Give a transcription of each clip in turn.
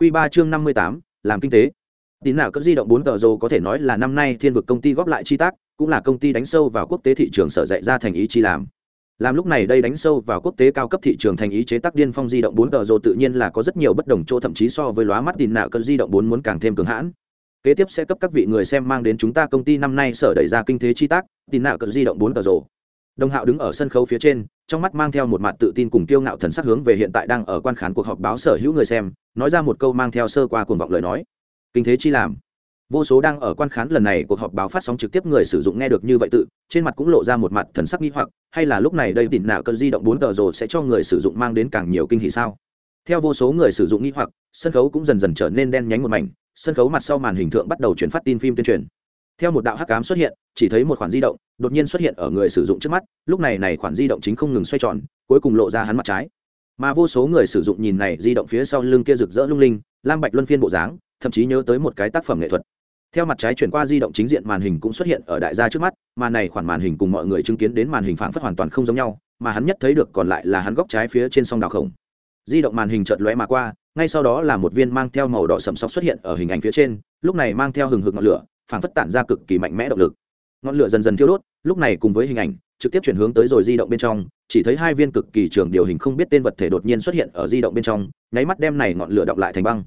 Quy 3 chương 58, làm kinh tế. Tín nào cấp di động 4 tờ rồ có thể nói là năm nay thiên vực công ty góp lại chi tác, cũng là công ty đánh sâu vào quốc tế thị trường sở dạy ra thành ý chi làm. Làm lúc này đây đánh sâu vào quốc tế cao cấp thị trường thành ý chế tác điên phong di động 4 tờ rồ tự nhiên là có rất nhiều bất đồng chỗ thậm chí so với lóa mắt tín nào cấp di động 4 muốn càng thêm cường hãn. Kế tiếp sẽ cấp các vị người xem mang đến chúng ta công ty năm nay sở đẩy ra kinh tế chi tác, tín nào cấp di động 4 tờ rồ. Đồng Hạo đứng ở sân khấu phía trên, trong mắt mang theo một mặt tự tin cùng kiêu ngạo thần sắc hướng về hiện tại đang ở quan khán cuộc họp báo sở hữu người xem, nói ra một câu mang theo sơ qua cuồng vọng lời nói. Kinh thế chi làm. Vô số đang ở quan khán lần này cuộc họp báo phát sóng trực tiếp người sử dụng nghe được như vậy tự, trên mặt cũng lộ ra một mặt thần sắc nghi hoặc, hay là lúc này đây tịnh nạo cơn di động bốn tờ rồi sẽ cho người sử dụng mang đến càng nhiều kinh hỷ sao? Theo vô số người sử dụng nghi hoặc, sân khấu cũng dần dần trở nên đen nhánh một mảnh, sân khấu mặt sau màn hình thượng bắt đầu chuyển phát tin phim tuyên truyền theo một đạo hắc ám xuất hiện, chỉ thấy một khoản di động đột nhiên xuất hiện ở người sử dụng trước mắt, lúc này này khoản di động chính không ngừng xoay tròn, cuối cùng lộ ra hắn mặt trái. Mà vô số người sử dụng nhìn này di động phía sau lưng kia rực rỡ lung linh, lam bạch luân phiên bộ dáng, thậm chí nhớ tới một cái tác phẩm nghệ thuật. Theo mặt trái chuyển qua di động chính diện màn hình cũng xuất hiện ở đại gia trước mắt, mà này khoản màn hình cùng mọi người chứng kiến đến màn hình phản phất hoàn toàn không giống nhau, mà hắn nhất thấy được còn lại là hắn góc trái phía trên sông đào khổng. Di động màn hình chợt lóe mà qua, ngay sau đó là một viên mang theo màu đỏ sầm sọc xuất hiện ở hình ảnh phía trên, lúc này mang theo hừng hực ngọn lửa phản phất tản ra cực kỳ mạnh mẽ động lực. Ngọn lửa dần dần thiêu đốt, lúc này cùng với hình ảnh, trực tiếp chuyển hướng tới rồi di động bên trong, chỉ thấy hai viên cực kỳ trường điều hình không biết tên vật thể đột nhiên xuất hiện ở di động bên trong, nháy mắt đem này ngọn lửa động lại thành băng.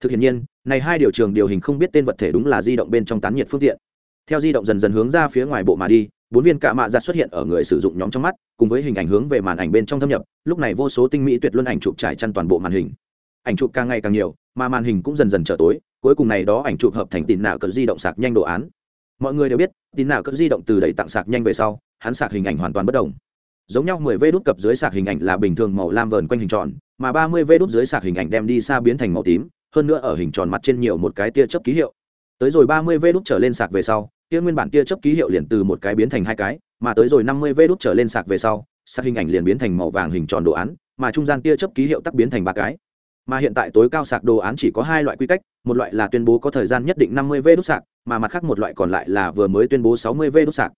Thực hiện nhiên, này hai điều trường điều hình không biết tên vật thể đúng là di động bên trong tán nhiệt phương tiện. Theo di động dần dần hướng ra phía ngoài bộ mà đi, bốn viên cạ mạ giặt xuất hiện ở người sử dụng nhóm trong mắt, cùng với hình ảnh hướng về màn ảnh bên trong thâm nhập, lúc này vô số tinh mỹ tuyệt luân ảnh chụp trải chăn toàn bộ màn hình. Ảnh chụp càng ngày càng nhiều, mà màn hình cũng dần dần trở tối cuối cùng này đó ảnh chụp hợp thành tin nạo cỡ di động sạc nhanh đồ án. Mọi người đều biết, tin nạo cỡ di động từ đẩy tặng sạc nhanh về sau, hắn sạc hình ảnh hoàn toàn bất đồng giống nhau 10 v đút cập dưới sạc hình ảnh là bình thường màu lam vờn quanh hình tròn, mà 30 v đút dưới sạc hình ảnh đem đi xa biến thành màu tím, hơn nữa ở hình tròn mặt trên nhiều một cái tia chớp ký hiệu. Tới rồi 30 v đút trở lên sạc về sau tia nguyên bản tia chớp ký hiệu liền từ một cái biến thành hai cái, mà tới rồi 50 v đút trở lên sạc về sau, sạc hình ảnh liền biến thành màu vàng hình tròn đồ án, mà trung gian tia chớp ký hiệu tắc biến thành ba cái mà hiện tại tối cao sạc đồ án chỉ có hai loại quy cách, một loại là tuyên bố có thời gian nhất định 50 v đốt sạc, mà mặt khác một loại còn lại là vừa mới tuyên bố 60 v đốt sạc.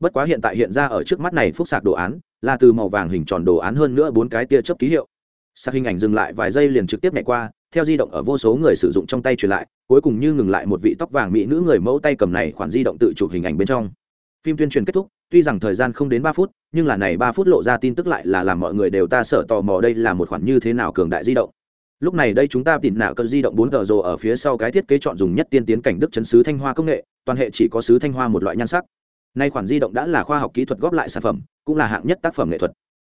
Bất quá hiện tại hiện ra ở trước mắt này phúc sạc đồ án, là từ màu vàng hình tròn đồ án hơn nữa bốn cái tia chớp ký hiệu. Sạc hình ảnh dừng lại vài giây liền trực tiếp nhảy qua, theo di động ở vô số người sử dụng trong tay truyền lại, cuối cùng như ngừng lại một vị tóc vàng mỹ nữ người mẫu tay cầm này khoản di động tự chụp hình ảnh bên trong. Phim tuyên truyền kết thúc, tuy rằng thời gian không đến ba phút, nhưng là này ba phút lộ ra tin tức lại là làm mọi người đều ta sợ tò mò đây là một khoản như thế nào cường đại di động lúc này đây chúng ta tìm nạo cơn di động bốn tờ rồ ở phía sau cái thiết kế chọn dùng nhất tiên tiến cảnh đức chấn sứ thanh hoa công nghệ, toàn hệ chỉ có sứ thanh hoa một loại nhan sắc. Nay khoản di động đã là khoa học kỹ thuật góp lại sản phẩm, cũng là hạng nhất tác phẩm nghệ thuật.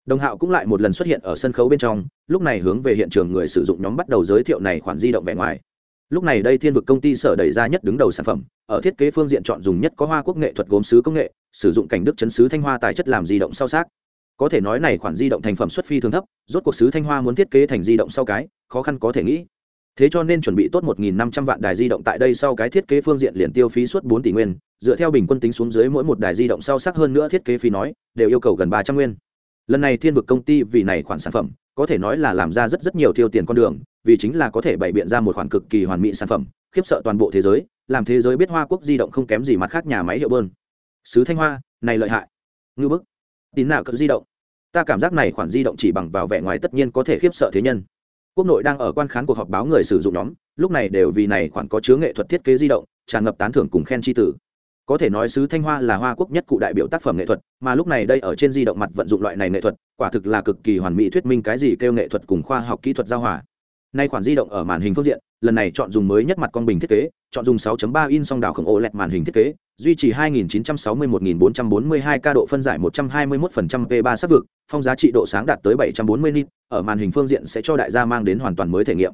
Đồng hạo cũng lại một lần xuất hiện ở sân khấu bên trong, lúc này hướng về hiện trường người sử dụng nhóm bắt đầu giới thiệu này khoản di động vẻ ngoài. Lúc này đây thiên vực công ty sở đẩy ra nhất đứng đầu sản phẩm, ở thiết kế phương diện chọn dùng nhất có hoa quốc nghệ thuật gốm sứ công nghệ, sử dụng cảnh đức chấn sứ thanh hoa tài chất làm di động sau xác có thể nói này khoản di động thành phẩm xuất phi thường thấp, rốt cuộc sứ thanh hoa muốn thiết kế thành di động sau cái, khó khăn có thể nghĩ. Thế cho nên chuẩn bị tốt một nghìn năm trăm vạn đài di động tại đây sau cái thiết kế phương diện liền tiêu phí suốt bốn tỷ nguyên, dựa theo bình quân tính xuống dưới mỗi một đài di động sau sắc hơn nữa thiết kế phí nói, đều yêu cầu gần ba trăm nguyên. Lần này thiên vực công ty vì này khoản sản phẩm, có thể nói là làm ra rất rất nhiều tiêu tiền con đường, vì chính là có thể bày biện ra một khoản cực kỳ hoàn mỹ sản phẩm, khiếp sợ toàn bộ thế giới, làm thế giới biết hoa quốc di động không kém gì mặt khác nhà máy hiệu bơn. Sứ thanh hoa, này lợi hại. Ngư bức tín nạ cỡ di động. Ta cảm giác này khoản di động chỉ bằng vào vẻ ngoài tất nhiên có thể khiếp sợ thế nhân. Quốc nội đang ở quan khán cuộc họp báo người sử dụng nhóm, lúc này đều vì này khoản có chứa nghệ thuật thiết kế di động, tràn ngập tán thưởng cùng khen tri tử. Có thể nói sứ thanh hoa là hoa quốc nhất cụ đại biểu tác phẩm nghệ thuật, mà lúc này đây ở trên di động mặt vận dụng loại này nghệ thuật, quả thực là cực kỳ hoàn mỹ thuyết minh cái gì kêu nghệ thuật cùng khoa học kỹ thuật giao hòa nay khoản di động ở màn hình phương diện, lần này chọn dùng mới nhất mặt con bình thiết kế, chọn dùng 6.3 in song đảo khổng lẹt màn hình thiết kế, duy trì 2960-1442 ca độ phân giải 121% p3 sắc vực, phong giá trị độ sáng đạt tới 740 nit, ở màn hình phương diện sẽ cho đại gia mang đến hoàn toàn mới thể nghiệm.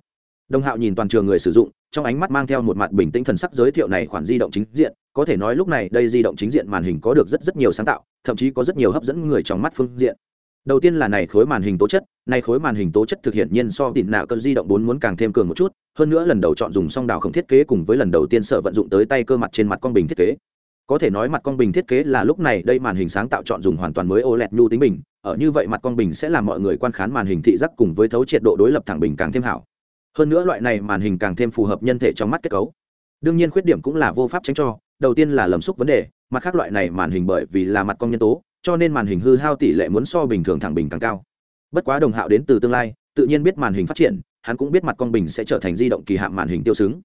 Đồng hạo nhìn toàn trường người sử dụng, trong ánh mắt mang theo một mặt bình tĩnh thần sắc giới thiệu này khoản di động chính diện, có thể nói lúc này đây di động chính diện màn hình có được rất rất nhiều sáng tạo, thậm chí có rất nhiều hấp dẫn người trong mắt phương diện đầu tiên là này khối màn hình tố chất, này khối màn hình tố chất thực hiện nhiên so tịn nạ cơn di động bốn muốn càng thêm cường một chút, hơn nữa lần đầu chọn dùng song đào không thiết kế cùng với lần đầu tiên sợ vận dụng tới tay cơ mặt trên mặt con bình thiết kế. Có thể nói mặt con bình thiết kế là lúc này đây màn hình sáng tạo chọn dùng hoàn toàn mới OLED nhu tính bình, ở như vậy mặt con bình sẽ làm mọi người quan khán màn hình thị giác cùng với thấu triệt độ đối lập thẳng bình càng thêm hảo. Hơn nữa loại này màn hình càng thêm phù hợp nhân thể trong mắt kết cấu. Đương nhiên khuyết điểm cũng là vô pháp tránh cho, đầu tiên là lầm xúc vấn đề, mặt khác loại này màn hình bởi vì là mặt con nhân tố cho nên màn hình hư hao tỷ lệ muốn so bình thường thẳng bình càng cao. Bất quá đồng hạo đến từ tương lai, tự nhiên biết màn hình phát triển, hắn cũng biết mặt con bình sẽ trở thành di động kỳ hạn màn hình tiêu xứng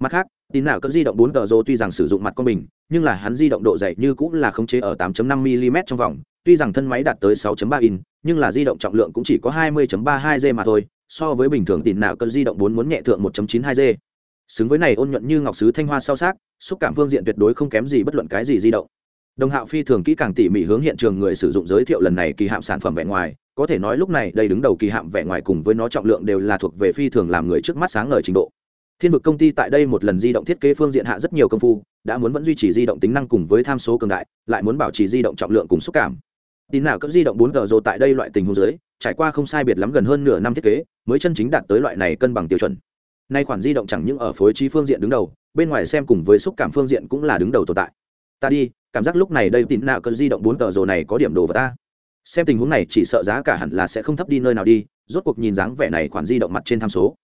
mặt khác, tín nào cấp di động 4 tờ rô tuy rằng sử dụng mặt con bình, nhưng là hắn di động độ dày như cũng là khống chế ở 8.5 mm trong vòng, tuy rằng thân máy đạt tới 6.3 in, nhưng là di động trọng lượng cũng chỉ có 20.32 g mà thôi, so với bình thường tín nào cấp di động 4 muốn nhẹ thượng 1.92 g. Xứng với này ôn nhuận như ngọc sứ thanh hoa sao sắc xúc cảm phương diện tuyệt đối không kém gì bất luận cái gì di động đồng hạo phi thường kỹ càng tỉ mỉ hướng hiện trường người sử dụng giới thiệu lần này kỳ hạm sản phẩm vẻ ngoài, có thể nói lúc này đây đứng đầu kỳ hạm vẻ ngoài cùng với nó trọng lượng đều là thuộc về phi thường làm người trước mắt sáng ngời trình độ. Thiên vực công ty tại đây một lần di động thiết kế phương diện hạ rất nhiều công phu, đã muốn vẫn duy trì di động tính năng cùng với tham số cường đại, lại muốn bảo trì di động trọng lượng cùng xúc cảm. Tin nào cấp di động 4 g rồi tại đây loại tình huống dưới, trải qua không sai biệt lắm gần hơn nửa năm thiết kế, mới chân chính đạt tới loại này cân bằng tiêu chuẩn. Nay khoản di động chẳng những ở phối trí phương diện đứng đầu, bên ngoài xem cùng với xúc cảm phương diện cũng là đứng đầu tồn tại. Ta đi cảm giác lúc này đây tín nạ cơn di động bốn tờ rồ này có điểm đồ vào ta. Xem tình huống này, chỉ sợ giá cả hẳn là sẽ không thấp đi nơi nào đi, rốt cuộc nhìn dáng vẻ này khoản di động mặt trên tham số.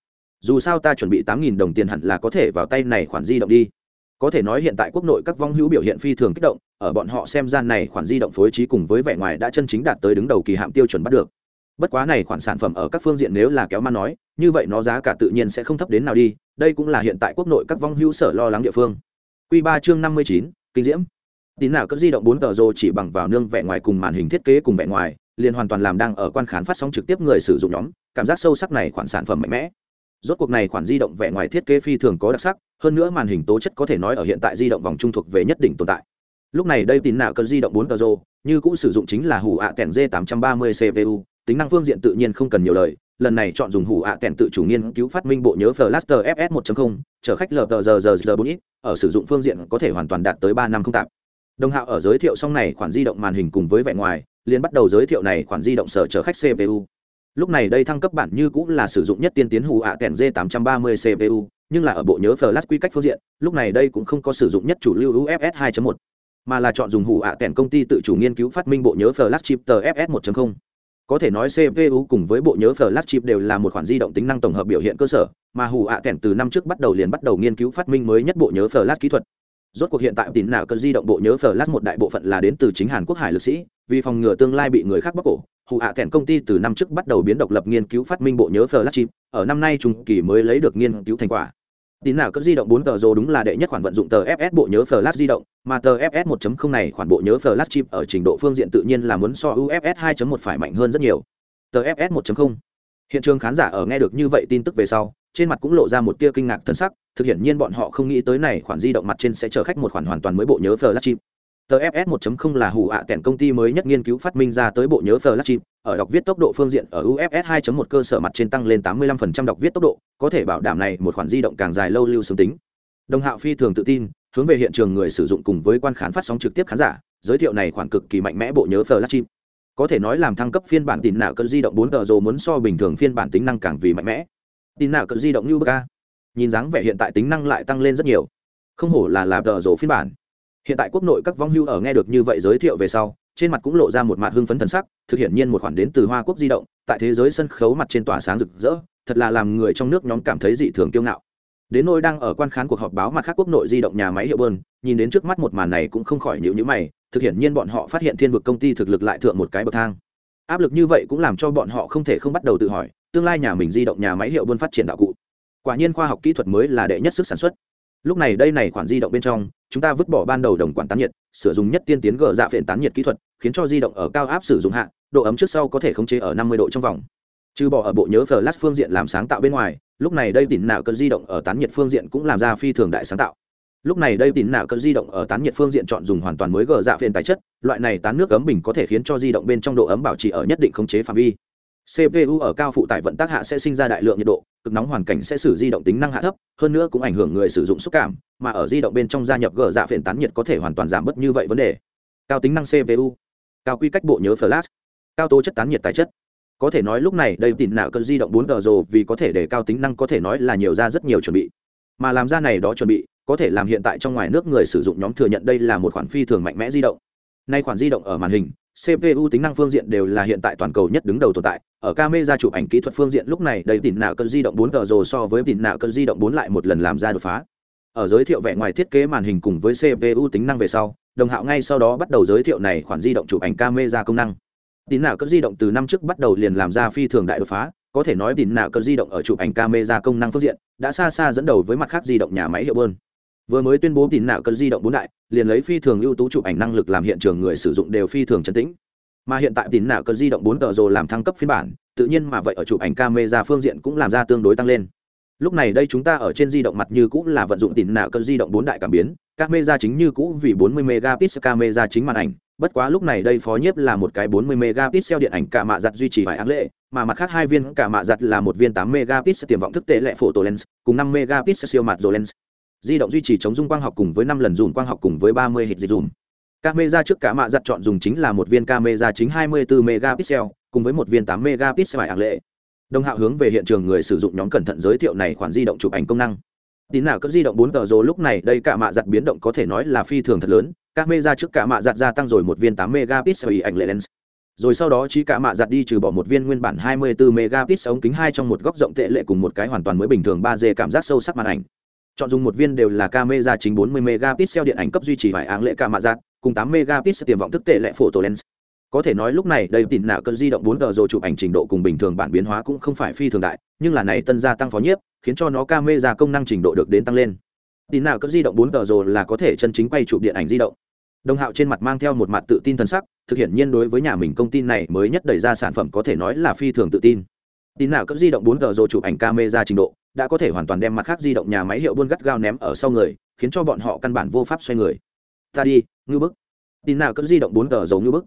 Dù sao ta chuẩn bị tám nghìn đồng tiền hẳn là có thể vào tay này khoản di động đi. Có thể nói hiện tại quốc nội các vong hữu biểu hiện phi thường kích động, ở bọn họ xem gian này khoản di động phối trí cùng với vẻ ngoài đã chân chính đạt tới đứng đầu kỳ hạm tiêu chuẩn bắt được. Bất quá này khoản sản phẩm ở các phương diện nếu là kéo ma nói, như vậy nó giá cả tự nhiên sẽ không thấp đến nào đi, đây cũng là hiện tại quốc nội các vong hữu sở lo lắng địa phương. Q ba chương năm mươi chín, kinh diễm tín nào cấp di động bốn tờ rô chỉ bằng vào nương vẻ ngoài cùng màn hình thiết kế cùng vẻ ngoài, liền hoàn toàn làm đang ở quan khán phát sóng trực tiếp người sử dụng nhóm, cảm giác sâu sắc này khoản sản phẩm mạnh mẽ. Rốt cuộc này khoản di động vẻ ngoài thiết kế phi thường có đặc sắc, hơn nữa màn hình tố chất có thể nói ở hiện tại di động vòng trung thuộc về nhất định tồn tại. Lúc này đây tín nào cơn di động bốn tờ rô như cũng sử dụng chính là hủ ạ kèn d 830 cpu tính năng phương diện tự nhiên không cần nhiều lời, lần này chọn dùng hủ ạ kèn tự chủ nghiên cứu phát minh bộ nhớ flaster fs 1.0 chở khách lờ giờ giờ giờ bốn ít, ở sử dụng phương diện có thể hoàn toàn đạt tới ba năm không tạp đồng hạo ở giới thiệu xong này khoản di động màn hình cùng với vẻ ngoài, liền bắt đầu giới thiệu này khoản di động sở chở khách cpu lúc này đây thăng cấp bản như cũng là sử dụng nhất tiên tiến hù ạ kèn d 830 cpu nhưng là ở bộ nhớ flash quy cách phương diện, lúc này đây cũng không có sử dụng nhất chủ lưu ufs 2.1 mà là chọn dùng hủ ạ kèn công ty tự chủ nghiên cứu phát minh bộ nhớ flash chip tfs 1.0 có thể nói cpu cùng với bộ nhớ flash chip đều là một khoản di động tính năng tổng hợp biểu hiện cơ sở, mà hủ ạ kèn từ năm trước bắt đầu liền bắt đầu nghiên cứu phát minh mới nhất bộ nhớ flash kỹ thuật rốt cuộc hiện tại tín nào cần di động bộ nhớ flash một đại bộ phận là đến từ chính hàn quốc hải lực sĩ, vì phòng ngừa tương lai bị người khác bóc cổ. Hủ ạ kèn công ty từ năm trước bắt đầu biến độc lập nghiên cứu phát minh bộ nhớ flash chip, ở năm nay trung kỳ mới lấy được nghiên cứu thành quả. Tín nào cấp di động 4 tờ rồ đúng là đệ nhất khoản vận dụng tờ fs bộ nhớ flash di động, mà tờ fs 1.0 này khoản bộ nhớ flash chip ở trình độ phương diện tự nhiên là muốn so ufs 2.1 phải mạnh hơn rất nhiều. Tờ fs 1.0 hiện trường khán giả ở nghe được như vậy tin tức về sau trên mặt cũng lộ ra một tia kinh ngạc thân sắc thực hiện nhiên bọn họ không nghĩ tới này khoản di động mặt trên sẽ chở khách một khoản hoàn toàn mới bộ nhớ flash chip fs 1.0 là hủ ạ à kèn công ty mới nhất nghiên cứu phát minh ra tới bộ nhớ flash chip, ở đọc viết tốc độ phương diện ở UFS 2.1 cơ sở mặt trên tăng lên 85% đọc viết tốc độ, có thể bảo đảm này một khoản di động càng dài lâu lưu xứng tính. Đồng Hạo phi thường tự tin, hướng về hiện trường người sử dụng cùng với quan khán phát sóng trực tiếp khán giả, giới thiệu này khoản cực kỳ mạnh mẽ bộ nhớ flash chip. Có thể nói làm thăng cấp phiên bản tín nào cỡ di động 4 tờ rồi muốn so bình thường phiên bản tính năng càng vì mạnh mẽ. Tin nào cỡ di động như bậc a. Nhìn dáng vẻ hiện tại tính năng lại tăng lên rất nhiều. Không hổ là làm tờ rổ phiên bản hiện tại quốc nội các vong hưu ở nghe được như vậy giới thiệu về sau, trên mặt cũng lộ ra một mặt hưng phấn thần sắc, thực hiện nhiên một khoản đến từ hoa quốc di động, tại thế giới sân khấu mặt trên tỏa sáng rực rỡ, thật là làm người trong nước nhóm cảm thấy dị thường kiêu ngạo đến nôi đang ở quan khán cuộc họp báo mặt khác quốc nội di động nhà máy hiệu bơn, nhìn đến trước mắt một màn này cũng không khỏi nhịu nhữ mày, thực hiện nhiên bọn họ phát hiện thiên vực công ty thực lực lại thượng một cái bậc thang áp lực như vậy cũng làm cho bọn họ không thể không bắt đầu tự hỏi tương lai nhà mình di động nhà máy hiệu buôn phát triển đạo cụ. Quả nhiên khoa học kỹ thuật mới là đệ nhất sức sản xuất. Lúc này đây này khoản di động bên trong, chúng ta vứt bỏ ban đầu đồng quản tán nhiệt, sử dụng nhất tiên tiến gờ dạ phện tán nhiệt kỹ thuật, khiến cho di động ở cao áp sử dụng hạ, độ ấm trước sau có thể khống chế ở 50 độ trong vòng. Trừ bỏ ở bộ nhớ flash phương diện làm sáng tạo bên ngoài, lúc này đây tỉn nào cơn di động ở tán nhiệt phương diện cũng làm ra phi thường đại sáng tạo. Lúc này đây tỉn nào cơn di động ở tán nhiệt phương diện chọn dùng hoàn toàn mới gờ dạ phện tài chất, loại này tán nước ấm bình có thể khiến cho di động bên trong độ ấm bảo trì ở nhất định khống chế phạm vi cpu ở cao phụ tải vận tác hạ sẽ sinh ra đại lượng nhiệt độ, cực nóng hoàn cảnh sẽ xử di động tính năng hạ thấp, hơn nữa cũng ảnh hưởng người sử dụng xúc cảm, mà ở di động bên trong gia nhập gờ dạ phiền tán nhiệt có thể hoàn toàn giảm bớt như vậy vấn đề. Cao tính năng cpu cao quy cách bộ nhớ flash, cao tố chất tán nhiệt tài chất. Có thể nói lúc này đây tỉn nạo cơn di động 4 g rồi vì có thể để cao tính năng có thể nói là nhiều ra rất nhiều chuẩn bị. Mà làm ra này đó chuẩn bị, có thể làm hiện tại trong ngoài nước người sử dụng nhóm thừa nhận đây là một khoản phi thường mạnh mẽ di động. Nay khoản di động ở màn hình CPU tính năng phương diện đều là hiện tại toàn cầu nhất đứng đầu tồn tại. Ở camera chụp ảnh kỹ thuật phương diện lúc này đầy tỉnh nạo cần di động 4G rồi so với tỉnh nạo cần di động 4 lại một lần làm ra đột phá. Ở giới thiệu vẻ ngoài thiết kế màn hình cùng với CPU tính năng về sau, Đồng Hạo ngay sau đó bắt đầu giới thiệu này khoản di động chụp ảnh camera công năng. Tỉnh nạo cần di động từ năm trước bắt đầu liền làm ra phi thường đại đột phá, có thể nói tỉnh nạo cần di động ở chụp ảnh camera công năng phương diện đã xa xa dẫn đầu với mặt khác di động nhà máy hiệu bơn vừa mới tuyên bố tín nạo cần di động bốn đại, liền lấy phi thường ưu tú chụp ảnh năng lực làm hiện trường người sử dụng đều phi thường chấn tĩnh. Mà hiện tại tín nạo cần di động bốn tờ rồi làm thăng cấp phiên bản, tự nhiên mà vậy ở chụp ảnh camera phương diện cũng làm ra tương đối tăng lên. Lúc này đây chúng ta ở trên di động mặt như cũng là vận dụng tín nạo cần di động bốn đại cảm biến, camera chính như cũ vì 40 megapixel camera chính màn ảnh, bất quá lúc này đây phó nhiếp là một cái 40 megapixel điện ảnh cả mạ giặt duy trì vài áng lệ, mà mặt khác hai viên cả mạ giặt là một viên 8 megapixel tiềm vọng thức tế lệ photo lens, cùng 5 megapixel siêu mặt rồi lens di động duy trì chống dung quang học cùng với 5 lần dùng quang học cùng với 30 hit dịch dùng camera trước cả mạ giặt chọn dùng chính là một viên camera chính 24 megapixel cùng với một viên 8 megapixel vài lệ. Đồng hạo hướng về hiện trường người sử dụng nhóm cẩn thận giới thiệu này khoản di động chụp ảnh công năng. Tín nào cỡ di động bốn tờ rồ lúc này đây cả mạ giặt biến động có thể nói là phi thường thật lớn. Camera trước cả mạ giặt gia tăng rồi một viên tám megapixel ảnh lens. Rồi sau đó chỉ cả mạ giặt đi trừ bỏ một viên nguyên bản 24 megapixel ống kính hai trong một góc rộng tệ lệ cùng một cái hoàn toàn mới bình thường 3D cảm giác sâu sắc màn ảnh chọn dùng một viên đều là camera chính 40 megapixel điện ảnh cấp duy trì vài áng lệ cả mạ giác cùng 8 megapixel tiềm vọng thức tệ lệ photo lens. Có thể nói lúc này đây tỉn nạ cơn di động 4G rồi chụp ảnh trình độ cùng bình thường bản biến hóa cũng không phải phi thường đại, nhưng là này tân gia tăng phó nhiếp, khiến cho nó camera công năng trình độ được đến tăng lên. Tỉn nạo cơn di động 4G rồi là có thể chân chính quay chụp điện ảnh di động. Đồng hạo trên mặt mang theo một mặt tự tin thần sắc, thực hiện nhiên đối với nhà mình công ty này mới nhất đẩy ra sản phẩm có thể nói là phi thường tự tin. Tin nào cấp di động 4G rồi chụp ảnh camera trình độ đã có thể hoàn toàn đem mặt khác di động nhà máy hiệu buôn gắt gao ném ở sau người, khiến cho bọn họ căn bản vô pháp xoay người. Ta đi ngư bức. Tin nào cỡ di động bốn tờ dầu ngư bức.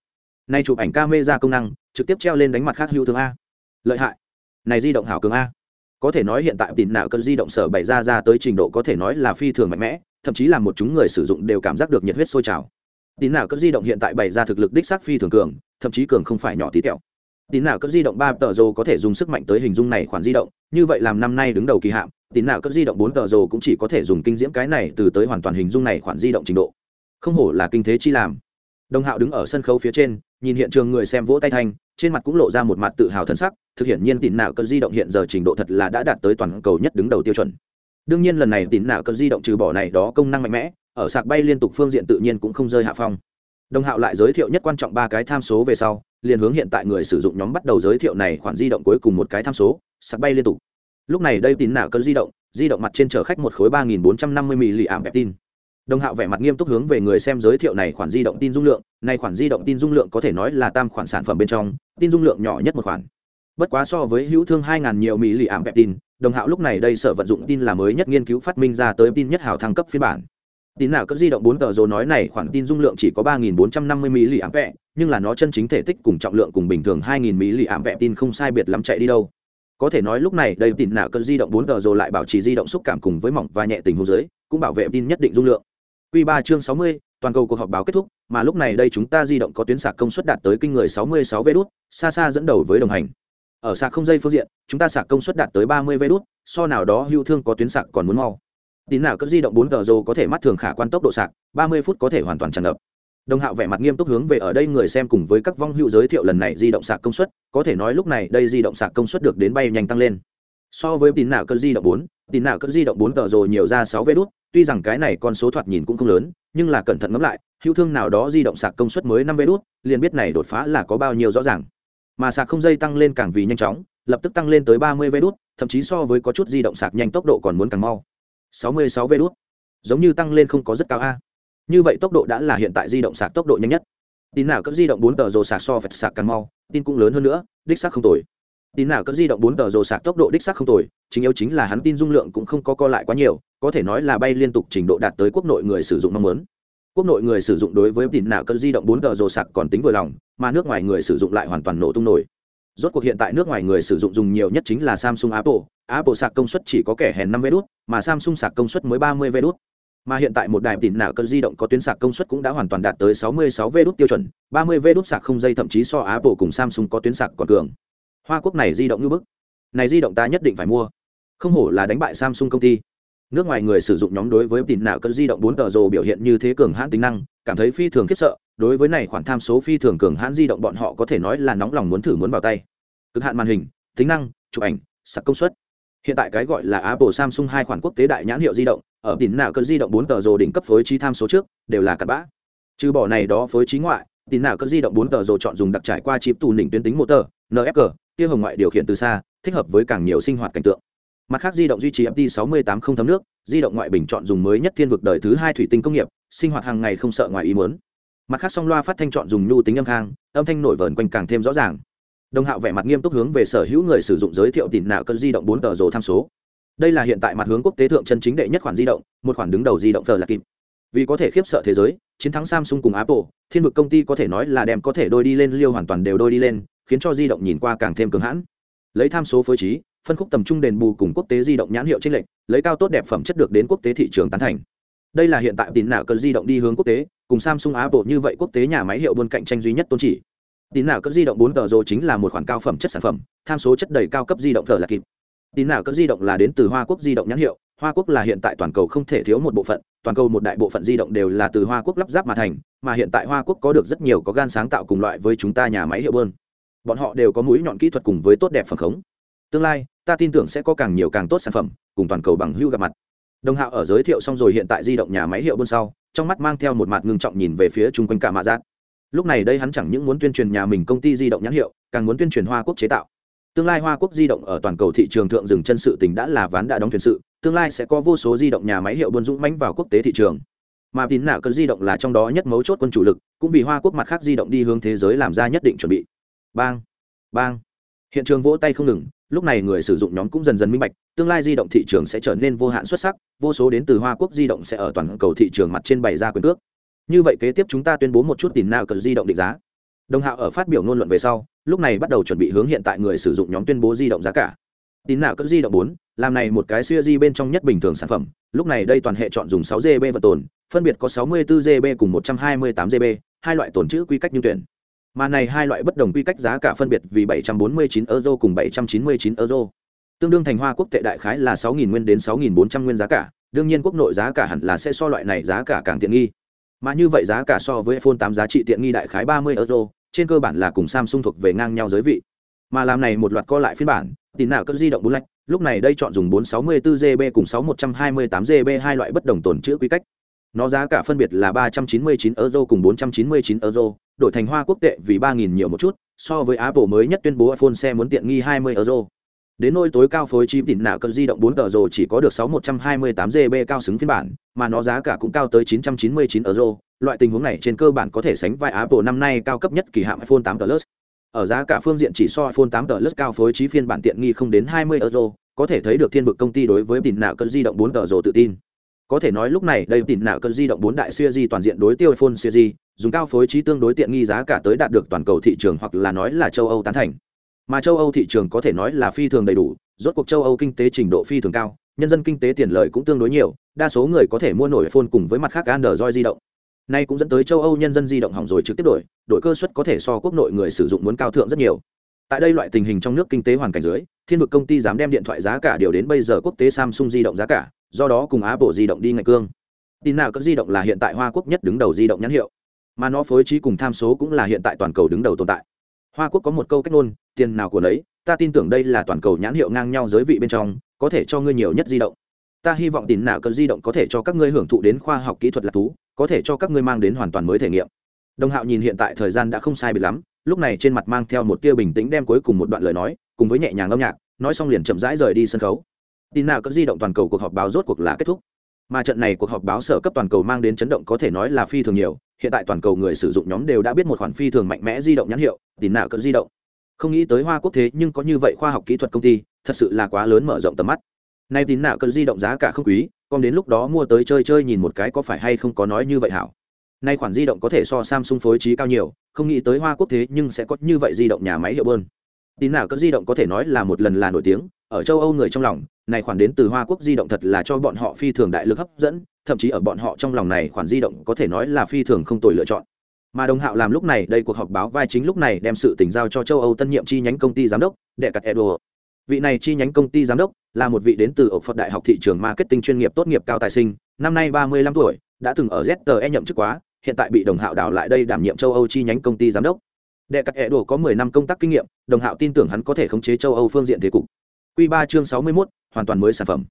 Nay chụp ảnh camera công năng, trực tiếp treo lên đánh mặt khác hữu thương a. Lợi hại. Này di động hảo cường a. Có thể nói hiện tại tin nào cỡ di động sở bày ra ra tới trình độ có thể nói là phi thường mạnh mẽ, thậm chí là một chúng người sử dụng đều cảm giác được nhiệt huyết sôi trào. Tín nào cỡ di động hiện tại bày ra thực lực đích xác phi thường cường, thậm chí cường không phải nhỏ tí tẹo tín nào cấp di động ba tờ rồ có thể dùng sức mạnh tới hình dung này khoản di động, như vậy làm năm nay đứng đầu kỳ hạn tín nào cấp di động bốn tờ rồ cũng chỉ có thể dùng kinh diễm cái này từ tới hoàn toàn hình dung này khoản di động trình độ. Không hổ là kinh thế chi làm. Đồng hạo đứng ở sân khấu phía trên, nhìn hiện trường người xem vỗ tay thanh, trên mặt cũng lộ ra một mặt tự hào thân sắc, thực hiện nhiên tín nào cấp di động hiện giờ trình độ thật là đã đạt tới toàn cầu nhất đứng đầu tiêu chuẩn. Đương nhiên lần này tín nào cấp di động trừ bỏ này đó công năng mạnh mẽ, ở sạc bay liên tục phương diện tự nhiên cũng không rơi hạ phong. Đồng hạo lại giới thiệu nhất quan trọng ba cái tham số về sau liền hướng hiện tại người sử dụng nhóm bắt đầu giới thiệu này khoản di động cuối cùng một cái tham số, sạc bay liên tục. Lúc này đây tín nào cơn di động di động mặt trên chở khách một khối ba nghìn bốn trăm năm mươi mili ảm tin. Đồng hạo vẻ mặt nghiêm túc hướng về người xem giới thiệu này khoản di động tin dung lượng, này khoản di động tin dung lượng có thể nói là tam khoản sản phẩm bên trong, tin dung lượng nhỏ nhất một khoản. Bất quá so với hữu thương hai ngàn nhiều mỹ lì ảm tin, đồng hạo lúc này đây sở vận dụng tin là mới nhất nghiên cứu phát minh ra tới tin nhất hào thăng cấp phiên bản tín nào cấp di động bốn tờ rồ nói này khoản tin dung lượng chỉ có ba nghìn bốn trăm năm mươi mili ảm vẹ nhưng là nó chân chính thể tích cùng trọng lượng cùng bình thường hai nghìn mili ảm vẹ tin không sai biệt lắm chạy đi đâu. Có thể nói lúc này đây tín nào cấp di động bốn tờ rồ lại bảo trì di động xúc cảm cùng với mỏng và nhẹ tình huống dưới, cũng bảo vệ tin nhất định dung lượng. Quy 3 chương sáu mươi, toàn cầu cuộc họp báo kết thúc, mà lúc này đây chúng ta di động có tuyến sạc công suất đạt tới kinh người 66 V đút, xa xa dẫn đầu với đồng hành. Ở sạc không dây phương diện, chúng ta sạc công suất đạt tới 30 V đút, so nào đó hưu thương có tuyến sạc còn muốn mau tín nào cấp di động bốn tờ rồ có thể mắt thường khả quan tốc độ sạc, ba mươi phút có thể hoàn toàn tràn ngập. Đồng hạo vẻ mặt nghiêm túc hướng về ở đây người xem cùng với các vong hữu giới thiệu lần này di động sạc công suất, có thể nói lúc này đây di động sạc công suất được đến bay nhanh tăng lên. So với tín nào cân di động bốn tín nào cân di động bốn tờ rồi nhiều ra sáu vê đút, tuy rằng cái này con số thoạt nhìn cũng không lớn, nhưng là cẩn thận ngẫm lại, hữu thương nào đó di động sạc công suất mới năm vê đút, liền biết này đột phá là có bao nhiêu rõ ràng. Mà sạc không dây tăng lên càng vì nhanh chóng, lập tức tăng lên tới ba mươi vê thậm chí so với có chút di động sạc nhanh tốc độ còn muốn càng mau sáu mươi sáu vê đốt giống như tăng lên không có rất cao a. Như vậy tốc độ đã là hiện tại di động sạc tốc độ nhanh nhất. Tin nào cấp di động bốn tờ rồ sạc so phải sạc càng mau, tin cũng lớn hơn nữa, đích xác không tồi. Tin nào cấp di động bốn tờ rồ sạc tốc độ đích xác không tồi, chính yếu chính là hắn tin dung lượng cũng không có co lại quá nhiều, có thể nói là bay liên tục trình độ đạt tới quốc nội người sử dụng mong muốn. Quốc nội người sử dụng đối với tin nào cấp di động bốn tờ rồ sạc còn tính vừa lòng, mà nước ngoài người sử dụng lại hoàn toàn nổ tung nổi rốt cuộc hiện tại nước ngoài người sử dụng dùng nhiều nhất chính là samsung apple apple sạc công suất chỉ có kẻ hèn năm vé mà samsung sạc công suất mới ba mươi mà hiện tại một đài tỉn nào cơn di động có tuyến sạc công suất cũng đã hoàn toàn đạt tới 66 V đút tiêu chuẩn, 30 V đút sạc không dây thậm chí so Apple cùng Samsung có tuyến sạc còn cường. Hoa quốc này di động như bức. Này di động ta nhất định phải mua. Không hổ là đánh bại Samsung công ty. Nước ngoài người sử dụng nhóm đối với tỉn nào cơn di động 4 tờ rồ biểu hiện như thế cường hãn tính năng, cảm thấy phi thường khiếp sợ, đối với này khoản tham số phi thường cường hãn di động bọn họ có thể nói là nóng lòng muốn thử muốn vào tay. Cực hạn màn hình, tính năng, chụp ảnh, sạc công suất. Hiện tại cái gọi là apple samsung hai khoản quốc tế đại nhãn hiệu di động ở tỉnh nào cơn di động bốn tờ rồ đỉnh cấp phối trí tham số trước đều là cặn bã. Trừ bỏ này đó phối trí ngoại tỉnh nào cơn di động bốn tờ rồ chọn dùng đặc trải qua chip tù đỉnh tuyến tính motor nfg kia hồng ngoại điều khiển từ xa thích hợp với càng nhiều sinh hoạt cảnh tượng. Mặt khác di động duy trì ft 68 không thấm nước di động ngoại bình chọn dùng mới nhất thiên vực đời thứ hai thủy tinh công nghiệp sinh hoạt hàng ngày không sợ ngoài ý muốn mặt khác song loa phát thanh chọn dùng nhu tính âm khang, âm thanh nổi vờn quanh càng thêm rõ ràng. Đồng hạo vẻ mặt nghiêm túc hướng về sở hữu người sử dụng giới thiệu tìm nạo cân di động bốn tờ rồ tham số. Đây là hiện tại mặt hướng quốc tế thượng chân chính đệ nhất khoản di động, một khoản đứng đầu di động thờ là kịp. Vì có thể khiếp sợ thế giới, chiến thắng samsung cùng apple, thiên vực công ty có thể nói là đem có thể đôi đi lên liêu hoàn toàn đều đôi đi lên, khiến cho di động nhìn qua càng thêm cứng hãn. Lấy tham số phối trí, phân khúc tầm trung đền bù cùng quốc tế di động nhãn hiệu trên lệnh lấy cao tốt đẹp phẩm chất được đến quốc tế thị trường tán thành. Đây là hiện tại tín nạo cần di động đi hướng quốc tế cùng samsung apple như vậy quốc tế nhà máy hiệu buôn cạnh tranh duy nhất tôn chỉ. Tín nào cấp di động 4 tờ rồ chính là một khoản cao phẩm chất sản phẩm, tham số chất đầy cao cấp di động thở là kịp. Tín nào cấp di động là đến từ hoa quốc di động nhãn hiệu, hoa quốc là hiện tại toàn cầu không thể thiếu một bộ phận, toàn cầu một đại bộ phận di động đều là từ hoa quốc lắp ráp mà thành, mà hiện tại hoa quốc có được rất nhiều có gan sáng tạo cùng loại với chúng ta nhà máy hiệu buôn. bọn họ đều có mũi nhọn kỹ thuật cùng với tốt đẹp phần khống. Tương lai, ta tin tưởng sẽ có càng nhiều càng tốt sản phẩm, cùng toàn cầu bằng hưu gặp mặt đồng hạo ở giới thiệu xong rồi hiện tại di động nhà máy hiệu buôn sau, trong mắt mang theo một mặt ngưng trọng nhìn về phía chung quanh cả mạ giác lúc này đây hắn chẳng những muốn tuyên truyền nhà mình công ty di động nhãn hiệu, càng muốn tuyên truyền hoa quốc chế tạo. Tương lai hoa quốc di động ở toàn cầu thị trường thượng dừng chân sự tình đã là ván đã đóng thuyền sự, tương lai sẽ có vô số di động nhà máy hiệu buôn dũng mánh vào quốc tế thị trường. Mà tín nạo cơn di động là trong đó nhất mấu chốt quân chủ lực, cũng vì hoa quốc mặt khác di động đi hướng thế giới làm ra nhất định chuẩn bị. Bang bang. Hiện trường vỗ tay không ngừng lúc này người sử dụng nhóm cũng dần dần minh bạch, tương lai di động thị trường sẽ trở nên vô hạn xuất sắc, vô số đến từ hoa quốc di động sẽ ở toàn cầu thị trường mặt trên bày ra quyền cước. Như vậy kế tiếp chúng ta tuyên bố một chút tiền nào cần di động định giá. Đồng hạo ở phát biểu ngôn luận về sau, lúc này bắt đầu chuẩn bị hướng hiện tại người sử dụng nhóm tuyên bố di động giá cả. Tín nào cỡ di động bốn, làm này một cái siêu di bên trong nhất bình thường sản phẩm, lúc này đây toàn hệ chọn dùng 6 gb và tồn, phân biệt có 64 gb cùng 128 gb hai loại tồn chữ quy cách như tuyển mà này hai loại bất đồng quy cách giá cả phân biệt vì 749 euro cùng 799 euro. Tương đương thành hoa quốc tệ đại khái là 6.000 nguyên đến 6.400 nguyên giá cả, đương nhiên quốc nội giá cả hẳn là sẽ so loại này giá cả càng tiện nghi. Mà như vậy giá cả so với iphone 8 giá trị tiện nghi đại khái 30 euro, trên cơ bản là cùng samsung thuộc về ngang nhau giới vị. Mà làm này một loạt co lại phiên bản tín nào cỡ di động bốn lạch lúc này đây chọn dùng 464 gb cùng 6128 gb hai loại bất đồng tồn chữ quy cách nó giá cả phân biệt là 399 euro cùng 499 euro, đổi thành hoa quốc tệ vì 3.000 nhiều một chút, so với apple mới nhất tuyên bố iphone xe muốn tiện nghi 20 euro. Đến nôi tối cao phối trí tỉn nạo cỡ di động 4 tờ rồi chỉ có được 6128 gb cao xứng phiên bản, mà nó giá cả cũng cao tới 999 euro. Loại tình huống này trên cơ bản có thể sánh vai apple năm nay cao cấp nhất kỳ hạm iphone 8 plus. Ở giá cả phương diện chỉ so iphone 8 plus cao phối trí phiên bản tiện nghi không đến 20 euro, có thể thấy được thiên vực công ty đối với tỉn nạo cỡ di động 4 tờ rồi tự tin có thể nói lúc này đây tỉn nạo cơn di động bốn đại siêu di toàn diện đối tiêu phun siêu di, dùng cao phối trí tương đối tiện nghi giá cả tới đạt được toàn cầu thị trường hoặc là nói là châu âu tán thành. Mà châu âu thị trường có thể nói là phi thường đầy đủ, rốt cuộc châu âu kinh tế trình độ phi thường cao, nhân dân kinh tế tiền lợi cũng tương đối nhiều, đa số người có thể mua nổi phone cùng với mặt khác android di động. Nay cũng dẫn tới châu âu nhân dân di động hỏng rồi trực tiếp đổi đổi cơ suất có thể so quốc nội người sử dụng muốn cao thượng rất nhiều tại đây loại tình hình trong nước kinh tế hoàn cảnh dưới, thiên vực công ty dám đem điện thoại giá cả điều đến bây giờ quốc tế samsung di động giá cả, do đó cùng apple di động đi ngày cương. Tin nào các di động là hiện tại hoa quốc nhất đứng đầu di động nhãn hiệu, mà nó phối trí cùng tham số cũng là hiện tại toàn cầu đứng đầu tồn tại. Hoa quốc có một câu cách ngôn, tiền nào của nấy, ta tin tưởng đây là toàn cầu nhãn hiệu ngang nhau giới vị bên trong, có thể cho ngươi nhiều nhất di động. Ta hy vọng tin nào cần di động có thể cho các ngươi hưởng thụ đến khoa học kỹ thuật lạc thú, có thể cho các ngươi mang đến hoàn toàn mới thể nghiệm. Đồng hạo nhìn hiện tại thời gian đã không sai biệt lắm lúc này trên mặt mang theo một tia bình tĩnh đem cuối cùng một đoạn lời nói, cùng với nhẹ nhàng âm nhạc, nói xong liền chậm rãi rời đi sân khấu. Tin nào các di động toàn cầu cuộc họp báo rốt cuộc là kết thúc. Mà trận này cuộc họp báo sở cấp toàn cầu mang đến chấn động có thể nói là phi thường nhiều, hiện tại toàn cầu người sử dụng nhóm đều đã biết một khoản phi thường mạnh mẽ di động nhãn hiệu tin nào cỡ di động. Không nghĩ tới hoa quốc thế nhưng có như vậy khoa học kỹ thuật công ty, thật sự là quá lớn mở rộng tầm mắt. Nay tin nào cỡ di động giá cả không quý còn đến lúc đó mua tới chơi chơi nhìn một cái có phải hay không có nói như vậy hảo nay khoản di động có thể so samsung phối trí cao nhiều, không nghĩ tới hoa quốc thế nhưng sẽ có như vậy di động nhà máy hiệu bơn. Tín nào cơn di động có thể nói là một lần là nổi tiếng, ở châu âu người trong lòng, này khoản đến từ hoa quốc di động thật là cho bọn họ phi thường đại lực hấp dẫn, thậm chí ở bọn họ trong lòng này khoản di động có thể nói là phi thường không tồi lựa chọn. Mà đồng hạo làm lúc này, đây cuộc họp báo vai chính lúc này đem sự tình giao cho châu âu tân nhiệm chi nhánh công ty giám đốc, đệ cắt edo vị này chi nhánh công ty giám đốc, là một vị đến từ ở phật đại học thị trường marketing chuyên nghiệp tốt nghiệp cao tài sinh, năm nay ba mươi lăm tuổi, đã từng ở zte nhậm chức quá hiện tại bị đồng hạo đào lại đây đảm nhiệm châu âu chi nhánh công ty giám đốc. Đệ cắt đồ có mười năm công tác kinh nghiệm, đồng hạo tin tưởng hắn có thể khống chế châu âu phương diện thế cục. Q ba chương sáu mươi mốt, hoàn toàn mới sản phẩm.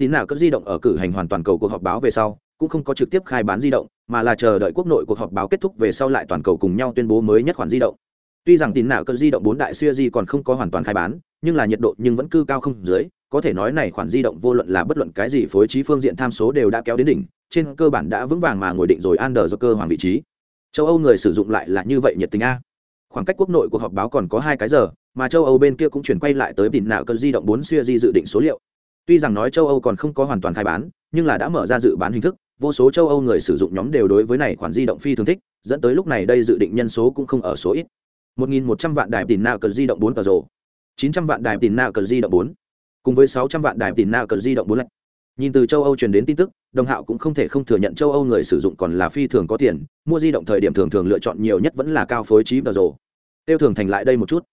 Tín nào cấp di động ở cử hành hoàn toàn cầu cuộc họp báo về sau, cũng không có trực tiếp khai bán di động, mà là chờ đợi quốc nội cuộc họp báo kết thúc về sau lại toàn cầu cùng nhau tuyên bố mới nhất khoản di động. Tuy rằng tín nào cỡ di động bốn đại siêu di còn không có hoàn toàn khai bán, nhưng là nhiệt độ nhưng vẫn cư cao không dưới, có thể nói này khoản di động vô luận là bất luận cái gì phối trí phương diện tham số đều đã kéo đến đỉnh trên cơ bản đã vững vàng mà ngồi định rồi an đờ do cơ hoàng vị trí. Châu âu người sử dụng lại là như vậy nhiệt tình a. Khoảng cách quốc nội cuộc họp báo còn có hai cái giờ, mà châu âu bên kia cũng chuyển quay lại tới tìm nạo cơn di động bốn xuya di dự định số liệu. Tuy rằng nói châu âu còn không có hoàn toàn khai bán, nhưng là đã mở ra dự bán hình thức, vô số châu âu người sử dụng nhóm đều đối với này khoản di động phi thường thích, dẫn tới lúc này đây dự định nhân số cũng không ở số ít. 1.100 vạn đài tìm nạo cơn di động bốn cờ rổ 900 vạn đài tìm nạo cơn di động bốn. Cùng với 600 vạn đài tìm nạo cơn di động bốn lạch nhìn từ châu âu truyền đến tin tức, đồng hạo cũng không thể không thừa nhận châu âu người sử dụng còn là phi thường có tiền, mua di động thời điểm thường thường lựa chọn nhiều nhất vẫn là cao phối trí và rồ. Tiêu thường thành lại đây một chút.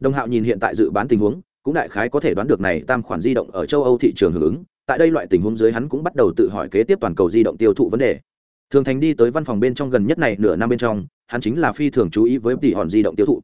Đồng hạo nhìn hiện tại dự bán tình huống, cũng đại khái có thể đoán được này tam khoản di động ở châu âu thị trường hưởng ứng, tại đây loại tình huống dưới hắn cũng bắt đầu tự hỏi kế tiếp toàn cầu di động tiêu thụ vấn đề. Thường thành đi tới văn phòng bên trong gần nhất này nửa năm bên trong, hắn chính là phi thường chú ý với tỷ hòn di động tiêu thụ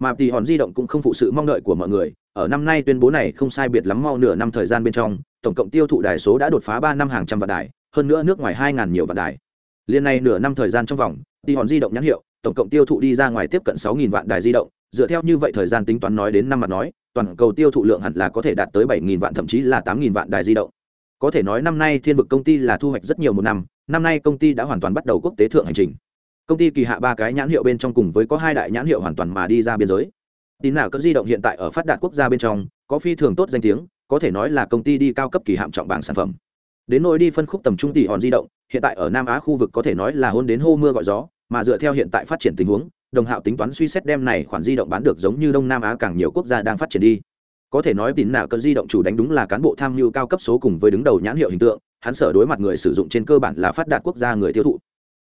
mà tỷ hòn di động cũng không phụ sự mong đợi của mọi người. Ở năm nay tuyên bố này không sai biệt lắm mau nửa năm thời gian bên trong, tổng cộng tiêu thụ đài số đã đột phá ba năm hàng trăm vạn đài, hơn nữa nước ngoài hai ngàn nhiều vạn đài. Liên này nửa năm thời gian trong vòng tỷ hòn di động nhãn hiệu, tổng cộng tiêu thụ đi ra ngoài tiếp cận sáu nghìn vạn đài di động. Dựa theo như vậy thời gian tính toán nói đến năm mặt nói, toàn cầu tiêu thụ lượng hẳn là có thể đạt tới bảy nghìn vạn, thậm chí là tám nghìn vạn đài di động. Có thể nói năm nay thiên vực công ty là thu hoạch rất nhiều một năm năm nay công ty đã hoàn toàn bắt đầu quốc tế thượng hành trình công ty kỳ hạ ba cái nhãn hiệu bên trong cùng với có hai đại nhãn hiệu hoàn toàn mà đi ra biên giới. Tín nào cỡ di động hiện tại ở phát đạt quốc gia bên trong, có phi thường tốt danh tiếng, có thể nói là công ty đi cao cấp kỳ hạm trọng bảng sản phẩm. Đến nỗi đi phân khúc tầm trung tỷ hòn di động, hiện tại ở nam á khu vực có thể nói là hôn đến hô mưa gọi gió, mà dựa theo hiện tại phát triển tình huống, đồng hạo tính toán suy xét đem này khoản di động bán được giống như đông nam á càng nhiều quốc gia đang phát triển đi. Có thể nói tín nào cơn di động chủ đánh đúng là cán bộ tham mưu cao cấp số cùng với đứng đầu nhãn hiệu hình tượng, hắn sở đối mặt người sử dụng trên cơ bản là phát đạt quốc gia người tiêu thụ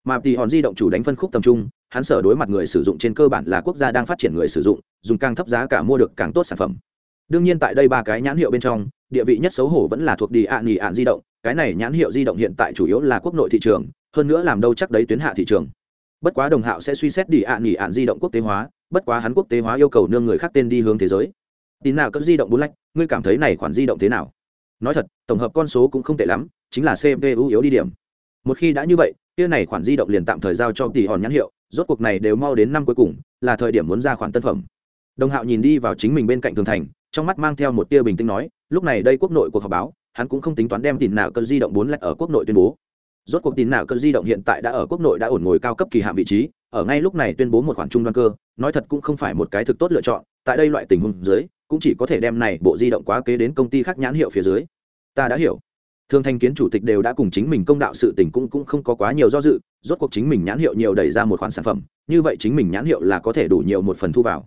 mà tỷ hòn di động chủ đánh phân khúc tầm trung, hắn sở đối mặt người sử dụng trên cơ bản là quốc gia đang phát triển người sử dụng, dùng càng thấp giá cả mua được càng tốt sản phẩm. Đương nhiên tại đây ba cái nhãn hiệu bên trong, địa vị nhất xấu hổ vẫn là thuộc đi ạ nghỉ ạn di động, cái này nhãn hiệu di động hiện tại chủ yếu là quốc nội thị trường, hơn nữa làm đâu chắc đấy tuyến hạ thị trường. Bất quá đồng hạo sẽ suy xét đi ạ nghỉ ạn di động quốc tế hóa, bất quá hắn quốc tế hóa yêu cầu nương người khác tên đi hướng thế giới. Tin nào cỡ di động bốn lách, ngươi cảm thấy này khoản di động thế nào? Nói thật, tổng hợp con số cũng không tệ lắm, chính là cpu yếu đi điểm. Một khi đã như vậy kia này khoản di động liền tạm thời giao cho tỷ hòn nhãn hiệu, rốt cuộc này đều mau đến năm cuối cùng, là thời điểm muốn ra khoản tân phẩm. Đồng hạo nhìn đi vào chính mình bên cạnh thường thành, trong mắt mang theo một tia bình tĩnh nói, lúc này đây quốc nội cuộc họp báo, hắn cũng không tính toán đem tin nào cơn di động bốn lạch ở quốc nội tuyên bố. Rốt cuộc tin nào cơn di động hiện tại đã ở quốc nội đã ổn ngồi cao cấp kỳ hạn vị trí, ở ngay lúc này tuyên bố một khoản trung đoan cơ, nói thật cũng không phải một cái thực tốt lựa chọn, tại đây loại tình huống dưới, cũng chỉ có thể đem này bộ di động quá kế đến công ty khác nhãn hiệu phía dưới. Ta đã hiểu. Thường thanh kiến chủ tịch đều đã cùng chính mình công đạo sự tình cũng cũng không có quá nhiều do dự, rốt cuộc chính mình nhãn hiệu nhiều đẩy ra một khoản sản phẩm, như vậy chính mình nhãn hiệu là có thể đủ nhiều một phần thu vào.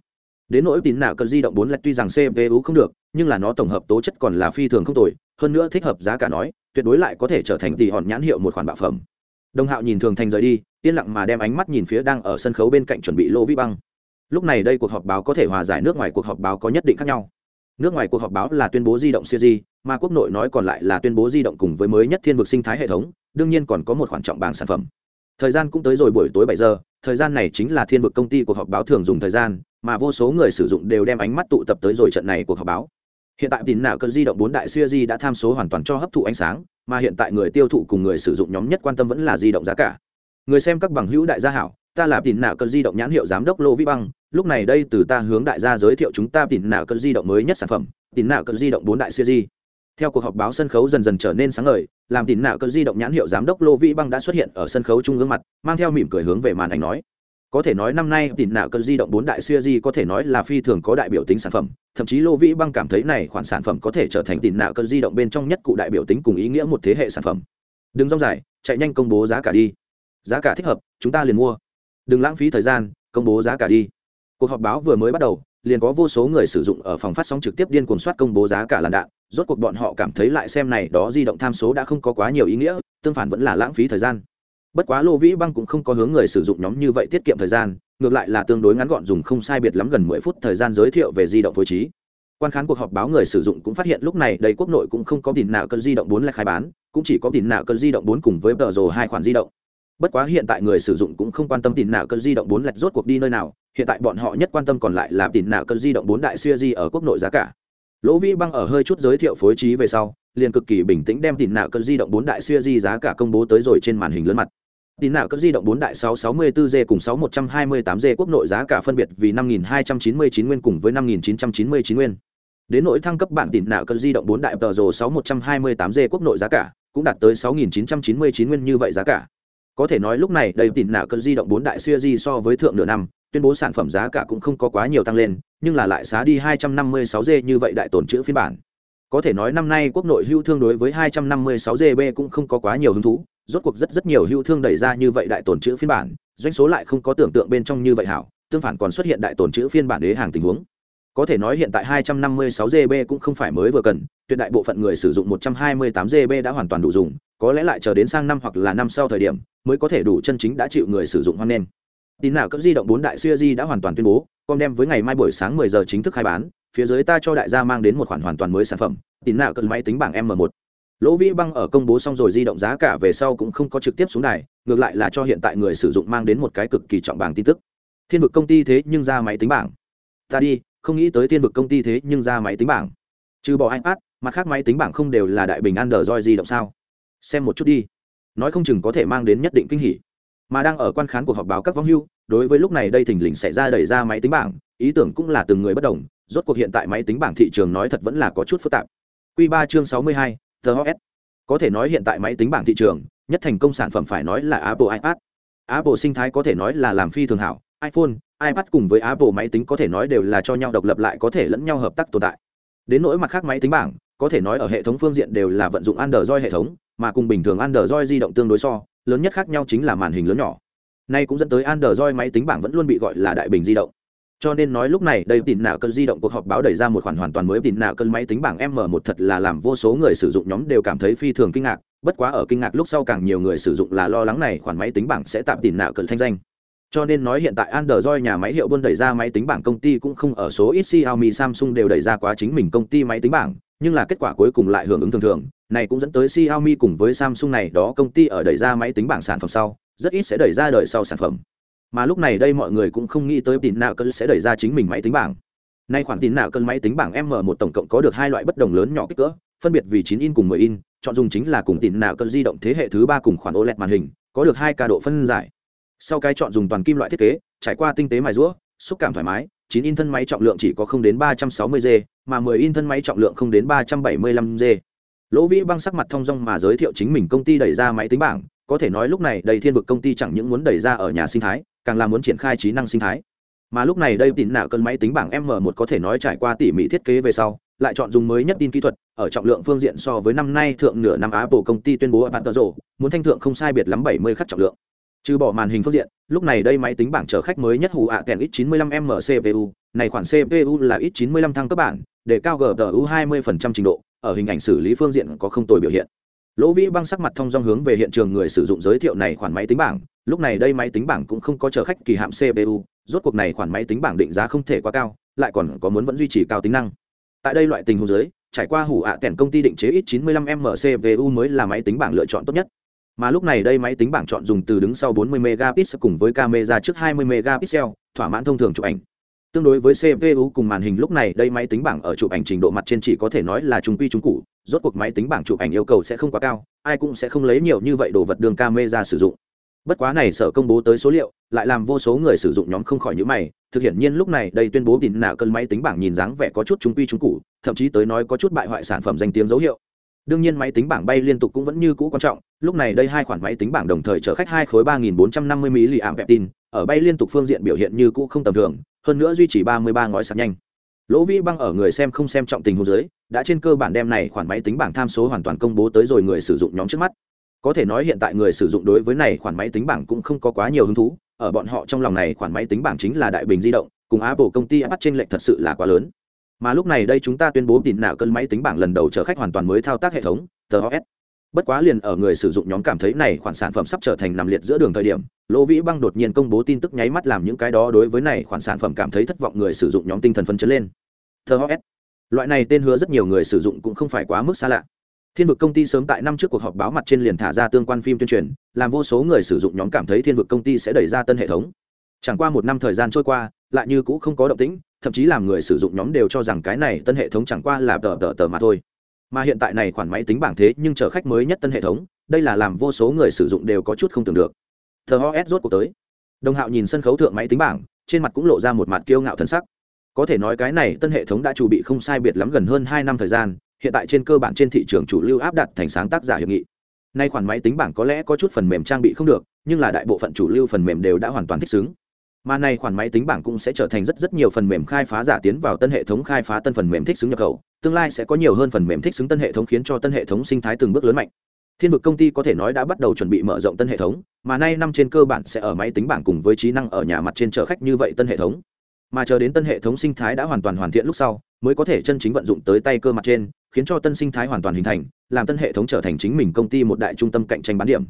Đến nỗi tín nào cần di động bốn lạch tuy rằng cpu không được, nhưng là nó tổng hợp tố chất còn là phi thường không tồi, hơn nữa thích hợp giá cả nói, tuyệt đối lại có thể trở thành tỷ hòn nhãn hiệu một khoản bạo phẩm. Đồng hạo nhìn thường thành rời đi, yên lặng mà đem ánh mắt nhìn phía đang ở sân khấu bên cạnh chuẩn bị lô vi băng. Lúc này đây cuộc họp báo có thể hòa giải nước ngoài cuộc họp báo có nhất định khác nhau. Nước ngoài cuộc họp báo là tuyên bố di động siêu di mà quốc nội nói còn lại là tuyên bố di động cùng với mới nhất thiên vực sinh thái hệ thống, đương nhiên còn có một khoản trọng bảng sản phẩm. Thời gian cũng tới rồi buổi tối bảy giờ, thời gian này chính là thiên vực công ty cuộc họp báo thường dùng thời gian, mà vô số người sử dụng đều đem ánh mắt tụ tập tới rồi trận này cuộc họp báo. Hiện tại tín nào cơn di động bốn đại siêu di đã tham số hoàn toàn cho hấp thụ ánh sáng, mà hiện tại người tiêu thụ cùng người sử dụng nhóm nhất quan tâm vẫn là di động giá cả. Người xem các bằng hữu đại gia hảo, ta là tín nào cơn di động nhãn hiệu giám đốc lô vĩ băng, lúc này đây từ ta hướng đại gia giới thiệu chúng ta tín nào cơn di động mới nhất sản phẩm, tín nào cơn di động bốn đại siêu di theo cuộc họp báo sân khấu dần dần trở nên sáng ngời, làm tín nào cơn di động nhãn hiệu giám đốc lô vĩ băng đã xuất hiện ở sân khấu trung ương mặt, mang theo mỉm cười hướng về màn ảnh nói. Có thể nói năm nay tín nào cơn di động bốn đại siêu di có thể nói là phi thường có đại biểu tính sản phẩm, thậm chí lô vĩ băng cảm thấy này khoản sản phẩm có thể trở thành tín nào cơn di động bên trong nhất cụ đại biểu tính cùng ý nghĩa một thế hệ sản phẩm. Đừng rong dài, chạy nhanh công bố giá cả đi. Giá cả thích hợp, chúng ta liền mua. Đừng lãng phí thời gian, công bố giá cả đi. Cuộc họp báo vừa mới bắt đầu, liền có vô số người sử dụng ở phòng phát sóng trực tiếp điên cuồng soát công bố giá cả làn đạn rốt cuộc bọn họ cảm thấy lại xem này đó di động tham số đã không có quá nhiều ý nghĩa, tương phản vẫn là lãng phí thời gian. Bất quá lô vĩ băng cũng không có hướng người sử dụng nhóm như vậy tiết kiệm thời gian, ngược lại là tương đối ngắn gọn dùng không sai biệt lắm gần mười phút thời gian giới thiệu về di động phối trí. Quan khán cuộc họp báo người sử dụng cũng phát hiện lúc này đầy quốc nội cũng không có tiền nào cân di động bốn là khai bán, cũng chỉ có tiền nào cân di động bốn cùng với tờ rồ hai khoản di động. Bất quá hiện tại người sử dụng cũng không quan tâm tiền nào cân di động bốn lạch rốt cuộc đi nơi nào, hiện tại bọn họ nhất quan tâm còn lại là tiền nào cân di động bốn đại siêu di ở quốc nội giá cả lỗ vĩ băng ở hơi chút giới thiệu phối trí về sau, liền cực kỳ bình tĩnh đem tin nạo cân di động bốn đại siêu di giá cả công bố tới rồi trên màn hình lớn mặt. Tin nạo cân di động bốn đại sáu sáu mươi bốn g cùng sáu một trăm hai mươi tám g quốc nội giá cả phân biệt vì năm nghìn hai trăm chín mươi chín nguyên cùng với năm nghìn chín trăm chín mươi chín nguyên. Đến nỗi thăng cấp bản tin nạo cơn di động bốn đại tờ rồ sáu một trăm hai mươi tám g quốc nội giá cả, cũng đạt tới sáu nghìn chín trăm chín mươi chín nguyên như vậy giá cả. Có thể nói lúc này đây tin nạo cơn di động bốn đại siêu di so với thượng nửa năm, tuyên bố sản phẩm giá cả cũng không có quá nhiều tăng lên nhưng là lại xá đi hai trăm năm mươi sáu g như vậy đại tổn chữ phiên bản có thể nói năm nay quốc nội hưu thương đối với 256 GB cũng không có quá nhiều hứng thú, rốt cuộc rất rất nhiều hưu thương đẩy ra như vậy đại tổn chữ phiên bản, doanh số lại không có tưởng tượng bên trong như vậy hảo, tương phản còn xuất hiện đại tổn chữ phiên bản đế hàng tình huống. Có thể nói hiện tại 256 GB cũng không phải mới vừa cần, tuyệt đại bộ phận người sử dụng 128 GB đã hoàn toàn đủ dùng, có lẽ lại chờ đến sang năm hoặc là năm sau thời điểm mới có thể đủ chân chính đã chịu người sử dụng hoan nghênh. Tin nào cấp di động 4 đại siêu di đã hoàn toàn tuyên bố, con đem với ngày mai buổi sáng 10 giờ chính thức khai bán, phía dưới ta cho đại gia mang đến một khoản hoàn toàn mới sản phẩm tín nào cần máy tính bảng m 1 lỗ vĩ băng ở công bố xong rồi di động giá cả về sau cũng không có trực tiếp xuống đài ngược lại là cho hiện tại người sử dụng mang đến một cái cực kỳ trọng bảng tin tức. Thiên vực công ty thế nhưng ra máy tính bảng. Ta đi không nghĩ tới thiên vực công ty thế nhưng ra máy tính bảng. Trừ bỏ ipad mặt khác máy tính bảng không đều là đại bình android di động sao? Xem một chút đi. Nói không chừng có thể mang đến nhất định kinh hỉ mà đang ở quan khán cuộc họp báo các vong hưu, đối với lúc này đây thình lình xảy ra đẩy ra máy tính bảng, ý tưởng cũng là từng người bất đồng, rốt cuộc hiện tại máy tính bảng thị trường nói thật vẫn là có chút phức tạp. Q ba chương sáu mươi hai ths có thể nói hiện tại máy tính bảng thị trường, nhất thành công sản phẩm phải nói là apple ipad. Apple sinh thái có thể nói là làm phi thường hảo, iphone, ipad cùng với apple máy tính có thể nói đều là cho nhau độc lập lại có thể lẫn nhau hợp tác tồn tại. Đến nỗi mặt khác máy tính bảng, có thể nói ở hệ thống phương diện đều là vận dụng android hệ thống, mà cùng bình thường android di động tương đối so lớn nhất khác nhau chính là màn hình lớn nhỏ. Nay cũng dẫn tới android máy tính bảng vẫn luôn bị gọi là đại bình di động. Cho nên nói lúc này đây tin nào cơn di động cuộc họp báo đẩy ra một khoản hoàn toàn mới tin nào cơn máy tính bảng m 1 thật là làm vô số người sử dụng nhóm đều cảm thấy phi thường kinh ngạc bất quá ở kinh ngạc lúc sau càng nhiều người sử dụng là lo lắng này khoản máy tính bảng sẽ tạm tin nào cơn thanh danh. Cho nên nói hiện tại Android nhà máy hiệu buôn đẩy ra máy tính bảng công ty cũng không ở số ít Xiaomi Samsung đều đẩy ra quá chính mình công ty máy tính bảng, nhưng là kết quả cuối cùng lại hưởng ứng thường thường, này cũng dẫn tới Xiaomi cùng với Samsung này đó công ty ở đẩy ra máy tính bảng sản phẩm sau, rất ít sẽ đẩy ra đời sau sản phẩm. Mà lúc này đây mọi người cũng không nghĩ tới tin nào cần sẽ đẩy ra chính mình máy tính bảng. Nay khoản tin nào cần máy tính bảng M1 tổng cộng có được hai loại bất đồng lớn nhỏ kích cỡ phân biệt vì 9 in cùng 10 in chọn dùng chính là cùng tin nào cần di động thế hệ thứ ba cùng khoản OLED màn hình có được hai ca độ phân giải. Sau cái chọn dùng toàn kim loại thiết kế trải qua tinh tế mài rũa xúc cảm thoải mái 9 in thân máy trọng lượng chỉ có không đến 360 g mà 10 in thân máy trọng lượng không đến 375 g lỗ vĩ băng sắc mặt thông dong mà giới thiệu chính mình công ty đẩy ra máy tính bảng, có thể nói lúc này đầy thiên vực công ty chẳng những muốn đẩy ra ở nhà sinh thái, càng là muốn triển khai trí năng sinh thái. Mà lúc này đây tín nạo cân máy tính bảng m 1 có thể nói trải qua tỉ mỉ thiết kế về sau, lại chọn dùng mới nhất tin kỹ thuật, ở trọng lượng phương diện so với năm nay thượng nửa năm apple công ty tuyên bố ở bản tờ rổ muốn thanh thượng không sai biệt lắm 70 khắc trọng lượng. Trừ bỏ màn hình phương diện, lúc này đây máy tính bảng chở khách mới nhất hù ạ kèn x 95 m cpu này khoản cpu là x 95 thăng cấp bản, để cao gpu 20% trình độ ở hình ảnh xử lý phương diện có không tồi biểu hiện. Lỗ vĩ băng sắc mặt thông dong hướng về hiện trường người sử dụng giới thiệu này khoản máy tính bảng. Lúc này đây máy tính bảng cũng không có trở khách kỳ hạm cpu rốt cuộc này khoản máy tính bảng định giá không thể quá cao, lại còn có muốn vẫn duy trì cao tính năng. Tại đây loại tình huống giới trải qua hủ ạ à công ty định chế ít 95 m cpu mới là máy tính bảng lựa chọn tốt nhất. Mà lúc này đây máy tính bảng chọn dùng từ đứng sau 40 megapixel cùng với camera trước 20 megapixel, thỏa mãn thông thường chụp ảnh tương đối với cpu cùng màn hình lúc này đây máy tính bảng ở chụp ảnh trình độ mặt trên chỉ có thể nói là trung quy trung cụ rốt cuộc máy tính bảng chụp ảnh yêu cầu sẽ không quá cao ai cũng sẽ không lấy nhiều như vậy đồ vật đường camera sử dụng. Bất quá này sở công bố tới số liệu lại làm vô số người sử dụng nhóm không khỏi nhữ mày thực hiện nhiên lúc này đây tuyên bố tìm nạo cân máy tính bảng nhìn dáng vẻ có chút trung quy trung cụ thậm chí tới nói có chút bại hoại sản phẩm danh tiếng dấu hiệu. Đương nhiên máy tính bảng bay liên tục cũng vẫn như cũ quan trọng lúc này đây hai khoản máy tính bảng đồng thời chở khách hai khối ba nghìn bốn trăm năm mươi mAh tin, ở bay liên tục phương diện biểu hiện như cũ không tầm thường hơn nữa duy trì ba mươi ba ngói sạc nhanh. Lỗ vĩ băng ở người xem không xem trọng tình huống dưới, đã trên cơ bản đem này khoản máy tính bảng tham số hoàn toàn công bố tới rồi người sử dụng nhóm trước mắt. Có thể nói hiện tại người sử dụng đối với này khoản máy tính bảng cũng không có quá nhiều hứng thú, ở bọn họ trong lòng này khoản máy tính bảng chính là đại bình di động, cùng apple công ty bắt trên lệnh thật sự là quá lớn. Mà lúc này đây chúng ta tuyên bố tin nào cân máy tính bảng lần đầu chở khách hoàn toàn mới thao tác hệ thống TOS bất quá liền ở người sử dụng nhóm cảm thấy này khoản sản phẩm sắp trở thành nằm liệt giữa đường thời điểm, lỗ vĩ băng đột nhiên công bố tin tức nháy mắt làm những cái đó đối với này khoản sản phẩm cảm thấy thất vọng người sử dụng nhóm tinh thần phấn chấn lên. TOS. loại này tên hứa rất nhiều người sử dụng cũng không phải quá mức xa lạ. Thiên vực công ty sớm tại năm trước cuộc họp báo mặt trên liền thả ra tương quan phim tuyên truyền, làm vô số người sử dụng nhóm cảm thấy thiên vực công ty sẽ đẩy ra tân hệ thống. Chẳng qua một năm thời gian trôi qua, lại như cũ không có động tĩnh, thậm chí làm người sử dụng nhóm đều cho rằng cái này tân hệ thống chẳng qua là tờ tờ tờ mà thôi mà hiện tại này khoản máy tính bảng thế nhưng chở khách mới nhất tân hệ thống, đây là làm vô số người sử dụng đều có chút không tưởng được. Thờ ho s rốt cuộc tới. Đồng hạo nhìn sân khấu thượng máy tính bảng, trên mặt cũng lộ ra một mặt kiêu ngạo thân sắc. Có thể nói cái này tân hệ thống đã chuẩn bị không sai biệt lắm gần hơn hai năm thời gian, hiện tại trên cơ bản trên thị trường chủ lưu áp đặt thành sáng tác giả hiệp nghị. Nay khoản máy tính bảng có lẽ có chút phần mềm trang bị không được, nhưng là đại bộ phận chủ lưu phần mềm đều đã hoàn toàn thích ứng mà này khoản máy tính bảng cũng sẽ trở thành rất rất nhiều phần mềm khai phá giả tiến vào tân hệ thống khai phá tân phần mềm thích xứng nhập khẩu. Tương lai sẽ có nhiều hơn phần mềm thích xứng tân hệ thống khiến cho tân hệ thống sinh thái từng bước lớn mạnh. Thiên vực công ty có thể nói đã bắt đầu chuẩn bị mở rộng tân hệ thống, mà nay năm trên cơ bản sẽ ở máy tính bảng cùng với trí năng ở nhà mặt trên chở khách như vậy tân hệ thống. Mà chờ đến tân hệ thống sinh thái đã hoàn toàn hoàn thiện lúc sau, mới có thể chân chính vận dụng tới tay cơ mặt trên, khiến cho tân sinh thái hoàn toàn hình thành, làm tân hệ thống trở thành chính mình công ty một đại trung tâm cạnh tranh bán điểm.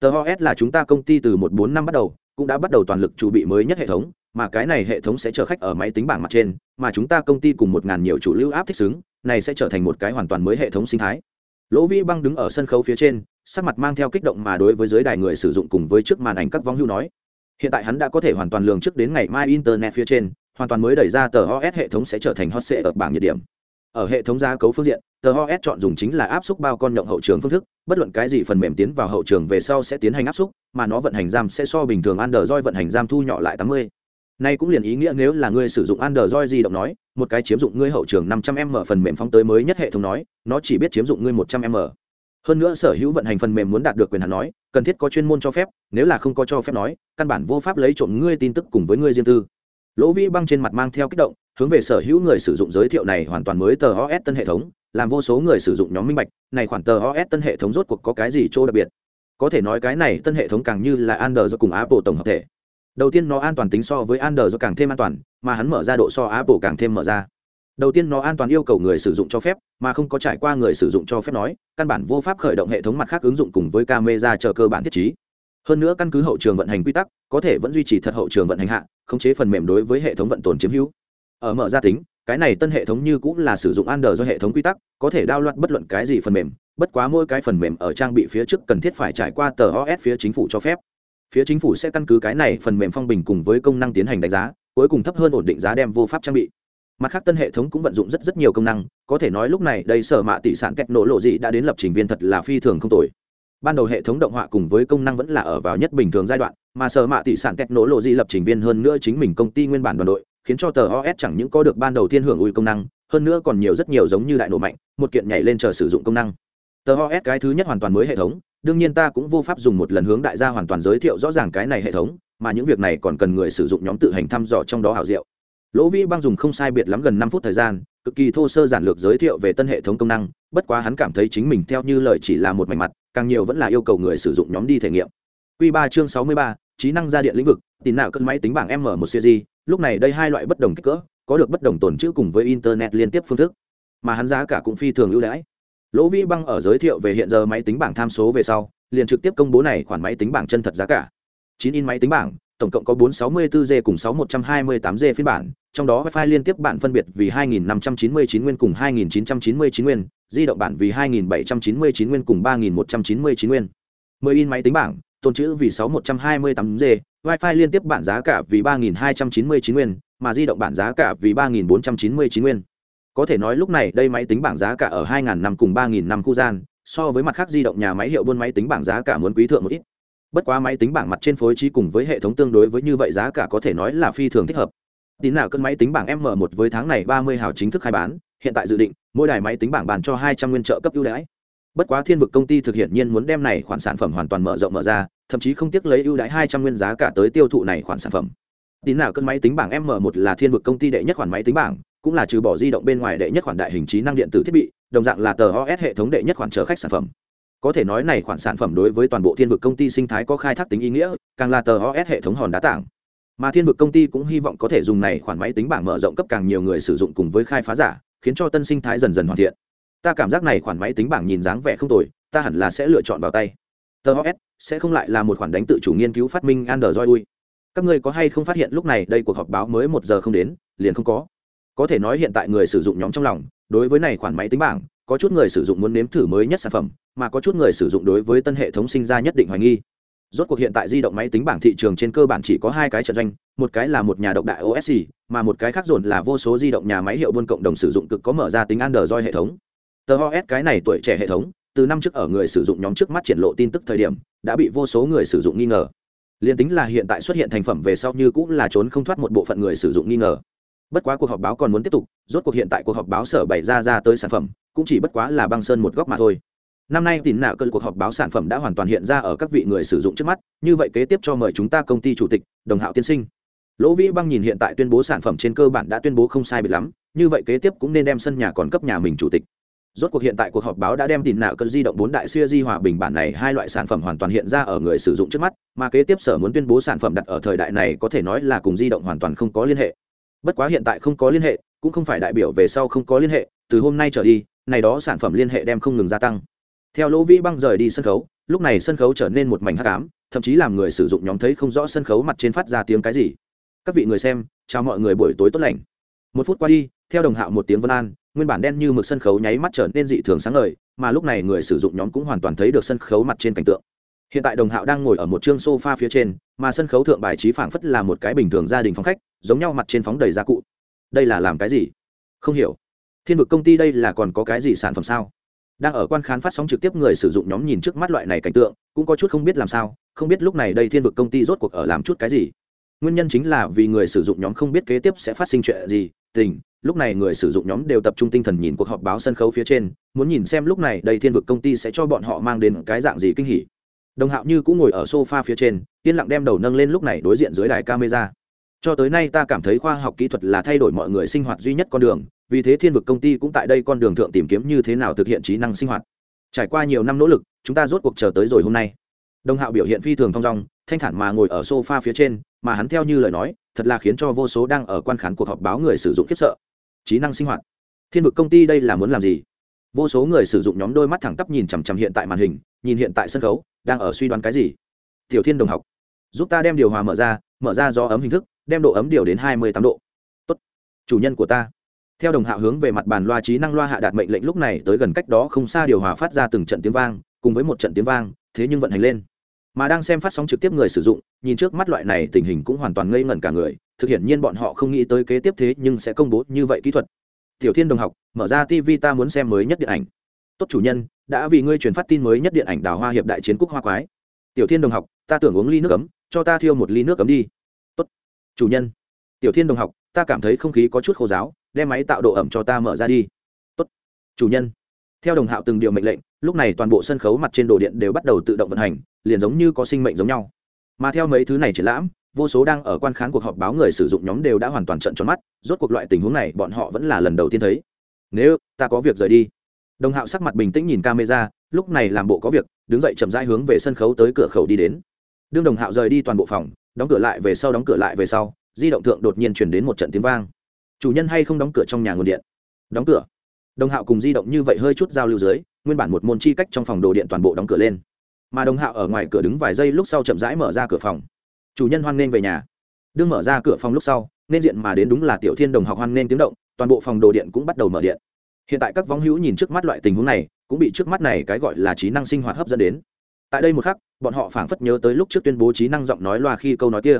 Tờ os là chúng ta công ty từ một bốn năm bắt đầu cũng đã bắt đầu toàn lực chuẩn bị mới nhất hệ thống, mà cái này hệ thống sẽ chở khách ở máy tính bảng mặt trên, mà chúng ta công ty cùng một ngàn nhiều chủ lưu áp thích xứng, này sẽ trở thành một cái hoàn toàn mới hệ thống sinh thái. Lỗ vĩ băng đứng ở sân khấu phía trên, sắc mặt mang theo kích động mà đối với giới đài người sử dụng cùng với trước màn ảnh các vong hưu nói. Hiện tại hắn đã có thể hoàn toàn lường trước đến ngày mai internet phía trên, hoàn toàn mới đẩy ra tờ os hệ thống sẽ trở thành hot sệ ở bảng nhiệt điểm ở hệ thống gia cấu phương diện tờ os chọn dùng chính là áp suất bao con nhộng hậu trường phương thức bất luận cái gì phần mềm tiến vào hậu trường về sau sẽ tiến hành áp suất mà nó vận hành giam sẽ so bình thường android vận hành giam thu nhỏ lại 80. Nay cũng liền ý nghĩa nếu là ngươi sử dụng Android di động nói, một cái chiếm dụng ngươi hậu trường 500m phần mềm phóng tới mới nhất hệ thống nói, nó chỉ biết chiếm dụng ngươi 100m. Hơn nữa sở hữu vận hành phần mềm muốn đạt được quyền hạn nói, cần thiết có chuyên môn cho phép, nếu là không có cho phép nói, căn bản vô pháp lấy trộm ngươi tin tức cùng với ngươi riêng tư. Lỗ Vĩ Băng trên mặt mang theo kích động, hướng về sở hữu người sử dụng giới thiệu này hoàn toàn mới tờ OS tân hệ thống, làm vô số người sử dụng nhóm minh bạch, này khoản tờ OS tân hệ thống rốt cuộc có cái gì chỗ đặc biệt. Có thể nói cái này tân hệ thống càng như là Android cùng Apple tổng hợp thể. Đầu tiên nó an toàn tính so với android càng thêm an toàn mà hắn mở ra độ so apple càng thêm mở ra. Đầu tiên nó an toàn yêu cầu người sử dụng cho phép mà không có trải qua người sử dụng cho phép nói căn bản vô pháp khởi động hệ thống mặt khác ứng dụng cùng với camera chờ cơ bản thiết trí. Hơn nữa căn cứ hậu trường vận hành quy tắc có thể vẫn duy trì thật hậu trường vận hành hạ khống chế phần mềm đối với hệ thống vận tồn chiếm hữu ở mở ra tính, cái này tân hệ thống như cũng là sử dụng Android do hệ thống quy tắc, có thể đao loạn bất luận cái gì phần mềm, bất quá mỗi cái phần mềm ở trang bị phía trước cần thiết phải trải qua tờ os phía chính phủ cho phép. Phía chính phủ sẽ căn cứ cái này phần mềm phong bình cùng với công năng tiến hành đánh giá, cuối cùng thấp hơn ổn định giá đem vô pháp trang bị. Mặt khác tân hệ thống cũng vận dụng rất rất nhiều công năng, có thể nói lúc này đây sở mạ tỷ sản kẹt nổ lộ gì đã đến lập trình viên thật là phi thường không tồi. Ban đầu hệ thống động họa cùng với công năng vẫn là ở vào nhất bình thường giai đoạn, mà sở mạ tỷ sản kẹt nổ lộ gì lập trình viên hơn nữa chính mình công ty nguyên bản đoàn đội khiến cho tờ os chẳng những có được ban đầu thiên hưởng ui công năng, hơn nữa còn nhiều rất nhiều giống như đại nổ mạnh, một kiện nhảy lên chờ sử dụng công năng. Tờ os cái thứ nhất hoàn toàn mới hệ thống, đương nhiên ta cũng vô pháp dùng một lần hướng đại gia hoàn toàn giới thiệu rõ ràng cái này hệ thống, mà những việc này còn cần người sử dụng nhóm tự hành thăm dò trong đó hảo diệu. Lỗ vĩ băng dùng không sai biệt lắm gần năm phút thời gian, cực kỳ thô sơ giản lược giới thiệu về tân hệ thống công năng, bất quá hắn cảm thấy chính mình theo như lời chỉ là một mảnh mặt, càng nhiều vẫn là yêu cầu người sử dụng nhóm đi thể nghiệm. Q ba chương sáu mươi ba, trí năng gia điện lĩnh vực tìm nào cân máy tính bảng m một series lúc này đây hai loại bất đồng kích cỡ có được bất đồng tồn chữ cùng với internet liên tiếp phương thức mà hắn giá cả cũng phi thường ưu đãi lỗ vĩ băng ở giới thiệu về hiện giờ máy tính bảng tham số về sau liền trực tiếp công bố này khoản máy tính bảng chân thật giá cả chín in máy tính bảng tổng cộng có 464G cùng 6128G phiên bản, trong đó Wi-Fi liên tiếp bản phân biệt vì 2599 nguyên cùng 2999 nguyên, di động bản vì 2799 nguyên cùng 3199 nguyên. 10 in máy tính bảng, tồn chữ vì 6128G, Wi-Fi liên tiếp bản giá cả vì 3.299 nguyên, mà di động bản giá cả vì 3.499 nguyên. Có thể nói lúc này đây máy tính bảng giá cả ở 2.000 năm cùng 3.000 năm khu gian so với mặt khác di động nhà máy hiệu buôn máy tính bảng giá cả muốn quý thượng một ít. Bất quá máy tính bảng mặt trên phối trí cùng với hệ thống tương đối với như vậy giá cả có thể nói là phi thường thích hợp. Tín nào cân máy tính bảng m 1 với tháng này 30 hào chính thức khai bán hiện tại dự định mỗi đài máy tính bảng bàn cho 200 nguyên trợ cấp ưu đãi bất quá thiên vực công ty thực hiện nhiên muốn đem này khoản sản phẩm hoàn toàn mở rộng mở ra, thậm chí không tiếc lấy ưu đãi 200 nguyên giá cả tới tiêu thụ này khoản sản phẩm. Tín nào cân máy tính bảng m 1 là thiên vực công ty đệ nhất khoản máy tính bảng, cũng là trừ bỏ di động bên ngoài đệ nhất khoản đại hình trí năng điện tử thiết bị, đồng dạng là tờ os hệ thống đệ nhất khoản chở khách sản phẩm. Có thể nói này khoản sản phẩm đối với toàn bộ thiên vực công ty sinh thái có khai thác tính ý nghĩa, càng là tờ os hệ thống hòn đá tảng. Mà thiên vực công ty cũng hy vọng có thể dùng này khoản máy tính bảng mở rộng cấp càng nhiều người sử dụng cùng với khai phá giả, khiến cho tân sinh thái dần dần hoàn thiện ta cảm giác này khoản máy tính bảng nhìn dáng vẻ không tồi, ta hẳn là sẽ lựa chọn vào tay. Tờ os sẽ không lại là một khoản đánh tự chủ nghiên cứu phát minh android ui. Các ngươi có hay không phát hiện lúc này đây cuộc họp báo mới một giờ không đến, liền không có? Có thể nói hiện tại người sử dụng nhóm trong lòng, đối với này khoản máy tính bảng, có chút người sử dụng muốn nếm thử mới nhất sản phẩm, mà có chút người sử dụng đối với tân hệ thống sinh ra nhất định hoài nghi. Rốt cuộc hiện tại di động máy tính bảng thị trường trên cơ bản chỉ có hai cái trận doanh, một cái là một nhà độc đại osc mà một cái khác dồn là vô số di động nhà máy hiệu buôn cộng đồng sử dụng cực có mở ra tính android hệ thống tờ os cái này tuổi trẻ hệ thống, từ năm trước ở người sử dụng nhóm trước mắt triển lộ tin tức thời điểm, đã bị vô số người sử dụng nghi ngờ. Liền tính là hiện tại xuất hiện thành phẩm về sau như cũng là trốn không thoát một bộ phận người sử dụng nghi ngờ. Bất quá cuộc họp báo còn muốn tiếp tục, rốt cuộc hiện tại cuộc họp báo sở bày ra ra tới sản phẩm, cũng chỉ bất quá là băng sơn một góc mà thôi. Năm nay tín nạo cơn cuộc họp báo sản phẩm đã hoàn toàn hiện ra ở các vị người sử dụng trước mắt, như vậy kế tiếp cho mời chúng ta công ty chủ tịch, đồng hạo tiên sinh. Lỗ vĩ băng nhìn hiện tại tuyên bố sản phẩm trên cơ bản đã tuyên bố không sai biệt lắm, như vậy kế tiếp cũng nên đem sân nhà còn cấp nhà mình chủ tịch rốt cuộc hiện tại cuộc họp báo đã đem tín nạo cơn di động bốn đại siêu di hòa bình bản này hai loại sản phẩm hoàn toàn hiện ra ở người sử dụng trước mắt, mà kế tiếp sở muốn tuyên bố sản phẩm đặt ở thời đại này có thể nói là cùng di động hoàn toàn không có liên hệ. Bất quá hiện tại không có liên hệ, cũng không phải đại biểu về sau không có liên hệ, từ hôm nay trở đi, này đó sản phẩm liên hệ đem không ngừng gia tăng. Theo lỗ vĩ băng rời đi sân khấu, lúc này sân khấu trở nên một mảnh hắc ám, thậm chí làm người sử dụng nhóm thấy không rõ sân khấu mặt trên phát ra tiếng cái gì. Các vị người xem, chào mọi người buổi tối tốt lành. Một phút qua đi, theo đồng hạo một tiếng vân an nguyên bản đen như mực sân khấu nháy mắt trở nên dị thường sáng ngời, mà lúc này người sử dụng nhóm cũng hoàn toàn thấy được sân khấu mặt trên cảnh tượng. Hiện tại đồng hạo đang ngồi ở một chương sofa phía trên, mà sân khấu thượng bài trí phảng phất là một cái bình thường gia đình phòng khách, giống nhau mặt trên phóng đầy gia cụ. Đây là làm cái gì? Không hiểu. Thiên vực công ty đây là còn có cái gì sản phẩm sao? Đang ở quan khán phát sóng trực tiếp người sử dụng nhóm nhìn trước mắt loại này cảnh tượng, cũng có chút không biết làm sao, không biết lúc này đây thiên vực công ty rốt cuộc ở làm chút cái gì. Nguyên nhân chính là vì người sử dụng nhóm không biết kế tiếp sẽ phát sinh chuyện gì tình, lúc này người sử dụng nhóm đều tập trung tinh thần nhìn cuộc họp báo sân khấu phía trên, muốn nhìn xem lúc này đây thiên vực công ty sẽ cho bọn họ mang đến cái dạng gì kinh hỉ. Đồng hạo như cũng ngồi ở sofa phía trên, yên lặng đem đầu nâng lên lúc này đối diện dưới đài camera. Cho tới nay ta cảm thấy khoa học kỹ thuật là thay đổi mọi người sinh hoạt duy nhất con đường, vì thế thiên vực công ty cũng tại đây con đường thượng tìm kiếm như thế nào thực hiện trí năng sinh hoạt. Trải qua nhiều năm nỗ lực, chúng ta rốt cuộc chờ tới rồi hôm nay. Đồng hạo biểu hiện phi thường thong dong, thanh thản mà ngồi ở sofa phía trên, mà hắn theo như lời nói thật là khiến cho vô số đang ở quan khán cuộc họp báo người sử dụng khiếp sợ. Trí năng sinh hoạt. Thiên vực công ty đây là muốn làm gì? Vô số người sử dụng nhóm đôi mắt thẳng tắp nhìn chằm chằm hiện tại màn hình, nhìn hiện tại sân khấu, đang ở suy đoán cái gì? Tiểu thiên đồng học, giúp ta đem điều hòa mở ra mở ra do ấm hình thức, đem độ ấm điều đến hai mươi tám độ. Tốt. Chủ nhân của ta. Theo đồng hạ hướng về mặt bàn loa trí năng loa hạ đạt mệnh lệnh lúc này tới gần cách đó không xa điều hòa phát ra từng trận tiếng vang, cùng với một trận tiếng vang, thế nhưng vận hành lên mà đang xem phát sóng trực tiếp người sử dụng, nhìn trước mắt loại này tình hình cũng hoàn toàn ngây ngẩn cả người, thực hiện nhiên bọn họ không nghĩ tới kế tiếp thế nhưng sẽ công bố như vậy kỹ thuật. Tiểu thiên đồng học, mở ra tv ta muốn xem mới nhất điện ảnh. Tốt chủ nhân, đã vì ngươi truyền phát tin mới nhất điện ảnh đào hoa hiệp đại chiến cúc hoa quái. Tiểu thiên đồng học, ta tưởng uống ly nước cấm cho ta thiêu một ly nước cấm đi. Tốt. Chủ nhân. Tiểu thiên đồng học, ta cảm thấy không khí có chút khô giáo đem máy tạo độ ẩm cho ta mở ra đi. Tốt. Chủ nhân. Theo đồng hạo từng điều mệnh lệnh, lúc này toàn bộ sân khấu mặt trên đồ điện đều bắt đầu tự động vận hành liền giống như có sinh mệnh giống nhau. Mà theo mấy thứ này triển lãm, vô số đang ở quan khán cuộc họp báo người sử dụng nhóm đều đã hoàn toàn trận tròn mắt, rốt cuộc loại tình huống này bọn họ vẫn là lần đầu tiên thấy. Nếu, ta có việc rời đi. Đồng hạo sắc mặt bình tĩnh nhìn camera, lúc này làm bộ có việc, đứng dậy chậm rãi hướng về sân khấu tới cửa khẩu đi đến. Đương đồng hạo rời đi toàn bộ phòng, đóng cửa lại về sau đóng cửa lại về sau, di động thượng đột nhiên chuyển đến một trận tiếng vang. Chủ nhân hay không đóng cửa trong nhà nguồn điện? Đóng cửa. Đồng hạo cùng di động như vậy hơi chút giao lưu dưới, nguyên bản một môn chi cách trong phòng đồ điện toàn bộ đóng cửa lên mà đồng hạo ở ngoài cửa đứng vài giây lúc sau chậm rãi mở ra cửa phòng. Chủ nhân hoan nghênh về nhà. Đương mở ra cửa phòng lúc sau, nên diện mà đến đúng là tiểu thiên đồng học hoan nghênh tiếng động, toàn bộ phòng đồ điện cũng bắt đầu mở điện. Hiện tại các vong hữu nhìn trước mắt loại tình huống này, cũng bị trước mắt này cái gọi là trí năng sinh hoạt hấp dẫn đến. Tại đây một khắc, bọn họ phảng phất nhớ tới lúc trước tuyên bố trí năng giọng nói loa khi câu nói kia.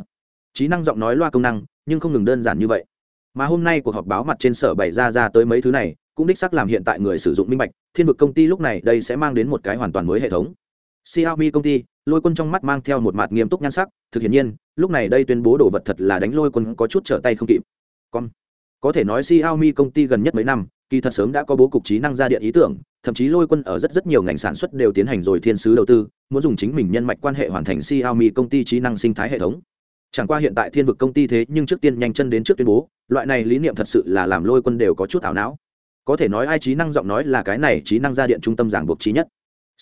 Trí năng giọng nói loa công năng, nhưng không ngừng đơn giản như vậy. Mà hôm nay cuộc họp báo mặt trên sở bày ra ra tới mấy thứ này, cũng đích xác làm hiện tại người sử dụng minh bạch, thiên vực công ty lúc này đây sẽ mang đến một cái hoàn toàn mới hệ thống. Xiaomi công ty, Lôi Quân trong mắt mang theo một mặt nghiêm túc nhan sắc, thực hiện nhiên, lúc này đây tuyên bố đồ vật thật là đánh Lôi Quân có chút trở tay không kịp. Con, có thể nói Xiaomi công ty gần nhất mấy năm, kỳ thật sớm đã có bố cục trí năng ra điện ý tưởng, thậm chí Lôi Quân ở rất rất nhiều ngành sản xuất đều tiến hành rồi thiên sứ đầu tư, muốn dùng chính mình nhân mạch quan hệ hoàn thành Xiaomi công ty trí năng sinh thái hệ thống. Chẳng qua hiện tại Thiên vực công ty thế, nhưng trước tiên nhanh chân đến trước tuyên bố, loại này lý niệm thật sự là làm Lôi Quân đều có chút ảo não. Có thể nói ai trí năng giọng nói là cái này trí năng ra điện trung tâm giảng buộc trí nhất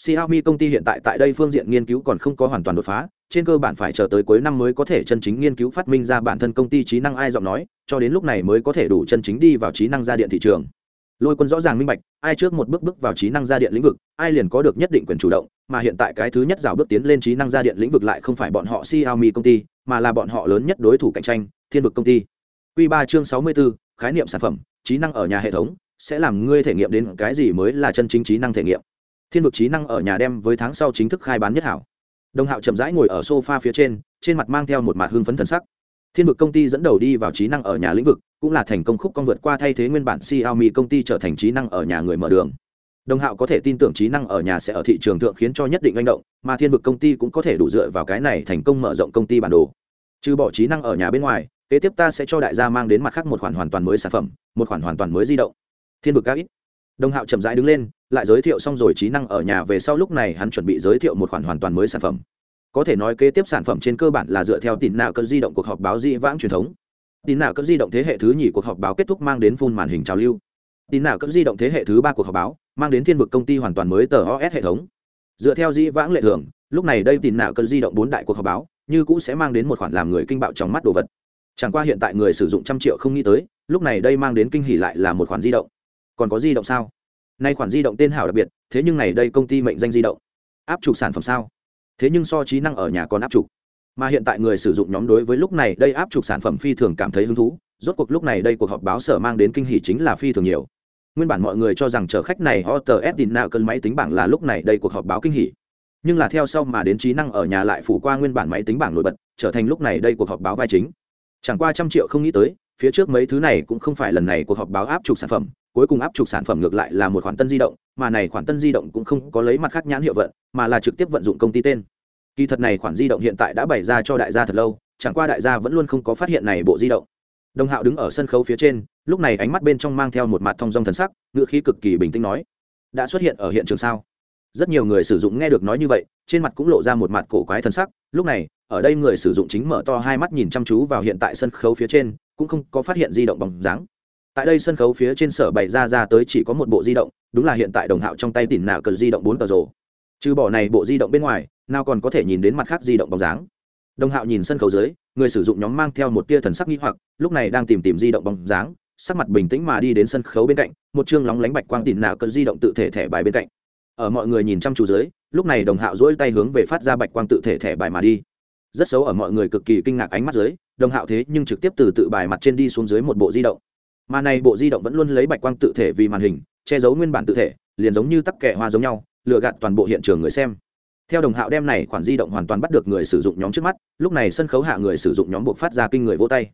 Xiaomi công ty hiện tại tại đây phương diện nghiên cứu còn không có hoàn toàn đột phá, trên cơ bản phải chờ tới cuối năm mới có thể chân chính nghiên cứu phát minh ra bản thân công ty trí năng ai giọng nói, cho đến lúc này mới có thể đủ chân chính đi vào trí năng gia điện thị trường. Lôi Quân rõ ràng minh bạch, ai trước một bước bước vào trí năng gia điện lĩnh vực, ai liền có được nhất định quyền chủ động, mà hiện tại cái thứ nhất rào bước tiến lên trí năng gia điện lĩnh vực lại không phải bọn họ Xiaomi công ty, mà là bọn họ lớn nhất đối thủ cạnh tranh, Thiên vực công ty. Quy 3 chương 64, khái niệm sản phẩm, trí năng ở nhà hệ thống, sẽ làm ngươi thể nghiệm đến cái gì mới là chân chính trí năng thể nghiệm thiên vực trí năng ở nhà đem với tháng sau chính thức khai bán nhất hảo. Đồng hạo chậm rãi ngồi ở sofa phía trên trên mặt mang theo một mặt hương phấn thần sắc. Thiên vực công ty dẫn đầu đi vào trí năng ở nhà lĩnh vực, cũng là thành công khúc con vượt qua thay thế nguyên bản xiaomi công ty trở thành trí năng ở nhà người mở đường. Đồng hạo có thể tin tưởng trí năng ở nhà sẽ ở thị trường thượng khiến cho nhất định manh động, mà thiên vực công ty cũng có thể đủ dựa vào cái này thành công mở rộng công ty bản đồ. Trừ bỏ trí năng ở nhà bên ngoài, kế tiếp ta sẽ cho đại gia mang đến mặt khác một khoản hoàn toàn mới sản phẩm, một khoản hoàn toàn mới di động. Thiên vực cao ít. Đồng hạo chậm rãi đứng lên lại giới thiệu xong rồi trí năng ở nhà về sau lúc này hắn chuẩn bị giới thiệu một khoản hoàn toàn mới sản phẩm. Có thể nói kế tiếp sản phẩm trên cơ bản là dựa theo tín nào cơn di động cuộc họp báo di vãng truyền thống. Tín nào cơn di động thế hệ thứ nhì cuộc họp báo kết thúc mang đến phun màn hình trào lưu. Tín nào cơn di động thế hệ thứ ba cuộc họp báo mang đến thiên vực công ty hoàn toàn mới tờ os hệ thống. Dựa theo di vãng lệ thường, lúc này đây tín nào cơn di động bốn đại cuộc họp báo như cũ sẽ mang đến một khoản làm người kinh bạo trong mắt đồ vật. Chẳng qua hiện tại người sử dụng trăm triệu không nghĩ tới, lúc này đây mang đến kinh hỉ lại là một khoản di động. Còn có di động sao? Nay khoản di động tên hảo đặc biệt, thế nhưng này đây công ty mệnh danh di động. Áp trục sản phẩm sao? Thế nhưng so trí năng ở nhà còn áp trục. Mà hiện tại người sử dụng nhóm đối với lúc này đây áp trục sản phẩm phi thường cảm thấy hứng thú, rốt cuộc lúc này đây cuộc họp báo sở mang đến kinh hỉ chính là phi thường nhiều. Nguyên bản mọi người cho rằng chở khách này Otter Edin nào cơn máy tính bảng là lúc này đây cuộc họp báo kinh hỉ. Nhưng là theo sau mà đến trí năng ở nhà lại phủ qua nguyên bản máy tính bảng nổi bật, trở thành lúc này đây cuộc họp báo vai chính. Chẳng qua trăm triệu không nghĩ tới, phía trước mấy thứ này cũng không phải lần này cuộc họp báo áp trục sản phẩm cuối cùng áp trục sản phẩm ngược lại là một khoản tân di động, mà này khoản tân di động cũng không có lấy mặt khác nhãn hiệu vận, mà là trực tiếp vận dụng công ty tên. Kỳ thật này khoản di động hiện tại đã bày ra cho đại gia thật lâu, chẳng qua đại gia vẫn luôn không có phát hiện này bộ di động. Đồng hạo đứng ở sân khấu phía trên, lúc này ánh mắt bên trong mang theo một mặt thong dong thần sắc ngựa khí cực kỳ bình tĩnh nói, đã xuất hiện ở hiện trường sao? Rất nhiều người sử dụng nghe được nói như vậy, trên mặt cũng lộ ra một mặt cổ quái thần sắc, lúc này, ở đây người sử dụng chính mở to hai mắt nhìn chăm chú vào hiện tại sân khấu phía trên, cũng không có phát hiện di động bóng dáng tại đây sân khấu phía trên sở bày ra ra tới chỉ có một bộ di động, đúng là hiện tại đồng hạo trong tay tỉn nạ cờ di động bốn tờ rồ. Trừ bỏ này bộ di động bên ngoài, nào còn có thể nhìn đến mặt khác di động bóng dáng. Đồng hạo nhìn sân khấu dưới, người sử dụng nhóm mang theo một tia thần sắc nghi hoặc, lúc này đang tìm tìm di động bóng dáng, sắc mặt bình tĩnh mà đi đến sân khấu bên cạnh, một chương lóng lánh bạch quang tỉn nạ cờ di động tự thể thẻ bài bên cạnh. Ở mọi người nhìn chăm chú dưới, lúc này đồng hạo dỗi tay hướng về phát ra bạch quang tự thể thẻ bài mà đi. Rất xấu ở mọi người cực kỳ kinh ngạc ánh mắt dưới, đồng hạo thế nhưng trực tiếp từ tự bài mặt trên đi xuống dưới một bộ di động mà này bộ di động vẫn luôn lấy bạch quang tự thể vì màn hình, che giấu nguyên bản tự thể, liền giống như tắc kẻ hoa giống nhau, lừa gạt toàn bộ hiện trường người xem. Theo đồng hạo đem này khoản di động hoàn toàn bắt được người sử dụng nhóm trước mắt, lúc này sân khấu hạ người sử dụng nhóm buộc phát ra kinh người vỗ tay.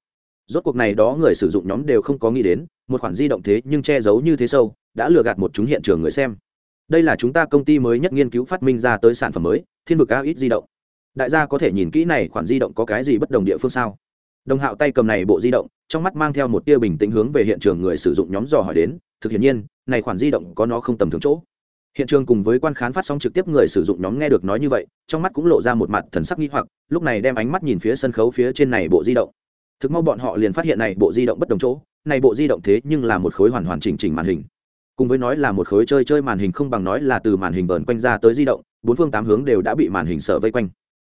Rốt cuộc này đó người sử dụng nhóm đều không có nghĩ đến, một khoản di động thế nhưng che giấu như thế sâu, đã lừa gạt một chúng hiện trường người xem. Đây là chúng ta công ty mới nhất nghiên cứu phát minh ra tới sản phẩm mới, thiên vực cao ít di động. Đại gia có thể nhìn kỹ này khoản di động có cái gì bất đồng địa phương sao? Đồng hạo tay cầm này bộ di động, trong mắt mang theo một tia bình tĩnh hướng về hiện trường người sử dụng nhóm dò hỏi đến, thực hiện nhiên, này khoản di động có nó không tầm thường chỗ? Hiện trường cùng với quan khán phát sóng trực tiếp người sử dụng nhóm nghe được nói như vậy, trong mắt cũng lộ ra một mặt thần sắc nghi hoặc, lúc này đem ánh mắt nhìn phía sân khấu phía trên này bộ di động. Thực mau bọn họ liền phát hiện này bộ di động bất đồng chỗ, này bộ di động thế nhưng là một khối hoàn hoàn chỉnh chỉnh màn hình. Cùng với nói là một khối chơi chơi màn hình không bằng nói là từ màn hình vờn quanh ra tới di động, bốn phương tám hướng đều đã bị màn hình sở vây quanh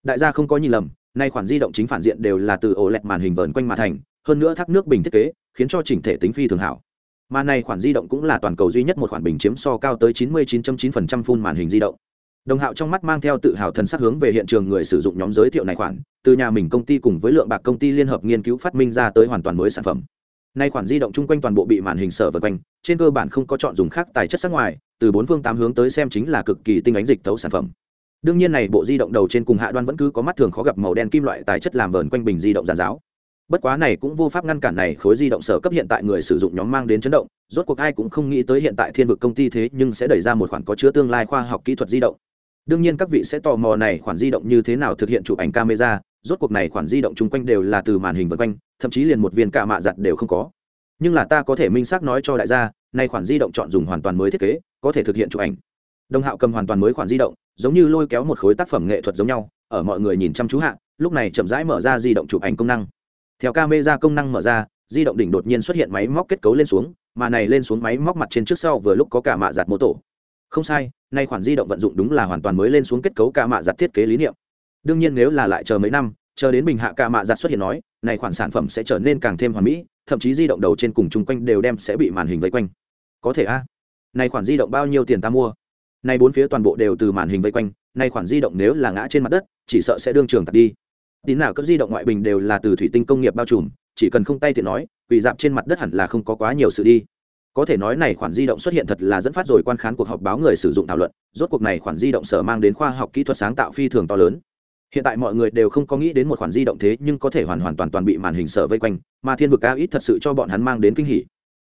đại gia không có nhìn lầm, nay khoản di động chính phản diện đều là từ ổ lẹt màn hình vờn quanh mà thành, hơn nữa thác nước bình thiết kế, khiến cho chỉnh thể tính phi thường hảo. Mà này khoản di động cũng là toàn cầu duy nhất một khoản bình chiếm so cao tới 99.9% phun màn hình di động. Đồng hạo trong mắt mang theo tự hào thần sắc hướng về hiện trường người sử dụng nhóm giới thiệu này khoản, từ nhà mình công ty cùng với lượng bạc công ty liên hợp nghiên cứu phát minh ra tới hoàn toàn mới sản phẩm. Nay khoản di động chung quanh toàn bộ bị màn hình sở vật quanh, trên cơ bản không có chọn dùng khác tài chất sắc ngoài, từ bốn phương tám hướng tới xem chính là cực kỳ tinh ánh dịch tấu sản phẩm đương nhiên này bộ di động đầu trên cùng hạ đoan vẫn cứ có mắt thường khó gặp màu đen kim loại tài chất làm vờn quanh bình di động giàn giáo. Bất quá này cũng vô pháp ngăn cản này khối di động sở cấp hiện tại người sử dụng nhóm mang đến chấn động, rốt cuộc ai cũng không nghĩ tới hiện tại thiên vực công ty thế nhưng sẽ đẩy ra một khoản có chứa tương lai khoa học kỹ thuật di động. Đương nhiên các vị sẽ tò mò này khoản di động như thế nào thực hiện chụp ảnh camera, rốt cuộc này khoản di động chung quanh đều là từ màn hình vân quanh, thậm chí liền một viên cả mạ giặt đều không có. Nhưng là ta có thể minh xác nói cho đại gia, này khoản di động chọn dùng hoàn toàn mới thiết kế, có thể thực hiện chụp ảnh đồng hạo cầm hoàn toàn mới khoản di động, giống như lôi kéo một khối tác phẩm nghệ thuật giống nhau, ở mọi người nhìn chăm chú hạ, lúc này chậm rãi mở ra di động chụp ảnh công năng. Theo camera công năng mở ra, di động đỉnh đột nhiên xuất hiện máy móc kết cấu lên xuống, mà này lên xuống máy móc mặt trên trước sau vừa lúc có cả mạ giặt mô tổ. Không sai, nay khoản di động vận dụng đúng là hoàn toàn mới lên xuống kết cấu ca mạ giặt thiết kế lý niệm. Đương nhiên nếu là lại chờ mấy năm, chờ đến bình hạ ca mạ giặt xuất hiện nói, này khoản sản phẩm sẽ trở nên càng thêm hoàn mỹ, thậm chí di động đầu trên cùng chung quanh đều đem sẽ bị màn hình vây quanh. Có thể a à? này khoản di động bao nhiêu tiền ta mua? Nay bốn phía toàn bộ đều từ màn hình vây quanh, nay khoản di động nếu là ngã trên mặt đất, chỉ sợ sẽ đương trường tạt đi. Tín nào cấp di động ngoại bình đều là từ thủy tinh công nghiệp bao trùm, chỉ cần không tay tiện nói, quỳ dạp trên mặt đất hẳn là không có quá nhiều sự đi. Có thể nói này khoản di động xuất hiện thật là dẫn phát rồi quan khán cuộc họp báo người sử dụng thảo luận, rốt cuộc này khoản di động sở mang đến khoa học kỹ thuật sáng tạo phi thường to lớn. Hiện tại mọi người đều không có nghĩ đến một khoản di động thế nhưng có thể hoàn hoàn toàn toàn bị màn hình sở vây quanh, mà thiên vực cao ít thật sự cho bọn hắn mang đến kinh hỉ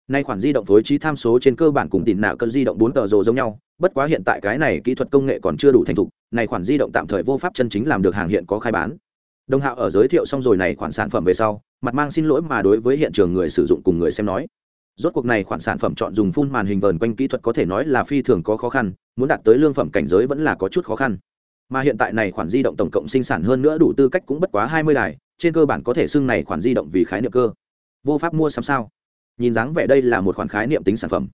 nay khoản di động phối trí tham số trên cơ bản cùng tìm nạo cân di động bốn tờ rồ giống nhau, bất quá hiện tại cái này kỹ thuật công nghệ còn chưa đủ thành thục, này khoản di động tạm thời vô pháp chân chính làm được hàng hiện có khai bán. Đồng hạo ở giới thiệu xong rồi này khoản sản phẩm về sau, mặt mang xin lỗi mà đối với hiện trường người sử dụng cùng người xem nói. Rốt cuộc này khoản sản phẩm chọn dùng phun màn hình vờn quanh kỹ thuật có thể nói là phi thường có khó khăn, muốn đạt tới lương phẩm cảnh giới vẫn là có chút khó khăn. Mà hiện tại này khoản di động tổng cộng sinh sản hơn nữa đủ tư cách cũng bất quá hai mươi đài, trên cơ bản có thể xưng này khoản di động vì khái niệm cơ. Vô pháp mua sắm sao? Nhìn dáng vẻ đây là một khoản khái niệm tính sản phẩm.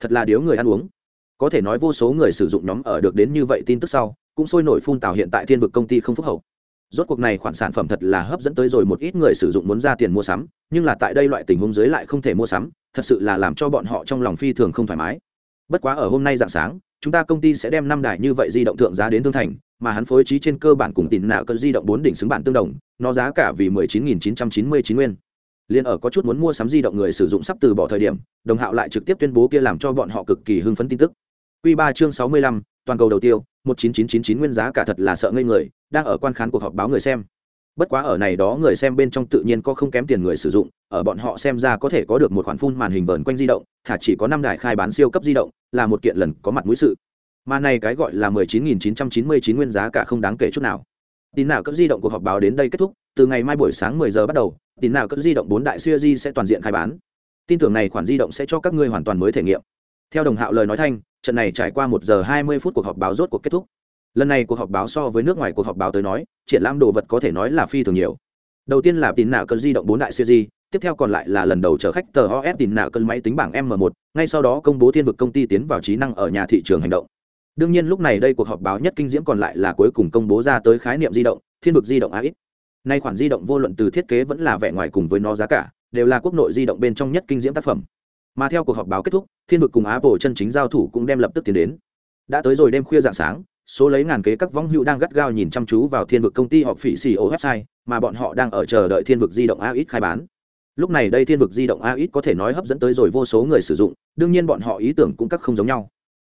Thật là điếu người ăn uống. Có thể nói vô số người sử dụng nhóm ở được đến như vậy tin tức sau, cũng sôi nổi phun tào hiện tại thiên vực công ty không phúc hậu. Rốt cuộc này khoản sản phẩm thật là hấp dẫn tới rồi một ít người sử dụng muốn ra tiền mua sắm, nhưng là tại đây loại tình huống dưới lại không thể mua sắm, thật sự là làm cho bọn họ trong lòng phi thường không thoải mái. Bất quá ở hôm nay dạng sáng, chúng ta công ty sẽ đem năm đài như vậy di động thượng giá đến thương thành, mà hắn phối trí trên cơ bản cùng tìm nạo cân di động bốn đỉnh xứng bản tương đồng, nó giá cả vì mười chín nghìn chín trăm chín mươi chín nguyên liền ở có chút muốn mua sắm di động người sử dụng sắp từ bỏ thời điểm, đồng hạo lại trực tiếp tuyên bố kia làm cho bọn họ cực kỳ hưng phấn tin tức. Q ba chương sáu mươi lăm, toàn cầu đầu tiêu, một chín chín chín chín nguyên giá cả thật là sợ ngây người, đang ở quan khán cuộc họp báo người xem. Bất quá ở này đó người xem bên trong tự nhiên có không kém tiền người sử dụng, ở bọn họ xem ra có thể có được một khoản phun màn hình vờn quanh di động, thả chỉ có năm đài khai bán siêu cấp di động, là một kiện lần có mặt mũi sự. Mà này cái gọi là mười chín nghìn chín trăm chín mươi chín nguyên giá cả không đáng kể chút nào. Tin nào cấp di động cuộc họp báo đến đây kết thúc từ ngày mai buổi sáng mười giờ bắt đầu, tin nào cấp di động bốn đại siêu di sẽ toàn diện khai bán. Tin tưởng này khoản di động sẽ cho các ngươi hoàn toàn mới thể nghiệm. Theo đồng hạo lời nói thanh, trận này trải qua một giờ hai mươi phút cuộc họp báo rốt cuộc kết thúc. Lần này cuộc họp báo so với nước ngoài cuộc họp báo tới nói, triển lãm đồ vật có thể nói là phi thường nhiều. Đầu tiên là tin nào cơn di động bốn đại siêu di, tiếp theo còn lại là lần đầu chở khách tờ os tin nào cơn máy tính bảng m 1 ngay sau đó công bố thiên vực công ty tiến vào trí năng ở nhà thị trường hành động. Đương nhiên lúc này đây cuộc họp báo nhất kinh diễm còn lại là cuối cùng công bố ra tới khái niệm di động, thiên vực di động ax nay khoản di động vô luận từ thiết kế vẫn là vẻ ngoài cùng với nó giá cả, đều là quốc nội di động bên trong nhất kinh diễm tác phẩm. Mà theo cuộc họp báo kết thúc, thiên vực cùng apple chân chính giao thủ cũng đem lập tức tiến đến. Đã tới rồi đêm khuya dạng sáng, số lấy ngàn kế các võng hữu đang gắt gao nhìn chăm chú vào thiên vực công ty họp phỉ xì ô website, mà bọn họ đang ở chờ đợi thiên vực di động ax khai bán. Lúc này đây thiên vực di động ax có thể nói hấp dẫn tới rồi vô số người sử dụng, đương nhiên bọn họ ý tưởng cũng các không giống nhau.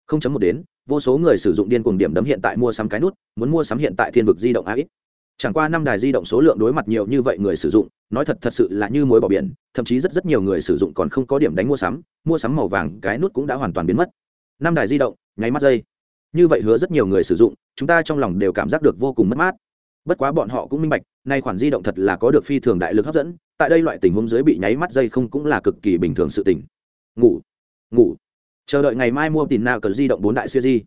Không chấm một đến, vô số người sử dụng điên cuồng điểm đấm hiện tại mua sắm cái nút, muốn mua sắm hiện tại thiên vực di động ax chẳng qua năm đài di động số lượng đối mặt nhiều như vậy người sử dụng, nói thật thật sự là như mối bỏ biển, thậm chí rất rất nhiều người sử dụng còn không có điểm đánh mua sắm mua sắm màu vàng, cái nút cũng đã hoàn toàn biến mất. Năm đài di động, nháy mắt dây như vậy hứa rất nhiều người sử dụng, chúng ta trong lòng đều cảm giác được vô cùng mất mát. Bất quá bọn họ cũng minh bạch, nay khoản di động thật là có được phi thường đại lực hấp dẫn, tại đây loại tình huống dưới bị nháy mắt dây không cũng là cực kỳ bình thường sự tình. Ngủ ngủ. Chờ đợi ngày mai mua tiền nào cần di động bốn đại siêu di.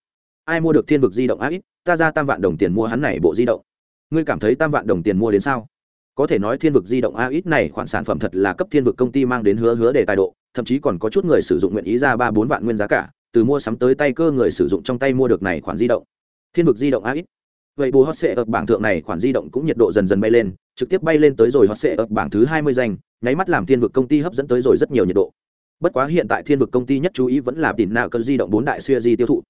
Ai mua được thiên vực di động ác ít, ta ra tam vạn đồng tiền mua hắn này bộ di động ngươi cảm thấy tam vạn đồng tiền mua đến sao? Có thể nói thiên vực di động a ít này khoản sản phẩm thật là cấp thiên vực công ty mang đến hứa hứa để tài độ, thậm chí còn có chút người sử dụng nguyện ý ra ba bốn vạn nguyên giá cả, từ mua sắm tới tay cơ người sử dụng trong tay mua được này khoản di động. Thiên vực di động a ít vậy bù hot sệ ở bảng thượng này khoản di động cũng nhiệt độ dần dần bay lên, trực tiếp bay lên tới rồi hot sệ ở bảng thứ hai mươi danh, nháy mắt làm thiên vực công ty hấp dẫn tới rồi rất nhiều nhiệt độ. Bất quá hiện tại thiên vực công ty nhất chú ý vẫn là tìm nào cơn di động bốn đại xuya di tiêu thụ.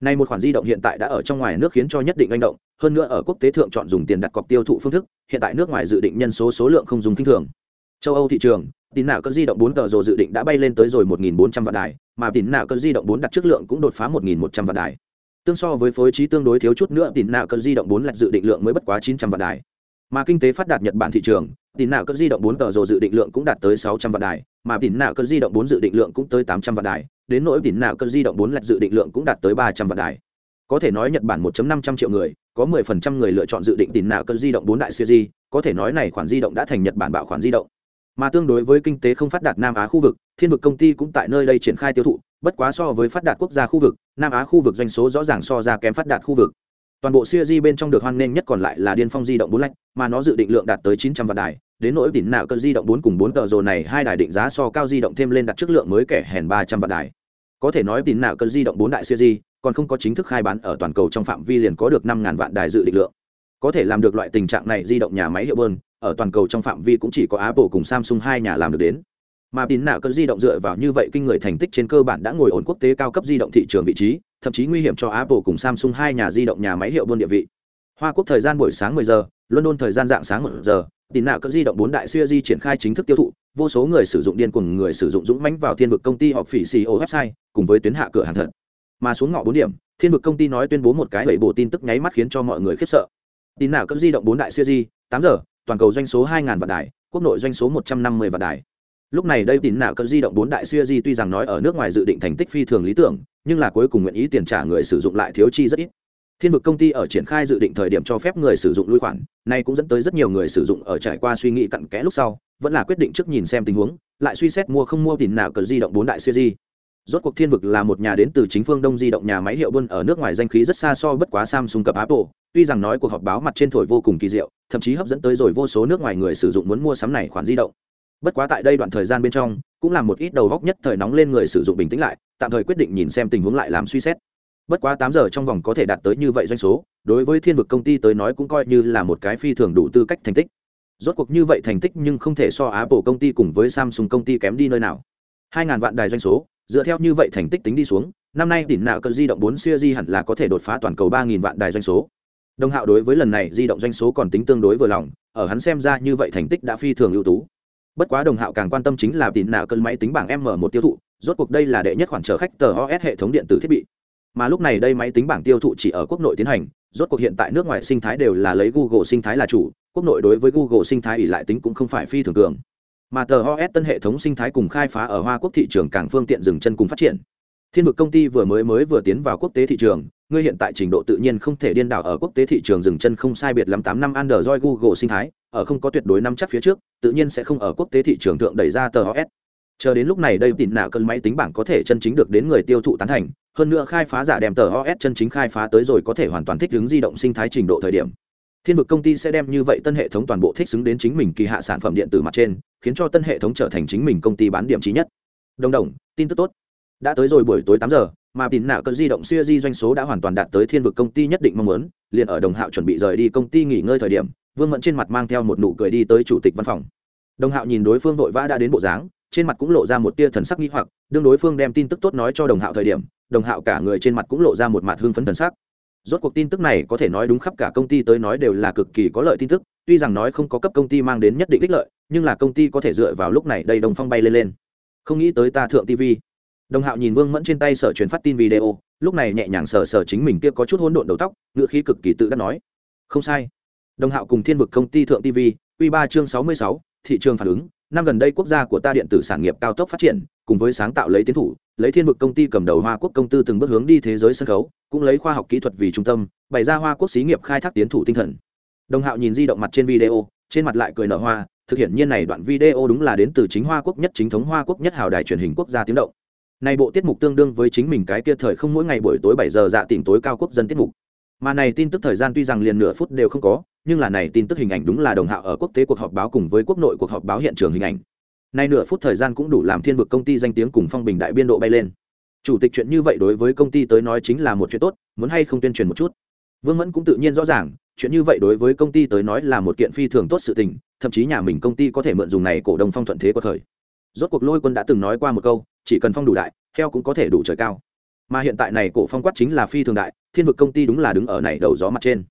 Này một khoản di động hiện tại đã ở trong ngoài nước khiến cho nhất định manh động, hơn nữa ở quốc tế thượng chọn dùng tiền đặt cọc tiêu thụ phương thức, hiện tại nước ngoài dự định nhân số số lượng không dùng kinh thường. Châu Âu thị trường, tín nào cơn di động 4 tờ rồi dự định đã bay lên tới rồi 1400 vạn đài, mà tín nào cơn di động 4 đặt trước lượng cũng đột phá 1100 vạn đài. Tương so với phối trí tương đối thiếu chút nữa, tín nào cơn di động 4 lạch dự định lượng mới bất quá 900 vạn đài. Mà kinh tế phát đạt Nhật Bản thị trường, tín nào cơn di động 4 tờ rồi dự định lượng cũng đạt tới 600 vạn đài, mà tín nào cơn di động 4 dự định lượng cũng tới 800 vạn đài, đến nỗi tín nào cơn di động 4 lạch dự định lượng cũng đạt tới 300 vạn đài. Có thể nói Nhật Bản 1.500 triệu người, có 10% người lựa chọn dự định tín nào cơn di động 4 đại siêu di, có thể nói này khoản di động đã thành Nhật Bản bạo khoản di động. Mà tương đối với kinh tế không phát đạt Nam Á khu vực, Thiên vực công ty cũng tại nơi đây triển khai tiêu thụ, bất quá so với phát đạt quốc gia khu vực, Nam Á khu vực doanh số rõ ràng so ra kém phát đạt khu vực. Toàn bộ siêu di bên trong được hoan nghênh nhất còn lại là Điên Phong di động 4 lạnh, mà nó dự định lượng đạt tới 900 vạn đài, đến nỗi tín nào cơn di động 4 cùng 4 tờ rồi này hai đài định giá so cao di động thêm lên đặt chất lượng mới kẻ hèn 300 vạn đài. Có thể nói tín nào cơn di động bốn đại siêu di, còn không có chính thức khai bán ở toàn cầu trong phạm vi liền có được 5000 vạn đài dự định lượng. Có thể làm được loại tình trạng này di động nhà máy hiệu bơn, ở toàn cầu trong phạm vi cũng chỉ có Apple cùng Samsung hai nhà làm được đến. Mà tín nào cơn di động dựa vào như vậy kinh người thành tích trên cơ bản đã ngồi ổn quốc tế cao cấp di động thị trường vị trí, thậm chí nguy hiểm cho Apple cùng Samsung hai nhà di động nhà máy hiệu bơn địa vị. Hoa Quốc thời gian buổi sáng 10 giờ, London thời gian dạng sáng 1 giờ, tín nào cần di động bốn đại siêu di triển khai chính thức tiêu thụ, vô số người sử dụng điên cuồng người sử dụng dũng mãnh vào thiên vực công ty họp phỉ CEO website, cùng với tuyến hạ cửa hàng thật. Mà xuống ngõ 4 điểm, thiên vực công ty nói tuyên bố một cái bảy bộ tin tức nháy mắt khiến cho mọi người khiếp sợ. Tin nào cỡ di động bốn đại siêu di, 8 giờ, toàn cầu doanh số 2000 vạn đài, quốc nội doanh số 150 vạn đài. Lúc này đây tín nào cỡ di động bốn đại siêu di tuy rằng nói ở nước ngoài dự định thành tích phi thường lý tưởng, nhưng là cuối cùng nguyện ý tiền trả người sử dụng lại thiếu chi rất ít thiên vực công ty ở triển khai dự định thời điểm cho phép người sử dụng lui khoản này cũng dẫn tới rất nhiều người sử dụng ở trải qua suy nghĩ cặn kẽ lúc sau, vẫn là quyết định trước nhìn xem tình huống, lại suy xét mua không mua tiền nào cần di động bốn đại siêu di rốt cuộc thiên vực là một nhà đến từ chính phương đông di động nhà máy hiệu buôn ở nước ngoài danh khí rất xa so bất quá samsung cập apple, tuy rằng nói cuộc họp báo mặt trên thổi vô cùng kỳ diệu, thậm chí hấp dẫn tới rồi vô số nước ngoài người sử dụng muốn mua sắm này khoản di động. Bất quá tại đây đoạn thời gian bên trong, cũng là một ít đầu góc nhất thời nóng lên người sử dụng bình tĩnh lại, tạm thời quyết định nhìn xem tình huống lại làm suy xét bất quá tám giờ trong vòng có thể đạt tới như vậy doanh số, đối với thiên vực công ty tới nói cũng coi như là một cái phi thường đủ tư cách thành tích. Rốt cuộc như vậy thành tích nhưng không thể so apple công ty cùng với samsung công ty kém đi nơi nào. Hai ngàn vạn đài doanh số, dựa theo như vậy thành tích tính đi xuống, năm nay tỉnh nạo cơn di động bốn siêu di hẳn là có thể đột phá toàn cầu ba nghìn vạn đài doanh số. Đồng hạo đối với lần này di động doanh số còn tính tương đối vừa lòng, ở hắn xem ra như vậy thành tích đã phi thường ưu tú. Bất quá đồng hạo càng quan tâm chính là tỉnh nạo cơn máy tính bảng m một tiêu thụ, rốt cuộc đây là đệ nhất khoản trở khách tờ os hệ thống điện tử thiết bị mà lúc này đây máy tính bảng tiêu thụ chỉ ở quốc nội tiến hành, rốt cuộc hiện tại nước ngoài sinh thái đều là lấy google sinh thái là chủ, quốc nội đối với google sinh thái ỉ lại tính cũng không phải phi thường cường. Mà tờ os tân hệ thống sinh thái cùng khai phá ở hoa quốc thị trường càng phương tiện dừng chân cùng phát triển. Thiên vực công ty vừa mới mới vừa tiến vào quốc tế thị trường, ngươi hiện tại trình độ tự nhiên không thể điên đảo ở quốc tế thị trường dừng chân không sai biệt lắm tám năm android google sinh thái, ở không có tuyệt đối năm chắc phía trước, tự nhiên sẽ không ở quốc tế thị trường thượng đẩy ra tờ os chờ đến lúc này đây tịn nạ cơn máy tính bảng có thể chân chính được đến người tiêu thụ tán thành hơn nữa khai phá giả đem tờ os chân chính khai phá tới rồi có thể hoàn toàn thích ứng di động sinh thái trình độ thời điểm. Thiên vực công ty sẽ đem như vậy tân hệ thống toàn bộ thích xứng đến chính mình kỳ hạ sản phẩm điện tử mặt trên, khiến cho tân hệ thống trở thành chính mình công ty bán điểm trí nhất. Đồng đồng, tin tức tốt. Đã tới rồi buổi tối tám giờ, mà tín nạ cỡ di động siêu di doanh số đã hoàn toàn đạt tới thiên vực công ty nhất định mong muốn, liền ở đồng hạo chuẩn bị rời đi công ty nghỉ ngơi thời điểm, vương mẫn trên mặt mang theo một nụ cười đi tới chủ tịch văn phòng. Đồng hạo nhìn đối phương vội vã đã đến bộ dáng, trên mặt cũng lộ ra một tia thần sắc nghi hoặc, đương đối phương đem tin tức tốt nói cho đồng hạo thời điểm đồng hạo cả người trên mặt cũng lộ ra một mặt hưng phấn thần sắc. Rốt cuộc tin tức này có thể nói đúng khắp cả công ty tới nói đều là cực kỳ có lợi tin tức, tuy rằng nói không có cấp công ty mang đến nhất định ích lợi, nhưng là công ty có thể dựa vào lúc này đầy đồng phong bay lên lên. Không nghĩ tới ta thượng tv đồng hạo nhìn vương mẫn trên tay sở truyền phát tin video, lúc này nhẹ nhàng sờ sờ chính mình kia có chút hỗn độn đầu tóc ngựa khí cực kỳ tự đắc nói. Không sai. Đồng hạo cùng thiên vực công ty thượng tv q ba chương sáu mươi sáu, thị trường phản ứng, năm gần đây quốc gia của ta điện tử sản nghiệp cao tốc phát triển, cùng với sáng tạo lấy tiến thủ lấy thiên vực công ty cầm đầu hoa quốc công tư từng bước hướng đi thế giới sân khấu, cũng lấy khoa học kỹ thuật vì trung tâm, bày ra hoa quốc xí nghiệp khai thác tiến thủ tinh thần. Đồng hạo nhìn di động mặt trên video, trên mặt lại cười nở hoa, thực hiện nhiên này đoạn video đúng là đến từ chính hoa quốc nhất chính thống hoa quốc nhất hào đài truyền hình quốc gia tiếng động. Này bộ tiết mục tương đương với chính mình cái kia thời không mỗi ngày buổi tối bảy giờ dạ tỉnh tối cao quốc dân tiết mục. Mà này tin tức thời gian tuy rằng liền nửa phút đều không có, nhưng là này tin tức hình ảnh đúng là đồng hạo ở quốc tế cuộc họp báo cùng với quốc nội cuộc họp báo hiện trường hình ảnh nay nửa phút thời gian cũng đủ làm thiên vực công ty danh tiếng cùng phong bình đại biên độ bay lên. Chủ tịch chuyện như vậy đối với công ty tới nói chính là một chuyện tốt, muốn hay không tuyên truyền một chút? Vương mẫn cũng tự nhiên rõ ràng, chuyện như vậy đối với công ty tới nói là một kiện phi thường tốt sự tình, thậm chí nhà mình công ty có thể mượn dùng này cổ đông phong thuận thế của thời. Rốt cuộc lôi quân đã từng nói qua một câu, chỉ cần phong đủ đại, heo cũng có thể đủ trời cao. Mà hiện tại này cổ phong quát chính là phi thường đại, thiên vực công ty đúng là đứng ở này đầu gió mặt trên.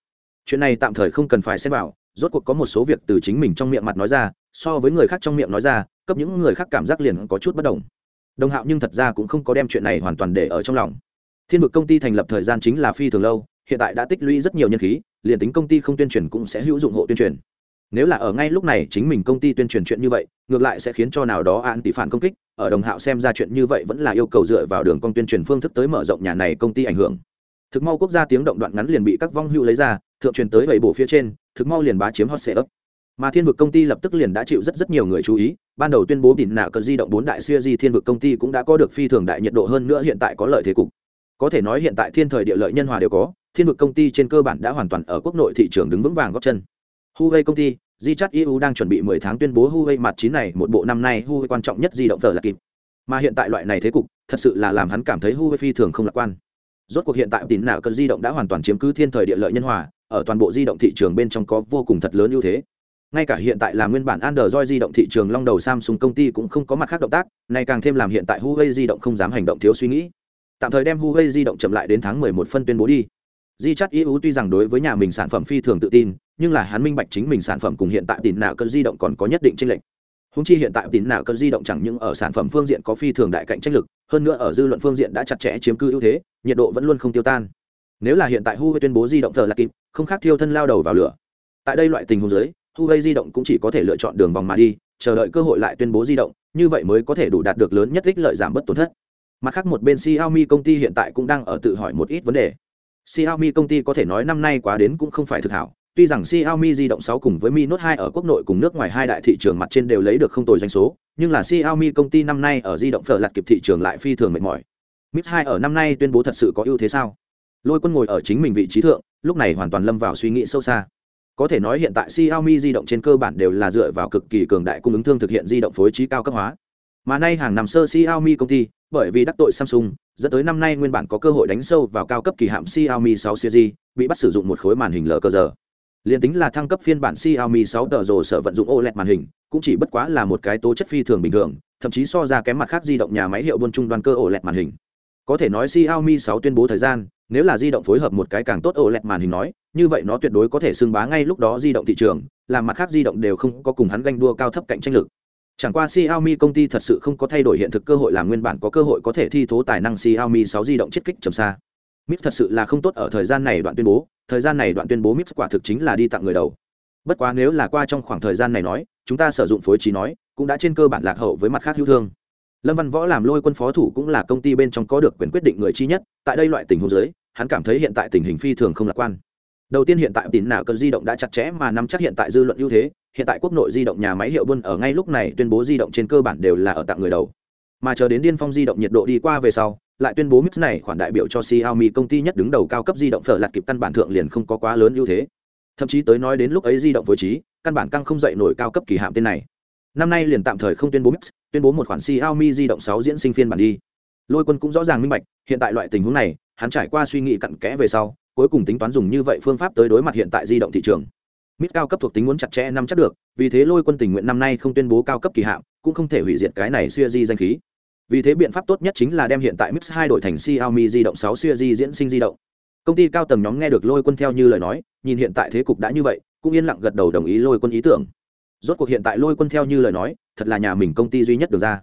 Chuyện này tạm thời không cần phải xem vào, rốt cuộc có một số việc từ chính mình trong miệng mặt nói ra so với người khác trong miệng nói ra, cấp những người khác cảm giác liền có chút bất đồng. Đồng hạo nhưng thật ra cũng không có đem chuyện này hoàn toàn để ở trong lòng. Thiên vực công ty thành lập thời gian chính là phi thường lâu, hiện tại đã tích lũy rất nhiều nhân khí, liền tính công ty không tuyên truyền cũng sẽ hữu dụng hộ tuyên truyền. Nếu là ở ngay lúc này chính mình công ty tuyên truyền chuyện như vậy, ngược lại sẽ khiến cho nào đó an tỷ phản công kích, ở đồng hạo xem ra chuyện như vậy vẫn là yêu cầu dựa vào đường công tuyên truyền phương thức tới mở rộng nhà này công ty ảnh hưởng. Thực mau quốc gia tiếng động đoạn ngắn liền bị các vong hữu lấy ra, thượng truyền tới bảy bộ phía trên, thực mau liền bá chiếm hot sệ ấp mà thiên vực công ty lập tức liền đã chịu rất rất nhiều người chú ý. Ban đầu tuyên bố đỉnh nạ cờ di động bốn đại siêu di thiên vực công ty cũng đã có được phi thường đại nhiệt độ hơn nữa hiện tại có lợi thế cục. Có thể nói hiện tại thiên thời địa lợi nhân hòa đều có, thiên vực công ty trên cơ bản đã hoàn toàn ở quốc nội thị trường đứng vững vàng góp chân. Huawei công ty di chắt eu đang chuẩn bị 10 tháng tuyên bố huawei mặt chín này một bộ năm nay huawei quan trọng nhất di động thờ là kịp. Mà hiện tại loại này thế cục, thật sự là làm hắn cảm thấy huawei phi thường không lạc quan. Rốt cuộc hiện tại tín nào cờ di động đã hoàn toàn chiếm cứ thiên thời địa lợi nhân hòa, ở toàn bộ di động thị trường bên trong có vô cùng thật lớn ưu thế ngay cả hiện tại là nguyên bản Android di động thị trường long đầu Samsung công ty cũng không có mặt khác động tác, này càng thêm làm hiện tại Huawei di động không dám hành động thiếu suy nghĩ. Tạm thời đem Huawei di động chậm lại đến tháng 11 phân tuyên bố đi. Di Chat EU tuy rằng đối với nhà mình sản phẩm phi thường tự tin, nhưng là hắn minh bạch chính mình sản phẩm cùng hiện tại tín nào cơn di động còn có nhất định chênh lệch. Húng chi hiện tại tín nào cơn di động chẳng những ở sản phẩm phương diện có phi thường đại cạnh tranh lực, hơn nữa ở dư luận phương diện đã chặt chẽ chiếm cư ưu thế, nhiệt độ vẫn luôn không tiêu tan. Nếu là hiện tại Huawei tuyên bố di động giờ là kịp, không khác thiêu thân lao đầu vào lửa. Tại đây loại tình huống dưới, Huawei di động cũng chỉ có thể lựa chọn đường vòng mà đi, chờ đợi cơ hội lại tuyên bố di động, như vậy mới có thể đủ đạt được lớn nhất ích lợi giảm bất tổn thất. Mặt khác một bên Xiaomi công ty hiện tại cũng đang ở tự hỏi một ít vấn đề. Xiaomi công ty có thể nói năm nay quá đến cũng không phải thực hảo. Tuy rằng Xiaomi di động 6 cùng với Mi Note 2 ở quốc nội cùng nước ngoài hai đại thị trường mặt trên đều lấy được không tồi doanh số, nhưng là Xiaomi công ty năm nay ở di động phở lặt kịp thị trường lại phi thường mệt mỏi. Mix 2 ở năm nay tuyên bố thật sự có ưu thế sao? Lôi Quân ngồi ở chính mình vị trí thượng, lúc này hoàn toàn lâm vào suy nghĩ sâu xa. Có thể nói hiện tại Xiaomi di động trên cơ bản đều là dựa vào cực kỳ cường đại cung ứng thương thực hiện di động phối trí cao cấp hóa. Mà nay hàng năm sơ Xiaomi công ty, bởi vì đắc tội Samsung, dẫn tới năm nay nguyên bản có cơ hội đánh sâu vào cao cấp kỳ hạm Xiaomi 6 series, bị bắt sử dụng một khối màn hình lờ cơ giờ. Liên tính là thăng cấp phiên bản Xiaomi 6 tờ rồi sở vận dụng OLED màn hình, cũng chỉ bất quá là một cái tố chất phi thường bình thường, thậm chí so ra kém mặt khác di động nhà máy hiệu buôn trung đoàn cơ OLED màn hình. Có thể nói Xiaomi 6 tuyên bố thời gian, nếu là di động phối hợp một cái càng tốt OLED màn hình nói, như vậy nó tuyệt đối có thể xưng bá ngay lúc đó di động thị trường, làm mặt khác di động đều không có cùng hắn ganh đua cao thấp cạnh tranh lực. Chẳng qua Xiaomi công ty thật sự không có thay đổi hiện thực cơ hội làm nguyên bản có cơ hội có thể thi thố tài năng Xiaomi 6 di động chiết kích trầm xa. Mix thật sự là không tốt ở thời gian này đoạn tuyên bố, thời gian này đoạn tuyên bố Mix quả thực chính là đi tặng người đầu. Bất quá nếu là qua trong khoảng thời gian này nói, chúng ta sử dụng phối trí nói, cũng đã trên cơ bản lạc hậu với mặt khác hữu thương. Lâm Văn Võ làm lôi quân phó thủ cũng là công ty bên trong có được quyền quyết định người chi nhất, tại đây loại tình huống dưới, hắn cảm thấy hiện tại tình hình phi thường không lạc quan. Đầu tiên hiện tại tín nào cần di động đã chặt chẽ mà nắm chắc hiện tại dư luận ưu thế, hiện tại quốc nội di động nhà máy hiệu buôn ở ngay lúc này tuyên bố di động trên cơ bản đều là ở tặng người đầu. Mà chờ đến điên phong di động nhiệt độ đi qua về sau lại tuyên bố mix này khoản đại biểu cho Xiaomi công ty nhất đứng đầu cao cấp di động phở lạt kịp căn bản thượng liền không có quá lớn ưu thế. Thậm chí tới nói đến lúc ấy di động phối trí căn bản căng không dậy nổi cao cấp kỳ hạm tên này năm nay liền tạm thời không tuyên bố mix, tuyên bố một khoản Xiaomi di động 6 diễn sinh phiên bản đi. Lôi quân cũng rõ ràng minh bạch, hiện tại loại tình huống này, hắn trải qua suy nghĩ cặn kẽ về sau, cuối cùng tính toán dùng như vậy phương pháp tới đối mặt hiện tại di động thị trường. Mít cao cấp thuộc tính muốn chặt chẽ năm chắc được, vì thế lôi quân tình nguyện năm nay không tuyên bố cao cấp kỳ hạn cũng không thể hủy diệt cái này xuya di danh khí. Vì thế biện pháp tốt nhất chính là đem hiện tại mix hai đổi thành xiaomi di động sáu xuya di diễn sinh di động. Công ty cao tầng nhóm nghe được lôi quân theo như lời nói, nhìn hiện tại thế cục đã như vậy, cũng yên lặng gật đầu đồng ý lôi quân ý tưởng rốt cuộc hiện tại lôi quân theo như lời nói, thật là nhà mình công ty duy nhất được ra.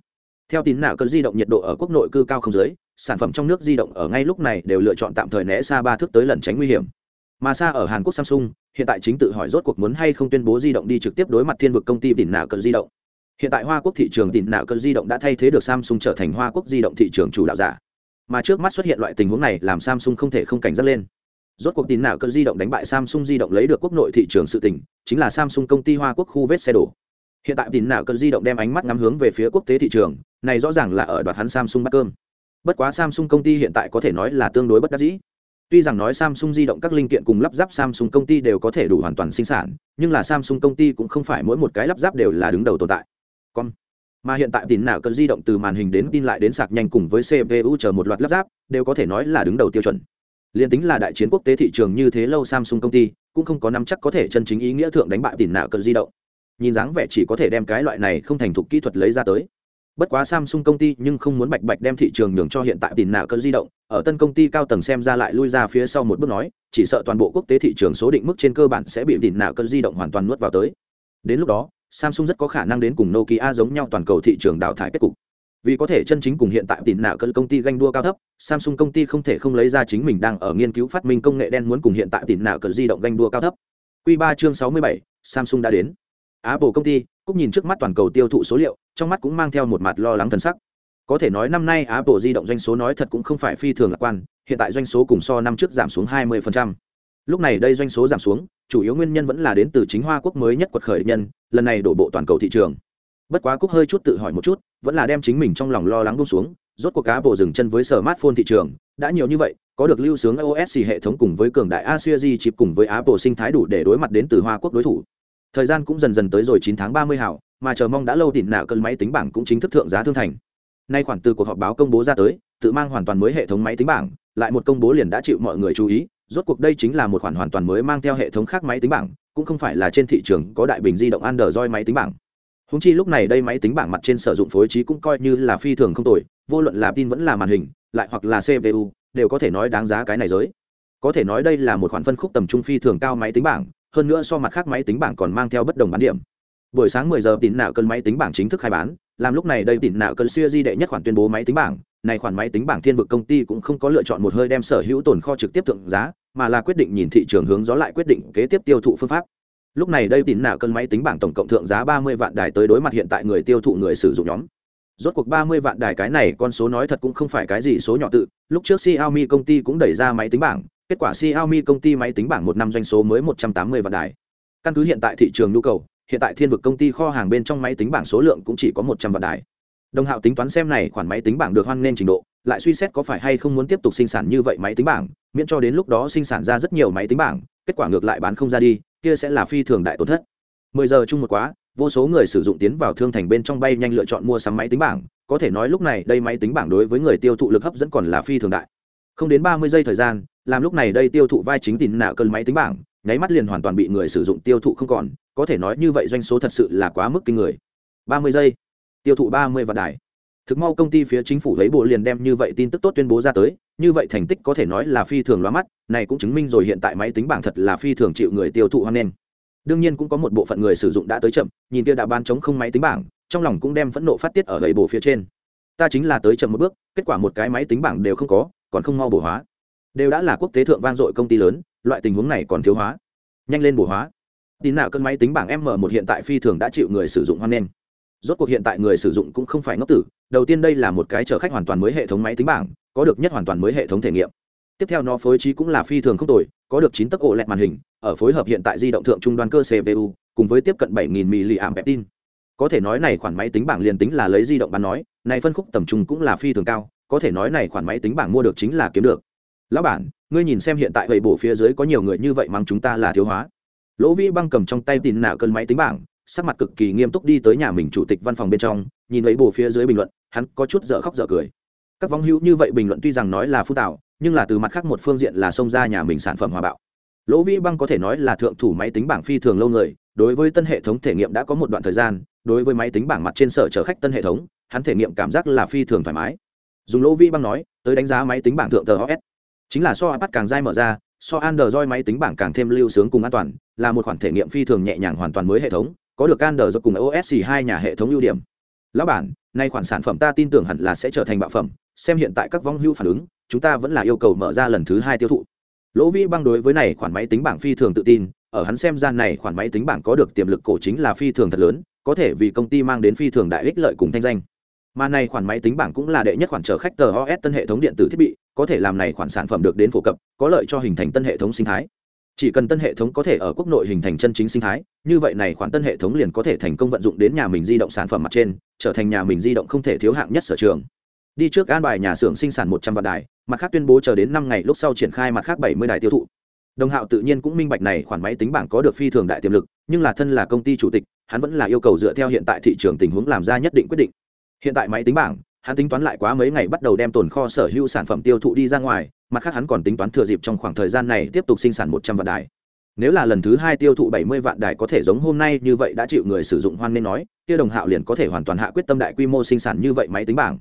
Theo tín nạo cơn di động nhiệt độ ở quốc nội cư cao không dưới, sản phẩm trong nước di động ở ngay lúc này đều lựa chọn tạm thời né xa ba thước tới lần tránh nguy hiểm. Mà xa ở hàn quốc samsung, hiện tại chính tự hỏi rốt cuộc muốn hay không tuyên bố di động đi trực tiếp đối mặt thiên vực công ty tín nạo cơn di động. Hiện tại hoa quốc thị trường tín nạo cơn di động đã thay thế được samsung trở thành hoa quốc di động thị trường chủ đạo giả. Mà trước mắt xuất hiện loại tình huống này làm samsung không thể không cảnh giác lên rốt cuộc tin nào cơn di động đánh bại samsung di động lấy được quốc nội thị trường sự tỉnh chính là samsung công ty hoa quốc khu vết xe đổ hiện tại tin nào cơn di động đem ánh mắt ngắm hướng về phía quốc tế thị trường này rõ ràng là ở đoạt hắn samsung bắt cơm bất quá samsung công ty hiện tại có thể nói là tương đối bất đắc dĩ Tuy rằng nói Samsung di động các linh kiện cùng lắp ráp Samsung công ty đều có thể đủ hoàn toàn sinh sản, nhưng là Samsung công ty cũng không phải mỗi một cái lắp ráp đều là đứng đầu tồn tại. Con. Mà hiện tại tín nào cần di động từ màn hình đến tin lại đến sạc nhanh cùng với CPU chờ một loạt lắp ráp, đều có thể nói là đứng đầu tiêu chuẩn. Liên tính là đại chiến quốc tế thị trường như thế lâu Samsung công ty, cũng không có nắm chắc có thể chân chính ý nghĩa thượng đánh bại tỉn nào cận di động. Nhìn dáng vẻ chỉ có thể đem cái loại này không thành thục kỹ thuật lấy ra tới. Bất quá samsung công ty nhưng không muốn bạch bạch đem thị trường nhường cho hiện tại tỉn nạ cận di động ở tân công ty cao tầng xem ra lại lui ra phía sau một bước nói chỉ sợ toàn bộ quốc tế thị trường số định mức trên cơ bản sẽ bị tỉn nạ cận di động hoàn toàn nuốt vào tới. Đến lúc đó samsung rất có khả năng đến cùng nokia giống nhau toàn cầu thị trường đào thải kết cục vì có thể chân chính cùng hiện tại tỉn nạ cỡ công ty ganh đua cao thấp, samsung công ty không thể không lấy ra chính mình đang ở nghiên cứu phát minh công nghệ đen muốn cùng hiện tại tỉn nạ cỡ di động ganh đua cao thấp. Q ba chương sáu mươi bảy, samsung đã đến. Apple công ty cúc nhìn trước mắt toàn cầu tiêu thụ số liệu, trong mắt cũng mang theo một mặt lo lắng thần sắc. Có thể nói năm nay apple di động doanh số nói thật cũng không phải phi thường lạc quan, hiện tại doanh số cùng so năm trước giảm xuống 20%. lúc này đây doanh số giảm xuống, chủ yếu nguyên nhân vẫn là đến từ chính hoa quốc mới nhất quật khởi nhân, lần này đổ bộ toàn cầu thị trường bất quá cúc hơi chút tự hỏi một chút, vẫn là đem chính mình trong lòng lo lắng bông xuống, rốt cuộc cá bộ dừng chân với smartphone thị trường, đã nhiều như vậy, có được lưu sướng iOS hệ thống cùng với cường đại Asia chip cùng với Apple sinh thái đủ để đối mặt đến từ Hoa Quốc đối thủ. Thời gian cũng dần dần tới rồi chín tháng ba mươi hảo, mà chờ mong đã lâu đỉnh nạo cơn máy tính bảng cũng chính thức thượng giá thương thành. Nay khoản từ cuộc họp báo công bố ra tới, tự mang hoàn toàn mới hệ thống máy tính bảng, lại một công bố liền đã chịu mọi người chú ý, rốt cuộc đây chính là một khoản hoàn toàn mới mang theo hệ thống khác máy tính bảng, cũng không phải là trên thị trường có đại bình di động android máy tính bảng húng chi lúc này đây máy tính bảng mặt trên sử dụng phối trí cũng coi như là phi thường không tồi, vô luận là tin vẫn là màn hình, lại hoặc là cpu đều có thể nói đáng giá cái này giới. Có thể nói đây là một khoản phân khúc tầm trung phi thường cao máy tính bảng, hơn nữa so mặt khác máy tính bảng còn mang theo bất đồng bán điểm. Buổi sáng 10 giờ, tín nạo cân máy tính bảng chính thức khai bán, làm lúc này đây tín nạo cân siêu di đệ nhất khoản tuyên bố máy tính bảng, này khoản máy tính bảng thiên vực công ty cũng không có lựa chọn một hơi đem sở hữu tồn kho trực tiếp thượng giá, mà là quyết định nhìn thị trường hướng gió lại quyết định kế tiếp tiêu thụ phương pháp lúc này đây tín nào cân máy tính bảng tổng cộng thượng giá 30 vạn đài tới đối mặt hiện tại người tiêu thụ người sử dụng nhóm. Rốt cuộc 30 vạn đài cái này con số nói thật cũng không phải cái gì số nhỏ tự. Lúc trước Xiaomi công ty cũng đẩy ra máy tính bảng, kết quả xiaomi công ty máy tính bảng một năm doanh số mới 180 vạn đài. Căn cứ hiện tại thị trường nhu cầu, hiện tại thiên vực công ty kho hàng bên trong máy tính bảng số lượng cũng chỉ có 100 vạn đài. Đồng hạo tính toán xem này khoản máy tính bảng được hoan nghênh trình độ, lại suy xét có phải hay không muốn tiếp tục sinh sản như vậy máy tính bảng, miễn cho đến lúc đó sinh sản ra rất nhiều máy tính bảng, kết quả ngược lại bán không ra đi kia sẽ là phi thường đại tổn thất. 10 giờ chung một quá, vô số người sử dụng tiến vào thương thành bên trong bay nhanh lựa chọn mua sắm máy tính bảng. Có thể nói lúc này, đây máy tính bảng đối với người tiêu thụ lực hấp dẫn còn là phi thường đại. Không đến 30 giây thời gian, làm lúc này đây tiêu thụ vai chính tín nạo cơn máy tính bảng, nháy mắt liền hoàn toàn bị người sử dụng tiêu thụ không còn. Có thể nói như vậy doanh số thật sự là quá mức kinh người. 30 giây, tiêu thụ 30 vạn đài. Thực mau công ty phía chính phủ lấy bộ liền đem như vậy tin tức tốt tuyên bố ra tới như vậy thành tích có thể nói là phi thường loa mắt, này cũng chứng minh rồi hiện tại máy tính bảng thật là phi thường chịu người tiêu thụ hoan nghênh. Đương nhiên cũng có một bộ phận người sử dụng đã tới chậm, nhìn kia đã ban chống không máy tính bảng, trong lòng cũng đem phẫn nộ phát tiết ở gậy bổ phía trên. Ta chính là tới chậm một bước, kết quả một cái máy tính bảng đều không có, còn không mau bổ hóa. Đều đã là quốc tế thượng vang dội công ty lớn, loại tình huống này còn thiếu hóa. Nhanh lên bổ hóa. Tin nào cân máy tính bảng m một hiện tại phi thường đã chịu người sử dụng hoan nghênh. Rốt cuộc hiện tại người sử dụng cũng không phải ngốc tử, đầu tiên đây là một cái chở khách hoàn toàn mới hệ thống máy tính bảng có được nhất hoàn toàn mới hệ thống thể nghiệm. Tiếp theo nó phối trí cũng là phi thường không tồi, có được chín tấc ổ lẹt màn hình, ở phối hợp hiện tại di động thượng trung đoàn cơ cpu cùng với tiếp cận 7000 ảm peptin có thể nói này khoản máy tính bảng liền tính là lấy di động bán nói, này phân khúc tầm trung cũng là phi thường cao, có thể nói này khoản máy tính bảng mua được chính là kiếm được. Lão bản, ngươi nhìn xem hiện tại vậy bộ phía dưới có nhiều người như vậy mắng chúng ta là thiếu hóa. Lỗ vĩ băng cầm trong tay tin nào cân máy tính bảng, sắc mặt cực kỳ nghiêm túc đi tới nhà mình chủ tịch văn phòng bên trong, nhìn lấy bộ phía dưới bình luận, hắn có chút dở khóc dở cười các vong hữu như vậy bình luận tuy rằng nói là phun tạo nhưng là từ mặt khác một phương diện là xông ra nhà mình sản phẩm hòa bạo. Lỗ vĩ băng có thể nói là thượng thủ máy tính bảng phi thường lâu người, đối với tân hệ thống thể nghiệm đã có một đoạn thời gian, đối với máy tính bảng mặt trên sở chở khách tân hệ thống, hắn thể nghiệm cảm giác là phi thường thoải mái. Dùng lỗ vĩ băng nói, tới đánh giá máy tính bảng thượng tờ os chính là so ipad càng dai mở ra, so android máy tính bảng càng thêm lưu sướng cùng an toàn, là một khoản thể nghiệm phi thường nhẹ nhàng hoàn toàn mới hệ thống, có được android cùng os hai nhà hệ thống ưu điểm. Lão bản, nay khoản sản phẩm ta tin tưởng hẳn là sẽ trở thành bạo phẩm xem hiện tại các vong hưu phản ứng, chúng ta vẫn là yêu cầu mở ra lần thứ hai tiêu thụ. Lỗ vĩ băng đối với này khoản máy tính bảng phi thường tự tin, ở hắn xem gian này khoản máy tính bảng có được tiềm lực cổ chính là phi thường thật lớn, có thể vì công ty mang đến phi thường đại ích lợi cùng thanh danh. Mà này khoản máy tính bảng cũng là đệ nhất khoản chở khách tờ os tân hệ thống điện tử thiết bị, có thể làm này khoản sản phẩm được đến phổ cập, có lợi cho hình thành tân hệ thống sinh thái. Chỉ cần tân hệ thống có thể ở quốc nội hình thành chân chính sinh thái, như vậy này khoản tân hệ thống liền có thể thành công vận dụng đến nhà mình di động sản phẩm mặt trên, trở thành nhà mình di động không thể thiếu hạng nhất sở trường đi trước an bài nhà xưởng sinh sản một trăm vạn đài, mặt khác tuyên bố chờ đến năm ngày lúc sau triển khai mặt khác bảy mươi đài tiêu thụ. Đồng hạo tự nhiên cũng minh bạch này khoản máy tính bảng có được phi thường đại tiềm lực, nhưng là thân là công ty chủ tịch, hắn vẫn là yêu cầu dựa theo hiện tại thị trường tình huống làm ra nhất định quyết định. Hiện tại máy tính bảng, hắn tính toán lại quá mấy ngày bắt đầu đem tồn kho sở hữu sản phẩm tiêu thụ đi ra ngoài, mặt khác hắn còn tính toán thừa dịp trong khoảng thời gian này tiếp tục sinh sản một trăm vạn đài. Nếu là lần thứ hai tiêu thụ bảy mươi vạn đài có thể giống hôm nay như vậy đã chịu người sử dụng hoan nên nói, kia đồng hạo liền có thể hoàn toàn hạ quyết tâm đại quy mô sinh sản như vậy máy tính bảng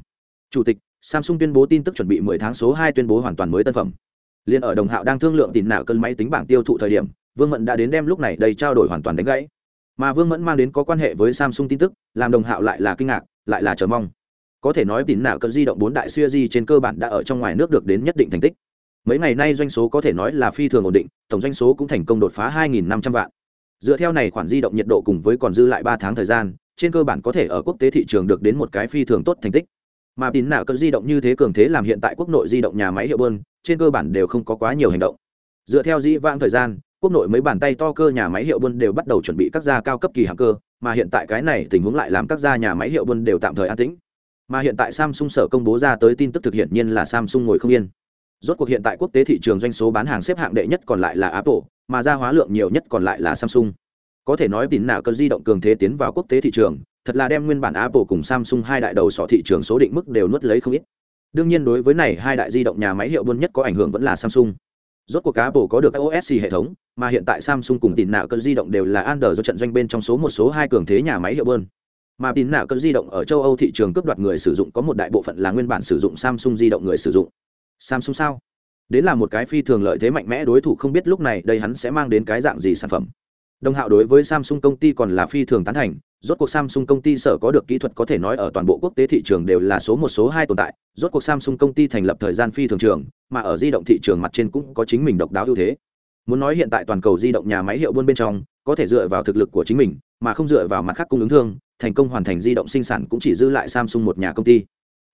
chủ tịch, samsung tuyên bố tin tức chuẩn bị 10 tháng số 2 tuyên bố hoàn toàn mới tân phẩm. Liên ở đồng hạo đang thương lượng tìm nạo cân máy tính bảng tiêu thụ thời điểm, vương mẫn đã đến đem lúc này đây trao đổi hoàn toàn đánh gãy. Mà vương mẫn mang đến có quan hệ với samsung tin tức, làm đồng hạo lại là kinh ngạc, lại là chờ mong. Có thể nói tín nào cân di động bốn đại siêu di trên cơ bản đã ở trong ngoài nước được đến nhất định thành tích. Mấy ngày nay doanh số có thể nói là phi thường ổn định, tổng doanh số cũng thành công đột phá 2.500 vạn. Dựa theo này khoản di động nhiệt độ cùng với còn dư lại ba tháng thời gian, trên cơ bản có thể ở quốc tế thị trường được đến một cái phi thường tốt thành tích mà tín nạ cỡ di động như thế cường thế làm hiện tại quốc nội di động nhà máy hiệu bơn, trên cơ bản đều không có quá nhiều hành động. Dựa theo dĩ vãng thời gian, quốc nội mấy bàn tay to cơ nhà máy hiệu bơn đều bắt đầu chuẩn bị các gia cao cấp kỳ hạng cơ, mà hiện tại cái này tình huống lại làm các gia nhà máy hiệu bơn đều tạm thời an tĩnh. Mà hiện tại samsung sở công bố ra tới tin tức thực hiện nhiên là samsung ngồi không yên. Rốt cuộc hiện tại quốc tế thị trường doanh số bán hàng xếp hạng đệ nhất còn lại là apple, mà ra hóa lượng nhiều nhất còn lại là samsung. Có thể nói tín nạ cỡ di động cường thế tiến vào quốc tế thị trường thật là đem nguyên bản apple cùng samsung hai đại đầu sọ thị trường số định mức đều nuốt lấy không ít. Đương nhiên đối với này hai đại di động nhà máy hiệu buôn nhất có ảnh hưởng vẫn là samsung. Rốt cuộc apple có được ios hệ thống, mà hiện tại samsung cùng tín nạo cơn di động đều là android do trận doanh bên trong số một, số hai cường thế nhà máy hiệu buôn. Mà tín nạo cơn di động ở châu âu thị trường cướp đoạt người sử dụng có một đại bộ phận là nguyên bản sử dụng samsung di động người sử dụng. Samsung sao? Đến là một cái phi thường lợi thế mạnh mẽ đối thủ không biết lúc này đây hắn sẽ mang đến cái dạng gì sản phẩm. Đồng hạo đối với samsung công ty còn là phi thường tán thành rốt cuộc samsung công ty sở có được kỹ thuật có thể nói ở toàn bộ quốc tế thị trường đều là số một số hai tồn tại. Rốt cuộc samsung công ty thành lập thời gian phi thường trường, mà ở di động thị trường mặt trên cũng có chính mình độc đáo ưu thế. Muốn nói hiện tại toàn cầu di động nhà máy hiệu buôn bên trong, có thể dựa vào thực lực của chính mình, mà không dựa vào mặt khác cung ứng thương, thành công hoàn thành di động sinh sản cũng chỉ dư lại samsung một nhà công ty.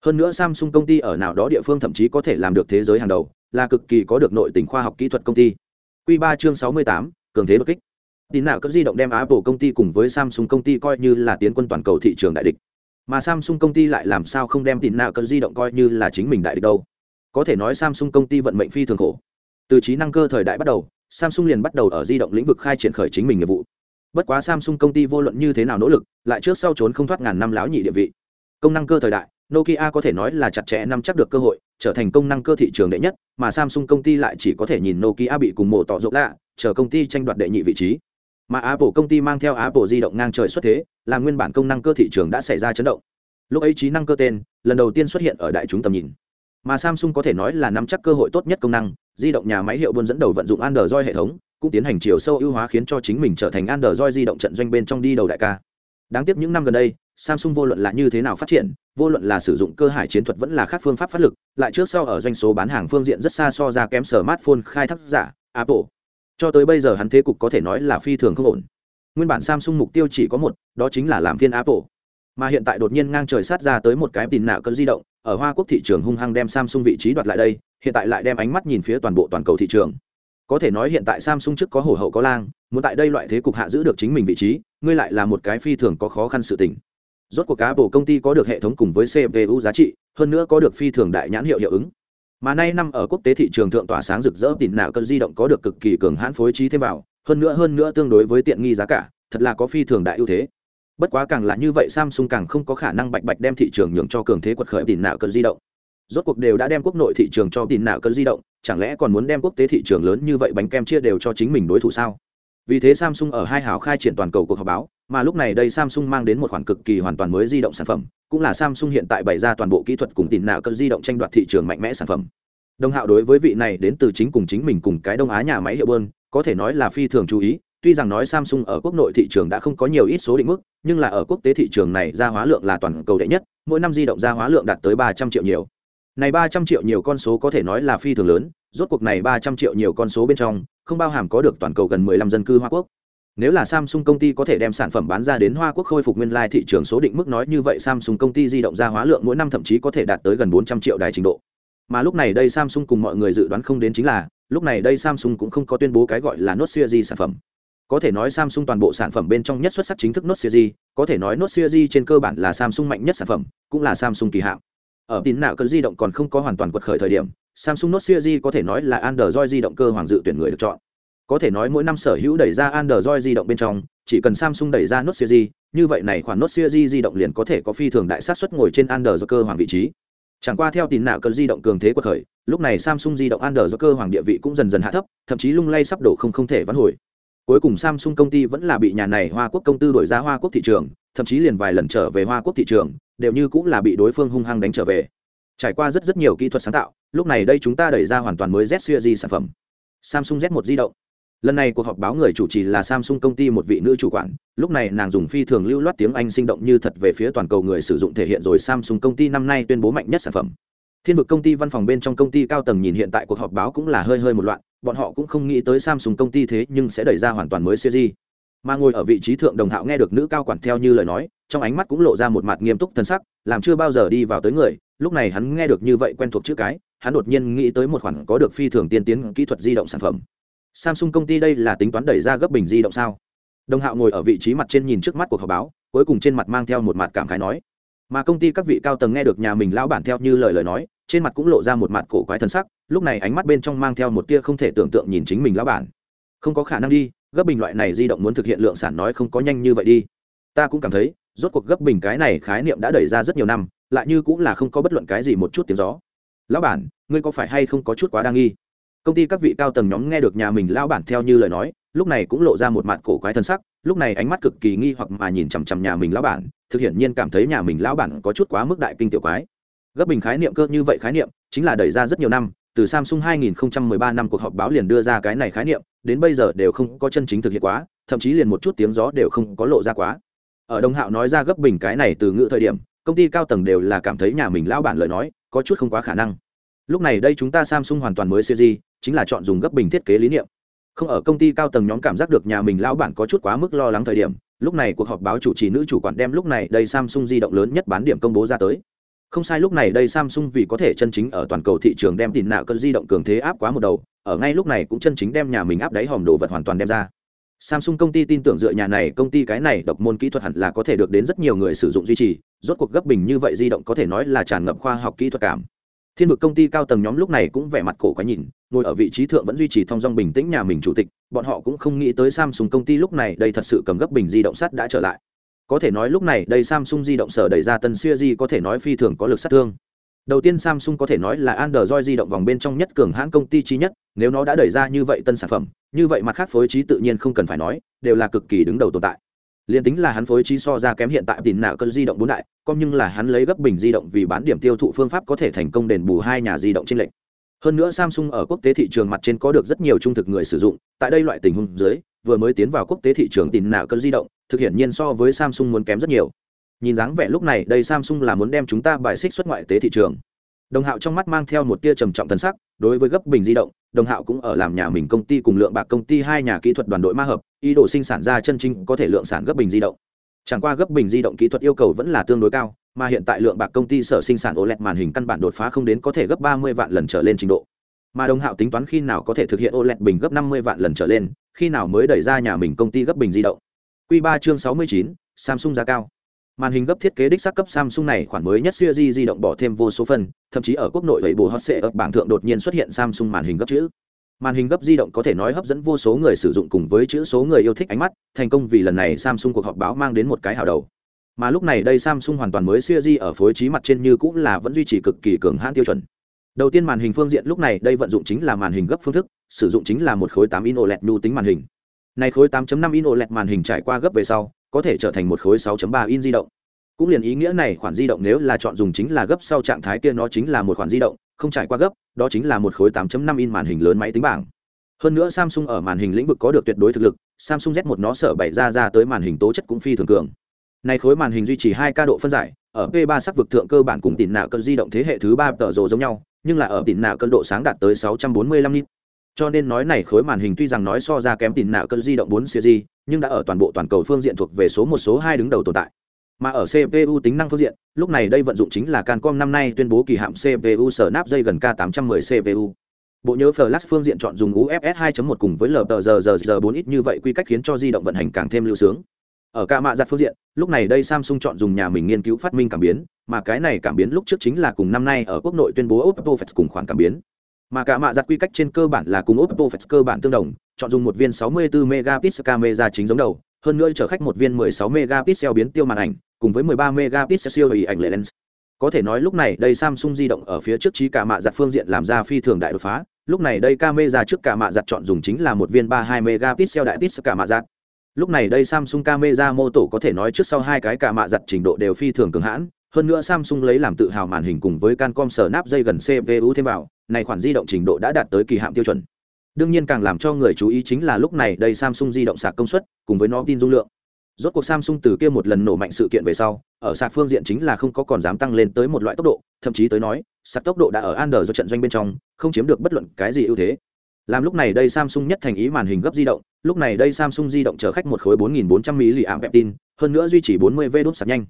Hơn nữa samsung công ty ở nào đó địa phương thậm chí có thể làm được thế giới hàng đầu, là cực kỳ có được nội tình khoa học kỹ thuật công ty. Q ba chương sáu mươi tám, cường thế bất kích tin nào cấp di động đem apple công ty cùng với samsung công ty coi như là tiến quân toàn cầu thị trường đại địch. Mà samsung công ty lại làm sao không đem tin nào cấp di động coi như là chính mình đại địch đâu? Có thể nói samsung công ty vận mệnh phi thường khổ. Từ trí năng cơ thời đại bắt đầu, samsung liền bắt đầu ở di động lĩnh vực khai triển khởi chính mình nghiệp vụ. Bất quá samsung công ty vô luận như thế nào nỗ lực, lại trước sau trốn không thoát ngàn năm láo nhị địa vị. Công năng cơ thời đại, nokia có thể nói là chặt chẽ nắm chắc được cơ hội, trở thành công năng cơ thị trường đệ nhất, mà samsung công ty lại chỉ có thể nhìn nokia bị cùng mổ tỏ rộng lạ, chờ công ty tranh đoạt đệ nhị vị trí mà apple công ty mang theo apple di động ngang trời xuất thế, là nguyên bản công năng cơ thị trường đã xảy ra chấn động. Lúc ấy trí năng cơ tên, lần đầu tiên xuất hiện ở đại chúng tầm nhìn. Mà samsung có thể nói là nắm chắc cơ hội tốt nhất công năng, di động nhà máy hiệu buôn dẫn đầu vận dụng android hệ thống, cũng tiến hành chiều sâu ưu hóa khiến cho chính mình trở thành android di động trận doanh bên trong đi đầu đại ca. Đáng tiếc những năm gần đây, samsung vô luận là như thế nào phát triển, vô luận là sử dụng cơ hải chiến thuật vẫn là khác phương pháp phát lực, lại trước sau ở doanh số bán hàng phương diện rất xa so ra kém smartphone khai thác giả, apple cho tới bây giờ hắn thế cục có thể nói là phi thường không ổn. Nguyên bản samsung mục tiêu chỉ có một, đó chính là làm phiên apple. Mà hiện tại đột nhiên ngang trời sát ra tới một cái tìm nạo cơn di động, ở hoa quốc thị trường hung hăng đem samsung vị trí đoạt lại đây, hiện tại lại đem ánh mắt nhìn phía toàn bộ toàn cầu thị trường. Có thể nói hiện tại samsung trước có hổ hậu có lang, muốn tại đây loại thế cục hạ giữ được chính mình vị trí, ngươi lại là một cái phi thường có khó khăn sự tình. Rốt cuộc cá bộ công ty có được hệ thống cùng với cpu giá trị, hơn nữa có được phi thường đại nhãn hiệu hiệu ứng mà nay năm ở quốc tế thị trường thượng tỏa sáng rực rỡ tỉn nào cơn di động có được cực kỳ cường hãn phối trí thêm vào, hơn nữa hơn nữa tương đối với tiện nghi giá cả, thật là có phi thường đại ưu thế. Bất quá càng là như vậy, samsung càng không có khả năng bạch bạch đem thị trường nhường cho cường thế quật khởi tỉn nào cơn di động. Rốt cuộc đều đã đem quốc nội thị trường cho tỉn nào cơn di động, chẳng lẽ còn muốn đem quốc tế thị trường lớn như vậy bánh kem chia đều cho chính mình đối thủ sao? Vì thế samsung ở hai hào khai triển toàn cầu cuộc họp báo, mà lúc này đây samsung mang đến một khoản cực kỳ hoàn toàn mới di động sản phẩm, cũng là samsung hiện tại bày ra toàn bộ kỹ thuật cùng tìm nào cỡ di động tranh đoạt thị trường mạnh mẽ sản phẩm. Đồng hạo đối với vị này đến từ chính cùng chính mình cùng cái đông á nhà máy hiệu bơn, có thể nói là phi thường chú ý, tuy rằng nói samsung ở quốc nội thị trường đã không có nhiều ít số định mức, nhưng là ở quốc tế thị trường này ra hóa lượng là toàn cầu đệ nhất, mỗi năm di động ra hóa lượng đạt tới ba trăm triệu nhiều này ba trăm triệu nhiều con số có thể nói là phi thường lớn rốt cuộc này ba trăm triệu nhiều con số bên trong không bao hàm có được toàn cầu gần mười lăm dân cư hoa quốc nếu là Samsung công ty có thể đem sản phẩm bán ra đến Hoa Quốc khôi phục nguyên lai thị trường số định mức nói như vậy Samsung công ty di động ra hóa lượng mỗi năm thậm chí có thể đạt tới gần 400 triệu đài trình độ. Mà lúc này đây Samsung cùng mọi người dự đoán không đến chính là, lúc này đây Samsung cũng không có tuyên bố cái gọi là Note series sản phẩm. Có thể nói Samsung toàn bộ sản phẩm bên trong nhất xuất sắc chính thức Note series, có thể nói Note series trên cơ bản là Samsung mạnh nhất sản phẩm, cũng là Samsung kỳ hạng. Ở tín nạo cơn di động còn không có hoàn toàn quật khởi thời điểm, Samsung Note series có thể nói là Android di động cơ hoàng dự tuyển người được chọn có thể nói mỗi năm sở hữu đẩy ra Android di động bên trong, chỉ cần Samsung đẩy ra Note series, như vậy này khoản Note series di động liền có thể có phi thường đại sát suất ngồi trên Android cơ hoàng vị trí. Chẳng qua theo tín nạo cơn di động cường thế quật khởi lúc này Samsung di động Android cơ hoàng địa vị cũng dần dần hạ thấp, thậm chí lung lay sắp đổ không không thể vãn hồi. Cuối cùng Samsung công ty vẫn là bị nhà này Hoa Quốc công tư đổi ra Hoa Quốc thị trường, thậm chí liền vài lần trở về Hoa Quốc thị trường, đều như cũng là bị đối phương hung hăng đánh trở về. Trải qua rất rất nhiều kỹ thuật sáng tạo, lúc này đây chúng ta đẩy ra hoàn toàn mới Z series sản phẩm. Samsung Z1 di động lần này cuộc họp báo người chủ trì là samsung công ty một vị nữ chủ quản lúc này nàng dùng phi thường lưu loát tiếng anh sinh động như thật về phía toàn cầu người sử dụng thể hiện rồi samsung công ty năm nay tuyên bố mạnh nhất sản phẩm thiên vực công ty văn phòng bên trong công ty cao tầng nhìn hiện tại cuộc họp báo cũng là hơi hơi một loạn bọn họ cũng không nghĩ tới samsung công ty thế nhưng sẽ đẩy ra hoàn toàn mới series mà ngồi ở vị trí thượng đồng hạo nghe được nữ cao quản theo như lời nói trong ánh mắt cũng lộ ra một mặt nghiêm túc thân sắc, làm chưa bao giờ đi vào tới người. Lúc này hắn nghe được như vậy quen thuộc chữ cái, hắn đột nhiên nghĩ tới một khoản có được phi thường tiên tiến kỹ thuật di động sản phẩm. Samsung công ty đây là tính toán đẩy ra gấp bình di động sao? Đồng hạo ngồi ở vị trí mặt trên nhìn trước mắt cuộc họp báo, cuối cùng trên mặt mang theo một mặt cảm khái nói. Mà công ty các vị cao tầng nghe được nhà mình lão bản theo như lời lời nói, trên mặt cũng lộ ra một mặt cổ quái thân sắc, lúc này ánh mắt bên trong mang theo một tia không thể tưởng tượng nhìn chính mình lão bản. Không có khả năng đi, gấp bình loại này di động muốn thực hiện lượng sản nói không có nhanh như vậy đi. Ta cũng cảm thấy rốt cuộc gấp bình cái này khái niệm đã đẩy ra rất nhiều năm, lại như cũng là không có bất luận cái gì một chút tiếng gió. Lão bản, ngươi có phải hay không có chút quá đa nghi? Công ty các vị cao tầng nhóm nghe được nhà mình lao bản theo như lời nói, lúc này cũng lộ ra một mặt cổ quái thân sắc, lúc này ánh mắt cực kỳ nghi hoặc mà nhìn chằm chằm nhà mình lão bản, thực hiện nhiên cảm thấy nhà mình lão bản có chút quá mức đại kinh tiểu quái. Gấp bình khái niệm cơ như vậy khái niệm, chính là đẩy ra rất nhiều năm, từ samsung 2013 năm cuộc họp báo liền đưa ra cái này khái niệm, đến bây giờ đều không có chân chính thực hiện quá, thậm chí liền một chút tiếng gió đều không có lộ ra quá ở đông hạo nói ra gấp bình cái này từ ngữ thời điểm, công ty cao tầng đều là cảm thấy nhà mình lão bản lời nói, có chút không quá khả năng. Lúc này đây chúng ta samsung hoàn toàn mới series chính là chọn dùng gấp bình thiết kế lý niệm. Không ở công ty cao tầng nhóm cảm giác được nhà mình lão bản có chút quá mức lo lắng thời điểm, lúc này cuộc họp báo chủ trì nữ chủ quản đem lúc này đây samsung di động lớn nhất bán điểm công bố ra tới. Không sai lúc này đây samsung vì có thể chân chính ở toàn cầu thị trường đem tiền nạo cơn di động cường thế áp quá một đầu, ở ngay lúc này cũng chân chính đem nhà mình áp đáy hòm đồ vật hoàn toàn đem ra samsung công ty tin tưởng dựa nhà này, công ty cái này độc môn kỹ thuật hẳn là có thể được đến rất nhiều người sử dụng duy trì, rốt cuộc gấp bình như vậy di động có thể nói là tràn ngập khoa học kỹ thuật cảm. Thiên vực công ty cao tầng nhóm lúc này cũng vẻ mặt cổ quái nhìn, ngồi ở vị trí thượng vẫn duy trì thong dong bình tĩnh nhà mình chủ tịch, bọn họ cũng không nghĩ tới samsung công ty lúc này đây thật sự cầm gấp bình di động sắt đã trở lại. Có thể nói lúc này đây samsung di động sở đẩy ra tân siêu di có thể nói phi thường có lực sát thương đầu tiên samsung có thể nói là android di động vòng bên trong nhất cường hãng công ty chi nhất, nếu nó đã đẩy ra như vậy tân sản phẩm, như vậy mặt khác phối trí tự nhiên không cần phải nói, đều là cực kỳ đứng đầu tồn tại. Liên tính là hắn phối trí so ra kém hiện tại tìm nào cân di động bốn đại còn nhưng là hắn lấy gấp bình di động vì bán điểm tiêu thụ phương pháp có thể thành công đền bù hai nhà di động trên lệnh hơn nữa samsung ở quốc tế thị trường mặt trên có được rất nhiều trung thực người sử dụng, tại đây loại tình huống dưới, vừa mới tiến vào quốc tế thị trường tìm nào cân di động, thực hiện nhiên so với samsung muốn kém rất nhiều nhìn dáng vẻ lúc này đây samsung là muốn đem chúng ta bài xích xuất ngoại tế thị trường đồng hạo trong mắt mang theo một tia trầm trọng thân sắc đối với gấp bình di động đồng hạo cũng ở làm nhà mình công ty cùng lượng bạc công ty hai nhà kỹ thuật đoàn đội ma hợp ý đồ sinh sản ra chân chính có thể lượng sản gấp bình di động chẳng qua gấp bình di động kỹ thuật yêu cầu vẫn là tương đối cao mà hiện tại lượng bạc công ty sở sinh sản OLED màn hình căn bản đột phá không đến có thể gấp 30 vạn lần trở lên trình độ. Mà Đồng Hạo tính toán khi nào có thể thực hiện OLED bình gấp 50 vạn lần trở lên, khi nào mới đẩy ra nhà mình công ty gấp bình di động. Quy ba chương 69, Samsung giá cao màn hình gấp thiết kế đích xác cấp samsung này khoản mới nhất siêu di di động bỏ thêm vô số phần, thậm chí ở quốc nội vậy bù hot sệ ở bảng thượng đột nhiên xuất hiện samsung màn hình gấp chữ. Màn hình gấp di động có thể nói hấp dẫn vô số người sử dụng cùng với chữ số người yêu thích ánh mắt, thành công vì lần này samsung cuộc họp báo mang đến một cái hào đầu. Mà lúc này đây samsung hoàn toàn mới siêu di ở phối trí mặt trên như cũng là vẫn duy trì cực kỳ cường hãn tiêu chuẩn. Đầu tiên màn hình phương diện lúc này đây vận dụng chính là màn hình gấp phương thức, sử dụng chính là một khối 8 in OLED nhu tính màn hình. Này khối 8.5 in OLED màn hình trải qua gấp về sau có thể trở thành một khối 6.3 in di động. Cũng liền ý nghĩa này, khoản di động nếu là chọn dùng chính là gấp sau trạng thái kia, nó chính là một khoản di động, không trải qua gấp, đó chính là một khối 8.5 in màn hình lớn máy tính bảng. Hơn nữa samsung ở màn hình lĩnh vực có được tuyệt đối thực lực, samsung z 1 nó sở bày ra ra tới màn hình tố chất cũng phi thường cường. Này khối màn hình duy trì 2 ca độ phân giải, ở p 3 sắc vực thượng cơ bản cùng tỉn nạo cân di động thế hệ thứ ba tờ rồ giống nhau, nhưng là ở tỉn nạo cân độ sáng đạt tới 645 nit cho nên nói này khối màn hình tuy rằng nói so ra kém tỉn nạo cân di động 4 series nhưng đã ở toàn bộ toàn cầu phương diện thuộc về số một, số hai đứng đầu tồn tại. Mà ở cpu tính năng phương diện, lúc này đây vận dụng chính là cancom năm nay tuyên bố kỳ hạm cpu sở nắp dây gần k 810 cpu bộ nhớ flash phương diện chọn dùng ufs 2.1 cùng với ltr 4 ít như vậy quy cách khiến cho di động vận hành càng thêm lưu sướng. Ở ca mạ giặt phương diện, lúc này đây samsung chọn dùng nhà mình nghiên cứu phát minh cảm biến, mà cái này cảm biến lúc trước chính là cùng năm nay ở quốc nội tuyên bố oppo Flex cùng khoản cảm biến mà cả mạ giặt quy cách trên cơ bản là cùng oppo Flex cơ bản tương đồng, chọn dùng một viên 64 megapixel camera chính giống đầu, hơn nữa chở khách một viên 16 megapixel biến tiêu màn ảnh, cùng với 13 megapixel siêu hình ảnh lens. Có thể nói lúc này đây Samsung di động ở phía trước trí cả mạ giặt phương diện làm ra phi thường đại đột phá, lúc này đây camera trước cả mạ giặt chọn dùng chính là một viên 32 megapixel đại pixel cả mạ giặt. Lúc này đây Samsung camera mô tổ có thể nói trước sau hai cái cả mạ giặt trình độ đều phi thường cường hãn hơn nữa Samsung lấy làm tự hào màn hình cùng với Cancom sở nắp dây gần CPU thêm vào, này khoản di động trình độ đã đạt tới kỳ hạn tiêu chuẩn. Đương nhiên càng làm cho người chú ý chính là lúc này đây Samsung di động sạc công suất cùng với nó tin dung lượng. Rốt cuộc samsung từ kia một lần nổ mạnh sự kiện về sau, ở sạc phương diện chính là không có còn dám tăng lên tới một loại tốc độ, thậm chí tới nói, sạc tốc độ đã ở an do trận doanh bên trong, không chiếm được bất luận cái gì ưu thế. Làm lúc này đây samsung nhất thành ý màn hình gấp di động, lúc này đây samsung di động chở khách một khối 4.400 mAh tin hơn nữa duy trì 40 v đốt sạc nhanh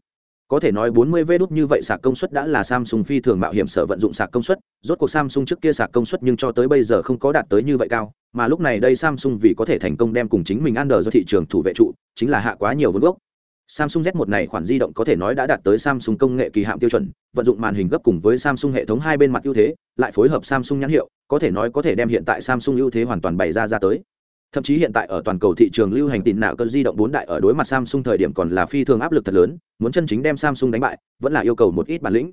có thể nói 40 v đút như vậy sạc công suất đã là Samsung phi thường mạo hiểm sở vận dụng sạc công suất, rốt cuộc Samsung trước kia sạc công suất nhưng cho tới bây giờ không có đạt tới như vậy cao, mà lúc này đây Samsung vì có thể thành công đem cùng chính mình ăn đờ do thị trường thủ vệ trụ, chính là hạ quá nhiều vốn gốc. Samsung Z1 này khoản di động có thể nói đã đạt tới Samsung công nghệ kỳ hạm tiêu chuẩn, vận dụng màn hình gấp cùng với Samsung hệ thống hai bên mặt ưu thế, lại phối hợp Samsung nhãn hiệu, có thể nói có thể đem hiện tại Samsung ưu thế hoàn toàn bày ra ra tới. Thậm chí hiện tại ở toàn cầu thị trường lưu hành tin nạo cơn di động bốn đại ở đối mặt Samsung thời điểm còn là phi thường áp lực thật lớn, muốn chân chính đem Samsung đánh bại, vẫn là yêu cầu một ít bản lĩnh.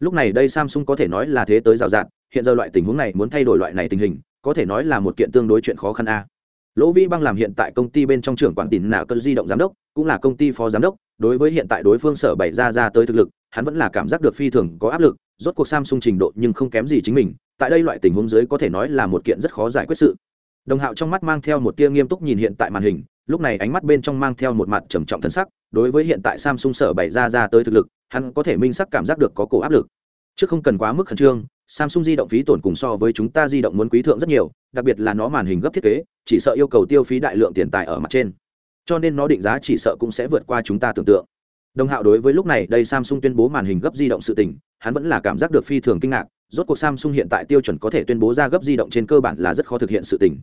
Lúc này đây Samsung có thể nói là thế tới rào rạt, hiện giờ loại tình huống này muốn thay đổi loại này tình hình, có thể nói là một kiện tương đối chuyện khó khăn a lỗ vĩ băng làm hiện tại công ty bên trong trưởng quản tin nạo cơn di động giám đốc cũng là công ty phó giám đốc đối với hiện tại đối phương sở bày ra ra tới thực lực hắn vẫn là cảm giác được phi thường có áp lực rốt cuộc samsung trình độ nhưng không kém gì chính mình tại đây loại tình huống dưới có thể nói là một kiện rất khó giải quyết sự đồng hạo trong mắt mang theo một tia nghiêm túc nhìn hiện tại màn hình, lúc này ánh mắt bên trong mang theo một mặt trầm trọng thân sắc, đối với hiện tại samsung sở bày ra ra tới thực lực, hắn có thể minh sắc cảm giác được có cổ áp lực. Chứ không cần quá mức khẩn trương, samsung di động phí tổn cùng so với chúng ta di động muốn quý thượng rất nhiều, đặc biệt là nó màn hình gấp thiết kế, chỉ sợ yêu cầu tiêu phí đại lượng tiền tài ở mặt trên. Cho nên nó định giá chỉ sợ cũng sẽ vượt qua chúng ta tưởng tượng. Đồng hạo đối với lúc này đây samsung tuyên bố màn hình gấp di động sự tình, hắn vẫn là cảm giác được phi thường kinh ngạc, rốt cuộc samsung hiện tại tiêu chuẩn có thể tuyên bố ra gấp di động trên cơ bản là rất khó thực hiện sự tình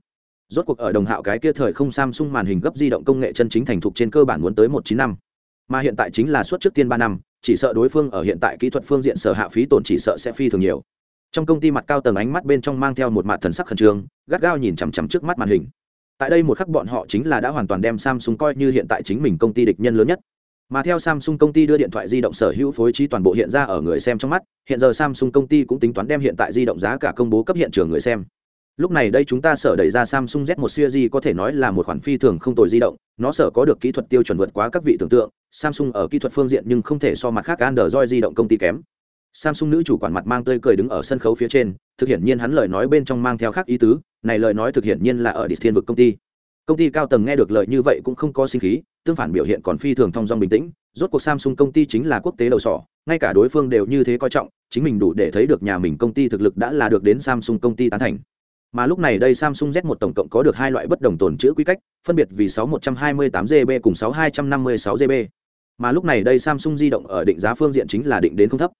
rốt cuộc ở đồng hạo cái kia thời không samsung màn hình gấp di động công nghệ chân chính thành thục trên cơ bản muốn tới một chín năm. Mà hiện tại chính là suốt trước tiên ba năm, chỉ sợ đối phương ở hiện tại kỹ thuật phương diện sở hạ phí tổn chỉ sợ sẽ phi thường nhiều. Trong công ty mặt cao tầng ánh mắt bên trong mang theo một mặt thần sắc khẩn trương, gắt gao nhìn chằm chằm trước mắt màn hình. Tại đây một khắc bọn họ chính là đã hoàn toàn đem samsung coi như hiện tại chính mình công ty địch nhân lớn nhất. Mà theo samsung công ty đưa điện thoại di động sở hữu phối trí toàn bộ hiện ra ở người xem trong mắt, hiện giờ samsung công ty cũng tính toán đem hiện tại di động giá cả công bố cấp hiện trường người xem lúc này đây chúng ta sở đẩy ra samsung z 1 series có thể nói là một khoản phi thường không tồi di động, nó sở có được kỹ thuật tiêu chuẩn vượt quá các vị tưởng tượng, samsung ở kỹ thuật phương diện nhưng không thể so mặt khác android di động công ty kém. Samsung nữ chủ quản mặt mang tươi cười đứng ở sân khấu phía trên, thực hiện nhiên hắn lời nói bên trong mang theo khác ý tứ, này lời nói thực hiện nhiên là ở địa thiên vực công ty. Công ty cao tầng nghe được lời như vậy cũng không có sinh khí, tương phản biểu hiện còn phi thường thong dong bình tĩnh, rốt cuộc samsung công ty chính là quốc tế đầu sỏ, ngay cả đối phương đều như thế coi trọng, chính mình đủ để thấy được nhà mình công ty thực lực đã là được đến samsung công ty tán thành mà lúc này đây samsung z 1 tổng cộng có được hai loại bất đồng tồn chữ quy cách, phân biệt vì 6128 gb cùng 6256 gb mà lúc này đây samsung di động ở định giá phương diện chính là định đến không thấp.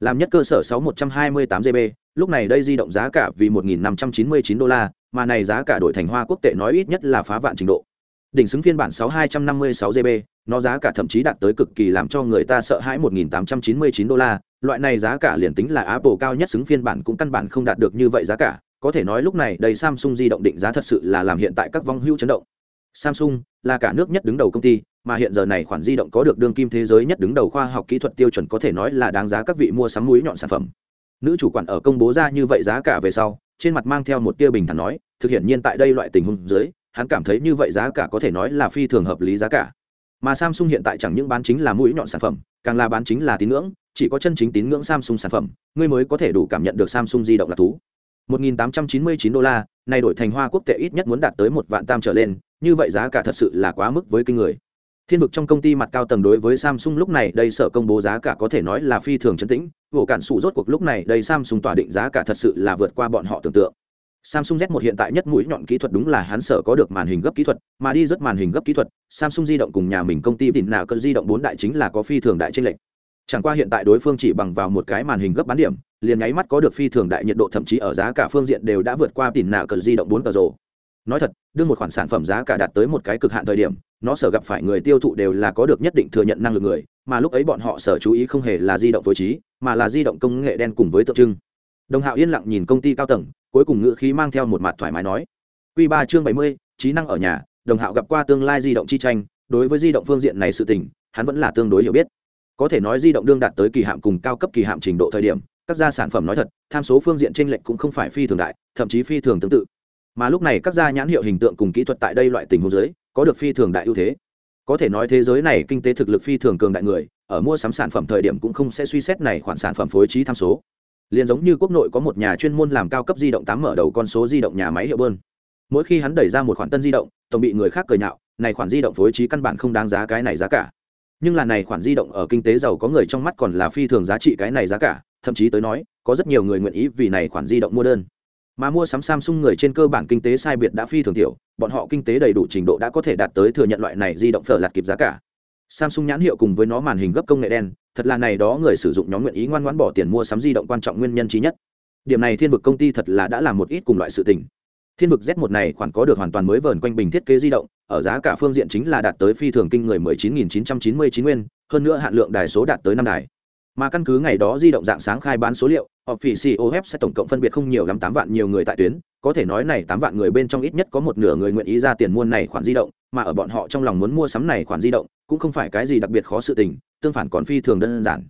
Làm nhất cơ sở 6128 gb lúc này đây di động giá cả vì 1.599 đô la, mà này giá cả đổi thành hoa quốc tệ nói ít nhất là phá vạn trình độ. Đỉnh xứng phiên bản 6256 gb nó giá cả thậm chí đạt tới cực kỳ làm cho người ta sợ hãi 1.899 đô la, loại này giá cả liền tính là apple cao nhất xứng phiên bản cũng căn bản không đạt được như vậy giá cả có thể nói lúc này đây samsung di động định giá thật sự là làm hiện tại các vong hưu chấn động. Samsung là cả nước nhất đứng đầu công ty, mà hiện giờ này khoản di động có được đương kim thế giới nhất đứng đầu khoa học kỹ thuật tiêu chuẩn có thể nói là đáng giá các vị mua sắm mũi nhọn sản phẩm. Nữ chủ quản ở công bố ra như vậy giá cả về sau, trên mặt mang theo một tia bình thản nói, thực hiện nhiên tại đây loại tình huống dưới, hắn cảm thấy như vậy giá cả có thể nói là phi thường hợp lý giá cả. Mà samsung hiện tại chẳng những bán chính là mũi nhọn sản phẩm, càng là bán chính là tín ngưỡng, chỉ có chân chính tín ngưỡng samsung sản phẩm, ngươi mới có thể đủ cảm nhận được samsung di động là thú. 1.899 đô la này đổi thành hoa quốc tệ ít nhất muốn đạt tới một vạn tam trở lên như vậy giá cả thật sự là quá mức với kinh người thiên vực trong công ty mặt cao tầng đối với samsung lúc này đây sợ công bố giá cả có thể nói là phi thường chấn tĩnh vụ cản sụ rốt cuộc lúc này đây samsung tỏa định giá cả thật sự là vượt qua bọn họ tưởng tượng Samsung Z1 hiện tại nhất mũi nhọn kỹ thuật đúng là hắn sở có được màn hình gấp kỹ thuật, mà đi rất màn hình gấp kỹ thuật, Samsung di động cùng nhà mình công ty đỉnh nào cân di động bốn đại chính là có phi thường đại chênh lệnh. Chẳng qua hiện tại đối phương chỉ bằng vào một cái màn hình gấp bán điểm, liền nháy mắt có được phi thường đại nhiệt độ thậm chí ở giá cả phương diện đều đã vượt qua đỉnh nạ cờ di động bốn cờ rồ. Nói thật, đưa một khoản sản phẩm giá cả đạt tới một cái cực hạn thời điểm, nó sở gặp phải người tiêu thụ đều là có được nhất định thừa nhận năng lực người, mà lúc ấy bọn họ sở chú ý không hề là di động phối trí, mà là di động công nghệ đen cùng với tượng trưng. Đồng Hạo yên lặng nhìn công ty cao tầng, cuối cùng ngữ khí mang theo một mặt thoải mái nói q ba chương bảy mươi trí năng ở nhà đồng hạo gặp qua tương lai di động chi tranh đối với di động phương diện này sự tình hắn vẫn là tương đối hiểu biết có thể nói di động đương đạt tới kỳ hạm cùng cao cấp kỳ hạm trình độ thời điểm các gia sản phẩm nói thật tham số phương diện trên lệnh cũng không phải phi thường đại thậm chí phi thường tương tự. Mà lúc này các gia nhãn hiệu hình tượng cùng kỹ thuật tại đây loại tình huống giới, có được phi thường đại ưu thế. Có thể nói thế giới này kinh tế thực lực phi thường cường đại người ở mua sắm sản phẩm thời điểm cũng không sẽ suy xét này khoản sản phẩm phối trí tham số. Liền giống như quốc nội có một nhà chuyên môn làm cao cấp di động tám mở đầu con số di động nhà máy hiệu bơn. Mỗi khi hắn đẩy ra một khoản tân di động tổng bị người khác cười nhạo này khoản di động phối trí căn bản không đáng giá cái này giá cả. Nhưng là này khoản di động ở kinh tế giàu có người trong mắt còn là phi thường giá trị cái này giá cả thậm chí tới nói có rất nhiều người nguyện ý vì này khoản di động mua đơn. Mà mua sắm Samsung người trên cơ bản kinh tế sai biệt đã phi thường tiểu, bọn họ kinh tế đầy đủ trình độ đã có thể đạt tới thừa nhận loại này di động phở lạt kịp giá cả. Samsung nhãn hiệu cùng với nó màn hình gấp công nghệ đen, thật là này đó người sử dụng nhóm nguyện ý ngoan ngoãn bỏ tiền mua sắm di động quan trọng nguyên nhân trí nhất. Điểm này thiên vực công ty thật là đã làm một ít cùng loại sự tình. Thiên vực z 1 này khoản có được hoàn toàn mới vờn quanh bình thiết kế di động ở giá cả phương diện chính là đạt tới phi thường kinh người 19.999 nguyên hơn nữa hạn lượng đài số đạt tới năm đài mà căn cứ ngày đó di động dạng sáng khai bán số liệu, Officio sẽ tổng cộng phân biệt không nhiều lắm tám vạn nhiều người tại tuyến, có thể nói này tám vạn người bên trong ít nhất có một nửa người nguyện ý ra tiền mua này khoản di động, mà ở bọn họ trong lòng muốn mua sắm này khoản di động, cũng không phải cái gì đặc biệt khó sự tình, tương phản còn phi thường đơn giản.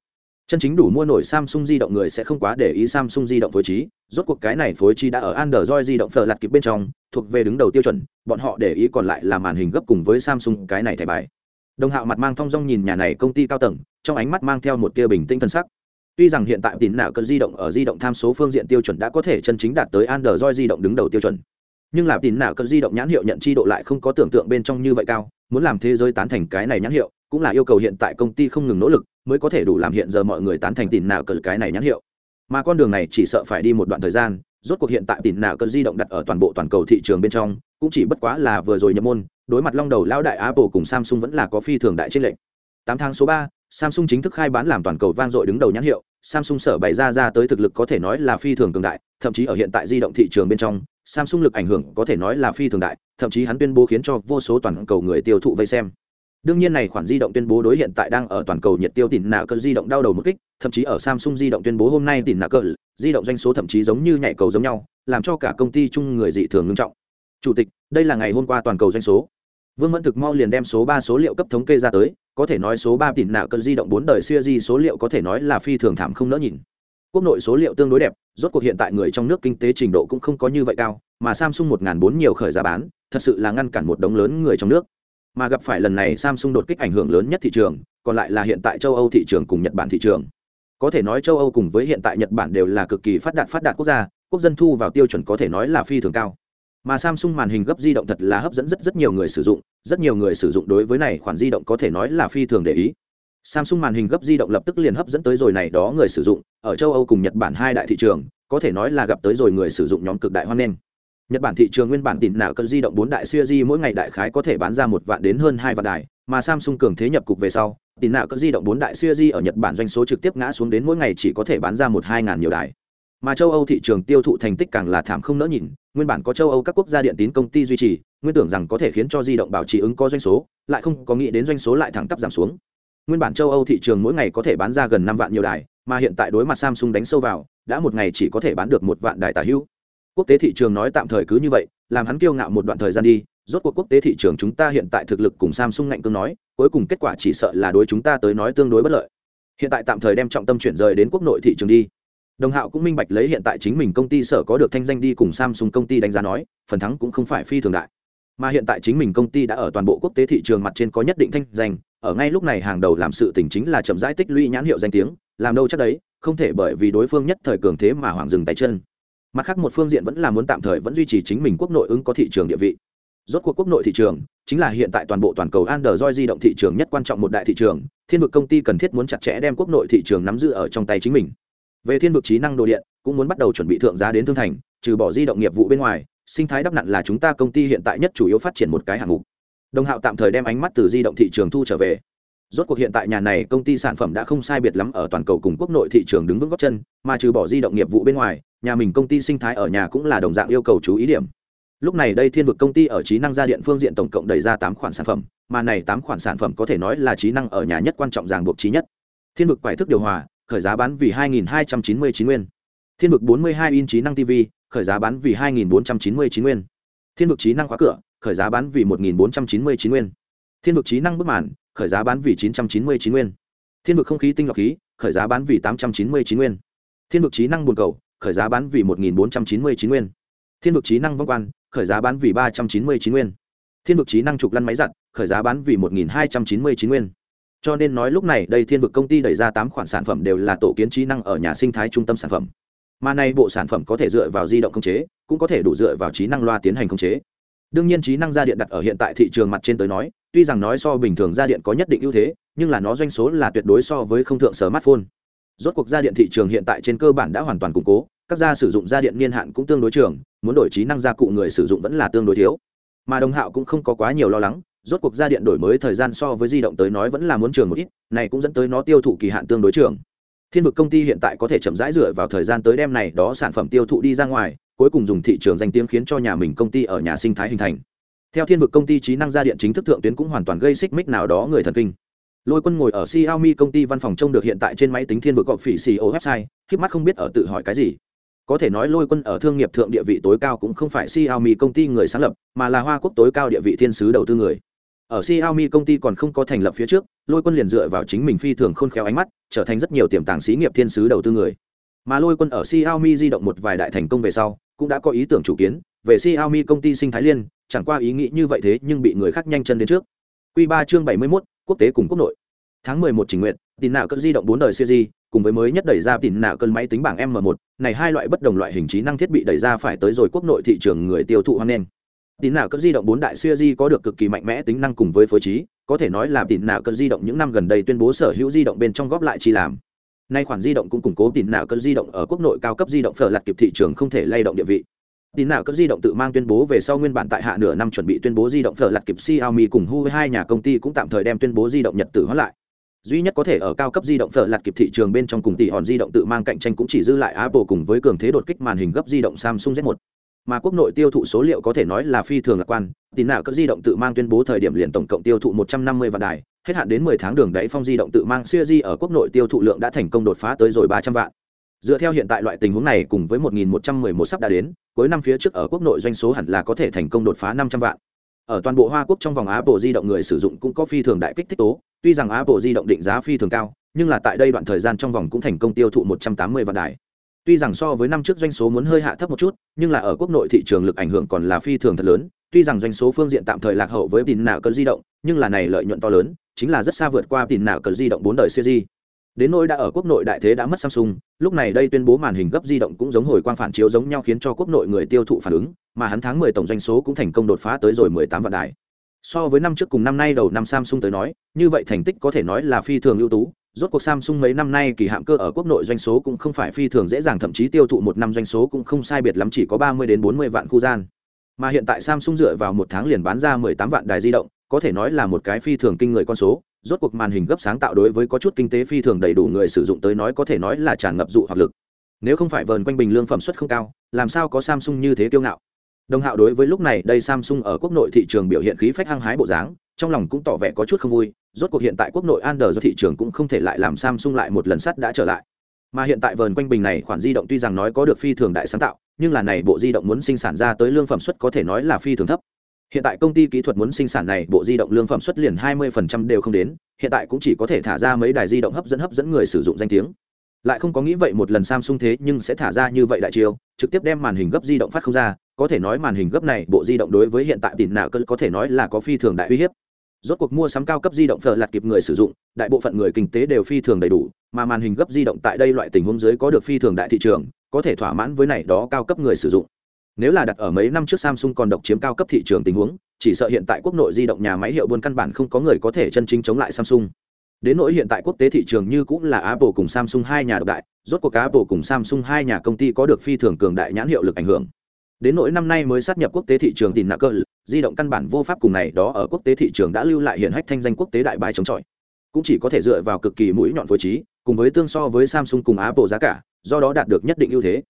Chân chính đủ mua nổi samsung di động người sẽ không quá để ý samsung di động phối trí, rốt cuộc cái này phối trí đã ở android di động phở lặt kịp bên trong, thuộc về đứng đầu tiêu chuẩn, bọn họ để ý còn lại là màn hình gấp cùng với samsung cái này thẻ bài đồng hạo mặt mang thong dong nhìn nhà này công ty cao tầng, trong ánh mắt mang theo một tia bình tĩnh thân sắc. Tuy rằng hiện tại tín nào cân di động ở di động tham số phương diện tiêu chuẩn đã có thể chân chính đạt tới android di động đứng đầu tiêu chuẩn. Nhưng là tín nào cân di động nhãn hiệu nhận chi độ lại không có tưởng tượng bên trong như vậy cao, muốn làm thế giới tán thành cái này nhãn hiệu, cũng là yêu cầu hiện tại công ty không ngừng nỗ lực mới có thể đủ làm hiện giờ mọi người tán thành tín nào cân cái này nhãn hiệu. Mà con đường này chỉ sợ phải đi một đoạn thời gian, rốt cuộc hiện tại tín nào cân di động đặt ở toàn bộ toàn cầu thị trường bên trong, cũng chỉ bất quá là vừa rồi nhập môn đối mặt long đầu lão đại apple cùng samsung vẫn là có phi thường đại trên lệnh tám tháng số ba, samsung chính thức khai bán làm toàn cầu vang dội đứng đầu nhãn hiệu, samsung sở bày ra ra tới thực lực có thể nói là phi thường cường đại, thậm chí ở hiện tại di động thị trường bên trong, samsung lực ảnh hưởng có thể nói là phi thường đại, thậm chí hắn tuyên bố khiến cho vô số toàn cầu người tiêu thụ vây xem. Đương nhiên này khoản di động tuyên bố đối hiện tại đang ở toàn cầu nhiệt tiêu tỉn nạ cơn di động đau đầu một kích, thậm chí ở samsung di động tuyên bố hôm nay tỉn nạ cơn di động doanh số thậm chí giống như nhảy cầu giống nhau, làm cho cả công ty chung người dị thường ngưng trọng. Chủ tịch, đây là ngày hôm qua toàn cầu doanh số vương mẫn thực mau liền đem số ba số liệu cấp thống kê ra tới, có thể nói số ba tỉn nạ cơn di động bốn đời siêu di số liệu có thể nói là phi thường thảm không nỡ nhìn. Quốc nội số liệu tương đối đẹp, rốt cuộc hiện tại người trong nước kinh tế trình độ cũng không có như vậy cao, mà samsung một bốn nhiều khởi giá bán, thật sự là ngăn cản một đống lớn người trong nước. Mà gặp phải lần này samsung đột kích ảnh hưởng lớn nhất thị trường, còn lại là hiện tại châu âu thị trường cùng nhật bản thị trường. Có thể nói châu âu cùng với hiện tại nhật bản đều là cực kỳ phát đạt phát đạt quốc gia, quốc dân thu vào tiêu chuẩn có thể nói là phi thường cao. Mà samsung màn hình gấp di động thật là hấp dẫn rất rất nhiều người sử dụng rất nhiều người sử dụng đối với này khoản di động có thể nói là phi thường để ý. Samsung màn hình gấp di động lập tức liền hấp dẫn tới rồi này đó người sử dụng. Ở châu âu cùng nhật bản hai đại thị trường có thể nói là gặp tới rồi người sử dụng nhóm cực đại hoan nghênh. Nhật Bản thị trường nguyên bản tỉn nào cân di động 4 đại series mỗi ngày đại khái có thể bán ra một vạn đến hơn hai vạn đài, mà Samsung cường thế nhập cục về sau, tỉn nào cân di động 4 đại series ở Nhật Bản doanh số trực tiếp ngã xuống đến mỗi ngày chỉ có thể bán ra một hai ngàn nhiều đài. Mà châu Âu thị trường tiêu thụ thành tích càng là thảm không nỡ nhìn, nguyên bản có châu Âu các quốc gia điện tín công ty duy trì, nguyên tưởng rằng có thể khiến cho di động bảo trì ứng có doanh số, lại không có nghĩ đến doanh số lại thẳng tắp giảm xuống. Nguyên bản châu Âu thị trường mỗi ngày có thể bán ra gần năm vạn nhiều đài, mà hiện tại đối mặt Samsung đánh sâu vào, đã một ngày chỉ có thể bán được một vạn đài tả hữu. Quốc tế thị trường nói tạm thời cứ như vậy làm hắn kiêu ngạo một đoạn thời gian đi rốt cuộc quốc tế thị trường chúng ta hiện tại thực lực cùng samsung ngạnh cương nói cuối cùng kết quả chỉ sợ là đối chúng ta tới nói tương đối bất lợi. Hiện tại tạm thời đem trọng tâm chuyển rời đến quốc nội thị trường đi. Đồng hạo cũng minh bạch lấy hiện tại chính mình công ty sở có được thanh danh đi cùng samsung công ty đánh giá nói phần thắng cũng không phải phi thường đại mà hiện tại chính mình công ty đã ở toàn bộ quốc tế thị trường mặt trên có nhất định thanh danh, ở ngay lúc này hàng đầu làm sự tình chính là chậm rãi tích lũy nhãn hiệu danh tiếng, làm đâu chắc đấy, không thể bởi vì đối phương nhất thời cường thế mà hoảng dừng tay chân. Mặt khác một phương diện vẫn là muốn tạm thời vẫn duy trì chính mình quốc nội ứng có thị trường địa vị. Rốt cuộc quốc nội thị trường chính là hiện tại toàn bộ toàn cầu android di động thị trường nhất quan trọng một đại thị trường, thiên vực công ty cần thiết muốn chặt chẽ đem quốc nội thị trường nắm giữ ở trong tay chính mình. Về thiên vực trí năng đồ điện, cũng muốn bắt đầu chuẩn bị thượng giá đến thương thành, trừ bỏ di động nghiệp vụ bên ngoài sinh thái đắp nặn là chúng ta công ty hiện tại nhất chủ yếu phát triển một cái hạng mục. Đồng hạo tạm thời đem ánh mắt từ di động thị trường thu trở về. Rốt cuộc hiện tại nhà này công ty sản phẩm đã không sai biệt lắm ở toàn cầu cùng quốc nội thị trường đứng vững góc chân, mà trừ bỏ di động nghiệp vụ bên ngoài, nhà mình công ty sinh thái ở nhà cũng là đồng dạng yêu cầu chú ý điểm. Lúc này đây thiên vực công ty ở trí năng gia điện phương diện tổng cộng đẩy ra tám khoản sản phẩm, mà này tám khoản sản phẩm có thể nói là trí năng ở nhà nhất quan trọng ràng buộc trí nhất. Thiên vực quải thức điều hòa, khởi giá bán vì 2.299 nguyên. Thiên vực 42 in trí năng tv khởi giá bán vì 2.499 nguyên. Thiên vực trí năng khóa cửa, khởi giá bán vì 1.499 nguyên. Thiên vực trí năng bức màn, khởi giá bán vì 999 nguyên. Thiên vực không khí tinh lọc khí, khởi giá bán vì 899 nguyên. Thiên vực trí năng buồn cầu, khởi giá bán vì một nghìn bốn trăm chín mươi chín nguyên. Thiên vực trí năng vong quan, khởi giá bán vì ba trăm chín mươi chín nguyên. Thiên vực trí năng trục lăn máy giặt, khởi giá bán vì một nghìn hai trăm chín mươi chín nguyên. Cho nên nói lúc này đây thiên vực công ty đẩy ra tám khoản sản phẩm đều là tổ kiến trí năng ở nhà sinh thái trung tâm sản phẩm mà này bộ sản phẩm có thể dựa vào di động khống chế, cũng có thể đủ dựa vào trí năng loa tiến hành khống chế. Đương nhiên trí năng gia điện đặt ở hiện tại thị trường mặt trên tới nói, tuy rằng nói so bình thường gia điện có nhất định ưu thế, nhưng là nó doanh số là tuyệt đối so với không thượng smartphone. Rốt cuộc gia điện thị trường hiện tại trên cơ bản đã hoàn toàn củng cố, các gia sử dụng gia điện niên hạn cũng tương đối trường, muốn đổi trí năng gia cụ người sử dụng vẫn là tương đối thiếu. Mà đồng hạo cũng không có quá nhiều lo lắng, rốt cuộc gia điện đổi mới thời gian so với di động tới nói vẫn là muốn trường một ít, này cũng dẫn tới nó tiêu thụ kỳ hạn tương đối trường thiên vực công ty hiện tại có thể chậm rãi dựa vào thời gian tới đem này đó sản phẩm tiêu thụ đi ra ngoài, cuối cùng dùng thị trường danh tiếng khiến cho nhà mình công ty ở nhà sinh thái hình thành. Theo thiên vực công ty trí năng gia điện chính thức thượng tuyến cũng hoàn toàn gây xích mích nào đó người thần kinh. Lôi quân ngồi ở xiaomi công ty văn phòng trông được hiện tại trên máy tính thiên vực gọp phỉ ceo website, khiếp mắt không biết ở tự hỏi cái gì. Có thể nói lôi quân ở thương nghiệp thượng địa vị tối cao cũng không phải xiaomi công ty người sáng lập, mà là hoa quốc tối cao địa vị thiên sứ đầu tư người ở xiaomi công ty còn không có thành lập phía trước lôi quân liền dựa vào chính mình phi thường khôn khéo ánh mắt trở thành rất nhiều tiềm tàng xí nghiệp thiên sứ đầu tư người mà lôi quân ở xiaomi di động một vài đại thành công về sau cũng đã có ý tưởng chủ kiến về xiaomi công ty sinh thái liên chẳng qua ý nghĩ như vậy thế nhưng bị người khác nhanh chân đến trước Quy 3 chương 71, quốc tế cùng quốc nội. Tháng 11 trình nguyện, tin nào cơn di động 4 đời series, cùng với mới nhất đẩy ra tin nào cơn máy tính bảng M1, này hai loại bất đồng loại hình trí năng thiết bị đẩy ra phải tới rồi quốc nội thị trường người tiêu thụ hoan nghênh. Tin nào cơn di động bốn đại series có được cực kỳ mạnh mẽ tính năng cùng với phối trí, có thể nói là tin nào cơn di động những năm gần đây tuyên bố sở hữu di động bên trong góp lại chi làm. Nay khoản di động cũng củng cố tin nào cơn di động ở quốc nội cao cấp di động phở lật kịp thị trường không thể lay động địa vị tin nào cấp di động tự mang tuyên bố về sau nguyên bản tại hạ nửa năm chuẩn bị tuyên bố di động phở lặt kịp Xiaomi cùng Huawei hai nhà công ty cũng tạm thời đem tuyên bố di động nhật tử hóa lại duy nhất có thể ở cao cấp di động phở lạt kịp thị trường bên trong cùng tỷ hòn di động tự mang cạnh tranh cũng chỉ dư lại apple cùng với cường thế đột kích màn hình gấp di động samsung z 1 mà quốc nội tiêu thụ số liệu có thể nói là phi thường lạc quan. Tín nạo cỡ di động tự mang tuyên bố thời điểm liền tổng cộng tiêu thụ 150 vạn đài, hết hạn đến 10 tháng đường đáy phong di động tự mang siêu di ở quốc nội tiêu thụ lượng đã thành công đột phá tới rồi 300 vạn. Dựa theo hiện tại loại tình huống này cùng với 1.111 sắp đã đến, cuối năm phía trước ở quốc nội doanh số hẳn là có thể thành công đột phá 500 vạn. Ở toàn bộ hoa quốc trong vòng apple di động người sử dụng cũng có phi thường đại kích thích tố, tuy rằng apple di động định giá phi thường cao, nhưng là tại đây đoạn thời gian trong vòng cũng thành công tiêu thụ 180 vạn đài tuy rằng so với năm trước doanh số muốn hơi hạ thấp một chút, nhưng là ở quốc nội thị trường lực ảnh hưởng còn là phi thường thật lớn. Tuy rằng doanh số phương diện tạm thời lạc hậu với tin nạo cơn di động, nhưng là này lợi nhuận to lớn, chính là rất xa vượt qua tin nạo cơn di động bốn đời series. Đến nỗi đã ở quốc nội đại thế đã mất samsung, lúc này đây tuyên bố màn hình gấp di động cũng giống hồi quang phản chiếu giống nhau khiến cho quốc nội người tiêu thụ phản ứng, mà hắn tháng 10 tổng doanh số cũng thành công đột phá tới rồi 18 vạn đài. So với năm trước cùng năm nay đầu năm samsung tới nói, như vậy thành tích có thể nói là phi thường ưu tú rốt cuộc samsung mấy năm nay kỳ hạm cơ ở quốc nội doanh số cũng không phải phi thường dễ dàng, thậm chí tiêu thụ một năm doanh số cũng không sai biệt lắm, chỉ có 30 đến 40 vạn khu gian. Mà hiện tại samsung dựa vào một tháng liền bán ra 18 vạn đài di động, có thể nói là một cái phi thường kinh người con số. Rốt cuộc màn hình gấp sáng tạo đối với có chút kinh tế phi thường đầy đủ người sử dụng tới nói có thể nói là tràn ngập dụ hoặc lực. Nếu không phải vờn quanh bình lương phẩm suất không cao, làm sao có samsung như thế kiêu ngạo? Đồng hạo đối với lúc này đây samsung ở quốc nội thị trường biểu hiện khí phách hăng hái bộ dáng, trong lòng cũng tỏ vẻ có chút không vui rốt cuộc hiện tại quốc nội Android do thị trường cũng không thể lại làm Samsung lại một lần sắt đã trở lại. Mà hiện tại vờn quanh bình này khoản di động tuy rằng nói có được phi thường đại sáng tạo, nhưng là này bộ di động muốn sinh sản ra tới lương phẩm suất có thể nói là phi thường thấp. Hiện tại công ty kỹ thuật muốn sinh sản này bộ di động lương phẩm suất liền 20% đều không đến, hiện tại cũng chỉ có thể thả ra mấy đài di động hấp dẫn hấp dẫn người sử dụng danh tiếng. Lại không có nghĩ vậy một lần Samsung thế nhưng sẽ thả ra như vậy đại chiêu, trực tiếp đem màn hình gấp di động phát không ra, có thể nói màn hình gấp này bộ di động đối với hiện tại tiền nào có thể nói là có phi thường đại uy hiếp rốt cuộc mua sắm cao cấp di động phở lạt kịp người sử dụng, đại bộ phận người kinh tế đều phi thường đầy đủ, mà màn hình gấp di động tại đây loại tình huống dưới có được phi thường đại thị trường, có thể thỏa mãn với này đó cao cấp người sử dụng. Nếu là đặt ở mấy năm trước samsung còn độc chiếm cao cấp thị trường tình huống, chỉ sợ hiện tại quốc nội di động nhà máy hiệu buôn căn bản không có người có thể chân chính chống lại samsung. Đến nỗi hiện tại quốc tế thị trường như cũng là apple cùng samsung hai nhà độc đại, rốt cuộc apple cùng samsung hai nhà công ty có được phi thường cường đại nhãn hiệu lực ảnh hưởng. Đến nỗi năm nay mới sát nhập quốc tế thị trường tìm nạc cơ di động căn bản vô pháp cùng này, đó ở quốc tế thị trường đã lưu lại hiện hách thanh danh quốc tế đại bài chống chọi. Cũng chỉ có thể dựa vào cực kỳ mũi nhọn phối trí, cùng với tương so với samsung cùng apple giá cả, do đó đạt được nhất định ưu thế.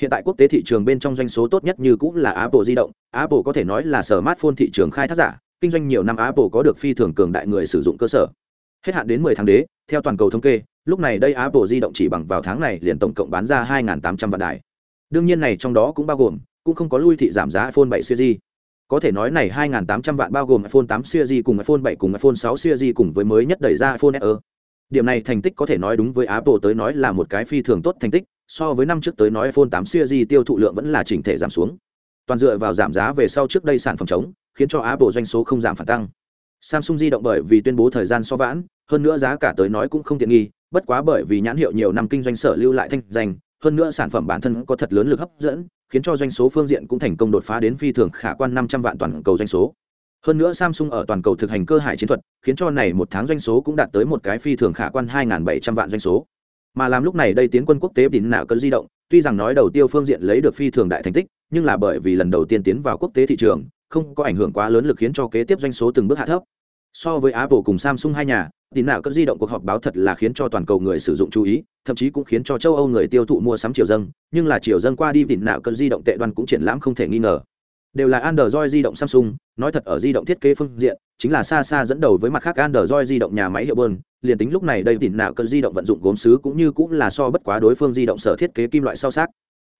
Hiện tại quốc tế thị trường bên trong doanh số tốt nhất như cũng là apple di động, apple có thể nói là smartphone thị trường khai thác giả, kinh doanh nhiều năm apple có được phi thường cường đại người sử dụng cơ sở. Hết hạn đến 10 tháng đế, theo toàn cầu thống kê, lúc này đây apple di động chỉ bằng vào tháng này liền tổng cộng bán ra 2.800 vạn đài. Đương nhiên này trong đó cũng bao gồm, cũng không có lui thị giảm giá iPhone 7 series. Có thể nói này 2.800 vạn bao gồm iPhone 8 series cùng iPhone 7 cùng iPhone 6 series cùng với mới nhất đẩy ra iPhone SE. Điểm này thành tích có thể nói đúng với Apple tới nói là một cái phi thường tốt thành tích, so với năm trước tới nói iPhone 8 series tiêu thụ lượng vẫn là chỉnh thể giảm xuống. Toàn dựa vào giảm giá về sau trước đây sản phẩm chống, khiến cho Apple doanh số không giảm phản tăng. Samsung di động bởi vì tuyên bố thời gian so vãn, hơn nữa giá cả tới nói cũng không tiện nghi, bất quá bởi vì nhãn hiệu nhiều năm kinh doanh sở lưu lại thanh danh, hơn nữa sản phẩm bản thân có thật lớn lực hấp dẫn, khiến cho doanh số phương diện cũng thành công đột phá đến phi thường khả quan năm trăm vạn toàn cầu doanh số. Hơn nữa Samsung ở toàn cầu thực hành cơ hải chiến thuật, khiến cho này một tháng doanh số cũng đạt tới một cái phi thường khả quan 2700 vạn doanh số. Mà làm lúc này đây tiến quân quốc tế tín nạo cơn di động, tuy rằng nói đầu tiêu phương diện lấy được phi thường đại thành tích, nhưng là bởi vì lần đầu tiên tiến vào quốc tế thị trường, không có ảnh hưởng quá lớn lực khiến cho kế tiếp doanh số từng bước hạ thấp. So với Apple cùng Samsung hai nhà, tín nào cấp di động cuộc họp báo thật là khiến cho toàn cầu người sử dụng chú ý thậm chí cũng khiến cho châu âu người tiêu thụ mua sắm triều dâng nhưng là triều dâng qua đi tín nào cấp di động tệ đoan cũng triển lãm không thể nghi ngờ. Đều là android di động samsung nói thật ở di động thiết kế phương diện chính là xa xa dẫn đầu với mặt khác android di động nhà máy hiệu bơn liền tính lúc này đây tín nào cấp di động vận dụng gốm xứ cũng như cũng là so bất quá đối phương di động sở thiết kế kim loại sau sắc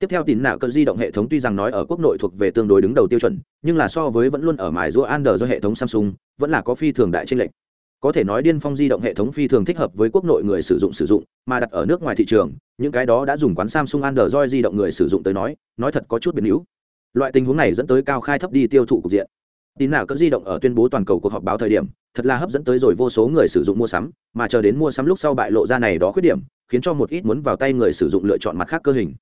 tiếp theo tín nào cỡ di động hệ thống tuy rằng nói ở quốc nội thuộc về tương đối đứng đầu tiêu chuẩn, nhưng là so với vẫn luôn ở mài rũa do hệ thống samsung, vẫn là có phi thường đại trên lệnh có thể nói điên phong di động hệ thống phi thường thích hợp với quốc nội người sử dụng sử dụng, mà đặt ở nước ngoài thị trường, những cái đó đã dùng quán samsung android di động người sử dụng tới nói nói thật có chút biến yếu loại tình huống này dẫn tới cao khai thấp đi tiêu thụ cục diện. Tin nào cỡ di động ở tuyên bố toàn cầu cuộc họp báo thời điểm, thật là hấp dẫn tới rồi vô số người sử dụng mua sắm, mà chờ đến mua sắm lúc sau bại lộ ra này đó khuyết điểm, khiến cho một ít muốn vào tay người sử dụng lựa chọn mặt khác cơ hình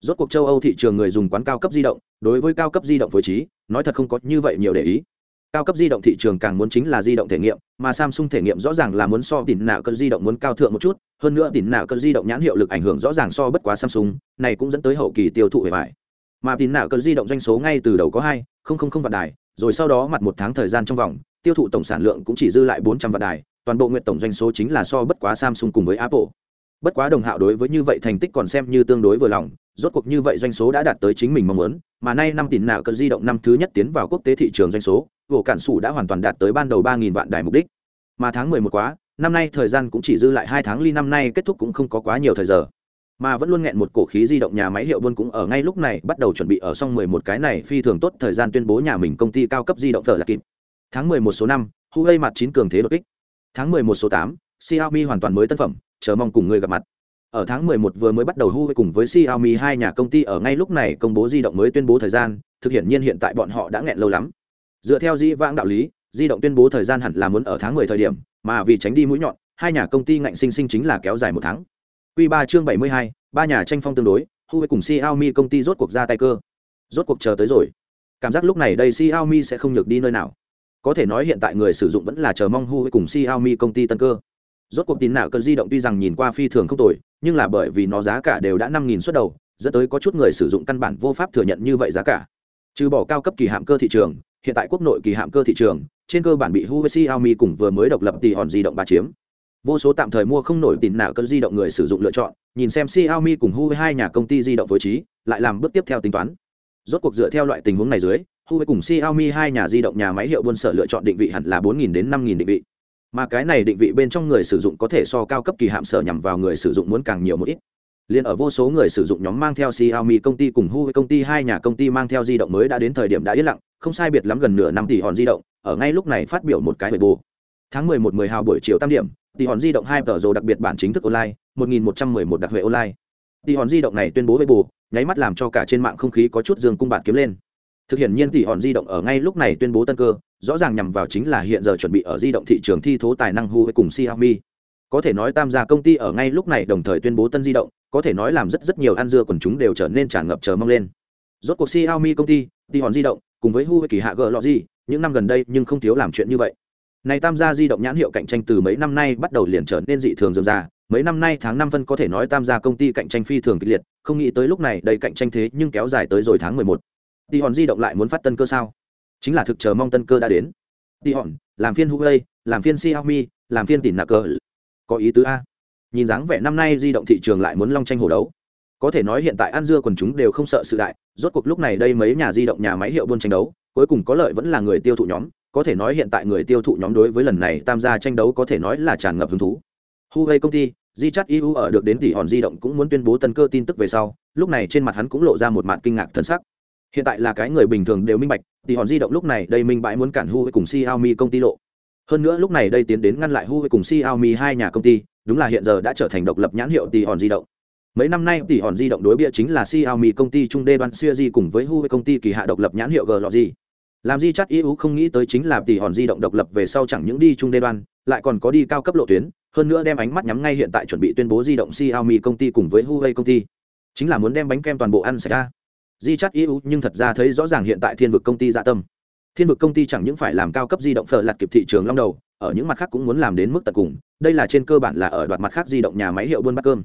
rốt cuộc châu âu thị trường người dùng quán cao cấp di động, đối với cao cấp di động phối trí, nói thật không có như vậy nhiều để ý. Cao cấp di động thị trường càng muốn chính là di động thể nghiệm, mà samsung thể nghiệm rõ ràng là muốn so tỉn nạo cơn di động muốn cao thượng một chút, hơn nữa tỉn nạo cơn di động nhãn hiệu lực ảnh hưởng rõ ràng so bất quá samsung, này cũng dẫn tới hậu kỳ tiêu thụ hệ vải mà tỉn nạo cơn di động doanh số ngay từ đầu có hai, không không không vạn đài, rồi sau đó mặt một tháng thời gian trong vòng, tiêu thụ tổng sản lượng cũng chỉ dư lại bốn trăm vạn đài, toàn bộ nguyện tổng doanh số chính là so bất quá samsung cùng với apple. Bất quá đồng hạo đối với như vậy thành tích còn xem như tương đối vừa lòng rốt cuộc như vậy doanh số đã đạt tới chính mình mong muốn, mà nay năm tỷ nào cần di động năm thứ nhất tiến vào quốc tế thị trường doanh số gỗ cản sủ đã hoàn toàn đạt tới ban đầu ba nghìn vạn đài mục đích. Mà tháng mười một quá, năm nay thời gian cũng chỉ dư lại hai tháng ly, năm nay kết thúc cũng không có quá nhiều thời giờ. Mà vẫn luôn nghẹn một cổ khí di động nhà máy hiệu buôn cũng ở ngay lúc này bắt đầu chuẩn bị ở xong mười một cái này phi thường tốt thời gian tuyên bố nhà mình công ty cao cấp di động thờ là kịp. Tháng mười một số năm, huawei mặt chín cường thế đột kích. Tháng mười một số tám, xiaomi hoàn toàn mới tân phẩm, chờ mong cùng người gặp mặt ở tháng 11 vừa mới bắt đầu Huawei cùng với Xiaomi hai nhà công ty ở ngay lúc này công bố di động mới tuyên bố thời gian, thực hiện nhiên hiện tại bọn họ đã nghẹn lâu lắm. Dựa theo di vãng đạo lý, di động tuyên bố thời gian hẳn là muốn ở tháng 10 thời điểm, mà vì tránh đi mũi nhọn, hai nhà công ty ngạnh sinh sinh chính là kéo dài một tháng. Quy 3 chương 72, ba nhà tranh phong tương đối, Huawei cùng Xiaomi công ty rốt cuộc ra tay cơ. Rốt cuộc chờ tới rồi. Cảm giác lúc này đây Xiaomi sẽ không nhược đi nơi nào. Có thể nói hiện tại người sử dụng vẫn là chờ mong Huawei cùng Xiaomi công ty tân cơ rốt cuộc tín nào cần di động tuy rằng nhìn qua phi thường không tồi, nhưng là bởi vì nó giá cả đều đã năm nghìn suất đầu, dẫn tới có chút người sử dụng căn bản vô pháp thừa nhận như vậy giá cả. Trừ bỏ cao cấp kỳ hạm cơ thị trường, hiện tại quốc nội kỳ hạm cơ thị trường, trên cơ bản bị Huawei, Xiaomi cùng vừa mới độc lập tỷ hòn di động ba chiếm. Vô số tạm thời mua không nổi tín nào cần di động người sử dụng lựa chọn, nhìn xem Xiaomi cùng Huawei hai nhà công ty di động phối trí, lại làm bước tiếp theo tính toán. Rốt cuộc dựa theo loại tình huống này dưới, Huawei cùng Xiaomi hai nhà di động nhà máy hiệu buôn sở lựa chọn định vị hẳn là 4.000 đến 5.000 định vị mà cái này định vị bên trong người sử dụng có thể so cao cấp kỳ hạm sở nhằm vào người sử dụng muốn càng nhiều một ít liền ở vô số người sử dụng nhóm mang theo Xiaomi công ty cùng Huawei công ty hai nhà công ty mang theo di động mới đã đến thời điểm đã yên lặng, không sai biệt lắm gần nửa năm tỷ hòn di động, ở ngay lúc này phát biểu một cái hồi bù. Tháng 11 10 hào buổi chiều tam điểm, tỷ hòn di động hai tờ rồ đặc biệt bản chính thức online, 1111 đặc huệ online. Tỷ hòn di động này tuyên bố với bù, nháy mắt làm cho cả trên mạng không khí có chút dương cung bạt kiếm lên thực hiện nhiên tỷ hòn di động ở ngay lúc này tuyên bố tân cơ rõ ràng nhằm vào chính là hiện giờ chuẩn bị ở di động thị trường thi thố tài năng Huawei cùng Xiaomi. Có thể nói tam gia công ty ở ngay lúc này đồng thời tuyên bố tân di động, có thể nói làm rất rất nhiều ăn dưa quần chúng đều trở nên tràn ngập chờ mong lên. Rốt cuộc Xiaomi công ty, đi hòn di động, cùng với Huawei kỳ hạ gỡ lọ gì, những năm gần đây nhưng không thiếu làm chuyện như vậy. Này tam gia di động nhãn hiệu cạnh tranh từ mấy năm nay bắt đầu liền trở nên dị thường dường ra, mấy năm nay tháng năm phân có thể nói tam gia công ty cạnh tranh phi thường kịch liệt, không nghĩ tới lúc này đầy cạnh tranh thế nhưng kéo dài tới rồi tháng mười một Tỷ hòn di động lại muốn phát tân cơ sao? Chính là thực chờ mong tân cơ đã đến. Tỷ hòn, làm phiên Huawei, làm phiên Xiaomi, làm phiên tỉn nạc cờ. Có ý tứ a. Nhìn dáng vẻ năm nay di động thị trường lại muốn long tranh hổ đấu. Có thể nói hiện tại ăn dưa quần chúng đều không sợ sự đại, rốt cuộc lúc này đây mấy nhà di động nhà máy hiệu buôn tranh đấu, cuối cùng có lợi vẫn là người tiêu thụ nhóm, có thể nói hiện tại người tiêu thụ nhóm đối với lần này tham gia tranh đấu có thể nói là tràn ngập hứng thú. Huawei công ty, Di chắt EU ở được đến tỷ hòn di động cũng muốn tuyên bố tân cơ tin tức về sau, lúc này trên mặt hắn cũng lộ ra một mặt kinh ngạc thần sắc hiện tại là cái người bình thường đều minh bạch thì hòn di động lúc này đây minh bãi muốn cản hu với cùng xiaomi công ty lộ. Hơn nữa lúc này đây tiến đến ngăn lại hu với cùng xiaomi hai nhà công ty, đúng là hiện giờ đã trở thành độc lập nhãn hiệu tỷ hòn di động. Mấy năm nay tỷ hòn di động đối bịa chính là xiaomi công ty trung đê ban xưa di cùng với Huawei công ty kỳ hạ độc lập nhãn hiệu g lọ gì làm di chắc eu không nghĩ tới chính là tỷ hòn di động độc lập về sau chẳng những đi trung đê đoan, lại còn có đi cao cấp lộ tuyến, hơn nữa đem ánh mắt nhắm ngay hiện tại chuẩn bị tuyên bố di động xiaomi công ty cùng với huawei công ty. Chính là muốn đem bánh kem toàn bộ ăn sạch ra di chắt eu nhưng thật ra thấy rõ ràng hiện tại thiên vực công ty dạ tâm. Thiên vực công ty chẳng những phải làm cao cấp di động phở lặt kịp thị trường long đầu, ở những mặt khác cũng muốn làm đến mức tận cùng, đây là trên cơ bản là ở đoạt mặt khác di động nhà máy hiệu buôn bát cơm.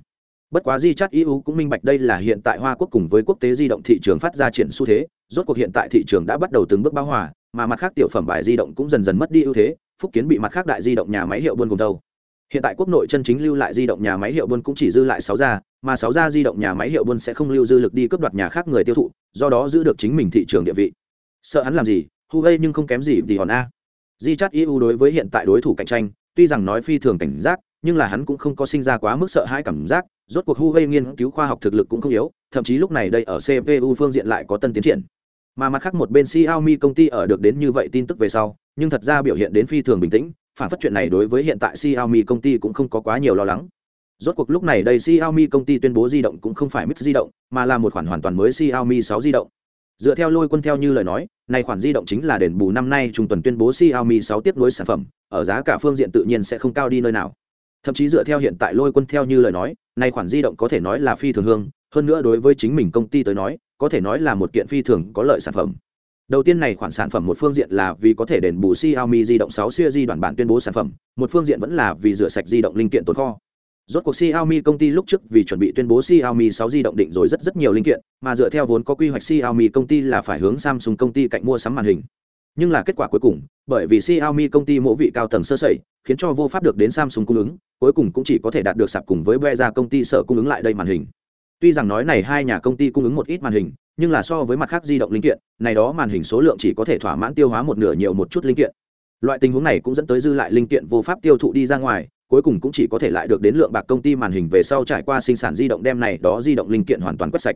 Bất quá di chắt eu cũng minh bạch đây là hiện tại hoa quốc cùng với quốc tế di động thị trường phát ra triển xu thế, rốt cuộc hiện tại thị trường đã bắt đầu từng bước bão hòa, mà mặt khác tiểu phẩm bài di động cũng dần dần mất đi ưu thế, phúc kiến bị mặt khác đại di động nhà máy hiệu buôn cùng đâu hiện tại quốc nội chân chính lưu lại di động nhà máy hiệu buôn cũng chỉ dư lại sáu gia, mà sáu gia di động nhà máy hiệu buôn sẽ không lưu dư lực đi cướp đoạt nhà khác người tiêu thụ, do đó giữ được chính mình thị trường địa vị. Sợ hắn làm gì? Hu gây nhưng không kém gì thì hòn a. Di chắt eu đối với hiện tại đối thủ cạnh tranh, tuy rằng nói phi thường cảnh giác, nhưng là hắn cũng không có sinh ra quá mức sợ hãi cảm giác, rốt cuộc hu gây nghiên cứu khoa học thực lực cũng không yếu, thậm chí lúc này đây ở cpu phương diện lại có tân tiến triển. Mà mặt khác một bên xiaomi công ty ở được đến như vậy tin tức về sau, nhưng thật ra biểu hiện đến phi thường bình tĩnh phản phát chuyện này đối với hiện tại xiaomi công ty cũng không có quá nhiều lo lắng Rốt cuộc lúc này đây Xiaomi công ty tuyên bố di động cũng không phải Mix di động, mà là một khoản hoàn toàn mới Xiaomi 6 di động. Dựa theo lôi quân theo như lời nói, này khoản di động chính là đền bù năm nay trung tuần tuyên bố Xiaomi 6 tiếp nối sản phẩm, ở giá cả phương diện tự nhiên sẽ không cao đi nơi nào. Thậm chí dựa theo hiện tại lôi quân theo như lời nói, này khoản di động có thể nói là phi thường hương, hơn nữa đối với chính mình công ty tới nói, có thể nói là một kiện phi thường có lợi sản phẩm. Đầu tiên này khoản sản phẩm một phương diện là vì có thể đền bù Xiaomi di động 6 series bản bản tuyên bố sản phẩm, một phương diện vẫn là vì rửa sạch di động linh kiện tồn kho. Rốt cuộc Xiaomi công ty lúc trước vì chuẩn bị tuyên bố Xiaomi 6 di động định rồi rất rất nhiều linh kiện, mà dựa theo vốn có quy hoạch Xiaomi công ty là phải hướng Samsung công ty cạnh mua sắm màn hình. nhưng là kết quả cuối cùng bởi vì xiaomi công ty mỗi vị cao tầng sơ sẩy khiến cho vô pháp được đến samsung cung ứng cuối cùng cũng chỉ có thể đạt được sạp cùng với Beza công ty sở cung ứng lại đây màn hình tuy rằng nói này hai nhà công ty cung ứng một ít màn hình nhưng là so với mặt khác di động linh kiện này đó màn hình số lượng chỉ có thể thỏa mãn tiêu hóa một nửa nhiều một chút linh kiện loại tình huống này cũng dẫn tới dư lại linh kiện vô pháp tiêu thụ đi ra ngoài cuối cùng cũng chỉ có thể lại được đến lượng bạc công ty màn hình về sau trải qua sinh sản di động đem này đó di động linh kiện hoàn toàn quét sạch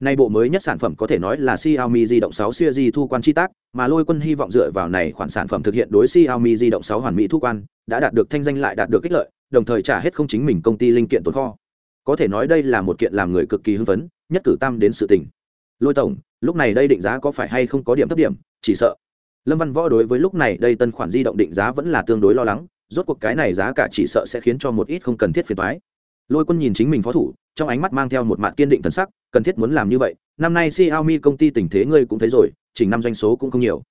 Nay bộ mới nhất sản phẩm có thể nói là Xiaomi di động 6 series thu quan chi tác, mà Lôi Quân hy vọng dựa vào này khoản sản phẩm thực hiện đối Xiaomi di động 6 hoàn mỹ thu quan, đã đạt được thanh danh lại đạt được kích lợi, đồng thời trả hết không chính mình công ty linh kiện tồn kho. Có thể nói đây là một kiện làm người cực kỳ hưng phấn, nhất cử tam đến sự tình. Lôi tổng, lúc này đây định giá có phải hay không có điểm thấp điểm, chỉ sợ. Lâm Văn Võ đối với lúc này đây tân khoản di động định giá vẫn là tương đối lo lắng, rốt cuộc cái này giá cả chỉ sợ sẽ khiến cho một ít không cần thiết phiền toái. Lôi Quân nhìn chính mình phó thủ, trong ánh mắt mang theo một mạn kiên định thần sắc, cần thiết muốn làm như vậy. Năm nay Xiaomi công ty tình thế ngươi cũng thấy rồi, chỉnh năm doanh số cũng không nhiều.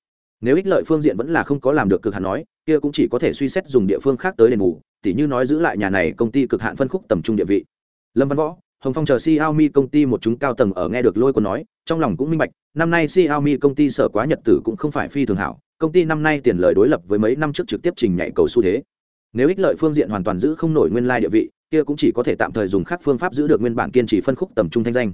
Nếu ích lợi phương diện vẫn là không có làm được cực hạn nói, kia cũng chỉ có thể suy xét dùng địa phương khác tới đền bù, tỉ như nói giữ lại nhà này công ty cực hạn phân khúc tầm trung địa vị. Lâm Văn Võ, Hồng Phong chờ Xiaomi công ty một chúng cao tầng ở nghe được Lôi của nói, trong lòng cũng minh bạch, năm nay Xiaomi công ty sở quá nhật tử cũng không phải phi thường hảo, công ty năm nay tiền lời đối lập với mấy năm trước trực tiếp trình nhảy cầu xu thế. Nếu ích lợi phương diện hoàn toàn giữ không nổi nguyên lai địa vị, kia cũng chỉ có thể tạm thời dùng khác phương pháp giữ được nguyên bản kiên trì phân khúc tầm trung thanh danh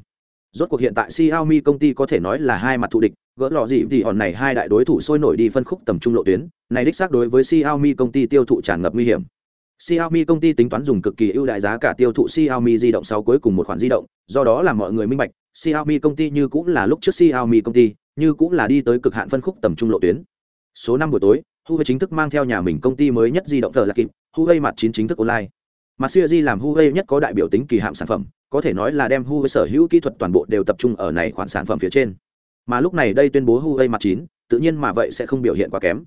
rốt cuộc hiện tại Xiaomi công ty có thể nói là hai mặt thù địch gỡ lọ gì thì hòn này hai đại đối thủ sôi nổi đi phân khúc tầm trung lộ tuyến này đích xác đối với Xiaomi công ty tiêu thụ tràn ngập nguy hiểm Xiaomi công ty tính toán dùng cực kỳ ưu đại giá cả tiêu thụ Xiaomi di động 6 cuối cùng một khoản di động, do đó là mọi người minh bạch, Xiaomi công ty như cũng là lúc trước Xiaomi công ty, như cũng là đi tới cực hạn phân khúc tầm trung lộ tuyến. Số năm buổi tối, Huawei chính thức mang theo nhà mình công ty mới nhất di động giờ là kịp, Huawei mặt chín chính thức online mà Xiaomi làm Huawei nhất có đại biểu tính kỳ hạm sản phẩm, có thể nói là đem Huawei sở hữu kỹ thuật toàn bộ đều tập trung ở này khoản sản phẩm phía trên. Mà lúc này đây tuyên bố Huawei mặt chín, tự nhiên mà vậy sẽ không biểu hiện quá kém.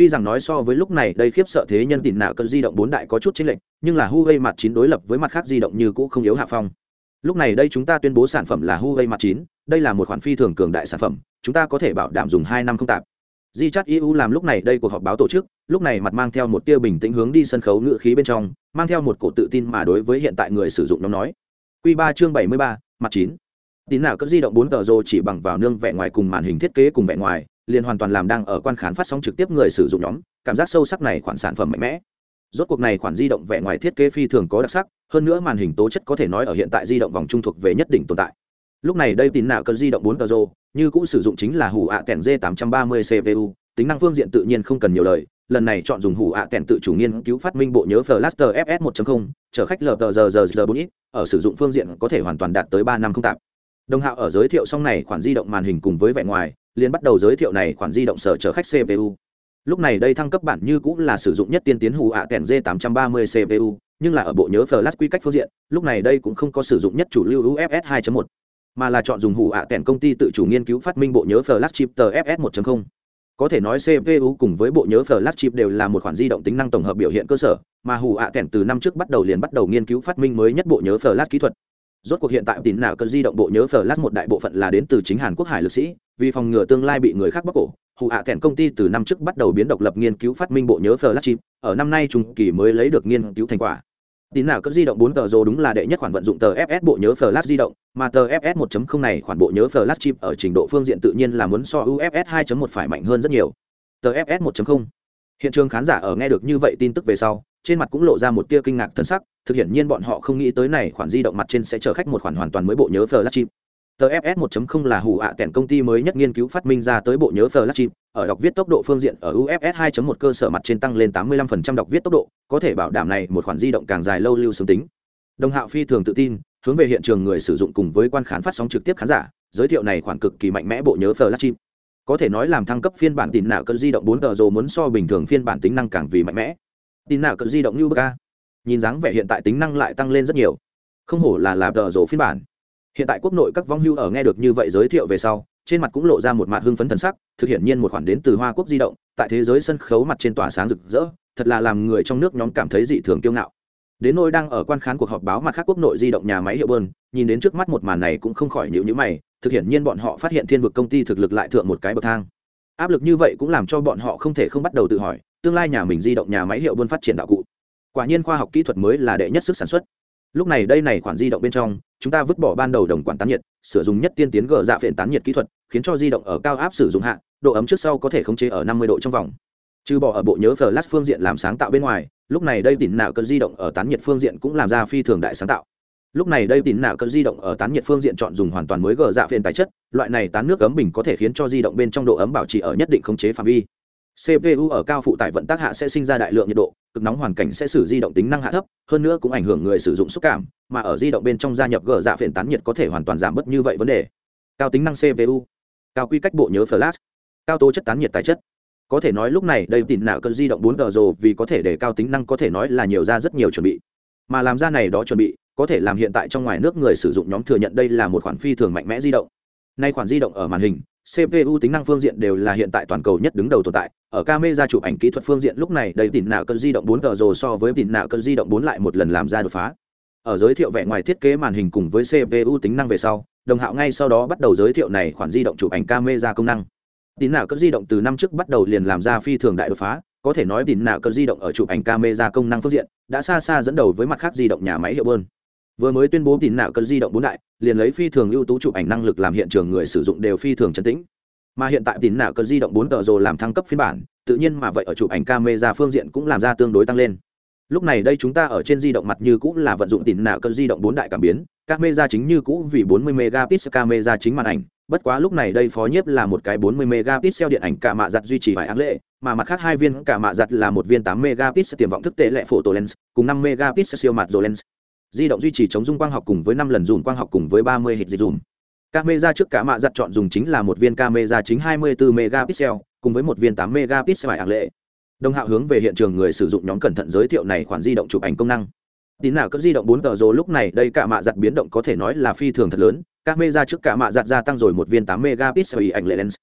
Tuy rằng nói so với lúc này đây khiếp sợ thế nhân tìm nạo cơn di động bốn đại có chút chênh lệch, nhưng là Huawei mặt chín đối lập với mặt khác di động như cũ không yếu hạ phong. Lúc này đây chúng ta tuyên bố sản phẩm là Huawei mặt chín, đây là một khoản phi thường cường đại sản phẩm, chúng ta có thể bảo đảm dùng 2 năm không tạp. Di chắt EU làm lúc này đây cuộc họp báo tổ chức, lúc này mặt mang theo một tia bình tĩnh hướng đi sân khấu ngựa khí bên trong, mang theo một cổ tự tin mà đối với hiện tại người sử dụng nó nói. Quy 3 chương 73, mặt chín, Tín nào cấp di động 4 tờ rồ chỉ bằng vào nương vẻ ngoài cùng màn hình thiết kế cùng vẻ ngoài, liền hoàn toàn làm đang ở quan khán phát sóng trực tiếp người sử dụng nhóm, cảm giác sâu sắc này khoản sản phẩm mạnh mẽ. Rốt cuộc này khoản di động vẻ ngoài thiết kế phi thường có đặc sắc, hơn nữa màn hình tố chất có thể nói ở hiện tại di động vòng trung thuộc về nhất định tồn tại. Lúc này đây tín nào cơn di động 4 tờ rô như cũng sử dụng chính là hủ ạ kèn d 830 cpu tính năng phương diện tự nhiên không cần nhiều lời lần này chọn dùng hủ ạ kèn tự chủ nghiên cứu phát minh bộ nhớ flaster fs 1.0 chở khách lờ giờ giờ giờ 4 ít ở sử dụng phương diện có thể hoàn toàn đạt tới ba năm không tạp đồng hạo ở giới thiệu xong này khoản di động màn hình cùng với vẻ ngoài liền bắt đầu giới thiệu này khoản di động sở chở khách cpu lúc này đây thăng cấp bản như cũng là sử dụng nhất tiên tiến hù ạ kèn d 830 cpu nhưng là ở bộ nhớ flash quy cách phương diện, lúc này đây cũng không có sử dụng nhất chủ lưu ufs 2.1 mà là chọn dùng hù ạ kèn công ty tự chủ nghiên cứu phát minh bộ nhớ flash chip tfs 1.0 có thể nói cpu cùng với bộ nhớ flash chip đều là một khoản di động tính năng tổng hợp biểu hiện cơ sở, mà hù ạ kèn từ năm trước bắt đầu liền bắt đầu nghiên cứu phát minh mới nhất bộ nhớ flash kỹ thuật. Rốt cuộc hiện tại tín nào cần di động bộ nhớ flash một đại bộ phận là đến từ chính hàn quốc hải lực sĩ vì phòng ngừa tương lai bị người khác bóc cổ hụ hạ à công ty từ năm trước bắt đầu biến độc lập nghiên cứu phát minh bộ nhớ flash chip, ở năm nay trung kỳ mới lấy được nghiên cứu thành quả. Tín nào cấp di động 4 tờ rô đúng là đệ nhất khoản vận dụng tờ fs bộ nhớ flash di động, mà tờ fs 1.0 này khoản bộ nhớ flash chip ở trình độ phương diện tự nhiên là muốn so ufs 2.1 phải mạnh hơn rất nhiều. Tờ fs 1.0 hiện trường khán giả ở nghe được như vậy tin tức về sau, trên mặt cũng lộ ra một tia kinh ngạc thân sắc, thực hiện nhiên bọn họ không nghĩ tới này khoản di động mặt trên sẽ chở khách một khoản hoàn toàn mới bộ nhớ flash chip. TFS 1.0 là hủ ạ à công ty mới nhất nghiên cứu phát minh ra tới bộ nhớ flash chip ở đọc viết tốc độ phương diện ở UFS 2.1 cơ sở mặt trên tăng lên 85% đọc viết tốc độ, có thể bảo đảm này một khoản di động càng dài lâu lưu sướng tính. Đồng Hạo phi thường tự tin, hướng về hiện trường người sử dụng cùng với quan khán phát sóng trực tiếp khán giả, giới thiệu này khoản cực kỳ mạnh mẽ bộ nhớ flash chip. Có thể nói làm thăng cấp phiên bản tín nạo cỡ di động 4G rồi muốn so bình thường phiên bản tính năng càng vì mạnh mẽ. Tín nạo cỡ di động như bậc Nhìn dáng vẻ hiện tại tính năng lại tăng lên rất nhiều. Không hổ là là tờ phiên bản. Hiện tại quốc nội các vong hưu ở nghe được như vậy giới thiệu về sau, trên mặt cũng lộ ra một mặt hưng phấn thần sắc thực hiện nhiên một khoản đến từ hoa quốc di động tại thế giới sân khấu mặt trên tỏa sáng rực rỡ thật là làm người trong nước nhóm cảm thấy dị thường kiêu ngạo. Đến nôi đang ở quan khán cuộc họp báo mặt khác quốc nội di động nhà máy hiệu bơn nhìn đến trước mắt một màn này cũng không khỏi nhịu nhữ mày thực hiện nhiên bọn họ phát hiện thiên vực công ty thực lực lại thượng một cái bậc thang. Áp lực như vậy cũng làm cho bọn họ không thể không bắt đầu tự hỏi tương lai nhà mình di động nhà máy hiệu bơn phát triển đạo cụ. Quả nhiên khoa học kỹ thuật mới là đệ nhất sức sản xuất. Lúc này đây này khoản di động bên trong chúng ta vứt bỏ ban đầu đồng quản tán nhiệt, sử dụng nhất tiên tiến gờ dạ phiện tán nhiệt kỹ thuật, khiến cho di động ở cao áp sử dụng hạ, độ ấm trước sau có thể khống chế ở 50 độ trong vòng. Trừ bỏ ở bộ nhớ flash phương diện làm sáng tạo bên ngoài, lúc này đây tỉn nạo cơn di động ở tán nhiệt phương diện cũng làm ra phi thường đại sáng tạo. Lúc này đây tỉn nạo cơn di động ở tán nhiệt phương diện chọn dùng hoàn toàn mới gờ dạ phiện tài chất, loại này tán nước ấm bình có thể khiến cho di động bên trong độ ấm bảo trì ở nhất định khống chế phạm vi. Cpu ở cao phụ tải vận tác hạ sẽ sinh ra đại lượng nhiệt độ cực nóng hoàn cảnh sẽ xử di động tính năng hạ thấp, hơn nữa cũng ảnh hưởng người sử dụng xúc cảm, mà ở di động bên trong gia nhập gờ dạ phiền tán nhiệt có thể hoàn toàn giảm bớt như vậy vấn đề. Cao tính năng cpu cao quy cách bộ nhớ flash, cao tố chất tán nhiệt tài chất. Có thể nói lúc này đây tỉn nạo cơn di động 4 g rồi vì có thể để cao tính năng có thể nói là nhiều ra rất nhiều chuẩn bị. Mà làm ra này đó chuẩn bị, có thể làm hiện tại trong ngoài nước người sử dụng nhóm thừa nhận đây là một khoản phi thường mạnh mẽ di động. Nay khoản di động ở màn hình CPU tính năng phương diện đều là hiện tại toàn cầu nhất đứng đầu tồn tại. Ở camera chụp ảnh kỹ thuật phương diện lúc này đầy tỉnh nạo cơn di động 4G rồi so với tỉnh nạo cơn di động 4 lại một lần làm ra đột phá. Ở giới thiệu vẻ ngoài thiết kế màn hình cùng với CPU tính năng về sau, Đồng Hạo ngay sau đó bắt đầu giới thiệu này khoản di động chụp ảnh camera công năng. Tỉnh nạo cơn di động từ năm trước bắt đầu liền làm ra phi thường đại đột phá, có thể nói tỉnh nạo cơn di động ở chụp ảnh camera công năng phương diện đã xa xa dẫn đầu với mặt khác di động nhà máy hiệu bơn vừa mới tuyên bố tỉn nạo cần di động bốn đại, liền lấy phi thường ưu tú chụp ảnh năng lực làm hiện trường người sử dụng đều phi thường chân tĩnh. Mà hiện tại tín nạo cần di động bốn tờ rồ làm thăng cấp phiên bản, tự nhiên mà vậy ở chụp ảnh camera phương diện cũng làm ra tương đối tăng lên. Lúc này đây chúng ta ở trên di động mặt như cũng là vận dụng tín nạo cần di động bốn đại cảm biến, camera chính như cũ vì 40 megapixel camera chính màn ảnh, bất quá lúc này đây phó nhiếp là một cái 40 megapixel điện ảnh cả mạ giặt duy trì vài áng lệ, mà mặt khác hai viên cả mạ giặt là một viên 8 megapixel tiềm vọng thức tế lệ photo lens, cùng 5 megapixel siêu mặt rồi lens di động duy trì chống dung quang học cùng với 5 lần dùng quang học cùng với 30 hit dịch dùng. Camera trước cả mạ giặt chọn dùng chính là một viên camera chính 24 megapixel, cùng với một viên 8 megapixel ảng lệ. Đồng Hạo hướng về hiện trường người sử dụng nhóm cẩn thận giới thiệu này khoản di động chụp ảnh công năng. Tín nào cấp di động 4 tờ rồi lúc này đây cả mạ giặt biến động có thể nói là phi thường thật lớn, camera trước cả mạ giặt gia tăng rồi một viên 8 megapixel ảnh lệ lens.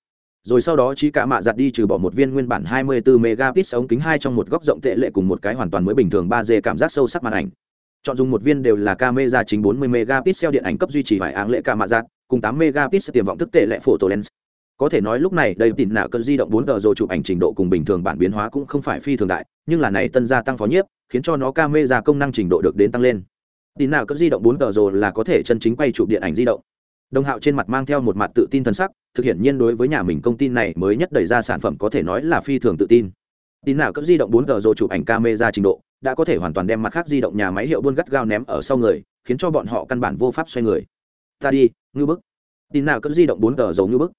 Rồi sau đó chỉ cả mạ giặt đi trừ bỏ một viên nguyên bản 24 megapixel ống kính hai trong một góc rộng tệ lệ cùng một cái hoàn toàn mới bình thường 3D cảm giác sâu sắc màn ảnh. Chọn dùng một viên đều là camera chính 40 megapixel điện ảnh cấp duy trì vài áng lệ cả mạ giạt cùng 8 megapixel tiềm vọng thức tệ lệ photo lens. Có thể nói lúc này đây tỉn nạ cơn di động 4 g rồi chụp ảnh trình độ cùng bình thường bản biến hóa cũng không phải phi thường đại, nhưng là này tân gia tăng phó nhiếp, khiến cho nó camera công năng trình độ được đến tăng lên. Tỉn nạ cơn di động 4 g rồi là có thể chân chính quay chụp điện ảnh di động. Đồng hạo trên mặt mang theo một mặt tự tin thần sắc, thực hiện nhiên đối với nhà mình công ty này mới nhất đẩy ra sản phẩm có thể nói là phi thường tự tin. Tin nào cấp di động 4 g rồi chụp ảnh camera trình độ đã có thể hoàn toàn đem mặt khác di động nhà máy hiệu buôn gắt gao ném ở sau người, khiến cho bọn họ căn bản vô pháp xoay người. Ta đi, ngư bức. Tin nào cỡ di động bốn tờ dầu ngư bức.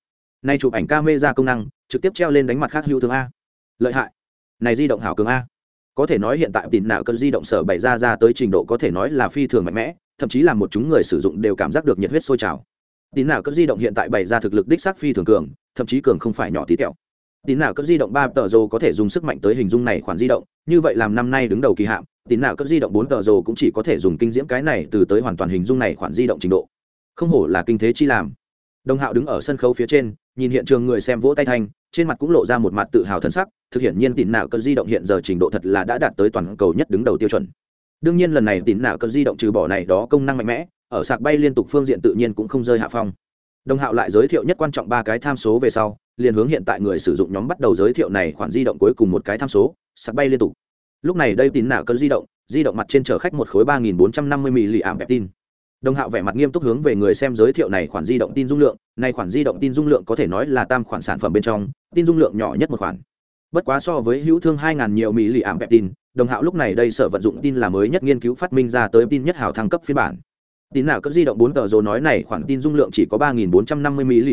Nay chụp ảnh camera công năng, trực tiếp treo lên đánh mặt khác hữu thương a. Lợi hại. Này di động hảo cường a. Có thể nói hiện tại tin nào cỡ di động sở bày ra ra tới trình độ có thể nói là phi thường mạnh mẽ, thậm chí là một chúng người sử dụng đều cảm giác được nhiệt huyết sôi trào. Tin nào cỡ di động hiện tại bày ra thực lực đích xác phi thường cường, thậm chí cường không phải nhỏ tí tẹo tín nào cấp di động ba tờ rồ có thể dùng sức mạnh tới hình dung này khoản di động, như vậy làm năm nay đứng đầu kỳ hạn tín nào cấp di động bốn tờ rồ cũng chỉ có thể dùng kinh diễm cái này từ tới hoàn toàn hình dung này khoản di động trình độ. Không hổ là kinh thế chi làm. Đồng hạo đứng ở sân khấu phía trên, nhìn hiện trường người xem vỗ tay thanh, trên mặt cũng lộ ra một mặt tự hào thân sắc, thực hiện nhiên tín nào cơn di động hiện giờ trình độ thật là đã đạt tới toàn cầu nhất đứng đầu tiêu chuẩn. Đương nhiên lần này tín nào cơn di động trừ bỏ này đó công năng mạnh mẽ, ở sạc bay liên tục phương diện tự nhiên cũng không rơi hạ phong. Đồng hạo lại giới thiệu nhất quan trọng ba cái tham số về sau liền hướng hiện tại người sử dụng nhóm bắt đầu giới thiệu này khoản di động cuối cùng một cái tham số, sạc bay liên tục. Lúc này đây tín nào cơn di động di động mặt trên chở khách một khối ba nghìn bốn trăm năm mươi mili ảm tin. Đồng hạo vẻ mặt nghiêm túc hướng về người xem giới thiệu này khoản di động tin dung lượng, này khoản di động tin dung lượng có thể nói là tam khoản sản phẩm bên trong, tin dung lượng nhỏ nhất một khoản. Bất quá so với hữu thương hai ngàn nhiều mỹ lì ảm pep tin, đồng hạo lúc này đây sở vận dụng tin là mới nhất nghiên cứu phát minh ra tới tin nhất hào thăng cấp phiên bản tin nào cấp di động bốn tờ rồi nói này khoản tin dung lượng chỉ có ba nghìn bốn trăm năm mươi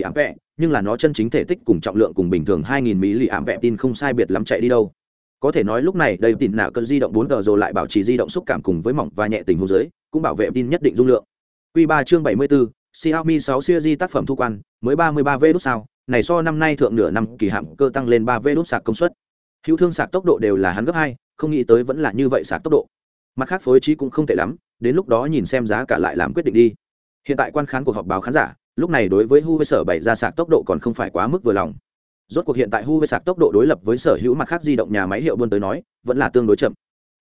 nhưng là nó chân chính thể tích cùng trọng lượng cùng bình thường hai nghìn mili ảm tin không sai biệt lắm chạy đi đâu có thể nói lúc này đây tin nào cỡ di động bốn tờ rồi lại bảo trì di động xúc cảm cùng với mỏng và nhẹ tình huống dưới cũng bảo vệ tin nhất định dung lượng Quy 3 chương 74, Xiaomi 6 series tác phẩm thu quan, mới 33V đút sao, này so năm nay thượng nửa năm kỳ hạn cơ tăng lên 3V đút sạc công suất. Hữu thương sạc tốc độ đều là hắn gấp 2, không nghĩ tới vẫn là như vậy sạc tốc độ. Mặt khác phối trí cũng không tệ lắm, đến lúc đó nhìn xem giá cả lại làm quyết định đi. Hiện tại quan khán cuộc họp báo khán giả, lúc này đối với Huawei sở bày ra sạc tốc độ còn không phải quá mức vừa lòng. Rốt cuộc hiện tại Huawei sạc tốc độ đối lập với sở hữu mặt khác di động nhà máy hiệu buôn tới nói, vẫn là tương đối chậm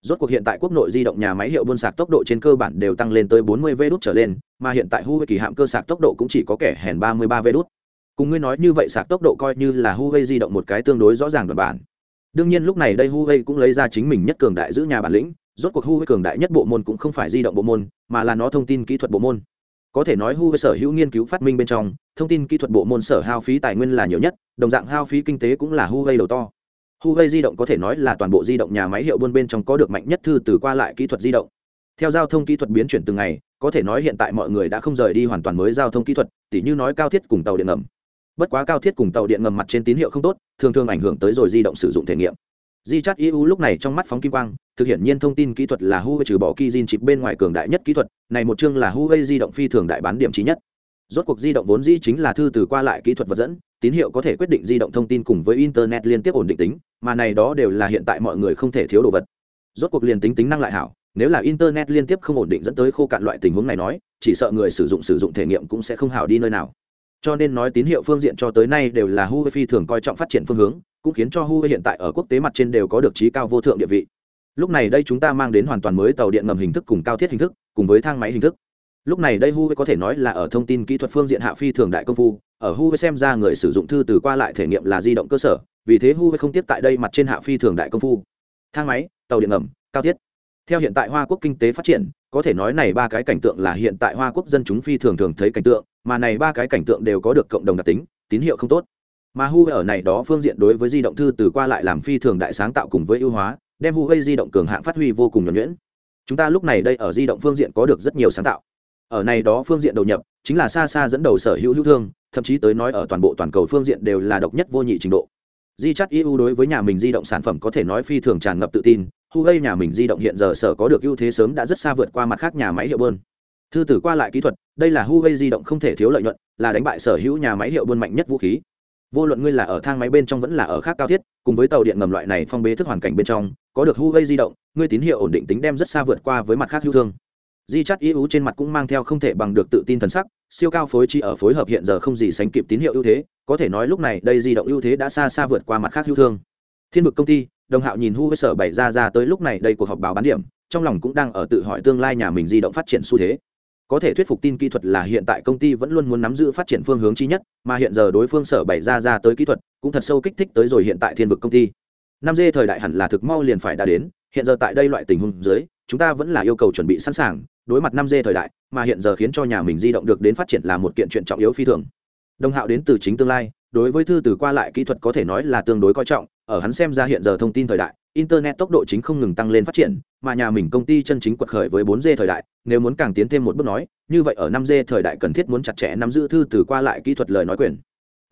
rốt cuộc hiện tại quốc nội di động nhà máy hiệu buôn sạc tốc độ trên cơ bản đều tăng lên tới 40 v đút trở lên mà hiện tại huawei kỳ hạm cơ sạc tốc độ cũng chỉ có kẻ hèn 33 v đút cùng ngươi nói như vậy sạc tốc độ coi như là huawei di động một cái tương đối rõ ràng đoạn bản đương nhiên lúc này đây huawei cũng lấy ra chính mình nhất cường đại giữ nhà bản lĩnh rốt cuộc huawei cường đại nhất bộ môn cũng không phải di động bộ môn, mà là nó thông tin kỹ thuật bộ môn. Có thể nói Huawei sở hữu nghiên cứu phát minh bên trong, thông tin kỹ thuật bộ môn sở hao phí tài nguyên là nhiều nhất, đồng dạng hao phí kinh tế cũng là Huawei đầu to. Huawei di động có thể nói là toàn bộ di động nhà máy hiệu buôn bên trong có được mạnh nhất thư từ qua lại kỹ thuật di động. Theo giao thông kỹ thuật biến chuyển từng ngày, có thể nói hiện tại mọi người đã không rời đi hoàn toàn mới giao thông kỹ thuật, tỉ như nói cao thiết cùng tàu điện ngầm. Bất quá cao thiết cùng tàu điện ngầm mặt trên tín hiệu không tốt, thường thường ảnh hưởng tới rồi di động sử dụng thể nghiệm di chat eu lúc này trong mắt phóng kim quang, thực hiện nhiên thông tin kỹ thuật là huawei trừ bỏ kizin chip bên ngoài cường đại nhất kỹ thuật, này một chương là huawei di động phi thường đại bán điểm trí nhất. Rốt cuộc di động vốn dĩ chính là thư từ qua lại kỹ thuật vật dẫn, tín hiệu có thể quyết định di động thông tin cùng với internet liên tiếp ổn định tính, mà này đó đều là hiện tại mọi người không thể thiếu đồ vật. Rốt cuộc liền tính tính năng lại hảo, nếu là internet liên tiếp không ổn định dẫn tới khô cạn loại tình huống này nói, chỉ sợ người sử dụng sử dụng thể nghiệm cũng sẽ không hảo đi nơi nào cho nên nói tín hiệu phương diện cho tới nay đều là Huawei phi thường coi trọng phát triển phương hướng, cũng khiến cho Huawei hiện tại ở quốc tế mặt trên đều có được trí cao vô thượng địa vị. Lúc này đây chúng ta mang đến hoàn toàn mới tàu điện ngầm hình thức cùng cao thiết hình thức, cùng với thang máy hình thức. Lúc này đây Huawei có thể nói là ở thông tin kỹ thuật phương diện hạ phi thường đại công phu, ở Huawei xem ra người sử dụng thư từ qua lại thể nghiệm là di động cơ sở, vì thế Huawei không tiếp tại đây mặt trên hạ phi thường đại công phu. Thang máy, tàu điện ngầm, cao thiết. Theo hiện tại hoa quốc kinh tế phát triển có thể nói này ba cái cảnh tượng là hiện tại hoa quốc dân chúng phi thường thường thấy cảnh tượng, mà này ba cái cảnh tượng đều có được cộng đồng đặc tính, tín hiệu không tốt. Mà hu ở này đó phương diện đối với di động thư từ qua lại làm phi thường đại sáng tạo cùng với ưu hóa, đem Huawei di động cường hạng phát huy vô cùng nhuẩn nhuyễn. Chúng ta lúc này đây ở di động phương diện có được rất nhiều sáng tạo. Ở này đó phương diện đầu nhập, chính là xa xa dẫn đầu sở hữu hữu thương, thậm chí tới nói ở toàn bộ toàn cầu phương diện đều là độc nhất vô nhị trình độ di chắt eu đối với nhà mình di động sản phẩm có thể nói phi thường tràn ngập tự tin Huawei nhà mình di động hiện giờ sở có được ưu thế sớm đã rất xa vượt qua mặt khác nhà máy hiệu buôn. Thư tử qua lại kỹ thuật, đây là Huawei di động không thể thiếu lợi nhuận, là đánh bại sở hữu nhà máy hiệu buôn mạnh nhất vũ khí. Vô luận ngươi là ở thang máy bên trong vẫn là ở khác cao thiết, cùng với tàu điện ngầm loại này phong bế thức hoàn cảnh bên trong, có được Huawei di động, ngươi tín hiệu ổn định tính đem rất xa vượt qua với mặt khác hữu thương. Di chắt ưu trên mặt cũng mang theo không thể bằng được tự tin thần sắc, siêu cao phối trí ở phối hợp hiện giờ không gì sánh kịp tín hiệu ưu thế, có thể nói lúc này đây di động ưu thế đã xa xa vượt qua mặt khác hữu thương. Thiên vực công ty, đồng hạo nhìn hu với sở bảy ra ra tới lúc này đây cuộc họp báo bán điểm trong lòng cũng đang ở tự hỏi tương lai nhà mình di động phát triển xu thế có thể thuyết phục tin kỹ thuật là hiện tại công ty vẫn luôn muốn nắm giữ phát triển phương hướng chi nhất mà hiện giờ đối phương sở bảy ra ra tới kỹ thuật cũng thật sâu kích thích tới rồi hiện tại thiên vực công ty năm d thời đại hẳn là thực mau liền phải đã đến hiện giờ tại đây loại tình huống dưới chúng ta vẫn là yêu cầu chuẩn bị sẵn sàng, đối mặt năm d thời đại, mà hiện giờ khiến cho nhà mình di động được đến phát triển là một kiện chuyện trọng yếu phi thường. Đồng hạo đến từ chính tương lai, đối với thư từ qua lại kỹ thuật có thể nói là tương đối coi trọng, ở hắn xem ra hiện giờ thông tin thời đại, internet tốc độ chính không ngừng tăng lên phát triển, mà nhà mình công ty chân chính quật khởi với 4G thời đại, nếu muốn càng tiến thêm một bước nói, như vậy ở 5G thời đại cần thiết muốn chặt chẽ nắm giữ thư từ qua lại kỹ thuật lời nói quyền.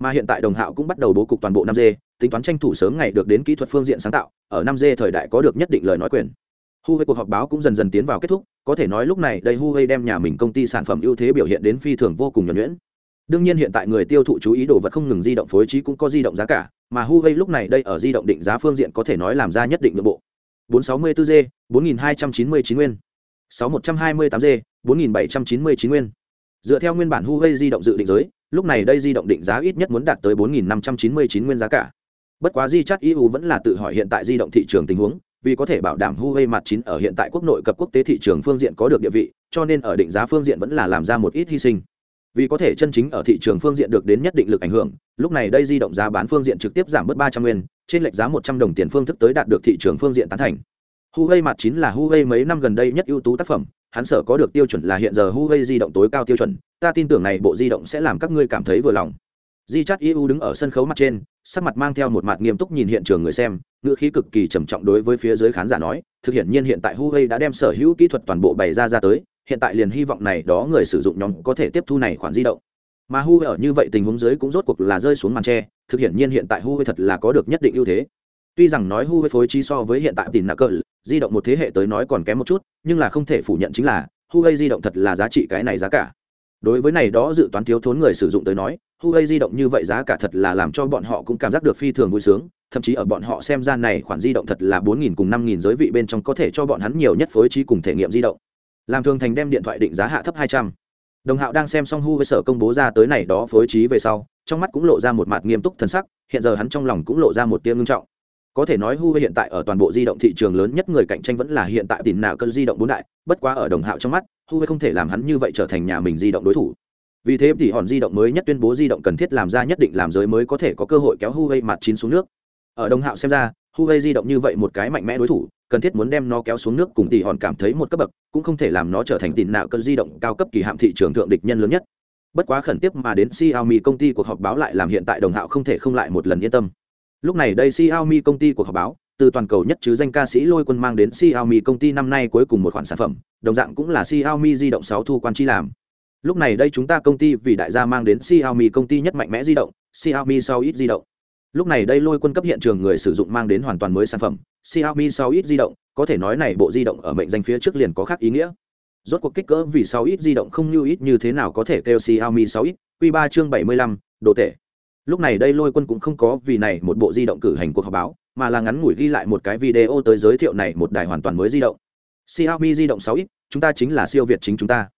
Mà hiện tại đồng hạo cũng bắt đầu bố cục toàn bộ 5G tính toán tranh thủ sớm ngày được đến kỹ thuật phương diện sáng tạo, ở 5G thời đại có được nhất định lời nói quyền. Huawei cuộc họp báo cũng dần dần tiến vào kết thúc, có thể nói lúc này đây Huawei đem nhà mình công ty sản phẩm ưu thế biểu hiện đến phi thường vô cùng nhuần nhuyễn đương nhiên hiện tại người tiêu thụ chú ý đồ vật không ngừng di động phối trí cũng có di động giá cả mà huawei lúc này đây ở di động định giá phương diện có thể nói làm ra nhất định nội bộ 464G, 4299 nguyên. 6128G, 4799 nguyên. Dựa theo nguyên bản Huawei di động dự định giới, lúc này đây di động định giá ít nhất muốn đạt tới 4599 nguyên giá cả. Bất quá Di Chat EU vẫn là tự hỏi hiện tại di động thị trường tình huống, vì có thể bảo đảm Huawei mặt chín ở hiện tại quốc nội cập quốc tế thị trường phương diện có được địa vị, cho nên ở định giá phương diện vẫn là làm ra một ít hy sinh. Vì có thể chân chính ở thị trường phương diện được đến nhất định lực ảnh hưởng lúc này đây di động giá bán phương diện trực tiếp giảm mất ba trăm nguyên trên lệch giá một trăm đồng tiền phương thức tới đạt được thị trường phương diện tán thành. Huawei mặt chín là huawei mấy năm gần đây nhất ưu tú tác phẩm hắn sở có được tiêu chuẩn là hiện giờ huawei di động tối cao tiêu chuẩn ta tin tưởng này bộ di động sẽ làm các ngươi cảm thấy vừa lòng. Di Chat eu đứng ở sân khấu mặt trên sắc mặt mang theo một mặt nghiêm túc nhìn hiện trường người xem, ngữ khí cực kỳ trầm trọng đối với phía dưới khán giả nói, thực hiện nhiên hiện tại huawei đã đem sở hữu kỹ thuật toàn bộ bày ra ra tới, hiện tại liền hy vọng này đó người sử dụng nhóm có thể tiếp thu này khoản di động. Mà hu ở như vậy tình huống dưới cũng rốt cuộc là rơi xuống màn tre, thực hiện nhiên hiện tại hu thật là có được nhất định ưu thế. Tuy rằng nói hu phối trí so với hiện tại tìm nạ cỡ di động một thế hệ tới nói còn kém một chút, nhưng là không thể phủ nhận chính là hu di động thật là giá trị cái này giá cả. Đối với này đó dự toán thiếu thốn người sử dụng tới nói hu di động như vậy giá cả thật là làm cho bọn họ cũng cảm giác được phi thường vui sướng, thậm chí ở bọn họ xem ra này khoản di động thật là bốn nghìn cùng năm nghìn giới vị bên trong có thể cho bọn hắn nhiều nhất phối trí cùng thể nghiệm di động. Làm thường thành đem điện thoại định giá hạ thấp hai trăm. Đồng hạo đang xem xong hu với sở công bố ra tới này đó phối trí về sau, trong mắt cũng lộ ra một mặt nghiêm túc thần sắc, hiện giờ hắn trong lòng cũng lộ ra một tia ngưng trọng. Có thể nói hu hiện tại ở toàn bộ di động thị trường lớn nhất người cạnh tranh vẫn là hiện tại tìm nào cơn di động bốn đại, bất quá ở đồng hạo trong mắt hu không thể làm hắn như vậy trở thành nhà mình di động đối thủ vì thế thì hòn di động mới nhất tuyên bố di động cần thiết làm ra nhất định làm giới mới có thể có cơ hội kéo huawei mặt chín xuống nước. Ở đồng hạo xem ra, huawei di động như vậy một cái mạnh mẽ đối thủ, cần thiết muốn đem nó kéo xuống nước cùng tỷ hòn cảm thấy một cấp bậc, cũng không thể làm nó trở thành tịn nạo cơn di động cao cấp kỳ hạm thị trường thượng địch nhân lớn nhất. Bất quá khẩn tiếp mà đến Xiaomi công ty cuộc họp báo lại làm hiện tại đồng hạo không thể không lại một lần yên tâm. Lúc này đây Xiaomi công ty cuộc họp báo, từ toàn cầu nhất chứ danh ca sĩ lôi quân mang đến Xiaomi công ty năm nay cuối cùng một khoản sản phẩm, đồng dạng cũng là Xiaomi di động 6 thu quan chi làm lúc này đây chúng ta công ty vì đại gia mang đến Xiaomi công ty nhất mạnh mẽ di động Xiaomi 6 ít di động. Lúc này đây lôi quân cấp hiện trường người sử dụng mang đến hoàn toàn mới sản phẩm Xiaomi 6 ít di động có thể nói này bộ di động ở mệnh danh phía trước liền có khác ý nghĩa. Rốt cuộc kích cỡ vì 6 ít di động không như ít như thế nào có thể kêu Xiaomi 6 ít quy 3 chương 75, đồ tệ. Lúc này đây lôi quân cũng không có vì này một bộ di động cử hành cuộc họp báo mà là ngắn ngủi ghi lại một cái video tới giới thiệu này một đài hoàn toàn mới di động. Xiaomi di động 6 ít chúng ta chính là siêu việt chính chúng ta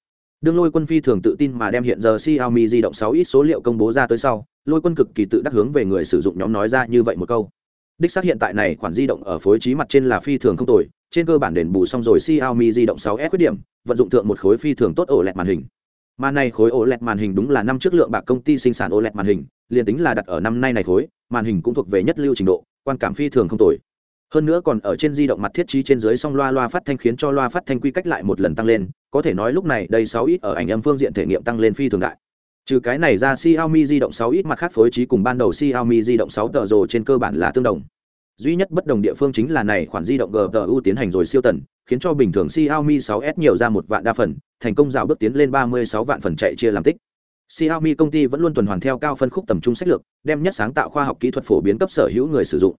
đương lôi quân phi thường tự tin mà đem hiện giờ Xiaomi di động 6 ít số liệu công bố ra tới sau, lôi quân cực kỳ tự đắc hướng về người sử dụng nhóm nói ra như vậy một câu. Đích xác hiện tại này khoản di động ở phối trí mặt trên là phi thường không tồi, trên cơ bản đền bù xong rồi Xiaomi di động 6s khuyết điểm, vận dụng thượng một khối phi thường tốt OLED màn hình. Mà này khối OLED màn hình đúng là năm trước lượng bạc công ty sinh sản OLED màn hình, liền tính là đặt ở năm nay này khối, màn hình cũng thuộc về nhất lưu trình độ, quan cảm phi thường không tồi. Hơn nữa còn ở trên di động mặt thiết trí trên dưới song loa loa phát thanh khiến cho loa phát thanh quy cách lại một lần tăng lên có thể nói lúc này đây 6 ít ở ảnh âm phương diện thể nghiệm tăng lên phi thường đại. Trừ cái này ra Xiaomi di động 6 ít mặt khác phối trí cùng ban đầu Xiaomi di động 6 tờ rồ trên cơ bản là tương đồng. Duy nhất bất đồng địa phương chính là này khoản di động GPU tiến hành rồi siêu tần, khiến cho bình thường Xiaomi 6s nhiều ra một vạn đa phần, thành công dạo bước tiến lên 36 vạn phần chạy chia làm tích. Xiaomi công ty vẫn luôn tuần hoàn theo cao phân khúc tầm trung sách lược, đem nhất sáng tạo khoa học kỹ thuật phổ biến cấp sở hữu người sử dụng.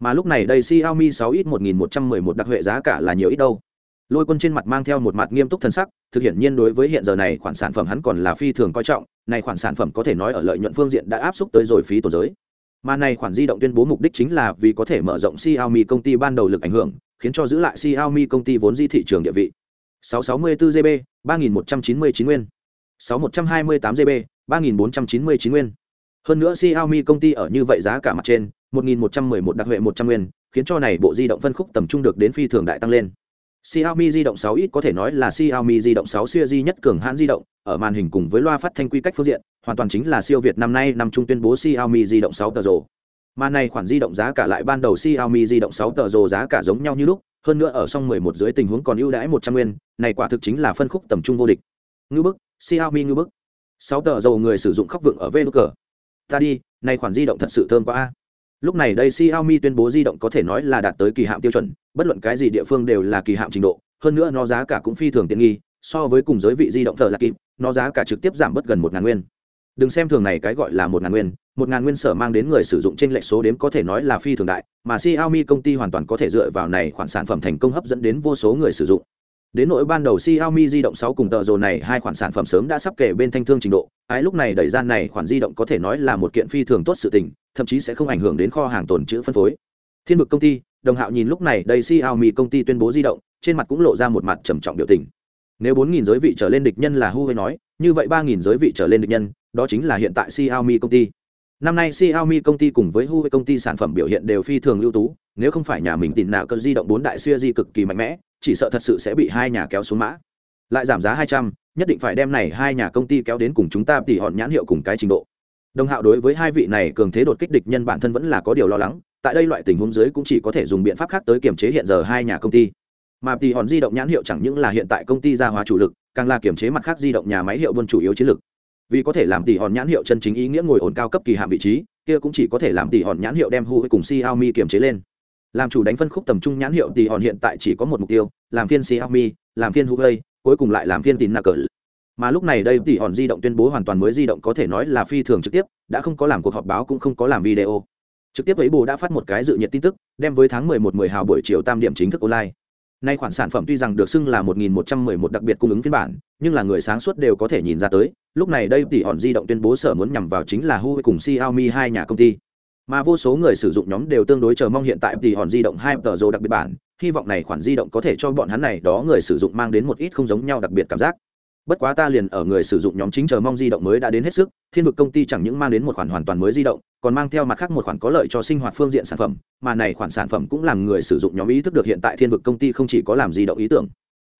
Mà lúc này đây Xiaomi 6X 1111 đặc huệ giá cả là nhiều ít đâu lôi quân trên mặt mang theo một mặt nghiêm túc thân sắc, thực hiện nhiên đối với hiện giờ này khoản sản phẩm hắn còn là phi thường coi trọng, này khoản sản phẩm có thể nói ở lợi nhuận phương diện đã áp suất tới rồi phí tổn giới. Mà này khoản di động tuyên bố mục đích chính là vì có thể mở rộng Xiaomi công ty ban đầu lực ảnh hưởng, khiến cho giữ lại Xiaomi công ty vốn di thị trường địa vị. 664 GB 3199 nguyên. 6128 GB 3499 nguyên. Hơn nữa Xiaomi công ty ở như vậy giá cả mặt trên 1111 đặc huệ 100 nguyên, khiến cho này bộ di động phân khúc tầm trung được đến phi thường đại tăng lên. Xiaomi di động 6 ít có thể nói là Xiaomi di động 6 series nhất cường hãn di động, ở màn hình cùng với loa phát thanh quy cách phương diện, hoàn toàn chính là siêu việt năm nay năm trung tuyên bố Xiaomi di động 6 tờ rồ. Mà này khoản di động giá cả lại ban đầu Xiaomi di động 6 tờ rồ giá cả giống nhau như lúc, hơn nữa ở song 11 dưới tình huống còn ưu đãi 100 nguyên, này quả thực chính là phân khúc tầm trung vô địch. Ngưu bức, Xiaomi ngưu bức. 6 tờ rồ người sử dụng khóc vượng ở VNC. Ta đi, này khoản di động thật sự thơm quá a. Lúc này đây Xiaomi tuyên bố di động có thể nói là đạt tới kỳ hạn tiêu chuẩn, bất luận cái gì địa phương đều là kỳ hạn trình độ, hơn nữa nó giá cả cũng phi thường tiện nghi, so với cùng giới vị di động thờ là kịp, nó giá cả trực tiếp giảm bất gần một ngàn nguyên. Đừng xem thường này cái gọi là một ngàn nguyên, một ngàn nguyên sở mang đến người sử dụng trên lệch số đếm có thể nói là phi thường đại, mà Xiaomi công ty hoàn toàn có thể dựa vào này khoản sản phẩm thành công hấp dẫn đến vô số người sử dụng. Đến nỗi ban đầu Xiaomi di động 6 cùng tờ rồ này hai khoản sản phẩm sớm đã sắp kể bên thanh thương trình độ, ái lúc này đẩy gian này khoản di động có thể nói là một kiện phi thường tốt sự tình, thậm chí sẽ không ảnh hưởng đến kho hàng tồn trữ phân phối. Thiên vực công ty, Đồng Hạo nhìn lúc này đây Xiaomi công ty tuyên bố di động, trên mặt cũng lộ ra một mặt trầm trọng biểu tình. Nếu 4000 giới vị trở lên địch nhân là Huawei nói, như vậy 3000 giới vị trở lên địch nhân, đó chính là hiện tại Xiaomi công ty. Năm nay Xiaomi công ty cùng với Huawei công ty sản phẩm biểu hiện đều phi thường ưu tú, nếu không phải nhà mình tìm nào cơn di động bốn đại xưa di cực kỳ mạnh mẽ, chỉ sợ thật sự sẽ bị hai nhà kéo xuống mã. Lại giảm giá 200, nhất định phải đem này hai nhà công ty kéo đến cùng chúng ta tỉ hòn nhãn hiệu cùng cái trình độ. Đồng Hạo đối với hai vị này cường thế đột kích địch nhân bản thân vẫn là có điều lo lắng, tại đây loại tình huống dưới cũng chỉ có thể dùng biện pháp khác tới kiểm chế hiện giờ hai nhà công ty. Mà tỉ hòn di động nhãn hiệu chẳng những là hiện tại công ty gia hóa chủ lực, càng là kiểm chế mặt khác di động nhà máy hiệu buôn chủ yếu chiến lực vì có thể làm tỷ hòn nhãn hiệu chân chính ý nghĩa ngồi ổn cao cấp kỳ hạm vị trí kia cũng chỉ có thể làm tỷ hòn nhãn hiệu đem hu cùng xiaomi kiềm chế lên làm chủ đánh phân khúc tầm trung nhãn hiệu thì hòn hiện tại chỉ có một mục tiêu làm phiên xiaomi làm phiên huawei cuối cùng lại làm phiên tín nạc cỡ mà lúc này đây thì hòn di động tuyên bố hoàn toàn mới di động có thể nói là phi thường trực tiếp đã không có làm cuộc họp báo cũng không có làm video. Trực tiếp ấy bù đã phát một cái dự nhiệt tin tức đem với tháng 11 10 hào buổi chiều tam điểm chính thức online. Nay khoản sản phẩm tuy rằng được xưng là 1111 đặc biệt cung ứng phiên bản, nhưng là người sáng suốt đều có thể nhìn ra tới, lúc này đây thì hòn di động tuyên bố sở muốn nhằm vào chính là Huawei cùng Xiaomi hai nhà công ty. Mà vô số người sử dụng nhóm đều tương đối chờ mong hiện tại thì hòn di động hai tờ rô đặc biệt bản, hy vọng này khoản di động có thể cho bọn hắn này đó người sử dụng mang đến một ít không giống nhau đặc biệt cảm giác. Bất quá ta liền ở người sử dụng nhóm chính chờ mong di động mới đã đến hết sức, Thiên vực công ty chẳng những mang đến một khoản hoàn toàn mới di động, còn mang theo mặt khác một khoản có lợi cho sinh hoạt phương diện sản phẩm, mà này khoản sản phẩm cũng làm người sử dụng nhóm ý thức được hiện tại Thiên vực công ty không chỉ có làm di động ý tưởng.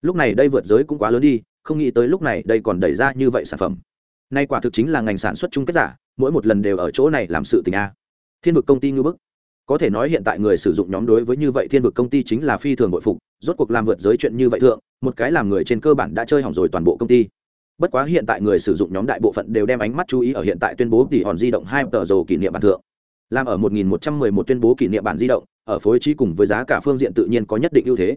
Lúc này đây vượt giới cũng quá lớn đi, không nghĩ tới lúc này đây còn đẩy ra như vậy sản phẩm nay quả thực chính là ngành sản xuất chung kết giả mỗi một lần đều ở chỗ này làm sự tình a thiên vực công ty ngư bức. Có thể nói hiện tại người sử dụng nhóm đối với như vậy thiên vực công ty chính là phi thường bội phục, rốt cuộc làm vượt giới chuyện như vậy thượng, một cái làm người trên cơ bản đã chơi hỏng rồi toàn bộ công ty. Bất quá hiện tại người sử dụng nhóm đại bộ phận đều đem ánh mắt chú ý ở hiện tại tuyên bố tỷ hòn di động hai tờ dầu kỷ niệm bản thượng. Làm ở 1111 tuyên bố kỷ niệm bản di động, ở phối trí cùng với giá cả phương diện tự nhiên có nhất định ưu thế.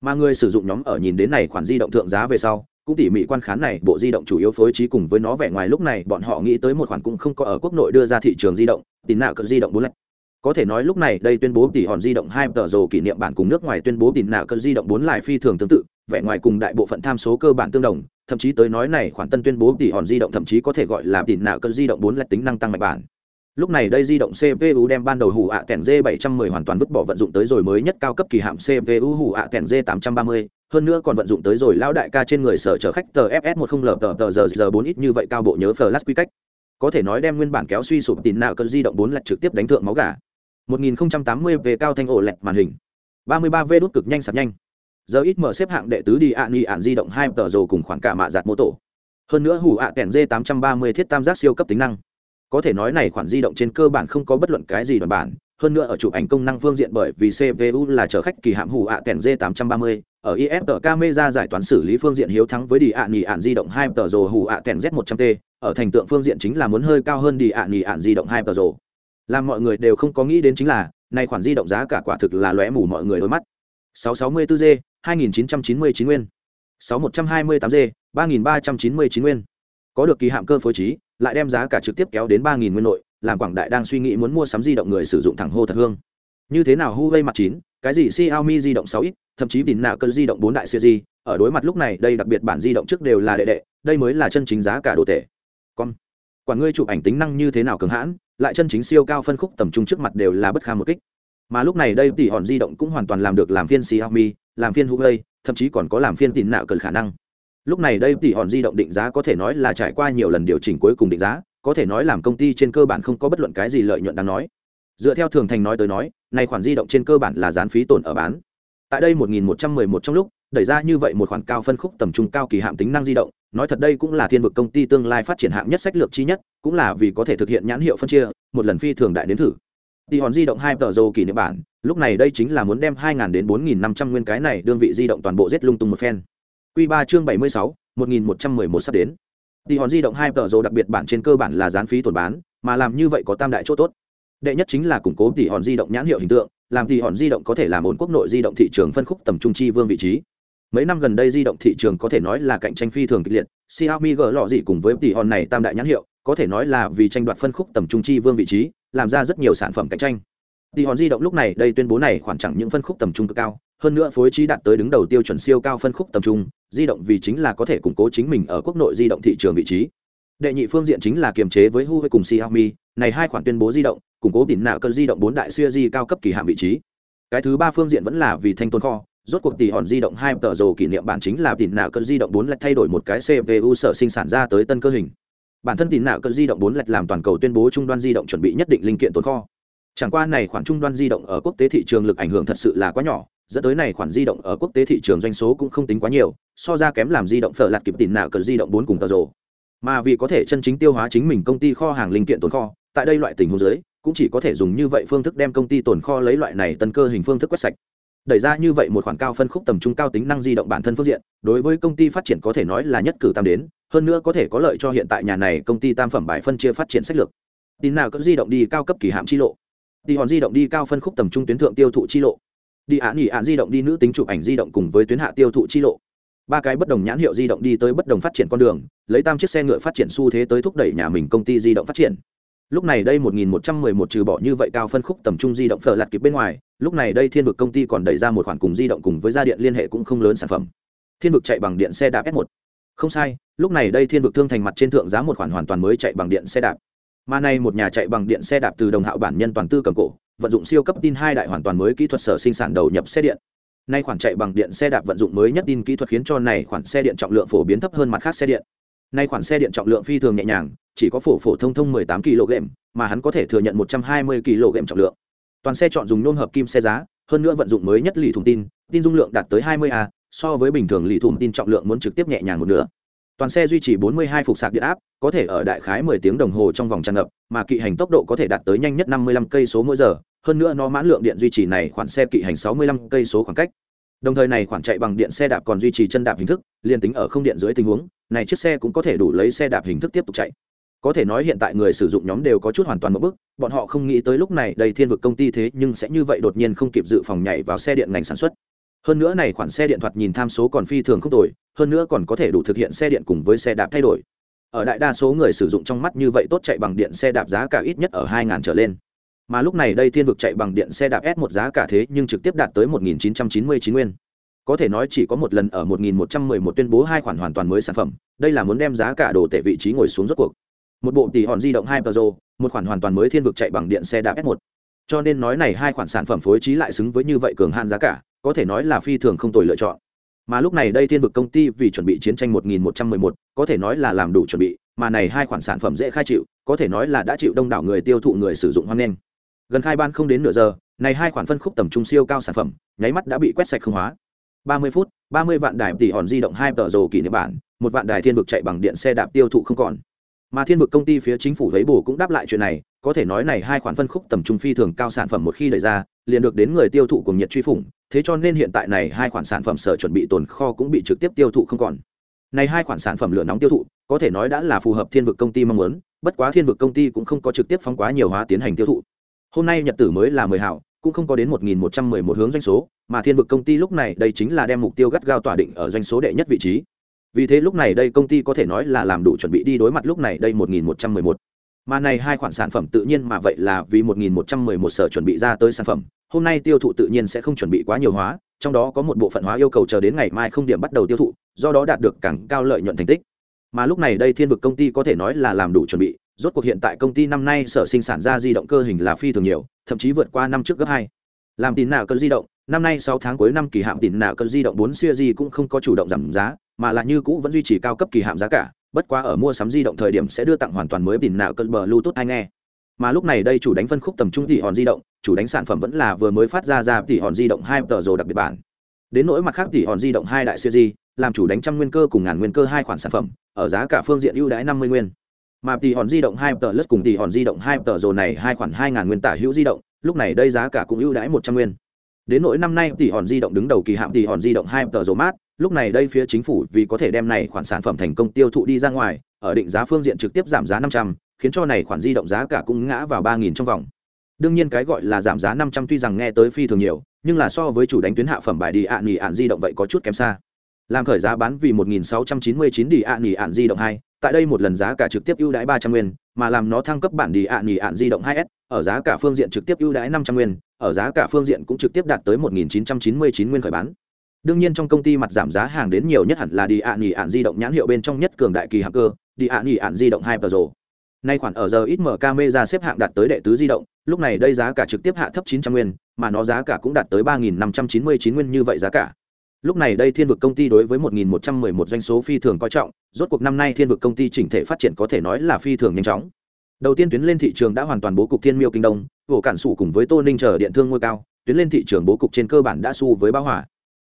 Mà người sử dụng nhóm ở nhìn đến này khoản di động thượng giá về sau cũng tỉ mỉ quan khán này, bộ di động chủ yếu phối trí cùng với nó vẻ ngoài lúc này, bọn họ nghĩ tới một khoản cũng không có ở quốc nội đưa ra thị trường di động tín nạo cỡ di động bốn lạch có thể nói lúc này, đây tuyên bố tỷ hòn di động hai tờ rồ kỷ niệm bản cùng nước ngoài tuyên bố tín nạo cỡ di động bốn lại phi thường tương tự, vẻ ngoài cùng đại bộ phận tham số cơ bản tương đồng, thậm chí tới nói này khoản tân tuyên bố tỷ hòn di động thậm chí có thể gọi là tín nạo cỡ di động bốn lạch tính năng tăng mạnh bản. Lúc này đây di động cpu đem ban đầu hủ ạ kèn d 710 hoàn toàn vứt bỏ vận dụng tới rồi mới nhất cao cấp kỳ hạm cpu hủ ạ kèn d 830 hơn nữa còn vận dụng tới rồi lão đại ca trên người sở chở khách tờ fs một không l tờ tờ giờ giờ bốn ít như vậy cao bộ nhớ flash quy cách. Có thể nói đem nguyên bản kéo suy sụp tín nào cơn di động 4 lạch trực tiếp đánh thượng máu gà. 1080 về cao thanh ổ lẹt màn hình. 33 v đút cực nhanh sạc nhanh. Giờ ít mở xếp hạng đệ tứ đi ạ nghi ạn di động hai tờ rồ cùng khoảng cả mạ giạt mô tổ. Hơn nữa hủ ạ kèn d 830 thiết tam giác siêu cấp tính năng. Có thể nói này khoản di động trên cơ bản không có bất luận cái gì đoàn bản hơn nữa ở chụp ảnh công năng phương diện bởi vì cpu là chở khách kỳ hạm hủ ạ kèn g 830 ở if tờ camera giải toán xử lý phương diện hiếu thắng với đi ạ nghỉ ạn di động hai tờ rồ hủ ạ kèn z 100 t, ở thành tượng phương diện chính là muốn hơi cao hơn đi ạ nghỉ ạn di động hai tờ rồ. Làm mọi người đều không có nghĩ đến chính là này khoản di động giá cả quả thực là lóe mù mọi người đôi mắt. 664 g 2999 nguyên. 6128 g 3399 nguyên. Có được kỳ hạm cơ phối trí, lại đem giá cả trực tiếp kéo đến ba nghìn nguyên nội làm quảng đại đang suy nghĩ muốn mua sắm di động người sử dụng thẳng hô thật hương. Như thế nào huawei mặt chín, cái gì xiaomi di động 6 ít thậm chí tín nào cơn di động bốn đại siêu di, ở đối mặt lúc này, đây đặc biệt bản di động trước đều là đệ đệ, đây mới là chân chính giá cả đồ tệ. Con quản ngươi chụp ảnh tính năng như thế nào cường hãn, lại chân chính siêu cao phân khúc tầm trung trước mặt đều là bất kham một kích. Mà lúc này đây tỷ hòn di động cũng hoàn toàn làm được làm phiên xiaomi, làm phiên huawei, thậm chí còn có làm phiên tín nào cơn khả năng. Lúc này đây tỷ hòn di động định giá có thể nói là trải qua nhiều lần điều chỉnh cuối cùng định giá có thể nói làm công ty trên cơ bản không có bất luận cái gì lợi nhuận đáng nói. Dựa theo thường thành nói tới nói này khoản di động trên cơ bản là gián phí tổn ở bán. Tại đây 1111 trong lúc đẩy ra như vậy một khoản cao phân khúc tầm trung cao kỳ hạm tính năng di động nói thật đây cũng là thiên vực công ty tương lai phát triển hạng nhất sách lược chi nhất cũng là vì có thể thực hiện nhãn hiệu phân chia một lần phi thường đại đến thử. Tỷ hòn di động hai tờ dầu kỷ niệm bản lúc này đây chính là muốn đem 2000 đến 4.500 nguyên cái này đương vị di động toàn bộ giết lung tung một phen. Quy 3 chương 76, 1111 sắp đến. Tỷ hòn di động hai tờ rồ đặc biệt bản trên cơ bản là gián phí tổn bán, mà làm như vậy có tam đại chỗ tốt. Đệ nhất chính là củng cố tỷ hòn di động nhãn hiệu hình tượng, làm tỷ hòn di động có thể làm ổn quốc nội di động thị trường phân khúc tầm trung chi vương vị trí. Mấy năm gần đây di động thị trường có thể nói là cạnh tranh phi thường kịch liệt, Xiaomi gỡ lọ gì cùng với tỷ hòn này tam đại nhãn hiệu, có thể nói là vì tranh đoạt phân khúc tầm trung chi vương vị trí, làm ra rất nhiều sản phẩm cạnh tranh. Tỷ hòn di động lúc này đây tuyên bố này khoản chẳng những phân khúc tầm trung cực cao, hơn nữa phối trí đạt tới đứng đầu tiêu chuẩn siêu cao phân khúc tầm trung di động vì chính là có thể củng cố chính mình ở quốc nội di động thị trường vị trí. Đệ nhị phương diện chính là kiềm chế với huawei cùng xiaomi. Này hai khoản tuyên bố di động, củng cố đỉnh nạo cơn di động bốn đại siêu di cao cấp kỳ hạn vị trí. Cái thứ ba phương diện vẫn là vì thanh tồn kho. Rốt cuộc tỷ hòn di động hai tờ rồ kỷ niệm bản chính là đỉnh nạo cơn di động bốn lệch thay đổi một cái cpu sở sinh sản ra tới tân cơ hình. Bản thân đỉnh nạo cơn di động bốn lệch làm toàn cầu tuyên bố trung đoan di động chuẩn bị nhất định linh kiện tồn kho. Chẳng qua này khoản trung đoan di động ở quốc tế thị trường lực ảnh hưởng thật sự là quá nhỏ dẫn tới này khoản di động ở quốc tế thị trường doanh số cũng không tính quá nhiều, so ra kém làm di động phở lạt kịp tìm nạo cần di động bốn cùng tờ rồ. Mà vì có thể chân chính tiêu hóa chính mình công ty kho hàng linh kiện tồn kho, tại đây loại tình huống dưới, cũng chỉ có thể dùng như vậy phương thức đem công ty tồn kho lấy loại này tân cơ hình phương thức quét sạch. Đẩy ra như vậy một khoản cao phân khúc tầm trung cao tính năng di động bản thân phương diện, đối với công ty phát triển có thể nói là nhất cử tam đến, hơn nữa có thể có lợi cho hiện tại nhà này công ty tam phẩm bài phân chia phát triển sách lược. Tin nào cỡ di động đi cao cấp kỳ hạm chi lộ. Đi hòn di động đi cao phân khúc tầm trung tuyến thượng tiêu thụ chi lộ đi án nghỉ án di động đi, nữ tính chụp ảnh di động cùng với tuyến hạ tiêu thụ chi lộ. Ba cái bất đồng nhãn hiệu di động đi tới bất đồng phát triển con đường, lấy tam chiếc xe ngựa phát triển xu thế tới thúc đẩy nhà mình công ty di động phát triển. Lúc này đây 1111 trừ bỏ như vậy cao phân khúc tầm trung di động phở lạt kịp bên ngoài, lúc này đây thiên vực công ty còn đẩy ra một khoản cùng di động cùng với gia điện liên hệ cũng không lớn sản phẩm. Thiên vực chạy bằng điện xe đạp s 1 không sai, lúc này đây thiên vực thương thành mặt trên thượng giá một khoản hoàn toàn mới chạy bằng điện xe đạp. Mà này một nhà chạy bằng điện xe đạp từ đồng hạo bản nhân toàn tư cầm cổ vận dụng siêu cấp tin hai đại hoàn toàn mới kỹ thuật sở sinh sản đầu nhập xe điện. Nay khoản chạy bằng điện xe đạp vận dụng mới nhất tin kỹ thuật khiến cho này khoản xe điện trọng lượng phổ biến thấp hơn mặt khác xe điện. Nay khoản xe điện trọng lượng phi thường nhẹ nhàng, chỉ có phổ phổ thông thông 18 kg, mà hắn có thể thừa nhận 120 kg trọng lượng. Toàn xe chọn dùng nôm hợp kim xe giá, hơn nữa vận dụng mới nhất lì thùng tin tin dung lượng đạt tới 20 a, so với bình thường lì thùng tin trọng lượng muốn trực tiếp nhẹ nhàng một nửa. Toàn xe duy trì 42 phục sạc điện áp, có thể ở đại khái 10 tiếng đồng hồ trong vòng tràn ngập, mà kỵ hành tốc độ có thể đạt tới nhanh nhất 55 cây số mỗi giờ hơn nữa nó mãn lượng điện duy trì này khoản xe kỵ hành 65 cây số khoảng cách. Đồng thời này khoản chạy bằng điện xe đạp còn duy trì chân đạp hình thức liên tính ở không điện dưới tình huống, này chiếc xe cũng có thể đủ lấy xe đạp hình thức tiếp tục chạy. Có thể nói hiện tại người sử dụng nhóm đều có chút hoàn toàn một bước, bọn họ không nghĩ tới lúc này đầy thiên vực công ty thế nhưng sẽ như vậy đột nhiên không kịp dự phòng nhảy vào xe điện ngành sản xuất. Hơn nữa này khoản xe điện thoạt nhìn tham số còn phi thường không tồi, hơn nữa còn có thể đủ thực hiện xe điện cùng với xe đạp thay đổi. Ở đại đa số người sử dụng trong mắt như vậy tốt chạy bằng điện xe đạp giá cả ít nhất ở 2000 trở lên mà lúc này đây thiên vực chạy bằng điện xe đạp s một giá cả thế nhưng trực tiếp đạt tới một nghìn chín trăm chín mươi chín nguyên có thể nói chỉ có một lần ở một nghìn một trăm mười một tuyên bố hai khoản hoàn toàn mới sản phẩm đây là muốn đem giá cả đồ tệ vị trí ngồi xuống rốt cuộc một bộ tỷ hòn di động hai Pro, một khoản hoàn toàn mới thiên vực chạy bằng điện xe đạp S1. Cho nên nói này hai khoản sản phẩm phối trí lại xứng với như vậy cường hạn giá cả, có thể nói là phi thường không tồi lựa chọn. Mà lúc này đây thiên vực công ty vì chuẩn bị chiến tranh 1111, có thể nói là làm đủ chuẩn bị, mà này hai khoản sản phẩm dễ khai chịu, có thể nói là đã chịu đông đảo người tiêu thụ người sử dụng hoan nghênh. Gần khai ban không đến nửa giờ, này hai khoản phân khúc tầm trung siêu cao sản phẩm, nháy mắt đã bị quét sạch không hóa. 30 phút, 30 vạn đài tỷ hòn di động hai tờ rồ kỷ niệm bản, một vạn đài thiên vực chạy bằng điện xe đạp tiêu thụ không còn. Mà thiên vực công ty phía chính phủ lấy bù cũng đáp lại chuyện này có thể nói này hai khoản phân khúc tầm trung phi thường cao sản phẩm một khi đẩy ra liền được đến người tiêu thụ cùng nhiệt truy phủng thế cho nên hiện tại này hai khoản sản phẩm sở chuẩn bị tồn kho cũng bị trực tiếp tiêu thụ không còn. Này hai khoản sản phẩm lửa nóng tiêu thụ có thể nói đã là phù hợp thiên vực công ty mong muốn bất quá thiên vực công ty cũng không có trực tiếp phóng quá nhiều hóa tiến hành tiêu thụ hôm nay nhật tử mới là mười hảo, cũng không có đến một nghìn một trăm mười một hướng doanh số, mà thiên vực công ty lúc này đây chính là đem mục tiêu gắt gao tỏa định ở doanh số đệ nhất vị trí vì thế lúc này đây công ty có thể nói là làm đủ chuẩn bị đi đối mặt lúc này đây 1111. mà này hai khoản sản phẩm tự nhiên mà vậy là vì 1111 sở chuẩn bị ra tới sản phẩm, hôm nay tiêu thụ tự nhiên sẽ không chuẩn bị quá nhiều hóa, trong đó có một bộ phận hóa yêu cầu chờ đến ngày mai không điểm bắt đầu tiêu thụ, do đó đạt được càng cao lợi nhuận thành tích mà lúc này đây thiên vực công ty có thể nói là làm đủ chuẩn bị rốt cuộc hiện tại công ty năm nay sở sinh sản ra di động cơ hình là phi thường nhiều, thậm chí vượt qua năm trước gấp hai. Làm tín nào cơn di động, năm nay sáu tháng cuối năm kỳ hạm tín nào cơn di động bốn siêu di cũng không có chủ động giảm giá, mà là như cũ vẫn duy trì cao cấp kỳ hạm giá cả, bất quá ở mua sắm di động thời điểm sẽ đưa tặng hoàn toàn mới tín nào cơn bờ bluetooth hay nghe. Mà lúc này đây chủ đánh phân khúc tầm trung tỷ hòn di động, chủ đánh sản phẩm vẫn là vừa mới phát ra ra tỷ hòn di động hai tờ rồ đặc biệt bản. Đến nỗi mặt khác tỷ hòn di động hai đại siêu di làm chủ đánh trăm nguyên cơ cùng ngàn nguyên cơ hai khoản sản phẩm, ở giá cả phương diện ưu đãi năm mươi nguyên mà tỷ hòn di động hai tờ lướt cùng tỷ hòn di động hai tờ rồ này hai khoản hai ngàn nguyên tả hữu di động, lúc này đây giá cả cũng ưu đãi một trăm nguyên. Đến nỗi năm nay tỷ hòn di động đứng đầu kỳ hạm tỷ hòn di động hai tờ rồ mát, lúc này đây phía chính phủ vì có thể đem này khoản sản phẩm thành công tiêu thụ đi ra ngoài, ở định giá phương diện trực tiếp giảm giá năm trăm, khiến cho này khoản di động giá cả cũng ngã vào ba nghìn trong vòng. Đương nhiên cái gọi là giảm giá năm trăm tuy rằng nghe tới phi thường nhiều, nhưng là so với chủ đánh tuyến hạ phẩm bài đi ạ nghỉ ạn di động vậy có chút kém xa làm khởi giá bán vì một nghìn sáu trăm chín mươi chín đi ạ nỉ ạn di động 2. tại đây một lần giá cả trực tiếp ưu đãi ba trăm nguyên, mà làm nó thăng cấp bản đi ạ nỉ ạn di động 2s ở giá cả phương diện trực tiếp ưu đãi năm trăm nguyên, ở giá cả phương diện cũng trực tiếp đạt tới một nghìn chín trăm chín mươi chín nguyên khởi bán đương nhiên trong công ty mặt giảm giá hàng đến nhiều nhất hẳn là đi ạ nỉ ạn di động nhãn hiệu bên trong nhất cường đại kỳ hạng cơ đi ạ nỉ ạn di động 2 pro nay khoản ở giờ ít mở camera xếp hạng đạt tới đệ tứ di động, lúc này đây giá cả trực tiếp hạ thấp chín trăm nguyên, mà nó giá cả cũng đạt tới ba nghìn năm trăm chín mươi chín nguyên như vậy giá cả lúc này đây thiên vực công ty đối với một nghìn một trăm mười một doanh số phi thường coi trọng, rốt cuộc năm nay thiên vực công ty chỉnh thể phát triển có thể nói là phi thường nhanh chóng. Đầu tiên tuyến lên thị trường đã hoàn toàn bố cục thiên miêu kinh đông vỗ cản sủ cùng với tô ninh chờ điện thương ngôi cao, tuyến lên thị trường bố cục trên cơ bản đã su với bao hỏa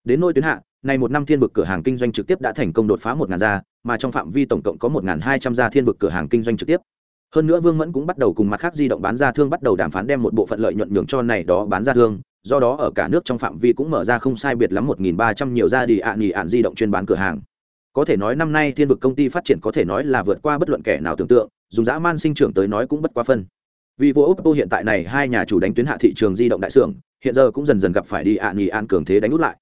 đến nôi tuyến hạ, này một năm thiên vực cửa hàng kinh doanh trực tiếp đã thành công đột phá một ngàn gia, mà trong phạm vi tổng cộng có một ngàn hai trăm gia thiên vực cửa hàng kinh doanh trực tiếp. Hơn nữa vương mẫn cũng bắt đầu cùng mặt khác di động bán ra thương bắt đầu đàm phán đem một bộ phận lợi nhuận nhường cho này đó bán ra thương do đó ở cả nước trong phạm vi cũng mở ra không sai biệt lắm một nghìn ba trăm nhiều gia đi ạ nghỉ ạn di động chuyên bán cửa hàng. Có thể nói năm nay thiên vực công ty phát triển có thể nói là vượt qua bất luận kẻ nào tưởng tượng, dùng dã man sinh trưởng tới nói cũng bất quá phân. Vì vô oppo hiện tại này, hai nhà chủ đánh tuyến hạ thị trường di động đại xưởng, hiện giờ cũng dần dần gặp phải đi ạ nghỉ ạn cường thế đánh út lại.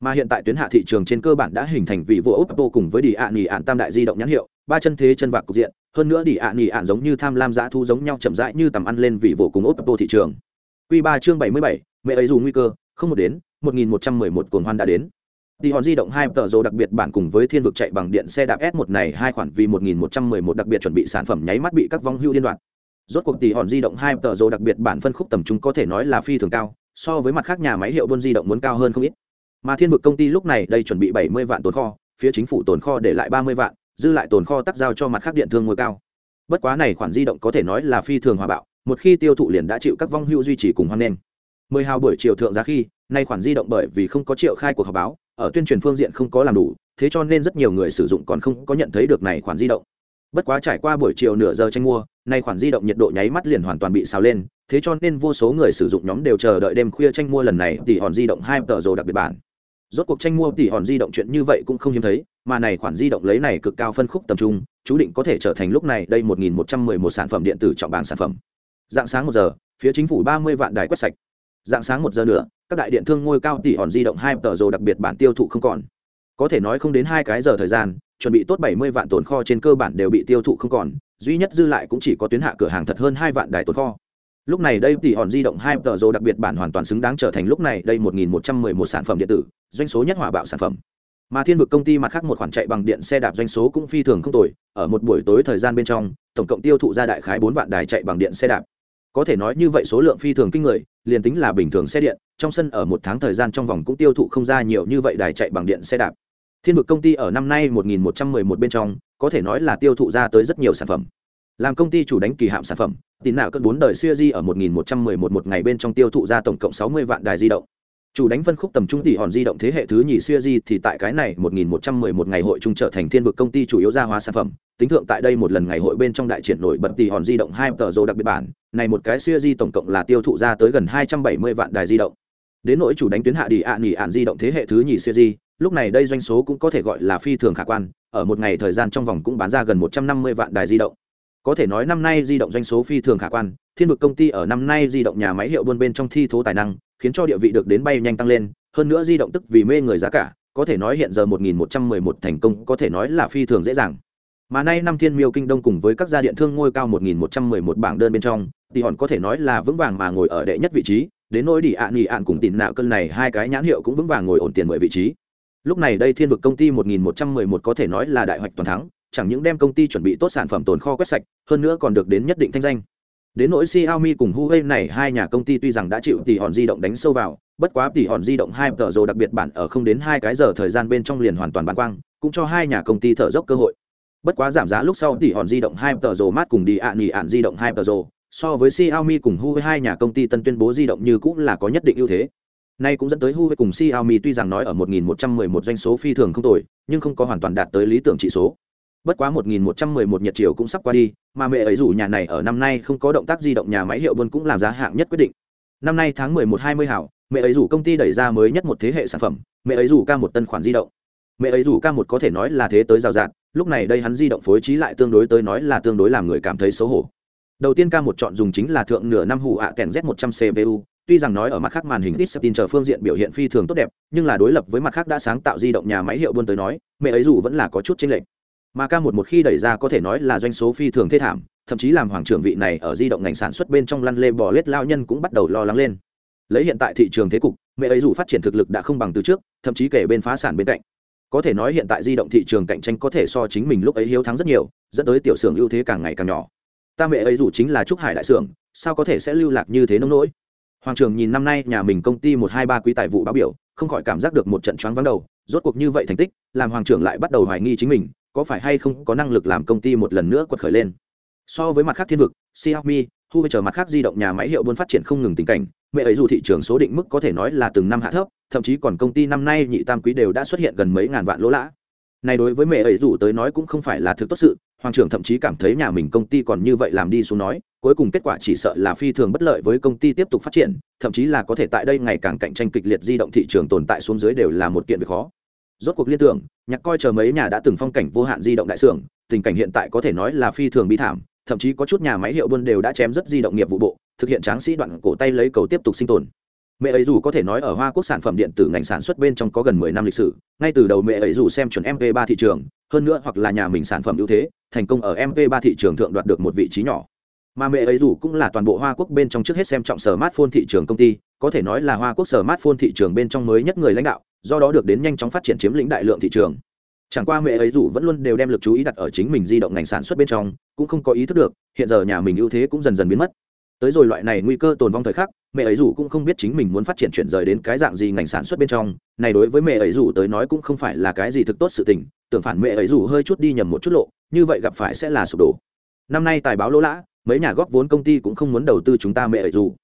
Mà hiện tại tuyến hạ thị trường trên cơ bản đã hình thành vị vô oppo cùng với đi ạ nghỉ ạn tam đại di động nhãn hiệu, ba chân thế chân vạc cục diện, hơn nữa đi ạ nghỉ ạn giống như tham lam dã thu giống nhau chậm rãi như tầm ăn lên vị vô cùng oppo thị trường. Quy ba chương bảy mươi bảy mẹ ấy dù nguy cơ không một đến một nghìn một trăm mười một cuồng hoan đã đến. Đi hòn di động hai tờ rồ đặc biệt bản cùng với thiên vực chạy bằng điện xe đạp S1 này hai khoản vì 1111 đặc biệt chuẩn bị sản phẩm nháy mắt bị các vong hưu điên đoạn. Rốt cuộc tỷ hòn di động hai tờ rồ đặc biệt bản phân khúc tầm trung có thể nói là phi thường cao, so với mặt khác nhà máy hiệu buôn di động muốn cao hơn không ít. Mà thiên vực công ty lúc này đây chuẩn bị bảy mươi vạn tồn kho phía chính phủ tồn kho để lại ba mươi vạn dư lại tồn kho tắc giao cho mặt khác điện thương ngôi cao. Bất quá này khoản di động có thể nói là phi thường hòa bạo một khi tiêu thụ liền đã chịu các vong hưu duy trì cùng hoan nghênh mười hào buổi chiều thượng giá khi, nay khoản di động bởi vì không có triệu khai cuộc họp báo, ở tuyên truyền phương diện không có làm đủ, thế cho nên rất nhiều người sử dụng còn không có nhận thấy được này khoản di động. Bất quá trải qua buổi chiều nửa giờ tranh mua, nay khoản di động nhiệt độ nháy mắt liền hoàn toàn bị xào lên, thế cho nên vô số người sử dụng nhóm đều chờ đợi đêm khuya tranh mua lần này, tỷ hòn di động hai tờ rồ đặc biệt bản. Rốt cuộc tranh mua tỷ hòn di động chuyện như vậy cũng không hiếm thấy, mà này khoản di động lấy này cực cao phân khúc tầm trung, chú định có thể trở thành lúc này đây một nghìn một trăm mười một sản phẩm điện tử trọng bảng sản phẩm. Dạng sáng một giờ, phía chính phủ ba mươi vạn đài quét sạch dạng sáng một giờ nữa, các đại điện thương ngôi cao tỷ hòn di động hai tờ rồ đặc biệt bản tiêu thụ không còn. Có thể nói không đến hai cái giờ thời gian, chuẩn bị tốt bảy mươi vạn tồn kho trên cơ bản đều bị tiêu thụ không còn, duy nhất dư lại cũng chỉ có tuyến hạ cửa hàng thật hơn hai vạn đài tồn kho. Lúc này đây tỷ hòn di động hai tờ rồ đặc biệt bản hoàn toàn xứng đáng trở thành lúc này đây một nghìn một trăm mười một sản phẩm điện tử, doanh số nhất hỏa bạo sản phẩm. Mà thiên vực công ty mặt khác một khoản chạy bằng điện xe đạp doanh số cũng phi thường không tồi, ở một buổi tối thời gian bên trong, tổng cộng tiêu thụ ra đại khái bốn vạn đài chạy bằng điện xe đạp có thể nói như vậy số lượng phi thường kinh người, liền tính là bình thường xe điện, trong sân ở một tháng thời gian trong vòng cũng tiêu thụ không ra nhiều như vậy đài chạy bằng điện xe đạp. Thiên vực công ty ở năm nay 1111 bên trong, có thể nói là tiêu thụ ra tới rất nhiều sản phẩm. Làm công ty chủ đánh kỳ hạm sản phẩm, tín nào cất bốn đời siêu di ở 1111 một ngày bên trong tiêu thụ ra tổng cộng 60 vạn đài di động chủ đánh phân khúc tầm trung tỷ hòn di động thế hệ thứ nhì siêu di thì tại cái này 1111 ngày hội trung trở thành thiên vực công ty chủ yếu gia hóa sản phẩm. Tính thượng tại đây một lần ngày hội bên trong đại triển nổi bật tỷ hòn di động hai tờ rô đặc biệt bản. Này một cái siêu di tổng cộng là tiêu thụ ra tới gần 270 vạn đài di động. Đến nỗi chủ đánh tuyến hạ đi ạ nghỉ ạn di động thế hệ thứ nhì siêu di lúc này đây doanh số cũng có thể gọi là phi thường khả quan. Ở một ngày thời gian trong vòng cũng bán ra gần 150 vạn đài di động có thể nói năm nay di động doanh số phi thường khả quan, thiên vực công ty ở năm nay di động nhà máy hiệu buôn bên trong thi thố tài năng, khiến cho địa vị được đến bay nhanh tăng lên, hơn nữa di động tức vì mê người giá cả, có thể nói hiện giờ 1111 thành công có thể nói là phi thường dễ dàng. Mà nay năm thiên miêu kinh đông cùng với các gia điện thương ngôi cao 1111 bảng đơn bên trong, thì hòn có thể nói là vững vàng mà ngồi ở đệ nhất vị trí, đến nỗi đi ạ nghỉ ạn cùng tìm nạo cân này hai cái nhãn hiệu cũng vững vàng ngồi ổn tiền mười vị trí. Lúc này đây thiên vực công ty 1111 có thể nói là đại hoạch toàn thắng chẳng những đem công ty chuẩn bị tốt sản phẩm tồn kho quét sạch hơn nữa còn được đến nhất định thanh danh. Đến nỗi Xiaomi cùng Huawei này hai nhà công ty tuy rằng đã chịu tỷ hòn di động đánh sâu vào bất quá tỷ hòn di động hai tờ rồ đặc biệt bản ở không đến hai cái giờ thời gian bên trong liền hoàn toàn bán quang cũng cho hai nhà công ty thở dốc cơ hội. Bất quá giảm giá lúc sau tỷ hòn di động hai tờ rồ mát cùng đi ạ nghỉ ạn di động hai tờ rồ so với Xiaomi cùng Huawei hai nhà công ty tân tuyên bố di động như cũng là có nhất định ưu thế. Nay cũng dẫn tới Huawei cùng Xiaomi tuy rằng nói ở 1111 doanh số phi thường không tồi, nhưng không có hoàn toàn đạt tới lý tưởng chỉ số. Bất quá 1111 nhiệt chiều cũng sắp qua đi, mà mẹ ấy rủ nhà này ở năm nay không có động tác di động nhà máy hiệu buôn cũng làm giá hạng nhất quyết định. Năm nay tháng 11 20 hảo, mẹ ấy rủ công ty đẩy ra mới nhất một thế hệ sản phẩm, mẹ ấy rủ ca một tân khoản di động. Mẹ ấy rủ ca một có thể nói là thế tới rào rạt, lúc này đây hắn di động phối trí lại tương đối tới nói là tương đối làm người cảm thấy xấu hổ. Đầu tiên ca một chọn dùng chính là thượng nửa năm hủ ạ kèn Z100 CPU, tuy rằng nói ở mặt khác màn hình ít chờ phương diện biểu hiện phi thường tốt đẹp nhưng là đối lập với mặt khác đã sáng tạo di động nhà máy hiệu buôn tới nói mẹ ấy dù vẫn là có chút chênh lệch mà ca một một khi đẩy ra có thể nói là doanh số phi thường thê thảm, thậm chí làm hoàng trưởng vị này ở di động ngành sản xuất bên trong lăn lê bò lết lao nhân cũng bắt đầu lo lắng lên. Lấy hiện tại thị trường thế cục, mẹ ấy dù phát triển thực lực đã không bằng từ trước, thậm chí kể bên phá sản bên cạnh. Có thể nói hiện tại di động thị trường cạnh tranh có thể so chính mình lúc ấy hiếu thắng rất nhiều, dẫn tới tiểu xưởng ưu thế càng ngày càng nhỏ. Ta mẹ ấy dù chính là trúc hải đại xưởng, sao có thể sẽ lưu lạc như thế nông nỗi? Hoàng trường nhìn năm nay nhà mình công ty một hai ba quý tài vụ báo biểu, không khỏi cảm giác được một trận choáng vắng đầu, rốt cuộc như vậy thành tích, làm hoàng trưởng lại bắt đầu hoài nghi chính mình có phải hay không có năng lực làm công ty một lần nữa quật khởi lên? So với mặt khác thiên vực, xiaomi thu chờ mặt khác di động nhà máy hiệu buôn phát triển không ngừng tình cảnh, mẹ ấy dù thị trường số định mức có thể nói là từng năm hạ thấp, thậm chí còn công ty năm nay nhị tam quý đều đã xuất hiện gần mấy ngàn vạn lỗ lã. Này đối với mẹ ấy dù tới nói cũng không phải là thực tốt sự, hoàng trưởng thậm chí cảm thấy nhà mình công ty còn như vậy làm đi xuống nói, cuối cùng kết quả chỉ sợ là phi thường bất lợi với công ty tiếp tục phát triển, thậm chí là có thể tại đây ngày càng cạnh tranh kịch liệt di động thị trường tồn tại xuống dưới đều là một kiện việc khó rốt cuộc liên tưởng, nhạc coi chờ mấy nhà đã từng phong cảnh vô hạn di động đại xưởng, tình cảnh hiện tại có thể nói là phi thường bi thảm, thậm chí có chút nhà máy hiệu buôn đều đã chém rất di động nghiệp vụ bộ, thực hiện tráng sĩ đoạn cổ tay lấy cầu tiếp tục sinh tồn. Mẹ ấy dù có thể nói ở hoa quốc sản phẩm điện tử ngành sản xuất bên trong có gần mười năm lịch sử, ngay từ đầu mẹ ấy dù xem chuẩn mv ba thị trường, hơn nữa hoặc là nhà mình sản phẩm ưu thế, thành công ở mv ba thị trường thượng đoạt được một vị trí nhỏ. Mà mẹ ấy dù cũng là toàn bộ hoa quốc bên trong trước hết xem trọng smartphone thị trường công ty, có thể nói là hoa quốc smartphone thị trường bên trong mới nhất người lãnh đạo do đó được đến nhanh chóng phát triển chiếm lĩnh đại lượng thị trường. Chẳng qua mẹ ấy dù vẫn luôn đều đem lực chú ý đặt ở chính mình di động ngành sản xuất bên trong, cũng không có ý thức được, hiện giờ nhà mình ưu thế cũng dần dần biến mất. Tới rồi loại này nguy cơ tồn vong thời khắc, mẹ ấy dù cũng không biết chính mình muốn phát triển chuyển rời đến cái dạng gì ngành sản xuất bên trong. Này đối với mẹ ấy dù tới nói cũng không phải là cái gì thực tốt sự tình, tưởng phản mẹ ấy dù hơi chút đi nhầm một chút lộ, như vậy gặp phải sẽ là sụp đổ. Năm nay tài báo lỗ lã, mấy nhà góp vốn công ty cũng không muốn đầu tư chúng ta mẹ ấy dù.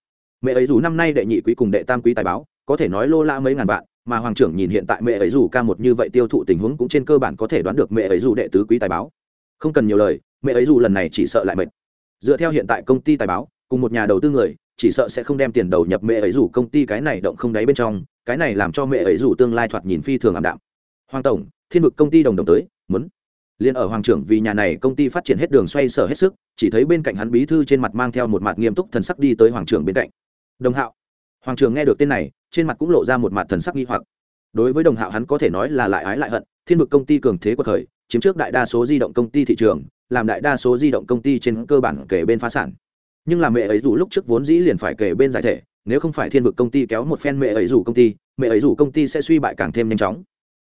Mẹ ấy dù năm nay đệ nhị quý cùng đệ tam quý tài báo, có thể nói lô lã mấy ngàn vạn mà hoàng trưởng nhìn hiện tại mẹ ấy dù ca một như vậy tiêu thụ tình huống cũng trên cơ bản có thể đoán được mẹ ấy dù đệ tứ quý tài báo. Không cần nhiều lời, mẹ ấy dù lần này chỉ sợ lại mệt. Dựa theo hiện tại công ty tài báo, cùng một nhà đầu tư người, chỉ sợ sẽ không đem tiền đầu nhập mẹ ấy rủ công ty cái này động không đáy bên trong, cái này làm cho mẹ ấy rủ tương lai thoạt nhìn phi thường ảm đạm. Hoàng tổng, thiên vực công ty đồng đồng tới, muốn. Liền ở hoàng trưởng vì nhà này công ty phát triển hết đường xoay sở hết sức, chỉ thấy bên cạnh hắn bí thư trên mặt mang theo một mặt nghiêm túc thần sắc đi tới hoàng trưởng bên cạnh. Đồng hạo. Hoàng trưởng nghe được tên này trên mặt cũng lộ ra một mặt thần sắc nghi hoặc. Đối với đồng hạo hắn có thể nói là lại ái lại hận, thiên vực công ty cường thế của thời, chiếm trước đại đa số di động công ty thị trường, làm đại đa số di động công ty trên cơ bản kể bên phá sản. Nhưng là mẹ ấy dù lúc trước vốn dĩ liền phải kể bên giải thể, nếu không phải thiên vực công ty kéo một phen mẹ ấy dù công ty, mẹ ấy dù công ty sẽ suy bại càng thêm nhanh chóng.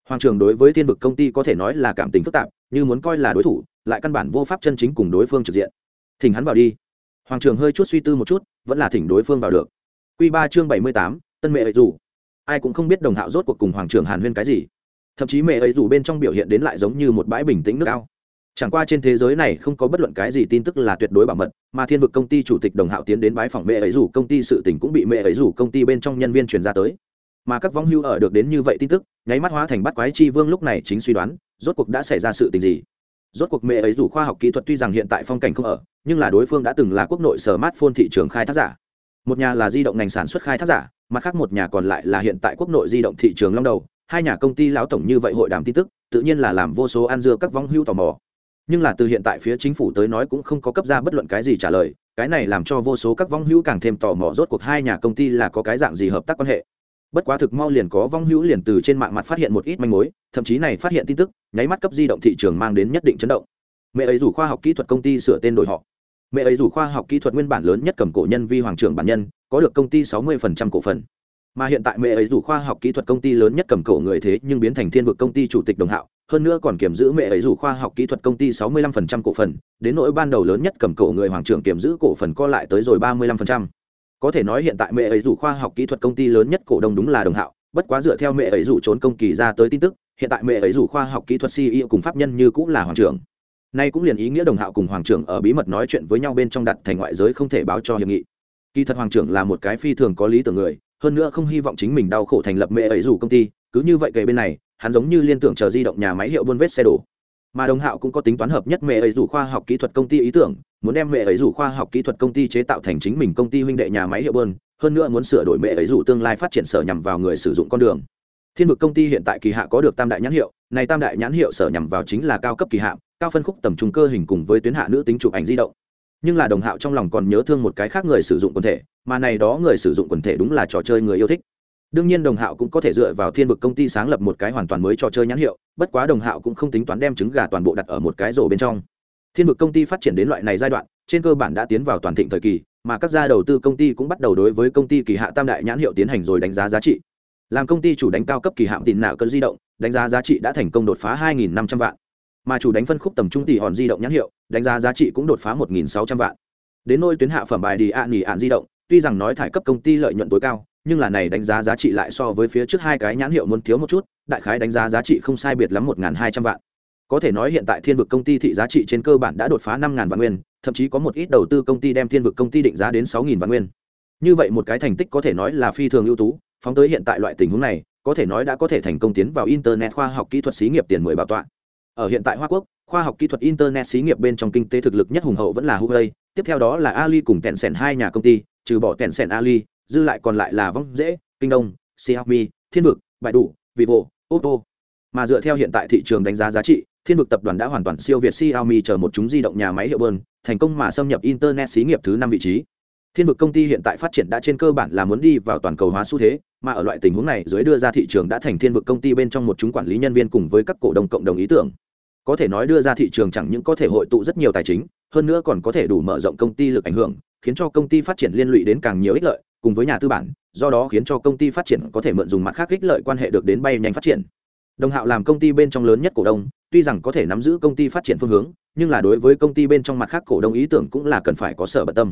Hoàng trường đối với thiên vực công ty có thể nói là cảm tình phức tạp, như muốn coi là đối thủ, lại căn bản vô pháp chân chính cùng đối phương trực diện. Thỉnh hắn vào đi. Hoàng trường hơi chút suy tư một chút, vẫn là thỉnh đối phương vào được. Q ba chương bảy mươi tám tân mẹ ấy dù. Ai cũng không biết đồng hạo rốt cuộc cùng hoàng trưởng hàn huyên cái gì. Thậm chí mẹ ấy dù bên trong biểu hiện đến lại giống như một bãi bình tĩnh nước ao. Chẳng qua trên thế giới này không có bất luận cái gì tin tức là tuyệt đối bảo mật, mà thiên vực công ty chủ tịch đồng hạo tiến đến bãi phòng mẹ ấy dù công ty sự tình cũng bị mẹ ấy dù công ty bên trong nhân viên truyền ra tới. Mà các vong hưu ở được đến như vậy tin tức, nháy mắt hóa thành bắt quái chi vương lúc này chính suy đoán, rốt cuộc đã xảy ra sự tình gì. Rốt cuộc mẹ ấy dù khoa học kỹ thuật tuy rằng hiện tại phong cảnh không ở, nhưng là đối phương đã từng là quốc nội sở mát phôn thị trường khai thác giả một nhà là di động ngành sản xuất khai thác giả, mặt khác một nhà còn lại là hiện tại quốc nội di động thị trường long đầu. Hai nhà công ty lão tổng như vậy hội đàm tin tức, tự nhiên là làm vô số ăn dưa các vong hưu tò mò. Nhưng là từ hiện tại phía chính phủ tới nói cũng không có cấp ra bất luận cái gì trả lời, cái này làm cho vô số các vong hữu càng thêm tò mò rốt cuộc hai nhà công ty là có cái dạng gì hợp tác quan hệ. Bất quá thực mau liền có vong hữu liền từ trên mạng mặt phát hiện một ít manh mối, thậm chí này phát hiện tin tức, nháy mắt cấp di động thị trường mang đến nhất định chấn động. Mẹ ấy rủ khoa học kỹ thuật công ty sửa tên đổi họ mẹ ấy rủ khoa học kỹ thuật nguyên bản lớn nhất cầm cổ nhân vi hoàng trưởng bản nhân, có được công ty sáu 60% cổ phần mà hiện tại mẹ ấy rủ khoa học kỹ thuật công ty lớn nhất cầm cổ người thế nhưng biến thành thiên vực công ty chủ tịch đồng hạo, hơn nữa còn kiểm giữ mẹ ấy rủ khoa học kỹ thuật công ty 65% cổ phần, đến nỗi ban đầu lớn nhất cầm cổ người hoàng trưởng kiểm giữ cổ phần co lại tới rồi 35%. có thể nói hiện tại mẹ ấy rủ khoa học kỹ thuật công ty lớn nhất cổ đông đúng là đồng hạo, bất quá dựa theo mẹ ấy rủ trốn công kỳ ra tới tin tức, hiện tại mẹ ấy rủ khoa học kỹ thuật ceo cùng pháp nhân như cũng là hoàng trưởng nay cũng liền ý nghĩa đồng hạo cùng hoàng trưởng ở bí mật nói chuyện với nhau bên trong đặt thành ngoại giới không thể báo cho hiệp nghị. Kỳ thật hoàng trưởng là một cái phi thường có lý tưởng người, hơn nữa không hy vọng chính mình đau khổ thành lập mẹ ấy rủ công ty, cứ như vậy kể bên này, hắn giống như liên tưởng chờ di động nhà máy hiệu buôn vết xe đổ. Mà đồng hạo cũng có tính toán hợp nhất mẹ ấy rủ khoa học kỹ thuật công ty ý tưởng, muốn đem mẹ ấy rủ khoa học kỹ thuật công ty chế tạo thành chính mình công ty huynh đệ nhà máy hiệu buôn hơn nữa muốn sửa đổi mẹ ấy rủ tương lai phát triển sở nhằm vào người sử dụng con đường. Thiên vực công ty hiện tại kỳ hạ có được tam đại nhãn hiệu, này tam đại nhãn hiệu sở nhằm vào chính là cao cấp kỳ hạ cao phân khúc tầm trung cơ hình cùng với tuyến hạ nữ tính chụp ảnh di động. Nhưng là đồng hạo trong lòng còn nhớ thương một cái khác người sử dụng quần thể, mà này đó người sử dụng quần thể đúng là trò chơi người yêu thích. Đương nhiên đồng hạo cũng có thể dựa vào thiên vực công ty sáng lập một cái hoàn toàn mới trò chơi nhãn hiệu, bất quá đồng hạo cũng không tính toán đem trứng gà toàn bộ đặt ở một cái rổ bên trong. Thiên vực công ty phát triển đến loại này giai đoạn, trên cơ bản đã tiến vào toàn thịnh thời kỳ, mà các gia đầu tư công ty cũng bắt đầu đối với công ty kỳ hạ tam đại nhãn hiệu tiến hành rồi đánh giá giá trị. Làm công ty chủ đánh cao cấp kỳ hạm tiền nạo cân di động, đánh giá giá trị đã thành công đột phá 2.500 vạn mà chủ đánh phân khúc tầm trung tỷ hòn di động nhãn hiệu, đánh giá giá trị cũng đột phá 1.600 vạn. Đến nôi tuyến hạ phẩm bài đi ạ nghỉ ạn di động, tuy rằng nói thải cấp công ty lợi nhuận tối cao, nhưng là này đánh giá giá trị lại so với phía trước hai cái nhãn hiệu muốn thiếu một chút, đại khái đánh giá giá trị không sai biệt lắm một hai trăm vạn. Có thể nói hiện tại thiên vực công ty thị giá trị trên cơ bản đã đột phá năm vạn nguyên, thậm chí có một ít đầu tư công ty đem thiên vực công ty định giá đến sáu vạn nguyên. Như vậy một cái thành tích có thể nói là phi thường ưu tú, phóng tới hiện tại loại tình huống này, có thể nói đã có thể thành công tiến vào internet khoa học kỹ thuật xí nghiệp tiền mười bảo tọa ở hiện tại hoa quốc, khoa học kỹ thuật internet xí nghiệp bên trong kinh tế thực lực nhất hùng hậu vẫn là huawei, tiếp theo đó là ali cùng kẹn sẻn hai nhà công ty, trừ bỏ kẹn sẻn ali, dư lại còn lại là vong dễ, kinh đông, xiaomi, thiên vực bại đủ vivo, oppo. Mà dựa theo hiện tại thị trường đánh giá giá trị, thiên vực tập đoàn đã hoàn toàn siêu việt xiaomi chờ một chúng di động nhà máy hiệu bơn, thành công mà xâm nhập internet xí nghiệp thứ năm vị trí. Thiên vực công ty hiện tại phát triển đã trên cơ bản là muốn đi vào toàn cầu hóa xu thế mà ở loại tình huống này dưới đưa ra thị trường đã thành thiên vực công ty bên trong một chúng quản lý nhân viên cùng với các cổ đông cộng đồng ý tưởng. Có thể nói đưa ra thị trường chẳng những có thể hội tụ rất nhiều tài chính, hơn nữa còn có thể đủ mở rộng công ty lực ảnh hưởng, khiến cho công ty phát triển liên lụy đến càng nhiều ích lợi, cùng với nhà tư bản, do đó khiến cho công ty phát triển có thể mượn dùng mặt khác ích lợi quan hệ được đến bay nhanh phát triển. Đồng hạo làm công ty bên trong lớn nhất cổ đông, tuy rằng có thể nắm giữ công ty phát triển phương hướng, nhưng là đối với công ty bên trong mặt khác cổ đông ý tưởng cũng là cần phải có sở bận tâm.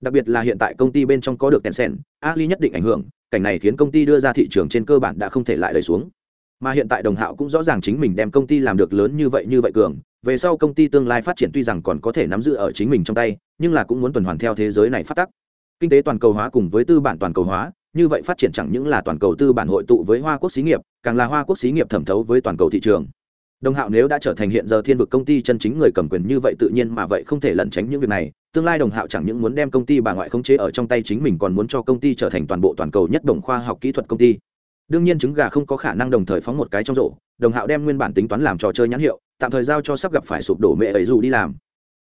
Đặc biệt là hiện tại công ty bên trong có được tencent, ali nhất định ảnh hưởng cảnh này khiến công ty đưa ra thị trường trên cơ bản đã không thể lại đẩy xuống. Mà hiện tại đồng hạo cũng rõ ràng chính mình đem công ty làm được lớn như vậy như vậy cường, về sau công ty tương lai phát triển tuy rằng còn có thể nắm giữ ở chính mình trong tay, nhưng là cũng muốn tuần hoàn theo thế giới này phát tắc. Kinh tế toàn cầu hóa cùng với tư bản toàn cầu hóa, như vậy phát triển chẳng những là toàn cầu tư bản hội tụ với hoa quốc xí nghiệp, càng là hoa quốc xí nghiệp thẩm thấu với toàn cầu thị trường. Đồng hạo nếu đã trở thành hiện giờ thiên vực công ty chân chính người cầm quyền như vậy tự nhiên mà vậy không thể lẩn tránh những việc này tương lai đồng hạo chẳng những muốn đem công ty bà ngoại khống chế ở trong tay chính mình còn muốn cho công ty trở thành toàn bộ toàn cầu nhất đồng khoa học kỹ thuật công ty. Đương nhiên trứng gà không có khả năng đồng thời phóng một cái trong rổ, đồng hạo đem nguyên bản tính toán làm trò chơi nhãn hiệu, tạm thời giao cho sắp gặp phải sụp đổ mẹ ấy dù đi làm.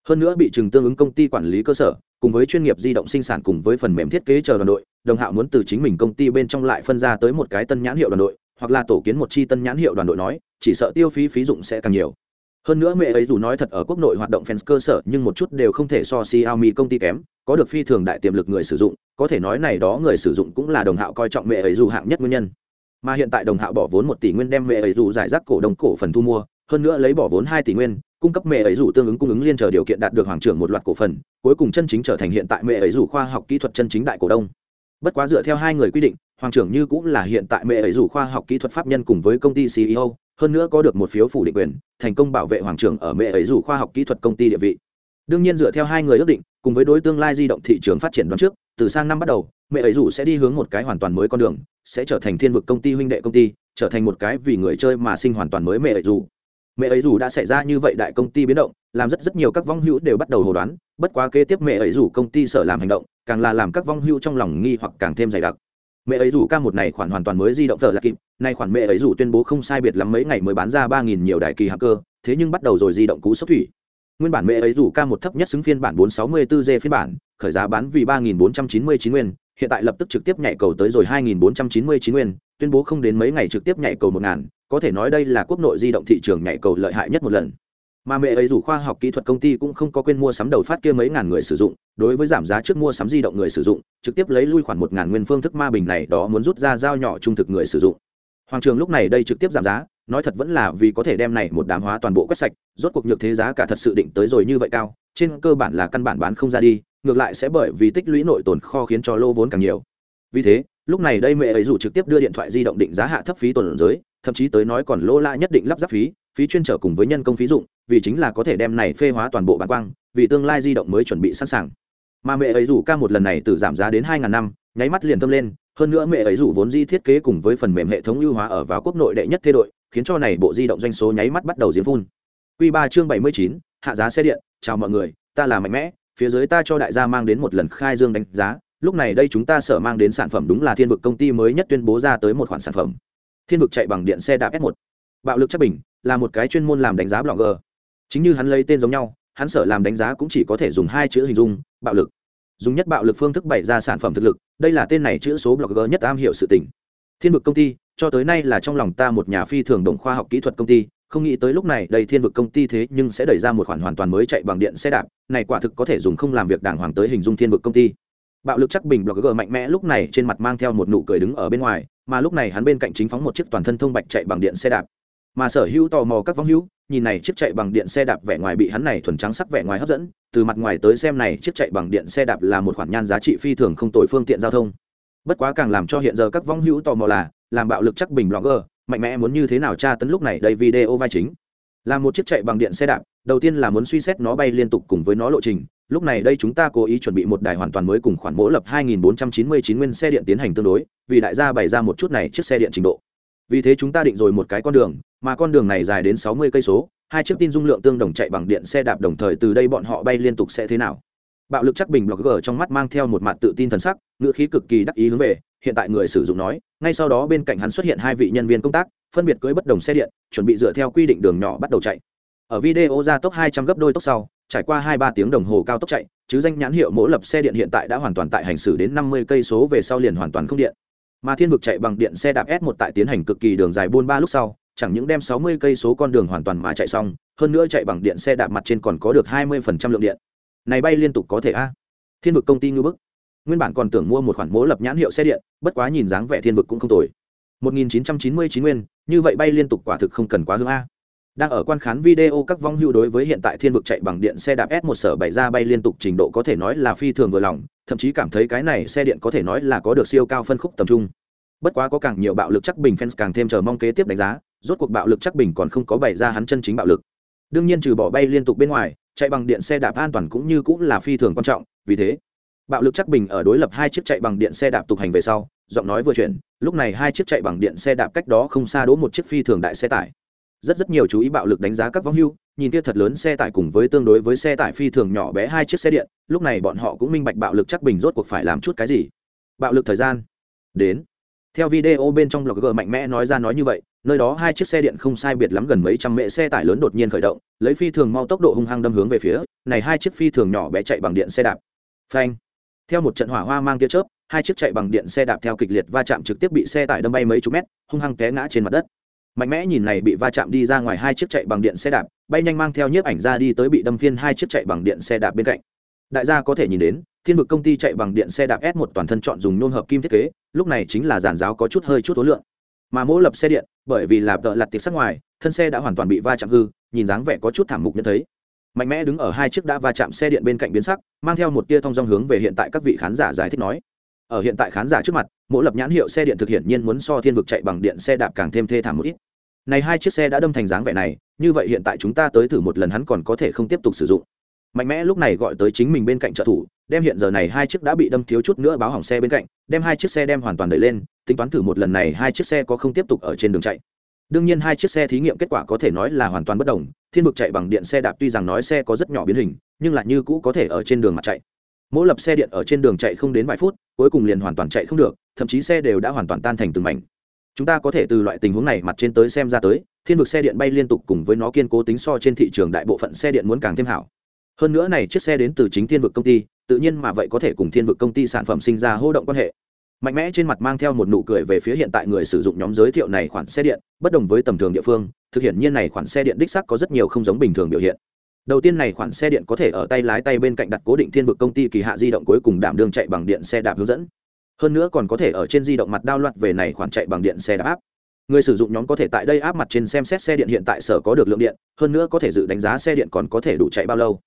Hơn nữa bị chừng tương ứng công ty quản lý cơ sở, cùng với chuyên nghiệp di động sinh sản cùng với phần mềm thiết kế chờ đoàn đội, đồng hạo muốn từ chính mình công ty bên trong lại phân ra tới một cái tân nhãn hiệu đoàn đội, hoặc là tổ kiến một chi tân nhãn hiệu đoàn đội nói, chỉ sợ tiêu phí phí dụng sẽ càng nhiều hơn nữa mẹ ấy dù nói thật ở quốc nội hoạt động fans cơ sở, nhưng một chút đều không thể so Xiaomi công ty kém, có được phi thường đại tiềm lực người sử dụng, có thể nói này đó người sử dụng cũng là đồng hạo coi trọng mẹ ấy dù hạng nhất nguyên nhân. Mà hiện tại đồng hạo bỏ vốn một tỷ nguyên đem mẹ ấy dù giải rác cổ đông cổ phần thu mua, hơn nữa lấy bỏ vốn hai tỷ nguyên, cung cấp mẹ ấy dù tương ứng cung ứng liên chờ điều kiện đạt được hoàng trưởng một loạt cổ phần, cuối cùng chân chính trở thành hiện tại mẹ ấy dù khoa học kỹ thuật chân chính đại cổ đông bất quá dựa theo hai người quy định, hoàng trưởng như cũng là hiện tại mẹ ấy rủ khoa học kỹ thuật pháp nhân cùng với công ty ceo hơn nữa có được một phiếu phủ định quyền, thành công bảo vệ hoàng trưởng ở mẹ ấy rủ khoa học kỹ thuật công ty địa vị đương nhiên dựa theo hai người ước định, cùng với đối tương lai di động thị trường phát triển đoán trước, từ sang năm bắt đầu, mẹ ấy rủ sẽ đi hướng một cái hoàn toàn mới con đường, sẽ trở thành thiên vực công ty huynh đệ công ty, trở thành một cái vì người chơi mà sinh hoàn toàn mới mẹ ấy rủ mẹ ấy dù đã xảy ra như vậy đại công ty biến động, làm rất rất nhiều các vong hữu đều bắt đầu hồ đoán, bất quá kế tiếp mẹ ấy dù công ty sở làm hành động, càng là làm các vong hữu trong lòng nghi hoặc càng thêm dày đặc. Mẹ ấy dù ca một này khoản hoàn toàn mới di động thờ là kịp, nay khoản mẹ ấy dù tuyên bố không sai biệt lắm mấy ngày mới bán ra ba nghìn nhiều đại kỳ hạ cơ, thế nhưng bắt đầu rồi di động cú sốc thủy. Nguyên bản mẹ ấy dù ca một thấp nhất xứng phiên bản 464 g phiên bản, khởi giá bán vì ba nghìn bốn trăm chín mươi chín nguyên hiện tại lập tức trực tiếp nhảy cầu tới rồi hai nghìn bốn trăm chín mươi chín nguyên, tuyên bố không đến mấy ngày trực tiếp nhảy cầu một ngàn, có thể nói đây là quốc nội di động thị trường nhảy cầu lợi hại nhất một lần. Mà mẹ ấy dù khoa học kỹ thuật công ty cũng không có quên mua sắm đầu phát kia mấy ngàn người sử dụng, đối với giảm giá trước mua sắm di động người sử dụng, trực tiếp lấy lui khoản một ngàn nguyên phương thức ma bình này đó muốn rút ra giao nhỏ trung thực người sử dụng. Hoàng trường lúc này đây trực tiếp giảm giá, nói thật vẫn là vì có thể đem này một đám hóa toàn bộ quét sạch, rốt cuộc nhược thế giá cả thật sự định tới rồi như vậy cao trên cơ bản là căn bản bán không ra đi, ngược lại sẽ bởi vì tích lũy nội tồn kho khiến cho lô vốn càng nhiều. Vì thế, lúc này đây mẹ ấy dù trực tiếp đưa điện thoại di động định giá hạ thấp phí tồn giới, thậm chí tới nói còn lỗ lãi nhất định lắp ráp phí phí chuyên trở cùng với nhân công phí dụng, vì chính là có thể đem này phê hóa toàn bộ bán quang, vì tương lai di động mới chuẩn bị sẵn sàng. Mà mẹ ấy dù ca một lần này từ giảm giá đến hai ngàn năm, nháy mắt liền tâm lên, hơn nữa mẹ ấy dù vốn di thiết kế cùng với phần mềm hệ thống ưu hóa ở vào quốc nội đệ nhất thế đội, khiến cho này bộ di động doanh số nháy mắt bắt đầu diễn phun. Quy ba chương bảy mươi chín hạ giá xe điện, chào mọi người, ta là mạnh mẽ, phía dưới ta cho đại gia mang đến một lần khai dương đánh giá, lúc này đây chúng ta sở mang đến sản phẩm đúng là thiên vực công ty mới nhất tuyên bố ra tới một khoản sản phẩm. Thiên vực chạy bằng điện xe đạp s 1 bạo lực chắc bình, là một cái chuyên môn làm đánh giá blogger. Chính như hắn lấy tên giống nhau, hắn sở làm đánh giá cũng chỉ có thể dùng hai chữ hình dung, bạo lực. Dùng nhất bạo lực phương thức bày ra sản phẩm thực lực, đây là tên này chữ số blogger nhất am hiểu sự tình. Thiên vực công ty, cho tới nay là trong lòng ta một nhà phi thường đồng khoa học kỹ thuật công ty không nghĩ tới lúc này, đây thiên vực công ty thế nhưng sẽ đẩy ra một khoản hoàn toàn mới chạy bằng điện xe đạp. Này quả thực có thể dùng không làm việc đàng hoàng tới hình dung thiên vực công ty. Bạo lực chắc bình blogger mạnh mẽ lúc này trên mặt mang theo một nụ cười đứng ở bên ngoài, mà lúc này hắn bên cạnh chính phóng một chiếc toàn thân thông bạch chạy bằng điện xe đạp. Mà sở hữu tò mò các vong hữu, nhìn này chiếc chạy bằng điện xe đạp vẻ ngoài bị hắn này thuần trắng sắc vẻ ngoài hấp dẫn, từ mặt ngoài tới xem này chiếc chạy bằng điện xe đạp là một khoản nhan giá trị phi thường không tồi phương tiện giao thông. Bất quá càng làm cho hiện giờ các vong hữu tò mò là, làm bạo lực chắc bình blogger mạnh mẽ muốn như thế nào tra tấn lúc này đây video vai chính. Là một chiếc chạy bằng điện xe đạp, đầu tiên là muốn suy xét nó bay liên tục cùng với nó lộ trình. Lúc này đây chúng ta cố ý chuẩn bị một đài hoàn toàn mới cùng khoản mỗ lập 2499 nguyên xe điện tiến hành tương đối, vì đại gia bày ra một chút này chiếc xe điện trình độ. Vì thế chúng ta định rồi một cái con đường, mà con đường này dài đến 60 cây số, hai chiếc tin dung lượng tương đồng chạy bằng điện xe đạp đồng thời từ đây bọn họ bay liên tục sẽ thế nào? Bạo lực chắc bình blogger trong mắt mang theo một mặt tự tin thần sắc, ngữ khí cực kỳ đắc ý hướng về, hiện tại người sử dụng nói, ngay sau đó bên cạnh hắn xuất hiện hai vị nhân viên công tác, phân biệt cưỡi bất đồng xe điện, chuẩn bị dựa theo quy định đường nhỏ bắt đầu chạy. Ở video ra tốc 200 gấp đôi tốc sau, trải qua hai ba tiếng đồng hồ cao tốc chạy, chứ danh nhãn hiệu mỗi lập xe điện hiện tại đã hoàn toàn tại hành xử đến 50 cây số về sau liền hoàn toàn không điện. Mà thiên vực chạy bằng điện xe đạp s 1 tại tiến hành cực kỳ đường dài buôn ba lúc sau, chẳng những đem 60 cây số con đường hoàn toàn mà chạy xong, hơn nữa chạy bằng điện xe đạp mặt trên còn có được 20% lượng điện này bay liên tục có thể a. Thiên vực công ty ngư bức. Nguyên bản còn tưởng mua một khoản mố lập nhãn hiệu xe điện, bất quá nhìn dáng vẻ thiên vực cũng không tồi. 1999 nguyên, như vậy bay liên tục quả thực không cần quá hương a. Đang ở quan khán video các vong hưu đối với hiện tại thiên vực chạy bằng điện xe đạp s một sở bày ra bay liên tục trình độ có thể nói là phi thường vừa lòng, thậm chí cảm thấy cái này xe điện có thể nói là có được siêu cao phân khúc tầm trung. Bất quá có càng nhiều bạo lực chắc bình fans càng thêm chờ mong kế tiếp đánh giá, rốt cuộc bạo lực chắc bình còn không có bày ra hắn chân chính bạo lực. Đương nhiên trừ bỏ bay liên tục bên ngoài chạy bằng điện xe đạp an toàn cũng như cũng là phi thường quan trọng, vì thế, bạo lực chắc bình ở đối lập hai chiếc chạy bằng điện xe đạp tục hành về sau, giọng nói vừa chuyển, lúc này hai chiếc chạy bằng điện xe đạp cách đó không xa đỗ một chiếc phi thường đại xe tải. Rất rất nhiều chú ý bạo lực đánh giá các võng hưu, nhìn kia thật lớn xe tải cùng với tương đối với xe tải phi thường nhỏ bé hai chiếc xe điện, lúc này bọn họ cũng minh bạch bạo lực chắc bình rốt cuộc phải làm chút cái gì. Bạo lực thời gian. Đến theo video bên trong blogger mạnh mẽ nói ra nói như vậy, nơi đó hai chiếc xe điện không sai biệt lắm gần mấy trăm mễ xe tải lớn đột nhiên khởi động, lấy phi thường mau tốc độ hung hăng đâm hướng về phía, này hai chiếc phi thường nhỏ bé chạy bằng điện xe đạp. Phanh. Theo một trận hỏa hoa mang tia chớp, hai chiếc chạy bằng điện xe đạp theo kịch liệt va chạm trực tiếp bị xe tải đâm bay mấy chục mét, hung hăng té ngã trên mặt đất. Mạnh mẽ nhìn này bị va chạm đi ra ngoài hai chiếc chạy bằng điện xe đạp, bay nhanh mang theo nhiếp ảnh ra đi tới bị đâm phiên hai chiếc chạy bằng điện xe đạp bên cạnh. Đại gia có thể nhìn đến thiên vực công ty chạy bằng điện xe đạp s 1 toàn thân chọn dùng nôn hợp kim thiết kế, lúc này chính là giàn giáo có chút hơi chút ố lượng. Mà mỗi lập xe điện, bởi vì là tợ lặt tiệc sắc ngoài, thân xe đã hoàn toàn bị va chạm hư, nhìn dáng vẻ có chút thảm mục nhận thấy. Mạnh mẽ đứng ở hai chiếc đã va chạm xe điện bên cạnh biến sắc, mang theo một tia thông dong hướng về hiện tại các vị khán giả giải thích nói. Ở hiện tại khán giả trước mặt, mỗi lập nhãn hiệu xe điện thực hiện nhiên muốn so thiên vực chạy bằng điện xe đạp càng thêm thê thảm một ít. Này hai chiếc xe đã đâm thành dáng vẻ này, như vậy hiện tại chúng ta tới thử một lần hắn còn có thể không tiếp tục sử dụng. Mạnh mẽ lúc này gọi tới chính mình bên cạnh trợ thủ đem hiện giờ này hai chiếc đã bị đâm thiếu chút nữa báo hỏng xe bên cạnh, đem hai chiếc xe đem hoàn toàn đẩy lên, tính toán thử một lần này hai chiếc xe có không tiếp tục ở trên đường chạy. Đương nhiên hai chiếc xe thí nghiệm kết quả có thể nói là hoàn toàn bất đồng, thiên vực chạy bằng điện xe đạp tuy rằng nói xe có rất nhỏ biến hình, nhưng lại như cũ có thể ở trên đường mặt chạy. Mỗi lập xe điện ở trên đường chạy không đến vài phút, cuối cùng liền hoàn toàn chạy không được, thậm chí xe đều đã hoàn toàn tan thành từng mảnh. Chúng ta có thể từ loại tình huống này mặt trên tới xem ra tới, thiên vực xe điện bay liên tục cùng với nó kiên cố tính so trên thị trường đại bộ phận xe điện muốn càng thêm hảo. Hơn nữa này chiếc xe đến từ chính thiên vực công ty tự nhiên mà vậy có thể cùng thiên vực công ty sản phẩm sinh ra hô động quan hệ. Mạnh mẽ trên mặt mang theo một nụ cười về phía hiện tại người sử dụng nhóm giới thiệu này khoản xe điện, bất đồng với tầm thường địa phương, thực hiện nhiên này khoản xe điện đích sắc có rất nhiều không giống bình thường biểu hiện. Đầu tiên này khoản xe điện có thể ở tay lái tay bên cạnh đặt cố định thiên vực công ty kỳ hạ di động cuối cùng đảm đương chạy bằng điện xe đạp hướng dẫn. Hơn nữa còn có thể ở trên di động mặt đao loạt về này khoản chạy bằng điện xe đạp áp người sử dụng nhóm có thể tại đây áp mặt trên xem xét xe điện hiện tại sở có được lượng điện, hơn nữa có thể dự đánh giá xe điện còn có thể đủ chạy bao lâu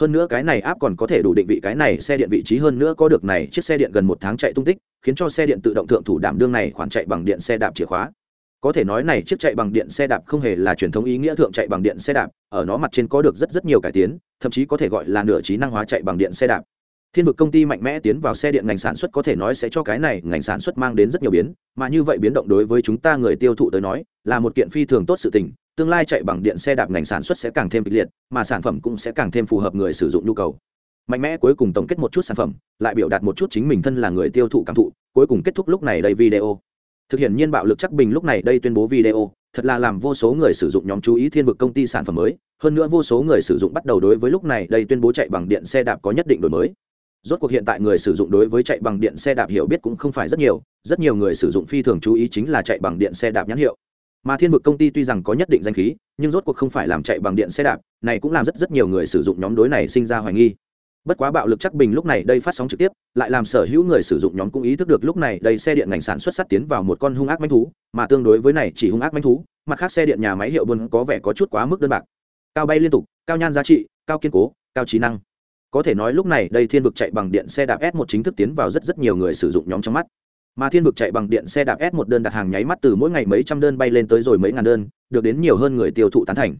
hơn nữa cái này áp còn có thể đủ định vị cái này xe điện vị trí, hơn nữa có được này chiếc xe điện gần một tháng chạy tung tích, khiến cho xe điện tự động thượng thủ đảm đương này khoản chạy bằng điện xe đạp chìa khóa. Có thể nói này chiếc chạy bằng điện xe đạp không hề là truyền thống ý nghĩa thượng chạy bằng điện xe đạp, ở nó mặt trên có được rất rất nhiều cải tiến, thậm chí có thể gọi là nửa trí năng hóa chạy bằng điện xe đạp. Thiên vực công ty mạnh mẽ tiến vào xe điện ngành sản xuất có thể nói sẽ cho cái này ngành sản xuất mang đến rất nhiều biến, mà như vậy biến động đối với chúng ta người tiêu thụ tới nói, là một kiện phi thường tốt sự tình tương lai chạy bằng điện xe đạp ngành sản xuất sẽ càng thêm kịch liệt, mà sản phẩm cũng sẽ càng thêm phù hợp người sử dụng nhu cầu. Mạnh mẽ cuối cùng tổng kết một chút sản phẩm, lại biểu đạt một chút chính mình thân là người tiêu thụ cảm thụ, cuối cùng kết thúc lúc này đây video. Thực hiện nhiên bạo lực chắc bình lúc này đây tuyên bố video, thật là làm vô số người sử dụng nhóm chú ý thiên vực công ty sản phẩm mới, hơn nữa vô số người sử dụng bắt đầu đối với lúc này đây tuyên bố chạy bằng điện xe đạp có nhất định đổi mới. Rốt cuộc hiện tại người sử dụng đối với chạy bằng điện xe đạp hiểu biết cũng không phải rất nhiều rất nhiều người sử dụng phi thường chú ý chính là chạy bằng điện xe đạp nhãn hiệu mà thiên vực công ty tuy rằng có nhất định danh khí, nhưng rốt cuộc không phải làm chạy bằng điện xe đạp, này cũng làm rất rất nhiều người sử dụng nhóm đối này sinh ra hoài nghi. Bất quá bạo lực chắc bình lúc này đây phát sóng trực tiếp, lại làm sở hữu người sử dụng nhóm cũng ý thức được lúc này đây xe điện ngành sản xuất sắt tiến vào một con hung ác manh thú, mà tương đối với này chỉ hung ác manh thú, mặt khác xe điện nhà máy hiệu buôn có vẻ có chút quá mức đơn bạc. Cao bay liên tục, cao nhan giá trị, cao kiên cố, cao trí năng. Có thể nói lúc này đây thiên vực chạy bằng điện xe đạp s 1 chính thức tiến vào rất rất nhiều người sử dụng nhóm trong mắt mà thiên vực chạy bằng điện xe đạp s một đơn đặt hàng nháy mắt từ mỗi ngày mấy trăm đơn bay lên tới rồi mấy ngàn đơn được đến nhiều hơn người tiêu thụ tán thành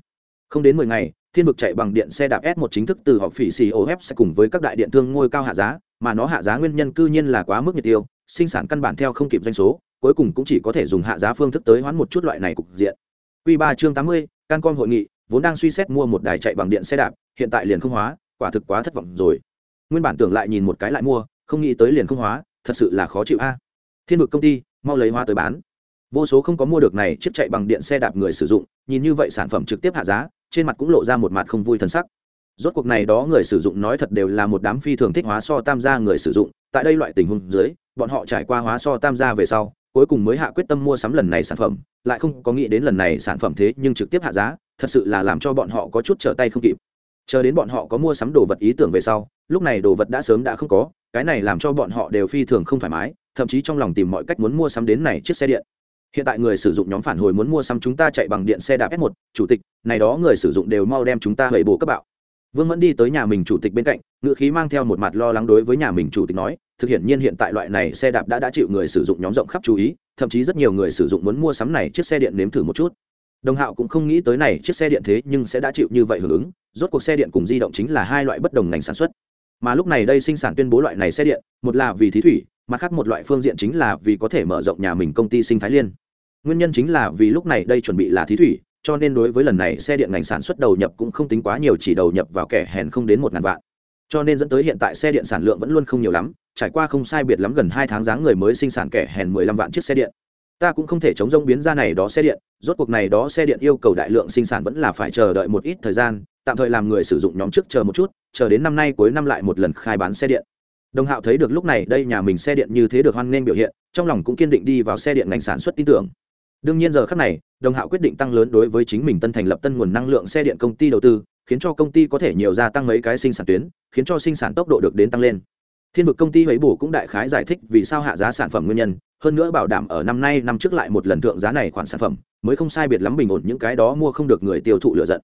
không đến mười ngày thiên vực chạy bằng điện xe đạp s một chính thức từ họp phỉ xì ốp ép sẽ cùng với các đại điện thương ngôi cao hạ giá mà nó hạ giá nguyên nhân cư nhiên là quá mức nhiệt tiêu sinh sản căn bản theo không kịp doanh số cuối cùng cũng chỉ có thể dùng hạ giá phương thức tới hoán một chút loại này cục diện Quy ba chương 80, Cancom hội nghị, vốn đang suy xét mua một đài chạy bằng điện xe đạp, hiện tại liền không hóa, quả thực quá thất vọng rồi. Nguyên bản tưởng lại nhìn một cái lại mua, không nghĩ tới liền không hóa, thật sự là khó chịu a. Thiên vực công ty, mau lấy hoa tới bán. Vô số không có mua được này chiếc chạy bằng điện xe đạp người sử dụng, nhìn như vậy sản phẩm trực tiếp hạ giá, trên mặt cũng lộ ra một mặt không vui thần sắc. Rốt cuộc này đó người sử dụng nói thật đều là một đám phi thường thích hóa so tam gia người sử dụng, tại đây loại tình huống dưới, bọn họ trải qua hóa so tam gia về sau, cuối cùng mới hạ quyết tâm mua sắm lần này sản phẩm, lại không có nghĩ đến lần này sản phẩm thế nhưng trực tiếp hạ giá, thật sự là làm cho bọn họ có chút trở tay không kịp. Chờ đến bọn họ có mua sắm đồ vật ý tưởng về sau, lúc này đồ vật đã sớm đã không có, cái này làm cho bọn họ đều phi thường không thoải mái, thậm chí trong lòng tìm mọi cách muốn mua sắm đến này chiếc xe điện. Hiện tại người sử dụng nhóm phản hồi muốn mua sắm chúng ta chạy bằng điện xe đạp S1, chủ tịch, này đó người sử dụng đều mau đem chúng ta hủy bổ các bạo. Vương Mẫn đi tới nhà mình chủ tịch bên cạnh, ngựa khí mang theo một mặt lo lắng đối với nhà mình chủ tịch nói, thực hiện nhiên hiện tại loại này xe đạp đã đã chịu người sử dụng nhóm rộng khắp chú ý, thậm chí rất nhiều người sử dụng muốn mua sắm này chiếc xe điện nếm thử một chút. Đồng Hạo cũng không nghĩ tới này chiếc xe điện thế nhưng sẽ đã chịu như vậy hưởng ứng, rốt cuộc xe điện cùng di động chính là hai loại bất đồng ngành sản xuất. Mà lúc này đây sinh sản tuyên bố loại này xe điện, một là vì thí thủy, mặt khác một loại phương diện chính là vì có thể mở rộng nhà mình công ty sinh thái liên. Nguyên nhân chính là vì lúc này đây chuẩn bị là thí thủy, cho nên đối với lần này xe điện ngành sản xuất đầu nhập cũng không tính quá nhiều chỉ đầu nhập vào kẻ hèn không đến một ngàn vạn. Cho nên dẫn tới hiện tại xe điện sản lượng vẫn luôn không nhiều lắm trải qua không sai biệt lắm gần hai tháng dáng người mới sinh sản kẻ hèn mười lăm vạn chiếc xe điện. Ta cũng không thể chống rông biến ra này đó xe điện rốt cuộc này đó xe điện yêu cầu đại lượng sinh sản vẫn là phải chờ đợi một ít thời gian tạm thời làm người sử dụng nhóm trước chờ một chút chờ đến năm nay cuối năm lại một lần khai bán xe điện đồng hạo thấy được lúc này đây nhà mình xe điện như thế được hoan nghênh biểu hiện, trong lòng cũng kiên định đi vào xe điện ngành sản xuất tin tưởng. Đương nhiên giờ khác này, đồng hạo quyết định tăng lớn đối với chính mình tân thành lập tân nguồn năng lượng xe điện công ty đầu tư, khiến cho công ty có thể nhiều gia tăng mấy cái sinh sản tuyến, khiến cho sinh sản tốc độ được đến tăng lên. Thiên vực công ty ấy bổ cũng đại khái giải thích vì sao hạ giá sản phẩm nguyên nhân, hơn nữa bảo đảm ở năm nay, năm trước lại một lần thượng giá này khoản sản phẩm, mới không sai biệt lắm bình ổn những cái đó mua không được người tiêu thụ lựa giận.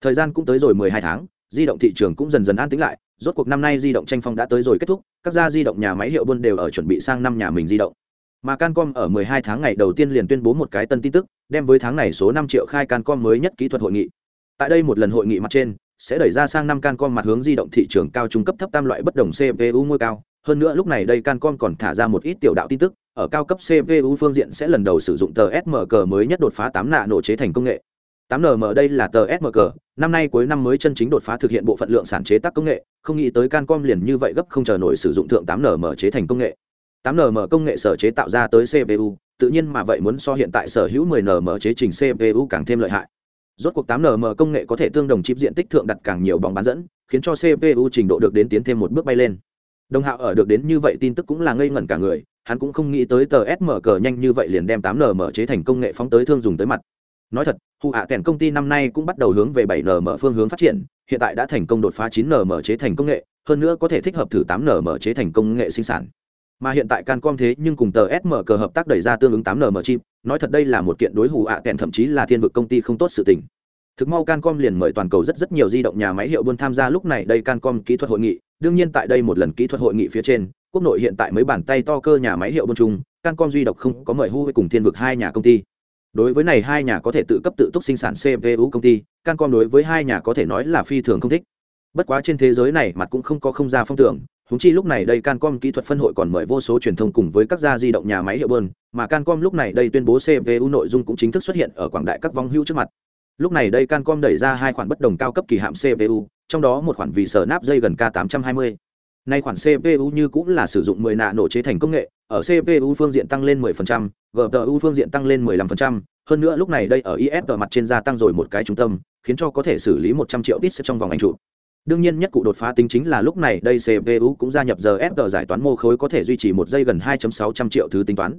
Thời gian cũng tới rồi mười hai tháng di động thị trường cũng dần dần an tĩnh lại, rốt cuộc năm nay di động tranh phong đã tới rồi kết thúc, các gia di động nhà máy hiệu buôn đều ở chuẩn bị sang năm nhà mình di động. Mà cancom ở 12 tháng ngày đầu tiên liền tuyên bố một cái tân tin tức, đem với tháng này số 5 triệu khai cancom mới nhất kỹ thuật hội nghị. Tại đây một lần hội nghị mặt trên, sẽ đẩy ra sang năm cancom mặt hướng di động thị trường cao trung cấp thấp tam loại bất đồng cpu ngôi cao. Hơn nữa lúc này đây cancom còn thả ra một ít tiểu đạo tin tức, ở cao cấp cpu phương diện sẽ lần đầu sử dụng tờ smg mới nhất đột phá 8 nạ nổ chế thành công nghệ. 8nm đây là tờ smg năm nay cuối năm mới chân chính đột phá thực hiện bộ phận lượng sản chế tác công nghệ. Không nghĩ tới cancom liền như vậy gấp không chờ nổi sử dụng thượng 8nm chế thành công nghệ. 8nm công nghệ sở chế tạo ra tới cpu tự nhiên mà vậy muốn so hiện tại sở hữu 10nm chế trình cpu càng thêm lợi hại. Rốt cuộc 8nm công nghệ có thể tương đồng chip diện tích thượng đặt càng nhiều bóng bán dẫn, khiến cho cpu trình độ được đến tiến thêm một bước bay lên. Đồng hạo ở được đến như vậy tin tức cũng là ngây ngẩn cả người, hắn cũng không nghĩ tới tờ smg nhanh như vậy liền đem 8nm chế thành công nghệ phóng tới thương dùng tới mặt nói thật hụ hạ kèn công ty năm nay cũng bắt đầu hướng về 7nm phương hướng phát triển, hiện tại đã thành công đột phá 9nm chế thành công nghệ, hơn nữa có thể thích hợp thử 8nm chế thành công nghệ sinh sản. Mà hiện tại cancom thế nhưng cùng tờ sm cờ hợp tác đẩy ra tương ứng 8 nm chip, nói thật đây là một kiện đối hụ ạ à kèn thậm chí là thiên vực công ty không tốt sự tình. Thực mau cancom liền mời toàn cầu rất rất nhiều di động nhà máy hiệu buôn tham gia lúc này đây cancom kỹ thuật hội nghị, đương nhiên tại đây một lần kỹ thuật hội nghị phía trên, quốc nội hiện tại mấy bàn tay to cơ nhà máy hiệu buôn chung, cancom duy độc không có mời với cùng thiên vực hai nhà công ty đối với này hai nhà có thể tự cấp tự túc sinh sản cpu công ty cancom đối với hai nhà có thể nói là phi thường không thích. Bất quá trên thế giới này mặt cũng không có không ra phong tưởng húng chi lúc này đây cancom kỹ thuật phân hội còn mời vô số truyền thông cùng với các gia di động nhà máy hiệu bơn, mà cancom lúc này đây tuyên bố cpu nội dung cũng chính thức xuất hiện ở quảng đại các vong hữu trước mặt. Lúc này đây cancom đẩy ra hai khoản bất đồng cao cấp kỳ hạm cpu trong đó một khoản vì sở nắp dây gần k 820 nay khoản cpu như cũng là sử dụng 10 nạ nổ chế thành công nghệ ở cpu phương diện tăng lên 10%, gpu phương diện tăng lên 15%, hơn nữa lúc này đây ở ISR mặt trên gia tăng rồi một cái trung tâm khiến cho có thể xử lý 100 triệu tít trong vòng ảnh chụp. Đương nhiên nhất cụ đột phá tính chính là lúc này đây cpu cũng gia nhập giờ giải toán mô khối có thể duy trì một giây gần 2.600 triệu thứ tính toán.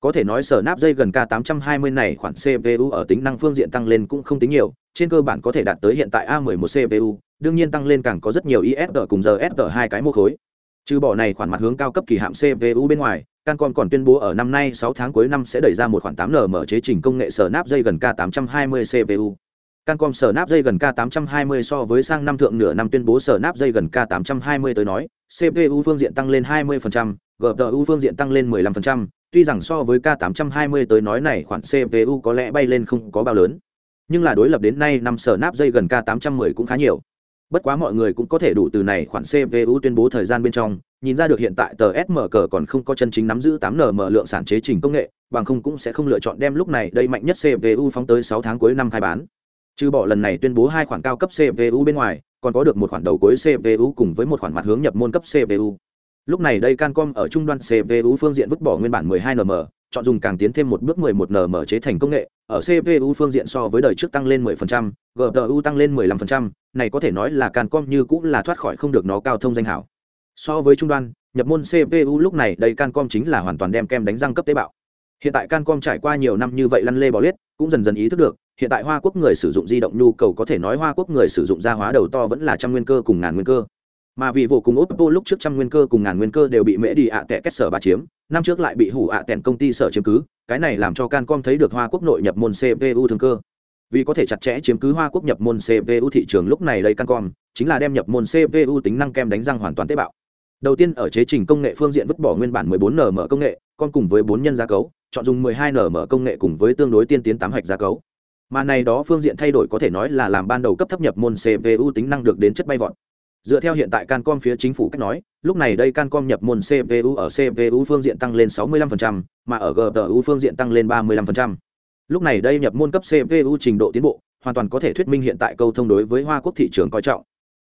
Có thể nói sở nắp dây gần k 820 này khoản cpu ở tính năng phương diện tăng lên cũng không tính nhiều trên cơ bản có thể đạt tới hiện tại a 11 cpu đương nhiên tăng lên càng có rất nhiều ISR cùng giờ hai cái mô khối trừ bỏ này khoản mặt hướng cao cấp kỳ hạm cpu bên ngoài Cancom còn tuyên bố ở năm nay 6 tháng cuối năm sẽ đẩy ra một khoản 8nm chế trình công nghệ sở nắp dây gần K820 CPU. Cancom sở nắp dây gần K820 so với sang năm thượng nửa năm tuyên bố sở nắp dây gần K820 tới nói, CPU phương diện tăng lên 20%, GPU phương diện tăng lên 15%, tuy rằng so với K820 tới nói này khoản CPU có lẽ bay lên không có bao lớn. Nhưng là đối lập đến nay năm sở nắp dây gần K810 cũng khá nhiều. Bất quá mọi người cũng có thể đủ từ này khoản CPU tuyên bố thời gian bên trong, nhìn ra được hiện tại tờ SMG còn không có chân chính nắm giữ 8nm lượng sản chế trình công nghệ, bằng không cũng sẽ không lựa chọn đem lúc này đây mạnh nhất CPU phóng tới 6 tháng cuối năm khai bán. Trừ bỏ lần này tuyên bố hai khoản cao cấp cpu bên ngoài còn có được một khoản đầu cuối cpu cùng với một khoản mặt hướng nhập môn cấp cpu lúc này đây cancom ở trung đoan cpu phương diện vứt bỏ nguyên bản 12 nm chọn dùng càng tiến thêm một bước 11 nm chế thành công nghệ ở cpu phương diện so với đời trước tăng lên 10%, gpu tăng lên 15%, này có thể nói là cancom như cũng là thoát khỏi không được nó cao thông danh hảo. So với trung đoan nhập môn cpu lúc này đây cancom chính là hoàn toàn đem kem đánh răng cấp tế bào. Hiện tại cancom trải qua nhiều năm như vậy lăn lê bò liết cũng dần dần ý thức được hiện tại hoa quốc người sử dụng di động nhu cầu có thể nói hoa quốc người sử dụng gia hóa đầu to vẫn là trăm nguyên cơ cùng ngàn nguyên cơ mà vì vô cùng oppo lúc trước trăm nguyên cơ cùng ngàn nguyên cơ đều bị mễ đi ạ tệ kết sở ba chiếm, năm trước lại bị hủ ạ tèn công ty sở chiếm cứ, cái này làm cho cancom thấy được hoa quốc nội nhập môn cpu thương cơ. Vì có thể chặt chẽ chiếm cứ hoa quốc nhập môn cpu thị trường lúc này đây cancom, chính là đem nhập môn cpu tính năng kem đánh răng hoàn toàn tế bào đầu tiên ở chế trình công nghệ phương diện vứt bỏ nguyên bản 14 nm công nghệ, con cùng với bốn nhân gia cấu, chọn dùng 12 nm công nghệ cùng với tương đối tiên tiến tám hạch gia cấu. Mà này đó phương diện thay đổi có thể nói là làm ban đầu cấp thấp nhập môn cpu tính năng được đến chất bay vọt dựa theo hiện tại cancom phía chính phủ cách nói lúc này đây cancom nhập môn cpu ở cpu phương diện tăng lên 65%, mà ở gpu phương diện tăng lên 35%. lúc này đây nhập môn cấp cpu trình độ tiến bộ hoàn toàn có thể thuyết minh hiện tại câu thông đối với hoa quốc thị trường coi trọng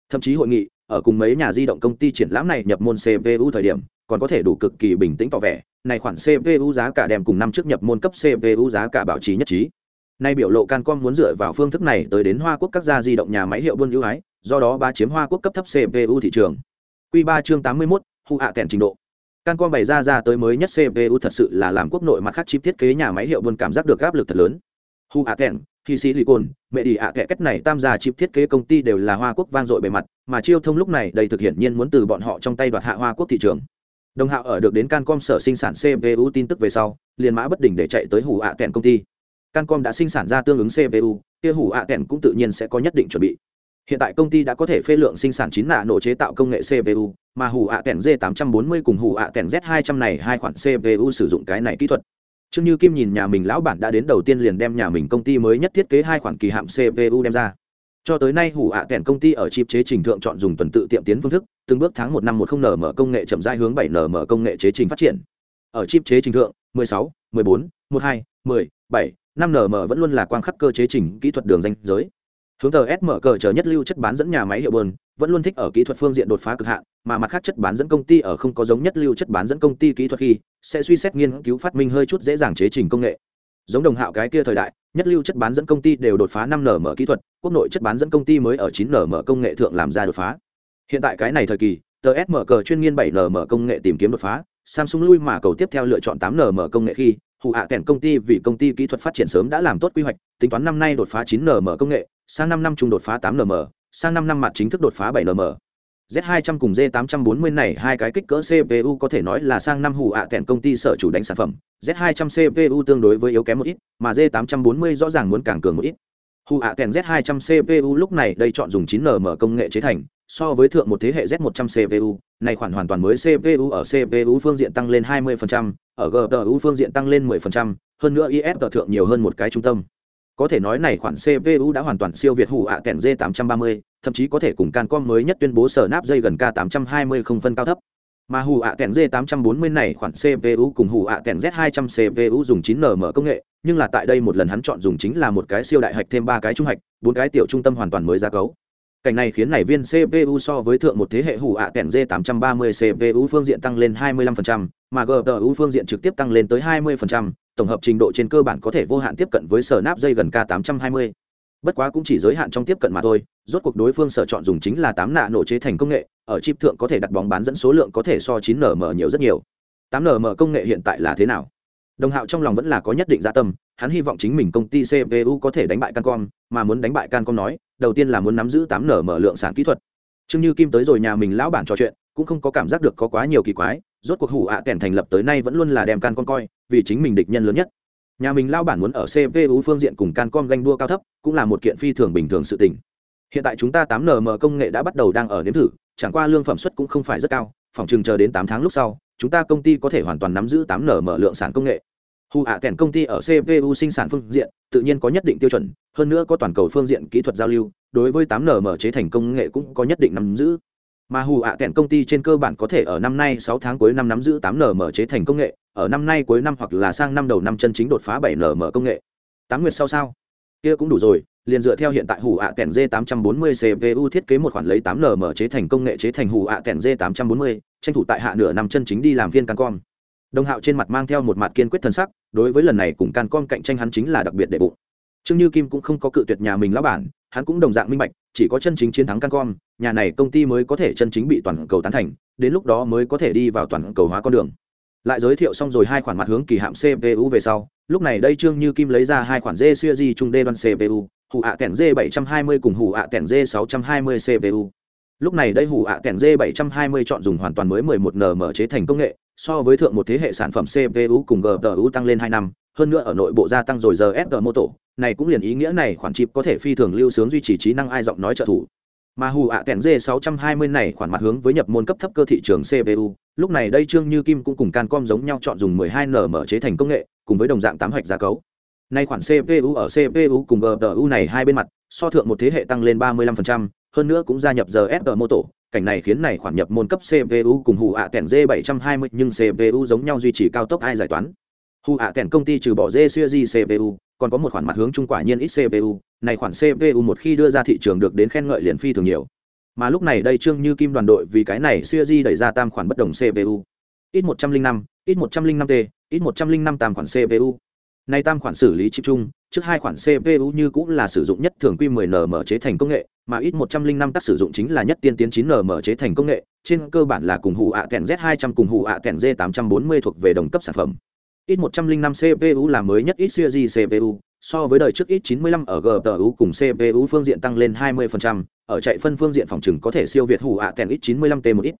thậm chí hội nghị ở cùng mấy nhà di động công ty triển lãm này nhập môn cpu thời điểm còn có thể đủ cực kỳ bình tĩnh tỏ vẻ này khoản cpu giá cả đem cùng năm trước nhập môn cấp cpu giá cả bảo trì nhất trí nay biểu lộ cancom muốn dựa vào phương thức này tới đến hoa quốc các gia di động nhà máy hiệu buôn ưu ái do đó ba chiếm hoa quốc cấp thấp cpu thị trường. Q ba chương tám mươi mốt hụ hạ kèn trình độ. Cancom bày ra ra tới mới nhất cpu thật sự là làm quốc nội mặt khác chip thiết kế nhà máy hiệu buôn cảm giác được áp lực thật lớn. Hụ hạ kèn khi sĩ lì cồn, mẹ đi hạ kẻ cách này tam gia chip thiết kế công ty đều là hoa quốc vang dội bề mặt, mà chiêu thông lúc này đầy thực hiện nhiên muốn từ bọn họ trong tay đoạt hạ hoa quốc thị trường. Đồng hạo ở được đến cancom sở sinh sản cpu tin tức về sau, liền mã bất đỉnh để chạy tới hủ ạ kèn công ty. Cancom đã sinh sản ra tương ứng cpu kia hủ ạ kèn cũng tự nhiên sẽ có nhất định chuẩn bị hiện tại công ty đã có thể phê lượng sinh sản chín nạ nổ chế tạo công nghệ cpu mà hủ ạ kèn g 840 cùng hủ ạ kèn z 200 này hai khoản cpu sử dụng cái này kỹ thuật Trương Như Kim nhìn nhà mình lão bản đã đến đầu tiên liền đem nhà mình công ty mới nhất thiết kế hai khoản kỳ hạm CPU đem ra. Cho tới nay hủ ạ kèn công ty ở chip chế trình thượng chọn dùng tuần tự tiệm tiến phương thức, từng bước tháng một năm một không nở mở công nghệ chậm rãi hướng bảy nở mở công nghệ chế trình phát triển. Ở chip chế trình thượng, 16, 14, 12, 10, 7, 5 nở mở vẫn luôn là quang khắc cơ chế trình kỹ thuật đường danh giới. Hướng tờ S mở cờ chờ nhất lưu chất bán dẫn nhà máy hiệu bơn, vẫn luôn thích ở kỹ thuật phương diện đột phá cực hạn, mà mặt khác chất bán dẫn công ty ở không có giống nhất lưu chất bán dẫn công ty kỹ thuật khi sẽ suy xét nghiên cứu phát minh hơi chút dễ dàng chế trình công nghệ. Giống đồng hạo cái kia thời đại nhất lưu chất bán dẫn công ty đều đột phá năm nm mở kỹ thuật quốc nội chất bán dẫn công ty mới ở chín nm mở công nghệ thượng làm ra đột phá. Hiện tại cái này thời kỳ tờ s mở cờ chuyên nghiên bảy nm mở công nghệ tìm kiếm đột phá samsung lui mà cầu tiếp theo lựa chọn tám nm mở công nghệ khi hụ hạ kèn công ty vì công ty kỹ thuật phát triển sớm đã làm tốt quy hoạch tính toán năm nay đột phá 9nm công nghệ sang năm năm chung đột phá 8nm, sang năm năm mặt chính thức đột phá 7nm. Z200 cùng Z840 này hai cái kích cỡ CPU có thể nói là sang năm hủ ạ à kèn công ty sở chủ đánh sản phẩm. Z200 CPU tương đối với yếu kém một ít, mà Z840 rõ ràng muốn càng cường một ít. Hủ ạ à kèn Z200 CPU lúc này đây chọn dùng 9nm công nghệ chế thành, so với thượng một thế hệ Z100 CPU, này khoản hoàn toàn mới CPU ở CPU phương diện tăng lên 20%, ở GPU phương diện tăng lên 10%, hơn nữa IF thượng nhiều hơn một cái trung tâm có thể nói này khoản CPU đã hoàn toàn siêu việt hủ ạ kèn G830, thậm chí có thể cùng Cancom mới nhất tuyên bố sở nắp dây gần K820 không phân cao thấp. Mà hủ ạ kèn G840 này khoản CPU cùng hủ ạ kèn Z200 CPU dùng 9nm công nghệ, nhưng là tại đây một lần hắn chọn dùng chính là một cái siêu đại hạch thêm ba cái trung hạch, bốn cái tiểu trung tâm hoàn toàn mới ra cấu. Cảnh này khiến này viên CPU so với thượng một thế hệ hủ ạ kèn G830 CPU phương diện tăng lên 25%, mà GPU phương diện trực tiếp tăng lên tới 20%, tổng hợp trình độ trên cơ bản có thể vô hạn tiếp cận với sở nắp dây gần k 820 bất quá cũng chỉ giới hạn trong tiếp cận mà thôi rốt cuộc đối phương sở chọn dùng chính là tám nạ nổ chế thành công nghệ ở chip thượng có thể đặt bóng bán dẫn số lượng có thể so 9nm nhiều rất nhiều. tám nm công nghệ hiện tại là thế nào? Đồng hạo trong lòng vẫn là có nhất định gia dạ tâm hắn hy vọng chính mình công ty cpu có thể đánh bại cancom mà muốn đánh bại cancom nói đầu tiên là muốn nắm giữ tám nm lượng sản kỹ thuật. Trương như kim tới rồi nhà mình lão bản trò chuyện, cũng không có cảm giác được có quá nhiều kỳ quái, rốt cuộc hủ ạ à kèn thành lập tới nay vẫn luôn là đem can con coi vì chính mình địch nhân lớn nhất. Nhà mình lao bản muốn ở cpu phương diện cùng can con ganh đua cao thấp, cũng là một kiện phi thường bình thường sự tình. Hiện tại chúng ta tám nm công nghệ đã bắt đầu đang ở nếm thử, chẳng qua lương phẩm suất cũng không phải rất cao, phòng chừng chờ đến tám tháng lúc sau, chúng ta công ty có thể hoàn toàn nắm giữ tám nm lượng sản công nghệ hù ạ kèn công ty ở cpu sinh sản phương diện, tự nhiên có nhất định tiêu chuẩn, hơn nữa có toàn cầu phương diện kỹ thuật giao lưu, đối với tám nm chế thành công nghệ cũng có nhất định nắm giữ. Mà hù ạ kèn công ty trên cơ bản có thể ở năm nay sáu tháng cuối năm nắm giữ tám nm chế thành công nghệ, ở năm nay cuối năm hoặc là sang năm đầu năm chân chính đột phá bảy nm công nghệ. Tám nguyệt sau sao? Kia cũng đủ rồi, liền dựa theo hiện tại hủ ạ kèn d 840 cpu thiết kế một khoản lấy 8 nm chế thành công nghệ chế thành hủ ạ kèn d 840 tranh thủ tại hạ nửa năm chân chính đi làm viên cancom đồng hạo trên mặt mang theo một mặt kiên quyết thần sắc, đối với lần này cùng cancom cạnh tranh hắn chính là đặc biệt đệ bụng. Trương như kim cũng không có cự tuyệt nhà mình lão bản, hắn cũng đồng dạng minh bạch, chỉ có chân chính chiến thắng cancom nhà này công ty mới có thể chân chính bị toàn cầu tán thành, đến lúc đó mới có thể đi vào toàn cầu hóa con đường. Lại giới thiệu xong rồi hai khoản mặt hướng kỳ hạm cpu về sau, lúc này đây trương như kim lấy ra hai khoản d xuya di trung d đoan cpu hủ ạ kèn d 720 cùng hủ ạ kèn d 620 cpu lúc này đây hủ ạ kèn d 720 chọn dùng hoàn toàn mới 11 nm chế thành công nghệ so với thượng một thế hệ sản phẩm cpu cùng gpu tăng lên hai năm hơn nữa ở nội bộ gia tăng rồi giờ fg mô tổ này cũng liền ý nghĩa này khoản chip có thể phi thường lưu sướng duy trì trí năng ai giọng nói trợ thủ. Mà hù ạ kèn d 620 này khoản mặt hướng với nhập môn cấp thấp cơ thị trường cpu lúc này đây trương như kim cũng cùng cancom giống nhau chọn dùng 12 nm chế thành công nghệ cùng với đồng dạng tám hạch giá cấu. Nay khoản cpu ở cpu cùng gpu này hai bên mặt so thượng một thế hệ tăng lên 35%, hơn nữa cũng gia nhập giờ fg mô tổ cảnh này khiến này khoản nhập môn cấp cpu cùng hù ạ kèn G720 nhưng cpu giống nhau duy trì cao tốc ai giải toán. Hù ạ kèn công ty trừ bỏ d siêu di cpu còn có một khoản mặt hướng trung quả nhiên ít cpu này khoản cpu một khi đưa ra thị trường được đến khen ngợi liền phi thường nhiều. Mà lúc này đây trương như kim đoàn đội vì cái này siêu di đẩy ra tam khoản bất đồng cpu ít một trăm linh năm, ít một trăm linh năm t, ít một trăm linh năm tam khoản cpu nay tam khoản xử lý chip chung trước hai khoản cpu như cũng là sử dụng nhất thường quy 10 nm chế thành công nghệ mà ít 105 tác sử dụng chính là nhất tiên tiến 9 nm chế thành công nghệ trên cơ bản là cùng hủ ạ kèn z 200 cùng hủ ạ kèn z 840 thuộc về đồng cấp sản phẩm ít 105 cpu là mới nhất ít series cpu so với đời trước ít 95 ở GPU cùng CPU phương diện tăng lên 20%, ở chạy phân phương diện phòng trừng có thể siêu việt hủ ạ kèn ít 95T một ít.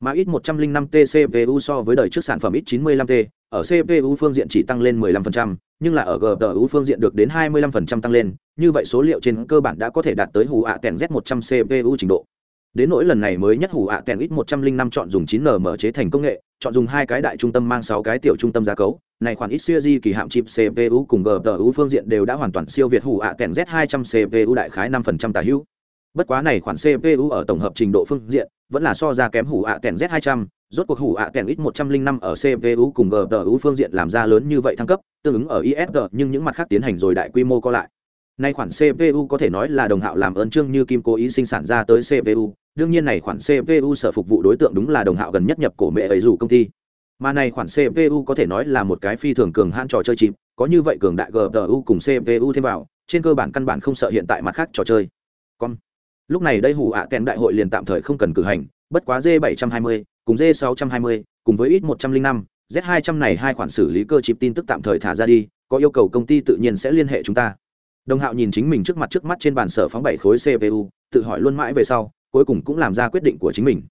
Mà ít 105T CPU so với đời trước sản phẩm ít 95T, ở CPU phương diện chỉ tăng lên 15%, nhưng là ở GPU phương diện được đến 25% tăng lên, như vậy số liệu trên cơ bản đã có thể đạt tới hủ ạ tèn Z100 CPU trình độ. Đến nỗi lần này mới nhất hủ ạ tèn ít 105 chọn dùng 9nm chế thành công nghệ, chọn dùng hai cái đại trung tâm mang 6 cái tiểu trung tâm giá cấu, này khoản ít series kỳ hạm chip CPU cùng GPU phương diện đều đã hoàn toàn siêu việt hủ ạ tèn Z200 CPU đại khái 5% tả hữu. Bất quá này khoản CPU ở tổng hợp trình độ phương diện, vẫn là so ra kém hủ ạ tèn Z 200 rốt cuộc hủ ạ kèn ít 105 ở CPU cùng GPU phương diện làm ra lớn như vậy thăng cấp, tương ứng ở ISG nhưng những mặt khác tiến hành rồi đại quy mô co lại. Nay khoản CPU có thể nói là đồng hạo làm ơn trương như kim cố ý sinh sản ra tới CPU, đương nhiên này khoản CPU sở phục vụ đối tượng đúng là đồng hạo gần nhất nhập cổ mẹ ấy dù công ty. Mà này khoản CPU có thể nói là một cái phi thường cường hãn trò chơi chìm. có như vậy cường đại GPU cùng CPU thêm vào, trên cơ bản căn bản không sợ hiện tại mặt khác trò chơi. Con lúc này đây hủ ạ à kèn đại hội liền tạm thời không cần cử hành bất quá d 720 cùng d 620 cùng với ít 105 z 200 này hai khoản xử lý cơ chip tin tức tạm thời thả ra đi, có yêu cầu công ty tự nhiên sẽ liên hệ chúng ta. Đồng hạo nhìn chính mình trước mặt trước mắt trên bàn sở phóng bảy khối cpu tự hỏi luôn mãi về sau, cuối cùng cũng làm ra quyết định của chính mình.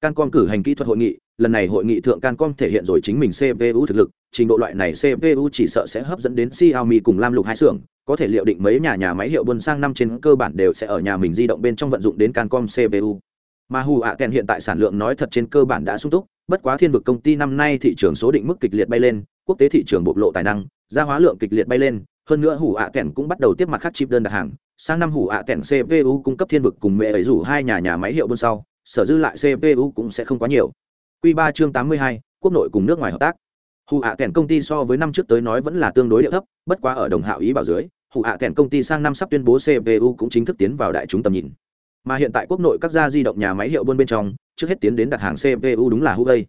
Cancom cử hành kỹ thuật hội nghị, lần này hội nghị thượng cancom thể hiện rồi chính mình cpu thực lực, trình độ loại này cpu chỉ sợ sẽ hấp dẫn đến xiaomi cùng lam lục hai xưởng, có thể liệu định mấy nhà nhà máy hiệu buôn sang năm trên cơ bản đều sẽ ở nhà mình di động bên trong vận dụng đến cancom cpu mà hù ạ kèn hiện tại sản lượng nói thật trên cơ bản đã sung túc, bất quá thiên vực công ty năm nay thị trường số định mức kịch liệt bay lên, quốc tế thị trường bộc lộ tài năng, gia hóa lượng kịch liệt bay lên, hơn nữa hủ ạ kèn cũng bắt đầu tiếp mặt khắc chip đơn đặt hàng. Sang năm hủ ạ kèn cpu cung cấp thiên vực cùng mẹ ấy rủ hai nhà nhà máy hiệu buôn sau, sở dư lại cpu cũng sẽ không quá nhiều. Q ba chương tám mươi hai, quốc nội cùng nước ngoài hợp tác. Hủ ạ kèn công ty so với năm trước tới nói vẫn là tương đối điệu thấp, bất quá ở đồng hạo ý bảo dưới hủ ạ kèn công ty sang năm sắp tuyên bố cpu cũng chính thức tiến vào đại chúng tầm nhìn mà hiện tại quốc nội các gia di động nhà máy hiệu buôn bên trong, trước hết tiến đến đặt hàng cpu đúng là huawei.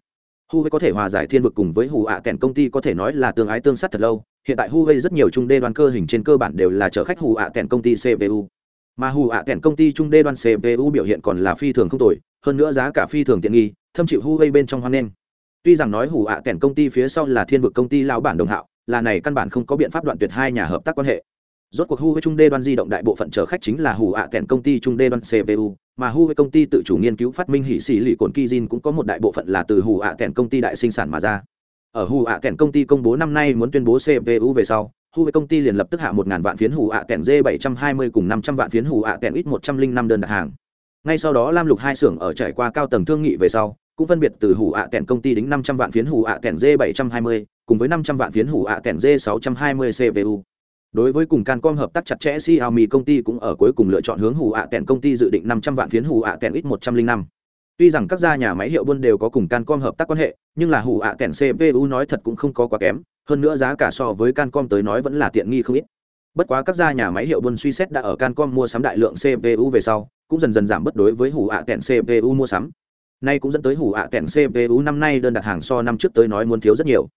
Huawei có thể hòa giải thiên vực cùng với hù ạ kèn công ty có thể nói là tương ái tương sát thật lâu. Hiện tại huawei rất nhiều trung đê đoàn cơ hình trên cơ bản đều là chở khách hù ạ kèn công ty cpu mà hù ạ kèn công ty trung đê đoàn cpu biểu hiện còn là phi thường không tồi, hơn nữa giá cả phi thường tiện nghi, thâm chịu huawei bên trong hoan nghênh. Tuy rằng nói hù ạ kèn công ty phía sau là thiên vực công ty lao bản đồng hạo, là này căn bản không có biện pháp đoạn tuyệt hai nhà hợp tác quan hệ rốt cuộc hu với trung đê đoan di động đại bộ phận chở khách chính là hủ ạ kèn công ty trung đê đoan cpu mà hu với công ty tự chủ nghiên cứu phát minh hỉ xì lì cồn kizin cũng có một đại bộ phận là từ hủ ạ kèn công ty đại sinh sản mà ra. Ở hủ ạ kèn công ty công bố năm nay muốn tuyên bố cpu về sau hu với công ty liền lập tức hạ một ngàn vạn phiến hủ ạ kèn d bảy trăm hai mươi cùng năm trăm vạn phiến hủ ạ kèn ít một trăm linh năm đơn đặt hàng. Ngay sau đó lam lục hai xưởng ở trải qua cao tầng thương nghị về sau, cũng phân biệt từ hủ ạ kèn công ty đính năm trăm vạn phiến hủ ạ kèn d bảy trăm hai mươi cùng với năm trăm vạn phiến hủ ạ kèn d sáu trăm hai mươi cpu đối với cùng cancom hợp tác chặt chẽ, xiaomi công ty cũng ở cuối cùng lựa chọn hướng hù ạ kèn công ty dự định năm trăm vạn phiến hù ạ kèn ít một trăm linh năm. Tuy rằng các gia nhà máy hiệu buôn đều có cùng cancom hợp tác quan hệ, nhưng là hù ạ kèn cpu nói thật cũng không có quá kém, hơn nữa giá cả so với cancom tới nói vẫn là tiện nghi không ít. Bất quá các gia nhà máy hiệu buôn suy xét đã ở cancom mua sắm đại lượng cpu về sau, cũng dần dần giảm bất đối với hủ ạ kèn cpu mua sắm. Nay cũng dẫn tới hủ ạ kèn cpu năm nay đơn đặt hàng so năm trước tới nói muốn thiếu rất nhiều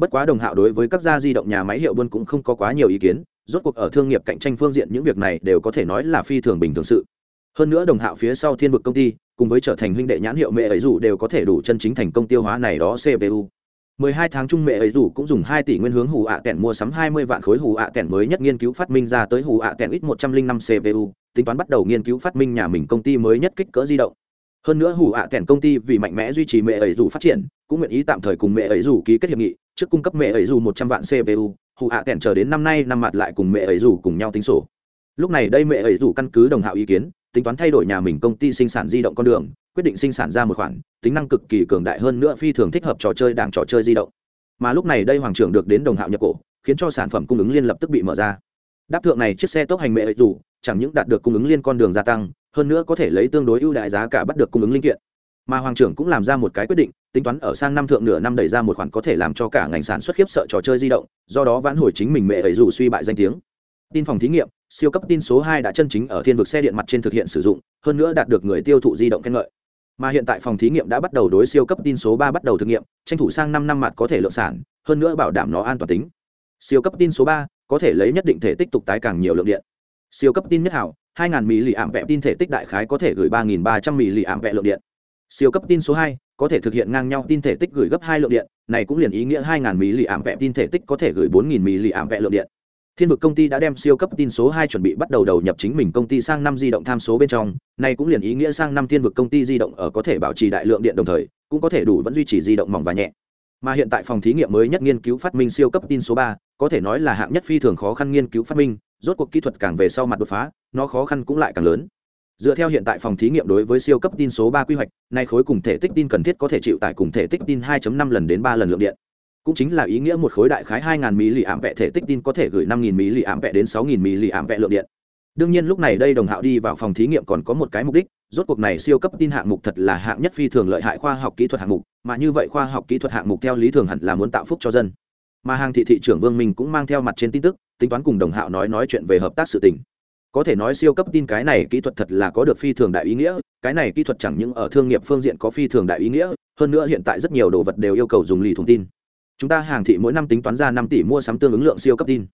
bất quá đồng hạo đối với các gia di động nhà máy hiệu buôn cũng không có quá nhiều ý kiến, rốt cuộc ở thương nghiệp cạnh tranh phương diện những việc này đều có thể nói là phi thường bình thường sự. Hơn nữa đồng hạo phía sau thiên vực công ty, cùng với trở thành huynh đệ nhãn hiệu mẹ ấy dù đều có thể đủ chân chính thành công tiêu hóa này đó cpu 12 tháng chung mẹ ấy dù cũng dùng 2 tỷ nguyên hướng hù ạ kẹn mua sắm 20 vạn khối hù ạ kẹn mới nhất nghiên cứu phát minh ra tới hù ạ kẹn ít 105 cpu tính toán bắt đầu nghiên cứu phát minh nhà mình công ty mới nhất kích cỡ di động. Hơn nữa hù ạ kẹn công ty vì mạnh mẽ duy trì mẹ ấy dù phát triển, cũng nguyện ý tạm thời cùng mẹ ấy dù ký kết hiệp nghị trước cung cấp mẹ ấy dù một trăm vạn cpu hụ ạ kèn chờ đến năm nay năm mặt lại cùng mẹ ấy dù cùng nhau tính sổ. Lúc này đây mẹ ấy dù căn cứ đồng hạo ý kiến, tính toán thay đổi nhà mình công ty sinh sản di động con đường, quyết định sinh sản ra một khoản, tính năng cực kỳ cường đại hơn nữa phi thường thích hợp trò chơi đảng trò chơi di động. Mà lúc này đây hoàng trưởng được đến đồng hạo nhập cổ, khiến cho sản phẩm cung ứng liên lập tức bị mở ra. Đáp thượng này chiếc xe tốc hành mẹ ấy dù, chẳng những đạt được cung ứng liên con đường gia tăng, hơn nữa có thể lấy tương đối ưu đại giá cả bắt được cung ứng linh kiện mà hoàng trưởng cũng làm ra một cái quyết định, tính toán ở sang năm thượng nửa năm đẩy ra một khoản có thể làm cho cả ngành sản xuất khiếp sợ trò chơi di động, do đó vãn hồi chính mình mẹ ấy dù suy bại danh tiếng. Tin phòng thí nghiệm, siêu cấp tin số hai đã chân chính ở thiên vực xe điện mặt trên thực hiện sử dụng, hơn nữa đạt được người tiêu thụ di động khen ngợi. Mà hiện tại phòng thí nghiệm đã bắt đầu đối siêu cấp tin số ba bắt đầu thực nghiệm, tranh thủ sang năm năm mặt có thể lượng sản, hơn nữa bảo đảm nó an toàn tính. Siêu cấp tin số ba có thể lấy nhất định thể tích tục tái càng nhiều lượng điện. Siêu cấp tin nhất hảo 2000 mili ảm vẹ tin thể tích đại khái có thể gửi 3.300 mili ảm vẹ lượng điện siêu cấp tin số hai có thể thực hiện ngang nhau tin thể tích gửi gấp hai lượng điện này cũng liền ý nghĩa 2000 mili ảm vẹ tin thể tích có thể gửi 4000 mili ảm vẹ lượng điện Thiên vực công ty đã đem siêu cấp tin số hai chuẩn bị bắt đầu đầu nhập chính mình công ty sang năm di động tham số bên trong, này cũng liền ý nghĩa sang năm thiên vực công ty di động ở có thể bảo trì đại lượng điện đồng thời, cũng có thể đủ vẫn duy trì di động mỏng và nhẹ. Mà hiện tại phòng thí nghiệm mới nhất nghiên cứu phát minh siêu cấp tin số ba, có thể nói là hạng nhất phi thường khó khăn nghiên cứu phát minh, rốt cuộc kỹ thuật càng về sau mặt đột phá, nó khó khăn cũng lại càng lớn. Dựa theo hiện tại phòng thí nghiệm đối với siêu cấp tin số ba quy hoạch, này khối cùng thể tích tin cần thiết có thể chịu tải cùng thể tích tin 2.5 lần đến 3 lần lượng điện cũng chính là ý nghĩa một khối đại khái 2000 mili ảm vẹ thể tích tin có thể gửi 5000 mili ảm vẹ đến 6000 mili ảm vẹ lượng điện. Đương nhiên lúc này đây đồng hạo đi vào phòng thí nghiệm còn có một cái mục đích, rốt cuộc này siêu cấp tin hạng mục thật là hạng nhất phi thường lợi hại khoa học kỹ thuật hạng mục, mà như vậy khoa học kỹ thuật hạng mục theo lý thường hẳn là muốn tạo phúc cho dân. Mà hàng thị thị trưởng Vương Minh cũng mang theo mặt trên tin tức, tính toán cùng đồng hạo nói nói chuyện về hợp tác sự tình. Có thể nói siêu cấp tin cái này kỹ thuật thật là có được phi thường đại ý nghĩa, cái này kỹ thuật chẳng những ở thương nghiệp phương diện có phi thường đại ý nghĩa, hơn nữa hiện tại rất nhiều đồ vật đều yêu cầu dùng lì thùng tin. Chúng ta hàng thị mỗi năm tính toán ra năm tỷ mua sắm tương ứng lượng siêu cấp tin.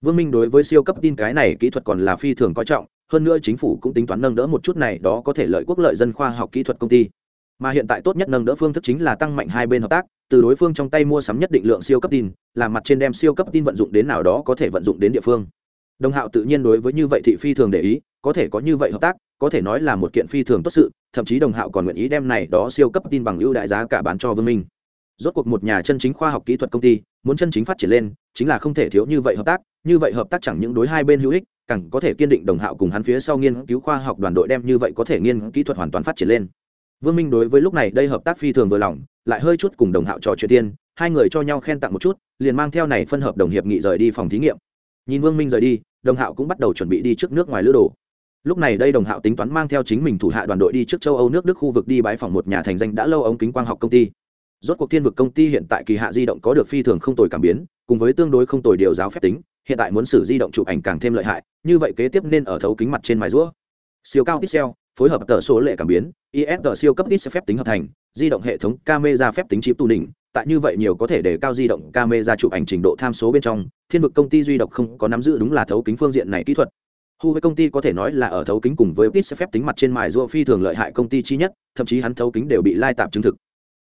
Vương minh đối với siêu cấp tin cái này kỹ thuật còn là phi thường coi trọng hơn nữa chính phủ cũng tính toán nâng đỡ một chút này đó có thể lợi quốc lợi dân khoa học kỹ thuật công ty. Mà hiện tại tốt nhất nâng đỡ phương thức chính là tăng mạnh hai bên hợp tác từ đối phương trong tay mua sắm nhất định lượng siêu cấp tin làm mặt trên đem siêu cấp tin vận dụng đến nào đó có thể vận dụng đến địa phương đồng hạo tự nhiên đối với như vậy thị phi thường để ý, có thể có như vậy hợp tác, có thể nói là một kiện phi thường tốt sự, thậm chí đồng hạo còn nguyện ý đem này đó siêu cấp tin bằng ưu đại giá cả bán cho vương minh. Rốt cuộc một nhà chân chính khoa học kỹ thuật công ty, muốn chân chính phát triển lên, chính là không thể thiếu như vậy hợp tác, như vậy hợp tác chẳng những đối hai bên hữu ích, càng có thể kiên định đồng hạo cùng hắn phía sau nghiên cứu khoa học đoàn đội đem như vậy có thể nghiên kỹ thuật hoàn toàn phát triển lên. Vương minh đối với lúc này đây hợp tác phi thường vừa lòng, lại hơi chút cùng đồng hạo trò chuyện tiên, hai người cho nhau khen tặng một chút, liền mang theo này phân hợp đồng hiệp nghị rời đi phòng thí nghiệm nhìn vương minh rời đi, đồng hạo cũng bắt đầu chuẩn bị đi trước nước ngoài lữ đồ. Lúc này đây đồng hạo tính toán mang theo chính mình thủ hạ đoàn đội đi trước châu âu, nước đức khu vực đi bãi phòng một nhà thành danh đã lâu ống kính quang học công ty. Rốt cuộc thiên vực công ty hiện tại kỳ hạ di động có được phi thường không tồi cảm biến, cùng với tương đối không tồi điều giáo phép tính, hiện tại muốn xử di động chụp ảnh càng thêm lợi hại, như vậy kế tiếp nên ở thấu kính mặt trên mài rũa siêu cao pixel, phối hợp tờ số lệ cảm biến isg siêu cấp ít phép tính hợp thành, di động hệ thống camera phép tính chip tu đỉnh tại như vậy nhiều có thể để cao di động camera chụp ảnh trình độ tham số bên trong, thiên vực công ty duy độc không có nắm giữ đúng là thấu kính phương diện này kỹ thuật. Hu với công ty có thể nói là ở thấu kính cùng với ít phép tính mặt trên mài rua phi thường lợi hại công ty chi nhất, thậm chí hắn thấu kính đều bị lai tạp chứng thực.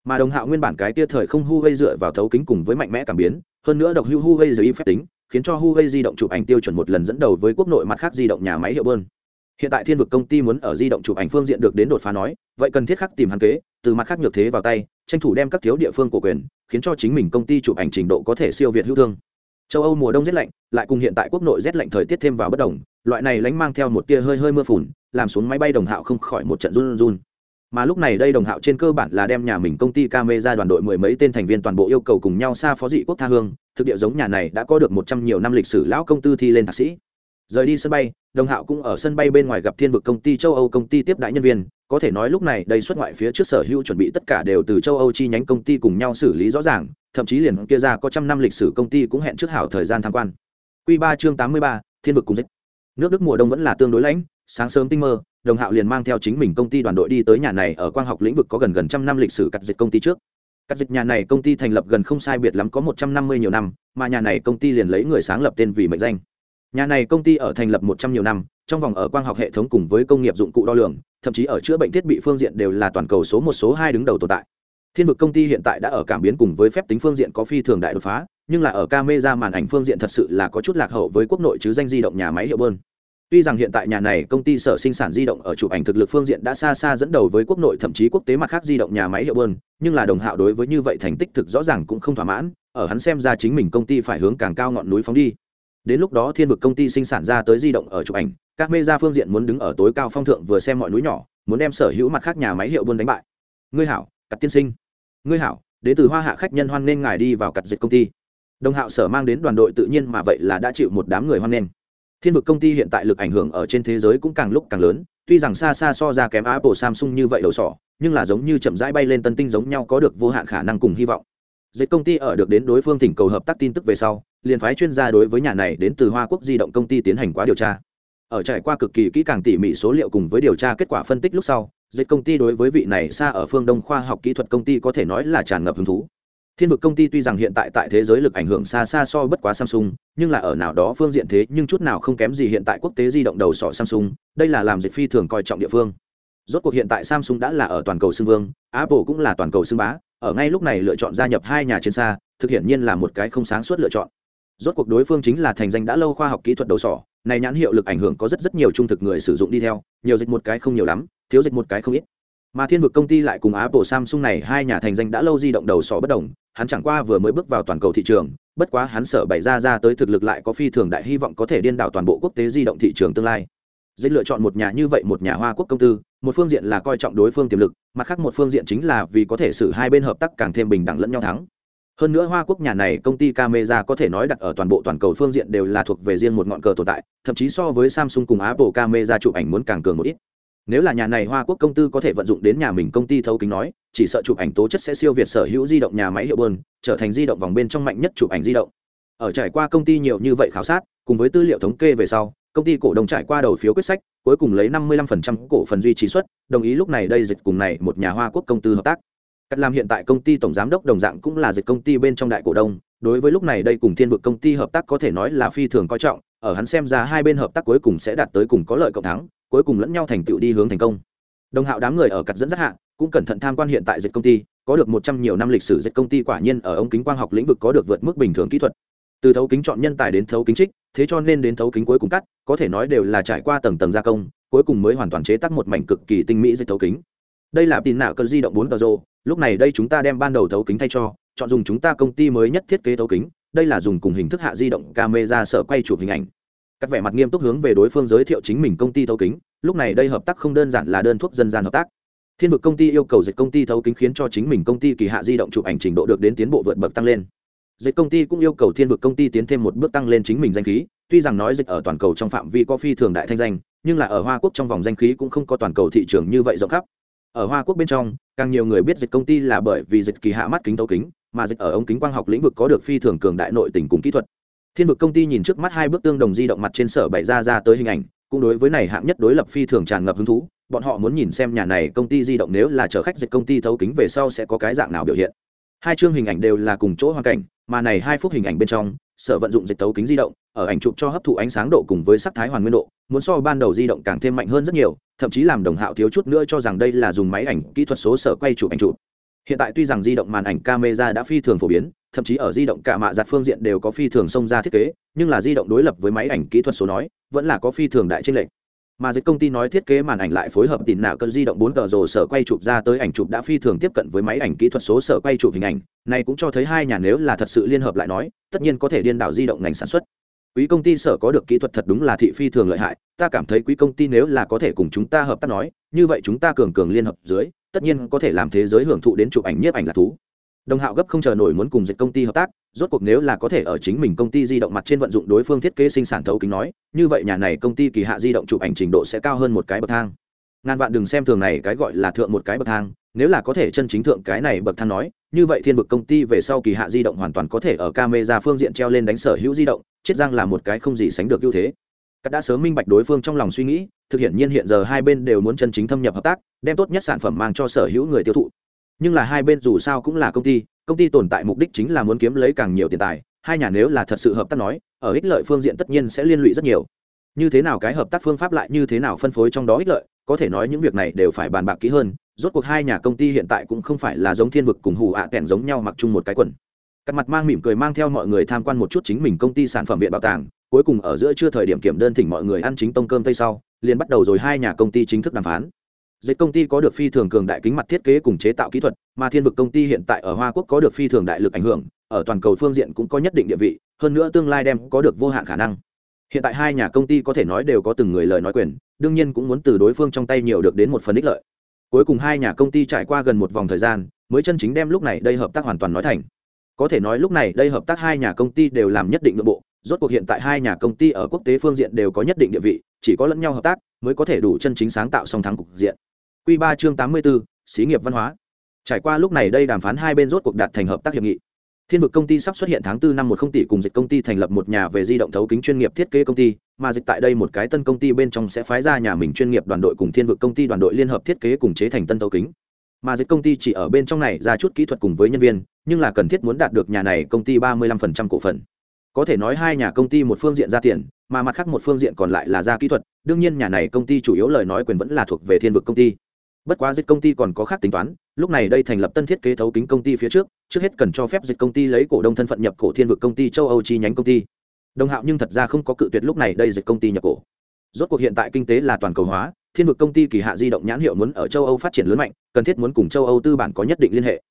Mà đồng hạo nguyên bản cái tia thời không hu gây dựa vào thấu kính cùng với mạnh mẽ cảm biến, hơn nữa độc hưu hu gây giới phép tính, khiến cho hu gây di động chụp ảnh tiêu chuẩn một lần dẫn đầu với quốc nội mặt khác di động nhà máy hiệu bơn. Hiện tại thiên vực công ty muốn ở di động chụp ảnh phương diện được đến đột phá nói, vậy cần thiết khắc tìm hắn kế, từ mặt khác nhược thế vào tay tranh thủ đem các thiếu địa phương của quyền, khiến cho chính mình công ty chụp ảnh trình độ có thể siêu việt hữu thương. Châu âu mùa đông rét lạnh, lại cùng hiện tại quốc nội rét lạnh thời tiết thêm vào bất đồng, loại này lánh mang theo một tia hơi hơi mưa phùn, làm xuống máy bay đồng hạo không khỏi một trận run run. Mà lúc này đây đồng hạo trên cơ bản là đem nhà mình công ty camera đoàn đội mười mấy tên thành viên toàn bộ yêu cầu cùng nhau xa phó dị quốc tha hương, thực địa giống nhà này đã có được một trăm nhiều năm lịch sử lão công tư thi lên thạc sĩ. Rời đi sân bay đồng hạo cũng ở sân bay bên ngoài gặp thiên vực công ty, châu âu công ty tiếp đại nhân viên. Có thể nói lúc này, đây xuất ngoại phía trước sở hữu chuẩn bị tất cả đều từ châu âu chi nhánh công ty cùng nhau xử lý rõ ràng. Thậm chí liền kia ra có trăm năm lịch sử công ty cũng hẹn trước hảo thời gian tham quan. Q ba chương tám mươi ba, thiên vực cùng dịch nước đức mùa đông vẫn là tương đối lãnh sáng sớm tinh mơ, đồng hạo liền mang theo chính mình công ty đoàn đội đi tới nhà này ở quang học lĩnh vực có gần gần trăm năm lịch sử cắt dịch công ty trước. Cắt dịch nhà này công ty thành lập gần không sai biệt lắm có một trăm năm mươi nhiều năm, mà nhà này công ty liền lấy người sáng lập tên vì mệnh danh nhà này công ty ở thành lập một trăm nhiều năm trong vòng ở quang học hệ thống cùng với công nghiệp dụng cụ đo lường thậm chí ở chữa bệnh thiết bị phương diện đều là toàn cầu số một số hai đứng đầu tồn tại thiên vực công ty hiện tại đã ở cảm biến cùng với phép tính phương diện có phi thường đại đột phá nhưng là ở camera màn ảnh phương diện thật sự là có chút lạc hậu với quốc nội chứ danh di động nhà máy hiệu bơn Tuy rằng hiện tại nhà này công ty sở sinh sản di động ở chụp ảnh thực lực phương diện đã xa xa dẫn đầu với quốc nội thậm chí quốc tế mặt khác di động nhà máy hiệu bơn, nhưng là đồng hạo đối với như vậy thành tích thực rõ ràng cũng không thỏa mãn, ở hắn xem ra chính mình công ty phải hướng càng cao ngọn núi phóng đi. Đến lúc đó thiên vực công ty sinh sản ra tới di động ở chụp ảnh, các mê gia phương diện muốn đứng ở tối cao phong thượng vừa xem mọi núi nhỏ, muốn đem sở hữu mặt khác nhà máy hiệu buôn đánh bại. Ngươi hảo, cặp tiên sinh. Ngươi hảo, đến từ Hoa Hạ khách nhân hoan nên ngài đi vào cặp dịch công ty. Đồng Hạo sở mang đến đoàn đội tự nhiên mà vậy là đã chịu một đám người hoan nghênh thiên vực công ty hiện tại lực ảnh hưởng ở trên thế giới cũng càng lúc càng lớn tuy rằng xa xa so ra kém apple samsung như vậy đầu sỏ nhưng là giống như chậm rãi bay lên tân tinh giống nhau có được vô hạn khả năng cùng hy vọng dịch công ty ở được đến đối phương thỉnh cầu hợp tác tin tức về sau, liền phái chuyên gia đối với nhà này đến từ hoa quốc di động công ty tiến hành quá điều tra. Ở trải qua cực kỳ kỹ càng tỉ mỉ số liệu cùng với điều tra kết quả phân tích lúc sau, dịch công ty đối với vị này xa ở phương đông khoa học kỹ thuật công ty có thể nói là tràn ngập hứng thú. Thiên vực công ty tuy rằng hiện tại tại thế giới lực ảnh hưởng xa xa so bất quá samsung, nhưng là ở nào đó phương diện thế nhưng chút nào không kém gì hiện tại quốc tế di động đầu sỏ samsung, đây là làm dịch phi thường coi trọng địa phương. Rốt cuộc hiện tại samsung đã là ở toàn cầu xưng vương, apple cũng là toàn cầu xưng bá ở ngay lúc này lựa chọn gia nhập hai nhà trên xa, thực hiện nhiên là một cái không sáng suốt lựa chọn. Rốt cuộc đối phương chính là thành danh đã lâu khoa học kỹ thuật đầu sỏ, này nhãn hiệu lực ảnh hưởng có rất rất nhiều trung thực người sử dụng đi theo, nhiều dịch một cái không nhiều lắm, thiếu dịch một cái không ít. Mà thiên vực công ty lại cùng apple, samsung này hai nhà thành danh đã lâu di động đầu sỏ bất đồng, hắn chẳng qua vừa mới bước vào toàn cầu thị trường, bất quá hắn sở bày ra ra tới thực lực lại có phi thường đại hy vọng có thể điên đảo toàn bộ quốc tế di động thị trường tương lai dễ lựa chọn một nhà như vậy một nhà hoa quốc công tư, một phương diện là coi trọng đối phương tiềm lực, mặt khác một phương diện chính là vì có thể xử hai bên hợp tác càng thêm bình đẳng lẫn nhau thắng. Hơn nữa hoa quốc nhà này công ty camera có thể nói đặt ở toàn bộ toàn cầu phương diện đều là thuộc về riêng một ngọn cờ tồn tại, thậm chí so với samsung cùng apple camera chụp ảnh muốn càng cường một ít. Nếu là nhà này hoa quốc công tư có thể vận dụng đến nhà mình công ty thấu kính nói, chỉ sợ chụp ảnh tố chất sẽ siêu việt sở hữu di động nhà máy hiệu bơn, trở thành di động vòng bên trong mạnh nhất chụp ảnh di động. Ở trải qua công ty nhiều như vậy khảo sát, cùng với tư liệu thống kê về sau công ty cổ đông trải qua đầu phiếu quyết sách, cuối cùng lấy 55% cổ phần duy trì suất, đồng ý lúc này đây dịch cùng này một nhà hoa quốc công tư hợp tác. Cắt làm hiện tại công ty tổng giám đốc đồng dạng cũng là dịch công ty bên trong đại cổ đông, đối với lúc này đây cùng thiên vực công ty hợp tác có thể nói là phi thường coi trọng, ở hắn xem ra hai bên hợp tác cuối cùng sẽ đạt tới cùng có lợi cộng thắng, cuối cùng lẫn nhau thành tựu đi hướng thành công. Đồng hạo đám người ở cặt dẫn rất hạ, cũng cẩn thận tham quan hiện tại dịch công ty, có được một trăm nhiều năm lịch sử dịch công ty quả nhiên ở ống kính quang học lĩnh vực có được vượt mức bình thường kỹ thuật từ thấu kính chọn nhân tài đến thấu kính trích, thế cho nên đến thấu kính cuối cùng cắt, có thể nói đều là trải qua tầng tầng gia công, cuối cùng mới hoàn toàn chế tác một mảnh cực kỳ tinh mỹ dây thấu kính. Đây là tin nạo cơn di động bốn tờ rô lúc này đây chúng ta đem ban đầu thấu kính thay cho, chọn dùng chúng ta công ty mới nhất thiết kế thấu kính, đây là dùng cùng hình thức hạ di động camera sở quay chụp hình ảnh. Các vẻ mặt nghiêm túc hướng về đối phương giới thiệu chính mình công ty thấu kính, lúc này đây hợp tác không đơn giản là đơn thuốc dân gian hợp tác. Thiên vực công ty yêu cầu dịch công ty thấu kính khiến cho chính mình công ty kỳ hạ di động chụp ảnh trình độ được đến tiến bộ vượt bậc tăng lên dịch công ty cũng yêu cầu thiên vực công ty tiến thêm một bước tăng lên chính mình danh khí. Tuy rằng nói dịch ở toàn cầu trong phạm vi có phi thường đại thanh danh, nhưng là ở hoa quốc trong vòng danh khí cũng không có toàn cầu thị trường như vậy rộng khắp. Ở hoa quốc bên trong, càng nhiều người biết dịch công ty là bởi vì dịch kỳ hạ mắt kính thấu kính, mà dịch ở ống kính quang học lĩnh vực có được phi thường cường đại nội tình cùng kỹ thuật. Thiên vực công ty nhìn trước mắt hai bước tương đồng di động mặt trên sở bày ra ra tới hình ảnh, cũng đối với này hạng nhất đối lập phi thường tràn ngập hứng thú. Bọn họ muốn nhìn xem nhà này công ty di động nếu là chở khách dịch công ty thấu kính về sau sẽ có cái dạng nào biểu hiện. Hai chương hình ảnh đều là cùng chỗ hoàn cảnh mà này hai phút hình ảnh bên trong, sở vận dụng dịch tấu kính di động, ở ảnh chụp cho hấp thụ ánh sáng độ cùng với sắc thái hoàn nguyên độ, muốn so ban đầu di động càng thêm mạnh hơn rất nhiều, thậm chí làm đồng hạo thiếu chút nữa cho rằng đây là dùng máy ảnh kỹ thuật số sở quay chụp ảnh chụp. Hiện tại tuy rằng di động màn ảnh camera đã phi thường phổ biến, thậm chí ở di động cả mạ giặt phương diện đều có phi thường xông ra thiết kế, nhưng là di động đối lập với máy ảnh kỹ thuật số nói, vẫn là có phi thường đại trên lệch mà dịch công ty nói thiết kế màn ảnh lại phối hợp tìm nào cơn di động bốn tờ rồ sở quay chụp ra tới ảnh chụp đã phi thường tiếp cận với máy ảnh kỹ thuật số sở quay chụp hình ảnh. Này cũng cho thấy hai nhà nếu là thật sự liên hợp lại nói, tất nhiên có thể điên đảo di động ngành sản xuất. Quý công ty sở có được kỹ thuật thật đúng là thị phi thường lợi hại, ta cảm thấy quý công ty nếu là có thể cùng chúng ta hợp tác nói, như vậy chúng ta cường cường liên hợp dưới, tất nhiên có thể làm thế giới hưởng thụ đến chụp ảnh nhiếp ảnh là thú. Đồng hạo gấp không chờ nổi muốn cùng dịch công ty hợp tác rốt cuộc nếu là có thể ở chính mình công ty di động mặt trên vận dụng đối phương thiết kế sinh sản thấu kính nói, như vậy nhà này công ty kỳ hạ di động chụp ảnh trình độ sẽ cao hơn một cái bậc thang. Ngàn vạn đừng xem thường này cái gọi là thượng một cái bậc thang, nếu là có thể chân chính thượng cái này bậc thang nói, như vậy thiên vực công ty về sau kỳ hạ di động hoàn toàn có thể ở camera phương diện treo lên đánh sở hữu di động chiết giang là một cái không gì sánh được ưu thế. Các đã sớm minh bạch đối phương trong lòng suy nghĩ, thực hiện nhiên hiện giờ hai bên đều muốn chân chính thâm nhập hợp tác, đem tốt nhất sản phẩm mang cho sở hữu người tiêu thụ. Nhưng là hai bên dù sao cũng là công ty công ty tồn tại mục đích chính là muốn kiếm lấy càng nhiều tiền tài, hai nhà nếu là thật sự hợp tác nói, ở ích lợi phương diện tất nhiên sẽ liên lụy rất nhiều. Như thế nào cái hợp tác phương pháp lại như thế nào phân phối trong đó ích lợi, có thể nói những việc này đều phải bàn bạc kỹ hơn, rốt cuộc hai nhà công ty hiện tại cũng không phải là giống thiên vực cùng hù ạ à kèn giống nhau mặc chung một cái quần. Cắt mặt mang mỉm cười mang theo mọi người tham quan một chút chính mình công ty sản phẩm viện bảo tàng, cuối cùng ở giữa chưa thời điểm kiểm đơn thỉnh mọi người ăn chính tông cơm tây sau, liền bắt đầu rồi hai nhà công ty chính thức đàm phán dịch công ty có được phi thường cường đại kính mặt thiết kế cùng chế tạo kỹ thuật, mà thiên vực công ty hiện tại ở hoa quốc có được phi thường đại lực ảnh hưởng, ở toàn cầu phương diện cũng có nhất định địa vị, hơn nữa tương lai đem có được vô hạn khả năng. Hiện tại hai nhà công ty có thể nói đều có từng người lời nói quyền, đương nhiên cũng muốn từ đối phương trong tay nhiều được đến một phần ích lợi. Cuối cùng hai nhà công ty trải qua gần một vòng thời gian, mới chân chính đem lúc này đây hợp tác hoàn toàn nói thành. Có thể nói lúc này đây hợp tác hai nhà công ty đều làm nhất định nội bộ, rốt cuộc hiện tại hai nhà công ty ở quốc tế phương diện đều có nhất định địa vị, chỉ có lẫn nhau hợp tác mới có thể đủ chân chính sáng tạo song thắng cục diện. Quy 3 chương 84, xí nghiệp văn hóa. Trải qua lúc này đây đàm phán hai bên rốt cuộc đạt thành hợp tác hiệp nghị. Thiên vực công ty sắp xuất hiện tháng 4 năm một không tỷ cùng dịch công ty thành lập một nhà về di động thấu kính chuyên nghiệp thiết kế công ty mà dịch tại đây một cái tân công ty bên trong sẽ phái ra nhà mình chuyên nghiệp đoàn đội cùng thiên vực công ty đoàn đội liên hợp thiết kế cùng chế thành tân thấu kính. Mà dịch công ty chỉ ở bên trong này ra chút kỹ thuật cùng với nhân viên nhưng là cần thiết muốn đạt được nhà này công ty 35% cổ phần. Có thể nói hai nhà công ty một phương diện ra tiền mà mặt khác một phương diện còn lại là ra kỹ thuật đương nhiên nhà này công ty chủ yếu lời nói quyền vẫn là thuộc về thiên vực công ty bất quá dịch công ty còn có khác tính toán, lúc này đây thành lập tân thiết kế thấu kính công ty phía trước trước hết cần cho phép dịch công ty lấy cổ đông thân phận nhập cổ thiên vực công ty châu âu chi nhánh công ty. Đồng hạo nhưng thật ra không có cự tuyệt lúc này đây dịch công ty nhập cổ. Rốt cuộc hiện tại kinh tế là toàn cầu hóa, thiên vực công ty kỳ hạ di động nhãn hiệu muốn ở châu âu phát triển lớn mạnh, cần thiết muốn cùng châu âu tư bản có nhất định liên hệ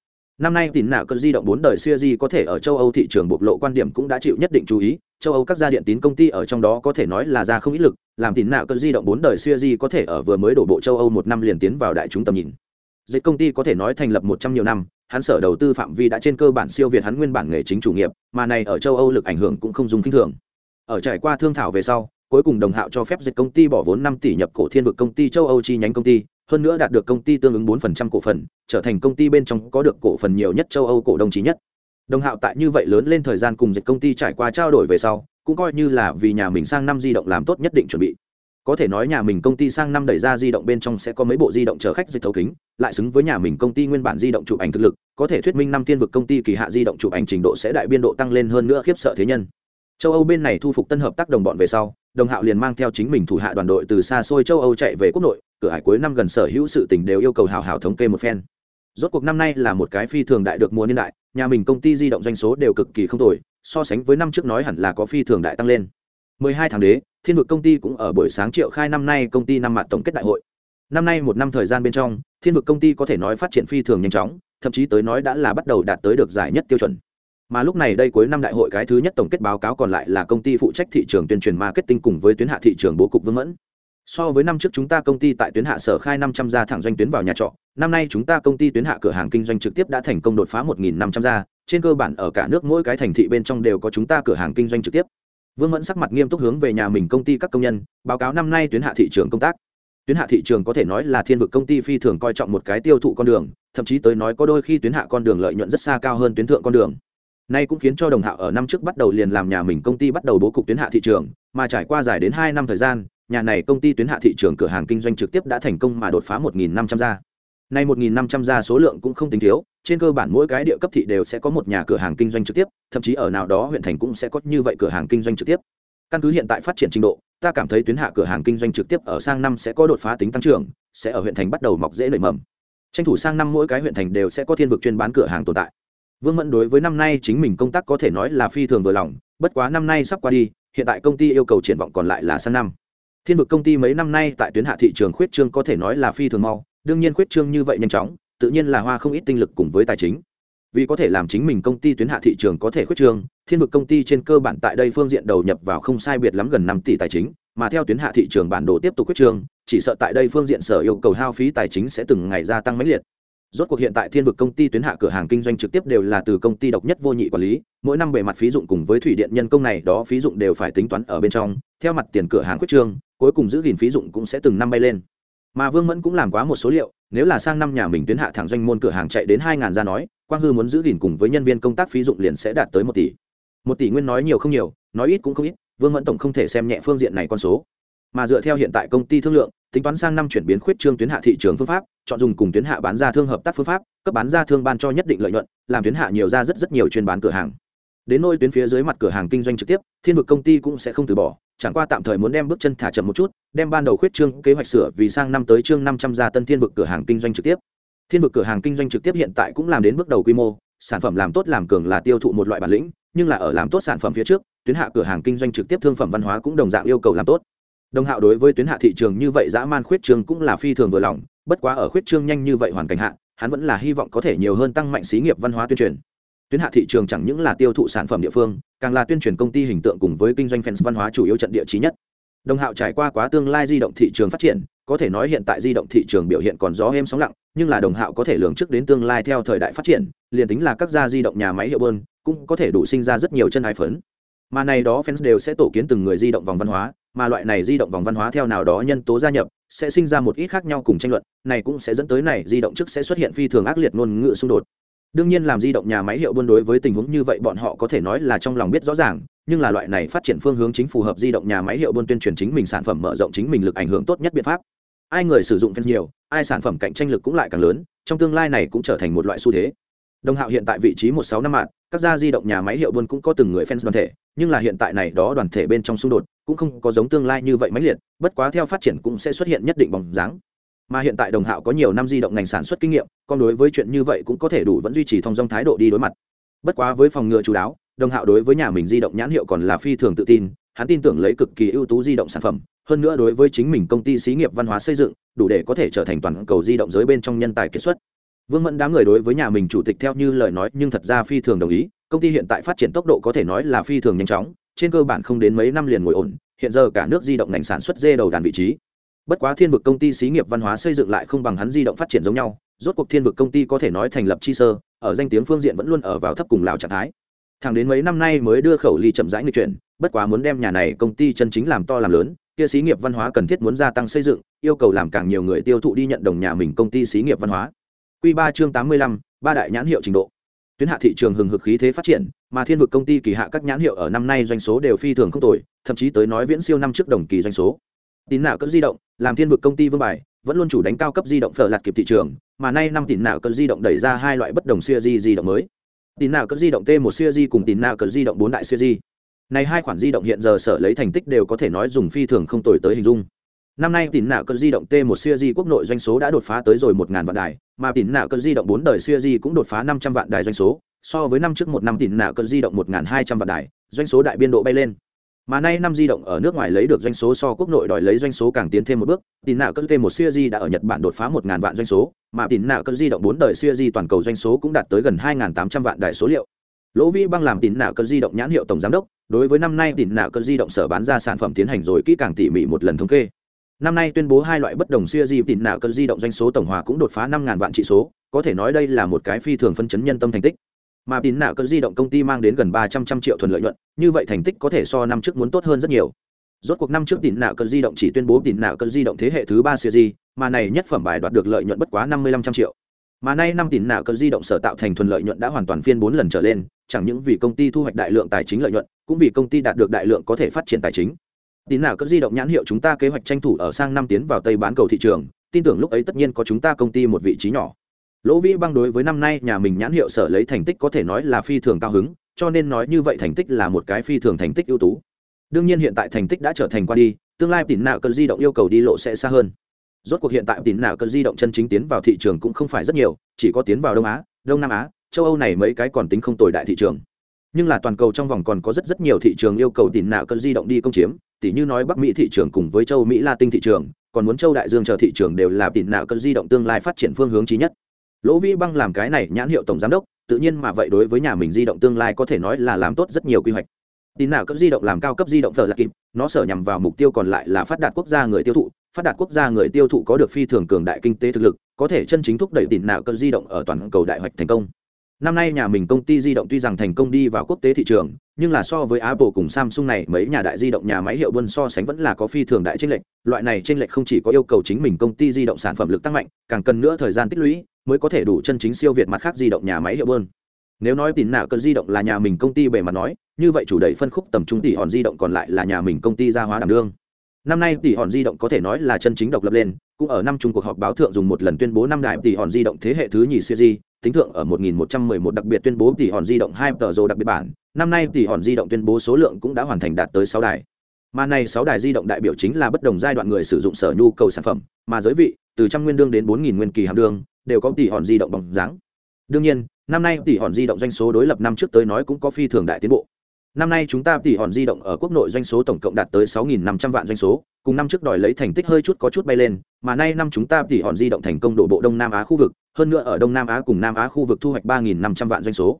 năm nay tín nạo cơn di động bốn đời siêu di có thể ở châu âu thị trường bộc lộ quan điểm cũng đã chịu nhất định chú ý. Châu âu các gia điện tín công ty ở trong đó có thể nói là ra không ít lực, làm tín nạo cơn di động bốn đời siêu di có thể ở vừa mới đổ bộ châu âu một năm liền tiến vào đại chúng tầm nhìn. Dịch công ty có thể nói thành lập một trăm nhiều năm, hắn sở đầu tư phạm vi đã trên cơ bản siêu việt hắn nguyên bản nghề chính chủ nghiệp, mà này ở châu âu lực ảnh hưởng cũng không dùng kinh thường. Ở trải qua thương thảo về sau, cuối cùng đồng hạo cho phép dịch công ty bỏ vốn năm tỷ nhập cổ thiên vực công ty, châu âu chi nhánh công ty hơn nữa đạt được công ty tương ứng 4% cổ phần, trở thành công ty bên trong có được cổ phần nhiều nhất châu Âu cổ đông chí nhất. Đồng Hạo tại như vậy lớn lên thời gian cùng dịch công ty trải qua trao đổi về sau, cũng coi như là vì nhà mình sang năm di động làm tốt nhất định chuẩn bị. Có thể nói nhà mình công ty sang năm đẩy ra di động bên trong sẽ có mấy bộ di động chở khách dịch thấu kính, lại xứng với nhà mình công ty nguyên bản di động chụp ảnh thực lực, có thể thuyết minh năm tiên vực công ty kỳ hạ di động chụp ảnh trình độ sẽ đại biên độ tăng lên hơn nữa khiếp sợ thế nhân. Châu Âu bên này thu phục tân hợp tác đồng bọn về sau, Đồng Hạo liền mang theo chính mình thủ hạ đoàn đội từ xa xôi châu Âu chạy về quốc nội, cửa hải cuối năm gần sở hữu sự tình đều yêu cầu hào hào thống kê một phen. Rốt cuộc năm nay là một cái phi thường đại được mùa niên đại nhà mình công ty di động doanh số đều cực kỳ không tồi so sánh với năm trước nói hẳn là có phi thường đại tăng lên. 12 tháng đế thiên vực công ty cũng ở buổi sáng triệu khai năm nay công ty năm mặt tổng kết đại hội. Năm nay một năm thời gian bên trong thiên vực công ty có thể nói phát triển phi thường nhanh chóng thậm chí tới nói đã là bắt đầu đạt tới được giải nhất tiêu chuẩn mà lúc này đây cuối năm đại hội cái thứ nhất tổng kết báo cáo còn lại là công ty phụ trách thị trường tuyên truyền marketing cùng với tuyến hạ thị trường bố cục vương mẫn. So với năm trước chúng ta công ty tại tuyến hạ sở khai năm trăm gia thẳng doanh tuyến vào nhà trọ, năm nay chúng ta công ty tuyến hạ cửa hàng kinh doanh trực tiếp đã thành công đột phá một nghìn năm trăm gia, trên cơ bản ở cả nước mỗi cái thành thị bên trong đều có chúng ta cửa hàng kinh doanh trực tiếp. Vương mẫn sắc mặt nghiêm túc hướng về nhà mình công ty các công nhân, báo cáo năm nay tuyến hạ thị trường công tác. Tuyến hạ thị trường có thể nói là thiên vực công ty phi thường coi trọng một cái tiêu thụ con đường, thậm chí tới nói có đôi khi tuyến hạ con đường lợi nhuận rất xa cao hơn tuyến thượng con đường nay cũng khiến cho đồng hạo ở năm trước bắt đầu liền làm nhà mình công ty bắt đầu bố cục tuyến hạ thị trường mà trải qua dài đến hai năm thời gian nhà này công ty tuyến hạ thị trường cửa hàng kinh doanh trực tiếp đã thành công mà đột phá 1.500 gia. Nay 1.500 gia số lượng cũng không tính thiếu, trên cơ bản mỗi cái địa cấp thị đều sẽ có một nhà cửa hàng kinh doanh trực tiếp, thậm chí ở nào đó huyện thành cũng sẽ có như vậy cửa hàng kinh doanh trực tiếp. Căn cứ hiện tại phát triển trình độ, ta cảm thấy tuyến hạ cửa hàng kinh doanh trực tiếp ở sang năm sẽ có đột phá tính tăng trưởng, sẽ ở huyện thành bắt đầu mọc dễ nảy mầm. Tranh thủ sang năm mỗi cái huyện thành đều sẽ có thiên vực chuyên bán cửa hàng tồn tại. Vương Mẫn đối với năm nay chính mình công tác có thể nói là phi thường vừa lòng, bất quá năm nay sắp qua đi, hiện tại công ty yêu cầu triển vọng còn lại là sang năm. Thiên vực công ty mấy năm nay tại tuyến hạ thị trường khuyết trương có thể nói là phi thường mau đương nhiên khuyết trương như vậy nhanh chóng tự nhiên là hoa không ít tinh lực cùng với tài chính. Vì có thể làm chính mình công ty tuyến hạ thị trường có thể khuyết trương thiên vực công ty trên cơ bản tại đây phương diện đầu nhập vào không sai biệt lắm gần năm tỷ tài chính mà theo tuyến hạ thị trường bản đồ tiếp tục khuyết trương chỉ sợ tại đây phương diện sở yêu cầu hao phí tài chính sẽ từng ngày gia tăng mãnh liệt rốt cuộc hiện tại thiên vực công ty tuyến hạ cửa hàng kinh doanh trực tiếp đều là từ công ty độc nhất vô nhị quản lý, mỗi năm bề mặt phí dụng cùng với thủy điện nhân công này đó phí dụng đều phải tính toán ở bên trong, theo mặt tiền cửa hàng quyết trương, cuối cùng giữ gìn phí dụng cũng sẽ từng năm bay lên. Mà vương mẫn cũng làm quá một số liệu, nếu là sang năm nhà mình tuyến hạ thẳng doanh môn cửa hàng chạy đến hai ngàn ra nói, quang hư muốn giữ gìn cùng với nhân viên công tác phí dụng liền sẽ đạt tới một tỷ. Một tỷ nguyên nói nhiều không nhiều, nói ít cũng không ít, vương mẫn tổng không thể xem nhẹ phương diện này con số mà dựa theo hiện tại công ty thương lượng, tính toán sang năm chuyển biến khuyết trương tuyến hạ thị trường phương pháp, chọn dùng cùng tuyến hạ bán ra thương hợp tác phương pháp, cấp bán ra thương ban cho nhất định lợi nhuận, làm tuyến hạ nhiều ra rất rất nhiều chuyên bán cửa hàng. Đến nôi tuyến phía dưới mặt cửa hàng kinh doanh trực tiếp, thiên vực công ty cũng sẽ không từ bỏ, chẳng qua tạm thời muốn đem bước chân thả chậm một chút, đem ban đầu khuyết trương kế hoạch sửa vì sang năm tới chương năm trăm gia tân thiên vực cửa hàng kinh doanh trực tiếp. Thiên vực cửa hàng kinh doanh trực tiếp hiện tại cũng làm đến bước đầu quy mô, sản phẩm làm tốt làm cường là tiêu thụ một loại bản lĩnh, nhưng là ở làm tốt sản phẩm phía trước, tuyến hạ cửa hàng kinh doanh trực tiếp thương phẩm văn hóa cũng đồng dạng yêu cầu làm tốt đồng hạo đối với tuyến hạ thị trường như vậy dã man khuyết trương cũng là phi thường vừa lòng, bất quá ở khuyết trương nhanh như vậy hoàn cảnh hạ, hắn vẫn là hy vọng có thể nhiều hơn tăng mạnh xí nghiệp văn hóa tuyên truyền. Tuyến hạ thị trường chẳng những là tiêu thụ sản phẩm địa phương, càng là tuyên truyền công ty hình tượng cùng với kinh doanh fans văn hóa chủ yếu trận địa trí nhất. Đồng hạo trải qua quá tương lai di động thị trường phát triển, có thể nói hiện tại di động thị trường biểu hiện còn gió êm sóng lặng, nhưng là đồng hạo có thể lường trước đến tương lai theo thời đại phát triển, liền tính là các gia di động nhà máy hiệu bơn, cũng có thể đủ sinh ra rất nhiều chân ái phấn. Mà này đó fans đều sẽ tổ kiến từng người di động vòng văn hóa mà loại này di động vòng văn hóa theo nào đó nhân tố gia nhập sẽ sinh ra một ít khác nhau cùng tranh luận, này cũng sẽ dẫn tới này di động trước sẽ xuất hiện phi thường ác liệt ngôn ngữ xung đột. Đương nhiên làm di động nhà máy hiệu buôn đối với tình huống như vậy bọn họ có thể nói là trong lòng biết rõ ràng, nhưng là loại này phát triển phương hướng chính phù hợp di động nhà máy hiệu buôn tuyên truyền chính mình sản phẩm mở rộng chính mình lực ảnh hưởng tốt nhất biện pháp. Ai người sử dụng phân nhiều, ai sản phẩm cạnh tranh lực cũng lại càng lớn, trong tương lai này cũng trở thành một loại xu thế đồng hạo hiện tại vị trí một sáu năm mạng, các gia di động nhà máy hiệu buôn cũng có từng người fans đoàn thể, nhưng là hiện tại này đó đoàn thể bên trong xung đột cũng không có giống tương lai như vậy mãnh liệt, bất quá theo phát triển cũng sẽ xuất hiện nhất định bóng dáng. Mà hiện tại đồng hạo có nhiều năm di động ngành sản xuất kinh nghiệm còn đối với chuyện như vậy cũng có thể đủ vẫn duy trì thông dong thái độ đi đối mặt. Bất quá với phòng ngừa chú đáo, đồng hạo đối với nhà mình di động nhãn hiệu còn là phi thường tự tin, hắn tin tưởng lấy cực kỳ ưu tú di động sản phẩm, hơn nữa đối với chính mình công ty xí nghiệp văn hóa xây dựng, đủ để có thể trở thành toàn cầu di động giới bên trong nhân tài kiệt xuất vương mẫn đám người đối với nhà mình chủ tịch theo như lời nói, nhưng thật ra phi thường đồng ý. Công ty hiện tại phát triển tốc độ có thể nói là phi thường nhanh chóng, trên cơ bản không đến mấy năm liền ngồi ổn, hiện giờ cả nước di động ngành sản xuất dê đầu đàn vị trí. Bất quá thiên vực công ty xí nghiệp văn hóa xây dựng lại không bằng hắn di động phát triển giống nhau, rốt cuộc thiên vực công ty có thể nói thành lập chi sơ, ở danh tiếng phương diện vẫn luôn ở vào thấp cùng lào trạng thái. Thẳng đến mấy năm nay mới đưa khẩu ly chậm rãi người chuyển, bất quá muốn đem nhà này công ty chân chính làm to làm lớn, kia xí nghiệp văn hóa cần thiết muốn gia tăng xây dựng, yêu cầu làm càng nhiều người tiêu thụ đi nhận đồng nhà mình công ty xí nghiệp văn hóa q ba chương tám mươi lăm, ba đại nhãn hiệu trình độ. Tuyến hạ thị trường hừng hực khí thế phát triển, mà thiên vực công ty kỳ hạ các nhãn hiệu ở năm nay doanh số đều phi thường không tồi, thậm chí tới nói viễn siêu năm trước đồng kỳ doanh số. Tín nạo cỡ di động, làm thiên vực công ty vương bài, vẫn luôn chủ đánh cao cấp di động phở lạt kịp thị trường, mà nay năm tín nạo cỡ di động đẩy ra hai loại bất đồng siêu di di động mới. Tín nạo cỡ di động t một siêu di cùng tín nạo cỡ di động bốn đại siêu di. Này hai khoản di động hiện giờ sở lấy thành tích đều có thể nói dùng phi thường không tồi tới hình dung năm nay tín nạo cơn di động t một siêu di quốc nội doanh số đã đột phá tới rồi một ngàn vạn đài, mà tín nạo cơn di động bốn đời siêu di cũng đột phá năm trăm vạn đài doanh số, so với năm trước một năm tín nạo cơn di động một ngàn hai trăm vạn đài, doanh số đại biên độ bay lên. Mà nay năm di động ở nước ngoài lấy được doanh số so quốc nội đòi lấy doanh số càng tiến thêm một bước tín nạo cơn t một siêu di đã ở nhật bản đột phá một ngàn vạn doanh số, mà tín nạo cơn di động bốn đời siêu di toàn cầu doanh số cũng đạt tới gần hai ngàn tám trăm vạn đài số liệu. Lỗ vĩ băng làm tín nạo cơn di động nhãn hiệu tổng giám đốc, đối với năm nay tín nạo cơn di động sở bán ra sản phẩm tiến hành rồi kỹ càng tỉ mỉ một lần thống kê năm nay tuyên bố hai loại bất đồng siêu di tín nạo cỡ di động doanh số tổng hòa cũng đột phá năm ngàn vạn trị số, có thể nói đây là một cái phi thường phân chấn nhân tâm thành tích. Mà tín nạo cỡ di động công ty mang đến gần ba trăm trăm triệu thuần lợi nhuận, như vậy thành tích có thể so năm trước muốn tốt hơn rất nhiều. Rốt cuộc năm trước tín nạo cỡ di động chỉ tuyên bố tín nạo cỡ di động thế hệ thứ ba siêu di, mà này nhất phẩm bài đoạt được lợi nhuận bất quá năm mươi lăm trăm triệu. Mà nay năm tín nạo cỡ di động sở tạo thành thuần lợi nhuận đã hoàn toàn phiên bốn lần trở lên, chẳng những vì công ty thu hoạch đại lượng tài chính lợi nhuận, cũng vì công ty đạt được đại lượng có thể phát triển tài chính tín nào cỡ di động nhãn hiệu chúng ta kế hoạch tranh thủ ở sang năm tiến vào tây bán cầu thị trường, tin tưởng lúc ấy tất nhiên có chúng ta công ty một vị trí nhỏ. Lỗ vĩ băng đối với năm nay nhà mình nhãn hiệu sở lấy thành tích có thể nói là phi thường cao hứng, cho nên nói như vậy thành tích là một cái phi thường thành tích ưu tú. Đương nhiên hiện tại thành tích đã trở thành qua đi, tương lai tín nào cần di động yêu cầu đi lộ sẽ xa hơn. Rốt cuộc hiện tại tín nào cần di động chân chính tiến vào thị trường cũng không phải rất nhiều, chỉ có tiến vào đông á, đông nam á, châu âu này mấy cái còn tính không tồi đại thị trường. Nhưng là toàn cầu trong vòng còn có rất rất nhiều thị trường yêu cầu tín nào cần di động đi công chiếm tỉ như nói bắc mỹ thị trường cùng với châu mỹ latin thị trường, còn muốn châu đại dương chờ thị trường đều là tỉ nào cần di động tương lai phát triển phương hướng trí nhất. Lỗ vĩ băng làm cái này nhãn hiệu tổng giám đốc, tự nhiên mà vậy đối với nhà mình di động tương lai có thể nói là làm tốt rất nhiều quy hoạch. Tín nào cấp di động làm cao cấp di động thờ là kịp, nó sở nhằm vào mục tiêu còn lại là phát đạt quốc gia người tiêu thụ, phát đạt quốc gia người tiêu thụ có được phi thường cường đại kinh tế thực lực, có thể chân chính thúc đẩy tín nào cấp di động ở toàn cầu đại hoạch thành công năm nay nhà mình công ty di động tuy rằng thành công đi vào quốc tế thị trường, nhưng là so với apple cùng samsung này, mấy nhà đại di động nhà máy hiệu buôn so sánh vẫn là có phi thường đại tranh lệch. Loại này tranh lệch không chỉ có yêu cầu chính mình công ty di động sản phẩm lực tăng mạnh, càng cần nữa thời gian tích lũy mới có thể đủ chân chính siêu việt mặt khác di động nhà máy hiệu buôn. Nếu nói tín nào cần di động là nhà mình công ty bề mặt nói, như vậy chủ đẩy phân khúc tầm trung tỷ hòn di động còn lại là nhà mình công ty gia hóa đảm đương. Năm nay tỷ hòn di động có thể nói là chân chính độc lập lên, cũng ở năm trung cuộc họp báo thượng dùng một lần tuyên bố năm đại tỷ hòn di động thế hệ thứ nhì series tính thượng ở 1111 đặc biệt tuyên bố tỷ hòn di động hai tờ rồ đặc biệt bản. Năm nay tỷ hòn di động tuyên bố số lượng cũng đã hoàn thành đạt tới sáu đài. Mà này sáu đài di động đại biểu chính là bất đồng giai đoạn người sử dụng sở nhu cầu sản phẩm, mà giới vị, từ trăm nguyên đương đến bốn nghìn nguyên kỳ hàm đương, đều có tỷ hòn di động bằng dáng. Đương nhiên, năm nay tỷ hòn di động doanh số đối lập năm trước tới nói cũng có phi thường đại tiến bộ năm nay chúng ta tỷ hòn di động ở quốc nội doanh số tổng cộng đạt tới 6.500 vạn doanh số, cùng năm trước đòi lấy thành tích hơi chút có chút bay lên, mà nay năm chúng ta tỷ hòn di động thành công đổ bộ đông nam á khu vực, hơn nữa ở đông nam á cùng nam á khu vực thu hoạch 3.500 vạn doanh số.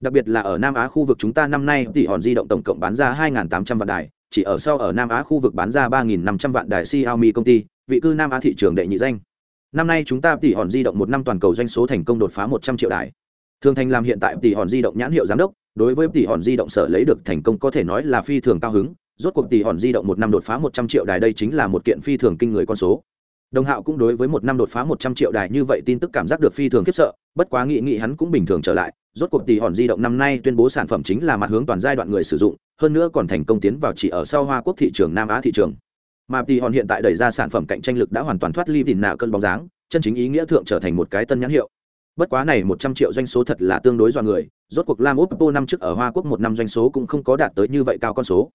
Đặc biệt là ở nam á khu vực chúng ta năm nay tỷ hòn di động tổng cộng bán ra 2.800 vạn đài, chỉ ở sau ở nam á khu vực bán ra 3.500 vạn đài xiaomi công ty, vị cư nam á thị trường đệ nhị danh. Năm nay chúng ta tỷ hòn di động một năm toàn cầu doanh số thành công đột phá 100 triệu đài. Thường thành làm hiện tại tỷ hòn di động nhãn hiệu giám đốc đối với tỷ hòn di động sở lấy được thành công có thể nói là phi thường cao hứng, rốt cuộc tỷ hòn di động một năm đột phá một trăm triệu đài đây chính là một kiện phi thường kinh người con số. Đồng hạo cũng đối với một năm đột phá một trăm triệu đài như vậy tin tức cảm giác được phi thường khiếp sợ, bất quá nghị nghị hắn cũng bình thường trở lại, rốt cuộc tỷ hòn di động năm nay tuyên bố sản phẩm chính là mặt hướng toàn giai đoạn người sử dụng, hơn nữa còn thành công tiến vào chỉ ở sau hoa quốc thị trường nam á thị trường. Mà tỷ hòn hiện tại đẩy ra sản phẩm cạnh tranh lực đã hoàn toàn thoát ly tìm nạ cân bóng dáng, chân chính ý nghĩa thượng trở thành một cái tân nhãn hiệu. Bất quá này một trăm triệu doanh số thật là tương đối do người rốt cuộc lam oppo năm trước ở hoa quốc một năm doanh số cũng không có đạt tới như vậy cao con số.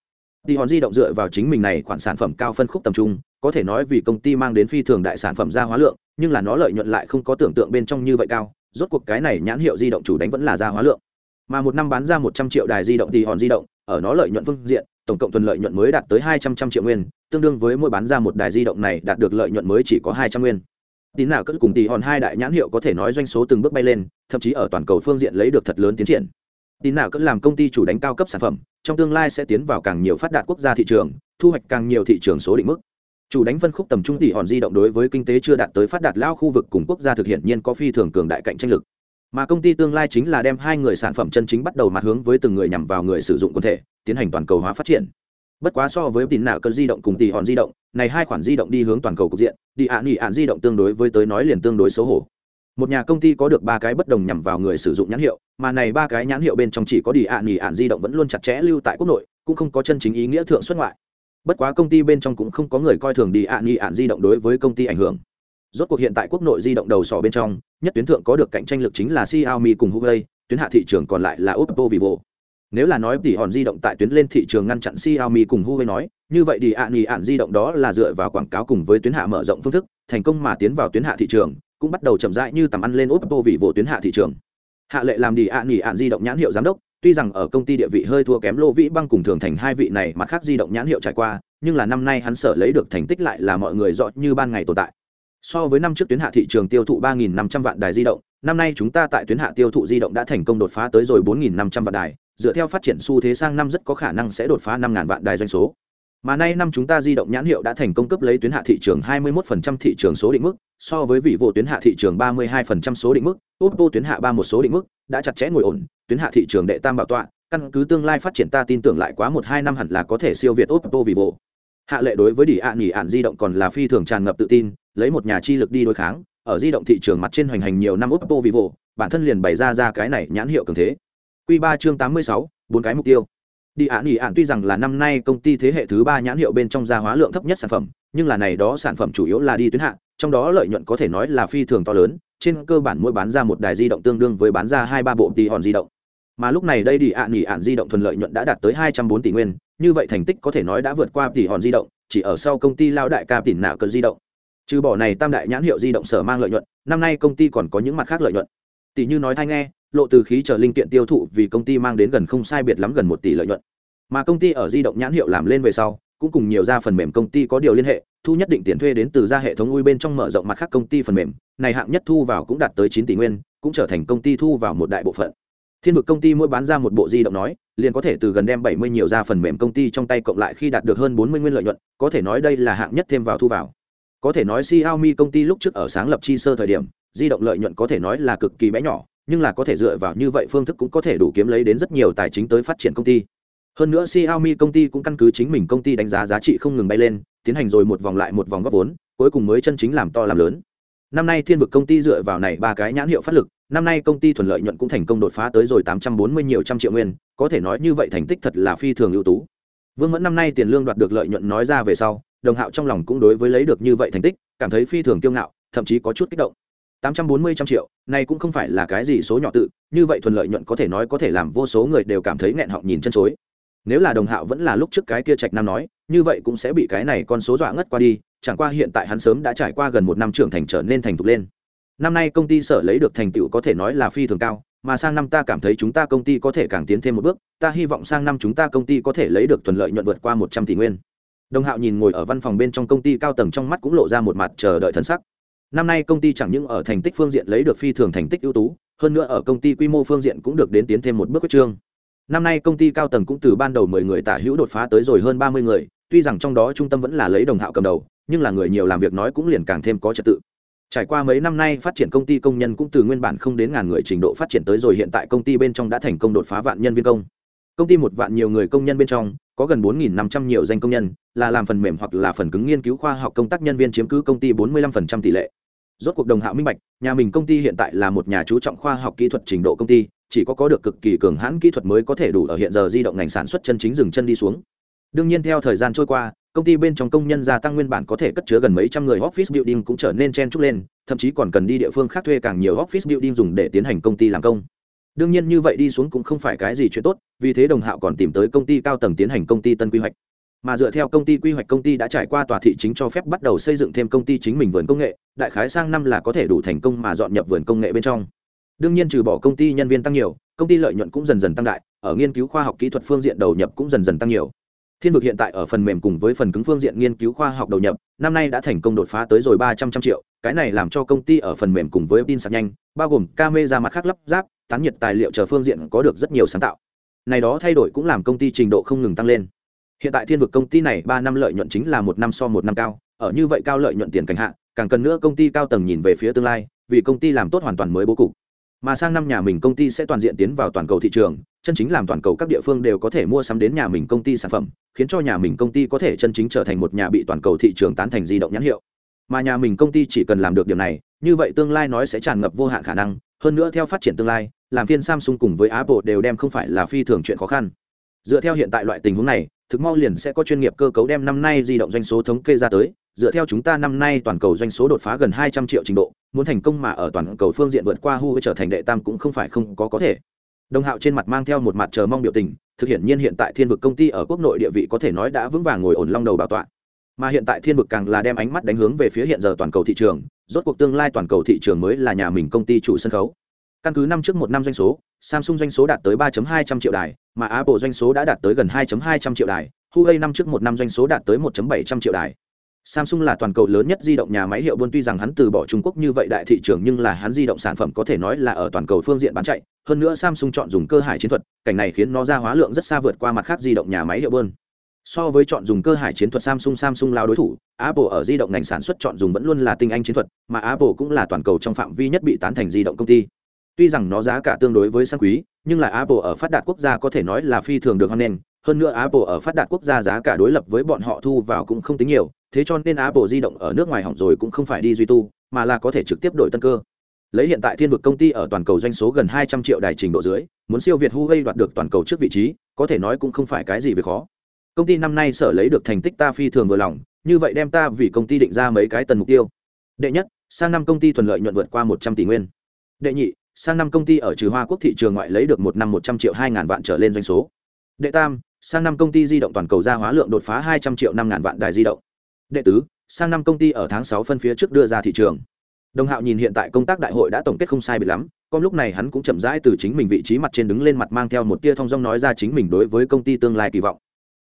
Tỷ hòn di động dựa vào chính mình này khoản sản phẩm cao phân khúc tầm trung, có thể nói vì công ty mang đến phi thường đại sản phẩm ra hóa lượng, nhưng là nó lợi nhuận lại không có tưởng tượng bên trong như vậy cao, rốt cuộc cái này nhãn hiệu di động chủ đánh vẫn là ra hóa lượng. Mà một năm bán ra một trăm triệu đài di động tỷ hòn di động, ở nó lợi nhuận phương diện, tổng cộng tuần lợi nhuận mới đạt tới hai trăm trăm triệu nguyên, tương đương với mỗi bán ra một đài di động này đạt được lợi nhuận mới chỉ có hai trăm nguyên tín nào cất cùng tỷ hòn hai đại nhãn hiệu có thể nói doanh số từng bước bay lên, thậm chí ở toàn cầu phương diện lấy được thật lớn tiến triển. Tín nào cất làm công ty chủ đánh cao cấp sản phẩm, trong tương lai sẽ tiến vào càng nhiều phát đạt quốc gia thị trường, thu hoạch càng nhiều thị trường số định mức. Chủ đánh phân khúc tầm trung tỷ hòn di động đối với kinh tế chưa đạt tới phát đạt lao khu vực cùng quốc gia thực hiện nhiên có phi thường cường đại cạnh tranh lực. Mà công ty tương lai chính là đem hai người sản phẩm chân chính bắt đầu mặt hướng với từng người nhằm vào người sử dụng quần thể, tiến hành toàn cầu hóa phát triển bất quá so với tín nào cơn di động cùng tỷ hòn di động, này hai khoản di động đi hướng toàn cầu cục diện đi ạ nghỉ ạn di động tương đối với tới nói liền tương đối xấu hổ. Một nhà công ty có được ba cái bất đồng nhằm vào người sử dụng nhãn hiệu, mà này ba cái nhãn hiệu bên trong chỉ có đi ạ nghỉ ạn di động vẫn luôn chặt chẽ lưu tại quốc nội, cũng không có chân chính ý nghĩa thượng xuất ngoại. Bất quá công ty bên trong cũng không có người coi thường đi ạ nghỉ ạn di động đối với công ty ảnh hưởng. Rốt cuộc hiện tại quốc nội di động đầu sỏ bên trong, nhất tuyến thượng có được cạnh tranh lực chính là xiaomi cùng huawei, tuyến hạ thị trường còn lại là oppo, vivo nếu là nói tỉ hòn di động tại tuyến lên thị trường ngăn chặn xiaomi cùng huawei nói, như vậy thì ạ nghỉ ạn di động đó là dựa vào quảng cáo cùng với tuyến hạ mở rộng phương thức, thành công mà tiến vào tuyến hạ thị trường, cũng bắt đầu chậm rãi như tầm ăn lên oppo vụ tuyến hạ thị trường. Hạ lệ làm đi ạ nghỉ ạn di động nhãn hiệu giám đốc, tuy rằng ở công ty địa vị hơi thua kém lô vĩ băng cùng thường thành hai vị này mặt khác di động nhãn hiệu trải qua, nhưng là năm nay hắn sở lấy được thành tích lại là mọi người rõ như ban ngày tồn tại. So với năm trước tuyến hạ thị trường tiêu thụ 3.500 vạn đài di động, năm nay chúng ta tại tuyến hạ tiêu thụ di động đã thành công đột phá tới rồi 4.500 vạn đài dựa theo phát triển xu thế sang năm rất có khả năng sẽ đột phá năm ngàn vạn đài doanh số. Mà nay năm chúng ta di động nhãn hiệu đã thành công cấp lấy tuyến hạ thị trường 21% thị trường số định mức, so với vị vụ tuyến hạ thị trường 32% số định mức, oppo tuyến hạ ba một số định mức, đã chặt chẽ ngồi ổn, tuyến hạ thị trường đệ tam bảo tọa, căn cứ tương lai phát triển ta tin tưởng lại quá một hai năm hẳn là có thể siêu việt oppo, vivo. Hạ lệ đối với đỉ ạ nghỉ ạn di động còn là phi thường tràn ngập tự tin, lấy một nhà chi lực đi đối kháng, ở di động thị trường mặt trên hoành hành nhiều năm oppo, vivo, bản thân liền bày ra ra cái này nhãn hiệu cường thế. Q3 chương tám mươi sáu, bốn cái mục tiêu. Đi án nghỉ án tuy rằng là năm nay công ty thế hệ thứ ba nhãn hiệu bên trong gia hóa lượng thấp nhất sản phẩm, nhưng là này đó sản phẩm chủ yếu là đi tuyến hạ, trong đó lợi nhuận có thể nói là phi thường to lớn, trên cơ bản mỗi bán ra một đài di động tương đương với bán ra hai ba bộ tỷ hòn di động. Mà lúc này đây đi án nghỉ án di động thuần lợi nhuận đã đạt tới hai trăm bốn tỷ nguyên, như vậy thành tích có thể nói đã vượt qua tỷ hòn di động, chỉ ở sau công ty lao đại ca tỉnh nạo cần di động. Trừ bỏ này tam đại nhãn hiệu di động sở mang lợi nhuận, năm nay công ty còn có những mặt khác lợi nhuận. Tỷ như nói thay nghe lộ từ khí chờ linh kiện tiêu thụ vì công ty mang đến gần không sai biệt lắm gần một tỷ lợi nhuận. Mà công ty ở di động nhãn hiệu làm lên về sau, cũng cùng nhiều ra phần mềm công ty có điều liên hệ, thu nhất định tiền thuê đến từ ra hệ thống ui bên trong mở rộng mặt khác công ty phần mềm, này hạng nhất thu vào cũng đạt tới chín tỷ nguyên, cũng trở thành công ty thu vào một đại bộ phận. Thiên vực công ty mỗi bán ra một bộ di động nói, liền có thể từ gần đem bảy mươi nhiều ra phần mềm công ty trong tay cộng lại khi đạt được hơn bốn mươi nguyên lợi nhuận, có thể nói đây là hạng nhất thêm vào thu vào. Có thể nói xiaomi công ty lúc trước ở sáng lập chi sơ thời điểm, di động lợi nhuận có thể nói là cực kỳ bé nhỏ nhưng là có thể dựa vào như vậy phương thức cũng có thể đủ kiếm lấy đến rất nhiều tài chính tới phát triển công ty. Hơn nữa xiaomi công ty cũng căn cứ chính mình công ty đánh giá giá trị không ngừng bay lên, tiến hành rồi một vòng lại một vòng góp vốn, cuối cùng mới chân chính làm to làm lớn. Năm nay thiên vực công ty dựa vào này ba cái nhãn hiệu phát lực, năm nay công ty thuận lợi nhuận cũng thành công đột phá tới rồi tám trăm bốn mươi nhiều trăm triệu nguyên, có thể nói như vậy thành tích thật là phi thường ưu tú. Vương mẫn năm nay tiền lương đoạt được lợi nhuận nói ra về sau, đồng hạo trong lòng cũng đối với lấy được như vậy thành tích, cảm thấy phi thường kiêu ngạo, thậm chí có chút kích động tám trăm bốn mươi trăm triệu, này cũng không phải là cái gì số nhỏ tự, như vậy thuần lợi nhuận có thể nói có thể làm vô số người đều cảm thấy nghẹn họng nhìn chân chối. Nếu là đồng hạo vẫn là lúc trước cái kia trạch nam nói, như vậy cũng sẽ bị cái này con số dọa ngất qua đi, chẳng qua hiện tại hắn sớm đã trải qua gần một năm trưởng thành trở nên thành thục lên. Năm nay công ty sở lấy được thành tựu có thể nói là phi thường cao, mà sang năm ta cảm thấy chúng ta công ty có thể càng tiến thêm một bước, ta hy vọng sang năm chúng ta công ty có thể lấy được thuận lợi nhuận vượt qua một trăm tỷ nguyên. Đồng hạo nhìn ngồi ở văn phòng bên trong công ty cao tầng trong mắt cũng lộ ra một mặt chờ đợi thần sắc năm nay công ty chẳng những ở thành tích phương diện lấy được phi thường thành tích ưu tú, hơn nữa ở công ty quy mô phương diện cũng được đến tiến thêm một bước quyết trương. Năm nay công ty cao tầng cũng từ ban đầu mười người tả hữu đột phá tới rồi hơn ba mươi người, tuy rằng trong đó trung tâm vẫn là lấy đồng hạo cầm đầu, nhưng là người nhiều làm việc nói cũng liền càng thêm có trật tự. Trải qua mấy năm nay phát triển công ty công nhân cũng từ nguyên bản không đến ngàn người trình độ phát triển tới rồi hiện tại công ty bên trong đã thành công đột phá vạn nhân viên công công ty một vạn nhiều người công nhân bên trong, có gần 4.500 nhiều danh công nhân, là làm phần mềm hoặc là phần cứng nghiên cứu khoa học công tác nhân viên chiếm cứ công ty 45% tỷ lệ. Rốt cuộc đồng hạo minh bạch, nhà mình công ty hiện tại là một nhà chú trọng khoa học kỹ thuật trình độ công ty, chỉ có có được cực kỳ cường hãn kỹ thuật mới có thể đủ ở hiện giờ di động ngành sản xuất chân chính dừng chân đi xuống. Đương nhiên theo thời gian trôi qua, công ty bên trong công nhân gia tăng nguyên bản có thể cất chứa gần mấy trăm người office building cũng trở nên chen trúc lên, thậm chí còn cần đi địa phương khác thuê càng nhiều office building dùng để tiến hành công ty làm công đương nhiên như vậy đi xuống cũng không phải cái gì chuyện tốt, vì thế đồng hạo còn tìm tới công ty cao tầng tiến hành công ty tân quy hoạch. Mà dựa theo công ty quy hoạch công ty đã trải qua tòa thị chính cho phép bắt đầu xây dựng thêm công ty chính mình vườn công nghệ, đại khái sang năm là có thể đủ thành công mà dọn nhập vườn công nghệ bên trong. Đương nhiên trừ bỏ công ty nhân viên tăng nhiều, công ty lợi nhuận cũng dần dần tăng đại, ở nghiên cứu khoa học kỹ thuật phương diện đầu nhập cũng dần dần tăng nhiều. Thiên vực hiện tại ở phần mềm cùng với phần cứng phương diện nghiên cứu khoa học đầu nhập, năm nay đã thành công đột phá tới rồi ba trăm trăm triệu, cái này làm cho công ty ở phần mềm cùng với tin sạc nhanh, bao gồm camera mặt khác lắp ráp tán nhiệt tài liệu chờ phương diện có được rất nhiều sáng tạo. Này đó thay đổi cũng làm công ty trình độ không ngừng tăng lên. Hiện tại thiên vực công ty này ba năm lợi nhuận chính là một năm so một năm cao, ở như vậy cao lợi nhuận tiền cảnh hạ, càng cần nữa công ty cao tầng nhìn về phía tương lai, vì công ty làm tốt hoàn toàn mới bố cục. Mà sang năm nhà mình công ty sẽ toàn diện tiến vào toàn cầu thị trường, chân chính làm toàn cầu các địa phương đều có thể mua sắm đến nhà mình công ty sản phẩm, khiến cho nhà mình công ty có thể chân chính trở thành một nhà bị toàn cầu thị trường tán thành di động nhãn hiệu. Mà nhà mình công ty chỉ cần làm được điều này, như vậy tương lai nói sẽ tràn ngập vô hạn khả năng, hơn nữa theo phát triển tương lai làm phiên samsung cùng với apple đều đem không phải là phi thường chuyện khó khăn. Dựa theo hiện tại loại tình huống này, thực mau liền sẽ có chuyên nghiệp cơ cấu đem năm nay di động doanh số thống kê ra tới. Dựa theo chúng ta năm nay toàn cầu doanh số đột phá gần hai trăm triệu trình độ, muốn thành công mà ở toàn cầu phương diện vượt qua hu trở thành đệ tam cũng không phải không có có thể. Đồng hạo trên mặt mang theo một mặt chờ mong biểu tình, thực hiện nhiên hiện tại thiên vực công ty ở quốc nội địa vị có thể nói đã vững vàng ngồi ổn long đầu bảo tọa. Mà hiện tại thiên vực càng là đem ánh mắt đánh hướng về phía hiện giờ toàn cầu thị trường, rốt cuộc tương lai toàn cầu thị trường mới là nhà mình công ty chủ sân khấu căn cứ năm trước một năm doanh số samsung doanh số đạt tới 3.200 triệu đài mà apple doanh số đã đạt tới gần 2.200 triệu đài huawei năm trước một năm doanh số đạt tới 1.700 triệu đài Samsung là toàn cầu lớn nhất di động nhà máy hiệu buôn tuy rằng hắn từ bỏ Trung Quốc như vậy đại thị trường nhưng là hắn di động sản phẩm có thể nói là ở toàn cầu phương diện bán chạy, hơn nữa Samsung chọn dùng cơ hải chiến thuật, cảnh này khiến nó ra hóa lượng rất xa vượt qua mặt khác di động nhà máy hiệu buôn. So với chọn dùng cơ hải chiến thuật Samsung Samsung lao đối thủ, Apple ở di động ngành sản xuất chọn dùng vẫn luôn là tinh anh chiến thuật, mà Apple cũng là toàn cầu trong phạm vi nhất bị tán thành di động công ty. Tuy rằng nó giá cả tương đối với sang quý, nhưng là Apple ở phát đạt quốc gia có thể nói là phi thường được hoan nghênh, hơn nữa Apple ở phát đạt quốc gia giá cả đối lập với bọn họ thu vào cũng không tính nhiều, thế cho nên Apple di động ở nước ngoài hỏng rồi cũng không phải đi duy tu, mà là có thể trực tiếp đổi tân cơ. Lấy hiện tại thiên vực công ty ở toàn cầu doanh số gần 200 triệu đài trình độ dưới, muốn siêu việt Huawei đoạt được toàn cầu trước vị trí, có thể nói cũng không phải cái gì về khó. Công ty năm nay sở lấy được thành tích ta phi thường vừa lòng, như vậy đem ta vì công ty định ra mấy cái tần mục tiêu. Đệ nhất, sang năm công ty thuận lợi nhuận vượt qua 100 tỷ nguyên. Đệ nhị, sang năm công ty ở trừ Hoa Quốc thị trường ngoại lấy được một năm 100 triệu hai ngàn vạn trở lên doanh số. Đệ tam, sang năm công ty di động toàn cầu ra hóa lượng đột phá 200 triệu năm ngàn vạn đài di động. Đệ tứ sang năm công ty ở tháng sáu phân phía trước đưa ra thị trường. Đồng hạo nhìn hiện tại công tác đại hội đã tổng kết không sai bị lắm con lúc này hắn cũng chậm rãi từ chính mình vị trí mặt trên đứng lên mặt mang theo một tia thong dong nói ra chính mình đối với công ty tương lai kỳ vọng.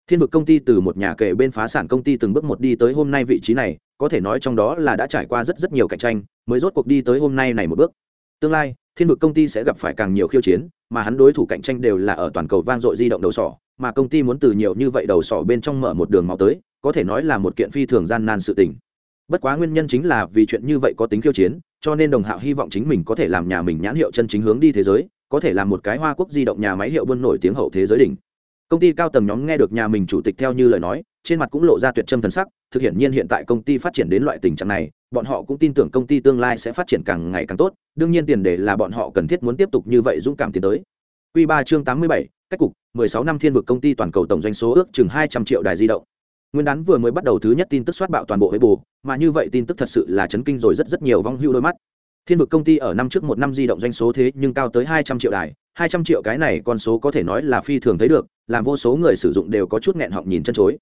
Thiên vực công ty từ một nhà kể bên phá sản công ty từng bước một đi tới hôm nay vị trí này có thể nói trong đó là đã trải qua rất rất nhiều cạnh tranh mới rốt cuộc đi tới hôm nay này một bước. Tương lai thiên vực công ty sẽ gặp phải càng nhiều khiêu chiến, mà hắn đối thủ cạnh tranh đều là ở toàn cầu vang dội di động đầu sỏ, mà công ty muốn từ nhiều như vậy đầu sỏ bên trong mở một đường máu tới, có thể nói là một kiện phi thường gian nan sự tình. Bất quá nguyên nhân chính là vì chuyện như vậy có tính khiêu chiến, cho nên đồng hạo hy vọng chính mình có thể làm nhà mình nhãn hiệu chân chính hướng đi thế giới, có thể làm một cái hoa quốc di động nhà máy hiệu buôn nổi tiếng hậu thế giới đỉnh. Công ty cao tầng nhóm nghe được nhà mình chủ tịch theo như lời nói, trên mặt cũng lộ ra tuyệt trâm thần sắc, thực hiện nhiên hiện tại công ty phát triển đến loại tình trạng này bọn họ cũng tin tưởng công ty tương lai sẽ phát triển càng ngày càng tốt đương nhiên tiền đề là bọn họ cần thiết muốn tiếp tục như vậy dũng cảm tiến tới. Quy 3 chương 87, cách cục, 16 năm thiên vực công ty toàn cầu tổng doanh số ước chừng 200 triệu đài di động. Nguyên đán vừa mới bắt đầu thứ nhất tin tức soát bạo toàn bộ với bù mà như vậy tin tức thật sự là chấn kinh rồi rất rất nhiều vong hưu đôi mắt. Thiên vực công ty ở năm trước một năm di động doanh số thế nhưng cao tới hai trăm triệu đài hai trăm triệu cái này con số có thể nói là phi thường thấy được làm vô số người sử dụng đều có chút nghẹn họng nhìn chân chối.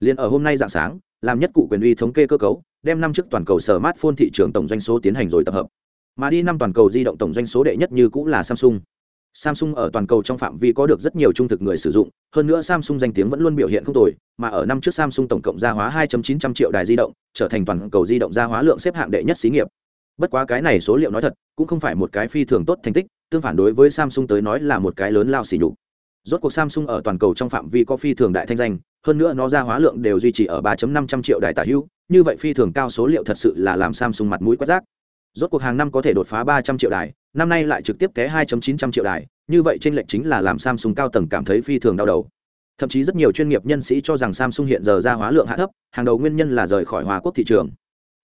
Liên ở hôm nay dạng sáng làm nhất cụ quyền uy thống kê cơ cấu đem năm trước toàn cầu smartphone thị trường tổng doanh số tiến hành rồi tập hợp mà đi năm toàn cầu di động tổng doanh số đệ nhất như cũng là samsung Samsung ở toàn cầu trong phạm vi có được rất nhiều trung thực người sử dụng, hơn nữa Samsung danh tiếng vẫn luôn biểu hiện không tồi, mà ở năm trước Samsung tổng cộng gia hóa 2.900 triệu đài di động, trở thành toàn cầu di động gia hóa lượng xếp hạng đệ nhất xí nghiệp. Bất quá cái này số liệu nói thật, cũng không phải một cái phi thường tốt thành tích, tương phản đối với Samsung tới nói là một cái lớn lao xỉ nhục. Rốt cuộc Samsung ở toàn cầu trong phạm vi có phi thường đại thanh danh, hơn nữa nó gia hóa lượng đều duy trì ở 3.500 triệu đài tả hữu, như vậy phi thường cao số liệu thật sự là làm Samsung mặt mũi quát rác. Rốt cuộc hàng năm có thể đột phá 300 triệu đài, năm nay lại trực tiếp té 2.900 triệu đài như vậy trên lệch chính là làm samsung cao tầng cảm thấy phi thường đau đầu. Thậm chí rất nhiều chuyên nghiệp nhân sĩ cho rằng samsung hiện giờ ra hóa lượng hạ thấp hàng đầu nguyên nhân là rời khỏi hoa quốc thị trường.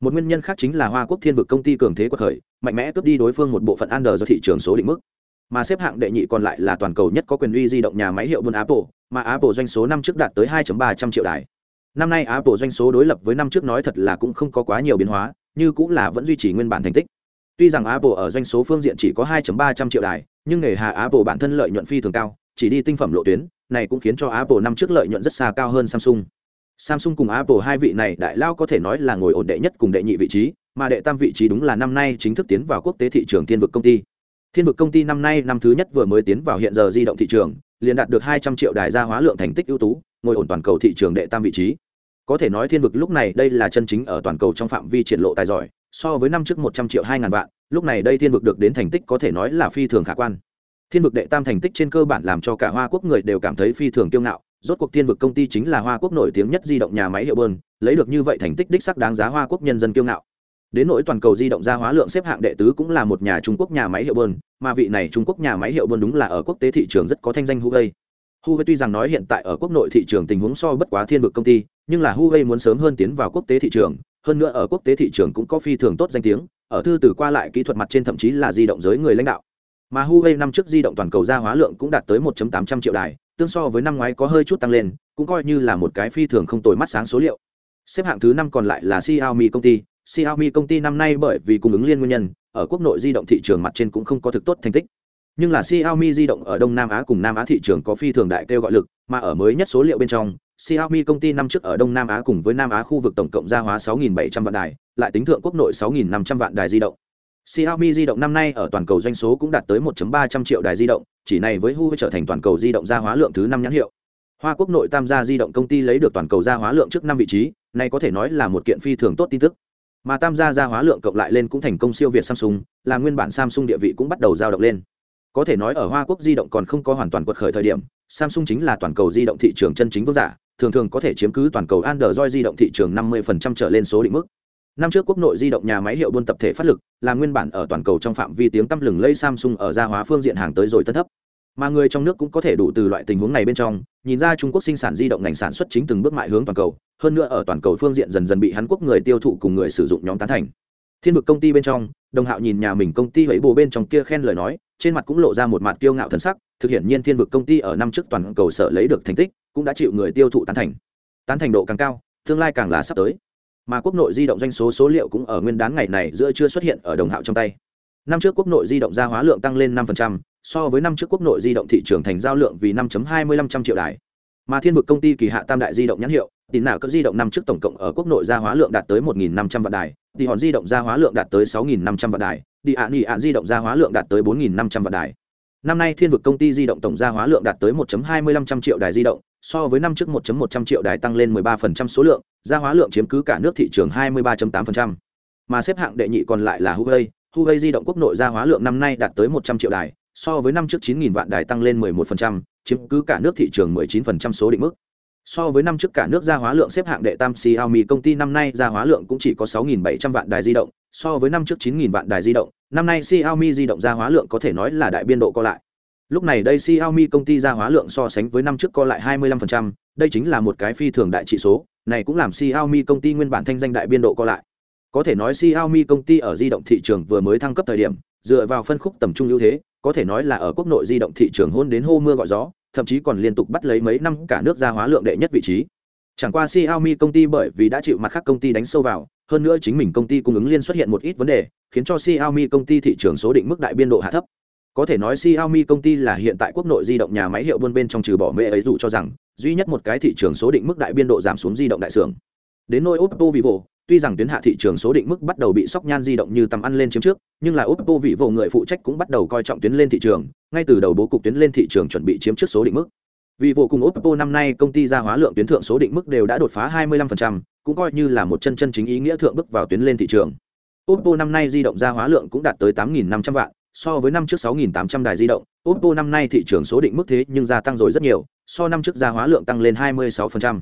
Một nguyên nhân khác chính là hoa quốc thiên vực công ty cường thế quật khởi mạnh mẽ cướp đi đối phương một bộ phận Android do thị trường số định mức. Mà xếp hạng đệ nhị còn lại là toàn cầu nhất có quyền uy di động nhà máy hiệu buôn apple mà apple doanh số năm trước đạt tới 2.300 triệu đài năm nay apple doanh số đối lập với năm trước nói thật là cũng không có quá nhiều biến hóa, như cũng là vẫn duy trì nguyên bản thành tích. Tuy rằng apple ở doanh số phương diện chỉ có 2.300 triệu đài, nhưng nghề hà apple bản thân lợi nhuận phi thường cao, chỉ đi tinh phẩm lộ tuyến, này cũng khiến cho apple năm trước lợi nhuận rất xa cao hơn samsung. Samsung cùng apple hai vị này đại lao có thể nói là ngồi ổn đệ nhất cùng đệ nhị vị trí, mà đệ tam vị trí đúng là năm nay chính thức tiến vào quốc tế thị trường thiên vực công ty. Thiên vực công ty năm nay năm thứ nhất vừa mới tiến vào hiện giờ di động thị trường, liền đạt được 200 triệu đài gia hóa lượng thành tích ưu tú, ngồi ổn toàn cầu thị trường đệ tam vị trí có thể nói thiên vực lúc này đây là chân chính ở toàn cầu trong phạm vi triển lộ tài giỏi, so với năm trước 100 triệu hai ngàn vạn, lúc này đây thiên vực được đến thành tích có thể nói là phi thường khả quan. Thiên vực đệ tam thành tích trên cơ bản làm cho cả hoa quốc người đều cảm thấy phi thường kiêu ngạo, rốt cuộc thiên vực công ty chính là hoa quốc nổi tiếng nhất di động nhà máy hiệu bơn, lấy được như vậy thành tích đích sắc đáng giá hoa quốc nhân dân kiêu ngạo. Đến nỗi toàn cầu di động gia hóa lượng xếp hạng đệ tứ cũng là một nhà trung quốc nhà máy hiệu bơn, mà vị này trung quốc nhà máy hiệu bơn đúng là ở quốc tế thị trường rất có thanh danh hữu huawei tuy rằng nói hiện tại ở quốc nội thị trường tình huống so bất quá thiên vực công ty nhưng là huawei muốn sớm hơn tiến vào quốc tế thị trường hơn nữa ở quốc tế thị trường cũng có phi thường tốt danh tiếng ở thư từ qua lại kỹ thuật mặt trên thậm chí là di động giới người lãnh đạo mà Huawei năm trước di động toàn cầu gia hóa lượng cũng đạt tới 1.800 triệu đài, tương so với năm ngoái có hơi chút tăng lên, cũng coi như là một cái phi thường không tồi mắt sáng số liệu. Xếp hạng thứ năm còn lại là Xiaomi công ty, Xiaomi công ty năm nay bởi vì cung ứng liên nguyên nhân, ở quốc nội di động thị trường mặt trên cũng không có thực tốt thành tích. Nhưng là Xiaomi di động ở Đông Nam Á cùng Nam Á thị trường có phi thường đại kêu gọi lực, mà ở mới nhất số liệu bên trong, Xiaomi công ty năm trước ở Đông Nam Á cùng với Nam Á khu vực tổng cộng gia hóa 6.700 vạn đài, lại tính thượng quốc nội 6.500 vạn đài di động. Xiaomi di động năm nay ở toàn cầu doanh số cũng đạt tới 1.300 triệu đài di động, chỉ này với Huawei trở thành toàn cầu di động gia hóa lượng thứ năm nhãn hiệu. Hoa Quốc nội tam gia di động công ty lấy được toàn cầu gia hóa lượng trước năm vị trí, này có thể nói là một kiện phi thường tốt tin tức. Mà tam gia gia hóa lượng cộng lại lên cũng thành công siêu việt Samsung, là nguyên bản Samsung địa vị cũng bắt đầu dao động lên. Có thể nói ở Hoa Quốc di động còn không có hoàn toàn quật khởi thời điểm, Samsung chính là toàn cầu di động thị trường chân chính vương giả, thường thường có thể chiếm cứ toàn cầu Android di động thị trường 50% trở lên số định mức. Năm trước quốc nội di động nhà máy hiệu buôn tập thể phát lực là nguyên bản ở toàn cầu trong phạm vi tiếng tăm lừng lây samsung ở gia hóa phương diện hàng tới rồi tân thấp. Mà người trong nước cũng có thể đủ từ loại tình huống này bên trong nhìn ra trung quốc sinh sản di động ngành sản xuất chính từng bước mại hướng toàn cầu hơn nữa ở toàn cầu phương diện dần dần bị hắn quốc người tiêu thụ cùng người sử dụng nhóm tán thành. Thiên vực công ty bên trong đồng hạo nhìn nhà mình công ty ấy bồ bên trong kia khen lời nói trên mặt cũng lộ ra một mặt kiêu ngạo thần sắc thực hiện nhiên thiên vực công ty ở năm trước toàn cầu sở lấy được thành tích cũng đã chịu người tiêu thụ tán thành. Tán thành độ càng cao tương lai càng là sắp tới. Mà quốc nội di động doanh số số liệu cũng ở nguyên đán ngày này giữa chưa xuất hiện ở đồng hạo trong tay. Năm trước quốc nội di động gia hóa lượng tăng lên 5%, so với năm trước quốc nội di động thị trường thành giao lượng vì 5.25 triệu đài. Mà thiên vực công ty kỳ hạ tam đại di động nhãn hiệu tín nào cỡ di động năm trước tổng cộng ở quốc nội gia hóa lượng đạt tới 1.500 vạn đài thì hòn di động gia hóa lượng đạt tới 6.500 vạn đài đi ạ nghỉ ạ di động gia hóa lượng đạt tới 4.500 vạn đài năm nay thiên vực công ty di động tổng gia hóa lượng đạt tới 1.25 triệu đài di động so với năm trước 1.100 triệu đài tăng lên 13% số lượng, gia hóa lượng chiếm cứ cả nước thị trường 23.8%. Mà xếp hạng đệ nhị còn lại là Huawei, Huawei di động quốc nội gia hóa lượng năm nay đạt tới 100 triệu đài, so với năm trước 9.000 vạn đài tăng lên 11%, chiếm cứ cả nước thị trường 19% số định mức. So với năm trước cả nước gia hóa lượng xếp hạng đệ tam Xiaomi công ty năm nay gia hóa lượng cũng chỉ có 6.700 vạn đài di động, so với năm trước 9.000 vạn đài di động, năm nay Xiaomi di động gia hóa lượng có thể nói là đại biên độ co lại. Lúc này đây Xiaomi công ty ra hóa lượng so sánh với năm trước co lại 25%, đây chính là một cái phi thường đại trị số, này cũng làm Xiaomi công ty nguyên bản thanh danh đại biên độ co lại. Có thể nói Xiaomi công ty ở di động thị trường vừa mới thăng cấp thời điểm, dựa vào phân khúc tầm trung ưu thế, có thể nói là ở quốc nội di động thị trường hôn đến hô mưa gọi gió, thậm chí còn liên tục bắt lấy mấy năm cả nước ra hóa lượng đệ nhất vị trí. Chẳng qua Xiaomi công ty bởi vì đã chịu mặt khác công ty đánh sâu vào, hơn nữa chính mình công ty cung ứng liên xuất hiện một ít vấn đề, khiến cho Xiaomi công ty thị trường số định mức đại biên độ hạ thấp có thể nói Xiaomi công ty là hiện tại quốc nội di động nhà máy hiệu buôn bên trong trừ bỏ mẹ ấy dù cho rằng duy nhất một cái thị trường số định mức đại biên độ giảm xuống di động đại xưởng. Đến nỗi Oppo Vivo, tuy rằng tuyến hạ thị trường số định mức bắt đầu bị sóc nhan di động như tầm ăn lên chiếm trước, nhưng là Oppo vị vô người phụ trách cũng bắt đầu coi trọng tuyến lên thị trường, ngay từ đầu bố cục tuyến lên thị trường chuẩn bị chiếm trước số định mức. Vivo cùng Oppo năm nay công ty gia hóa lượng tuyến thượng số định mức đều đã đột phá 25%, cũng coi như là một chân chân chính ý nghĩa thượng bước vào tuyến lên thị trường. Oppo năm nay di động gia hóa lượng cũng đạt tới 8.500 vạn, so với năm trước 6.800 đài di động oppo năm nay thị trường số định mức thế nhưng gia tăng rồi rất nhiều so năm trước gia hóa lượng tăng lên 26%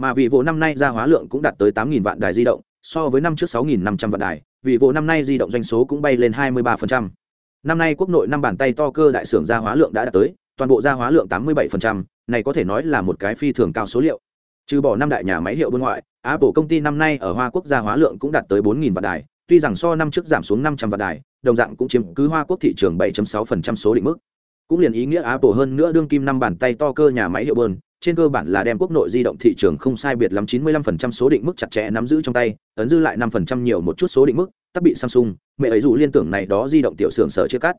mà vị vụ năm nay gia hóa lượng cũng đạt tới 8.000 vạn đài di động so với năm trước 6.500 vạn đài vị vụ năm nay di động doanh số cũng bay lên 23%. năm nay quốc nội năm bàn tay to cơ đại xưởng gia hóa lượng đã đạt tới toàn bộ gia hóa lượng 87%, này có thể nói là một cái phi thường cao số liệu trừ bỏ năm đại nhà máy hiệu bên ngoại apple công ty năm nay ở hoa quốc gia hóa lượng cũng đạt tới 4.000 vạn đài tuy rằng so năm trước giảm xuống 500 vạn đài đồng dạng cũng chiếm cứ hoa quốc thị trường 7.6% số định mức cũng liền ý nghĩa apple hơn nữa đương kim năm bàn tay to cơ nhà máy hiệu bơn, trên cơ bản là đem quốc nội di động thị trường không sai biệt lắm 95% số định mức chặt chẽ nắm giữ trong tay, ấn dư lại 5% nhiều một chút số định mức, tắc bị samsung, mẹ ấy dù liên tưởng này đó di động tiểu xưởng sở chia cắt.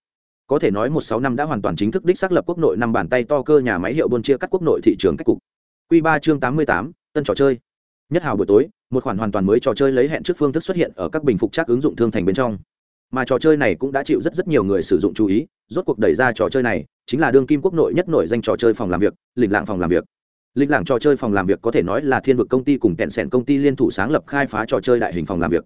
Có thể nói một sáu năm đã hoàn toàn chính thức đích xác lập quốc nội năm bàn tay to cơ nhà máy hiệu buôn chia cắt quốc nội thị trường cách cục. Q ba chương tám mươi tám, tân trò chơi. Nhất hào buổi tối, một khoản hoàn toàn mới trò chơi lấy hẹn trước phương thức xuất hiện ở các bình phục chắc ứng dụng thương thành bên trong mà trò chơi này cũng đã chịu rất rất nhiều người sử dụng chú ý, rốt cuộc đẩy ra trò chơi này, chính là đương kim quốc nội nhất nổi danh trò chơi phòng làm việc lịch lạng phòng làm việc. Lịch lạng trò chơi phòng làm việc có thể nói là thiên vực công ty cùng kẹn sẻn công ty liên thủ sáng lập khai phá trò chơi đại hình phòng làm việc.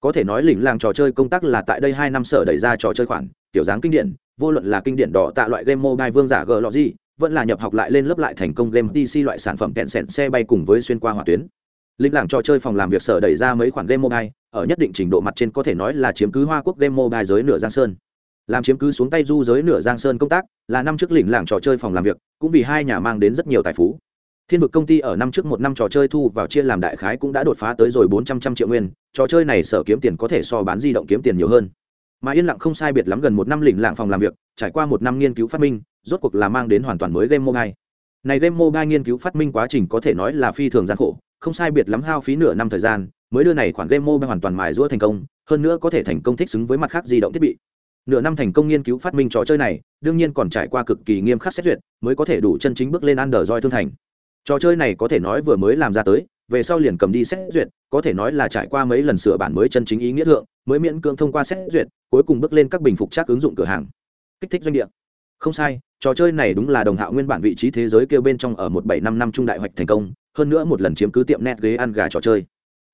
Có thể nói lịch lạng trò chơi công tác là tại đây hai năm sở đẩy ra trò chơi khoản, kiểu dáng kinh điển, vô luận là kinh điển đỏ tạ loại game mobile vương giả g lọ gì vẫn là nhập học lại lên lớp lại thành công game pc loại sản phẩm kẹn sẻn xe bay cùng với xuyên qua hỏa tuyến lĩnh làng trò chơi phòng làm việc sở đẩy ra mấy khoản game mobile, ở nhất định trình độ mặt trên có thể nói là chiếm cứ hoa quốc game mobile giới nửa giang sơn. Làm chiếm cứ xuống tay du giới nửa giang sơn công tác, là năm trước lĩnh làng trò chơi phòng làm việc, cũng vì hai nhà mang đến rất nhiều tài phú. Thiên vực công ty ở năm trước một năm trò chơi thu vào chia làm đại khái cũng đã đột phá tới rồi bốn trăm trăm triệu nguyên, trò chơi này sở kiếm tiền có thể so bán di động kiếm tiền nhiều hơn. Mà yên lặng không sai biệt lắm gần một năm lĩnh lạng phòng làm việc, trải qua một năm nghiên cứu phát minh, rốt cuộc là mang đến hoàn toàn mới game mobile. Này game mobile nghiên cứu phát minh quá trình có thể nói là phi thường gian khổ không sai biệt lắm hao phí nửa năm thời gian, mới đưa này khoản game mobile hoàn toàn mài rũa thành công, hơn nữa có thể thành công thích xứng với mặt khác di động thiết bị. Nửa năm thành công nghiên cứu phát minh trò chơi này, đương nhiên còn trải qua cực kỳ nghiêm khắc xét duyệt, mới có thể đủ chân chính bước lên ăn đờ roi thương thành. Trò chơi này có thể nói vừa mới làm ra tới, về sau liền cầm đi xét duyệt, có thể nói là trải qua mấy lần sửa bản mới chân chính ý nghĩa thượng, mới miễn cưỡng thông qua xét duyệt, cuối cùng bước lên các bình phục chắc ứng dụng cửa hàng. Kích thích doanh địa. Không sai, trò chơi này đúng là đồng hạo nguyên bản vị trí thế giới kêu bên trong ở một bảy năm năm trung đại hoạch thành công hơn nữa một lần chiếm cứ tiệm net ghế ăn gà trò chơi.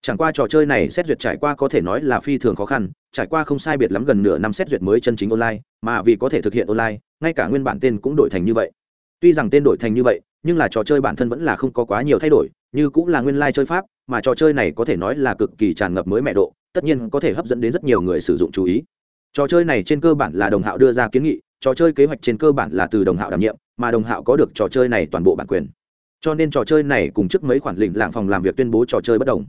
Chẳng qua trò chơi này xét duyệt trải qua có thể nói là phi thường khó khăn, trải qua không sai biệt lắm gần nửa năm xét duyệt mới chân chính online, mà vì có thể thực hiện online, ngay cả nguyên bản tên cũng đổi thành như vậy. Tuy rằng tên đổi thành như vậy, nhưng là trò chơi bản thân vẫn là không có quá nhiều thay đổi, như cũng là nguyên lai、like、chơi pháp, mà trò chơi này có thể nói là cực kỳ tràn ngập mới mẹ độ, tất nhiên có thể hấp dẫn đến rất nhiều người sử dụng chú ý. Trò chơi này trên cơ bản là đồng hạo đưa ra kiến nghị, trò chơi kế hoạch trên cơ bản là từ đồng hạo đảm nhiệm, mà đồng hạo có được trò chơi này toàn bộ bản quyền cho nên trò chơi này cùng trước mấy khoản lĩnh lạng phòng làm việc tuyên bố trò chơi bất đồng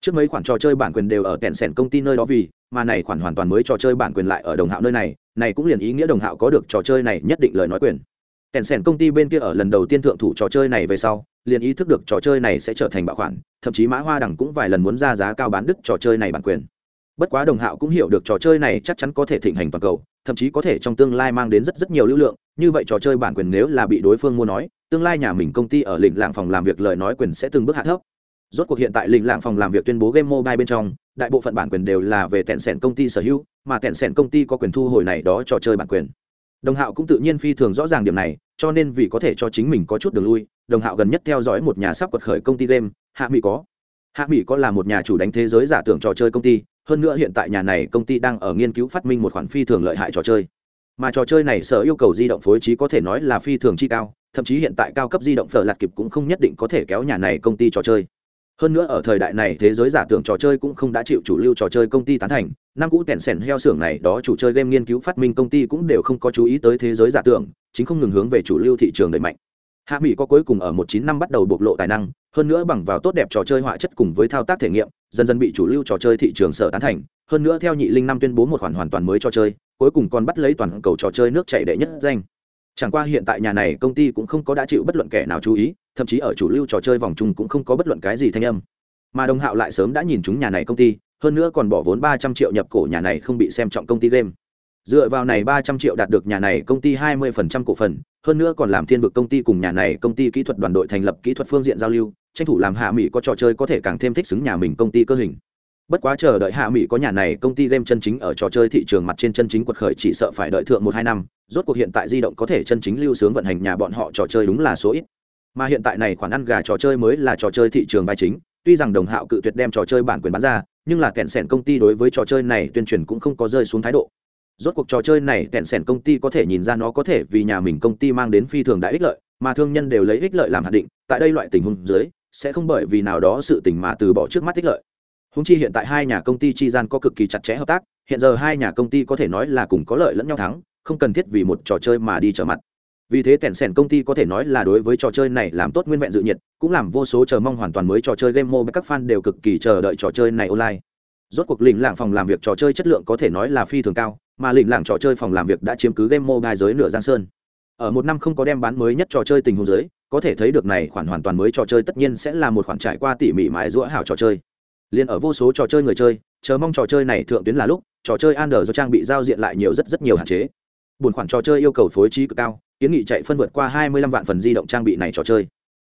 trước mấy khoản trò chơi bản quyền đều ở kẹn sẻn công ty nơi đó vì mà này khoản hoàn toàn mới trò chơi bản quyền lại ở đồng hạo nơi này này cũng liền ý nghĩa đồng hạo có được trò chơi này nhất định lời nói quyền kẹn sẻn công ty bên kia ở lần đầu tiên thượng thủ trò chơi này về sau liền ý thức được trò chơi này sẽ trở thành bảo khoản thậm chí mã hoa đẳng cũng vài lần muốn ra giá cao bán đứt trò chơi này bản quyền bất quá đồng hạo cũng hiểu được trò chơi này chắc chắn có thể thịnh hành toàn cầu thậm chí có thể trong tương lai mang đến rất rất nhiều lưu lượng như vậy trò chơi bản quyền nếu là bị đối phương mua nói tương lai nhà mình công ty ở lĩnh lạng phòng làm việc lời nói quyền sẽ từng bước hạ thấp. Rốt cuộc hiện tại lĩnh lạng phòng làm việc tuyên bố game mobile bên trong, đại bộ phận bản quyền đều là về tẹn sẻn công ty sở hữu, mà tẹn sẻn công ty có quyền thu hồi này đó trò chơi bản quyền. Đồng hạo cũng tự nhiên phi thường rõ ràng điểm này, cho nên vì có thể cho chính mình có chút đường lui, đồng hạo gần nhất theo dõi một nhà sắp quật khởi công ty game, hạ mỹ có. Hạ mỹ có là một nhà chủ đánh thế giới giả tưởng trò chơi công ty, hơn nữa hiện tại nhà này công ty đang ở nghiên cứu phát minh một khoản phi thường lợi hại trò chơi. Mà trò chơi này sở yêu cầu di động phối trí có thể nói là phi thường chi cao thậm chí hiện tại cao cấp di động phở lạt kịp cũng không nhất định có thể kéo nhà này công ty trò chơi. Hơn nữa ở thời đại này, thế giới giả tưởng trò chơi cũng không đã chịu chủ lưu trò chơi công ty tán thành. Năm cũ tèn sèn heo xưởng này, đó chủ chơi game nghiên cứu phát minh công ty cũng đều không có chú ý tới thế giới giả tưởng, chính không ngừng hướng về chủ lưu thị trường đẩy mạnh. Hạ mỹ có cuối cùng ở một chín năm bắt đầu bộc lộ tài năng, hơn nữa bằng vào tốt đẹp trò chơi họa chất cùng với thao tác thể nghiệm, dần dần bị chủ lưu trò chơi thị trường sở tán thành. Hơn nữa theo nhị linh năm tuyên bố một khoản hoàn toàn mới trò chơi, cuối cùng còn bắt lấy toàn cầu trò chơi nước chạy đệ nhất danh chẳng qua hiện tại nhà này công ty cũng không có đã chịu bất luận kẻ nào chú ý, thậm chí ở chủ lưu trò chơi vòng chung cũng không có bất luận cái gì thanh âm. Mà đồng hạo lại sớm đã nhìn chúng nhà này công ty, hơn nữa còn bỏ vốn ba trăm triệu nhập cổ nhà này không bị xem trọng công ty game. Dựa vào này ba trăm triệu đạt được nhà này công ty hai mươi phần trăm cổ phần, hơn nữa còn làm thiên vực công ty cùng nhà này công ty kỹ thuật đoàn đội thành lập kỹ thuật phương diện giao lưu, tranh thủ làm hạ mỹ có trò chơi có thể càng thêm thích xứng nhà mình công ty cơ hình bất quá chờ đợi hạ mỹ có nhà này, công ty game chân chính ở trò chơi thị trường mặt trên chân chính quật khởi chỉ sợ phải đợi thượng một hai năm, rốt cuộc hiện tại di động có thể chân chính lưu sướng vận hành nhà bọn họ trò chơi đúng là số ít. Mà hiện tại này khoản ăn gà trò chơi mới là trò chơi thị trường vai chính, tuy rằng đồng hạo cự tuyệt đem trò chơi bản quyền bán ra, nhưng là kẹn sẻn công ty đối với trò chơi này tuyên truyền cũng không có rơi xuống thái độ. Rốt cuộc trò chơi này kẹn sẻn công ty có thể nhìn ra nó có thể vì nhà mình công ty mang đến phi thường đại ích lợi, mà thương nhân đều lấy ích lợi làm hạt định, tại đây loại tình huống dưới, sẽ không bởi vì nào đó sự tình mà từ bỏ trước mắt ích lợi húng chi hiện tại hai nhà công ty chi gian có cực kỳ chặt chẽ hợp tác, hiện giờ hai nhà công ty có thể nói là cùng có lợi lẫn nhau thắng, không cần thiết vì một trò chơi mà đi trở mặt. Vì thế tẻn sẻn công ty có thể nói là đối với trò chơi này làm tốt nguyên vẹn dự nhiệt, cũng làm vô số chờ mong hoàn toàn mới trò chơi game mobile các fan đều cực kỳ chờ đợi trò chơi này online. Rốt cuộc lĩnh lạng phòng làm việc trò chơi chất lượng có thể nói là phi thường cao, mà lĩnh lạng trò chơi phòng làm việc đã chiếm cứ game mobile giới nửa giang sơn. Ở một năm không có đem bán mới nhất trò chơi tình huống giới, có thể thấy được này khoản hoàn toàn mới trò chơi tất nhiên sẽ là một khoản trải qua tỉ mỉ mãi rũa hảo trò chơi liền ở vô số trò chơi người chơi, chờ mong trò chơi này thượng tuyến là lúc, trò chơi an do trang bị giao diện lại nhiều rất rất nhiều hạn chế. Buồn khoản trò chơi yêu cầu phối trí cực cao, kiến nghị chạy phân vượt qua 25 vạn phần di động trang bị này trò chơi.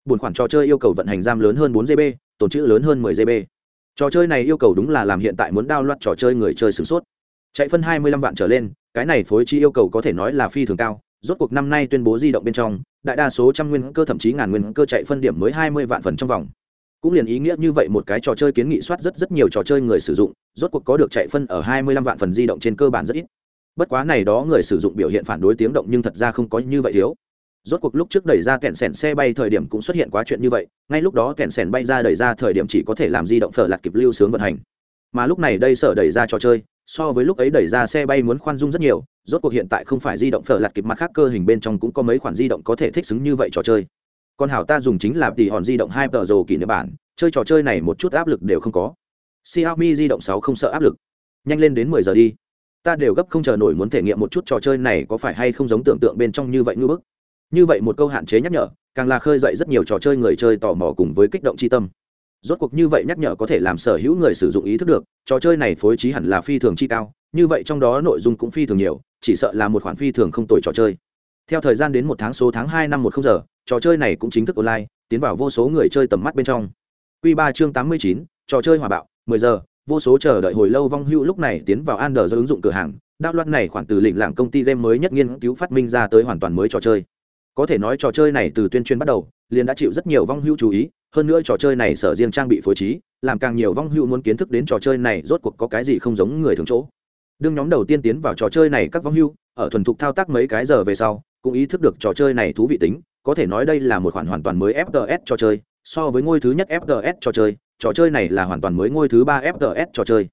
Buồn khoản trò chơi yêu cầu vận hành giam lớn hơn 4 gb tồn trữ lớn hơn 10 gb trò chơi này yêu cầu đúng là làm hiện tại muốn đao loạt trò chơi người chơi sửng sốt. Chạy phân 25 vạn trở lên, cái này phối trí yêu cầu có thể nói là phi thường cao, rốt cuộc năm nay tuyên bố di động bên trong, đại đa số trăm nguyên cơ thậm chí ngàn nguyên cơ chạy phân điểm mới 20 vạn phần trong vòng cũng liền ý nghĩa như vậy một cái trò chơi kiến nghị soát rất rất nhiều trò chơi người sử dụng, rốt cuộc có được chạy phân ở 25 vạn phần di động trên cơ bản rất ít. Bất quá này đó người sử dụng biểu hiện phản đối tiếng động nhưng thật ra không có như vậy thiếu. Rốt cuộc lúc trước đẩy ra kẹn sẻn xe bay thời điểm cũng xuất hiện quá chuyện như vậy, ngay lúc đó kẹn sẻn bay ra đẩy ra thời điểm chỉ có thể làm di động phở lạt kịp lưu sướng vận hành. Mà lúc này đây sở đẩy ra trò chơi, so với lúc ấy đẩy ra xe bay muốn khoan dung rất nhiều, rốt cuộc hiện tại không phải di động phở lạt kịp mặt khác cơ hình bên trong cũng có mấy khoản di động có thể thích xứng như vậy trò chơi. Con hảo ta dùng chính là tỷ hòn di động hai tờ rồ kỷ niệm bản, chơi trò chơi này một chút áp lực đều không có. Xiaomi di động sáu không sợ áp lực. Nhanh lên đến mười giờ đi. Ta đều gấp không chờ nổi muốn thể nghiệm một chút trò chơi này có phải hay không giống tưởng tượng bên trong như vậy như bức. Như vậy một câu hạn chế nhắc nhở, càng là khơi dậy rất nhiều trò chơi người chơi tò mò cùng với kích động c tâm. Rốt cuộc như vậy nhắc nhở có thể làm sở hữu người sử dụng ý thức được, trò chơi này phối trí hẳn là phi thường chi cao, như vậy trong đó nội dung cũng phi thường nhiều, chỉ sợ là một khoản phi thường không tồi trò chơi theo thời gian đến một tháng số tháng hai năm một không giờ, trò chơi này cũng chính thức online, tiến vào vô số người chơi tầm mắt bên trong. Q ba chương tám mươi chín, trò chơi hòa bạo, mười giờ, vô số chờ đợi hồi lâu vong hưu lúc này tiến vào an đờ do ứng dụng cửa hàng. Đao loạn này khoản từ lĩnh lạng công ty game mới nhất nghiên cứu phát minh ra tới hoàn toàn mới trò chơi. Có thể nói trò chơi này từ tuyên truyền bắt đầu, liền đã chịu rất nhiều vong hưu chú ý, hơn nữa trò chơi này sở riêng trang bị phối trí, làm càng nhiều vong hưu muốn kiến thức đến trò chơi này, rốt cuộc có cái gì không giống người thường chỗ. Đương nhóm đầu tiên tiến vào trò chơi này các vong hưu ở thuần thục thao tác mấy cái giờ về sau cũng ý thức được trò chơi này thú vị tính, có thể nói đây là một khoản hoàn toàn mới fts trò chơi, so với ngôi thứ nhất fts trò chơi trò chơi này là hoàn toàn mới ngôi thứ ba fts trò chơi.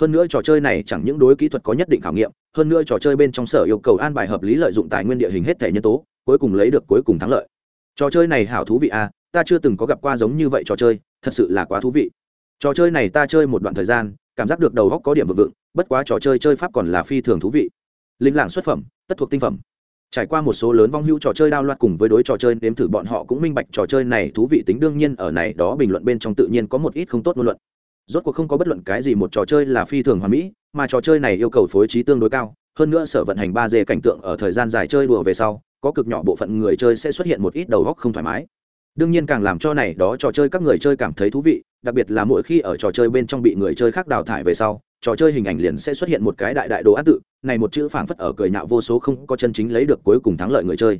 Hơn nữa trò chơi này chẳng những đối kỹ thuật có nhất định khảo nghiệm, hơn nữa trò chơi bên trong sở yêu cầu an bài hợp lý lợi dụng tài nguyên địa hình hết thể nhân tố, cuối cùng lấy được cuối cùng thắng lợi. Trò chơi này hảo thú vị à ta chưa từng có gặp qua giống như vậy trò chơi, thật sự là quá thú vị. Trò chơi này ta chơi một đoạn thời gian, cảm giác được đầu góc có điểm vực vựng bất quá trò chơi chơi pháp còn là phi thường thú vị. Linh lạng xuất phẩm, tất thuộc tinh phẩm trải qua một số lớn vong hữu trò chơi đao loạt cùng với đối trò chơi nếm thử, bọn họ cũng minh bạch trò chơi này thú vị tính đương nhiên, ở này đó bình luận bên trong tự nhiên có một ít không tốt ngôn luận. Rốt cuộc không có bất luận cái gì một trò chơi là phi thường hoàn mỹ, mà trò chơi này yêu cầu phối trí tương đối cao, hơn nữa sở vận hành ba d cảnh tượng ở thời gian dài chơi đùa về sau, có cực nhỏ bộ phận người chơi sẽ xuất hiện một ít đầu góc không thoải mái. Đương nhiên càng làm cho này đó trò chơi các người chơi cảm thấy thú vị, đặc biệt là mỗi khi ở trò chơi bên trong bị người chơi khác đào thải về sau trò chơi hình ảnh liền sẽ xuất hiện một cái đại đại đồ án tự, này một chữ phảng phất ở cười nhạo vô số không có chân chính lấy được cuối cùng thắng lợi người chơi.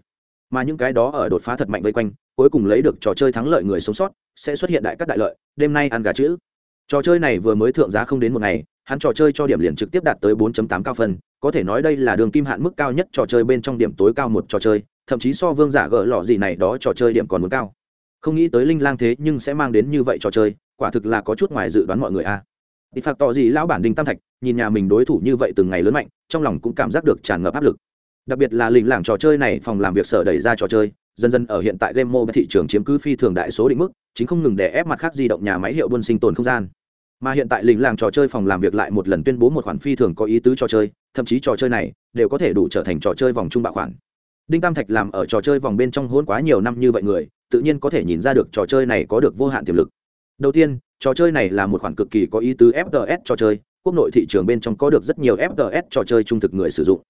Mà những cái đó ở đột phá thật mạnh vây quanh, cuối cùng lấy được trò chơi thắng lợi người sống sót, sẽ xuất hiện đại các đại lợi, đêm nay ăn gà chữ. Trò chơi này vừa mới thượng giá không đến một ngày, hắn trò chơi cho điểm liền trực tiếp đạt tới 4.8 cao phân, có thể nói đây là đường kim hạn mức cao nhất trò chơi bên trong điểm tối cao một trò chơi, thậm chí so vương giả gỡ lọ gì này đó trò chơi điểm còn muốn cao. Không nghĩ tới linh lang thế nhưng sẽ mang đến như vậy trò chơi, quả thực là có chút ngoài dự đoán mọi người a thì phạt tỏ gì lão bản đinh tam thạch, nhìn nhà mình đối thủ như vậy từng ngày lớn mạnh, trong lòng cũng cảm giác được tràn ngập áp lực. Đặc biệt là lình làng trò chơi này phòng làm việc sở đẩy ra trò chơi, dần dần ở hiện tại game mobile thị trường chiếm cứ phi thường đại số định mức, chính không ngừng để ép mặt khác di động nhà máy hiệu buôn sinh tồn không gian. Mà hiện tại lình làng trò chơi phòng làm việc lại một lần tuyên bố một khoản phi thường có ý tứ trò chơi, thậm chí trò chơi này đều có thể đủ trở thành trò chơi vòng trung bạo khoản. Đinh tam thạch làm ở trò chơi vòng bên trong hôn quá nhiều năm như vậy người, tự nhiên có thể nhìn ra được trò chơi này có được vô hạn tiềm lực. Đầu tiên trò chơi này là một khoản cực kỳ có ý tứ fts trò chơi, quốc nội thị trường bên trong có được rất nhiều fts trò chơi trung thực người sử dụng.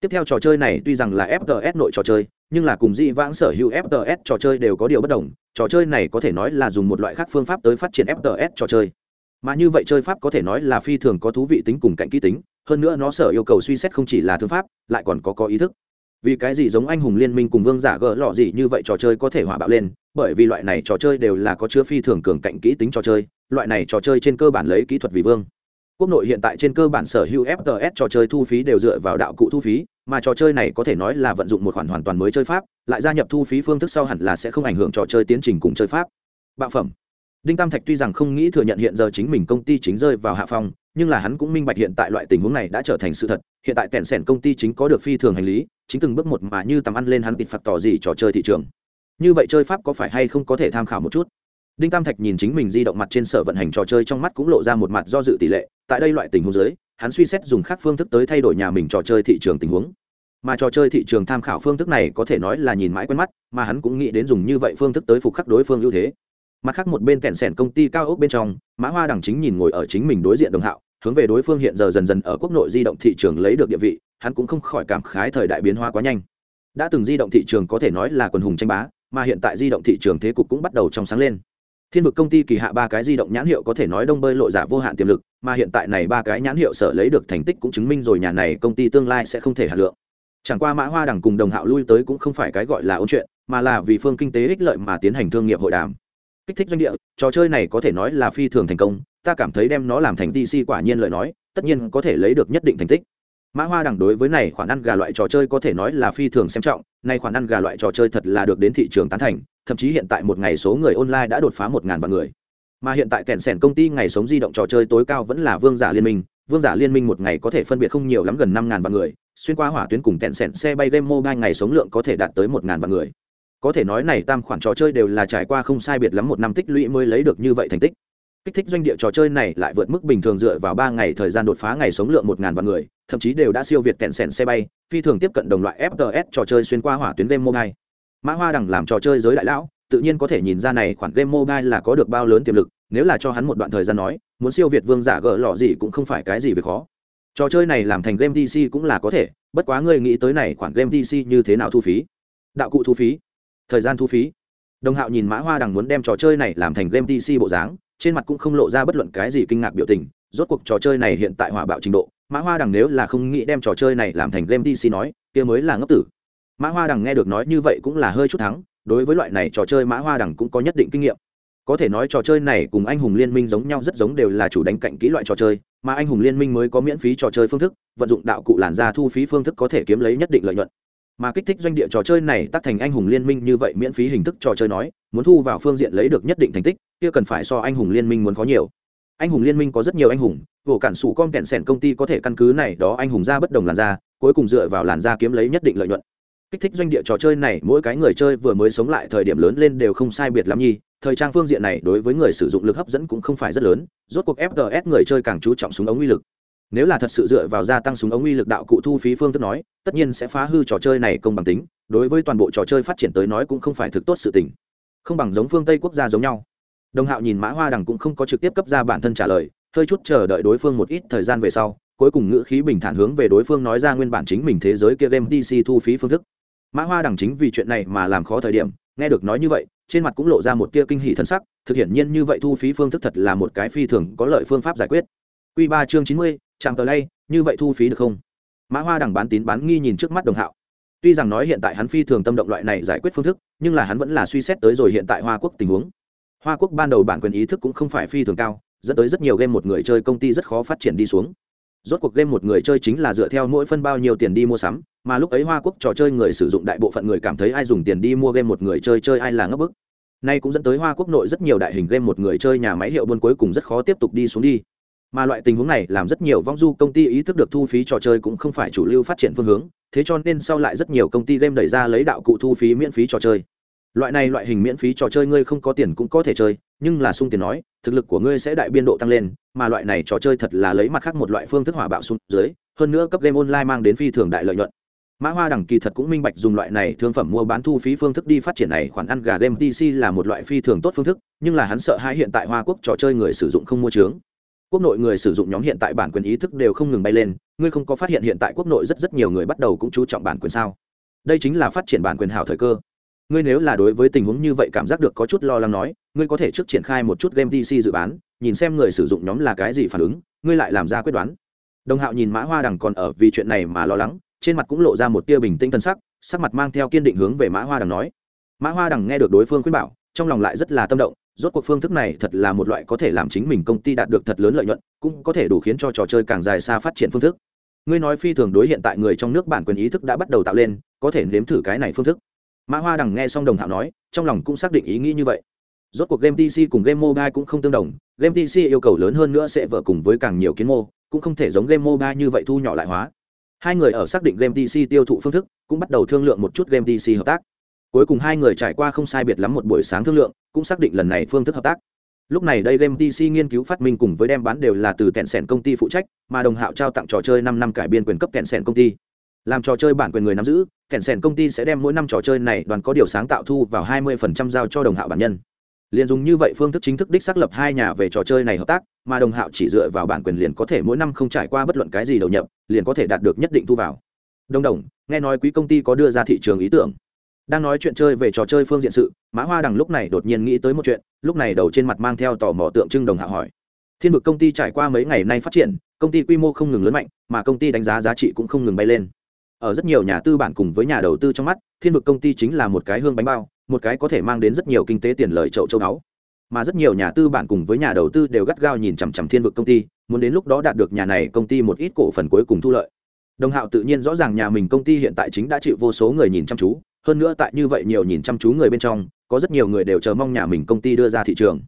Tiếp theo trò chơi này tuy rằng là fts nội trò chơi, nhưng là cùng dị vãng sở hữu fts trò chơi đều có điều bất đồng, trò chơi này có thể nói là dùng một loại khác phương pháp tới phát triển fts trò chơi. Mà như vậy chơi pháp có thể nói là phi thường có thú vị tính cùng cạnh kỹ tính, hơn nữa nó sở yêu cầu suy xét không chỉ là thương pháp, lại còn có có ý thức vì cái gì giống anh hùng liên minh cùng vương giả gỡ lọ gì như vậy trò chơi có thể hỏa bạo lên, bởi vì loại này trò chơi đều là có chứa phi thường cường cạnh kỹ tính trò chơi, loại này trò chơi trên cơ bản lấy kỹ thuật vì vương. Quốc nội hiện tại trên cơ bản sở hữu fts trò chơi thu phí đều dựa vào đạo cụ thu phí, mà trò chơi này có thể nói là vận dụng một khoản hoàn toàn mới chơi pháp, lại gia nhập thu phí phương thức sau hẳn là sẽ không ảnh hưởng trò chơi tiến trình cùng chơi pháp. Bạo phẩm đinh tam thạch tuy rằng không nghĩ thừa nhận hiện giờ chính mình công ty chính rơi vào hạ phong, nhưng là hắn cũng minh bạch hiện tại loại tình huống này đã trở thành sự thật. Hiện tại kẹn sẻn công ty chính có được phi thường hành lý, chính từng bước một mà như tầm ăn lên hắn tịt phạt tỏ gì trò chơi thị trường. Như vậy chơi pháp có phải hay không có thể tham khảo một chút? Đinh tam thạch nhìn chính mình di động mặt trên sở vận hành trò chơi trong mắt cũng lộ ra một mặt do dự tỷ lệ. Tại đây loại tình huống dưới, hắn suy xét dùng khác phương thức tới thay đổi nhà mình trò chơi thị trường tình huống. Mà trò chơi thị trường tham khảo phương thức này có thể nói là nhìn mãi quen mắt, mà hắn cũng nghĩ đến dùng như vậy phương thức tới phục khắc đối phương ưu thế mặt khác một bên kẹn sẻn công ty cao ốc bên trong, mã hoa đằng chính nhìn ngồi ở chính mình đối diện đồng hạo, hướng về đối phương hiện giờ dần dần ở quốc nội di động thị trường lấy được địa vị, hắn cũng không khỏi cảm khái thời đại biến hóa quá nhanh. Đã từng di động thị trường có thể nói là quần hùng tranh bá, mà hiện tại di động thị trường thế cục cũng bắt đầu trong sáng lên. Thiên vực công ty kỳ hạ ba cái di động nhãn hiệu có thể nói đông bơi lộ giả vô hạn tiềm lực, mà hiện tại này ba cái nhãn hiệu sở lấy được thành tích cũng chứng minh rồi nhà này công ty tương lai sẽ không thể hạ lượng. Chẳng qua mã hoa đằng cùng đồng hạo lui tới cũng không phải cái gọi là ôn chuyện, mà là vì phương kinh tế ích lợi mà tiến hành thương nghiệp hội đàm kích thích doanh địa, trò chơi này có thể nói là phi thường thành công, ta cảm thấy đem nó làm thành dc quả nhiên lời nói, tất nhiên có thể lấy được nhất định thành tích. Mã hoa đằng đối với này khoản ăn gà loại trò chơi có thể nói là phi thường xem trọng nay khoản ăn gà loại trò chơi thật là được đến thị trường tán thành, thậm chí hiện tại một ngày số người online đã đột phá một ngàn vạn người. Mà hiện tại kèn sẻn công ty ngày sống di động trò chơi tối cao vẫn là vương giả liên minh, vương giả liên minh một ngày có thể phân biệt không nhiều lắm gần năm ngàn vạn người, xuyên qua hỏa tuyến cùng kèn sẻn xe bay game mobile ngày sống lượng có thể đạt tới một ngàn vạn người có thể nói này tam khoản trò chơi đều là trải qua không sai biệt lắm một năm tích lũy mới lấy được như vậy thành tích. Kích thích doanh địa trò chơi này lại vượt mức bình thường dựa vào ba ngày thời gian đột phá ngày sống lượng một ngàn vạn người, thậm chí đều đã siêu việt kẹn sẻn xe bay, phi thường tiếp cận đồng loại fts trò chơi xuyên qua hỏa tuyến game mobile. Mã hoa đằng làm trò chơi giới đại lão, tự nhiên có thể nhìn ra này khoản game mobile là có được bao lớn tiềm lực, nếu là cho hắn một đoạn thời gian nói, muốn siêu việt vương giả gỡ lọ gì cũng không phải cái gì về khó. Trò chơi này làm thành game dc cũng là có thể, bất quá ngươi nghĩ tới này khoản game dc như thế nào thu phí? Đạo cụ thu phí thời gian thu phí. Đồng hạo nhìn mã hoa đằng muốn đem trò chơi này làm thành game dc bộ dáng, trên mặt cũng không lộ ra bất luận cái gì kinh ngạc biểu tình, rốt cuộc trò chơi này hiện tại hỏa bạo trình độ, mã hoa đằng nếu là không nghĩ đem trò chơi này làm thành game dc nói, kia mới là ngốc tử. Mã hoa đằng nghe được nói như vậy cũng là hơi chút thắng, đối với loại này trò chơi mã hoa đằng cũng có nhất định kinh nghiệm. Có thể nói trò chơi này cùng anh hùng liên minh giống nhau rất giống đều là chủ đánh cạnh kỹ loại trò chơi, mà anh hùng liên minh mới có miễn phí trò chơi phương thức, vận dụng đạo cụ làn ra thu phí phương thức có thể kiếm lấy nhất định lợi nhuận mà kích thích doanh địa trò chơi này tác thành anh hùng liên minh như vậy miễn phí hình thức trò chơi nói, muốn thu vào phương diện lấy được nhất định thành tích, kia cần phải so anh hùng liên minh muốn có nhiều. Anh hùng liên minh có rất nhiều anh hùng vỗ cản sủ con kẹn sẻn công ty có thể căn cứ này đó anh hùng ra bất đồng làn da, cuối cùng dựa vào làn da kiếm lấy nhất định lợi nhuận. Kích thích doanh địa trò chơi này, mỗi cái người chơi vừa mới sống lại thời điểm lớn lên đều không sai biệt lắm nhi, thời trang phương diện này đối với người sử dụng lực hấp dẫn cũng không phải rất lớn, rốt cuộc fts người chơi càng chú trọng súng ống uy lực nếu là thật sự dựa vào gia tăng súng ống uy lực đạo cụ thu phí phương thức nói, tất nhiên sẽ phá hư trò chơi này công bằng tính, đối với toàn bộ trò chơi phát triển tới nói cũng không phải thực tốt sự tình. Không bằng giống phương tây quốc gia giống nhau. Đồng hạo nhìn mã hoa đằng cũng không có trực tiếp cấp ra bản thân trả lời, hơi chút chờ đợi đối phương một ít thời gian về sau, cuối cùng ngữ khí bình thản hướng về đối phương nói ra nguyên bản chính mình thế giới kia game dc thu phí phương thức. Mã hoa đằng chính vì chuyện này mà làm khó thời điểm, nghe được nói như vậy, trên mặt cũng lộ ra một tia kinh hỷ thân sắc, thực hiện nhiên như vậy thu phí phương thức thật là một cái phi thường có lợi phương pháp giải quyết. Q ba chương chín mươi Chẳng tờ lay, như vậy thu phí được không? Mã hoa đằng bán tín bán nghi nhìn trước mắt đồng hạo. Tuy rằng nói hiện tại hắn phi thường tâm động loại này giải quyết phương thức, nhưng là hắn vẫn là suy xét tới rồi hiện tại hoa quốc tình huống. Hoa quốc ban đầu bản quyền ý thức cũng không phải phi thường cao, dẫn tới rất nhiều game một người chơi công ty rất khó phát triển đi xuống. Rốt cuộc game một người chơi chính là dựa theo mỗi phân bao nhiêu tiền đi mua sắm, mà lúc ấy hoa quốc trò chơi người sử dụng đại bộ phận người cảm thấy ai dùng tiền đi mua game một người chơi chơi ai là ngấp bức. Nay cũng dẫn tới hoa quốc nội rất nhiều đại hình game một người chơi nhà máy hiệu buôn cuối cùng rất khó tiếp tục đi xuống đi mà loại tình huống này làm rất nhiều vong du công ty ý thức được thu phí trò chơi cũng không phải chủ lưu phát triển phương hướng, thế cho nên sau lại rất nhiều công ty game đẩy ra lấy đạo cụ thu phí miễn phí trò chơi. Loại này loại hình miễn phí trò chơi ngươi không có tiền cũng có thể chơi, nhưng là sung tiền nói, thực lực của ngươi sẽ đại biên độ tăng lên, mà loại này trò chơi thật là lấy mặt khác một loại phương thức hỏa bạo xuống dưới, hơn nữa cấp game online mang đến phi thường đại lợi nhuận. Mã hoa đẳng kỳ thật cũng minh bạch dùng loại này thương phẩm mua bán thu phí phương thức đi phát triển này khoản ăn gà game dc là một loại phi thường tốt phương thức, nhưng là hắn sợ hai hiện tại hoa quốc trò chơi người sử dụng không mua trướng quốc nội người sử dụng nhóm hiện tại bản quyền ý thức đều không ngừng bay lên, ngươi không có phát hiện hiện tại quốc nội rất rất nhiều người bắt đầu cũng chú trọng bản quyền sao? Đây chính là phát triển bản quyền hảo thời cơ. Ngươi nếu là đối với tình huống như vậy cảm giác được có chút lo lắng nói, ngươi có thể trước triển khai một chút game dc dự bán, nhìn xem người sử dụng nhóm là cái gì phản ứng, ngươi lại làm ra quyết đoán. Đồng hạo nhìn mã hoa đằng còn ở vì chuyện này mà lo lắng, trên mặt cũng lộ ra một tia bình tĩnh thân sắc sắc mặt mang theo kiên định hướng về mã hoa đằng nói. Mã hoa đằng nghe được đối phương khuyên bảo, trong lòng lại rất là tâm động rốt cuộc phương thức này thật là một loại có thể làm chính mình công ty đạt được thật lớn lợi nhuận, cũng có thể đủ khiến cho trò chơi càng dài xa phát triển phương thức. Ngươi nói phi thường đối hiện tại người trong nước bản quyền ý thức đã bắt đầu tạo lên, có thể nếm thử cái này phương thức. Mã hoa đằng nghe xong đồng thảo nói, trong lòng cũng xác định ý nghĩ như vậy. Rốt cuộc game tc cùng game mobile cũng không tương đồng, game tc yêu cầu lớn hơn nữa sẽ vợ cùng với càng nhiều kiến mô, cũng không thể giống game mobile như vậy thu nhỏ lại hóa. Hai người ở xác định game tc tiêu thụ phương thức, cũng bắt đầu thương lượng một chút game tc hợp tác cuối cùng hai người trải qua không sai biệt lắm một buổi sáng thương lượng, cũng xác định lần này phương thức hợp tác. Lúc này đây game tc nghiên cứu phát minh cùng với đem bán đều là từ kẹn sẻn công ty phụ trách, mà đồng hạo trao tặng trò chơi năm năm cải biên quyền cấp kẹn sẻn công ty. Làm trò chơi bản quyền người nắm giữ kẹn sẻn công ty sẽ đem mỗi năm trò chơi này đoàn có điều sáng tạo thu vào 20% giao cho đồng hạo bản nhân. Liền dùng như vậy phương thức chính thức đích xác lập hai nhà về trò chơi này hợp tác, mà đồng hạo chỉ dựa vào bản quyền liền có thể mỗi năm không trải qua bất luận cái gì đầu nhập, liền có thể đạt được nhất định thu vào. Đồng đồng, nghe nói quý công ty có đưa ra thị trường ý tưởng đang nói chuyện chơi về trò chơi phương diện sự, mã hoa đằng lúc này đột nhiên nghĩ tới một chuyện, lúc này đầu trên mặt mang theo tò mò tượng trưng đồng hạ hỏi. Thiên vực công ty trải qua mấy ngày nay phát triển, công ty quy mô không ngừng lớn mạnh, mà công ty đánh giá giá trị cũng không ngừng bay lên. Ở rất nhiều nhà tư bản cùng với nhà đầu tư trong mắt, thiên vực công ty chính là một cái hương bánh bao, một cái có thể mang đến rất nhiều kinh tế tiền lợi chậu châu đáo mà rất nhiều nhà tư bản cùng với nhà đầu tư đều gắt gao nhìn chằm chằm thiên vực công ty, muốn đến lúc đó đạt được nhà này công ty một ít cổ phần cuối cùng thu lợi. Đồng hạo tự nhiên rõ ràng nhà mình công ty hiện tại chính đã chịu vô số người nhìn chăm chú hơn nữa tại như vậy nhiều nhìn chăm chú người bên trong, có rất nhiều người đều chờ mong nhà mình công ty đưa ra thị trường.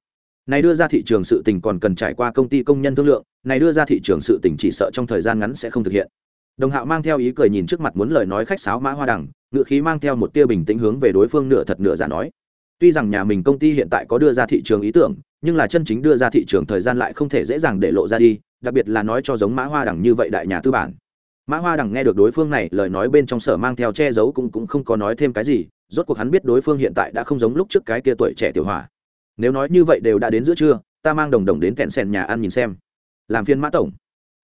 Này đưa ra thị trường sự tình còn cần trải qua công ty công nhân thương lượng, này đưa ra thị trường sự tình chỉ sợ trong thời gian ngắn sẽ không thực hiện. Đồng hạo mang theo ý cười nhìn trước mặt muốn lời nói khách sáo mã hoa đằng ngự khí mang theo một tia bình tĩnh hướng về đối phương nửa thật nửa giả nói. Tuy rằng nhà mình công ty hiện tại có đưa ra thị trường ý tưởng, nhưng là chân chính đưa ra thị trường thời gian lại không thể dễ dàng để lộ ra đi, đặc biệt là nói cho giống mã hoa đằng như vậy đại nhà tư bản mã hoa đằng nghe được đối phương này lời nói bên trong sở mang theo che giấu cũng cũng không có nói thêm cái gì, rốt cuộc hắn biết đối phương hiện tại đã không giống lúc trước cái kia tuổi trẻ tiểu hỏa nếu nói như vậy đều đã đến giữa trưa, ta mang đồng đồng đến kẹn sèn nhà ăn nhìn xem. Làm phiên mã tổng.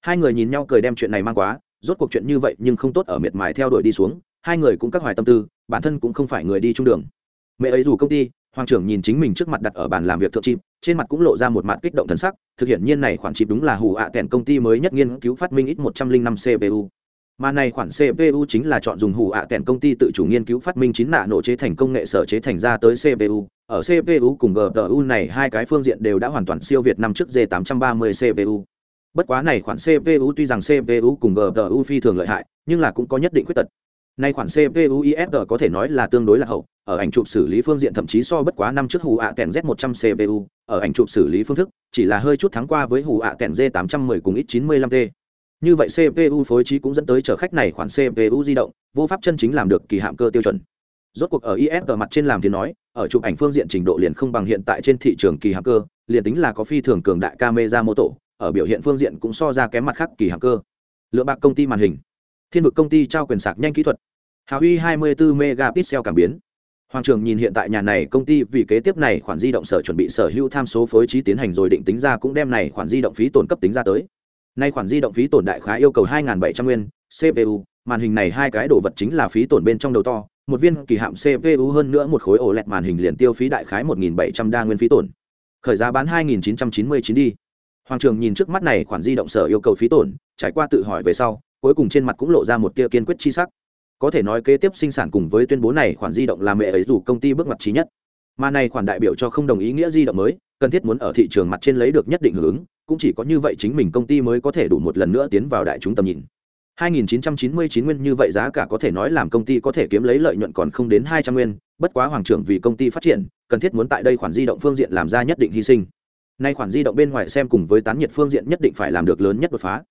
Hai người nhìn nhau cười đem chuyện này mang quá, rốt cuộc chuyện như vậy nhưng không tốt ở miệt mài theo đuổi đi xuống, hai người cũng các hoài tâm tư, bản thân cũng không phải người đi trung đường. Mẹ ấy dù công ty hoàng trưởng nhìn chính mình trước mặt đặt ở bàn làm việc thượng chịp trên mặt cũng lộ ra một mặt kích động thần sắc, thực hiện nhiên này khoản chịp đúng là hù ạ à công ty mới nhất nghiên cứu phát minh ít một trăm linh năm cpu mà này khoản cpu chính là chọn dùng hù ạ à công ty tự chủ nghiên cứu phát minh chín nạ nổ chế thành công nghệ sở chế thành ra tới cpu ở cpu cùng gpu này hai cái phương diện đều đã hoàn toàn siêu việt năm trước g 830 cpu bất quá này khoản cpu tuy rằng cpu cùng gpu phi thường lợi hại, nhưng là cũng có nhất định khuyết tật. Nay khoản CPU ISR có thể nói là tương đối là hậu, ở ảnh chụp xử lý phương diện thậm chí so bất quá năm trước hù ạ kèn Z100 CPU, ở ảnh chụp xử lý phương thức, chỉ là hơi chút thắng qua với hù ạ kèn Z810 cùng X95T. Như vậy CPU phối trí cũng dẫn tới chở khách này khoản CPU di động, vô pháp chân chính làm được kỳ hạm cơ tiêu chuẩn. Rốt cuộc ở ISR mặt trên làm thì nói, ở chụp ảnh phương diện trình độ liền không bằng hiện tại trên thị trường kỳ hạm cơ, liền tính là có phi thường cường đại camera mô tổ, ở biểu hiện phương diện cũng so ra kém mặt khác kỳ hạm cơ. Lựa bạc công ty màn hình thiên vực công ty trao quyền sạc nhanh kỹ thuật hào uy 24 megapixel cảm biến. Hoàng trường nhìn hiện tại nhà này công ty, vì kế tiếp này khoản di động sở chuẩn bị sở hữu tham số phối trí tiến hành rồi định tính ra cũng đem này khoản di động phí tổn cấp tính ra tới. Nay khoản di động phí tổn đại khá yêu cầu 2.700 nguyên cpu màn hình này hai cái đồ vật chính là phí tổn bên trong đầu to, một viên kỳ hạm cpu hơn nữa một khối ổ lẹt màn hình liền tiêu phí đại khái 1.700 đa nguyên phí tổn. Khởi giá bán 2.999 đi. Hoàng trường nhìn trước mắt này khoản di động sở yêu cầu phí tổn, trải qua tự hỏi về sau, cuối cùng trên mặt cũng lộ ra một tia kiên quyết chi sắc có thể nói kế tiếp sinh sản cùng với tuyên bố này khoản di động là mẹ ấy dù công ty bước mặt trí nhất. Mà này khoản đại biểu cho không đồng ý nghĩa di động mới, cần thiết muốn ở thị trường mặt trên lấy được nhất định hướng cũng chỉ có như vậy chính mình công ty mới có thể đủ một lần nữa tiến vào đại chúng tầm nhìn. 2.999 nguyên như vậy giá cả có thể nói làm công ty có thể kiếm lấy lợi nhuận còn không đến 200 nguyên, bất quá hoàng trưởng vì công ty phát triển, cần thiết muốn tại đây khoản di động phương diện làm ra nhất định hy sinh. Nay khoản di động bên ngoài xem cùng với tán nhiệt phương diện nhất định phải làm được lớn nhất đột phá.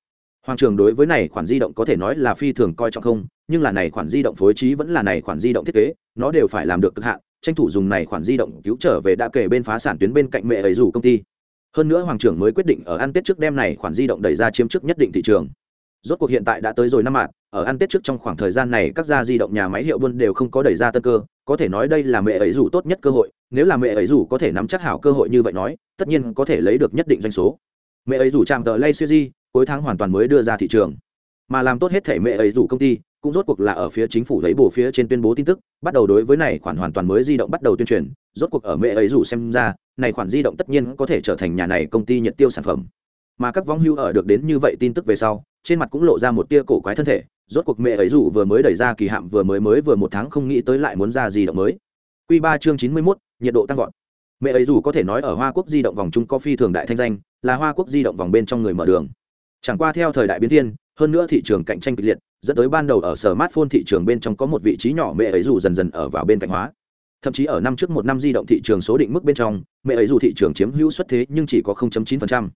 Hoàng trường đối với này khoản di động có thể nói là phi thường coi trọng không nhưng là này khoản di động phối trí vẫn là này khoản di động thiết kế, nó đều phải làm được cực hạn, tranh thủ dùng này khoản di động cứu trở về đã kể bên phá sản tuyến bên cạnh mẹ ấy rủ công ty. Hơn nữa hoàng trưởng mới quyết định ở ăn tết trước đêm này khoản di động đẩy ra chiếm trước nhất định thị trường. Rốt cuộc hiện tại đã tới rồi năm mạng, ở ăn tết trước trong khoảng thời gian này các gia di động nhà máy hiệu buôn đều không có đẩy ra tân cơ, có thể nói đây là mẹ ấy rủ tốt nhất cơ hội, nếu là mẹ ấy rủ có thể nắm chắc hảo cơ hội như vậy nói, tất nhiên có thể lấy được nhất định doanh số. Mẹ ấy rủ chạm tờ lay siêu di, cuối tháng hoàn toàn mới đưa ra thị trường. Mà làm tốt hết thể mẹ ấy rủ công ty cũng rốt cuộc là ở phía chính phủ lấy bổ phía trên tuyên bố tin tức, bắt đầu đối với này khoản hoàn toàn mới di động bắt đầu tuyên truyền, rốt cuộc ở mẹ ấy rủ xem ra, này khoản di động tất nhiên có thể trở thành nhà này công ty nhiệt tiêu sản phẩm. Mà các vong hưu ở được đến như vậy tin tức về sau, trên mặt cũng lộ ra một tia cổ quái thân thể, rốt cuộc mẹ ấy rủ vừa mới đẩy ra kỳ hạm vừa mới mới vừa một tháng không nghĩ tới lại muốn ra di động mới. Q ba chương chín mươi mốt, nhiệt độ tăng vọt. Mẹ ấy dù có thể nói ở hoa quốc di động vòng trung có phi thường đại thanh danh, là hoa quốc di động vòng bên trong người mở đường. Chẳng qua theo thời đại biến thiên, hơn nữa thị trường cạnh tranh kịch liệt dẫn tới ban đầu ở sở smartphone thị trường bên trong có một vị trí nhỏ mẹ ấy dù dần dần ở vào bên cạnh hóa. Thậm chí ở năm trước một năm di động thị trường số định mức bên trong, mẹ ấy dù thị trường chiếm hữu suất thế nhưng chỉ có 0.9%.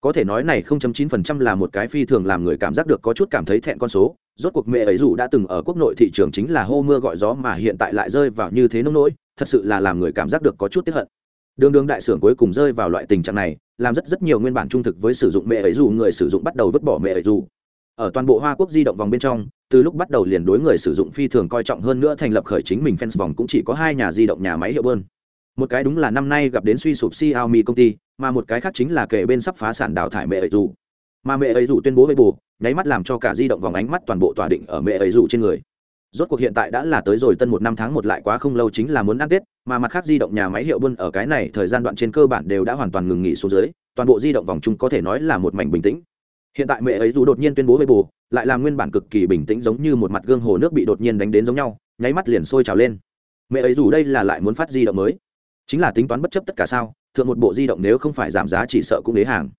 có thể nói này 0.9% là một cái phi thường làm người cảm giác được có chút cảm thấy thẹn con số. Rốt cuộc mẹ ấy dù đã từng ở quốc nội thị trường chính là hô mưa gọi gió mà hiện tại lại rơi vào như thế nông nỗi, thật sự là làm người cảm giác được có chút tiếc hận. Đường đường đại sưởng cuối cùng rơi vào loại tình trạng này, làm rất rất nhiều nguyên bản trung thực với sử dụng mẹ ấy dù, người sử dụng bắt đầu vứt bỏ mẹ ấy dù ở toàn bộ hoa quốc di động vòng bên trong, từ lúc bắt đầu liền đối người sử dụng phi thường coi trọng hơn nữa thành lập khởi chính mình fans vòng cũng chỉ có hai nhà di động nhà máy hiệu bơn. Một cái đúng là năm nay gặp đến suy sụp Xiaomi công ty, mà một cái khác chính là kể bên sắp phá sản đào thải mẹ ấy dù. Mà mẹ ấy dù tuyên bố với bù nháy mắt làm cho cả di động vòng ánh mắt toàn bộ tòa định ở mẹ ấy dù trên người. Rốt cuộc hiện tại đã là tới rồi tân một năm tháng một lại quá không lâu chính là muốn ăn tết, mà mặt khác di động nhà máy hiệu buôn ở cái này thời gian đoạn trên cơ bản đều đã hoàn toàn ngừng nghỉ xuống dưới, toàn bộ di động vòng chung có thể nói là một mảnh bình tĩnh hiện tại mẹ ấy dù đột nhiên tuyên bố với bù, lại làm nguyên bản cực kỳ bình tĩnh giống như một mặt gương hồ nước bị đột nhiên đánh đến giống nhau, nháy mắt liền sôi trào lên. Mẹ ấy dù đây là lại muốn phát di động mới. Chính là tính toán bất chấp tất cả sao, thượng một bộ di động nếu không phải giảm giá chỉ sợ cũng đế hàng.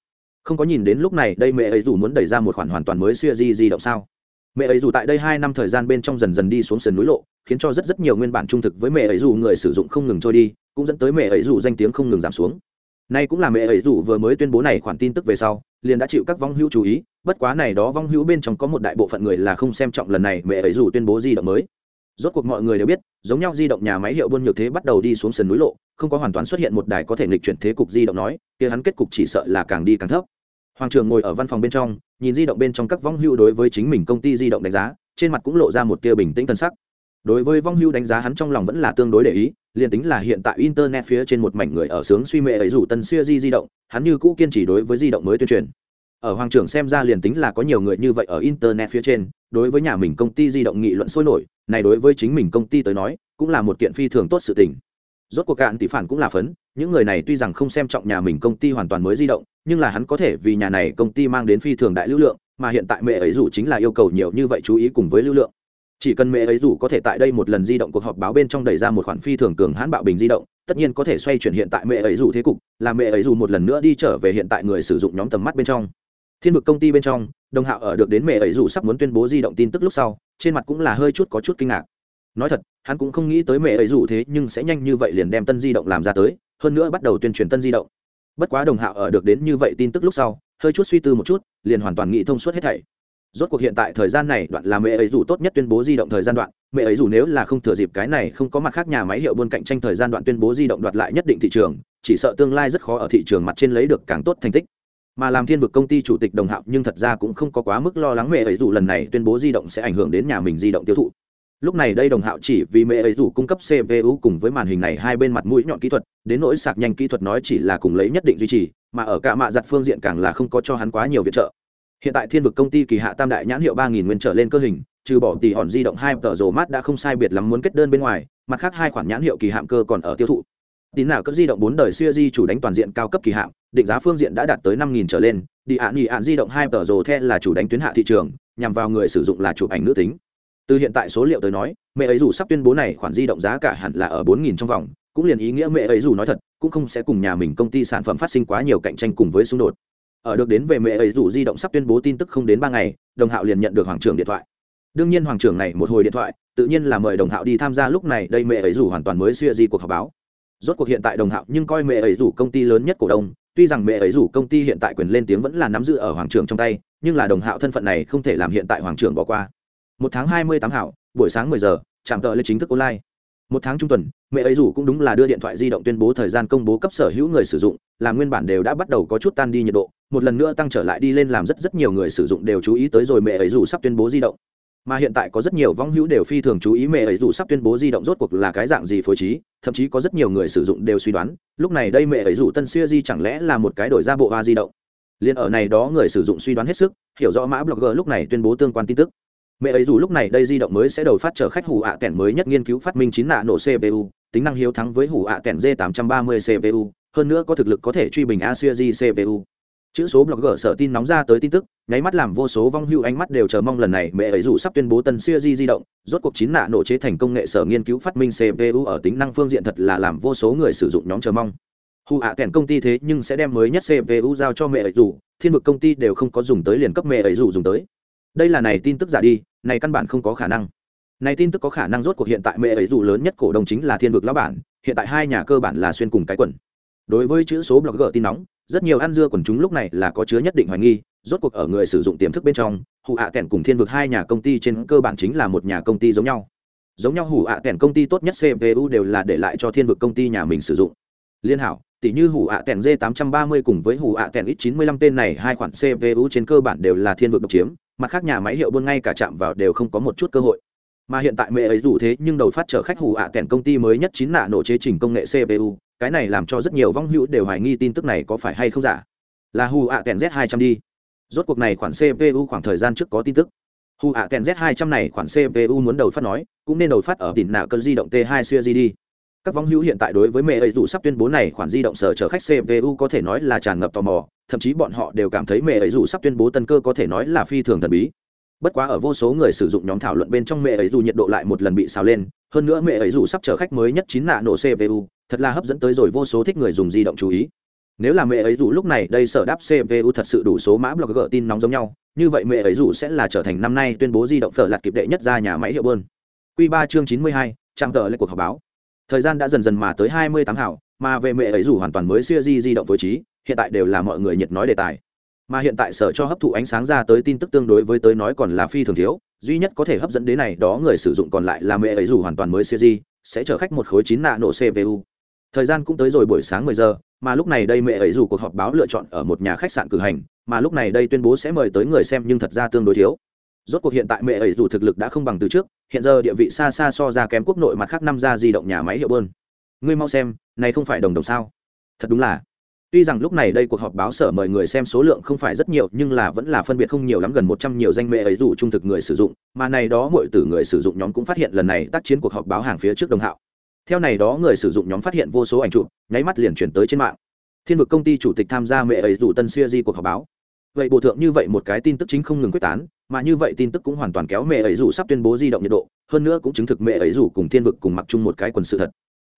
Không có nhìn đến lúc này đây mẹ ấy dù muốn đẩy ra một khoản hoàn toàn mới siêu di di động sao. Mẹ ấy dù tại đây hai năm thời gian bên trong dần dần đi xuống sườn núi lộ, khiến cho rất rất nhiều nguyên bản trung thực với mẹ ấy dù người sử dụng không ngừng trôi đi, cũng dẫn tới mẹ ấy dù danh tiếng không ngừng giảm xuống nay cũng là mẹ ấy dù vừa mới tuyên bố này khoản tin tức về sau, liền đã chịu các vong hữu chú ý, bất quá này đó vong hữu bên trong có một đại bộ phận người là không xem trọng lần này mẹ ấy dù tuyên bố di động mới. Rốt cuộc mọi người đều biết, giống nhau di động nhà máy hiệu buôn nhược thế bắt đầu đi xuống sườn núi lộ, không có hoàn toàn xuất hiện một đài có thể nghịch chuyển thế cục di động nói, kia hắn kết cục chỉ sợ là càng đi càng thấp. Hoàng trường ngồi ở văn phòng bên trong, nhìn di động bên trong các vong hữu đối với chính mình công ty di động đánh giá, trên mặt cũng lộ ra một tia bình tĩnh tân sắc đối với vong hưu đánh giá hắn trong lòng vẫn là tương đối để ý, liền tính là hiện tại internet phía trên một mảnh người ở sướng suy mệ ấy rủ tân siêu di di động, hắn như cũ kiên trì đối với di động mới tuyên truyền. Ở hoàng trưởng xem ra liền tính là có nhiều người như vậy ở internet phía trên, đối với nhà mình công ty di động nghị luận sôi nổi, này đối với chính mình công ty tới nói, cũng là một kiện phi thường tốt sự tình. Rốt cuộc cạn tỷ phản cũng là phấn, những người này tuy rằng không xem trọng nhà mình công ty hoàn toàn mới di động, nhưng là hắn có thể vì nhà này công ty mang đến phi thường đại lưu lượng, mà hiện tại mẹ ấy dù chính là yêu cầu nhiều như vậy chú ý cùng với lưu lượng chỉ cần mẹ ấy dù có thể tại đây một lần di động cuộc họp báo bên trong đẩy ra một khoản phi thường cường hãn bạo bình di động, tất nhiên có thể xoay chuyển hiện tại mẹ ấy dù thế cục, là mẹ ấy dù một lần nữa đi trở về hiện tại người sử dụng nhóm tầm mắt bên trong. Thiên vực công ty bên trong, đồng hạo ở được đến mẹ ấy dù sắp muốn tuyên bố di động tin tức lúc sau, trên mặt cũng là hơi chút có chút kinh ngạc. Nói thật, hắn cũng không nghĩ tới mẹ ấy dù thế nhưng sẽ nhanh như vậy liền đem tân di động làm ra tới, hơn nữa bắt đầu tuyên truyền tân di động. Bất quá đồng hạo ở được đến như vậy tin tức lúc sau, hơi chút suy tư một chút, liền hoàn toàn nghĩ thông suốt hết thảy rốt cuộc hiện tại thời gian này, đoạn là mẹ ấy dù tốt nhất tuyên bố di động thời gian đoạn. Mẹ ấy dù nếu là không thừa dịp cái này, không có mặt khác nhà máy hiệu buôn cạnh tranh thời gian đoạn tuyên bố di động đoạt lại nhất định thị trường, chỉ sợ tương lai rất khó ở thị trường mặt trên lấy được càng tốt thành tích. Mà làm thiên vực công ty chủ tịch đồng hạo, nhưng thật ra cũng không có quá mức lo lắng mẹ ấy dù lần này tuyên bố di động sẽ ảnh hưởng đến nhà mình di động tiêu thụ. Lúc này đây đồng hạo chỉ vì mẹ ấy dù cung cấp cpu cùng với màn hình này hai bên mặt mũi nhọn kỹ thuật, đến nỗi sạc nhanh kỹ thuật nói chỉ là cùng lấy nhất định duy trì, mà ở cả mạ giặt phương diện càng là không có cho hắn quá nhiều viện trợ hiện tại thiên vực công ty kỳ hạ tam đại nhãn hiệu ba nghìn nguyên trở lên cơ hình, trừ bỏ tỷ hòn di động hai tờ rồ mát đã không sai biệt lắm muốn kết đơn bên ngoài, mặt khác hai khoản nhãn hiệu kỳ hạm cơ còn ở tiêu thụ. Tín nào cấp di động bốn đời siêu di chủ đánh toàn diện cao cấp kỳ hạm, định giá phương diện đã đạt tới năm nghìn trở lên, đi ạ nghị ạn di động hai tờ rồ the là chủ đánh tuyến hạ thị trường, nhằm vào người sử dụng là chụp ảnh nữ tính. Từ hiện tại số liệu tới nói, mẹ ấy dù sắp tuyên bố này khoản di động giá cả hẳn là ở bốn nghìn trong vòng, cũng liền ý nghĩa mẹ ấy dù nói thật, cũng không sẽ cùng nhà mình công ty sản phẩm phát sinh quá nhiều cạnh tranh cùng với xung đột ở được đến về mẹ ấy rủ di động sắp tuyên bố tin tức không đến ba ngày, đồng hạo liền nhận được hoàng trưởng điện thoại. Đương nhiên hoàng trưởng này một hồi điện thoại, tự nhiên là mời đồng hạo đi tham gia lúc này, đây mẹ ấy rủ hoàn toàn mới xuya di cuộc họp báo. Rốt cuộc hiện tại đồng hạo nhưng coi mẹ ấy rủ công ty lớn nhất cổ đông, tuy rằng mẹ ấy rủ công ty hiện tại quyền lên tiếng vẫn là nắm giữ ở hoàng trưởng trong tay, nhưng là đồng hạo thân phận này không thể làm hiện tại hoàng trưởng bỏ qua. Một tháng hai mươi tám hảo, buổi sáng mười giờ chạm tợ lên chính thức online một tháng trung tuần, mẹ ấy dù cũng đúng là đưa điện thoại di động tuyên bố thời gian công bố cấp sở hữu người sử dụng, là nguyên bản đều đã bắt đầu có chút tan đi nhiệt độ, một lần nữa tăng trở lại đi lên làm rất rất nhiều người sử dụng đều chú ý tới rồi mẹ ấy dù sắp tuyên bố di động. Mà hiện tại có rất nhiều vong hữu đều phi thường chú ý mẹ ấy dù sắp tuyên bố di động rốt cuộc là cái dạng gì phối trí, thậm chí có rất nhiều người sử dụng đều suy đoán, lúc này đây mẹ ấy dù tân Xưa di chẳng lẽ là một cái đổi ra bộ hoa di động. Liền ở này đó người sử dụng suy đoán hết sức, hiểu rõ mã blogger lúc này tuyên bố tương quan tin tức mẹ ấy dù lúc này đây di động mới sẽ đầu phát trở khách hủ ạ à kèn mới nhất nghiên cứu phát minh chín nạ nổ cpu tính năng hiếu thắng với hủ ạ à kèn g 830 cpu hơn nữa có thực lực có thể truy bình asia g cpu chữ số blogger sở tin nóng ra tới tin tức, nháy mắt làm vô số vong hưu ánh mắt đều chờ mong lần này mẹ ấy dù sắp tuyên bố tân siêu di di động, rốt cuộc chín nạ nổ chế thành công nghệ sở nghiên cứu phát minh cpu ở tính năng phương diện thật là làm vô số người sử dụng nhóm chờ mong. Hù ạ kèn công ty thế nhưng sẽ đem mới nhất cpu giao cho mẹ ấy dù, thiên vực công ty đều không có dùng tới liền cấp mẹ ấy dù dùng tới đây là này tin tức giả đi, này căn bản không có khả năng. Này tin tức có khả năng rốt cuộc hiện tại mẹ ấy dù lớn nhất cổ đông chính là thiên vực lão bản, hiện tại hai nhà cơ bản là xuyên cùng cái quần. Đối với chữ số blogger tin nóng, rất nhiều ăn dưa quần chúng lúc này là có chứa nhất định hoài nghi, rốt cuộc ở người sử dụng tiềm thức bên trong hụ ạ kèn cùng thiên vực hai nhà công ty trên cơ bản chính là một nhà công ty giống nhau. Giống nhau hủ ạ kèn công ty tốt nhất cpu đều là để lại cho thiên vực công ty nhà mình sử dụng. Liên hảo, tỷ như hủ ạ kèn g 830 cùng với hủ ạ kèn x 95 tên này, hai khoản cpu trên cơ bản đều là thiên vực độc chiếm mặt khác nhà máy hiệu buôn ngay cả chạm vào đều không có một chút cơ hội. Mà hiện tại mẹ ấy dù thế nhưng đầu phát trở khách hủ ạ kèn công ty mới nhất chín nạ nổ chế trình công nghệ cpu cái này làm cho rất nhiều vong hữu đều hoài nghi tin tức này có phải hay không giả. Là hù ạ kèn z 200 đi rốt cuộc này khoản cpu khoảng thời gian trước có tin tức. Hù ạ kèn z 200 này khoản cpu muốn đầu phát nói, cũng nên đầu phát ở tỉnh nạ cơn di động t 2 series đi. Các vong hữu hiện tại đối với mẹ ấy dù sắp tuyên bố này khoản di động sở chở khách cpu có thể nói là tràn ngập tò mò thậm chí bọn họ đều cảm thấy mẹ ấy dù sắp tuyên bố tân cơ có thể nói là phi thường thần bí. Bất quá ở vô số người sử dụng nhóm thảo luận bên trong mẹ ấy dù nhiệt độ lại một lần bị xào lên, hơn nữa mẹ ấy dù sắp chở khách mới nhất chín nạ nổ cpu thật là hấp dẫn tới rồi vô số thích người dùng di động chú ý. Nếu là mẹ ấy dù lúc này đây sở đáp cpu thật sự đủ số mã blog gỡ tin nóng giống nhau, như vậy mẹ ấy dù sẽ là trở thành năm nay tuyên bố di động phở lạt kịp đệ nhất ra nhà máy hiệu bơn. Q ba chương chín mươi hai, trang tờ lên cuộc họp báo. Thời gian đã dần dần mà tới hai mươi tám hảo, mà về mẹ ấy dù hoàn toàn mới siêu di di động với trí hiện tại đều là mọi người nhiệt nói đề tài. Mà hiện tại sở cho hấp thụ ánh sáng ra tới tin tức tương đối với tới nói còn là phi thường thiếu, duy nhất có thể hấp dẫn đến này đó người sử dụng còn lại là mẹ ấy dù hoàn toàn mới siêu di, sẽ chở khách một khối chín nạ nổ cpu thời gian cũng tới rồi buổi sáng mười giờ, mà lúc này đây mẹ ấy dù cuộc họp báo lựa chọn ở một nhà khách sạn cử hành, mà lúc này đây tuyên bố sẽ mời tới người xem nhưng thật ra tương đối thiếu. Rốt cuộc hiện tại mẹ ấy dù thực lực đã không bằng từ trước, hiện giờ địa vị xa xa so ra kém quốc nội mặt khác năm ra di động nhà máy hiệu bơn. Ngươi mau xem, này không phải đồng đồng sao? Thật đúng là tuy rằng lúc này đây cuộc họp báo sở mời người xem số lượng không phải rất nhiều, nhưng là vẫn là phân biệt không nhiều lắm gần một trăm nhiều danh mẹ ấy dù trung thực người sử dụng, mà này đó mọi tử người sử dụng nhóm cũng phát hiện lần này tác chiến cuộc họp báo hàng phía trước đồng hạo. Theo này đó người sử dụng nhóm phát hiện vô số ảnh chụp, nháy mắt liền chuyển tới trên mạng. Thiên vực công ty chủ tịch tham gia mẹ ấy dù tân xia di cuộc họp báo. Vậy bộ thượng như vậy một cái tin tức chính không ngừng quyết tán, mà như vậy tin tức cũng hoàn toàn kéo mẹ ấy dù sắp tuyên bố di động nhiệt độ, hơn nữa cũng chứng thực mẹ ấy dù cùng thiên vực cùng mặc chung một cái quần sự thật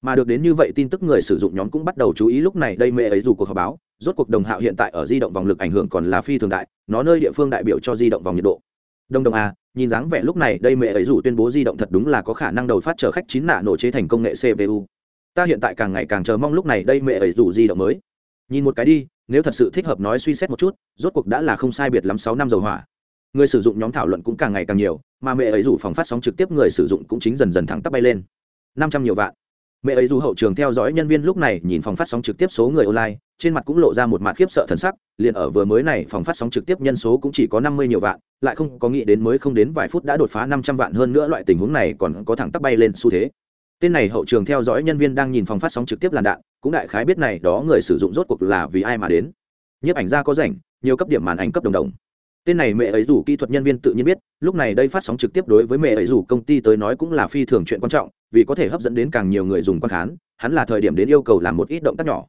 mà được đến như vậy tin tức người sử dụng nhóm cũng bắt đầu chú ý lúc này đây mẹ ấy dù cuộc họp báo, rốt cuộc đồng hạo hiện tại ở di động vòng lực ảnh hưởng còn là phi thường đại, nó nơi địa phương đại biểu cho di động vòng nhiệt độ. Đông Đông a, nhìn dáng vẻ lúc này đây mẹ ấy dù tuyên bố di động thật đúng là có khả năng đầu phát trở khách chín nạ nổ chế thành công nghệ cpu ta hiện tại càng ngày càng chờ mong lúc này đây mẹ ấy dù di động mới. Nhìn một cái đi, nếu thật sự thích hợp nói suy xét một chút, rốt cuộc đã là không sai biệt lắm sáu năm dầu hỏa. Người sử dụng nhóm thảo luận cũng càng ngày càng nhiều, mà mẹ ấy dù phòng phát sóng trực tiếp người sử dụng cũng chính dần dần thẳng tắp bay lên. Năm trăm nhiều vạn mẹ ấy dù hậu trường theo dõi nhân viên lúc này nhìn phòng phát sóng trực tiếp số người online, trên mặt cũng lộ ra một mặt khiếp sợ thần sắc, liền ở vừa mới này phòng phát sóng trực tiếp nhân số cũng chỉ có năm mươi nhiều vạn, lại không có nghĩ đến mới không đến vài phút đã đột phá năm trăm vạn hơn nữa loại tình huống này còn có thẳng tắp bay lên xu thế. Tên này hậu trường theo dõi nhân viên đang nhìn phòng phát sóng trực tiếp làn đạn, cũng đại khái biết này đó người sử dụng rốt cuộc là vì ai mà đến. Nhiếp ảnh ra có rảnh, nhiều cấp điểm màn ảnh cấp đồng đồng tên này mẹ ấy rủ kỹ thuật nhân viên tự nhiên biết, lúc này đây phát sóng trực tiếp đối với mẹ ấy rủ công ty tới nói cũng là phi thường chuyện quan trọng, vì có thể hấp dẫn đến càng nhiều người dùng quan khán, hắn là thời điểm đến yêu cầu làm một ít động tác nhỏ.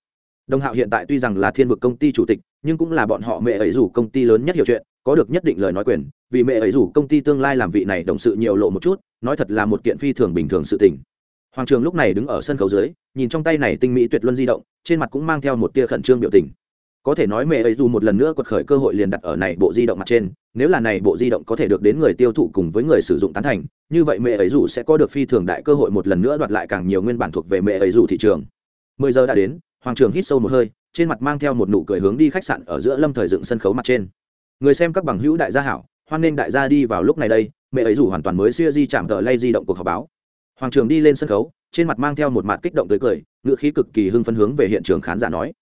Đồng hạo hiện tại tuy rằng là thiên vực công ty chủ tịch, nhưng cũng là bọn họ mẹ ấy rủ công ty lớn nhất hiểu chuyện, có được nhất định lời nói quyền, vì mẹ ấy rủ công ty tương lai làm vị này đồng sự nhiều lộ một chút, nói thật là một kiện phi thường bình thường sự tình. Hoàng trường lúc này đứng ở sân khấu dưới, nhìn trong tay này tinh mỹ tuyệt luân di động, trên mặt cũng mang theo một tia khẩn trương biểu tình có thể nói mẹ ấy dù một lần nữa quật khởi cơ hội liền đặt ở này bộ di động mặt trên, nếu là này bộ di động có thể được đến người tiêu thụ cùng với người sử dụng tán thành, như vậy mẹ ấy dù sẽ có được phi thường đại cơ hội một lần nữa đoạt lại càng nhiều nguyên bản thuộc về mẹ ấy dù thị trường. Mười giờ đã đến, hoàng trường hít sâu một hơi, trên mặt mang theo một nụ cười hướng đi khách sạn ở giữa lâm thời dựng sân khấu mặt trên. Người xem các bằng hữu đại gia hảo, hoan nghênh đại gia đi vào lúc này đây, mẹ ấy dù hoàn toàn mới xưa di chạm tờ lay di động cuộc họp báo. Hoàng trường đi lên sân khấu, trên mặt mang theo một mặt kích động tới cười, ngựa khí cực kỳ hưng phấn hướng về hiện trường khán giả nói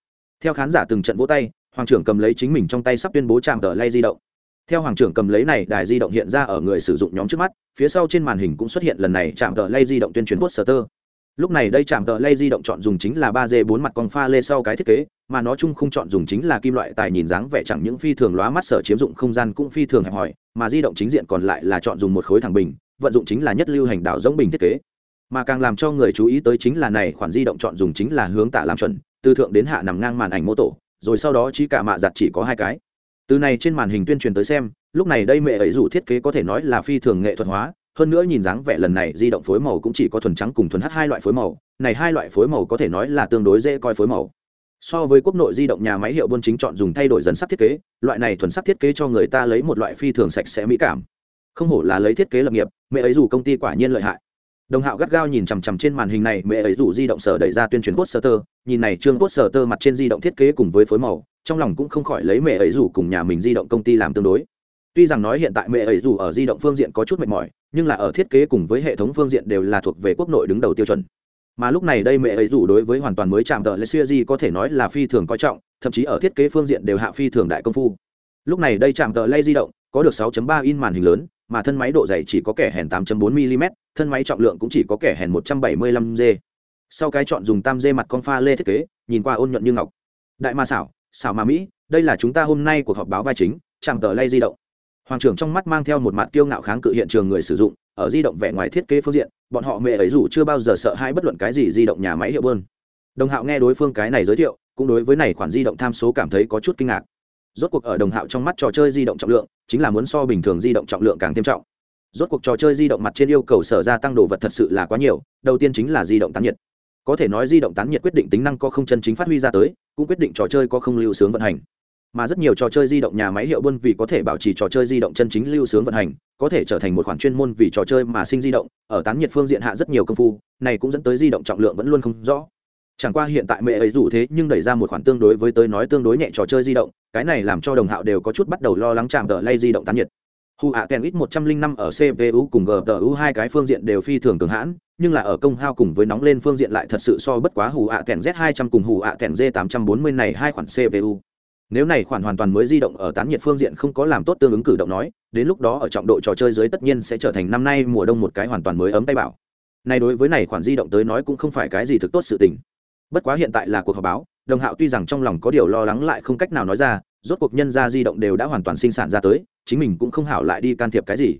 theo khán giả từng trận vỗ tay, hoàng trưởng cầm lấy chính mình trong tay sắp tuyên bố chạm tờ lay di động. Theo hoàng trưởng cầm lấy này đài di động hiện ra ở người sử dụng nhóm trước mắt, phía sau trên màn hình cũng xuất hiện lần này chạm tờ lay di động tuyên truyền poster. Lúc này đây chạm tờ lay di động chọn dùng chính là ba d bốn mặt con pha lê sau cái thiết kế, mà nó chung không chọn dùng chính là kim loại tài nhìn dáng vẻ chẳng những phi thường lóa mắt sở chiếm dụng không gian cũng phi thường hẹp hòi, mà di động chính diện còn lại là chọn dùng một khối thẳng bình, vận dụng chính là nhất lưu hành đạo giống bình thiết kế. Mà càng làm cho người chú ý tới chính là này khoản di động chọn dùng chính là hướng tả làm chuẩn từ thượng đến hạ nằm ngang màn ảnh mô tổ, rồi sau đó chỉ cả mạ giặt chỉ có hai cái. Từ này trên màn hình tuyên truyền tới xem, lúc này đây mẹ ấy dù thiết kế có thể nói là phi thường nghệ thuật hóa, hơn nữa nhìn dáng vẻ lần này di động phối màu cũng chỉ có thuần trắng cùng thuần h hai loại phối màu, này hai loại phối màu có thể nói là tương đối dễ coi phối màu. So với quốc nội di động nhà máy hiệu buôn chính chọn dùng thay đổi dần sắc thiết kế, loại này thuần sắc thiết kế cho người ta lấy một loại phi thường sạch sẽ mỹ cảm. Không hổ là lấy thiết kế lập nghiệp, mẹ ấy dù công ty quả nhiên lợi hại đồng hạo gắt gao nhìn chằm chằm trên màn hình này, mẹ ấy rủ di động sở đẩy ra tuyên truyền poster. Nhìn này, trương poster mặt trên di động thiết kế cùng với phối màu, trong lòng cũng không khỏi lấy mẹ ấy rủ cùng nhà mình di động công ty làm tương đối. Tuy rằng nói hiện tại mẹ ấy rủ ở di động phương diện có chút mệt mỏi, nhưng là ở thiết kế cùng với hệ thống phương diện đều là thuộc về quốc nội đứng đầu tiêu chuẩn. Mà lúc này đây mẹ ấy rủ đối với hoàn toàn mới chạm tờ lê siêu di có thể nói là phi thường coi trọng, thậm chí ở thiết kế phương diện đều hạ phi thường đại công phu. Lúc này đây chạm tờ lay di động có được 6.3 in màn hình lớn mà thân máy độ dày chỉ có kẻ hèn 8.4 mm thân máy trọng lượng cũng chỉ có kẻ hèn 175 g. Sau cái chọn dùng tam dê mặt con pha lê thiết kế, nhìn qua ôn nhuận như ngọc. Đại ma xảo xảo mà mỹ, đây là chúng ta hôm nay cuộc họp báo vai chính chẳng tờ lay di động. Hoàng trưởng trong mắt mang theo một mặt kiêu ngạo kháng cự hiện trường người sử dụng, ở di động vẻ ngoài thiết kế phương diện, bọn họ mẹ ấy dù chưa bao giờ sợ hãi bất luận cái gì di động nhà máy hiệu bơn. Đồng hạo nghe đối phương cái này giới thiệu, cũng đối với này khoản di động tham số cảm thấy có chút kinh ngạc rốt cuộc ở đồng hạo trong mắt trò chơi di động trọng lượng, chính là muốn so bình thường di động trọng lượng càng thêm trọng. Rốt cuộc trò chơi di động mặt trên yêu cầu sở ra tăng đồ vật thật sự là quá nhiều, đầu tiên chính là di động tán nhiệt. Có thể nói di động tán nhiệt quyết định tính năng có không chân chính phát huy ra tới, cũng quyết định trò chơi có không lưu sướng vận hành. Mà rất nhiều trò chơi di động nhà máy hiệu buôn vì có thể bảo trì trò chơi di động chân chính lưu sướng vận hành, có thể trở thành một khoản chuyên môn vì trò chơi mà sinh di động, ở tán nhiệt phương diện hạ rất nhiều công phu, này cũng dẫn tới di động trọng lượng vẫn luôn không rõ chẳng qua hiện tại mẹ ấy dù thế nhưng đẩy ra một khoản tương đối với tới nói tương đối nhẹ trò chơi di động, cái này làm cho đồng hạo đều có chút bắt đầu lo lắng chạm tờ lay di động tán nhiệt. Hù ạ kèn ít một trăm linh năm ở cpu cùng gpu hai cái phương diện đều phi thường cường hãn, nhưng là ở công hao cùng với nóng lên phương diện lại thật sự so bất quá hù ạ kèn z hai trăm cùng hù ạ kèn z tám trăm bốn mươi này hai khoản cpu nếu này khoản hoàn toàn mới di động ở tán nhiệt phương diện không có làm tốt tương ứng cử động nói, đến lúc đó ở trọng độ trò chơi dưới tất nhiên sẽ trở thành năm nay mùa đông một cái hoàn toàn mới ấm tay bảo. Này đối với này khoản di động tới nói cũng không phải cái gì thực tốt sự tình bất quá hiện tại là cuộc họp báo, đồng hạo tuy rằng trong lòng có điều lo lắng lại không cách nào nói ra, rốt cuộc nhân ra di động đều đã hoàn toàn sinh sản ra tới, chính mình cũng không hảo lại đi can thiệp cái gì.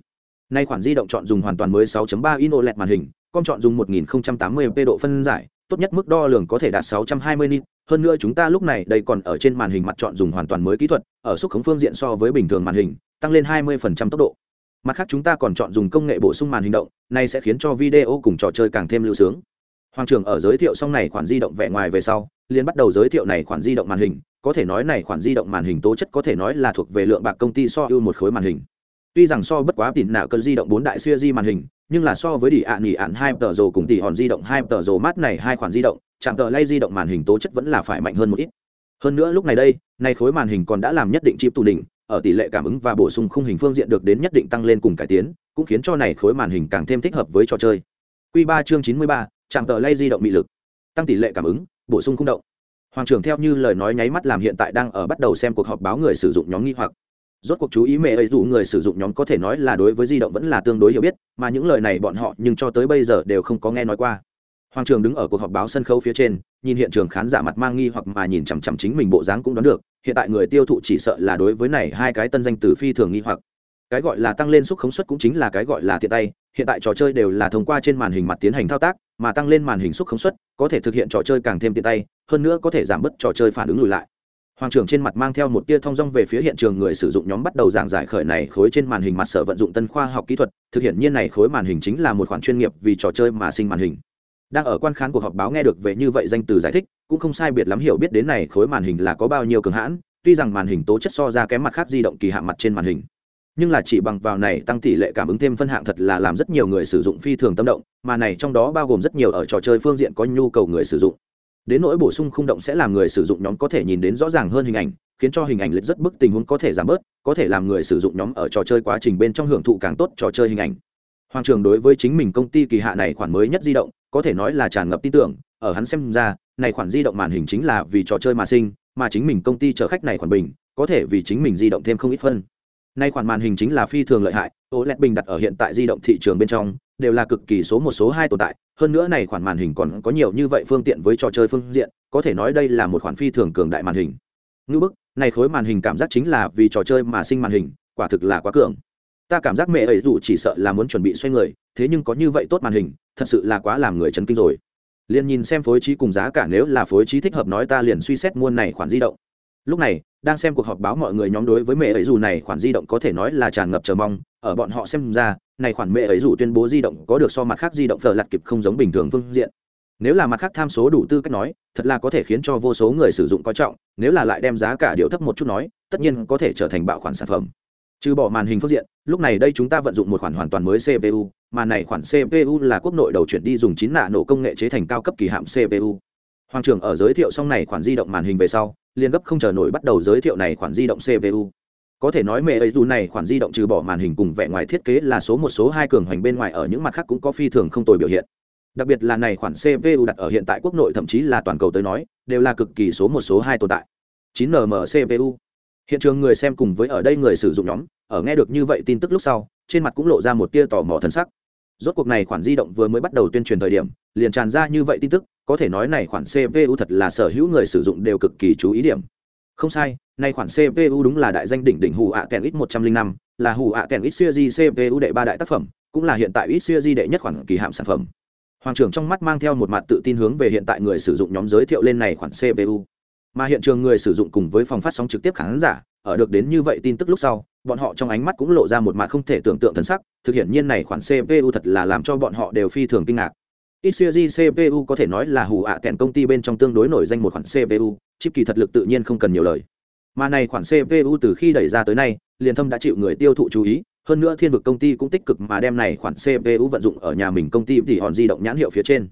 Nay khoản di động chọn dùng hoàn toàn mới 6.3 in OLED màn hình con chọn dùng 1080p độ phân giải, tốt nhất mức đo lường có thể đạt 620 nit. Hơn nữa chúng ta lúc này đây còn ở trên màn hình mặt chọn dùng hoàn toàn mới kỹ thuật, ở xúc khống phương diện so với bình thường màn hình, tăng lên 20% tốc độ. Mặt khác chúng ta còn chọn dùng công nghệ bổ sung màn hình động này sẽ khiến cho video cùng trò chơi càng thêm lưu sướng hoàng trưởng ở giới thiệu xong này khoản di động vẻ ngoài về sau liền bắt đầu giới thiệu này khoản di động màn hình. Có thể nói này khoản di động màn hình tố chất có thể nói là thuộc về lượng bạc công ty so ưu một khối màn hình. Tuy rằng so bất quá tỉn nạo cơn di động bốn đại siêu di màn hình nhưng là so với đỉ ạ nỉ ạn hai tờ rồ cùng tỷ hòn di động hai tờ rồ mát này hai khoản di động chạm tờ lay di động màn hình tố chất vẫn là phải mạnh hơn một ít. Hơn nữa lúc này đây nay khối màn hình còn đã làm nhất định chip tù đỉnh ở tỷ lệ cảm ứng và bổ sung khung hình phương diện được đến nhất định tăng lên cùng cải tiến cũng khiến cho này khối màn hình càng thêm thích hợp với trò chơi. Quy 3 chương 93, chạm tờ lay di động bị lực, tăng tỷ lệ cảm ứng, bổ sung không động. Hoàng trưởng theo như lời nói nháy mắt làm hiện tại đang ở bắt đầu xem cuộc họp báo người sử dụng nhóm nghi hoặc. Rốt cuộc chú ý mẹ ấy dụ người sử dụng nhóm có thể nói là đối với di động vẫn là tương đối hiểu biết, mà những lời này bọn họ nhưng cho tới bây giờ đều không có nghe nói qua. Hoàng trường đứng ở cuộc họp báo sân khấu phía trên, nhìn hiện trường khán giả mặt mang nghi hoặc mà nhìn chằm chằm chính mình bộ dáng cũng đoán được, hiện tại người tiêu thụ chỉ sợ là đối với này hai cái tân danh từ phi thường nghi hoặc cái gọi là tăng lên xúc khống suất cũng chính là cái gọi là tiện tay, hiện tại trò chơi đều là thông qua trên màn hình mặt tiến hành thao tác, mà tăng lên màn hình xúc khống suất có thể thực hiện trò chơi càng thêm tiện tay, hơn nữa có thể giảm bớt trò chơi phản ứng lùi lại. Hoàng trưởng trên mặt mang theo một tia thông dong về phía hiện trường người sử dụng nhóm bắt đầu giảng giải khởi này khối trên màn hình mặt sở vận dụng tân khoa học kỹ thuật, thực hiện nhiên này khối màn hình chính là một khoản chuyên nghiệp vì trò chơi mà sinh màn hình. Đang ở quan khán cuộc họp báo nghe được về như vậy danh từ giải thích, cũng không sai biệt lắm hiểu biết đến này khối màn hình là có bao nhiêu cường hãn, tuy rằng màn hình tố chất so ra kém mặt khác di động kỳ hạ mặt trên màn hình nhưng là chỉ bằng vào này tăng tỷ lệ cảm ứng thêm phân hạng thật là làm rất nhiều người sử dụng phi thường tâm động, mà này trong đó bao gồm rất nhiều ở trò chơi phương diện có nhu cầu người sử dụng. Đến nỗi bổ sung khung động sẽ làm người sử dụng nhóm có thể nhìn đến rõ ràng hơn hình ảnh, khiến cho hình ảnh lệch rất bức tình huống có thể giảm bớt, có thể làm người sử dụng nhóm ở trò chơi quá trình bên trong hưởng thụ càng tốt trò chơi hình ảnh. Hoàng trường đối với chính mình công ty kỳ hạ này khoản mới nhất di động, có thể nói là tràn ngập tin tưởng, ở hắn xem ra, này khoản di động màn hình chính là vì trò chơi mà sinh, mà chính mình công ty chở khách này khoản bình, có thể vì chính mình di động thêm không ít phân nay khoản màn hình chính là phi thường lợi hại OLED bình đặt ở hiện tại di động thị trường bên trong, đều là cực kỳ số một, số hai tồn tại. Hơn nữa này khoản màn hình còn có nhiều như vậy phương tiện với trò chơi phương diện, có thể nói đây là một khoản phi thường cường đại màn hình. Ngư bức, này khối màn hình cảm giác chính là vì trò chơi mà sinh màn hình, quả thực là quá cường. Ta cảm giác mẹ ấy dù chỉ sợ là muốn chuẩn bị xoay người, thế nhưng có như vậy tốt màn hình, thật sự là quá làm người chấn kinh rồi. Liền nhìn xem phối trí cùng giá cả, nếu là phối trí thích hợp nói ta liền suy xét mua này khoản di động. Lúc này đang xem cuộc họp báo mọi người nhóm đối với mẹ ấy dù này khoản di động có thể nói là tràn ngập chờ mong, ở bọn họ xem ra, này khoản mẹ ấy dù tuyên bố di động có được so mặt khác di động phở lặt kịp không giống bình thường phương diện. Nếu là mặt khác tham số đủ tư cách nói, thật là có thể khiến cho vô số người sử dụng coi trọng, nếu là lại đem giá cả điều thấp một chút nói, tất nhiên có thể trở thành bạo khoản sản phẩm. Trừ bỏ màn hình phương diện, lúc này đây chúng ta vận dụng một khoản hoàn toàn mới cpu mà này khoản cpu là quốc nội đầu chuyển đi dùng chín nạ nổ công nghệ chế thành cao cấp kỳ hạm cpu hoàng trưởng ở giới thiệu xong này khoản di động màn hình về sau liên gấp không chờ nổi bắt đầu giới thiệu này khoản di động cpu có thể nói mẹ ấy dù này khoản di động trừ bỏ màn hình cùng vẻ ngoài thiết kế là số một số hai cường hoành bên ngoài ở những mặt khác cũng có phi thường không tồi biểu hiện. Đặc biệt là này khoản cpu đặt ở hiện tại quốc nội thậm chí là toàn cầu tới nói, đều là cực kỳ số một số hai tồn tại. 9 nm cpu hiện trường người xem cùng với ở đây người sử dụng nhóm, ở nghe được như vậy tin tức lúc sau, trên mặt cũng lộ ra một tia tò mò thân sắc. Rốt cuộc này khoản di động vừa mới bắt đầu tuyên truyền thời điểm, liền tràn ra như vậy tin tức có thể nói này khoản cpu thật là sở hữu người sử dụng đều cực kỳ chú ý điểm. Không sai nay khoản cpu đúng là đại danh đỉnh đỉnh hủ ạ kèn ít một trăm linh năm, là hủ ạ kèn ít siêu di cpu đệ ba đại tác phẩm, cũng là hiện tại ít siêu di đệ nhất khoản kỳ hạm sản phẩm. Hoàng trưởng trong mắt mang theo một mặt tự tin hướng về hiện tại người sử dụng nhóm giới thiệu lên này khoản cpu mà hiện trường người sử dụng cùng với phòng phát sóng trực tiếp khán giả, ở được đến như vậy tin tức lúc sau, bọn họ trong ánh mắt cũng lộ ra một mặt không thể tưởng tượng thần sắc, thực hiện nhiên này khoản cpu thật là làm cho bọn họ đều phi thường kinh ngạc. XCG CPU có thể nói là hủ ạ kèn công ty bên trong tương đối nổi danh một khoản CPU, chip kỳ thật lực tự nhiên không cần nhiều lời. Mà này khoản CPU từ khi đẩy ra tới nay, liền thâm đã chịu người tiêu thụ chú ý, hơn nữa thiên vực công ty cũng tích cực mà đem này khoản CPU vận dụng ở nhà mình công ty thì hòn di động nhãn hiệu phía trên.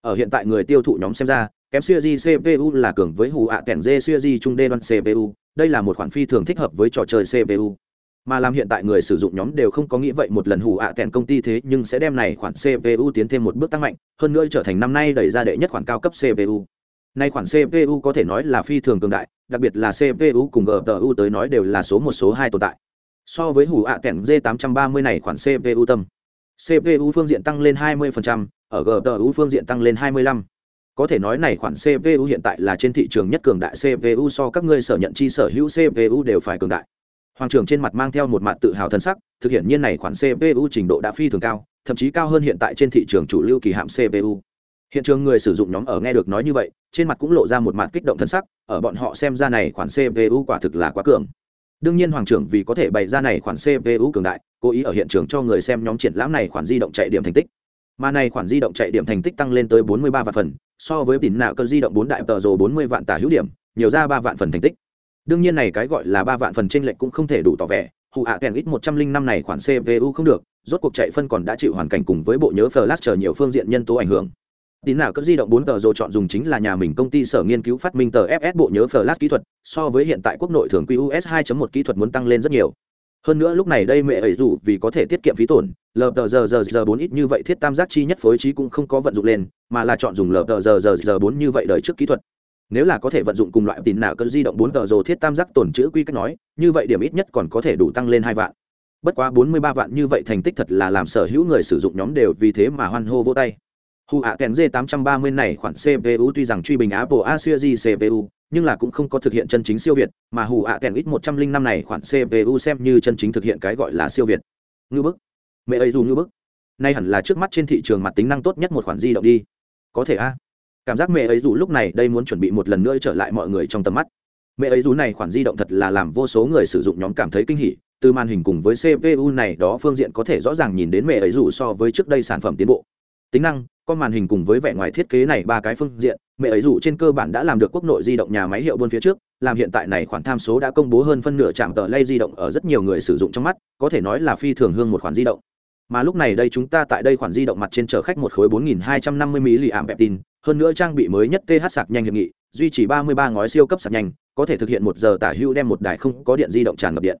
Ở hiện tại người tiêu thụ nhóm xem ra, kém series CPU là cường với hủ ạ kèn G series trung đê đoan CPU, đây là một khoản phi thường thích hợp với trò chơi CPU mà làm hiện tại người sử dụng nhóm đều không có nghĩ vậy một lần hủ ạ kèn công ty thế nhưng sẽ đem này khoản cpu tiến thêm một bước tăng mạnh hơn nữa trở thành năm nay đẩy ra đệ nhất khoản cao cấp cpu nay khoản cpu có thể nói là phi thường cường đại đặc biệt là cpu cùng gpu tới nói đều là số một số hai tồn tại so với hủ ạ kèn g 830 này khoản cpu tâm cpu phương diện tăng lên 20%, ở gpu phương diện tăng lên 25 có thể nói này khoản cpu hiện tại là trên thị trường nhất cường đại cpu so các ngươi sở nhận chi sở hữu cpu đều phải cường đại hoàng trưởng trên mặt mang theo một mặt tự hào thân sắc, thực hiện nhiên này khoản cpu trình độ đã phi thường cao, thậm chí cao hơn hiện tại trên thị trường chủ lưu kỳ hạm cpu hiện trường người sử dụng nhóm ở nghe được nói như vậy, trên mặt cũng lộ ra một mặt kích động thân sắc, ở bọn họ xem ra này khoản cpu quả thực là quá cường. Đương nhiên hoàng trưởng vì có thể bày ra này khoản cpu cường đại, cố ý ở hiện trường cho người xem nhóm triển lãm này khoản di động chạy điểm thành tích. Mà này khoản di động chạy điểm thành tích tăng lên tới 43 vạn phần, so với tín nạo cơ di động 4 đại tờ rồ 40 vạn tả hữu điểm, nhiều ra 3 vạn phần thành tích đương nhiên này cái gọi là ba vạn phần trên lệnh cũng không thể đủ tỏ vẻ. Hụ ạ kèn ít một trăm linh năm này khoản cpu không được, rốt cuộc chạy phân còn đã chịu hoàn cảnh cùng với bộ nhớ flash chờ nhiều phương diện nhân tố ảnh hưởng. Tín nào cấp di động bốn tờ rồi chọn dùng chính là nhà mình công ty sở nghiên cứu phát minh tờ fs bộ nhớ flash kỹ thuật, so với hiện tại quốc nội thường qs 2.1 kỹ thuật muốn tăng lên rất nhiều. Hơn nữa lúc này đây mẹ ấy dù vì có thể tiết kiệm phí tổn, lờ tờ giờ giờ giờ bốn ít như vậy thiết tam giác chi nhất phối trí cũng không có vận dụng lên, mà là chọn dùng lờ tờ giờ giờ giờ bốn như vậy đời trước kỹ thuật nếu là có thể vận dụng cùng loại tín nào cơn di động bốn tờ rồ thiết tam giác tổn chữ quy cách nói như vậy điểm ít nhất còn có thể đủ tăng lên hai vạn bất quá bốn mươi ba vạn như vậy thành tích thật là làm sở hữu người sử dụng nhóm đều vì thế mà hoan hô vô tay Hu ạ kèn g 830 này khoản CPU tuy rằng truy bình Apple A series CPU, nhưng là cũng không có thực hiện chân chính siêu việt, mà hù ạ kèn X105 này khoản CPU xem như chân chính thực hiện cái gọi là siêu việt. Ngư bức. Mẹ ấy dù ngư bức. Nay hẳn là trước mắt trên thị trường mặt tính năng tốt nhất một khoản di động đi. Có thể a cảm giác mẹ ấy dù lúc này đây muốn chuẩn bị một lần nữa trở lại mọi người trong tầm mắt. Mẹ ấy dù này khoản di động thật là làm vô số người sử dụng nhóm cảm thấy kinh hỉ, từ màn hình cùng với cpu này đó phương diện có thể rõ ràng nhìn đến mẹ ấy dù so với trước đây sản phẩm tiến bộ. Tính năng con màn hình cùng với vẻ ngoài thiết kế này ba cái phương diện, mẹ ấy dù trên cơ bản đã làm được quốc nội di động nhà máy hiệu buôn phía trước, làm hiện tại này khoản tham số đã công bố hơn phân nửa trạm tờ lay di động ở rất nhiều người sử dụng trong mắt, có thể nói là phi thường hương một khoản di động. Mà lúc này đây chúng ta tại đây khoản di động mặt trên chở khách một khối 4250 bẹp tin hơn nữa trang bị mới nhất th sạc nhanh hiệp nghị, duy trì 33 ngói siêu cấp sạc nhanh, có thể thực hiện một giờ tả hữu đem một đài không có điện di động tràn ngập điện.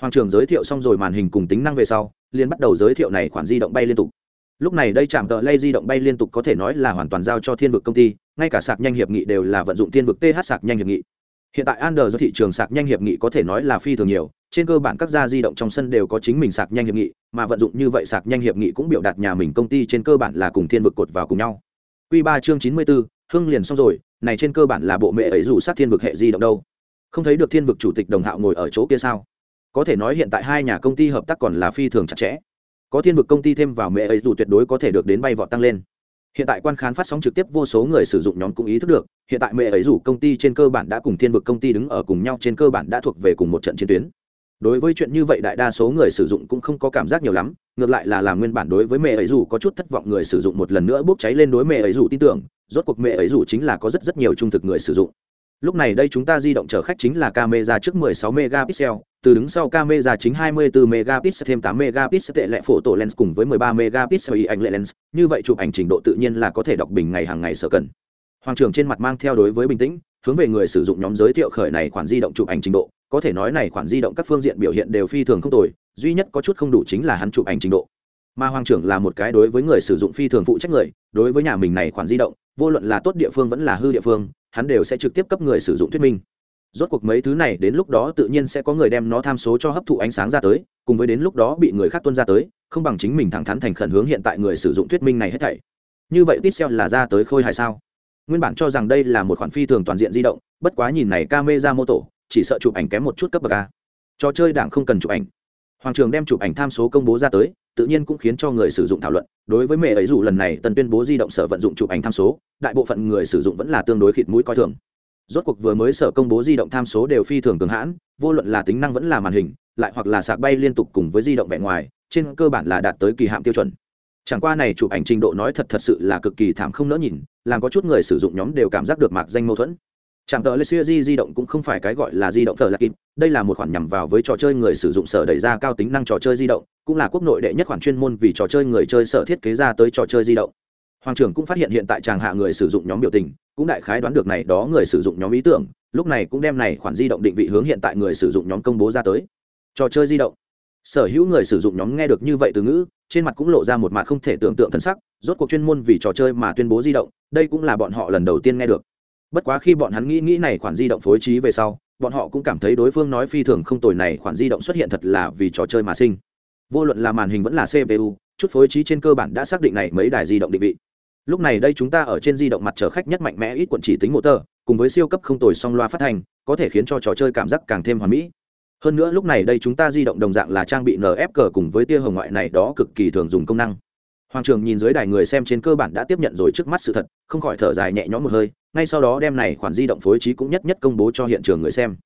Hoàng trường giới thiệu xong rồi màn hình cùng tính năng về sau, liền bắt đầu giới thiệu này khoản di động bay liên tục. Lúc này đây chạm tờ lay di động bay liên tục có thể nói là hoàn toàn giao cho thiên vực công ty, ngay cả sạc nhanh hiệp nghị đều là vận dụng thiên vực th sạc nhanh hiệp nghị. Hiện tại Android do thị trường sạc nhanh hiệp nghị có thể nói là phi thường nhiều, trên cơ bản các gia di động trong sân đều có chính mình sạc nhanh hiệp nghị, mà vận dụng như vậy sạc nhanh hiệp nghị cũng biểu đạt nhà mình công ty trên cơ bản là cùng thiên vực cột vào cùng nhau. Quy 3 chương 94, hương liền xong rồi, này trên cơ bản là bộ mẹ ấy dù sát thiên vực hệ di động đâu. Không thấy được thiên vực chủ tịch đồng hạo ngồi ở chỗ kia sao? Có thể nói hiện tại hai nhà công ty hợp tác còn là phi thường chặt chẽ. Có thiên vực công ty thêm vào mẹ ấy dù tuyệt đối có thể được đến bay vọt tăng lên. Hiện tại quan khán phát sóng trực tiếp vô số người sử dụng nhóm cũng ý thức được, hiện tại mẹ ấy dù công ty trên cơ bản đã cùng thiên vực công ty đứng ở cùng nhau trên cơ bản đã thuộc về cùng một trận chiến tuyến đối với chuyện như vậy đại đa số người sử dụng cũng không có cảm giác nhiều lắm, ngược lại là làm nguyên bản đối với mẹ ấy dù có chút thất vọng người sử dụng một lần nữa bốc cháy lên đối mẹ ấy dù tin tưởng, rốt cuộc mẹ ấy dù chính là có rất rất nhiều trung thực người sử dụng. Lúc này đây chúng ta di động chở khách chính là camera trước 16 megapixel, từ đứng sau camera chính 24 megapixel, thêm 8 megapixel tệ lệ phổ tổ lens cùng với 13 megapixel y ảnh lệ lens. Như vậy chụp ảnh trình độ tự nhiên là có thể đọc bình ngày hàng ngày sở cần. Hoàng trưởng trên mặt mang theo đối với bình tĩnh, hướng về người sử dụng nhóm giới thiệu khởi này khoản di động chụp ảnh trình độ có thể nói này khoản di động các phương diện biểu hiện đều phi thường không tồi, duy nhất có chút không đủ chính là hắn chụp ảnh trình độ. Mà hoàng trưởng là một cái đối với người sử dụng phi thường phụ trách người, đối với nhà mình này khoản di động, vô luận là tốt địa phương vẫn là hư địa phương, hắn đều sẽ trực tiếp cấp người sử dụng thuyết minh. Rốt cuộc mấy thứ này đến lúc đó tự nhiên sẽ có người đem nó tham số cho hấp thụ ánh sáng ra tới, cùng với đến lúc đó bị người khác tuân ra tới, không bằng chính mình thẳng thắn thành khẩn hướng hiện tại người sử dụng thuyết minh này hết thảy. Như vậy pixel là ra tới khôi hài sao? Nguyên bản cho rằng đây là một khoản phi thường toàn diện di động, bất quá nhìn này camera mô tổ chỉ sợ chụp ảnh kém một chút cấp bậc a. Trò chơi đảng không cần chụp ảnh. Hoàng trường đem chụp ảnh tham số công bố ra tới, tự nhiên cũng khiến cho người sử dụng thảo luận. Đối với mẹ ấy dù lần này tân tuyên bố di động sở vận dụng chụp ảnh tham số, đại bộ phận người sử dụng vẫn là tương đối khịt mũi coi thường. Rốt cuộc vừa mới sở công bố di động tham số đều phi thường cường hãn, vô luận là tính năng vẫn là màn hình, lại hoặc là sạc bay liên tục cùng với di động vẻ ngoài, trên cơ bản là đạt tới kỳ hạm tiêu chuẩn. Chẳng qua này chụp ảnh trình độ nói thật thật sự là cực kỳ thảm không nỡ nhìn, làm có chút người sử dụng nhóm đều cảm giác được mạc danh mâu thuẫn chẳng tờ lê di di động cũng không phải cái gọi là di động thờ lạc kịp, đây là một khoản nhằm vào với trò chơi người sử dụng sở đẩy ra cao tính năng trò chơi di động, cũng là quốc nội đệ nhất khoản chuyên môn vì trò chơi người chơi sở thiết kế ra tới trò chơi di động. Hoàng trưởng cũng phát hiện hiện tại tràng hạ người sử dụng nhóm biểu tình, cũng đại khái đoán được này đó người sử dụng nhóm ý tưởng, lúc này cũng đem này khoản di động định vị hướng hiện tại người sử dụng nhóm công bố ra tới. Trò chơi di động. Sở hữu người sử dụng nhóm nghe được như vậy từ ngữ, trên mặt cũng lộ ra một mặt không thể tưởng tượng thân sắc, rốt cuộc chuyên môn vì trò chơi mà tuyên bố di động, đây cũng là bọn họ lần đầu tiên nghe được bất quá khi bọn hắn nghĩ nghĩ này khoản di động phối trí về sau, bọn họ cũng cảm thấy đối phương nói phi thường không tồi này khoản di động xuất hiện thật là vì trò chơi mà sinh. Vô luận là màn hình vẫn là cpu chút phối trí trên cơ bản đã xác định này mấy đài di động định vị. Lúc này đây chúng ta ở trên di động mặt chở khách nhất mạnh mẽ ít quận chỉ tính motor, cùng với siêu cấp không tồi song loa phát hành, có thể khiến cho trò chơi cảm giác càng thêm hoàn mỹ. Hơn nữa lúc này đây chúng ta di động đồng dạng là trang bị nfg cùng với tia hồng ngoại này đó cực kỳ thường dùng công năng. Hoàng trường nhìn dưới đài người xem trên cơ bản đã tiếp nhận rồi trước mắt sự thật, không khỏi thở dài nhẹ nhõm một hơi ngay sau đó đem này khoản di động phối trí cũng nhất nhất công bố cho hiện trường người xem.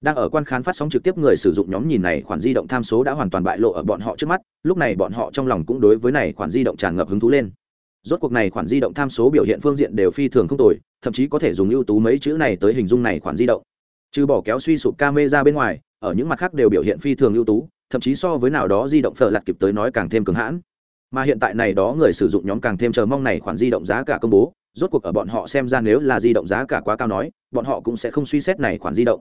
Đang ở quan khán phát sóng trực tiếp người sử dụng nhóm nhìn này khoản di động tham số đã hoàn toàn bại lộ ở bọn họ trước mắt, lúc này bọn họ trong lòng cũng đối với này khoản di động tràn ngập hứng thú lên. Rốt cuộc này khoản di động tham số biểu hiện phương diện đều phi thường không tồi, thậm chí có thể dùng ưu tú mấy chữ này tới hình dung này khoản di động. Trừ bỏ kéo suy sụp camera bên ngoài, ở những mặt khác đều biểu hiện phi thường ưu tú, thậm chí so với nào đó di động phở lạt kịp tới nói càng thêm cứng hãn. Mà hiện tại này đó người sử dụng nhóm càng thêm chờ mong này khoản di động giá cả công bố rốt cuộc ở bọn họ xem ra nếu là di động giá cả quá cao nói, bọn họ cũng sẽ không suy xét này khoản di động.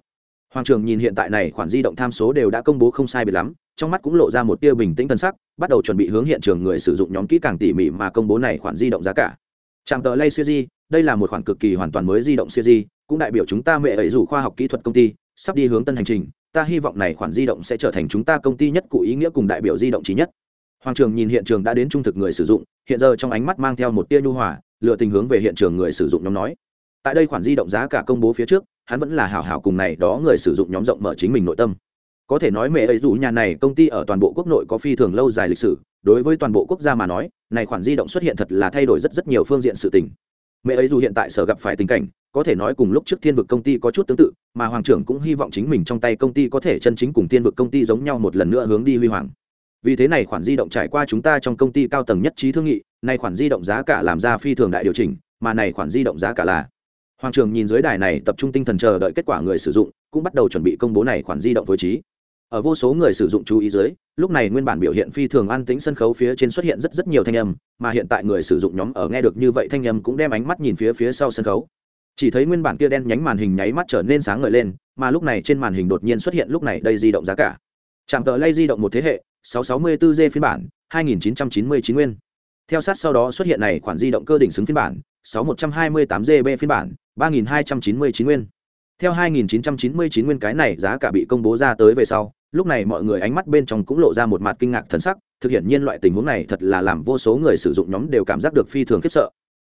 Hoàng trường nhìn hiện tại này khoản di động tham số đều đã công bố không sai biệt lắm, trong mắt cũng lộ ra một tia bình tĩnh tân sắc, bắt đầu chuẩn bị hướng hiện trường người sử dụng nhóm kỹ càng tỉ mỉ mà công bố này khoản di động giá cả. Trạm tờ lay siêu di đây là một khoản cực kỳ hoàn toàn mới di động siêu di cũng đại biểu chúng ta mẹ ấy rủ khoa học kỹ thuật công ty, sắp đi hướng tân hành trình, ta hy vọng này khoản di động sẽ trở thành chúng ta công ty nhất cụ ý nghĩa cùng đại biểu di động trí nhất. Hoàng trường nhìn hiện trường đã đến trung thực người sử dụng, hiện giờ trong ánh mắt mang theo một tia nhu hòa lựa tình hướng về hiện trường người sử dụng nhóm nói. Tại đây khoản di động giá cả công bố phía trước, hắn vẫn là hảo hảo cùng này đó người sử dụng nhóm rộng mở chính mình nội tâm. Có thể nói mẹ ấy dù nhà này công ty ở toàn bộ quốc nội có phi thường lâu dài lịch sử, đối với toàn bộ quốc gia mà nói, này khoản di động xuất hiện thật là thay đổi rất rất nhiều phương diện sự tình. Mẹ ấy dù hiện tại sở gặp phải tình cảnh, có thể nói cùng lúc trước thiên vực công ty có chút tương tự, mà hoàng trưởng cũng hy vọng chính mình trong tay công ty có thể chân chính cùng thiên vực công ty giống nhau một lần nữa hướng đi huy hoàng vì thế này khoản di động trải qua chúng ta trong công ty cao tầng nhất trí thương nghị này khoản di động giá cả làm ra phi thường đại điều chỉnh, mà này khoản di động giá cả là. Hoàng trường nhìn dưới đài này tập trung tinh thần chờ đợi kết quả người sử dụng, cũng bắt đầu chuẩn bị công bố này khoản di động với trí. Ở vô số người sử dụng chú ý dưới, lúc này nguyên bản biểu hiện phi thường an tĩnh sân khấu phía trên xuất hiện rất rất nhiều thanh âm, mà hiện tại người sử dụng nhóm ở nghe được như vậy thanh âm cũng đem ánh mắt nhìn phía phía sau sân khấu. Chỉ thấy nguyên bản kia đen nhánh màn hình nháy mắt trở nên sáng ngời lên, mà lúc này trên màn hình đột nhiên xuất hiện lúc này đây di động giá cả. Chạm tờ lay di động một thế hệ 664G phiên bản 2999 nguyên. Theo sát sau đó xuất hiện này khoản di động cơ đỉnh xứng phiên bản 6128GB phiên bản 3299 nguyên. Theo 2999 nguyên cái này giá cả bị công bố ra tới về sau, lúc này mọi người ánh mắt bên trong cũng lộ ra một mặt kinh ngạc thần sắc, thực hiện nhiên loại tình huống này thật là làm vô số người sử dụng nhóm đều cảm giác được phi thường khiếp sợ.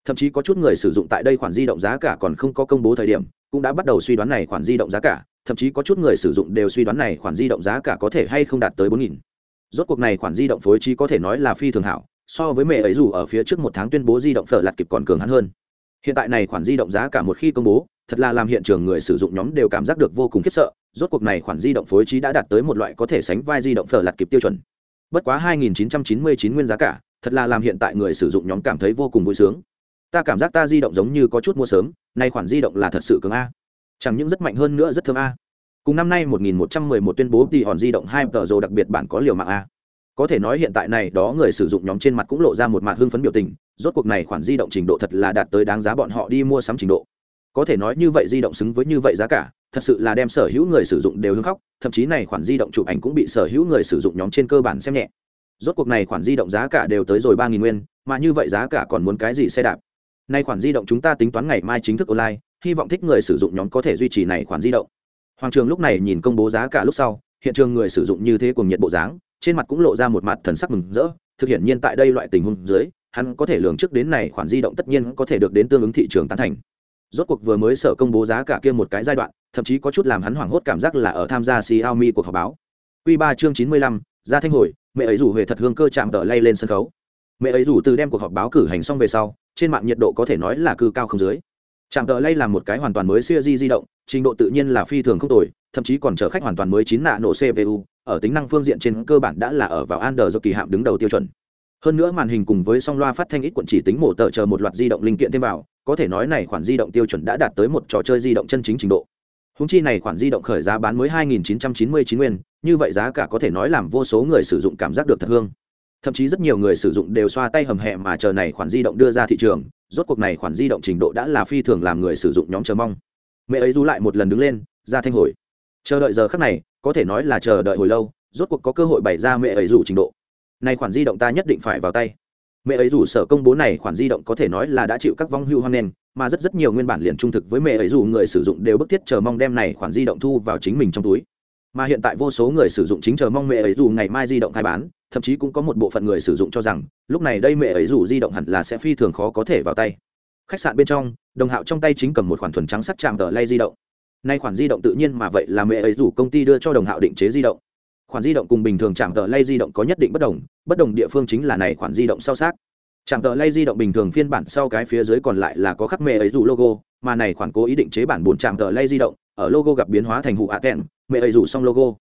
Thậm chí có chút người sử dụng tại đây khoản di động giá cả còn không có công bố thời điểm, cũng đã bắt đầu suy đoán này khoản di động giá cả, thậm chí có chút người sử dụng đều suy đoán này khoản di động giá cả có thể hay không đạt tới bốn nghìn rốt cuộc này khoản di động phối trí có thể nói là phi thường hảo, so với mẹ ấy dù ở phía trước một tháng tuyên bố di động phở lạt kịp còn cường hắn hơn. Hiện tại này khoản di động giá cả một khi công bố, thật là làm hiện trường người sử dụng nhóm đều cảm giác được vô cùng khiếp sợ, rốt cuộc này khoản di động phối trí đã đạt tới một loại có thể sánh vai di động phở lạt kịp tiêu chuẩn. Bất quá 2.999 nguyên giá cả, thật là làm hiện tại người sử dụng nhóm cảm thấy vô cùng vui sướng. Ta cảm giác ta di động giống như có chút mua sớm, nay khoản di động là thật sự cường a. Chẳng những rất mạnh hơn nữa rất thơm a cùng năm nay 1111 tuyên bố thì hòn di động hai tờ rồ đặc biệt bản có liều mạng a. Có thể nói hiện tại này, đó người sử dụng nhóm trên mặt cũng lộ ra một mặt hưng phấn biểu tình, rốt cuộc này khoản di động trình độ thật là đạt tới đáng giá bọn họ đi mua sắm trình độ. Có thể nói như vậy di động xứng với như vậy giá cả, thật sự là đem sở hữu người sử dụng đều hưng khóc, thậm chí này khoản di động chụp ảnh cũng bị sở hữu người sử dụng nhóm trên cơ bản xem nhẹ. Rốt cuộc này khoản di động giá cả đều tới rồi ba nghìn nguyên, mà như vậy giá cả còn muốn cái gì xe đạp? Nay khoản di động chúng ta tính toán ngày mai chính thức online, hy vọng thích người sử dụng nhóm có thể duy trì này khoản di động hoàng trường lúc này nhìn công bố giá cả lúc sau hiện trường người sử dụng như thế cùng nhiệt bộ dáng trên mặt cũng lộ ra một mặt thần sắc mừng rỡ. Thực hiện nhiên tại đây loại tình huống dưới hắn có thể lường trước đến này khoản di động tất nhiên có thể được đến tương ứng thị trường tán thành. Rốt cuộc vừa mới sở công bố giá cả kia một cái giai đoạn thậm chí có chút làm hắn hoảng hốt cảm giác là ở tham gia Xiaomi cuộc họp báo. Quy 3 chương 95, ra thanh hồi mẹ ấy rủ về thật hương cơ chạm tờ lay lên sân khấu. Mẹ ấy rủ từ đem cuộc họp báo cử hành xong về sau trên mạng nhiệt độ có thể nói là cư cao không dưới trạm tờ lay là một cái hoàn toàn mới siêu di di động, trình độ tự nhiên là phi thường không tồi, thậm chí còn chở khách hoàn toàn mới chín nạ nổ cpu ở tính năng phương diện trên cơ bản đã là ở vào Android do kỳ hạm đứng đầu tiêu chuẩn. Hơn nữa màn hình cùng với song loa phát thanh ít quận chỉ tính mổ tờ chờ một loạt di động linh kiện thêm vào, có thể nói này khoản di động tiêu chuẩn đã đạt tới một trò chơi di động chân chính trình độ. Húng chi này khoản di động khởi giá bán mới 2.999 nguyên, như vậy giá cả có thể nói làm vô số người sử dụng cảm giác được thật hương. Thậm chí rất nhiều người sử dụng đều xoa tay hầm hẹ mà chờ này khoản di động đưa ra thị trường rốt cuộc này khoản di động trình độ đã là phi thường làm người sử dụng nhóm chờ mong. Mẹ ấy rú lại một lần đứng lên, ra thanh hồi. Chờ đợi giờ khắc này, có thể nói là chờ đợi hồi lâu, rốt cuộc có cơ hội bày ra mẹ ấy rủ trình độ. Này khoản di động ta nhất định phải vào tay. Mẹ ấy rủ sở công bố này khoản di động có thể nói là đã chịu các vong hưu hoang nền mà rất rất nhiều nguyên bản liền trung thực với mẹ ấy rủ người sử dụng đều bức thiết chờ mong đem này khoản di động thu vào chính mình trong túi mà hiện tại vô số người sử dụng chính chờ mong mẹ ấy dù ngày mai di động khai bán, thậm chí cũng có một bộ phận người sử dụng cho rằng, lúc này đây mẹ ấy dù di động hẳn là sẽ phi thường khó có thể vào tay. Khách sạn bên trong, đồng hạo trong tay chính cầm một khoản thuần trắng sắc chạm tờ lay di động. Nay khoản di động tự nhiên mà vậy là mẹ ấy rủ công ty đưa cho đồng hạo định chế di động. Khoản di động cùng bình thường chạm tờ lay di động có nhất định bất đồng bất đồng địa phương chính là này khoản di động sau xác. Chạm tờ lay di động bình thường phiên bản sau cái phía dưới còn lại là có khắc mẹ ấy rủ logo, mà này khoản cố ý định chế bản bốn chạm tờ lay di động ở logo gặp biến hóa thành hụ ạ kèn mẹ ấy rủ xong logo.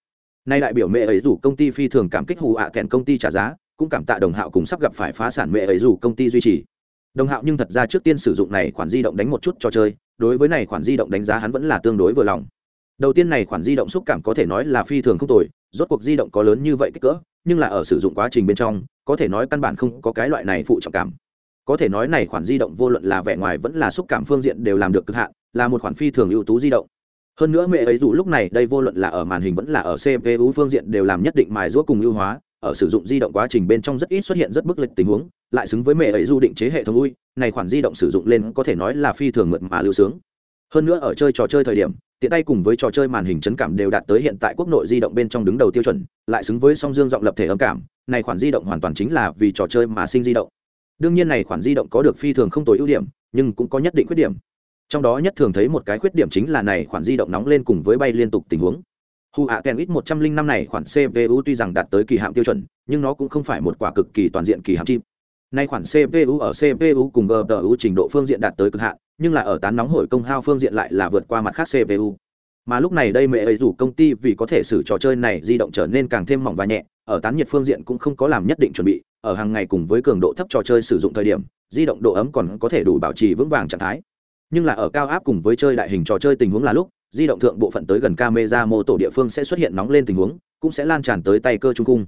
Nay đại biểu mẹ ấy rủ công ty phi thường cảm kích hụ ạ kèn công ty trả giá, cũng cảm tạ đồng hạo cùng sắp gặp phải phá sản mẹ ấy rủ công ty duy trì. Đồng hạo nhưng thật ra trước tiên sử dụng này khoản di động đánh một chút cho chơi, đối với này khoản di động đánh giá hắn vẫn là tương đối vừa lòng. Đầu tiên này khoản di động xúc cảm có thể nói là phi thường không tồi, rốt cuộc di động có lớn như vậy kích cỡ, nhưng là ở sử dụng quá trình bên trong, có thể nói căn bản không có cái loại này phụ trọng cảm. Có thể nói này khoản di động vô luận là vẻ ngoài vẫn là xúc cảm phương diện đều làm được cực hạn, là một khoản phi thường ưu tú di động hơn nữa mẹ ấy dù lúc này đây vô luận là ở màn hình vẫn là ở cpu phương diện đều làm nhất định mài rũa cùng ưu hóa, ở sử dụng di động quá trình bên trong rất ít xuất hiện rất bức lịch tình huống, lại xứng với mẹ ấy du định chế hệ thống ui, này khoản di động sử dụng lên có thể nói là phi thường mượt mà lưu sướng. Hơn nữa ở chơi trò chơi thời điểm, tiện tay cùng với trò chơi màn hình chấn cảm đều đạt tới hiện tại quốc nội di động bên trong đứng đầu tiêu chuẩn, lại xứng với song dương giọng lập thể âm cảm, này khoản di động hoàn toàn chính là vì trò chơi mà sinh di động. Đương nhiên này khoản di động có được phi thường không tối ưu điểm, nhưng cũng có nhất định khuyết điểm trong đó nhất thường thấy một cái khuyết điểm chính là này khoản di động nóng lên cùng với bay liên tục tình huống. Hù ạ kèn ít một trăm linh năm này khoản cpu tuy rằng đạt tới kỳ hạm tiêu chuẩn, nhưng nó cũng không phải một quả cực kỳ toàn diện kỳ hạm chim nay khoản cpu ở cpu cùng gpu trình độ phương diện đạt tới cực hạn, nhưng là ở tán nóng hổi công hao phương diện lại là vượt qua mặt khác cpu mà lúc này đây mẹ ấy rủ công ty vì có thể xử trò chơi này di động trở nên càng thêm mỏng và nhẹ, ở tán nhiệt phương diện cũng không có làm nhất định chuẩn bị, ở hàng ngày cùng với cường độ thấp trò chơi sử dụng thời điểm, di động độ ấm còn có thể đủ bảo trì vững vàng trạng thái nhưng là ở cao áp cùng với chơi đại hình trò chơi tình huống là lúc, di động thượng bộ phận tới gần camera mô tổ địa phương sẽ xuất hiện nóng lên tình huống, cũng sẽ lan tràn tới tay cơ trung cung.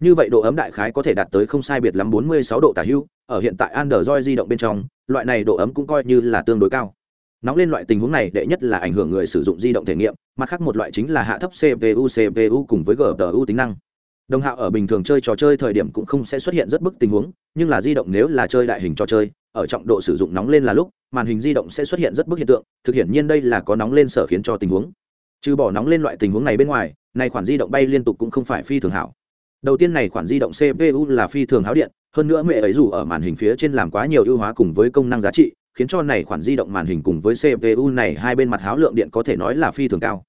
Như vậy độ ấm đại khái có thể đạt tới không sai biệt lắm 46 độ tả hữu ở hiện tại android di động bên trong, loại này độ ấm cũng coi như là tương đối cao. Nóng lên loại tình huống này đệ nhất là ảnh hưởng người sử dụng di động thể nghiệm, mặt khác một loại chính là hạ thấp cpu cpu cùng với gpu tính năng. Đồng hạo ở bình thường chơi trò chơi thời điểm cũng không sẽ xuất hiện rất bức tình huống, nhưng là di động nếu là chơi đại hình trò chơi ở trọng độ sử dụng nóng lên là lúc màn hình di động sẽ xuất hiện rất bức hiện tượng thực hiện nhiên đây là có nóng lên sở khiến cho tình huống. Trừ bỏ nóng lên loại tình huống này bên ngoài này khoản di động bay liên tục cũng không phải phi thường hảo. Đầu tiên này khoản di động cpu là phi thường háo điện hơn nữa mẹ ấy dù ở màn hình phía trên làm quá nhiều ưu hóa cùng với công năng giá trị khiến cho này khoản di động màn hình cùng với cpu này hai bên mặt háo lượng điện có thể nói là phi thường cao.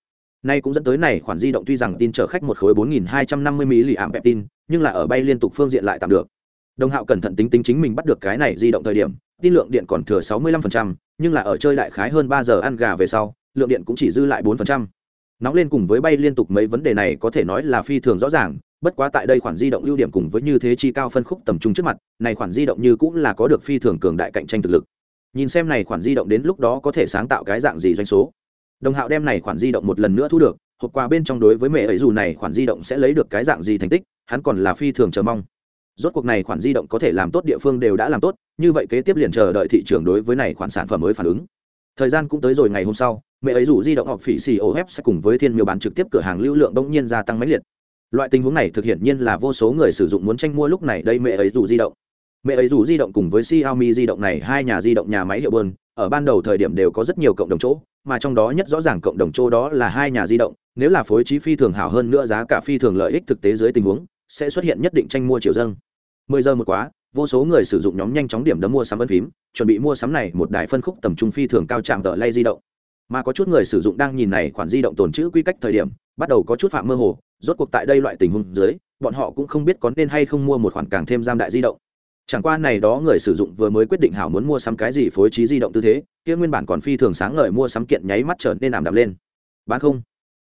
Nay cũng dẫn tới này khoản di động tuy rằng tin chở khách một khối 4250 mAh tin, nhưng là ở bay liên tục phương diện lại tạm được. Đồng Hạo cẩn thận tính tính chính mình bắt được cái này di động thời điểm, tin lượng điện còn thừa 65%, nhưng là ở chơi đại khái hơn 3 giờ ăn gà về sau, lượng điện cũng chỉ dư lại 4%. Nóng lên cùng với bay liên tục mấy vấn đề này có thể nói là phi thường rõ ràng, bất quá tại đây khoản di động ưu điểm cùng với như thế chi cao phân khúc tầm trung trước mặt, này khoản di động như cũng là có được phi thường cường đại cạnh tranh thực lực. Nhìn xem này khoản di động đến lúc đó có thể sáng tạo cái dạng gì doanh số đồng hạo đem này khoản di động một lần nữa thu được hộp quà bên trong đối với mẹ ấy dù này khoản di động sẽ lấy được cái dạng gì thành tích hắn còn là phi thường chờ mong rốt cuộc này khoản di động có thể làm tốt địa phương đều đã làm tốt, như vậy kế tiếp liền chờ đợi thị trường đối với này khoản sản phẩm mới phản ứng. Thời gian cũng tới rồi ngày hôm sau, mẹ ấy rủ di động họp phỉ xì ô hép sẽ cùng với thiên miêu bán trực tiếp cửa hàng lưu lượng bỗng nhiên gia tăng mãnh liệt. Loại tình huống này thực hiện nhiên là vô số người sử dụng muốn tranh mua lúc này đây mẹ ấy rủ di động. Mẹ ấy rủ di động cùng với xiaomi di động này, hai nhà di động nhà máy hiệu bơn, ở ban đầu thời điểm đều có rất nhiều cộng đồng chỗ, mà trong đó nhất rõ ràng cộng đồng chỗ đó là hai nhà di động, nếu là phối trí phi thường hảo hơn nữa giá cả phi thường lợi ích thực tế dưới tình huống, sẽ xuất hiện nhất định tranh mua chiều dâng mười giờ một quá, vô số người sử dụng nhóm nhanh chóng điểm đấm mua sắm ân phím, chuẩn bị mua sắm này một đài phân khúc tầm trung phi thường cao chạm tờ lay di động. Mà có chút người sử dụng đang nhìn này khoản di động tồn chữ quy cách thời điểm, bắt đầu có chút phạm mơ hồ, rốt cuộc tại đây loại tình huống dưới, bọn họ cũng không biết có nên hay không mua một khoản càng thêm giam đại di động. Chẳng qua này đó người sử dụng vừa mới quyết định hảo muốn mua sắm cái gì phối trí di động tư thế, kia nguyên bản còn phi thường sáng ngời mua sắm kiện nháy mắt trở nên ảm đạm lên. Bán không?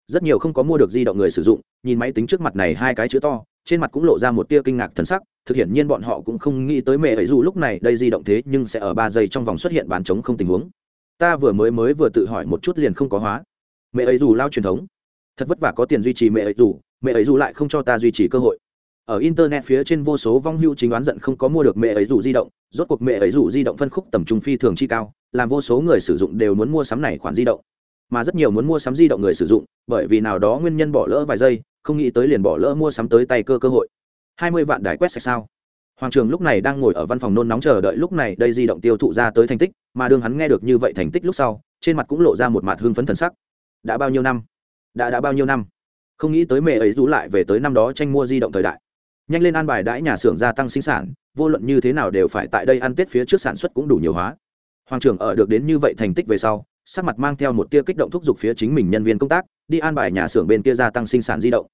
Rất nhiều không có mua được di động người sử dụng, nhìn máy tính trước mặt này hai cái chữ to trên mặt cũng lộ ra một tia kinh ngạc thần sắc, thực hiện nhiên bọn họ cũng không nghĩ tới mẹ ấy dù lúc này đây di động thế nhưng sẽ ở ba giây trong vòng xuất hiện bán chống không tình huống. Ta vừa mới mới vừa tự hỏi một chút liền không có hóa. Mẹ ấy dù lao truyền thống. Thật vất vả có tiền duy trì mẹ ấy dù, mẹ ấy dù lại không cho ta duy trì cơ hội. Ở internet phía trên vô số vong hưu chính đoán giận không có mua được mẹ ấy dù di động, rốt cuộc mẹ ấy dù di động phân khúc tầm trung phi thường chi cao, làm vô số người sử dụng đều muốn mua sắm này khoản di động. Mà rất nhiều muốn mua sắm di động người sử dụng, bởi vì nào đó nguyên nhân bỏ lỡ vài giây không nghĩ tới liền bỏ lỡ mua sắm tới tay cơ cơ hội. Hai mươi vạn đài quét sạch sao? Hoàng trường lúc này đang ngồi ở văn phòng nôn nóng chờ đợi lúc này đây di động tiêu thụ ra tới thành tích, mà đương hắn nghe được như vậy thành tích lúc sau, trên mặt cũng lộ ra một mặt hưng phấn thần sắc. Đã bao nhiêu năm? Đã đã bao nhiêu năm? Không nghĩ tới mẹ ấy rũ lại về tới năm đó tranh mua di động thời đại. Nhanh lên an bài đãi nhà xưởng gia tăng sinh sản, vô luận như thế nào đều phải tại đây ăn tết phía trước sản xuất cũng đủ nhiều hóa. Hoàng trưởng ở được đến như vậy thành tích về sau, sắc mặt mang theo một tia kích động thúc giục phía chính mình nhân viên công tác đi an bài nhà xưởng bên kia gia tăng sinh sản di động.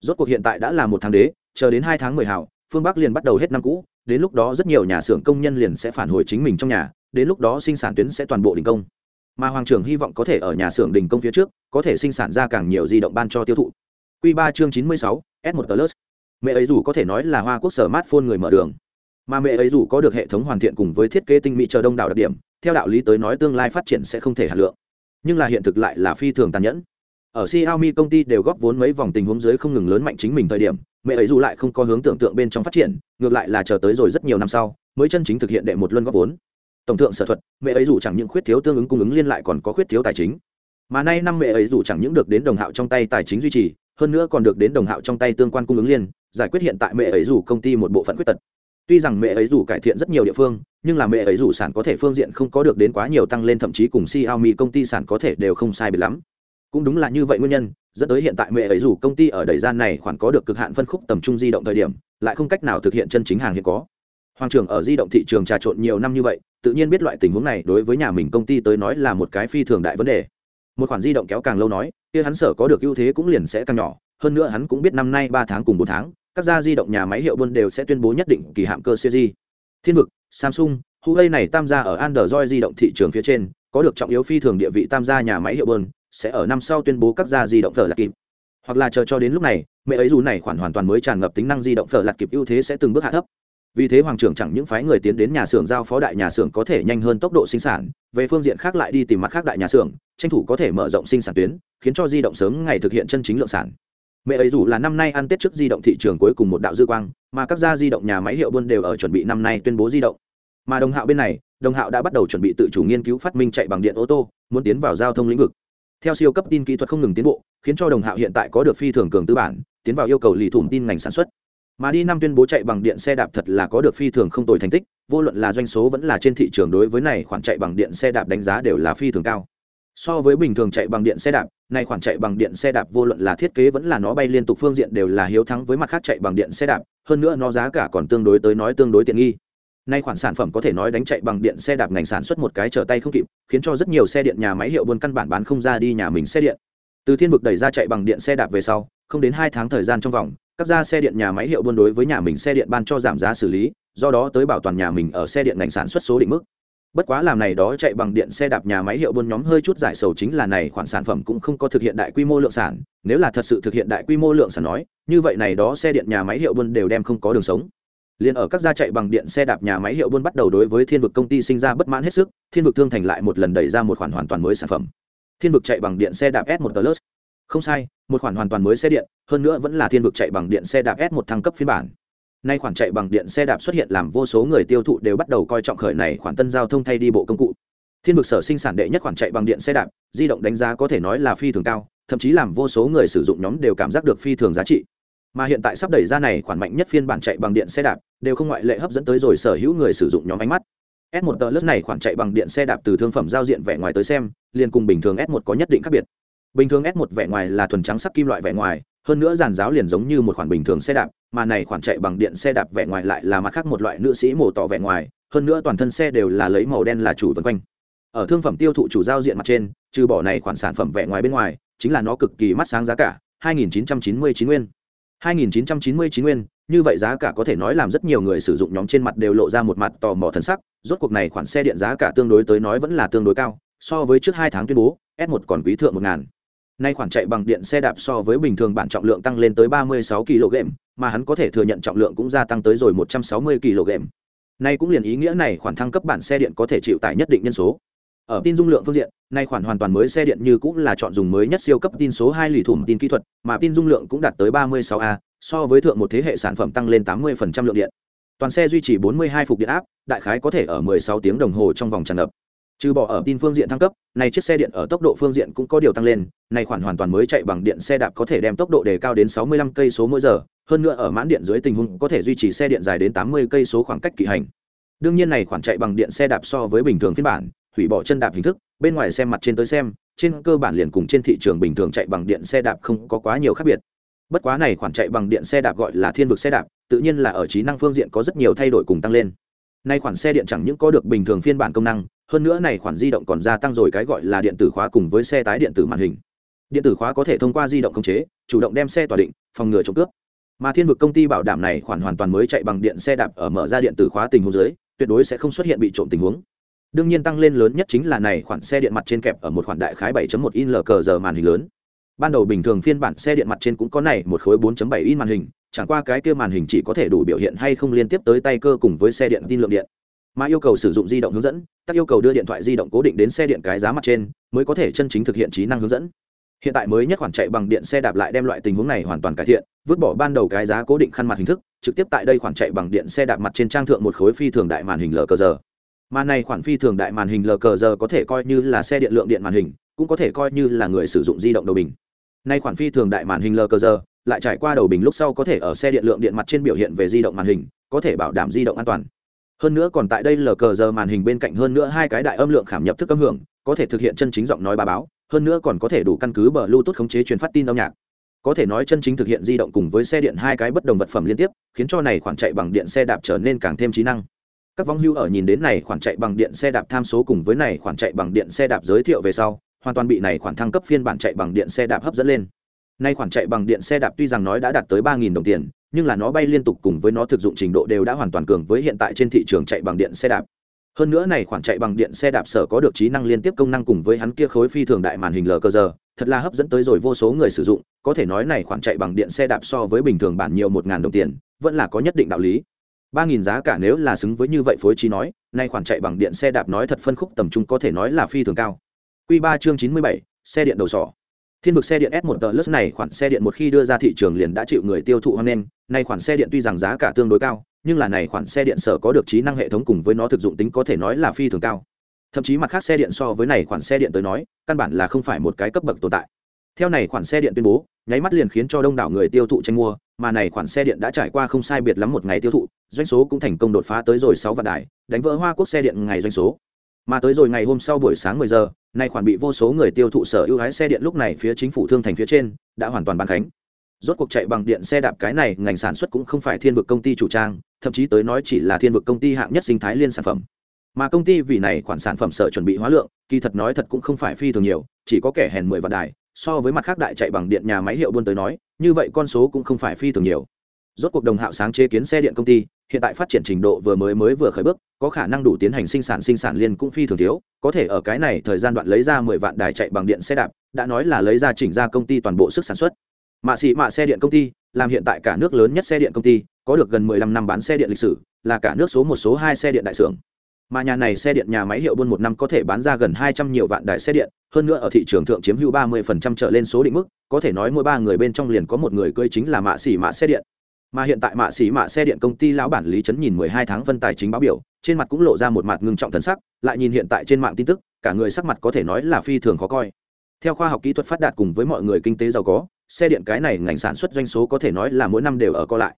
Rốt cuộc hiện tại đã là một tháng đế, chờ đến hai tháng mười hảo phương bắc liền bắt đầu hết năm cũ, đến lúc đó rất nhiều nhà xưởng công nhân liền sẽ phản hồi chính mình trong nhà, đến lúc đó sinh sản tuyến sẽ toàn bộ đình công. Mà hoàng trưởng hy vọng có thể ở nhà xưởng đình công phía trước, có thể sinh sản ra càng nhiều di động ban cho tiêu thụ. Q ba chương chín mươi sáu, s một plus. Mẹ ấy dù có thể nói là hoa quốc sở mát phôn người mở đường, mà mẹ ấy dù có được hệ thống hoàn thiện cùng với thiết kế tinh mỹ chờ đông đảo đặc điểm, theo đạo lý tới nói tương lai phát triển sẽ không thể hạt lượng. Nhưng là hiện thực lại là phi thường tàn nhẫn ở Xiaomi công ty đều góp vốn mấy vòng tình huống dưới không ngừng lớn mạnh chính mình thời điểm, mẹ ấy dù lại không có hướng tưởng tượng bên trong phát triển, ngược lại là chờ tới rồi rất nhiều năm sau, mới chân chính thực hiện đệ một luân góp vốn. Tổng thượng sở thuật, mẹ ấy dù chẳng những khuyết thiếu tương ứng cung ứng liên lại còn có khuyết thiếu tài chính. Mà nay năm mẹ ấy dù chẳng những được đến đồng hạo trong tay tài chính duy trì, hơn nữa còn được đến đồng hạo trong tay tương quan cung ứng liên, giải quyết hiện tại mẹ ấy dù công ty một bộ phận khuyết tật. Tuy rằng mẹ ấy dù cải thiện rất nhiều địa phương, nhưng là mẹ ấy dù sản có thể phương diện không có được đến quá nhiều tăng lên, thậm chí cùng Xiaomi công ty sản có thể đều không sai biệt lắm cũng đúng là như vậy nguyên nhân, dẫn tới hiện tại mẹ ấy dù công ty ở đầy gian này khoản có được cực hạn phân khúc tầm trung di động thời điểm, lại không cách nào thực hiện chân chính hàng hiện có. Hoàng trưởng ở di động thị trường trà trộn nhiều năm như vậy, tự nhiên biết loại tình huống này đối với nhà mình công ty tới nói là một cái phi thường đại vấn đề. Một khoản di động kéo càng lâu nói, kia hắn sở có được ưu thế cũng liền sẽ càng nhỏ, hơn nữa hắn cũng biết năm nay ba tháng cùng bốn tháng, các gia di động nhà máy hiệu buôn đều sẽ tuyên bố nhất định kỳ hạm cơ series. Thiên vực, samsung, huawei này tham gia ở android di động thị trường phía trên, có được trọng yếu phi thường địa vị tham gia nhà máy hiệu buôn sẽ ở năm sau tuyên bố các gia di động phở lạc kịp. Hoặc là chờ cho đến lúc này, mẹ ấy dù này khoản hoàn toàn mới tràn ngập tính năng di động phở lạc kịp ưu thế sẽ từng bước hạ thấp. Vì thế hoàng trưởng chẳng những phái người tiến đến nhà xưởng giao phó đại nhà xưởng có thể nhanh hơn tốc độ sinh sản, về phương diện khác lại đi tìm mặt khác đại nhà xưởng, tranh thủ có thể mở rộng sinh sản tuyến, khiến cho di động sớm ngày thực hiện chân chính lượng sản. Mẹ ấy dù là năm nay ăn tết trước di động thị trường cuối cùng một đạo dư quang, mà các gia di động nhà máy hiệu buôn đều ở chuẩn bị năm nay tuyên bố di động. Mà đồng hạo bên này, đồng hạo đã bắt đầu chuẩn bị tự chủ nghiên cứu phát minh chạy bằng điện ô tô, muốn tiến vào giao thông lĩnh vực theo siêu cấp tin kỹ thuật không ngừng tiến bộ, khiến cho đồng hạo hiện tại có được phi thường cường tư bản, tiến vào yêu cầu lì thủng tin ngành sản xuất. Mà đi năm tuyên bố chạy bằng điện xe đạp thật là có được phi thường không tồi thành tích, vô luận là doanh số vẫn là trên thị trường đối với này khoản chạy bằng điện xe đạp đánh giá đều là phi thường cao. So với bình thường chạy bằng điện xe đạp, này khoản chạy bằng điện xe đạp vô luận là thiết kế vẫn là nó bay liên tục phương diện đều là hiếu thắng với mặt khác chạy bằng điện xe đạp, hơn nữa nó giá cả còn tương đối tới nói tương đối tiện nghi nay khoản sản phẩm có thể nói đánh chạy bằng điện xe đạp ngành sản xuất một cái trở tay không kịp, khiến cho rất nhiều xe điện nhà máy hiệu buôn căn bản bán không ra đi nhà mình xe điện. Từ thiên vực đẩy ra chạy bằng điện xe đạp về sau, không đến hai tháng thời gian trong vòng, các gia xe điện nhà máy hiệu buôn đối với nhà mình xe điện ban cho giảm giá xử lý, do đó tới bảo toàn nhà mình ở xe điện ngành sản xuất số định mức. Bất quá làm này đó chạy bằng điện xe đạp nhà máy hiệu buôn nhóm hơi chút giải sầu chính là này khoản sản phẩm cũng không có thực hiện đại quy mô lượng sản, nếu là thật sự thực hiện đại quy mô lượng sản nói, như vậy này đó xe điện nhà máy hiệu buôn đều đem không có đường sống liền ở các gia chạy bằng điện xe đạp nhà máy hiệu buôn bắt đầu đối với thiên vực công ty sinh ra bất mãn hết sức, thiên vực thương thành lại một lần đẩy ra một khoản hoàn toàn mới sản phẩm. Thiên vực chạy bằng điện xe đạp s 1 plus. Không sai, một khoản hoàn toàn mới xe điện, hơn nữa vẫn là thiên vực chạy bằng điện xe đạp s 1 thăng cấp phiên bản. Nay khoản chạy bằng điện xe đạp xuất hiện làm vô số người tiêu thụ đều bắt đầu coi trọng khởi này khoản tân giao thông thay đi bộ công cụ. Thiên vực sở sinh sản đệ nhất khoản chạy bằng điện xe đạp, di động đánh giá có thể nói là phi thường cao, thậm chí làm vô số người sử dụng nhóm đều cảm giác được phi thường giá trị mà hiện tại sắp đẩy ra này khoản mạnh nhất phiên bản chạy bằng điện xe đạp, đều không ngoại lệ hấp dẫn tới rồi sở hữu người sử dụng nhóm ánh mắt. S 1 tờ lớp này khoản chạy bằng điện xe đạp từ thương phẩm giao diện vẻ ngoài tới xem, liền cùng bình thường s 1 có nhất định khác biệt. Bình thường s 1 vẻ ngoài là thuần trắng sắc kim loại vẻ ngoài, hơn nữa giàn giáo liền giống như một khoản bình thường xe đạp, mà này khoản chạy bằng điện xe đạp vẻ ngoài lại là mặt khác một loại nữ sĩ mổ tỏ vẻ ngoài, hơn nữa toàn thân xe đều là lấy màu đen là chủ vân quanh. Ở thương phẩm tiêu thụ chủ giao diện mặt trên, trừ bỏ này khoản sản phẩm vẻ ngoài bên ngoài, chính là nó cực kỳ mắt sáng giá cả 2.999 nguyên. 2.999 nguyên, như vậy giá cả có thể nói làm rất nhiều người sử dụng nhóm trên mặt đều lộ ra một mặt tò mò thần sắc, rốt cuộc này khoản xe điện giá cả tương đối tới nói vẫn là tương đối cao, so với trước hai tháng tuyên bố, s 1 còn quý thượng một ngàn. Nay khoản chạy bằng điện xe đạp so với bình thường bản trọng lượng tăng lên tới 36 kg, mà hắn có thể thừa nhận trọng lượng cũng gia tăng tới rồi 160 kg. Nay cũng liền ý nghĩa này khoản thăng cấp bản xe điện có thể chịu tải nhất định nhân số ở tin dung lượng phương diện, nay khoản hoàn toàn mới xe điện như cũng là chọn dùng mới nhất siêu cấp tin số hai lì thủng tin kỹ thuật, mà tin dung lượng cũng đạt tới 36 a, so với thượng một thế hệ sản phẩm tăng lên 80% lượng điện. Toàn xe duy trì 42 phục điện áp, đại khái có thể ở 16 tiếng đồng hồ trong vòng tràn ngập. Trừ bỏ ở tin phương diện thăng cấp này chiếc xe điện ở tốc độ phương diện cũng có điều tăng lên này khoản hoàn toàn mới chạy bằng điện xe đạp có thể đem tốc độ đề cao đến 65 cây số mỗi giờ, hơn nữa ở mãn điện dưới tình huống có thể duy trì xe điện dài đến 80 cây số khoảng cách kỵ hành. Đương nhiên này khoản chạy bằng điện xe đạp so với bình thường phiên bản hủy bỏ chân đạp hình thức, bên ngoài xem mặt trên tới xem, trên cơ bản liền cùng trên thị trường bình thường chạy bằng điện xe đạp không có quá nhiều khác biệt. Bất quá này khoản chạy bằng điện xe đạp gọi là thiên vực xe đạp, tự nhiên là ở trí năng phương diện có rất nhiều thay đổi cùng tăng lên. Nay khoản xe điện chẳng những có được bình thường phiên bản công năng, hơn nữa này khoản di động còn gia tăng rồi cái gọi là điện tử khóa cùng với xe tái điện tử màn hình. Điện tử khóa có thể thông qua di động khống chế, chủ động đem xe tỏa định, phòng ngừa trộm cướp. Mà thiên vực công ty bảo đảm này khoản hoàn toàn mới chạy bằng điện xe đạp ở mở ra điện tử khóa tình huống dưới, tuyệt đối sẽ không xuất hiện bị trộm tình huống đương nhiên tăng lên lớn nhất chính là này khoản xe điện mặt trên kẹp ở một khoản đại khái 7.1 in lờ giờ màn hình lớn. Ban đầu bình thường phiên bản xe điện mặt trên cũng có này một khối 4.7 in màn hình, chẳng qua cái kia màn hình chỉ có thể đủ biểu hiện hay không liên tiếp tới tay cơ cùng với xe điện tin lượng điện. Mà yêu cầu sử dụng di động hướng dẫn tác yêu cầu đưa điện thoại di động cố định đến xe điện cái giá mặt trên, mới có thể chân chính thực hiện trí năng hướng dẫn. Hiện tại mới nhất khoản chạy bằng điện xe đạp lại đem loại tình huống này hoàn toàn cải thiện, vứt bỏ ban đầu cái giá cố định khăn mặt hình thức, trực tiếp tại đây khoản chạy bằng điện xe đạp mặt trên trang thượng một khối phi thường đại màn hình lờ cờ giờ mà này khoản phi thường đại màn hình lờ cờ giờ có thể coi như là xe điện lượng điện màn hình, cũng có thể coi như là người sử dụng di động đầu bình. Nay khoản phi thường đại màn hình lờ cờ giờ, lại trải qua đầu bình lúc sau có thể ở xe điện lượng điện mặt trên biểu hiện về di động màn hình, có thể bảo đảm di động an toàn. Hơn nữa còn tại đây lờ cờ giờ màn hình bên cạnh hơn nữa hai cái đại âm lượng khảm nhập thức âm hưởng, có thể thực hiện chân chính giọng nói bà báo, hơn nữa còn có thể đủ căn cứ bờ bluetooth khống chế truyền phát tin âm nhạc. Có thể nói chân chính thực hiện di động cùng với xe điện hai cái bất đồng vật phẩm liên tiếp, khiến cho này khoản chạy bằng điện xe đạp trở nên càng thêm trí năng các vong hưu ở nhìn đến này khoản chạy bằng điện xe đạp tham số cùng với này khoản chạy bằng điện xe đạp giới thiệu về sau, hoàn toàn bị này khoản thăng cấp phiên bản chạy bằng điện xe đạp hấp dẫn lên. Nay khoản chạy bằng điện xe đạp tuy rằng nói đã đạt tới ba đồng tiền, nhưng là nó bay liên tục cùng với nó thực dụng trình độ đều đã hoàn toàn cường với hiện tại trên thị trường chạy bằng điện xe đạp. Hơn nữa này khoản chạy bằng điện xe đạp sở có được trí năng liên tiếp công năng cùng với hắn kia khối phi thường đại màn hình lờ cơ giờ, thật là hấp dẫn tới rồi vô số người sử dụng, có thể nói này khoản chạy bằng điện xe đạp so với bình thường bản nhiều một ngàn đồng tiền, vẫn là có nhất định đạo lý ba nghìn giá cả nếu là xứng với như vậy phối trí nói, nay khoản chạy bằng điện xe đạp nói thật phân khúc tầm trung có thể nói là phi thường cao. Q ba chương chín mươi bảy, xe điện đầu sỏ. Thiên vực xe điện s một tờ lớp này khoản xe điện một khi đưa ra thị trường liền đã chịu người tiêu thụ hoang lên. nay khoản xe điện tuy rằng giá cả tương đối cao, nhưng là này khoản xe điện sở có được trí năng hệ thống cùng với nó thực dụng tính có thể nói là phi thường cao. Thậm chí mặt khác xe điện so với này khoản xe điện tới nói, căn bản là không phải một cái cấp bậc tồn tại. Theo này khoản xe điện tuyên bố, nháy mắt liền khiến cho đông đảo người tiêu thụ tranh mua mà này khoản xe điện đã trải qua không sai biệt lắm một ngày tiêu thụ, doanh số cũng thành công đột phá tới rồi sáu vạn đài, đánh vỡ hoa quốc xe điện ngày doanh số. Mà tới rồi ngày hôm sau buổi sáng 10 giờ, nay khoản bị vô số người tiêu thụ sở ưu ái xe điện lúc này phía chính phủ thương thành phía trên, đã hoàn toàn bán khánh. Rốt cuộc chạy bằng điện xe đạp cái này, ngành sản xuất cũng không phải thiên vực công ty chủ trang, thậm chí tới nói chỉ là thiên vực công ty hạng nhất sinh thái liên sản phẩm. Mà công ty vì này khoản sản phẩm sở chuẩn bị hóa lượng, kỳ thật nói thật cũng không phải phi thường nhiều, chỉ có kẻ hèn mười vạn đài so với mặt khác đại chạy bằng điện nhà máy hiệu buôn tới nói, như vậy con số cũng không phải phi thường nhiều. Rốt cuộc đồng hạo sáng chế kiến xe điện công ty, hiện tại phát triển trình độ vừa mới mới vừa khởi bước, có khả năng đủ tiến hành sinh sản sinh sản liên cũng phi thường thiếu, có thể ở cái này thời gian đoạn lấy ra mười vạn đài chạy bằng điện xe đạp, đã nói là lấy ra chỉnh ra công ty toàn bộ sức sản xuất. Mạ xị mạ xe điện công ty, làm hiện tại cả nước lớn nhất xe điện công ty, có được gần mười lăm năm bán xe điện lịch sử, là cả nước số một, số hai xe điện đại xưởng mà nhà này xe điện nhà máy hiệu buôn một năm có thể bán ra gần hai trăm nhiều vạn đài xe điện, hơn nữa ở thị trường thượng chiếm hữu ba mươi phần trăm trở lên số định mức, có thể nói mỗi ba người bên trong liền có một người cưỡi chính là mạ xỉ mạ xe điện. Mà hiện tại mạ xỉ mạ xe điện công ty lão bản lý trấn nhìn mười hai tháng phân tài chính báo biểu, trên mặt cũng lộ ra một mặt ngưng trọng thần sắc, lại nhìn hiện tại trên mạng tin tức, cả người sắc mặt có thể nói là phi thường khó coi. Theo khoa học kỹ thuật phát đạt cùng với mọi người kinh tế giàu có, xe điện cái này ngành sản xuất doanh số có thể nói là mỗi năm đều ở co lại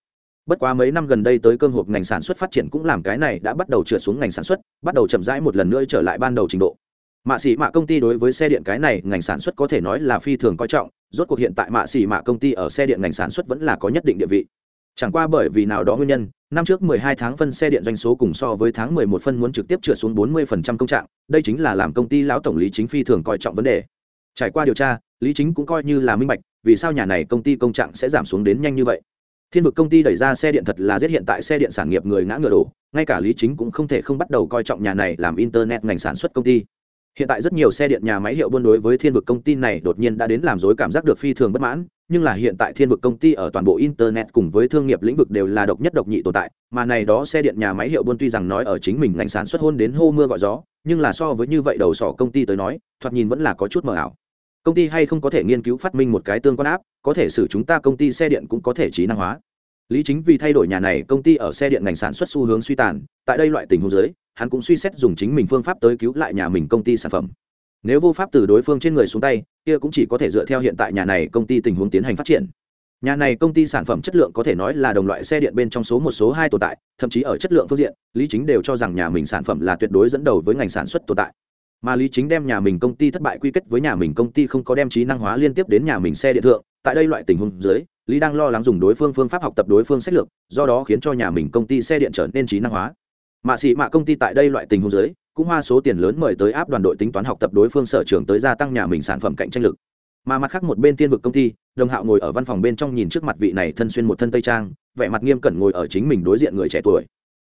bất quá mấy năm gần đây tới cơm hộp ngành sản xuất phát triển cũng làm cái này đã bắt đầu trượt xuống ngành sản xuất, bắt đầu chậm rãi một lần nữa trở lại ban đầu trình độ. Mạ xỉ mạ công ty đối với xe điện cái này ngành sản xuất có thể nói là phi thường coi trọng, rốt cuộc hiện tại mạ xỉ mạ công ty ở xe điện ngành sản xuất vẫn là có nhất định địa vị. Chẳng qua bởi vì nào đó nguyên nhân, năm trước 12 tháng phân xe điện doanh số cùng so với tháng 11 phân muốn trực tiếp trượt xuống 40% công trạng, đây chính là làm công ty lão tổng lý chính phi thường coi trọng vấn đề. Trải qua điều tra, lý chính cũng coi như là minh bạch vì sao nhà này công ty công trạng sẽ giảm xuống đến nhanh như vậy thiên vực công ty đẩy ra xe điện thật là giết hiện tại xe điện sản nghiệp người ngã ngựa đổ, ngay cả lý chính cũng không thể không bắt đầu coi trọng nhà này làm internet ngành sản xuất công ty. Hiện tại rất nhiều xe điện nhà máy hiệu buôn đối với thiên vực công ty này đột nhiên đã đến làm dối cảm giác được phi thường bất mãn, nhưng là hiện tại thiên vực công ty ở toàn bộ internet cùng với thương nghiệp lĩnh vực đều là độc nhất độc nhị tồn tại, mà này đó xe điện nhà máy hiệu buôn tuy rằng nói ở chính mình ngành sản xuất hôn đến hô mưa gọi gió, nhưng là so với như vậy đầu sỏ công ty tới nói, thoạt nhìn vẫn là có chút mờ ảo công ty hay không có thể nghiên cứu phát minh một cái tương quan áp có thể xử chúng ta công ty xe điện cũng có thể trí năng hóa. Lý chính vì thay đổi nhà này, công ty ở xe điện ngành sản xuất xu hướng suy tàn, tại đây loại tình huống dưới, hắn cũng suy xét dùng chính mình phương pháp tới cứu lại nhà mình công ty sản phẩm. Nếu vô pháp từ đối phương trên người xuống tay, kia cũng chỉ có thể dựa theo hiện tại nhà này công ty tình huống tiến hành phát triển. Nhà này công ty sản phẩm chất lượng có thể nói là đồng loại xe điện bên trong số một, số hai tồn tại, thậm chí ở chất lượng phương diện, lý chính đều cho rằng nhà mình sản phẩm là tuyệt đối dẫn đầu với ngành sản xuất tồn tại mà lý chính đem nhà mình công ty thất bại quy kết với nhà mình công ty không có đem trí năng hóa liên tiếp đến nhà mình xe điện thượng. Tại đây loại tình huống dưới, lý đang lo lắng dùng đối phương phương pháp học tập đối phương sách lược, do đó khiến cho nhà mình công ty xe điện trở nên trí năng hóa. Mạ xị mạ công ty tại đây loại tình huống dưới, cũng hoa số tiền lớn mời tới áp đoàn đội tính toán học tập đối phương sở trường tới gia tăng nhà mình sản phẩm cạnh tranh lực. Mà mặt khác một bên tiên vực công ty, đồng hạo ngồi ở văn phòng bên trong nhìn trước mặt vị này thân xuyên một thân tây trang, vẻ mặt nghiêm cẩn ngồi ở chính mình đối diện người trẻ tuổi.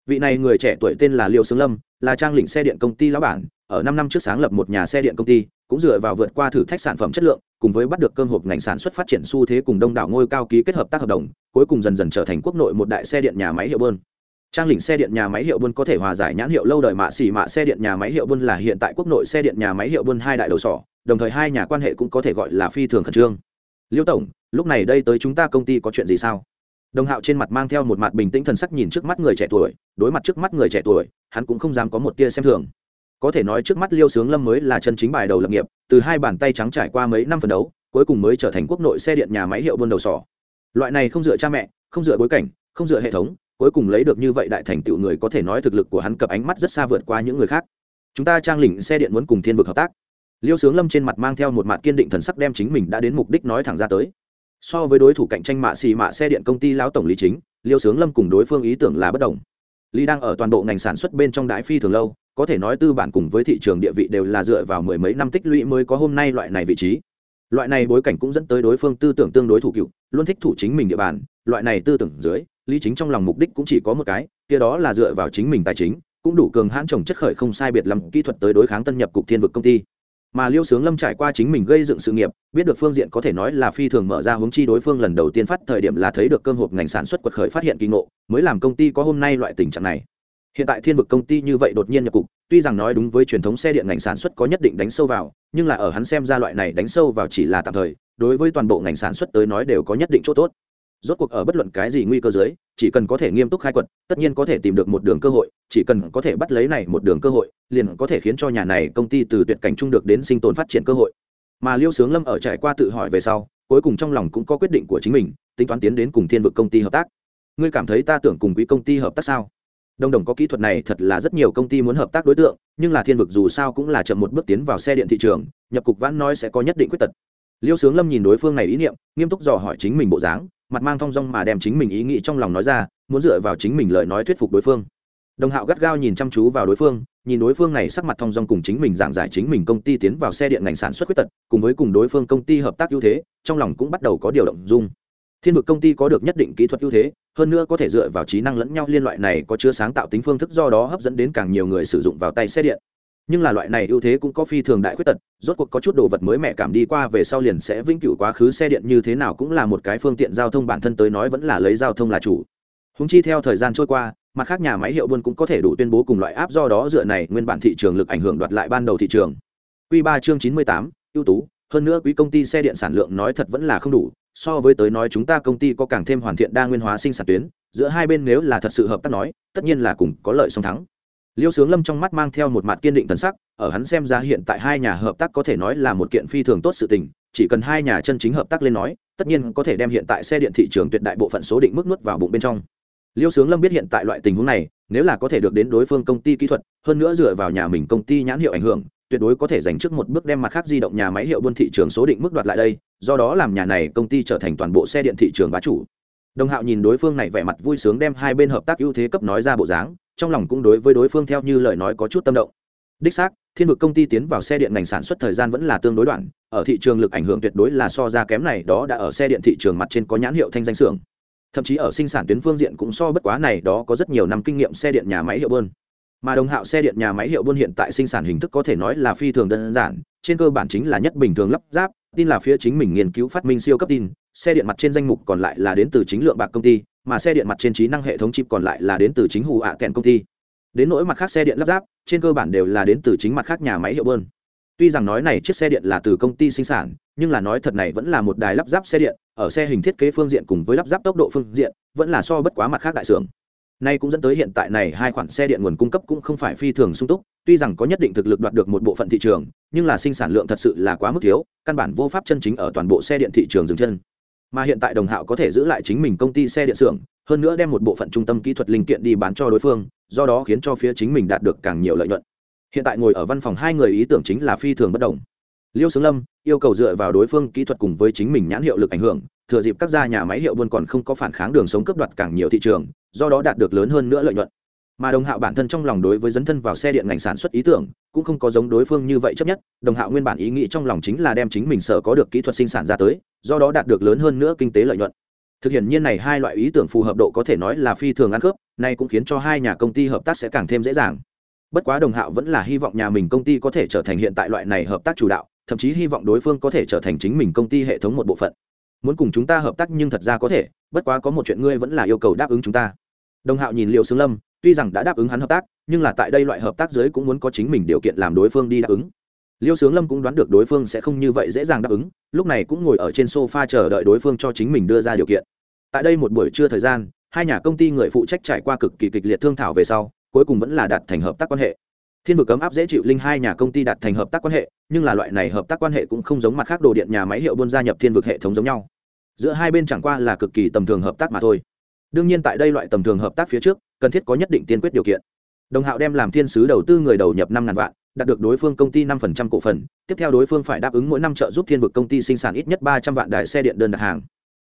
Vị này người trẻ tuổi tên là liêu sướng lâm là trang lĩnh xe điện công ty lão bản, ở năm năm trước sáng lập một nhà xe điện công ty, cũng dựa vào vượt qua thử thách sản phẩm chất lượng, cùng với bắt được cơm hộp ngành sản xuất phát triển xu thế cùng đông đảo ngôi cao ký kết hợp tác hợp đồng, cuối cùng dần dần trở thành quốc nội một đại xe điện nhà máy hiệu bơn. Trang lĩnh xe điện nhà máy hiệu buôn có thể hòa giải nhãn hiệu lâu đời mạ xỉ mạ xe điện nhà máy hiệu buôn là hiện tại quốc nội xe điện nhà máy hiệu buôn hai đại đầu sỏ, đồng thời hai nhà quan hệ cũng có thể gọi là phi thường khẩn trương. Liêu tổng, lúc này đây tới chúng ta công ty có chuyện gì sao? Đồng hạo trên mặt mang theo một mặt bình tĩnh thần sắc nhìn trước mắt người trẻ tuổi, đối mặt trước mắt người trẻ tuổi, hắn cũng không dám có một tia xem thường. Có thể nói trước mắt liêu sướng lâm mới là chân chính bài đầu lập nghiệp, từ hai bàn tay trắng trải qua mấy năm phần đấu, cuối cùng mới trở thành quốc nội xe điện nhà máy hiệu buôn đầu sỏ. Loại này không dựa cha mẹ, không dựa bối cảnh, không dựa hệ thống, cuối cùng lấy được như vậy đại thành tựu người có thể nói thực lực của hắn cập ánh mắt rất xa vượt qua những người khác. Chúng ta trang lĩnh xe điện muốn cùng thiên vực hợp tác. Liêu sướng lâm trên mặt mang theo một mặt kiên định thần sắc đem chính mình đã đến mục đích nói thẳng ra tới so với đối thủ cạnh tranh mạ xì mạ xe điện công ty lão tổng lý chính, liêu sướng lâm cùng đối phương ý tưởng là bất đồng. Lý đang ở toàn bộ ngành sản xuất bên trong đại phi thường lâu, có thể nói tư bản cùng với thị trường địa vị đều là dựa vào mười mấy năm tích lũy mới có hôm nay loại này vị trí. Loại này bối cảnh cũng dẫn tới đối phương tư tưởng tương đối thủ cựu, luôn thích thủ chính mình địa bàn. Loại này tư tưởng dưới, lý chính trong lòng mục đích cũng chỉ có một cái, kia đó là dựa vào chính mình tài chính, cũng đủ cường hãn trồng chất khởi không sai biệt lắm kỹ thuật tới đối kháng tân nhập cục thiên vực công ty mà liêu sướng lâm trải qua chính mình gây dựng sự nghiệp, biết được phương diện có thể nói là phi thường mở ra hướng chi đối phương lần đầu tiên phát thời điểm là thấy được cơm hộp ngành sản xuất quật khởi phát hiện kỳ ngộ, mới làm công ty có hôm nay loại tình trạng này. Hiện tại thiên vực công ty như vậy đột nhiên nhập cục, tuy rằng nói đúng với truyền thống xe điện ngành sản xuất có nhất định đánh sâu vào, nhưng là ở hắn xem ra loại này đánh sâu vào chỉ là tạm thời, đối với toàn bộ ngành sản xuất tới nói đều có nhất định chỗ tốt rốt cuộc ở bất luận cái gì nguy cơ dưới, chỉ cần có thể nghiêm túc khai quật, tất nhiên có thể tìm được một đường cơ hội, chỉ cần có thể bắt lấy này một đường cơ hội, liền có thể khiến cho nhà này công ty từ tuyệt cảnh trung được đến sinh tồn phát triển cơ hội. Mà liêu sướng lâm ở trải qua tự hỏi về sau, cuối cùng trong lòng cũng có quyết định của chính mình, tính toán tiến đến cùng thiên vực công ty hợp tác. Ngươi cảm thấy ta tưởng cùng quý công ty hợp tác sao? Đồng đồng có kỹ thuật này thật là rất nhiều công ty muốn hợp tác đối tượng, nhưng là thiên vực dù sao cũng là chậm một bước tiến vào xe điện thị trường, nhập cục vãn nói sẽ có nhất định quyết tật liêu sướng lâm nhìn đối phương này ý niệm, nghiêm túc dò hỏi chính mình bộ dáng, mặt mang thong dong mà đem chính mình ý nghĩ trong lòng nói ra, muốn dựa vào chính mình lời nói thuyết phục đối phương. Đồng hạo gắt gao nhìn chăm chú vào đối phương, nhìn đối phương này sắc mặt thong dong cùng chính mình giảng giải chính mình công ty tiến vào xe điện ngành sản xuất khuyết tật, cùng với cùng đối phương công ty hợp tác ưu thế, trong lòng cũng bắt đầu có điều động dung. Thiên vực công ty có được nhất định kỹ thuật ưu thế, hơn nữa có thể dựa vào trí năng lẫn nhau, liên loại này có chứa sáng tạo tính phương thức do đó hấp dẫn đến càng nhiều người sử dụng vào tay xe điện nhưng là loại này ưu thế cũng có phi thường đại khuyết tật rốt cuộc có chút đồ vật mới mẹ cảm đi qua về sau liền sẽ vĩnh cửu quá khứ xe điện như thế nào cũng là một cái phương tiện giao thông bản thân tới nói vẫn là lấy giao thông là chủ húng chi theo thời gian trôi qua mặt khác nhà máy hiệu buôn cũng có thể đủ tuyên bố cùng loại áp do đó dựa này nguyên bản thị trường lực ảnh hưởng đoạt lại ban đầu thị trường Quy ba chương 98, ưu tú, hơn nữa quý công ty xe điện sản lượng nói thật vẫn là không đủ, so với tới nói chúng ta công ty có càng thêm hoàn thiện đa nguyên hóa sinh sản tuyến, giữa hai bên nếu là thật sự hợp tác nói, tất nhiên là cùng có lợi song thắng. Liêu Sướng Lâm trong mắt mang theo một mặt kiên định thần sắc, ở hắn xem ra hiện tại hai nhà hợp tác có thể nói là một kiện phi thường tốt sự tình, chỉ cần hai nhà chân chính hợp tác lên nói, tất nhiên có thể đem hiện tại xe điện thị trường tuyệt đại bộ phận số định mức nuốt vào bụng bên trong. Liêu Sướng Lâm biết hiện tại loại tình huống này, nếu là có thể được đến đối phương công ty kỹ thuật, hơn nữa dựa vào nhà mình công ty nhãn hiệu ảnh hưởng, tuyệt đối có thể giành trước một bước đem mặt khác di động nhà máy hiệu buôn thị trường số định mức đoạt lại đây do đó làm nhà này công ty trở thành toàn bộ xe điện thị trường bá chủ đồng hạo nhìn đối phương này vẻ mặt vui sướng đem hai bên hợp tác ưu thế cấp nói ra bộ dáng trong lòng cũng đối với đối phương theo như lời nói có chút tâm động. Đích xác, thiên vực công ty tiến vào xe điện ngành sản xuất thời gian vẫn là tương đối đoạn, ở thị trường lực ảnh hưởng tuyệt đối là so ra kém này, đó đã ở xe điện thị trường mặt trên có nhãn hiệu thanh danh xưởng. Thậm chí ở sinh sản tuyến phương diện cũng so bất quá này, đó có rất nhiều năm kinh nghiệm xe điện nhà máy hiệu bơn mà đồng hạo xe điện nhà máy hiệu buôn hiện tại sinh sản hình thức có thể nói là phi thường đơn giản, trên cơ bản chính là nhất bình thường lắp ráp, tin là phía chính mình nghiên cứu phát minh siêu cấp tin, xe điện mặt trên danh mục còn lại là đến từ chính lượng bạc công ty mà xe điện mặt trên trí năng hệ thống chip còn lại là đến từ chính hù ạ à kèn công ty. Đến nỗi mặt khác xe điện lắp ráp trên cơ bản đều là đến từ chính mặt khác nhà máy hiệu bơn. Tuy rằng nói này chiếc xe điện là từ công ty sinh sản nhưng là nói thật này vẫn là một đài lắp ráp xe điện ở xe hình thiết kế phương diện cùng với lắp ráp tốc độ phương diện vẫn là so bất quá mặt khác đại xưởng. Nay cũng dẫn tới hiện tại này hai khoản xe điện nguồn cung cấp cũng không phải phi thường sung túc, tuy rằng có nhất định thực lực đoạt được một bộ phận thị trường, nhưng là sinh sản lượng thật sự là quá mức thiếu, căn bản vô pháp chân chính ở toàn bộ xe điện thị trường dừng chân. Mà hiện tại Đồng Hạo có thể giữ lại chính mình công ty xe điện xưởng, hơn nữa đem một bộ phận trung tâm kỹ thuật linh kiện đi bán cho đối phương, do đó khiến cho phía chính mình đạt được càng nhiều lợi nhuận. Hiện tại ngồi ở văn phòng hai người ý tưởng chính là phi thường bất đồng. Liêu Sướng Lâm yêu cầu dựa vào đối phương kỹ thuật cùng với chính mình nhãn hiệu lực ảnh hưởng, thừa dịp các gia nhà máy hiệu buôn còn không có phản kháng đường sống cướp đoạt càng nhiều thị trường, do đó đạt được lớn hơn nữa lợi nhuận mà đồng hạo bản thân trong lòng đối với dấn thân vào xe điện ngành sản xuất ý tưởng cũng không có giống đối phương như vậy chấp nhất. Đồng hạo nguyên bản ý nghĩ trong lòng chính là đem chính mình sở có được kỹ thuật sinh sản ra tới, do đó đạt được lớn hơn nữa kinh tế lợi nhuận. Thực hiện nhiên này hai loại ý tưởng phù hợp độ có thể nói là phi thường ăn khớp, nay cũng khiến cho hai nhà công ty hợp tác sẽ càng thêm dễ dàng. Bất quá đồng hạo vẫn là hy vọng nhà mình công ty có thể trở thành hiện tại loại này hợp tác chủ đạo, thậm chí hy vọng đối phương có thể trở thành chính mình công ty hệ thống một bộ phận. Muốn cùng chúng ta hợp tác nhưng thật ra có thể, bất quá có một chuyện ngươi vẫn là yêu cầu đáp ứng chúng ta. Đồng hạo nhìn liệu xương lâm tuy rằng đã đáp ứng hắn hợp tác, nhưng là tại đây loại hợp tác giới cũng muốn có chính mình điều kiện làm đối phương đi đáp ứng. Liêu sướng lâm cũng đoán được đối phương sẽ không như vậy dễ dàng đáp ứng, lúc này cũng ngồi ở trên sofa chờ đợi đối phương cho chính mình đưa ra điều kiện. Tại đây một buổi trưa thời gian, hai nhà công ty người phụ trách trải qua cực kỳ kịch liệt thương thảo về sau, cuối cùng vẫn là đạt thành hợp tác quan hệ. Thiên vực cấm áp dễ chịu linh hai nhà công ty đạt thành hợp tác quan hệ, nhưng là loại này hợp tác quan hệ cũng không giống mặt khác đồ điện nhà máy hiệu buôn gia nhập thiên vực hệ thống giống nhau. Giữa hai bên chẳng qua là cực kỳ tầm thường hợp tác mà thôi. Đương nhiên tại đây loại tầm thường hợp tác phía trước cần thiết có nhất định tiên quyết điều kiện. Đồng hạo đem làm thiên sứ đầu tư người đầu nhập năm ngàn vạn, đạt được đối phương công ty năm phần trăm cổ phần, tiếp theo đối phương phải đáp ứng mỗi năm trợ giúp thiên vực công ty sinh sản ít nhất ba trăm vạn đài xe điện đơn đặt hàng.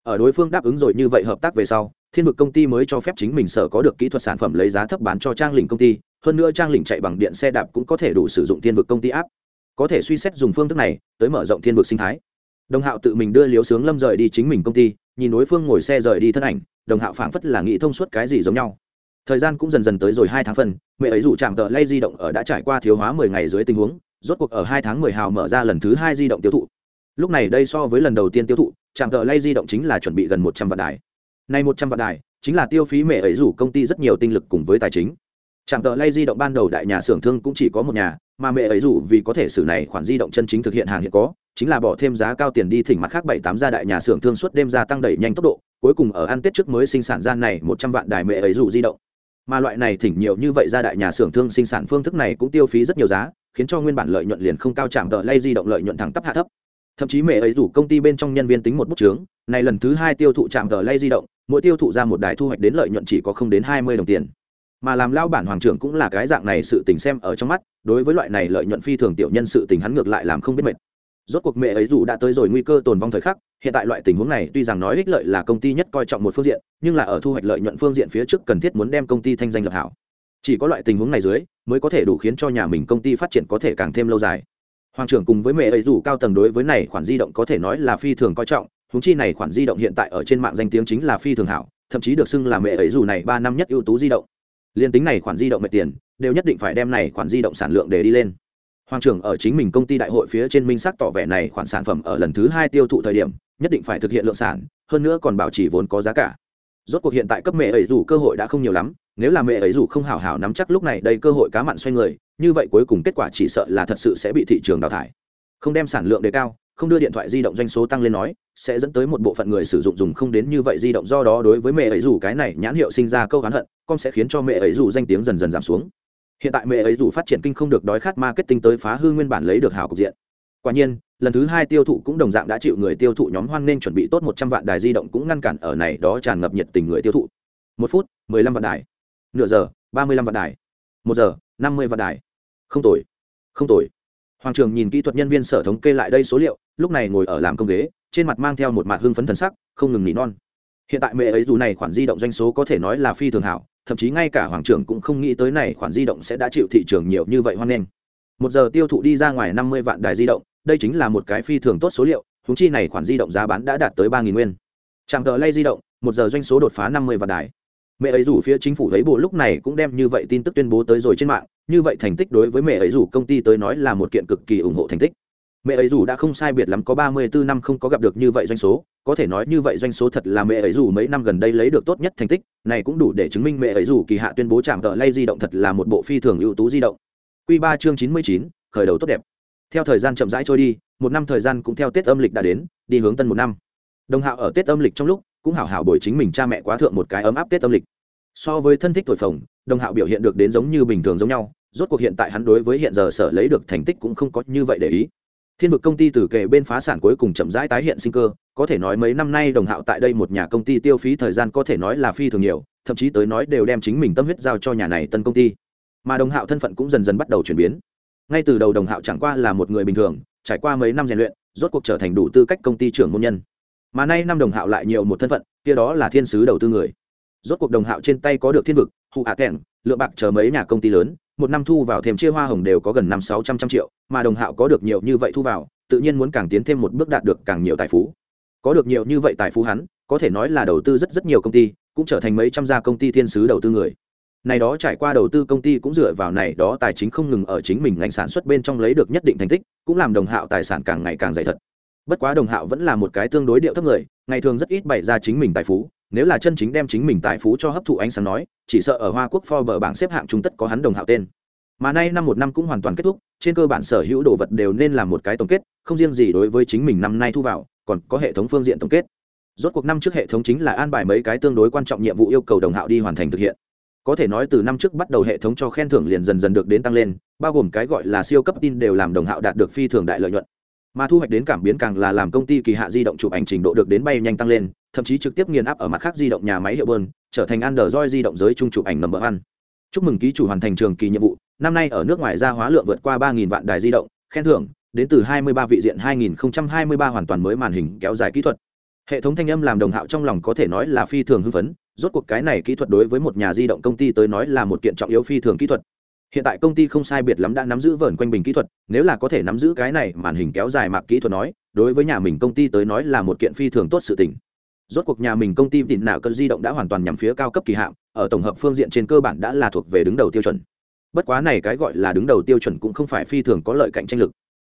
Ở đối phương đáp ứng rồi như vậy hợp tác về sau, thiên vực công ty mới cho phép chính mình sở có được kỹ thuật sản phẩm lấy giá thấp bán cho trang lĩnh công ty, hơn nữa trang lĩnh chạy bằng điện xe đạp cũng có thể đủ sử dụng thiên vực công ty áp có thể suy xét dùng phương thức này, tới mở rộng thiên vực sinh thái. Đồng hạo tự mình đưa liếu sướng lâm rời đi chính mình công ty, nhìn đối phương ngồi xe rời đi thân ảnh, đồng hạo phảng phất là nghĩ thông suốt cái gì giống nhau thời gian cũng dần dần tới rồi hai tháng phần mẹ ấy dù chạm tờ lay di động ở đã trải qua thiếu hóa mười ngày dưới tình huống, rốt cuộc ở hai tháng mười hào mở ra lần thứ hai di động tiêu thụ. Lúc này đây so với lần đầu tiên tiêu thụ, chạm tờ lay di động chính là chuẩn bị gần một trăm vạn đài. Nay một trăm vạn đài, chính là tiêu phí mẹ ấy rủ công ty rất nhiều tinh lực cùng với tài chính. Chạm tờ lay di động ban đầu đại nhà xưởng thương cũng chỉ có một nhà, mà mẹ ấy rủ vì có thể xử này khoản di động chân chính thực hiện hàng hiện có, chính là bỏ thêm giá cao tiền đi thỉnh mặt khác bảy tám gia đại nhà xưởng thương suốt đêm gia tăng đẩy nhanh tốc độ, cuối cùng ở ăn tết trước mới sinh sản gian này một trăm vạn đài mẹ ấy rủ di động mà loại này thỉnh nhiều như vậy gia đại nhà xưởng thương sinh sản phương thức này cũng tiêu phí rất nhiều giá, khiến cho nguyên bản lợi nhuận liền không cao chạm tờ lay di động lợi nhuận thẳng tắp hạ thấp. Thậm chí mẹ ấy rủ công ty bên trong nhân viên tính một bút chướng, này lần thứ hai tiêu thụ chạm tờ lay di động, mỗi tiêu thụ ra một đài thu hoạch đến lợi nhuận chỉ có không đến hai mươi đồng tiền. Mà làm lao bản hoàng trưởng cũng là cái dạng này sự tình xem ở trong mắt, đối với loại này lợi nhuận phi thường tiểu nhân sự tình hắn ngược lại làm không biết mệt rốt cuộc mẹ ấy dù đã tới rồi nguy cơ tồn vong thời khắc, hiện tại loại tình huống này tuy rằng nói ích lợi là công ty nhất coi trọng một phương diện, nhưng là ở thu hoạch lợi nhuận phương diện phía trước cần thiết muốn đem công ty thanh danh lập hảo. Chỉ có loại tình huống này dưới, mới có thể đủ khiến cho nhà mình công ty phát triển có thể càng thêm lâu dài. Hoàng trưởng cùng với mẹ ấy dù cao tầng đối với này khoản di động có thể nói là phi thường coi trọng húng chi này khoản di động hiện tại ở trên mạng danh tiếng chính là phi thường hảo, thậm chí được xưng là mẹ ấy dù này ba năm nhất ưu tú di động. Liên tính này khoản di động mệt tiền, đều nhất định phải đem này khoản di động sản lượng để đi lên hoàng trưởng ở chính mình công ty đại hội phía trên minh sắc tỏ vẻ này khoản sản phẩm ở lần thứ hai tiêu thụ thời điểm, nhất định phải thực hiện lượng sản, hơn nữa còn bảo trì vốn có giá cả. Rốt cuộc hiện tại cấp mẹ ấy dù cơ hội đã không nhiều lắm, nếu là mẹ ấy dù không hảo hảo nắm chắc lúc này đây cơ hội cá mặn xoay người, như vậy cuối cùng kết quả chỉ sợ là thật sự sẽ bị thị trường đào thải. Không đem sản lượng đề cao, không đưa điện thoại di động doanh số tăng lên nói, sẽ dẫn tới một bộ phận người sử dụng dùng không đến như vậy di động do đó đối với mẹ ấy dù cái này nhãn hiệu sinh ra câu hán hận, con sẽ khiến cho mẹ ấy dù danh tiếng dần dần giảm xuống hiện tại mẹ ấy dù phát triển kinh không được đói khát marketing tới phá hư nguyên bản lấy được hảo cục diện. Quả nhiên, lần thứ hai tiêu thụ cũng đồng dạng đã chịu người tiêu thụ nhóm hoan nên chuẩn bị tốt một trăm vạn đài di động cũng ngăn cản ở này đó tràn ngập nhiệt tình người tiêu thụ. Một phút, mười lăm vạn đài. Nửa giờ, ba mươi lăm vạn đài. Một giờ, năm mươi vạn đài. Không tồi không tồi. Hoàng trường nhìn kỹ thuật nhân viên sở thống kê lại đây số liệu, lúc này ngồi ở làm công ghế, trên mặt mang theo một mặt hưng phấn thần sắc, không ngừng nỉ non. Hiện tại mẹ ấy dù này khoản di động doanh số có thể nói là phi thường hảo thậm chí ngay cả hoàng trưởng cũng không nghĩ tới này khoản di động sẽ đã chịu thị trường nhiều như vậy hoan nghênh. Một giờ tiêu thụ đi ra ngoài năm mươi vạn đài di động, đây chính là một cái phi thường tốt số liệu húng chi này khoản di động giá bán đã đạt tới ba nghìn nguyên. Trạm tờ lay di động, một giờ doanh số đột phá năm mươi vạn đài. Mẹ ấy rủ phía chính phủ thấy bộ lúc này cũng đem như vậy tin tức tuyên bố tới rồi trên mạng, như vậy thành tích đối với mẹ ấy rủ công ty tới nói là một kiện cực kỳ ủng hộ thành tích mẹ ấy dù đã không sai biệt lắm có ba mươi bốn năm không có gặp được như vậy doanh số, có thể nói như vậy doanh số thật là mẹ ấy dù mấy năm gần đây lấy được tốt nhất thành tích, này cũng đủ để chứng minh mẹ ấy dù kỳ hạ tuyên bố chạm tờ lay di động thật là một bộ phi thường ưu tú di động. Q ba chương chín mươi chín, khởi đầu tốt đẹp. Theo thời gian chậm rãi trôi đi, một năm thời gian cũng theo tết âm lịch đã đến, đi hướng tân một năm. Đồng hạo ở tết âm lịch trong lúc cũng hảo hảo bồi chính mình cha mẹ quá thượng một cái ấm áp tết âm lịch. So với thân thích thổi phồng, đồng hạo biểu hiện được đến giống như bình thường giống nhau, rốt cuộc hiện tại hắn đối với hiện giờ sở lấy được thành tích cũng không có như vậy để ý thiên vực công ty từ kề bên phá sản cuối cùng chậm rãi tái hiện sinh cơ, có thể nói mấy năm nay đồng hạo tại đây một nhà công ty tiêu phí thời gian có thể nói là phi thường nhiều, thậm chí tới nói đều đem chính mình tâm huyết giao cho nhà này tân công ty. Mà đồng hạo thân phận cũng dần dần bắt đầu chuyển biến. Ngay từ đầu đồng hạo chẳng qua là một người bình thường, trải qua mấy năm rèn luyện, rốt cuộc trở thành đủ tư cách công ty trưởng môn nhân. Mà nay năm đồng hạo lại nhiều một thân phận, kia đó là thiên sứ đầu tư người. Rốt cuộc đồng hạo trên tay có được thiên vực hụ hạ kèn lượng bạc chờ mấy nhà công ty lớn một năm thu vào thêm chia hoa hồng đều có gần năm sáu trăm trăm triệu, mà đồng hạo có được nhiều như vậy thu vào, tự nhiên muốn càng tiến thêm một bước đạt được càng nhiều tài phú. Có được nhiều như vậy tài phú hắn, có thể nói là đầu tư rất rất nhiều công ty, cũng trở thành mấy trăm gia công ty thiên sứ đầu tư người. Này đó trải qua đầu tư công ty cũng dựa vào này đó tài chính không ngừng ở chính mình ngành sản xuất bên trong lấy được nhất định thành tích, cũng làm đồng hạo tài sản càng ngày càng dày thật. Bất quá đồng hạo vẫn là một cái tương đối điệu thấp người, ngày thường rất ít bày ra chính mình tài phú nếu là chân chính đem chính mình tài phú cho hấp thụ ánh sáng nói, chỉ sợ ở hoa quốc forbes bảng xếp hạng trung tất có hắn đồng hạo tên. Mà nay năm một năm cũng hoàn toàn kết thúc, trên cơ bản sở hữu đồ vật đều nên làm một cái tổng kết, không riêng gì đối với chính mình năm nay thu vào, còn có hệ thống phương diện tổng kết. Rốt cuộc năm trước hệ thống chính là an bài mấy cái tương đối quan trọng nhiệm vụ yêu cầu đồng hạo đi hoàn thành thực hiện. Có thể nói từ năm trước bắt đầu hệ thống cho khen thưởng liền dần dần được đến tăng lên, bao gồm cái gọi là siêu cấp tin đều làm đồng hạo đạt được phi thường đại lợi nhuận. Mà thu hoạch đến cảm biến càng là làm công ty kỳ hạ di động chụp ảnh trình độ được đến bay nhanh tăng lên thậm chí trực tiếp nghiền áp ở mặt khác di động nhà máy hiệu bơn, trở thành android di động giới trung chụp ảnh nầm bỡ ăn chúc mừng ký chủ hoàn thành trường kỳ nhiệm vụ, năm nay ở nước ngoài ra hóa lượng vượt qua ba vạn đài di động, khen thưởng, đến từ 23 vị diện 2023 hoàn toàn mới màn hình kéo dài kỹ thuật. Hệ thống thanh âm làm đồng hạo trong lòng có thể nói là phi thường hưng phấn, rốt cuộc cái này kỹ thuật đối với một nhà di động công ty tới nói là một kiện trọng yếu phi thường kỹ thuật. Hiện tại công ty không sai biệt lắm đã nắm giữ vởn quanh bình kỹ thuật, nếu là có thể nắm giữ cái này màn hình kéo dài mạc kỹ thuật nói, đối với nhà mình công ty tới nói là một kiện phi thường tốt sự tình rốt cuộc nhà mình công ty tịnh nào cơn di động đã hoàn toàn nhắm phía cao cấp kỳ hạm ở tổng hợp phương diện trên cơ bản đã là thuộc về đứng đầu tiêu chuẩn. Bất quá này cái gọi là đứng đầu tiêu chuẩn cũng không phải phi thường có lợi cạnh tranh lực.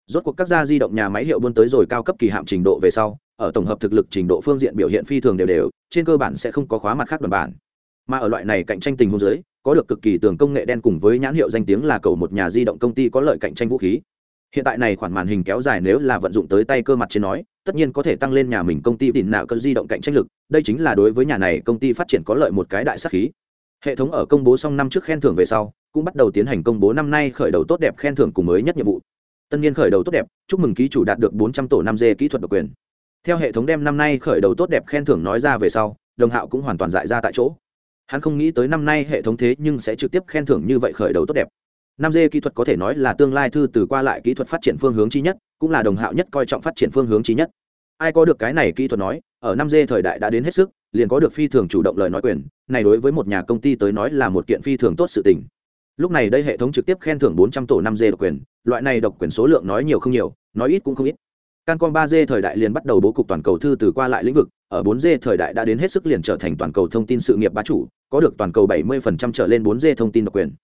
Rốt cuộc các gia di động nhà máy hiệu buôn tới rồi cao cấp kỳ hạm trình độ về sau, ở tổng hợp thực lực trình độ phương diện biểu hiện phi thường đều đều, trên cơ bản sẽ không có khóa mặt khác đoàn bản. Mà ở loại này cạnh tranh tình huống dưới, có được cực kỳ tường công nghệ đen cùng với nhãn hiệu danh tiếng là cầu một nhà di động công ty có lợi cạnh tranh vũ khí hiện tại này khoản màn hình kéo dài nếu là vận dụng tới tay cơ mặt trên nói, tất nhiên có thể tăng lên nhà mình công ty đỉnh nạo cơ di động cạnh tranh lực. Đây chính là đối với nhà này công ty phát triển có lợi một cái đại sắc khí. Hệ thống ở công bố xong năm trước khen thưởng về sau, cũng bắt đầu tiến hành công bố năm nay khởi đầu tốt đẹp khen thưởng cùng mới nhất nhiệm vụ. Tân niên khởi đầu tốt đẹp, chúc mừng ký chủ đạt được bốn trăm tổ năm d kỹ thuật độc quyền. Theo hệ thống đem năm nay khởi đầu tốt đẹp khen thưởng nói ra về sau, đồng hạo cũng hoàn toàn dại ra tại chỗ. Hắn không nghĩ tới năm nay hệ thống thế nhưng sẽ trực tiếp khen thưởng như vậy khởi đầu tốt đẹp năm d kỹ thuật có thể nói là tương lai thư từ qua lại kỹ thuật phát triển phương hướng chi nhất, cũng là đồng hạo nhất coi trọng phát triển phương hướng chi nhất. Ai có được cái này kỹ thuật nói, ở năm d thời đại đã đến hết sức, liền có được phi thường chủ động lời nói quyền, này đối với một nhà công ty tới nói là một kiện phi thường tốt sự tình. Lúc này đây hệ thống trực tiếp khen thưởng bốn trăm tổ năm d độc quyền, loại này độc quyền số lượng nói nhiều không nhiều, nói ít cũng không ít. Cancom ba d thời đại liền bắt đầu bố cục toàn cầu thư từ qua lại lĩnh vực, ở bốn d thời đại đã đến hết sức liền trở thành toàn cầu thông tin sự nghiệp bá chủ, có được toàn cầu bảy 70% trở lên bốn d thông tin độc quyền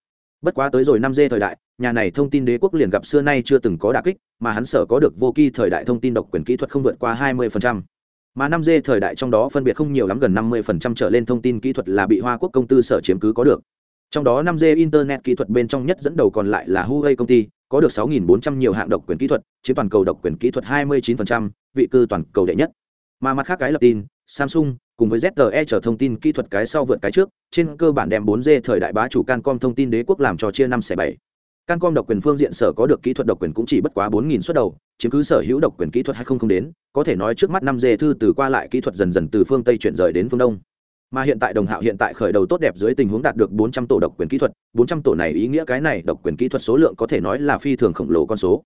bất quá tới rồi năm d thời đại nhà này thông tin đế quốc liền gặp xưa nay chưa từng có đả kích mà hắn sở có được vô kỳ thời đại thông tin độc quyền kỹ thuật không vượt qua hai 20%. mà năm d thời đại trong đó phân biệt không nhiều lắm gần năm 50% trở lên thông tin kỹ thuật là bị hoa quốc công tư sở chiếm cứ có được trong đó năm d internet kỹ thuật bên trong nhất dẫn đầu còn lại là Huawei công ty có được 6.400 nhiều hạng độc quyền kỹ thuật chiếm toàn cầu độc quyền kỹ thuật 29%, vị cư toàn cầu đệ nhất mà mặt khác cái lập tin Samsung cùng với ZTE trở thông tin kỹ thuật cái sau vượt cái trước trên cơ bản đem 4G thời đại bá chủ Cancom thông tin đế quốc làm cho chia năm xẻ bảy Cancom độc quyền phương diện sở có được kỹ thuật độc quyền cũng chỉ bất quá 4000 suất đầu, chiếm cứ sở hữu độc quyền kỹ thuật hay không không đến, có thể nói trước mắt 5G thư từ qua lại kỹ thuật dần dần từ phương Tây chuyển rời đến phương Đông. Mà hiện tại Đồng Hạo hiện tại khởi đầu tốt đẹp dưới tình huống đạt được 400 tổ độc quyền kỹ thuật, 400 tổ này ý nghĩa cái này độc quyền kỹ thuật số lượng có thể nói là phi thường khổng lồ con số.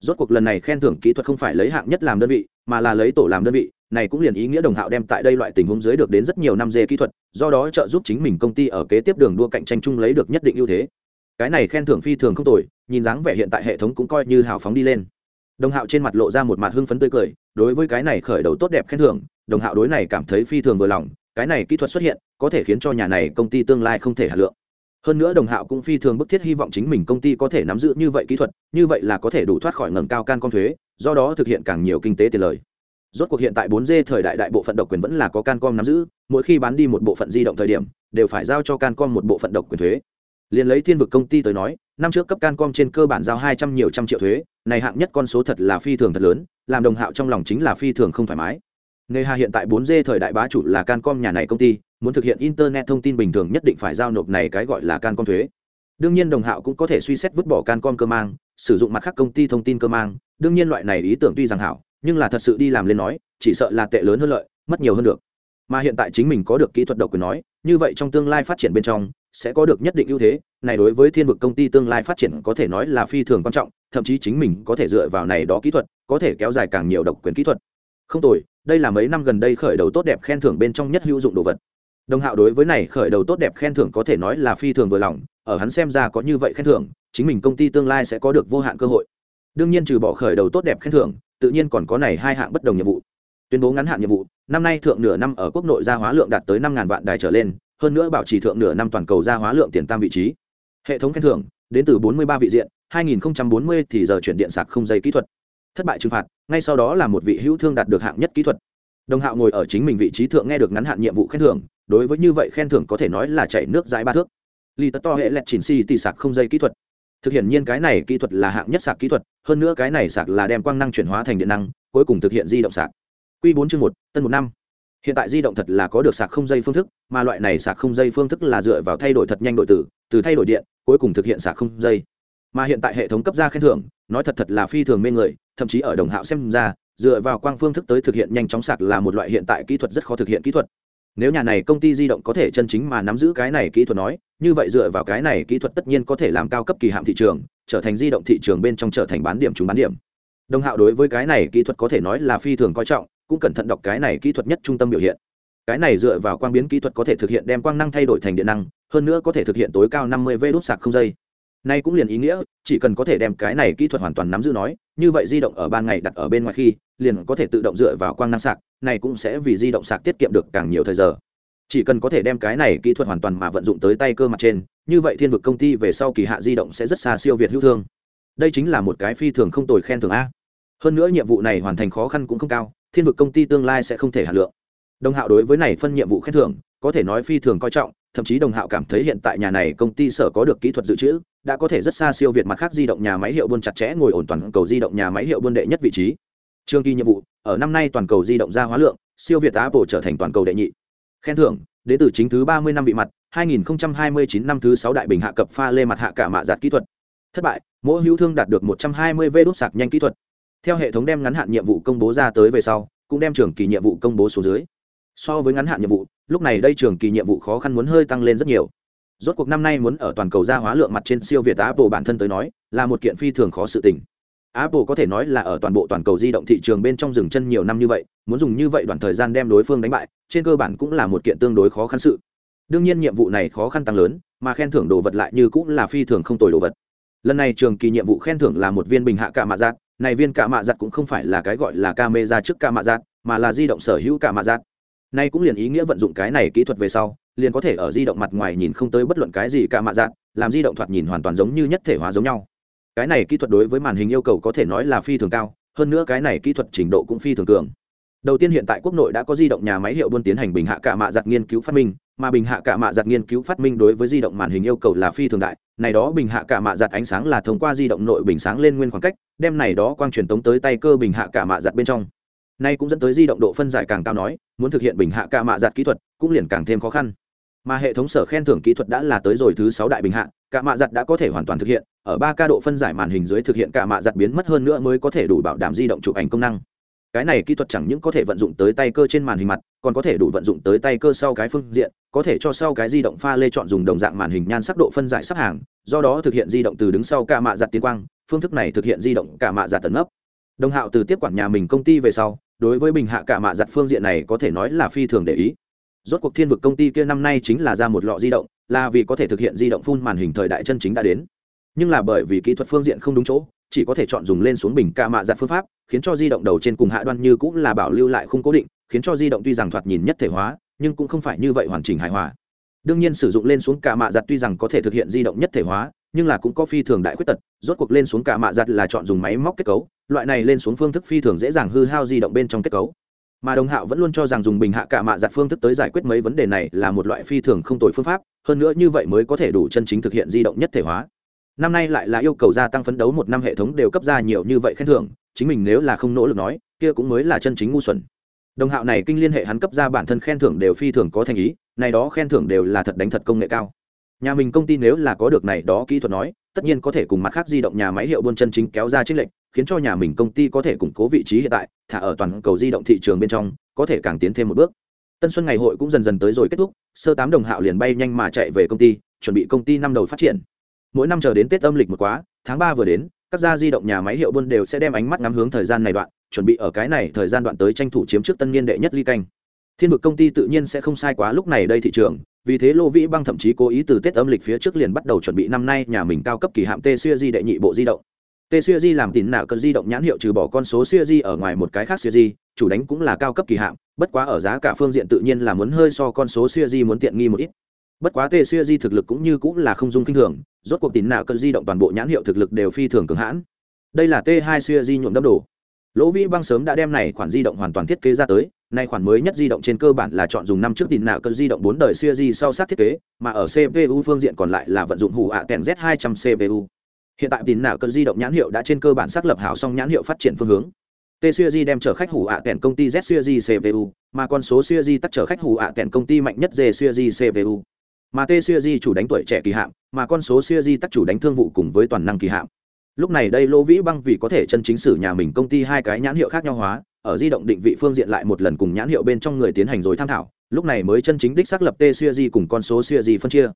Rốt cuộc lần này khen thưởng kỹ thuật không phải lấy hạng nhất làm đơn vị, mà là lấy tổ làm đơn vị, này cũng liền ý nghĩa Đồng Hạo đem tại đây loại tình huống dưới được đến rất nhiều năm dê kỹ thuật, do đó trợ giúp chính mình công ty ở kế tiếp đường đua cạnh tranh chung lấy được nhất định ưu thế. Cái này khen thưởng phi thường không tồi nhìn dáng vẻ hiện tại hệ thống cũng coi như hào phóng đi lên. Đồng hạo trên mặt lộ ra một mặt hưng phấn tươi cười đối với cái này khởi đầu tốt đẹp khen thưởng đồng hạo đối này cảm thấy phi thường vừa lòng cái này kỹ thuật xuất hiện có thể khiến cho nhà này công ty tương lai không thể hà lượng. Hơn nữa đồng hạo cũng phi thường bức thiết hy vọng chính mình công ty có thể nắm giữ như vậy kỹ thuật như vậy là có thể đủ thoát khỏi ngầm cao can con thuế do đó thực hiện càng nhiều kinh tế tiền lời rốt cuộc hiện tại 4G thời đại đại bộ phận độc quyền vẫn là có Cancom nắm giữ, mỗi khi bán đi một bộ phận di động thời điểm, đều phải giao cho Cancom một bộ phận độc quyền thuế. Liền lấy thiên vực công ty tới nói năm trước cấp cancom trên cơ bản giao hai trăm nhiều trăm triệu thuế này hạng nhất con số thật là phi thường thật lớn làm đồng hạo trong lòng chính là phi thường không thoải mái. Nghề hà hiện tại 4G thời đại bá chủ là cancom nhà này công ty muốn thực hiện internet thông tin bình thường nhất định phải giao nộp này cái gọi là cancom thuế. Đương nhiên đồng hạo cũng có thể suy xét vứt bỏ cancom cơ mang sử dụng mặt khác công ty thông tin cơ mang đương nhiên loại này ý tưởng tuy rằng hảo nhưng là thật sự đi làm lên nói, chỉ sợ là tệ lớn hơn lợi, mất nhiều hơn được. Mà hiện tại chính mình có được kỹ thuật độc quyền nói, như vậy trong tương lai phát triển bên trong, sẽ có được nhất định ưu thế, này đối với thiên vực công ty tương lai phát triển có thể nói là phi thường quan trọng, thậm chí chính mình có thể dựa vào này đó kỹ thuật, có thể kéo dài càng nhiều độc quyền kỹ thuật. Không tồi, đây là mấy năm gần đây khởi đầu tốt đẹp khen thưởng bên trong nhất hữu dụng đồ vật. Đồng hạo đối với này khởi đầu tốt đẹp khen thưởng có thể nói là phi thường vừa lòng, ở hắn xem ra có như vậy khen thưởng, chính mình công ty tương lai sẽ có được vô hạn cơ hội. Đương nhiên trừ bỏ khởi đầu tốt đẹp khen thưởng tự nhiên còn có này hai hạng bất đồng nhiệm vụ. Tuyên bố ngắn hạn nhiệm vụ, năm nay thượng nửa năm ở quốc nội gia hóa lượng đạt tới năm vạn đài trở lên, hơn nữa bảo trì thượng nửa năm toàn cầu gia hóa lượng tiền tam vị trí. Hệ thống khen thưởng, đến từ 43 vị diện 2040 thì giờ chuyển điện sạc không dây kỹ thuật. Thất bại trừng phạt, ngay sau đó là một vị hữu thương đạt được hạng nhất kỹ thuật. Đồng hạo ngồi ở chính mình vị trí thượng nghe được ngắn hạn nhiệm vụ khen thưởng, đối với như vậy khen thưởng có thể nói là chảy nước dãi ba thước. Li tất to hệ lẹt chỉnh si tỷ sạc không dây kỹ thuật thực hiện nhiên cái này kỹ thuật là hạng nhất sạc kỹ thuật, hơn nữa cái này sạc là đem quang năng chuyển hóa thành điện năng, cuối cùng thực hiện di động sạc. Q bốn chương một, tân một năm. Hiện tại di động thật là có được sạc không dây phương thức, mà loại này sạc không dây phương thức là dựa vào thay đổi thật nhanh đội tử, từ thay đổi điện, cuối cùng thực hiện sạc không dây. Mà hiện tại hệ thống cấp ra khen thưởng, nói thật thật là phi thường mê người, thậm chí ở đồng hạo xem ra, dựa vào quang phương thức tới thực hiện nhanh chóng sạc là một loại hiện tại kỹ thuật rất khó thực hiện kỹ thuật nếu nhà này công ty di động có thể chân chính mà nắm giữ cái này kỹ thuật nói, như vậy dựa vào cái này kỹ thuật tất nhiên có thể làm cao cấp kỳ hạm thị trường, trở thành di động thị trường bên trong trở thành bán điểm chúng bán điểm. Đồng hạo đối với cái này kỹ thuật có thể nói là phi thường coi trọng, cũng cẩn thận đọc cái này kỹ thuật nhất trung tâm biểu hiện. Cái này dựa vào quang biến kỹ thuật có thể thực hiện đem quang năng thay đổi thành điện năng, hơn nữa có thể thực hiện tối cao năm mươi v đốt sạc không dây. Nay cũng liền ý nghĩa, chỉ cần có thể đem cái này kỹ thuật hoàn toàn nắm giữ nói, như vậy di động ở ban ngày đặt ở bên ngoài khi, liền có thể tự động dựa vào quang năng sạc này cũng sẽ vì di động sạc tiết kiệm được càng nhiều thời giờ. Chỉ cần có thể đem cái này kỹ thuật hoàn toàn mà vận dụng tới tay cơ mặt trên, như vậy thiên vực công ty về sau kỳ hạ di động sẽ rất xa siêu việt hữu thương. Đây chính là một cái phi thường không tồi khen thường a. Hơn nữa nhiệm vụ này hoàn thành khó khăn cũng không cao, thiên vực công ty tương lai sẽ không thể hạ lượng. Đồng hạo đối với này phân nhiệm vụ khen thưởng, có thể nói phi thường coi trọng, thậm chí đồng hạo cảm thấy hiện tại nhà này công ty sở có được kỹ thuật dự trữ, đã có thể rất xa siêu việt mặt khác di động nhà máy hiệu buôn chặt chẽ ngồi ổn toàn cầu di động nhà máy hiệu buôn đệ nhất vị trí. Trương kỳ nhiệm vụ ở năm nay toàn cầu di động ra hóa lượng, siêu việt apple trở thành toàn cầu đệ nhị. Khen thưởng đến từ chính thứ ba mươi năm vị mặt 2029 năm thứ sáu đại bình hạ cập pha lê mặt hạ cả mạ giạt kỹ thuật. Thất bại mỗi hữu thương đạt được 120 v đốt sạc nhanh kỹ thuật. Theo hệ thống đem ngắn hạn nhiệm vụ công bố ra tới về sau, cũng đem trường kỳ nhiệm vụ công bố số dưới. So với ngắn hạn nhiệm vụ, lúc này đây trường kỳ nhiệm vụ khó khăn muốn hơi tăng lên rất nhiều. Rốt cuộc năm nay muốn ở toàn cầu gia hóa lượng mặt trên siêu việt apple bản thân tới nói, là một kiện phi thường khó sự tình apple có thể nói là ở toàn bộ toàn cầu di động thị trường bên trong rừng chân nhiều năm như vậy muốn dùng như vậy đoạn thời gian đem đối phương đánh bại trên cơ bản cũng là một kiện tương đối khó khăn sự. Đương nhiên nhiệm vụ này khó khăn tăng lớn mà khen thưởng đồ vật lại như cũng là phi thường không tồi đồ vật. Lần này trường kỳ nhiệm vụ khen thưởng là một viên bình hạ cả mạ giặt, này viên cả mạ giặt cũng không phải là cái gọi là camera trước cả mạ giặt mà là di động sở hữu cả mạ giặt nay cũng liền ý nghĩa vận dụng cái này kỹ thuật về sau liền có thể ở di động mặt ngoài nhìn không tới bất luận cái gì cả mạ giặt làm di động thoạt nhìn hoàn toàn giống như nhất thể hóa giống nhau cái này kỹ thuật đối với màn hình yêu cầu có thể nói là phi thường cao, hơn nữa cái này kỹ thuật trình độ cũng phi thường cường. Đầu tiên hiện tại quốc nội đã có di động nhà máy hiệu buôn tiến hành bình hạ cả mạ giặt nghiên cứu phát minh, mà bình hạ cả mạ giặt nghiên cứu phát minh đối với di động màn hình yêu cầu là phi thường đại. Này đó bình hạ cả mạ giặt ánh sáng là thông qua di động nội bình sáng lên nguyên khoảng cách, đem này đó quang truyền tống tới tay cơ bình hạ cả mạ giặt bên trong. Nay cũng dẫn tới di động độ phân giải càng cao nói, muốn thực hiện bình hạ cả mạ giặt kỹ thuật cũng liền càng thêm khó khăn. Mà hệ thống sở khen thưởng kỹ thuật đã là tới rồi thứ sáu đại bình hạ cả mạ giặt đã có thể hoàn toàn thực hiện, ở ba ca độ phân giải màn hình dưới thực hiện cả mạ giặt biến mất hơn nữa mới có thể đủ bảo đảm di động chụp ảnh công năng. Cái này kỹ thuật chẳng những có thể vận dụng tới tay cơ trên màn hình mặt, còn có thể đủ vận dụng tới tay cơ sau cái phương diện, có thể cho sau cái di động pha lê chọn dùng đồng dạng màn hình nhan sắc độ phân giải sắp hàng, do đó thực hiện di động từ đứng sau cả mạ giặt tiến quang, phương thức này thực hiện di động cả mạ giặt tấn ấp đồng hạo từ tiếp quản nhà mình công ty về sau, đối với bình hạ cả mạ giặt phương diện này có thể nói là phi thường để ý. Rốt cuộc thiên vực công ty kia năm nay chính là ra một lọ di động là vì có thể thực hiện di động phun màn hình thời đại chân chính đã đến. Nhưng là bởi vì kỹ thuật phương diện không đúng chỗ, chỉ có thể chọn dùng lên xuống bình ca mạ giặt phương pháp, khiến cho di động đầu trên cùng hạ đoan như cũng là bảo lưu lại không cố định, khiến cho di động tuy rằng thoạt nhìn nhất thể hóa, nhưng cũng không phải như vậy hoàn chỉnh hài hòa. Đương nhiên sử dụng lên xuống cả mạ giặt tuy rằng có thể thực hiện di động nhất thể hóa, nhưng là cũng có phi thường đại khuyết tật, rốt cuộc lên xuống cả mạ giặt là chọn dùng máy móc kết cấu, loại này lên xuống phương thức phi thường dễ dàng hư hao di động bên trong kết cấu mà đồng hạo vẫn luôn cho rằng dùng bình hạ cả mạ giặt phương thức tới giải quyết mấy vấn đề này là một loại phi thường không tồi phương pháp, hơn nữa như vậy mới có thể đủ chân chính thực hiện di động nhất thể hóa. Năm nay lại là yêu cầu gia tăng phấn đấu một năm hệ thống đều cấp ra nhiều như vậy khen thưởng, chính mình nếu là không nỗ lực nói, kia cũng mới là chân chính ngu xuẩn. Đồng hạo này kinh liên hệ hắn cấp ra bản thân khen thưởng đều phi thường có thành ý, này đó khen thưởng đều là thật đánh thật công nghệ cao. Nhà mình công ty nếu là có được này đó kỹ thuật nói, tất nhiên có thể cùng mặt khác di động nhà máy hiệu buôn chân chính kéo ra trích lệnh khiến cho nhà mình công ty có thể củng cố vị trí hiện tại, thả ở toàn cầu di động thị trường bên trong, có thể càng tiến thêm một bước. Tân xuân ngày hội cũng dần dần tới rồi kết thúc, sơ tám đồng hạo liền bay nhanh mà chạy về công ty, chuẩn bị công ty năm đầu phát triển. Mỗi năm chờ đến tết âm lịch một quá, tháng ba vừa đến, các gia di động nhà máy hiệu buôn đều sẽ đem ánh mắt ngắm hướng thời gian này đoạn, chuẩn bị ở cái này thời gian đoạn tới tranh thủ chiếm trước tân niên đệ nhất ly canh. Thiên vực công ty tự nhiên sẽ không sai quá lúc này đây thị trường, vì thế lô vĩ băng thậm chí cố ý từ tết âm lịch phía trước liền bắt đầu chuẩn bị năm nay nhà mình cao cấp kỳ hạm tê xuya di đệ nhị bộ di động tê xuya di làm tín nạo cần di động nhãn hiệu trừ bỏ con số xuya di ở ngoài một cái khác xuya di chủ đánh cũng là cao cấp kỳ hạm bất quá ở giá cả phương diện tự nhiên là muốn hơi so con số xuya di muốn tiện nghi một ít. Bất quá tê xuya di thực lực cũng như cũng là không dung kinh thường, rốt cuộc tín nạo cần di động toàn bộ nhãn hiệu thực lực đều phi thường cường hãn. Đây là t 2 xuya di nhuộm đâm đồ. Lỗ vĩ băng sớm đã đem này khoản di động hoàn toàn thiết kế ra tới, nay khoản mới nhất di động trên cơ bản là chọn dùng năm trước tín nạo cần di động bốn đời xuya di sau sát thiết kế, mà ở cpu phương diện còn lại là vận dụng hủ ạ kèn z 200 cpu hiện tại tín nạo cơn di động nhãn hiệu đã trên cơ bản xác lập hảo xong nhãn hiệu phát triển phương hướng. T Series đem chở khách hủ ạ kèn công ty Z Series CPU, mà con số Series tắt chở khách hủ ạ kèn công ty mạnh nhất Z di CPU mà t siêu di chủ đánh tuổi trẻ kỳ hạm mà con số siêu di tắt chủ đánh thương vụ cùng với toàn năng kỳ hạm. Lúc này đây lô vĩ băng vì có thể chân chính sử nhà mình công ty hai cái nhãn hiệu khác nhau hóa ở di động định vị phương diện lại một lần cùng nhãn hiệu bên trong người tiến hành rồi tham thảo lúc này mới chân chính đích xác lập t siêu di cùng con số siêu di phân chia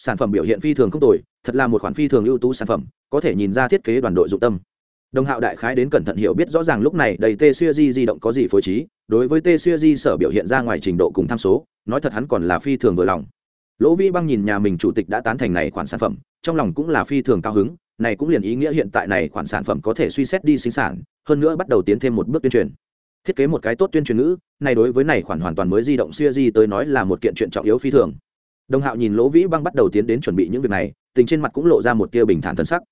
sản phẩm biểu hiện phi thường không tồi, thật là một khoản phi thường ưu tú sản phẩm, có thể nhìn ra thiết kế đoàn đội dụng tâm. Đồng hạo đại khái đến cẩn thận hiểu biết rõ ràng lúc này đầy t di di động có gì phối trí, đối với t di sở biểu hiện ra ngoài trình độ cùng tham số, nói thật hắn còn là phi thường vừa lòng. Lỗ vi băng nhìn nhà mình chủ tịch đã tán thành này khoản sản phẩm, trong lòng cũng là phi thường cao hứng, này cũng liền ý nghĩa hiện tại này khoản sản phẩm có thể suy xét đi sinh sản, hơn nữa bắt đầu tiến thêm một bước tuyên truyền. Thiết kế một cái tốt tuyên truyền ngữ, này đối với này khoản hoàn toàn mới di động siêu di tới nói là một kiện chuyện trọng yếu phi thường đồng hạo nhìn lỗ vĩ băng bắt đầu tiến đến chuẩn bị những việc này, tình trên mặt cũng lộ ra một tia bình thản thân sắc.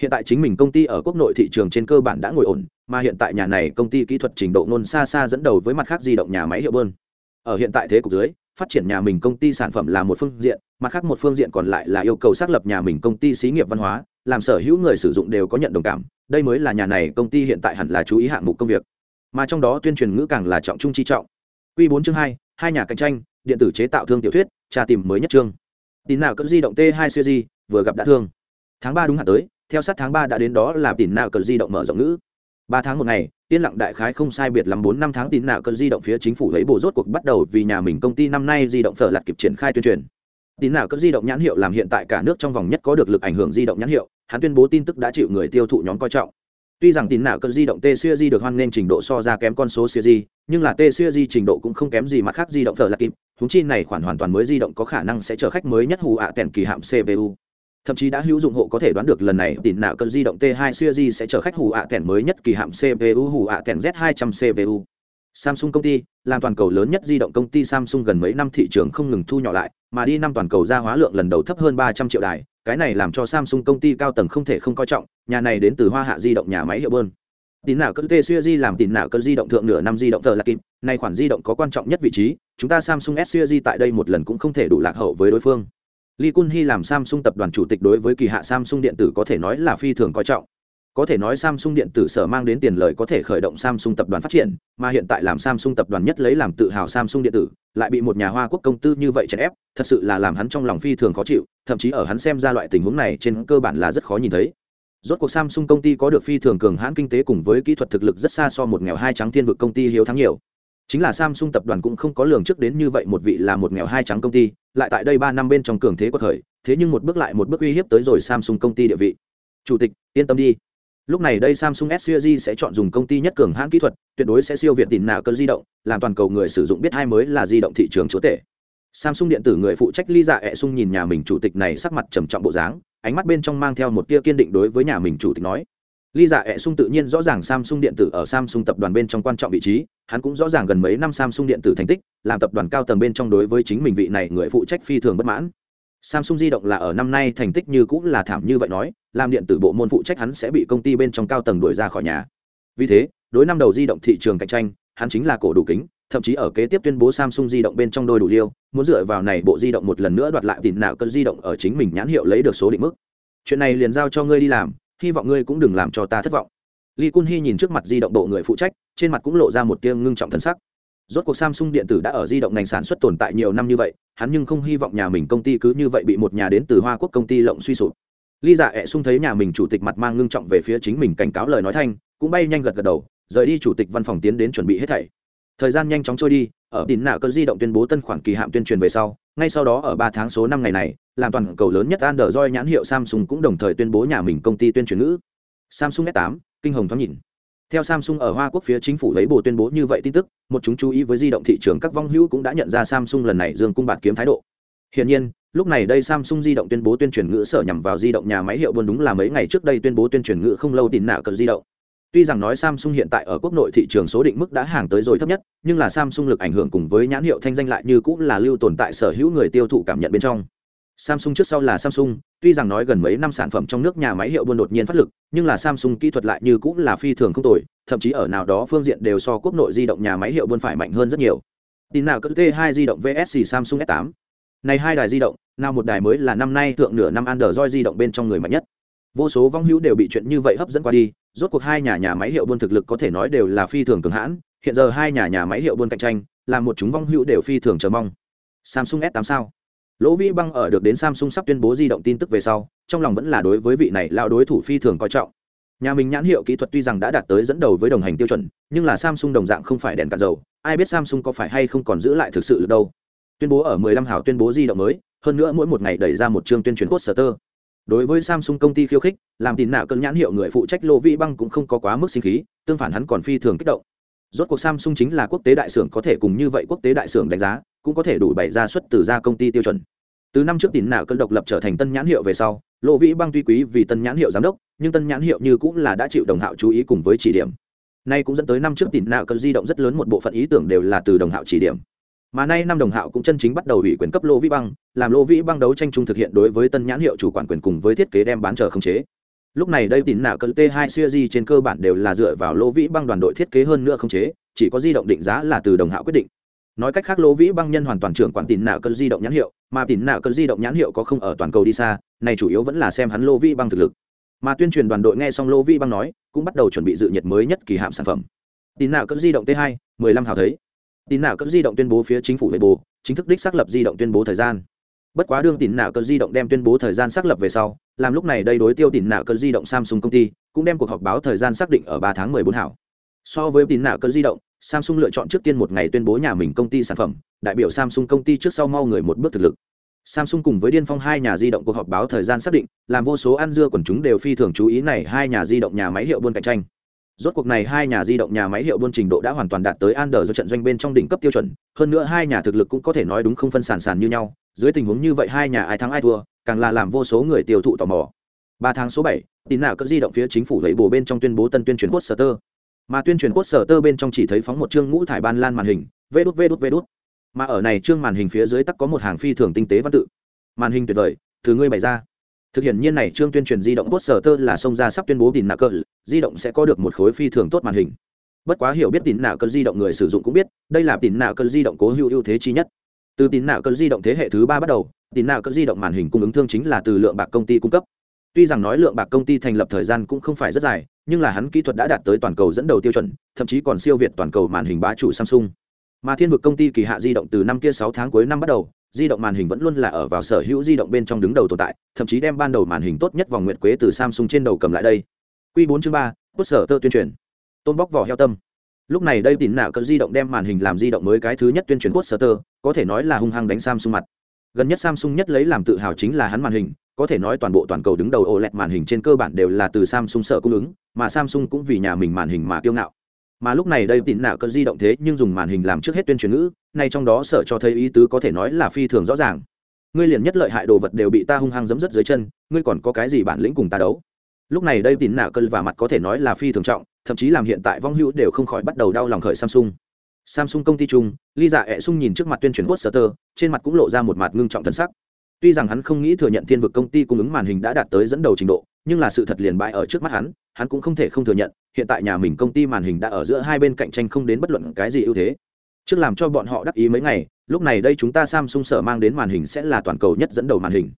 Hiện tại chính mình công ty ở quốc nội thị trường trên cơ bản đã ngồi ổn, mà hiện tại nhà này công ty kỹ thuật trình độ nôn xa xa dẫn đầu với mặt khác di động nhà máy hiệu bơn. Ở hiện tại thế cục dưới, phát triển nhà mình công ty sản phẩm là một phương diện, mặt khác một phương diện còn lại là yêu cầu xác lập nhà mình công ty xí nghiệp văn hóa, làm sở hữu người sử dụng đều có nhận đồng cảm, đây mới là nhà này công ty hiện tại hẳn là chú ý hạng mục công việc. Mà trong đó tuyên truyền ngữ càng là trọng trung chi trọng. Q bốn chương hai hai nhà cạnh tranh, điện tử chế tạo thương tiểu thuyết tra tìm mới nhất trương tin nào cỡ di động t hai siêu di, vừa gặp đã thương. Tháng ba đúng hạn tới, theo sát tháng ba đã đến đó là tin nào cỡ di động mở rộng ngữ. Ba tháng một ngày, yên lặng đại khái không sai biệt lắm bốn năm tháng tin nạo cỡ di động phía chính phủ lấy bộ rốt cuộc bắt đầu vì nhà mình công ty năm nay di động phở lạt kịp triển khai tuyên truyền. Tin nạo cỡ di động nhãn hiệu làm hiện tại cả nước trong vòng nhất có được lực ảnh hưởng di động nhãn hiệu, hắn tuyên bố tin tức đã chịu người tiêu thụ nhóm coi trọng. Tuy rằng tin nạo cỡ di động t siêu di được hoan nghênh trình độ so ra kém con số siêu di nhưng là t siêu di trình độ cũng không kém gì mặt khác di động thờ là kịp húng chi này khoản hoàn toàn mới di động có khả năng sẽ chở khách mới nhất hù ạ à kèn kỳ hạm cpu thậm chí đã hữu dụng hộ có thể đoán được lần này tỉn nạo cơn di động t 2 series sẽ chở khách hù ạ kèn mới nhất kỳ hạm cpu hù ạ kèn z 200 cpu samsung công ty, làm toàn cầu lớn nhất di động công ty samsung gần mấy năm thị trường không ngừng thu nhỏ lại, mà đi năm toàn cầu ra hóa lượng lần đầu thấp hơn 300 triệu đài, cái này làm cho samsung công ty cao tầng không thể không coi trọng, nhà này đến từ hoa hạ di động nhà máy hiệu bơn tín nào cơn tê xuya di làm tín nào cơn di động thượng nửa năm di động thờ là kịp này khoản di động có quan trọng nhất vị trí chúng ta samsung s xuya di tại đây một lần cũng không thể đủ lạc hậu với đối phương Lee Kun hy làm Samsung tập đoàn chủ tịch đối với kỳ hạ Samsung điện tử có thể nói là phi thường coi trọng. Có thể nói Samsung điện tử sở mang đến tiền lợi có thể khởi động Samsung tập đoàn phát triển, mà hiện tại làm Samsung tập đoàn nhất lấy làm tự hào Samsung điện tử, lại bị một nhà Hoa Quốc công tư như vậy chèn ép, thật sự là làm hắn trong lòng phi thường khó chịu, thậm chí ở hắn xem ra loại tình huống này trên cơ bản là rất khó nhìn thấy. Rốt cuộc Samsung công ty có được phi thường cường hãn kinh tế cùng với kỹ thuật thực lực rất xa so một nghèo hai trắng thiên vực công ty hiếu thắng nhiều. Chính là Samsung tập đoàn cũng không có lường trước đến như vậy một vị là một nghèo hai trắng công ty, lại tại đây ba năm bên trong cường thế quật khởi, thế nhưng một bước lại một bước uy hiếp tới rồi Samsung công ty địa vị. Chủ tịch, yên tâm đi. Lúc này đây Samsung S Series sẽ chọn dùng công ty nhất cường hãn kỹ thuật, tuyệt đối sẽ siêu việt tiền nào cơn di động, làm toàn cầu người sử dụng biết hai mới là di động thị trường chúa tể. Samsung điện tử người phụ trách Ly Dạ ẹ sung nhìn nhà mình chủ tịch này sắc mặt trầm trọng bộ dáng, ánh mắt bên trong mang theo một tia kiên định đối với nhà mình chủ tịch nói. Ly Dạ ẹ sung tự nhiên rõ ràng Samsung điện tử ở Samsung tập đoàn bên trong quan trọng vị trí, hắn cũng rõ ràng gần mấy năm Samsung điện tử thành tích, làm tập đoàn cao tầng bên trong đối với chính mình vị này người phụ trách phi thường bất mãn. Samsung di động là ở năm nay thành tích như cũng là thảm như vậy nói, làm điện tử bộ môn phụ trách hắn sẽ bị công ty bên trong cao tầng đuổi ra khỏi nhà. Vì thế, đối năm đầu di động thị trường cạnh tranh, hắn chính là cổ đủ kính, thậm chí ở kế tiếp tuyên bố Samsung di động bên trong đôi đủ liêu, muốn dựa vào này bộ di động một lần nữa đoạt lại tiền nào cân di động ở chính mình nhãn hiệu lấy được số định mức. Chuyện này liền giao cho ngươi đi làm, hy vọng ngươi cũng đừng làm cho ta thất vọng. Lee Kun Hee nhìn trước mặt di động bộ người phụ trách, trên mặt cũng lộ ra một tia ngưng trọng thần sắc. Rốt cuộc Samsung điện tử đã ở di động ngành sản xuất tồn tại nhiều năm như vậy, hắn nhưng không hy vọng nhà mình công ty cứ như vậy bị một nhà đến từ Hoa Quốc công ty lộng suy sụp. Lee Dạ ẹ sung thấy nhà mình chủ tịch mặt mang ngưng trọng về phía chính mình cảnh cáo lời nói thanh, cũng bay nhanh gật gật đầu, rời đi chủ tịch văn phòng tiến đến chuẩn bị hết thảy. Thời gian nhanh chóng trôi đi, ở tín nạo cơn di động tuyên bố tân khoản kỳ hạn tuyên truyền về sau, ngay sau đó ở ba tháng số năm ngày này, làm toàn cầu lớn nhất Android nhãn hiệu Samsung cũng đồng thời tuyên bố nhà mình công ty tuyên truyền ngữ. Samsung S8, kinh hồng thoáng nhìn. Theo samsung ở hoa quốc phía chính phủ lấy bộ tuyên bố như vậy tin tức một chúng chú ý với di động thị trường các vong hữu cũng đã nhận ra samsung lần này dương cung bạt kiếm thái độ. Hiển nhiên lúc này đây samsung di động tuyên bố tuyên truyền ngữ sở nhằm vào di động nhà máy hiệu buôn đúng là mấy ngày trước đây tuyên bố tuyên truyền ngữ không lâu tin nạo cận di động tuy rằng nói samsung hiện tại ở quốc nội thị trường số định mức đã hàng tới rồi thấp nhất nhưng là samsung lực ảnh hưởng cùng với nhãn hiệu thanh danh lại như cũng là lưu tồn tại sở hữu người tiêu thụ cảm nhận bên trong Samsung trước sau là Samsung, tuy rằng nói gần mấy năm sản phẩm trong nước nhà máy hiệu buôn đột nhiên phát lực, nhưng là Samsung kỹ thuật lại như cũng là phi thường không tồi, thậm chí ở nào đó phương diện đều so quốc nội di động nhà máy hiệu buôn phải mạnh hơn rất nhiều. Tin nào cỡ T2 di động VSC Samsung S8. Này hai đài di động, nào một đài mới là năm nay thượng nửa năm Android di động bên trong người mạnh nhất. Vô số vong hữu đều bị chuyện như vậy hấp dẫn qua đi, rốt cuộc hai nhà nhà máy hiệu buôn thực lực có thể nói đều là phi thường cường hãn, hiện giờ hai nhà nhà máy hiệu buôn cạnh tranh, làm một chúng vong hữu đều phi thường chờ mong. Samsung S8 sao? lỗ vĩ băng ở được đến samsung sắp tuyên bố di động tin tức về sau trong lòng vẫn là đối với vị này lao đối thủ phi thường coi trọng nhà mình nhãn hiệu kỹ thuật tuy rằng đã đạt tới dẫn đầu với đồng hành tiêu chuẩn nhưng là samsung đồng dạng không phải đèn cạn dầu ai biết samsung có phải hay không còn giữ lại thực sự đâu tuyên bố ở 15 hảo tuyên bố di động mới hơn nữa mỗi một ngày đẩy ra một chương tuyên truyền poster đối với samsung công ty khiêu khích, làm tin nạ cân nhãn hiệu người phụ trách lô vĩ băng cũng không có quá mức sinh khí, tương phản hắn còn phi thường kích động. Rốt cuộc samsung chính là quốc tế đại xưởng có thể cùng như vậy quốc tế đại xưởng đánh giá, cũng có thể đủ bày ra xuất từ ra công ty tiêu chuẩn. Từ năm trước tin nạ cân độc lập trở thành tân nhãn hiệu về sau, lô vĩ băng tuy quý vì tân nhãn hiệu giám đốc, nhưng tân nhãn hiệu như cũng là đã chịu đồng hạo chú ý cùng với chỉ điểm. Nay cũng dẫn tới năm trước tin nạ cân di động rất lớn một bộ phận ý tưởng đều là từ đồng hạo chỉ điểm mà nay năm đồng hạo cũng chân chính bắt đầu ủy quyền cấp lô vĩ băng, làm lô vĩ băng đấu tranh chung thực hiện đối với tân nhãn hiệu chủ quản quyền cùng với thiết kế đem bán chờ khống chế. Lúc này đây tín nạo cỡ t 2 series trên cơ bản đều là dựa vào lô vĩ băng đoàn đội thiết kế hơn nữa khống chế, chỉ có di động định giá là từ đồng hạo quyết định. Nói cách khác, lô vĩ băng nhân hoàn toàn trưởng quản tín nạo cỡ di động nhãn hiệu, mà tín nạo cỡ di động nhãn hiệu có không ở toàn cầu đi xa, này chủ yếu vẫn là xem hắn lô vĩ băng thực lực. Mà tuyên truyền đoàn đội nghe xong lô vĩ băng nói, cũng bắt đầu chuẩn bị dự nhiệt mới nhất kỳ hạm sản phẩm. Tín nạo cỡ di động t 2 15 hào thấy tín nào cỡ di động tuyên bố phía chính phủ về bồ chính thức đích xác lập di động tuyên bố thời gian bất quá đương tín nào cỡ di động đem tuyên bố thời gian xác lập về sau làm lúc này đây đối tiêu tín nào cỡ di động samsung công ty cũng đem cuộc họp báo thời gian xác định ở ba tháng 14 hảo so với tín nào cỡ di động Samsung lựa chọn trước tiên một ngày tuyên bố nhà mình công ty sản phẩm, đại biểu Samsung công ty trước sau mau người một bước thực lực. Samsung cùng với Điên Phong hai nhà di động cuộc họp báo thời gian xác định, làm vô số ăn dưa quần chúng đều phi thường chú ý này hai nhà di động nhà máy hiệu buôn cạnh tranh. Rốt cuộc này hai nhà di động nhà máy hiệu buôn trình độ đã hoàn toàn đạt tới Android do trận doanh bên trong đỉnh cấp tiêu chuẩn, hơn nữa hai nhà thực lực cũng có thể nói đúng không phân sản sản như nhau, dưới tình huống như vậy hai nhà ai thắng ai thua, càng là làm vô số người tiêu thụ tò mò. Ba tháng số bảy, tin nào cỡ di động phía chính phủ lấy bổ bên trong tuyên bố tân tuyên truyền poster mà tuyên truyền quốc sở tơ bên trong chỉ thấy phóng một chương ngũ thải ban lan màn hình vê đút vê đút vê đút. Mà ở này chương màn hình phía dưới tắc có một hàng phi thường tinh tế văn tự. Màn hình tuyệt vời từ ngươi bày ra thực hiện nhiên này, trương tuyên truyền di động poster tơ là xông ra sắp tuyên bố tin nạ cỡ di động sẽ có được một khối phi thường tốt màn hình. Bất quá hiểu biết tin nạ cỡ di động người sử dụng cũng biết, đây là tin nạ cỡ di động cố hữu ưu thế chi nhất. Từ tin nạ cỡ di động thế hệ thứ ba bắt đầu, tin nạ cỡ di động màn hình cung ứng thương chính là từ lượng bạc công ty cung cấp. Tuy rằng nói lượng bạc công ty thành lập thời gian cũng không phải rất dài, nhưng là hắn kỹ thuật đã đạt tới toàn cầu dẫn đầu tiêu chuẩn, thậm chí còn siêu việt toàn cầu màn hình bá chủ samsung. Mà thiên vực công ty kỳ hạ di động từ năm kia sáu tháng cuối năm bắt đầu di động màn hình vẫn luôn là ở vào sở hữu di động bên trong đứng đầu tồn tại thậm chí đem ban đầu màn hình tốt nhất vòng nguyệt quế từ samsung trên đầu cầm lại đây. Q bốn chương ba quốc sở tơ tuyên truyền. Tôn bóc vỏ heo tâm. Lúc này đây tín nạo cỡ di động đem màn hình làm di động mới cái thứ nhất tuyên truyền quốc sở tơ có thể nói là hung hăng đánh samsung mặt. Gần nhất samsung nhất lấy làm tự hào chính là hắn màn hình có thể nói toàn bộ toàn cầu đứng đầu OLED màn hình trên cơ bản đều là từ Samsung sở cung ứng, mà Samsung cũng vì nhà mình màn hình mà kiêu ngạo. Mà lúc này đây tín nạo cần di động thế nhưng dùng màn hình làm trước hết tuyên truyền ngữ, này trong đó sở cho thấy ý tứ có thể nói là phi thường rõ ràng. Ngươi liền nhất lợi hại đồ vật đều bị ta hung hăng giẫm rất dưới chân, ngươi còn có cái gì bản lĩnh cùng ta đấu? Lúc này đây tín nạo cần và mặt có thể nói là phi thường trọng, thậm chí làm hiện tại vong hữu đều không khỏi bắt đầu đau lòng khởi Samsung. Samsung công ty chung, Ly Dạ ẹ sung nhìn trước mặt tuyên truyền quốc sở tơ trên mặt cũng lộ ra một mặt ngưng trọng thần sắc tuy rằng hắn không nghĩ thừa nhận thiên vực công ty cung ứng màn hình đã đạt tới dẫn đầu trình độ nhưng là sự thật liền bại ở trước mắt hắn hắn cũng không thể không thừa nhận hiện tại nhà mình công ty màn hình đã ở giữa hai bên cạnh tranh không đến bất luận cái gì ưu thế. Trước làm cho bọn họ đắc ý mấy ngày lúc này đây chúng ta samsung sở mang đến màn hình sẽ là toàn cầu nhất dẫn đầu màn hình.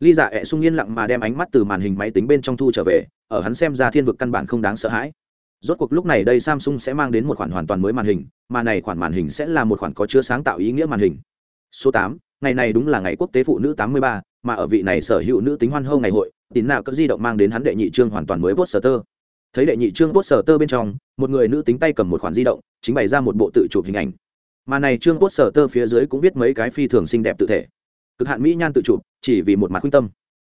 Ly dạ ẹ sung yên lặng mà đem ánh mắt từ màn hình máy tính bên trong thu trở về ở hắn xem ra thiên vực căn bản không đáng sợ hãi. Rốt cuộc lúc này đây samsung sẽ mang đến một khoản hoàn toàn mới màn hình mà này khoản màn hình sẽ là một khoản có chứa sáng tạo ý nghĩa màn hình. Số tám ngày này đúng là ngày quốc tế phụ nữ 83, mà ở vị này sở hữu nữ tính hoan hô ngày hội tín nào cỡ di động mang đến hắn đệ nhị trương hoàn toàn mới poster thấy đệ nhị trương poster bên trong, một người nữ tính tay cầm một khoản di động, chính bày ra một bộ tự chụp hình ảnh. Mà này trương poster phía dưới cũng viết mấy cái phi thường xinh đẹp tự thể. Cực hạn mỹ nhan tự chụp, chỉ vì một mặt khuyên tâm.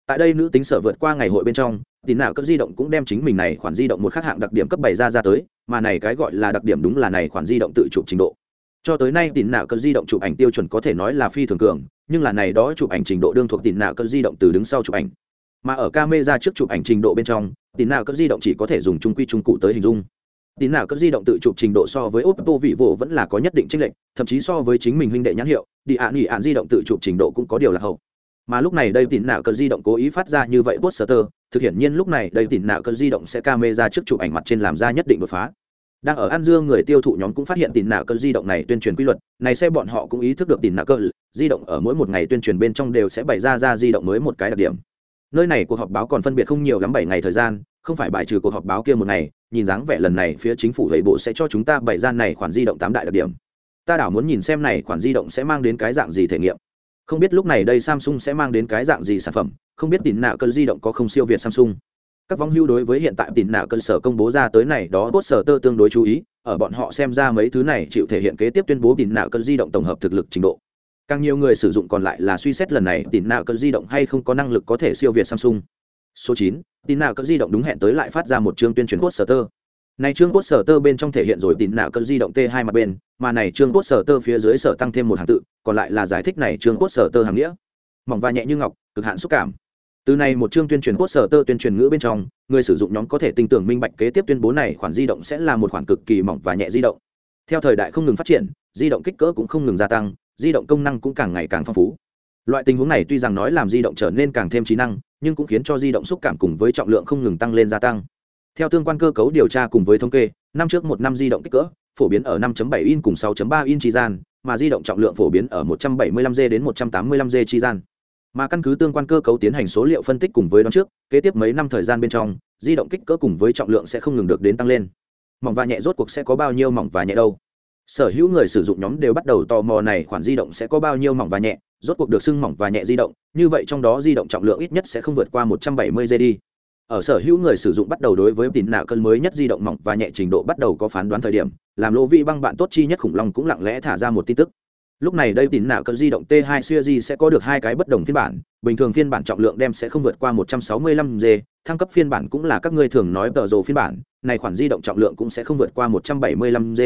Tại đây nữ tính sở vượt qua ngày hội bên trong, tín nào cỡ di động cũng đem chính mình này khoản di động một khác hạng đặc điểm cấp bày ra ra tới, mà này cái gọi là đặc điểm đúng là này khoản di động tự chụp trình độ. Cho tới nay tín nạo cơn di động chụp ảnh tiêu chuẩn có thể nói là phi thường cường, nhưng là này đó chụp ảnh trình độ đương thuộc tín nạo cơn di động từ đứng sau chụp ảnh. Mà ở camera trước chụp ảnh trình độ bên trong tín nào cấp di động chỉ có thể dùng trung quy trung cụ tới hình dung. Tín nào cấp di động tự chụp trình độ so với oppo vị vô vẫn là có nhất định tranh lệch, thậm chí so với chính mình huynh đệ nhãn hiệu, đi ạ, nghỉ ạn di động tự chụp trình độ cũng có điều là hậu. Mà lúc này đây tín nào cấp di động cố ý phát ra như vậy poster, thực hiện nhiên lúc này đây tín nào cấp di động sẽ camera trước chụp ảnh mặt trên làm ra nhất định đột phá. Đang ở an dương người tiêu thụ nhóm cũng phát hiện tin nạo cơn di động này tuyên truyền quy luật, này xe bọn họ cũng ý thức được tin nạo cơn di động ở mỗi một ngày tuyên truyền bên trong đều sẽ bày ra ra di động mới một cái đặc điểm nơi này cuộc họp báo còn phân biệt không nhiều lắm bảy ngày thời gian, không phải bài trừ cuộc họp báo kia một ngày, nhìn dáng vẻ lần này phía chính phủ lấy bộ sẽ cho chúng ta bảy gian này khoản di động tám đại đặc điểm. Ta đảo muốn nhìn xem này khoản di động sẽ mang đến cái dạng gì thể nghiệm. Không biết lúc này đây samsung sẽ mang đến cái dạng gì sản phẩm, không biết tin nạ cơn di động có không siêu việt samsung. Các vong hưu đối với hiện tại tín nạ cơ sở công bố ra tới này đó cốt sở tơ tương đối chú ý, ở bọn họ xem ra mấy thứ này chịu thể hiện kế tiếp tuyên bố tín nạ cơ di động tổng hợp thực lực trình độ càng nhiều người sử dụng còn lại là suy xét lần này, tín nào cơ di động hay không có năng lực có thể siêu việt samsung. Số chín, tín nào cơ di động đúng hẹn tới lại phát ra một chương tuyên truyền quốc sở tơ. Này chương quốc sở tơ bên trong thể hiện rồi tín nào cơ di động t hai mặt bên, mà này chương quốc sở tơ phía dưới sở tăng thêm một hàng tự, còn lại là giải thích này chương quốc sở tơ hàng nghĩa. Mỏng và nhẹ như ngọc, cực hạn xúc cảm. Từ này một chương tuyên truyền quốc sở tơ tuyên truyền ngữ bên trong, người sử dụng nhóm có thể tin tưởng minh bạch kế tiếp tuyên bố này khoản di động sẽ là một khoản cực kỳ mỏng và nhẹ di động. Theo thời đại không ngừng phát triển, di động kích cỡ cũng không ngừng gia tăng di động công năng cũng càng ngày càng phong phú. Loại tình huống này tuy rằng nói làm di động trở nên càng thêm trí năng, nhưng cũng khiến cho di động xúc cảm cùng với trọng lượng không ngừng tăng lên gia tăng. Theo tương quan cơ cấu điều tra cùng với thống kê, năm trước một năm di động kích cỡ phổ biến ở 5.7 in cùng 6.3 in chi gian, mà di động trọng lượng phổ biến ở 175 g đến 185 g chi gian. Mà căn cứ tương quan cơ cấu tiến hành số liệu phân tích cùng với đón trước, kế tiếp mấy năm thời gian bên trong, di động kích cỡ cùng với trọng lượng sẽ không ngừng được đến tăng lên. Mỏng và nhẹ rốt cuộc sẽ có bao nhiêu mỏng và nhẹ đâu? Sở hữu người sử dụng nhóm đều bắt đầu tò mò này khoản di động sẽ có bao nhiêu mỏng và nhẹ, rốt cuộc được xưng mỏng và nhẹ di động, như vậy trong đó di động trọng lượng ít nhất sẽ không vượt qua một trăm bảy mươi giây đi ở sở hữu người sử dụng bắt đầu đối với tín nạo cân mới nhất di động mỏng và nhẹ trình độ bắt đầu có phán đoán thời điểm, làm lô vị băng bạn tốt chi nhất khủng long cũng lặng lẽ thả ra một tin tức. Lúc này đây tín nạo cân di động t 2 series sẽ có được hai cái bất đồng phiên bản, bình thường phiên bản trọng lượng đem sẽ không vượt qua 165 g, thăng cấp phiên bản cũng là các ngươi thường nói tờ rồ phiên bản, này khoản di động trọng lượng cũng sẽ không vượt qua 175 g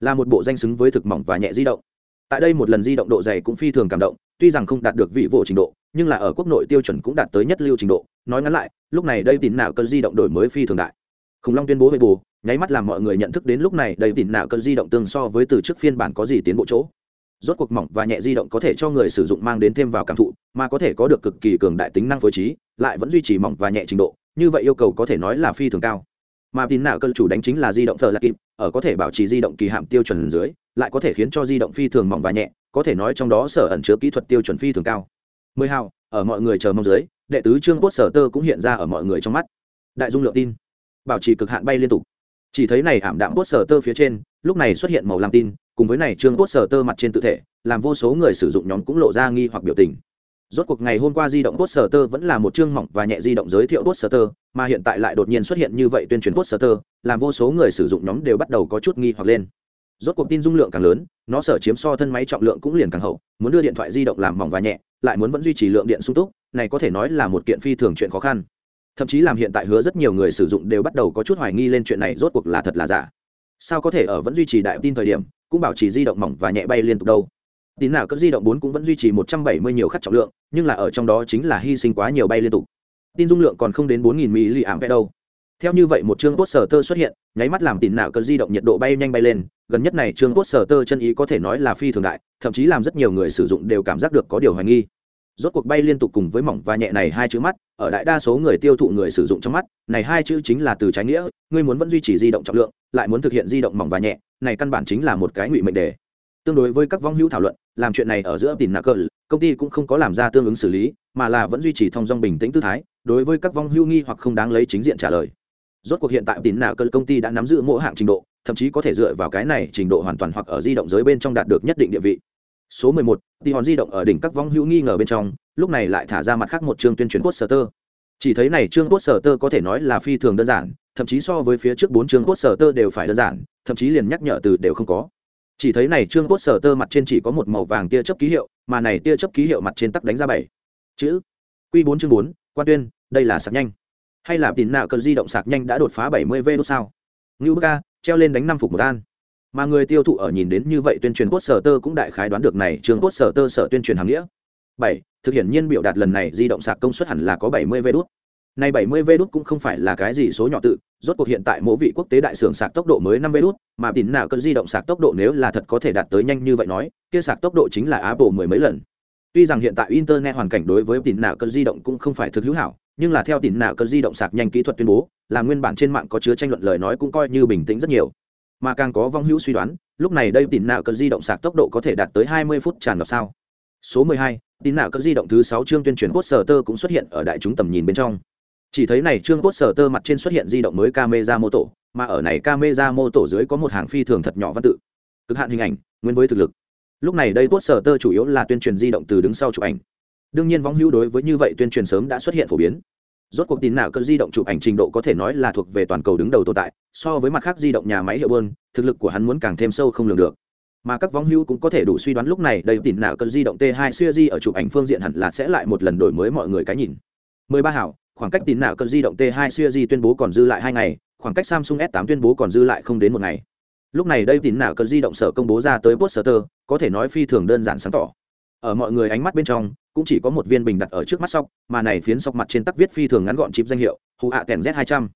là một bộ danh xứng với thực mỏng và nhẹ di động. Tại đây một lần di động độ dày cũng phi thường cảm động, tuy rằng không đạt được vị vụ trình độ, nhưng là ở quốc nội tiêu chuẩn cũng đạt tới nhất lưu trình độ. Nói ngắn lại, lúc này đây tín nào cần di động đổi mới phi thường đại. Khủng long tuyên bố về bù nháy mắt làm mọi người nhận thức đến lúc này đây tín nào cần di động tương so với từ trước phiên bản có gì tiến bộ chỗ. Rốt cuộc mỏng và nhẹ di động có thể cho người sử dụng mang đến thêm vào cảm thụ, mà có thể có được cực kỳ cường đại tính năng phối trí, lại vẫn duy trì mỏng và nhẹ trình độ, như vậy yêu cầu có thể nói là phi thường cao mà tin nào cơn chủ đánh chính là di động thờ lạc kịp, ở có thể bảo trì di động kỳ hạm tiêu chuẩn dưới, lại có thể khiến cho di động phi thường mỏng và nhẹ, có thể nói trong đó sở ẩn chứa kỹ thuật tiêu chuẩn phi thường cao. Mười hào, ở mọi người chờ mong dưới, đệ tứ trương quốc sở tơ cũng hiện ra ở mọi người trong mắt. Đại dung lượng tin. Bảo trì cực hạn bay liên tục. Chỉ thấy này ảm đạm quốc sở tơ phía trên, lúc này xuất hiện màu lam tin, cùng với này trương quốc sở tơ mặt trên tự thể, làm vô số người sử dụng nhóm cũng lộ ra nghi hoặc biểu tình rốt cuộc ngày hôm qua di động poster vẫn là một chương mỏng và nhẹ di động giới thiệu poster, mà hiện tại lại đột nhiên xuất hiện như vậy tuyên truyền poster, làm vô số người sử dụng nhóm đều bắt đầu có chút nghi hoặc lên. Rốt cuộc tin dung lượng càng lớn nó sở chiếm so thân máy trọng lượng cũng liền càng hậu muốn đưa điện thoại di động làm mỏng và nhẹ lại muốn vẫn duy trì lượng điện sung túc này có thể nói là một kiện phi thường chuyện khó khăn. Thậm chí làm hiện tại hứa rất nhiều người sử dụng đều bắt đầu có chút hoài nghi lên chuyện này rốt cuộc là thật là giả. Sao có thể ở vẫn duy trì đại tin thời điểm cũng bảo trì di động mỏng và nhẹ bay liên tục đâu? Tín nào cỡ di động bốn cũng vẫn duy trì một trăm bảy mươi nhiều khắc trọng lượng, nhưng là ở trong đó chính là hy sinh quá nhiều bay liên tục. Tin dung lượng còn không đến bốn nghìn mili ảm đâu. Theo như vậy một chương poster tơ xuất hiện, nháy mắt làm tín nào cỡ di động nhiệt độ bay nhanh bay lên, gần nhất này chương poster tơ chân ý có thể nói là phi thường đại, thậm chí làm rất nhiều người sử dụng đều cảm giác được có điều hoài nghi. Rốt cuộc bay liên tục cùng với mỏng và nhẹ này hai chữ mắt, ở đại đa số người tiêu thụ người sử dụng trong mắt, này hai chữ chính là từ trái nghĩa, ngươi muốn vẫn duy trì di động trọng lượng, lại muốn thực hiện di động mỏng và nhẹ, này căn bản chính là một cái ngụy mệnh đề. Tương đối với các vong hữu thảo luận làm chuyện này ở giữa tìm nạ cờ công ty cũng không có làm ra tương ứng xử lý mà là vẫn duy trì thông dong bình tĩnh tư thái đối với các vong hưu nghi hoặc không đáng lấy chính diện trả lời. Rốt cuộc hiện tại tín nạ cờ công ty đã nắm giữ mỗi hạng trình độ thậm chí có thể dựa vào cái này trình độ hoàn toàn hoặc ở di động giới bên trong đạt được nhất định địa vị. Số 11, tỷ hòn di động ở đỉnh các vong hữu nghi ngờ bên trong lúc này lại thả ra mặt khác một chương tuyên truyền quất sở tơ chỉ thấy này chương tơ có thể nói là phi thường đơn giản thậm chí so với phía trước bốn chương tơ đều phải đơn giản thậm chí liền nhắc nhở từ đều không có chỉ thấy này trương quốc sở tơ mặt trên chỉ có một màu vàng tia chấp ký hiệu, mà này tia chấp ký hiệu mặt trên tắc đánh ra bảy. Chữ. Q bốn chương bốn, quan tuyên, đây là sạc nhanh. Hay là tín nạo cần di động sạc nhanh đã đột phá 70 v đốt sao? Ngưu bức treo lên đánh năm phục một an. Mà người tiêu thụ ở nhìn đến như vậy tuyên truyền cốt sở tơ cũng đại khái đoán được này trương cốt sở tơ sở tuyên truyền hàng nghĩa. Bảy, thực hiện nhiên biểu đạt lần này di động sạc công suất hẳn là có 70 v đốt này 70 vút cũng không phải là cái gì số nhỏ tự rốt cuộc hiện tại mỗi vị quốc tế đại sưởng sạc tốc độ mới 5 vút, mà tín nào cần di động sạc tốc độ nếu là thật có thể đạt tới nhanh như vậy nói kia sạc tốc độ chính là apple mười mấy lần. Tuy rằng hiện tại internet hoàn cảnh đối với tín nào cần di động cũng không phải thực hữu hảo nhưng là theo tín nào cần di động sạc nhanh kỹ thuật tuyên bố là nguyên bản trên mạng có chứa tranh luận lời nói cũng coi như bình tĩnh rất nhiều. Mà càng có vong hữu suy đoán lúc này đây tín nào cần di động sạc tốc độ có thể đạt tới 20 phút tràn ngập sao? Số 12, tín nào cần di động thứ 6 chương tuyên truyền poster cũng xuất hiện ở đại chúng tầm nhìn bên trong chỉ thấy này trương quốc sở tơ mặt trên xuất hiện di động mới camera mô tổ mà ở này camera mô tổ dưới có một hàng phi thường thật nhỏ văn tự. Cực hạn hình ảnh, nguyên với thực lực. Lúc này đây quốc sở tơ chủ yếu là tuyên truyền di động từ đứng sau chụp ảnh. Đương nhiên vong hữu đối với như vậy tuyên truyền sớm đã xuất hiện phổ biến. Rốt cuộc tín nào cơn di động chụp ảnh trình độ có thể nói là thuộc về toàn cầu đứng đầu tồn tại, so với mặt khác di động nhà máy hiệu bơn, thực lực của hắn muốn càng thêm sâu không lường được. Mà các vong hữu cũng có thể đủ suy đoán lúc này đây tín nào cơn di động t 2 di ở chụp ảnh phương diện hẳn là sẽ lại một lần đổi mới mọi người cái nhìn. 13 hảo khoảng cách tín nạ cơn di động t 2 series tuyên bố còn dư lại hai ngày, khoảng cách samsung s 8 tuyên bố còn dư lại không đến một ngày. Lúc này đây tín nạ cơn di động sở công bố ra tới poster, có thể nói phi thường đơn giản sáng tỏ. Ở mọi người ánh mắt bên trong, cũng chỉ có một viên bình đặt ở trước mắt sóc, mà này phiến sóc mặt trên tắc viết phi thường ngắn gọn chip danh hiệu hụ hạ kèn z 200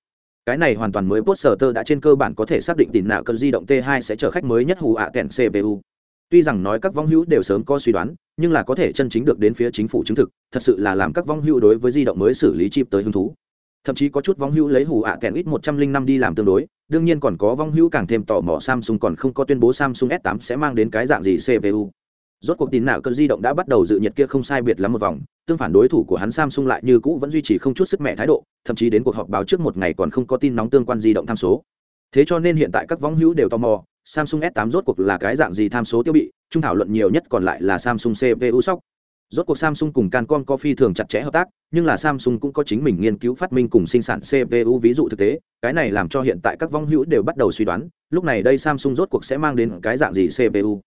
cái này hoàn toàn mới poster đã trên cơ bản có thể xác định tín nạ cơn di động t 2 sẽ chở khách mới nhất hụ hạ kèn cpu tuy rằng nói các vong hữu đều sớm có suy đoán, nhưng là có thể chân chính được đến phía chính phủ chứng thực, thật sự là làm các vong hữu đối với di động mới xử lý chip tới hứng thú. Thậm chí có chút vong hữu lấy hủ ạ kèn ít một trăm linh năm đi làm tương đối, đương nhiên còn có vong hữu càng thêm tò mò samsung còn không có tuyên bố samsung s 8 sẽ mang đến cái dạng gì cpu rốt cuộc tin nào cơn di động đã bắt đầu dự nhiệt kia không sai biệt lắm một vòng, tương phản đối thủ của hắn samsung lại như cũ vẫn duy trì không chút sức mẹ thái độ, thậm chí đến cuộc họp báo trước một ngày còn không có tin nóng tương quan di động tham số thế cho nên hiện tại các vong hữu đều tò mò, samsung s 8 rốt cuộc là cái dạng gì tham số tiêu bị, trung thảo luận nhiều nhất còn lại là samsung cpu sóc. Rốt cuộc samsung cùng cancom có phi thường chặt chẽ hợp tác, nhưng là samsung cũng có chính mình nghiên cứu phát minh cùng sinh sản cpu ví dụ thực tế, cái này làm cho hiện tại các vong hữu đều bắt đầu suy đoán, lúc này đây samsung rốt cuộc sẽ mang đến cái dạng gì cpu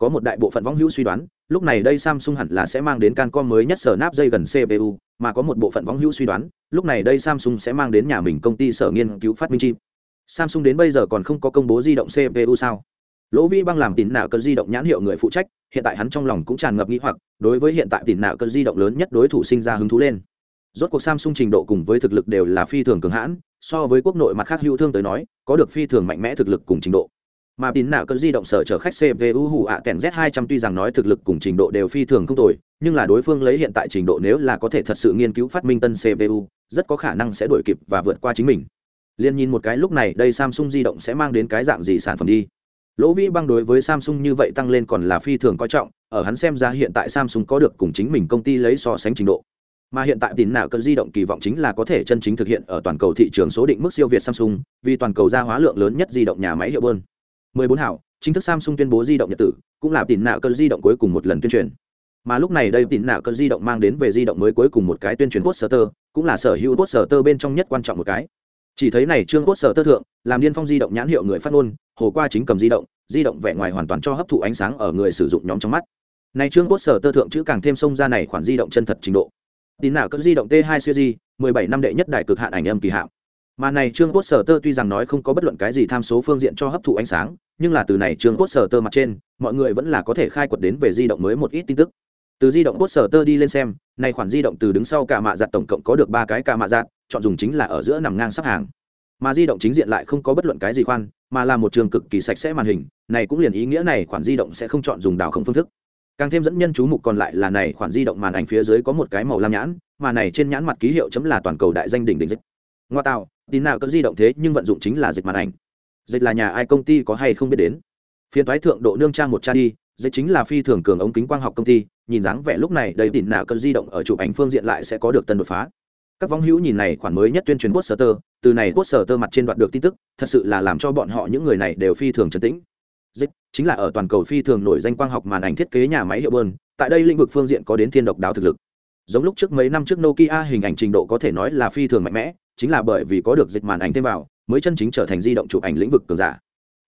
có một đại bộ phận vong hữu suy đoán, lúc này đây samsung hẳn là sẽ mang đến cancom mới nhất sở nắp dây gần cpu mà có một bộ phận vong hữu suy đoán, lúc này đây samsung sẽ mang đến nhà mình công ty sở nghiên cứu phát minh chip samsung đến bây giờ còn không có công bố di động cpu sao? Lỗ vi băng làm tín nạo cơn di động nhãn hiệu người phụ trách, hiện tại hắn trong lòng cũng tràn ngập nghĩ hoặc, đối với hiện tại tín nạo cơn di động lớn nhất đối thủ sinh ra hứng thú lên. Rốt cuộc samsung trình độ cùng với thực lực đều là phi thường cường hãn, so với quốc nội mặt khác hữu thương tới nói, có được phi thường mạnh mẽ thực lực cùng trình độ. Mà tín nạo cơn di động sở chở khách cpu hủ ạ kèn z 200 tuy rằng nói thực lực cùng trình độ đều phi thường không tồi, nhưng là đối phương lấy hiện tại trình độ nếu là có thể thật sự nghiên cứu phát minh tân cpu rất có khả năng sẽ đuổi kịp và vượt qua chính mình liên nhìn một cái lúc này đây samsung di động sẽ mang đến cái dạng gì sản phẩm đi. Lỗ vĩ băng đối với samsung như vậy tăng lên còn là phi thường coi trọng, ở hắn xem ra hiện tại samsung có được cùng chính mình công ty lấy so sánh trình độ. Mà hiện tại tín nào cần di động kỳ vọng chính là có thể chân chính thực hiện ở toàn cầu thị trường số định mức siêu việt samsung, vì toàn cầu gia hóa lượng lớn nhất di động nhà máy hiệu bơn. 14 hảo, chính thức samsung tuyên bố di động nhật tử, cũng là tín nào cần di động cuối cùng một lần tuyên truyền. Mà lúc này đây tín nào cần di động mang đến về di động mới cuối cùng một cái tuyên truyền poster, cũng là sở hữu poster bên trong nhất quan trọng một cái chỉ thấy này trương cốt sở tơ thượng, làm điên phong di động nhãn hiệu người phát ngôn, hồ qua chính cầm di động di động vẻ ngoài hoàn toàn cho hấp thụ ánh sáng ở người sử dụng nhóm trong mắt. Này trương cốt sở tơ thượng chữ càng thêm sông ra này khoản di động chân thật trình độ. Tín nào cơn di động t 2 series 17 năm đệ nhất đại cực hạn ảnh âm kỳ hạn mà này trương cốt sở tơ tuy rằng nói không có bất luận cái gì tham số phương diện cho hấp thụ ánh sáng, nhưng là từ này trương cốt sở tơ mặt trên, mọi người vẫn là có thể khai quật đến về di động mới một ít tin tức. Từ di động cốt sở tơ đi lên xem, này khoản di động từ đứng sau cả mạ giặt tổng cộng có được ba cái cả mạ giặt chọn dùng chính là ở giữa nằm ngang sắp hàng. Mà di động chính diện lại không có bất luận cái gì khoan, mà là một trường cực kỳ sạch sẽ màn hình, này cũng liền ý nghĩa này khoản di động sẽ không chọn dùng đào không phương thức. Càng thêm dẫn nhân chú mục còn lại là này khoản di động màn ảnh phía dưới có một cái màu lam nhãn, mà này trên nhãn mặt ký hiệu chấm là toàn cầu đại danh đỉnh đỉnh dịch. Ngoa tạo tin nào cỡ di động thế nhưng vận dụng chính là dịch màn ảnh. Dịch là nhà ai công ty có hay không biết đến. Phiên thoái thượng độ nương trang một cha đi, dịch chính là phi thường cường ống kính quang học công ty, nhìn dáng vẻ lúc này đầy tin nào cỡ di động ở chụp ảnh phương diện lại sẽ có được tân đột phá các vong hữu nhìn này khoản mới nhất tuyên truyền quốc sở tơ, từ này quốc sở tơ mặt trên đoạt được tin tức, thật sự là làm cho bọn họ những người này đều phi thường trấn tĩnh. Dịch, chính là ở toàn cầu phi thường nổi danh quang học màn ảnh thiết kế nhà máy hiệu bơn, tại đây lĩnh vực phương diện có đến thiên độc đáo thực lực. Giống lúc trước mấy năm trước nokia hình ảnh trình độ có thể nói là phi thường mạnh mẽ, chính là bởi vì có được dịch màn ảnh thêm vào, mới chân chính trở thành di động chụp ảnh lĩnh vực cường giả.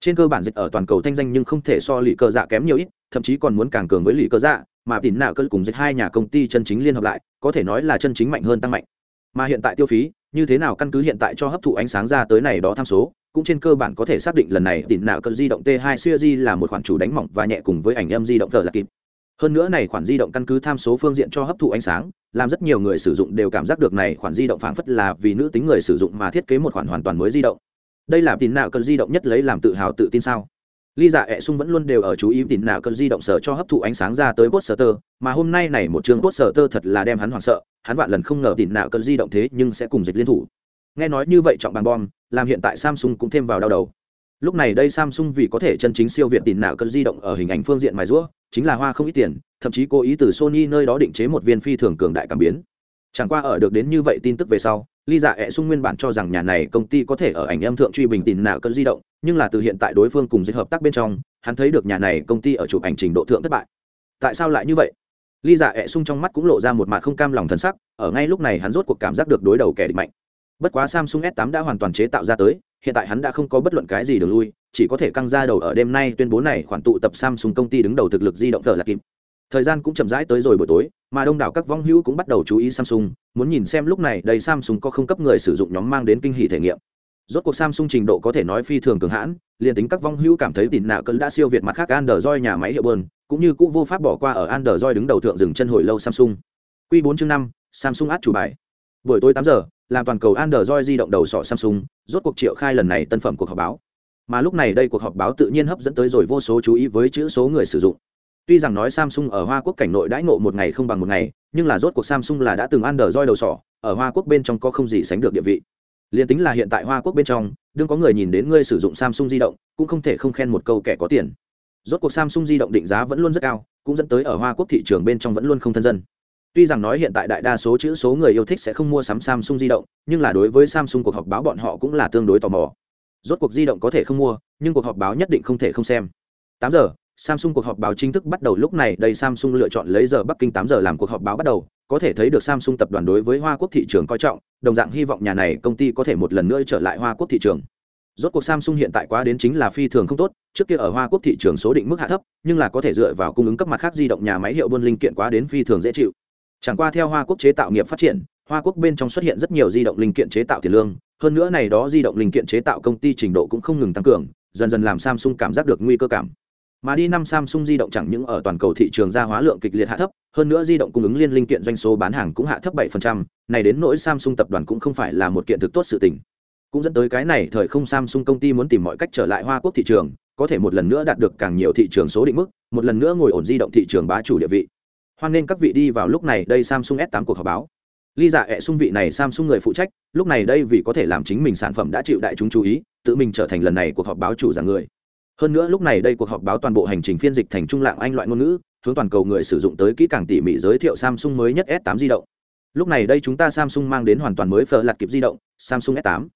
Trên cơ bản dịch ở toàn cầu thanh danh nhưng không thể so lì cơ dạ kém nhiều ít, thậm chí còn muốn càng cường với lì cơ dạ mà tỉn nạo cơ cùng dịch hai nhà công ty chân chính liên hợp lại, có thể nói là chân chính mạnh hơn tăng mạnh mà hiện tại tiêu phí, như thế nào căn cứ hiện tại cho hấp thụ ánh sáng ra tới này đó tham số, cũng trên cơ bản có thể xác định lần này tín nạo cần di động t 2 series là một khoản chủ đánh mỏng và nhẹ cùng với ảnh âm di động thờ là kịp. Hơn nữa này khoản di động căn cứ tham số phương diện cho hấp thụ ánh sáng, làm rất nhiều người sử dụng đều cảm giác được này khoản di động phảng phất là vì nữ tính người sử dụng mà thiết kế một khoản hoàn toàn mới di động. Đây là tín nào cần di động nhất lấy làm tự hào tự tin sao? Ly dạ ẹ sung vẫn luôn đều ở chú ý tìm nạ cơn di động sở cho hấp thụ ánh sáng ra tới poster tơ mà hôm nay này một chương poster tơ thật là đem hắn hoảng sợ, hắn vạn lần không ngờ tìm nạ cơn di động thế nhưng sẽ cùng dịch liên thủ. Nghe nói như vậy trọng bằng bom, làm hiện tại samsung cũng thêm vào đau đầu. Lúc này đây samsung vì có thể chân chính siêu việt tìm nạ cơn di động ở hình ảnh phương diện mài rũa chính là hoa không ít tiền, thậm chí cố ý từ sony nơi đó định chế một viên phi thường cường đại cảm biến chẳng qua ở được đến như vậy tin tức về sau ly dạ ẹ sung nguyên bản cho rằng nhà này công ty có thể ở ảnh âm thượng truy bình tìm nào cơn di động, nhưng là từ hiện tại đối phương cùng dịch hợp tác bên trong, hắn thấy được nhà này công ty ở chụp ảnh trình độ thượng thất bại. Tại sao lại như vậy? Ly dạ ẹ sung trong mắt cũng lộ ra một mặt không cam lòng thân sắc, ở ngay lúc này hắn rốt cuộc cảm giác được đối đầu kẻ địch mạnh. Bất quá samsung s 8 đã hoàn toàn chế tạo ra tới, hiện tại hắn đã không có bất luận cái gì đường lui, chỉ có thể căng ra đầu ở đêm nay tuyên bố này khoản tụ tập samsung công ty đứng đầu thực lực di động thờ là kịp thời gian cũng chậm rãi tới rồi buổi tối, mà đông đảo các vong hữu cũng bắt đầu chú ý samsung, muốn nhìn xem lúc này đây samsung có không cấp người sử dụng nhóm mang đến kinh hỷ thể nghiệm. Rốt cuộc samsung trình độ có thể nói phi thường cường hãn, liền tính các vong hữu cảm thấy tỉn nạ cỡ đã siêu việt mặt khác android nhà máy hiệu bơn, cũng như cũng vô pháp bỏ qua ở android đứng đầu thượng dừng chân hồi lâu samsung. Q bốn chương năm, samsung át chủ bài. Buổi tối tám giờ, làm toàn cầu android di động đầu sọ samsung, rốt cuộc triệu khai lần này tân phẩm cuộc họp báo. Mà lúc này đây cuộc họp báo tự nhiên hấp dẫn tới rồi vô số chú ý với chữ số người sử dụng tuy rằng nói samsung ở hoa quốc cảnh nội đãi ngộ một ngày không bằng một ngày, nhưng là rốt cuộc samsung là đã từng ăn đờ roi đầu sỏ, ở hoa quốc bên trong có không gì sánh được địa vị. Liên tính là hiện tại hoa quốc bên trong, đương có người nhìn đến ngươi sử dụng samsung di động, cũng không thể không khen một câu kẻ có tiền. Rốt cuộc samsung di động định giá vẫn luôn rất cao, cũng dẫn tới ở hoa quốc thị trường bên trong vẫn luôn không thân dân. Tuy rằng nói hiện tại đại đa số chữ số người yêu thích sẽ không mua sắm samsung di động, nhưng là đối với samsung cuộc họp báo bọn họ cũng là tương đối tò mò. Rốt cuộc di động có thể không mua, nhưng cuộc họp báo nhất định không thể không xem. Tám giờ Samsung cuộc họp báo chính thức bắt đầu lúc này, đây Samsung lựa chọn lấy giờ Bắc Kinh 8 giờ làm cuộc họp báo bắt đầu, có thể thấy được Samsung tập đoàn đối với Hoa Quốc thị trường coi trọng, đồng dạng hy vọng nhà này công ty có thể một lần nữa trở lại Hoa Quốc thị trường. Rốt cuộc Samsung hiện tại quá đến chính là phi thường không tốt, trước kia ở Hoa Quốc thị trường số định mức hạ thấp, nhưng là có thể dựa vào cung ứng cấp mặt khác di động nhà máy hiệu buôn linh kiện quá đến phi thường dễ chịu. Chẳng qua theo Hoa Quốc chế tạo nghiệp phát triển, Hoa Quốc bên trong xuất hiện rất nhiều di động linh kiện chế tạo tiền lương, hơn nữa này đó di động linh kiện chế tạo công ty trình độ cũng không ngừng tăng cường, dần dần làm Samsung cảm giác được nguy cơ cảm mà đi năm samsung di động chẳng những ở toàn cầu thị trường gia hóa lượng kịch liệt hạ thấp hơn nữa di động cung ứng liên linh kiện doanh số bán hàng cũng hạ thấp 7%, này đến nỗi samsung tập đoàn cũng không phải là một kiện thực tốt sự tình. Cũng dẫn tới cái này thời không samsung công ty muốn tìm mọi cách trở lại hoa quốc thị trường có thể một lần nữa đạt được càng nhiều thị trường số định mức một lần nữa ngồi ổn di động thị trường bá chủ địa vị. Hoan nên các vị đi vào lúc này đây samsung s 8 cuộc họp báo. Ly dạ ẹ xung vị này samsung người phụ trách lúc này đây vì có thể làm chính mình sản phẩm đã chịu đại chúng chú ý tự mình trở thành lần này cuộc họp báo chủ giảng người hơn nữa lúc này đây cuộc họp báo toàn bộ hành trình phiên dịch thành trung lạng anh loại ngôn ngữ, hướng toàn cầu người sử dụng tới kỹ càng tỉ mỉ giới thiệu samsung mới nhất s 8 di động. Lúc này đây chúng ta samsung mang đến hoàn toàn mới phở lạt kịp di động, samsung s 8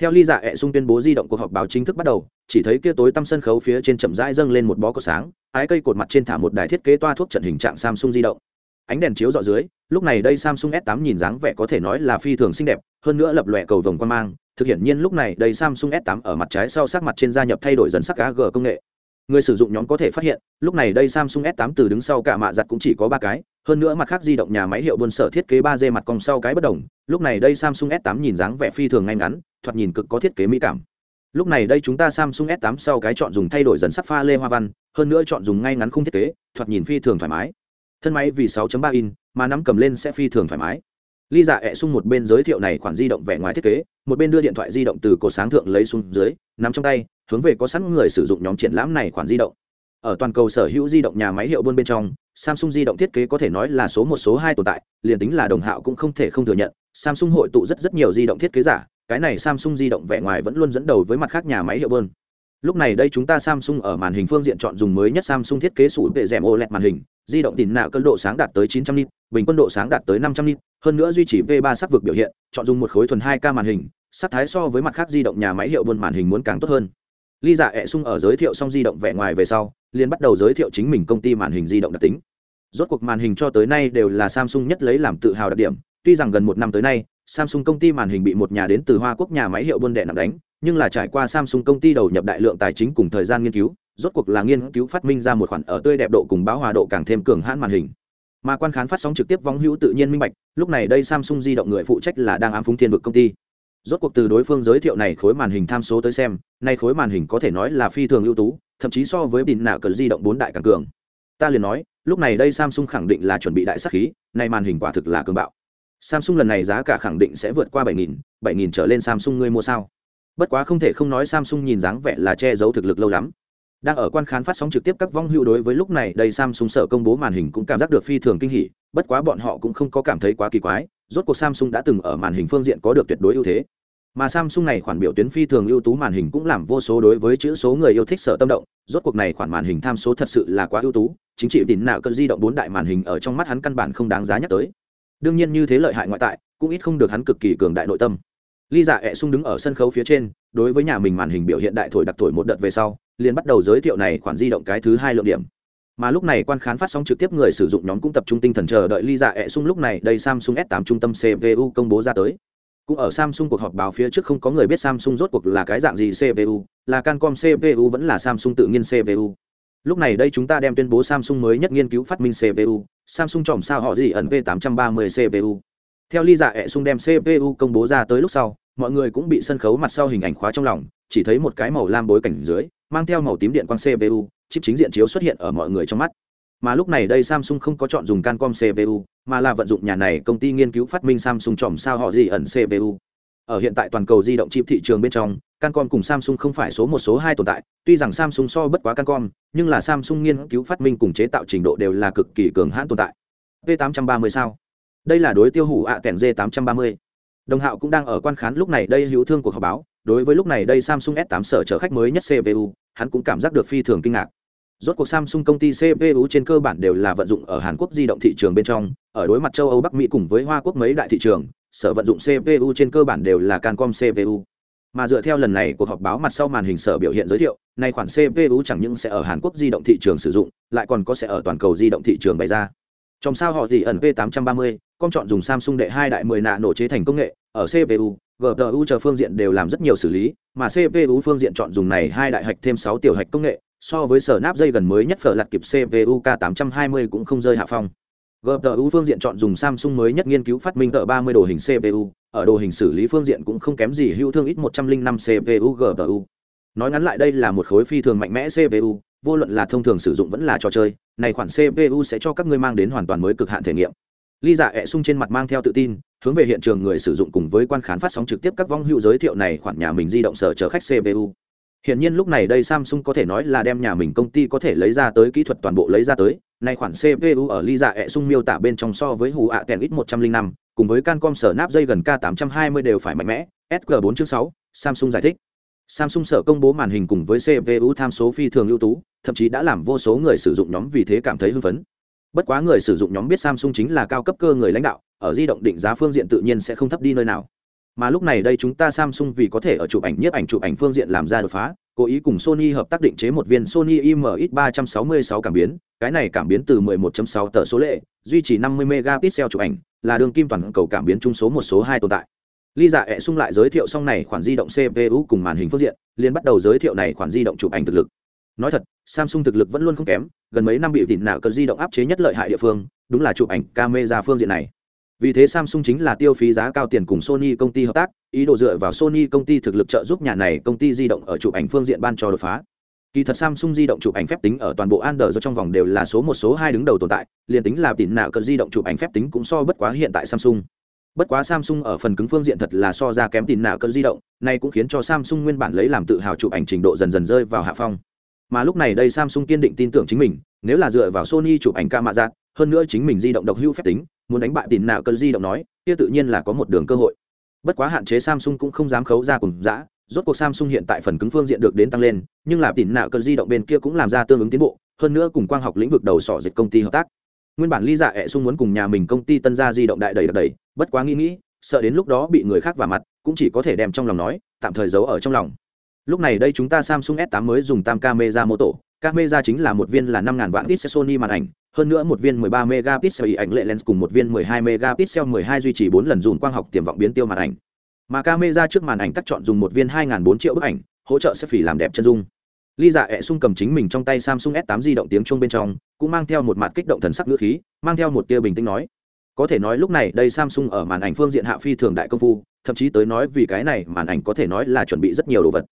theo ly dạ ẹ sung tuyên bố di động cuộc họp báo chính thức bắt đầu, chỉ thấy kia tối tăm sân khấu phía trên chậm rãi dâng lên một bó cột sáng, ái cây cột mặt trên thả một đài thiết kế toa thuốc trận hình trạng samsung di động. Ánh đèn chiếu dọ dưới, lúc này đây samsung s 8 nhìn dáng vẻ có thể nói là phi thường xinh đẹp, hơn nữa lập lòe cầu vồng quan mang thực hiện nhiên lúc này đây samsung s 8 ở mặt trái sau sắc mặt trên gia nhập thay đổi dần sắc ag công nghệ. Người sử dụng nhóm có thể phát hiện, lúc này đây samsung s 8 từ đứng sau cả mạ giặt cũng chỉ có ba cái, hơn nữa mặt khác di động nhà máy hiệu buôn sở thiết kế ba d mặt cong sau cái bất đồng, lúc này đây samsung s 8 nhìn dáng vẻ phi thường ngay ngắn, thoạt nhìn cực có thiết kế mỹ cảm. Lúc này đây chúng ta samsung s 8 sau cái chọn dùng thay đổi dần sắc pha lê hoa văn, hơn nữa chọn dùng ngay ngắn khung thiết kế, thoạt nhìn phi thường thoải mái. Thân máy vì 6.3 in mà nắm cầm lên sẽ phi thường thoải mái ly dạ ẹ sung một bên giới thiệu này khoản di động vẻ ngoài thiết kế, một bên đưa điện thoại di động từ cổ sáng thượng lấy xuống dưới, nắm trong tay, hướng về có sẵn người sử dụng nhóm triển lãm này khoản di động. Ở toàn cầu sở hữu di động nhà máy hiệu buôn bên trong, samsung di động thiết kế có thể nói là số một, số hai tồn tại, liền tính là đồng hạo cũng không thể không thừa nhận, samsung hội tụ rất rất nhiều di động thiết kế giả, cái này samsung di động vẻ ngoài vẫn luôn dẫn đầu với mặt khác nhà máy hiệu buôn. Lúc này đây chúng ta samsung ở màn hình phương diện chọn dùng mới nhất samsung thiết kế sủ vệ rèm oled màn hình, di động tỉn nạo cân độ sáng đạt tới 900 nit bình quân độ sáng đạt tới 500 nit hơn nữa duy trì v 3 sắc vực biểu hiện, chọn dùng một khối thuần 2 k màn hình, sắc thái so với mặt khác di động nhà máy hiệu buôn màn hình muốn càng tốt hơn. Ly dạ ẹ sung ở giới thiệu xong di động vẻ ngoài về sau, liền bắt đầu giới thiệu chính mình công ty màn hình di động đặc tính. Rốt cuộc màn hình cho tới nay đều là samsung nhất lấy làm tự hào đặc điểm, tuy rằng gần một năm tới nay, samsung công ty màn hình bị một nhà đến từ hoa quốc nhà máy hiệu buôn đệ nặng đánh, nhưng là trải qua samsung công ty đầu nhập đại lượng tài chính cùng thời gian nghiên cứu, rốt cuộc là nghiên cứu phát minh ra một khoản ở tươi đẹp độ cùng báo hòa độ càng thêm cường hãn màn hình mà quan khán phát sóng trực tiếp vong hữu tự nhiên minh bạch, lúc này đây samsung di động người phụ trách là đang ám phúng thiên vực công ty. Rốt cuộc từ đối phương giới thiệu này khối màn hình tham số tới xem nay khối màn hình có thể nói là phi thường ưu tú, thậm chí so với bình nạ cờ di động bốn đại càng cường. Ta liền nói, lúc này đây samsung khẳng định là chuẩn bị đại sắc khí nay màn hình quả thực là cường bạo. Samsung lần này giá cả khẳng định sẽ vượt qua bảy nghìn bảy nghìn trở lên samsung ngươi mua sao? Bất quá không thể không nói samsung nhìn dáng vẻ là che giấu thực lực lâu lắm đang ở quan khán phát sóng trực tiếp các vong hữu đối với lúc này, đây samsung sợ công bố màn hình cũng cảm giác được phi thường kinh hỉ, bất quá bọn họ cũng không có cảm thấy quá kỳ quái, rốt cuộc samsung đã từng ở màn hình phương diện có được tuyệt đối ưu thế. Mà samsung này khoản biểu tuyến phi thường ưu tú màn hình cũng làm vô số đối với chữ số người yêu thích sợ tâm động, rốt cuộc này khoản màn hình tham số thật sự là quá ưu tú, chính trị tín nào cơn di động bốn đại màn hình ở trong mắt hắn căn bản không đáng giá nhắc tới. Đương nhiên như thế lợi hại ngoại tại, cũng ít không được hắn cực kỳ cường đại nội tâm. Ly dạ ẹ sung đứng ở sân khấu phía trên, đối với nhà mình màn hình biểu hiện đại thổi đặc thổi một đợt về sau liền bắt đầu giới thiệu này khoản di động cái thứ hai lượng điểm. Mà lúc này quan khán phát sóng trực tiếp người sử dụng nhóm cũng tập trung tinh thần chờ đợi ly dạ ẹ sung lúc này đây samsung s 8 trung tâm cpu công bố ra tới. Cũng ở samsung cuộc họp báo phía trước không có người biết samsung rốt cuộc là cái dạng gì cpu là cancom cpu vẫn là samsung tự nhiên cpu lúc này đây chúng ta đem tuyên bố samsung mới nhất nghiên cứu phát minh cpu samsung chòm sao họ gì ẩn v 830 cpu theo ly dạ ẹ sung đem cpu công bố ra tới lúc sau, mọi người cũng bị sân khấu mặt sau hình ảnh khóa trong lòng, chỉ thấy một cái màu lam bối cảnh dưới mang theo màu tím điện quang cpu chip chính diện chiếu xuất hiện ở mọi người trong mắt. Mà lúc này đây samsung không có chọn dùng cancom cpu mà là vận dụng nhà này công ty nghiên cứu phát minh samsung chòm sao họ gì ẩn cpu ở hiện tại toàn cầu di động chip thị trường bên trong, cancom cùng samsung không phải số một, số hai tồn tại. Tuy rằng samsung so bất quá cancom, nhưng là samsung nghiên cứu phát minh cùng chế tạo trình độ đều là cực kỳ cường hãn tồn tại. V 830 sao? Đây là đối tiêu hủ ạ kèn g 830 đồng hạo cũng đang ở quan khán lúc này đây hữu thương cuộc họp báo đối với lúc này đây samsung s 8 sở chở khách mới nhất cpu hắn cũng cảm giác được phi thường kinh ngạc. Rốt cuộc samsung công ty cpu trên cơ bản đều là vận dụng ở hàn quốc di động thị trường bên trong, ở đối mặt châu âu, bắc mỹ cùng với hoa quốc mấy đại thị trường, sở vận dụng cpu trên cơ bản đều là cancom cpu mà dựa theo lần này cuộc họp báo mặt sau màn hình sở biểu hiện giới thiệu, nay khoản cpu chẳng những sẽ ở hàn quốc di động thị trường sử dụng, lại còn có sẽ ở toàn cầu di động thị trường bày ra. Trong sao họ gì ẩn v 830 con chọn dùng samsung đệ hai đại 10 nạ nổ chế thành công nghệ, ở cpu gpu chờ phương diện đều làm rất nhiều xử lý, mà cpu phương diện chọn dùng này hai đại hạch thêm 6 tiểu hạch công nghệ, so với sở nắp dây gần mới nhất phở lặt kịp cpu k 820 cũng không rơi hạ phong. Gpu phương diện chọn dùng samsung mới nhất nghiên cứu phát minh tờ 30 đồ hình cpu ở đồ hình xử lý phương diện cũng không kém gì hữu thương ít 105 cpu gpu nói ngắn lại đây là một khối phi thường mạnh mẽ cpu vô luận là thông thường sử dụng vẫn là trò chơi, này khoản cpu sẽ cho các ngươi mang đến hoàn toàn mới cực hạn thể nghiệm ly dạ ẹ sung trên mặt mang theo tự tin hướng về hiện trường người sử dụng cùng với quan khán phát sóng trực tiếp các vong hữu giới thiệu này khoản nhà mình di động sở chở khách cpu Hiện nhiên lúc này đây Samsung có thể nói là đem nhà mình công ty có thể lấy ra tới kỹ thuật toàn bộ lấy ra tới. Nay khoản CPU ở ly dạ ẹ sung miêu tả bên trong so với hù ạ kèn ít 105, cùng với Cancom sở nắp dây gần K820 đều phải mạnh mẽ. SG4 chương 6, Samsung giải thích. Samsung sở công bố màn hình cùng với CPU tham số phi thường ưu tú, thậm chí đã làm vô số người sử dụng nhóm vì thế cảm thấy hưng phấn. Bất quá người sử dụng nhóm biết Samsung chính là cao cấp cơ người lãnh đạo, ở di động định giá phương diện tự nhiên sẽ không thấp đi nơi nào. Mà lúc này đây chúng ta Samsung vì có thể ở chụp ảnh nhiếp ảnh chụp ảnh phương diện làm ra đột phá, cố ý cùng Sony hợp tác định chế một viên Sony IMX366 cảm biến, cái này cảm biến từ 11.6 tờ số lệ, duy trì 50 megapixel chụp ảnh, là đường kim toàn cầu cảm biến trung số một số hai tồn tại. Ly Dạ ẹ xung lại giới thiệu xong này khoản di động CPU cùng màn hình phương diện, liền bắt đầu giới thiệu này khoản di động chụp ảnh thực lực. Nói thật, Samsung thực lực vẫn luôn không kém, gần mấy năm bị tỉn nạo cần di động áp chế nhất lợi hại địa phương, đúng là chụp ảnh camera phương diện này. Vì thế Samsung chính là tiêu phí giá cao tiền cùng Sony công ty hợp tác, ý đồ dựa vào Sony công ty thực lực trợ giúp nhà này công ty di động ở chụp ảnh phương diện ban cho đột phá. Kỳ thật Samsung di động chụp ảnh phép tính ở toàn bộ Android trong vòng đều là số một số hai đứng đầu tồn tại, liền tính là tỉn nạo cần di động chụp ảnh phép tính cũng so bất quá hiện tại Samsung bất quá samsung ở phần cứng phương diện thật là so ra kém tin nạo cơn di động nay cũng khiến cho samsung nguyên bản lấy làm tự hào chụp ảnh trình độ dần dần rơi vào hạ phong mà lúc này đây samsung kiên định tin tưởng chính mình, nếu là dựa vào sony chụp ảnh ca mạ giác hơn nữa chính mình di động độc hưu phép tính, muốn đánh bại tin nào cơn di động nói, kia tự nhiên là có một đường cơ hội. Bất quá hạn chế samsung cũng không dám khấu ra cùng dã, rốt cuộc samsung hiện tại phần cứng phương diện được đến tăng lên, nhưng là tin nào cơn di động bên kia cũng làm ra tương ứng tiến bộ, hơn nữa cùng quang học lĩnh vực đầu sỏ dịch công ty hợp tác. Nguyên bản lý dạ ẹ sung muốn cùng nhà mình công ty tân gia di động đại đầy đầy bất quá nghĩ nghĩ, sợ đến lúc đó bị người khác vào mặt, cũng chỉ có thể đem trong lòng nói, tạm thời giấu ở trong lòng lúc này đây chúng ta samsung s 8 mới dùng tam camera mô tổ. Camera chính là một viên là năm ngàn vạn pixel sony màn ảnh, hơn nữa một viên 13 megapixel ảnh lệ lens cùng một viên 12 megapixel 12 duy trì 4 lần dùng quang học tiềm vọng biến tiêu màn ảnh. Mà camera trước màn ảnh tắt chọn dùng một viên 2.400 triệu bức ảnh, hỗ trợ sẽ phỉ làm đẹp chân dung. Ly dạ ẹ sung cầm chính mình trong tay samsung s 8 di động tiếng chuông bên trong, cũng mang theo một mặt kích động thần sắc ngữ khí, mang theo một tia bình tĩnh nói. Có thể nói lúc này đây samsung ở màn ảnh phương diện hạ phi thường đại công phu, thậm chí tới nói vì cái này màn ảnh có thể nói là chuẩn bị rất nhiều đồ vật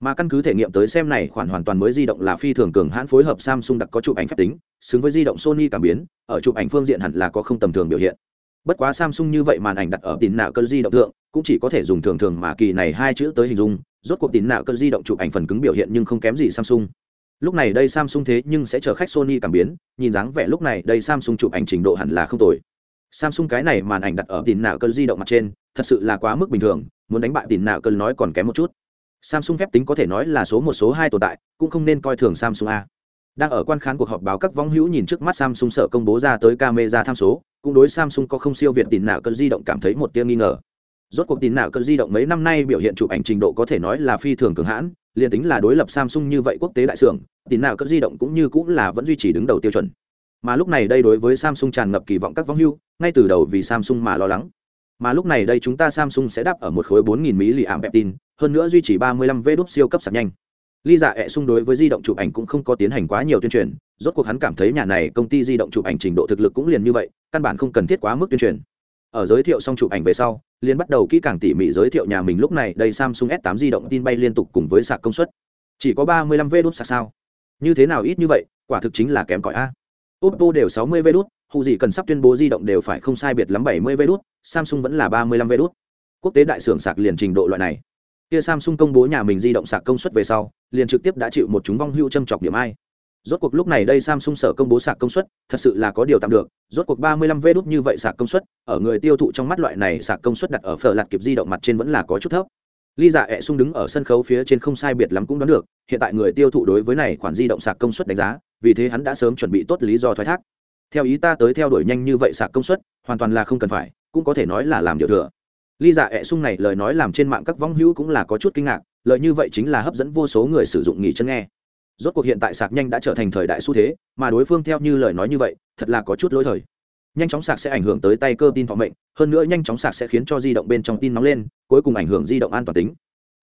mà căn cứ thể nghiệm tới xem này, khoản hoàn toàn mới di động là phi thường cường hãn, phối hợp samsung đặc có chụp ảnh phép tính, xứng với di động sony cảm biến, ở chụp ảnh phương diện hẳn là có không tầm thường biểu hiện. Bất quá samsung như vậy màn ảnh đặt ở tín nạo cơn di động thượng, cũng chỉ có thể dùng thường thường mà kỳ này hai chữ tới hình dung, rốt cuộc tín nạo cơn di động chụp ảnh phần cứng biểu hiện nhưng không kém gì samsung. Lúc này đây samsung thế nhưng sẽ chờ khách sony cảm biến, nhìn dáng vẻ lúc này đây samsung chụp ảnh trình độ hẳn là không tồi. Samsung cái này màn ảnh đặt ở tín nạo cơn di động mặt trên, thật sự là quá mức bình thường, muốn đánh bại tín nạo cơn nói còn kém một chút samsung phép tính có thể nói là số một, số hai tồn tại, cũng không nên coi thường samsung a. Đang ở quan khán cuộc họp báo các vong hữu nhìn trước mắt samsung sợ công bố ra tới camera tham số, cũng đối samsung có không siêu việt tín nạo cơn di động cảm thấy một tia nghi ngờ. Rốt cuộc tín nạo cơn di động mấy năm nay biểu hiện chụp ảnh trình độ có thể nói là phi thường cường hãn, liền tính là đối lập samsung như vậy quốc tế đại xưởng tín nạo cơn di động cũng như cũng là vẫn duy trì đứng đầu tiêu chuẩn. Mà lúc này đây đối với samsung tràn ngập kỳ vọng các vong hưu ngay từ đầu vì samsung mà lo lắng mà lúc này đây chúng ta samsung sẽ đáp ở một khối 4.000 mỹ ảm peptin hơn nữa duy trì 35 v đúc siêu cấp sạc nhanh. Ly dạ ẹ xung đối với di động chụp ảnh cũng không có tiến hành quá nhiều tuyên truyền, rốt cuộc hắn cảm thấy nhà này công ty di động chụp ảnh trình độ thực lực cũng liền như vậy, căn bản không cần thiết quá mức tuyên truyền. Ở giới thiệu xong chụp ảnh về sau liên bắt đầu kỹ càng tỉ mỉ giới thiệu nhà mình lúc này đây samsung s 8 di động tin bay liên tục cùng với sạc công suất. Chỉ có 35 v đốt sạc sao? Như thế nào ít như vậy, quả thực chính là kém cỏi a. Oppo đều 60 v đốt hụ gì cần sắp tuyên bố di động đều phải không sai biệt lắm 70 v đốt samsung vẫn là 35 v đốt quốc tế đại xưởng sạc liền trình độ loại này. Kia samsung công bố nhà mình di động sạc công suất về sau, liền trực tiếp đã chịu một chúng vong hưu châm chọc điểm ai rốt cuộc lúc này đây samsung sở công bố sạc công suất, thật sự là có điều tạm được. Rốt cuộc 35 v đút như vậy sạc công suất, ở người tiêu thụ trong mắt loại này sạc công suất đặt ở phở lạt kịp di động mặt trên vẫn là có chút thấp. Ly dạ ẹ sung đứng ở sân khấu phía trên không sai biệt lắm cũng đoán được, hiện tại người tiêu thụ đối với này khoản di động sạc công suất đánh giá, vì thế hắn đã sớm chuẩn bị tốt lý do thoái thác theo ý ta tới theo đuổi nhanh như vậy sạc công suất, hoàn toàn là không cần phải, cũng có thể nói là làm điều thừa. Ly dạ ẹ sung này lời nói làm trên mạng các vong hữu cũng là có chút kinh ngạc lợi như vậy chính là hấp dẫn vô số người sử dụng nghỉ chân nghe. Rốt cuộc hiện tại sạc nhanh đã trở thành thời đại xu thế, mà đối phương theo như lời nói như vậy, thật là có chút lỗi thời. Nhanh chóng sạc sẽ ảnh hưởng tới tay cơ tin thọ mệnh, hơn nữa nhanh chóng sạc sẽ khiến cho di động bên trong tin nóng lên, cuối cùng ảnh hưởng di động an toàn tính.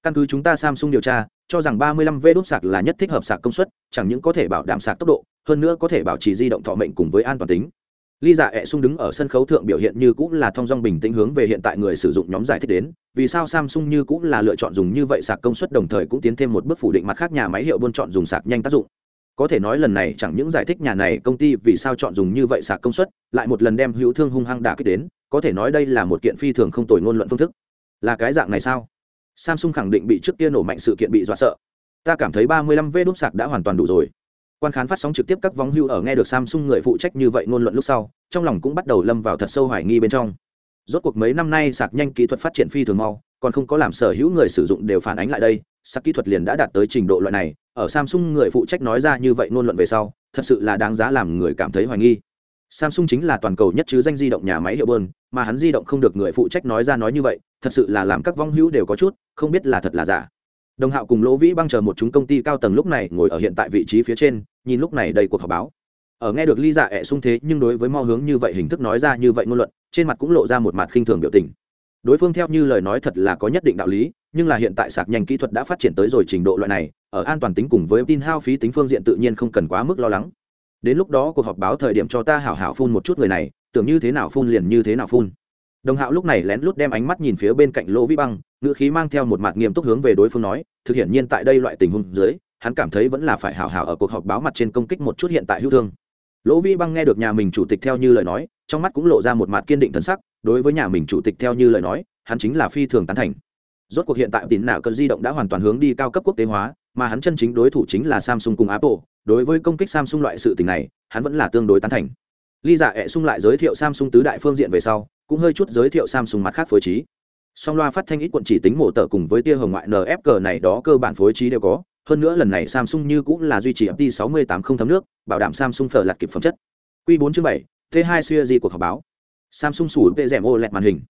Căn cứ chúng ta samsung điều tra, cho rằng 35 v đốt sạc là nhất thích hợp sạc công suất, chẳng những có thể bảo đảm sạc tốc độ hơn nữa có thể bảo trì di động thọ mệnh cùng với an toàn tính. Ly dạ ẹ sung đứng ở sân khấu thượng biểu hiện như cũng là thong dong bình tĩnh hướng về hiện tại người sử dụng nhóm giải thích đến, vì sao samsung như cũng là lựa chọn dùng như vậy sạc công suất đồng thời cũng tiến thêm một bước phủ định mặt khác nhà máy hiệu buôn chọn dùng sạc nhanh tác dụng. Có thể nói lần này chẳng những giải thích nhà này công ty vì sao chọn dùng như vậy sạc công suất, lại một lần đem hữu thương hung hăng đả kích đến, có thể nói đây là một kiện phi thường không tồi ngôn luận phương thức. Là cái dạng này sao? Samsung khẳng định bị trước kia nổ mạnh sự kiện bị dọa sợ. Ta cảm thấy ba mươi lăm v đúc sạc đã hoàn toàn đủ rồi quan khán phát sóng trực tiếp các vong hưu ở nghe được samsung người phụ trách như vậy ngôn luận lúc sau, trong lòng cũng bắt đầu lâm vào thật sâu hoài nghi bên trong. Rốt cuộc mấy năm nay sạc nhanh kỹ thuật phát triển phi thường mau, còn không có làm sở hữu người sử dụng đều phản ánh lại đây, sạc kỹ thuật liền đã đạt tới trình độ loại này, ở samsung người phụ trách nói ra như vậy ngôn luận về sau, thật sự là đáng giá làm người cảm thấy hoài nghi. Samsung chính là toàn cầu nhất chứ danh di động nhà máy hiệu bơn, mà hắn di động không được người phụ trách nói ra nói như vậy, thật sự là làm các vong hữu đều có chút, không biết là thật là giả. Đồng hạo cùng lỗ vĩ băng chờ một chúng công ty cao tầng lúc này ngồi ở hiện tại vị trí phía trên nhìn lúc này đầy cuộc họp báo. Ở nghe được ly dạ ẹ sung thế, nhưng đối với mo hướng như vậy hình thức nói ra như vậy ngôn luận, trên mặt cũng lộ ra một mặt khinh thường biểu tình. Đối phương theo như lời nói thật là có nhất định đạo lý, nhưng là hiện tại sạc nhanh kỹ thuật đã phát triển tới rồi trình độ loại này, ở an toàn tính cùng với tin hao phí tính phương diện tự nhiên không cần quá mức lo lắng. Đến lúc đó cuộc họp báo thời điểm cho ta hảo hảo phun một chút người này, tưởng như thế nào phun liền như thế nào phun. Đồng hạo lúc này lén lút đem ánh mắt nhìn phía bên cạnh lỗ vĩ băng, ngữ khí mang theo một mặt nghiêm túc hướng về đối phương nói, thực hiện nhiên tại đây loại tình huống dưới hắn cảm thấy vẫn là phải hảo hảo ở cuộc họp báo mặt trên công kích một chút hiện tại hữu thương. Lỗ vi băng nghe được nhà mình chủ tịch theo như lời nói, trong mắt cũng lộ ra một mặt kiên định thân sắc, đối với nhà mình chủ tịch theo như lời nói, hắn chính là phi thường tán thành. Rốt cuộc hiện tại tín nào cơn di động đã hoàn toàn hướng đi cao cấp quốc tế hóa, mà hắn chân chính đối thủ chính là samsung cùng apple. Đối với công kích samsung loại sự tình này, hắn vẫn là tương đối tán thành. Ly giả ẹ sung lại giới thiệu samsung tứ đại phương diện về sau, cũng hơi chút giới thiệu samsung mặt khác phối trí. Song loa phát thanh ít quận chỉ tính mổ tờ cùng với tia hồng ngoại nfg này đó cơ bản phối trí đều có hơn nữa lần này samsung như cũng là duy trì ft 68 không thấm nước bảo đảm samsung phở lạt kịp phẩm chất. Q 4 chương 7, t 2 xuya di cuộc họp báo. Samsung sủ rẻ rèm oled màn hình.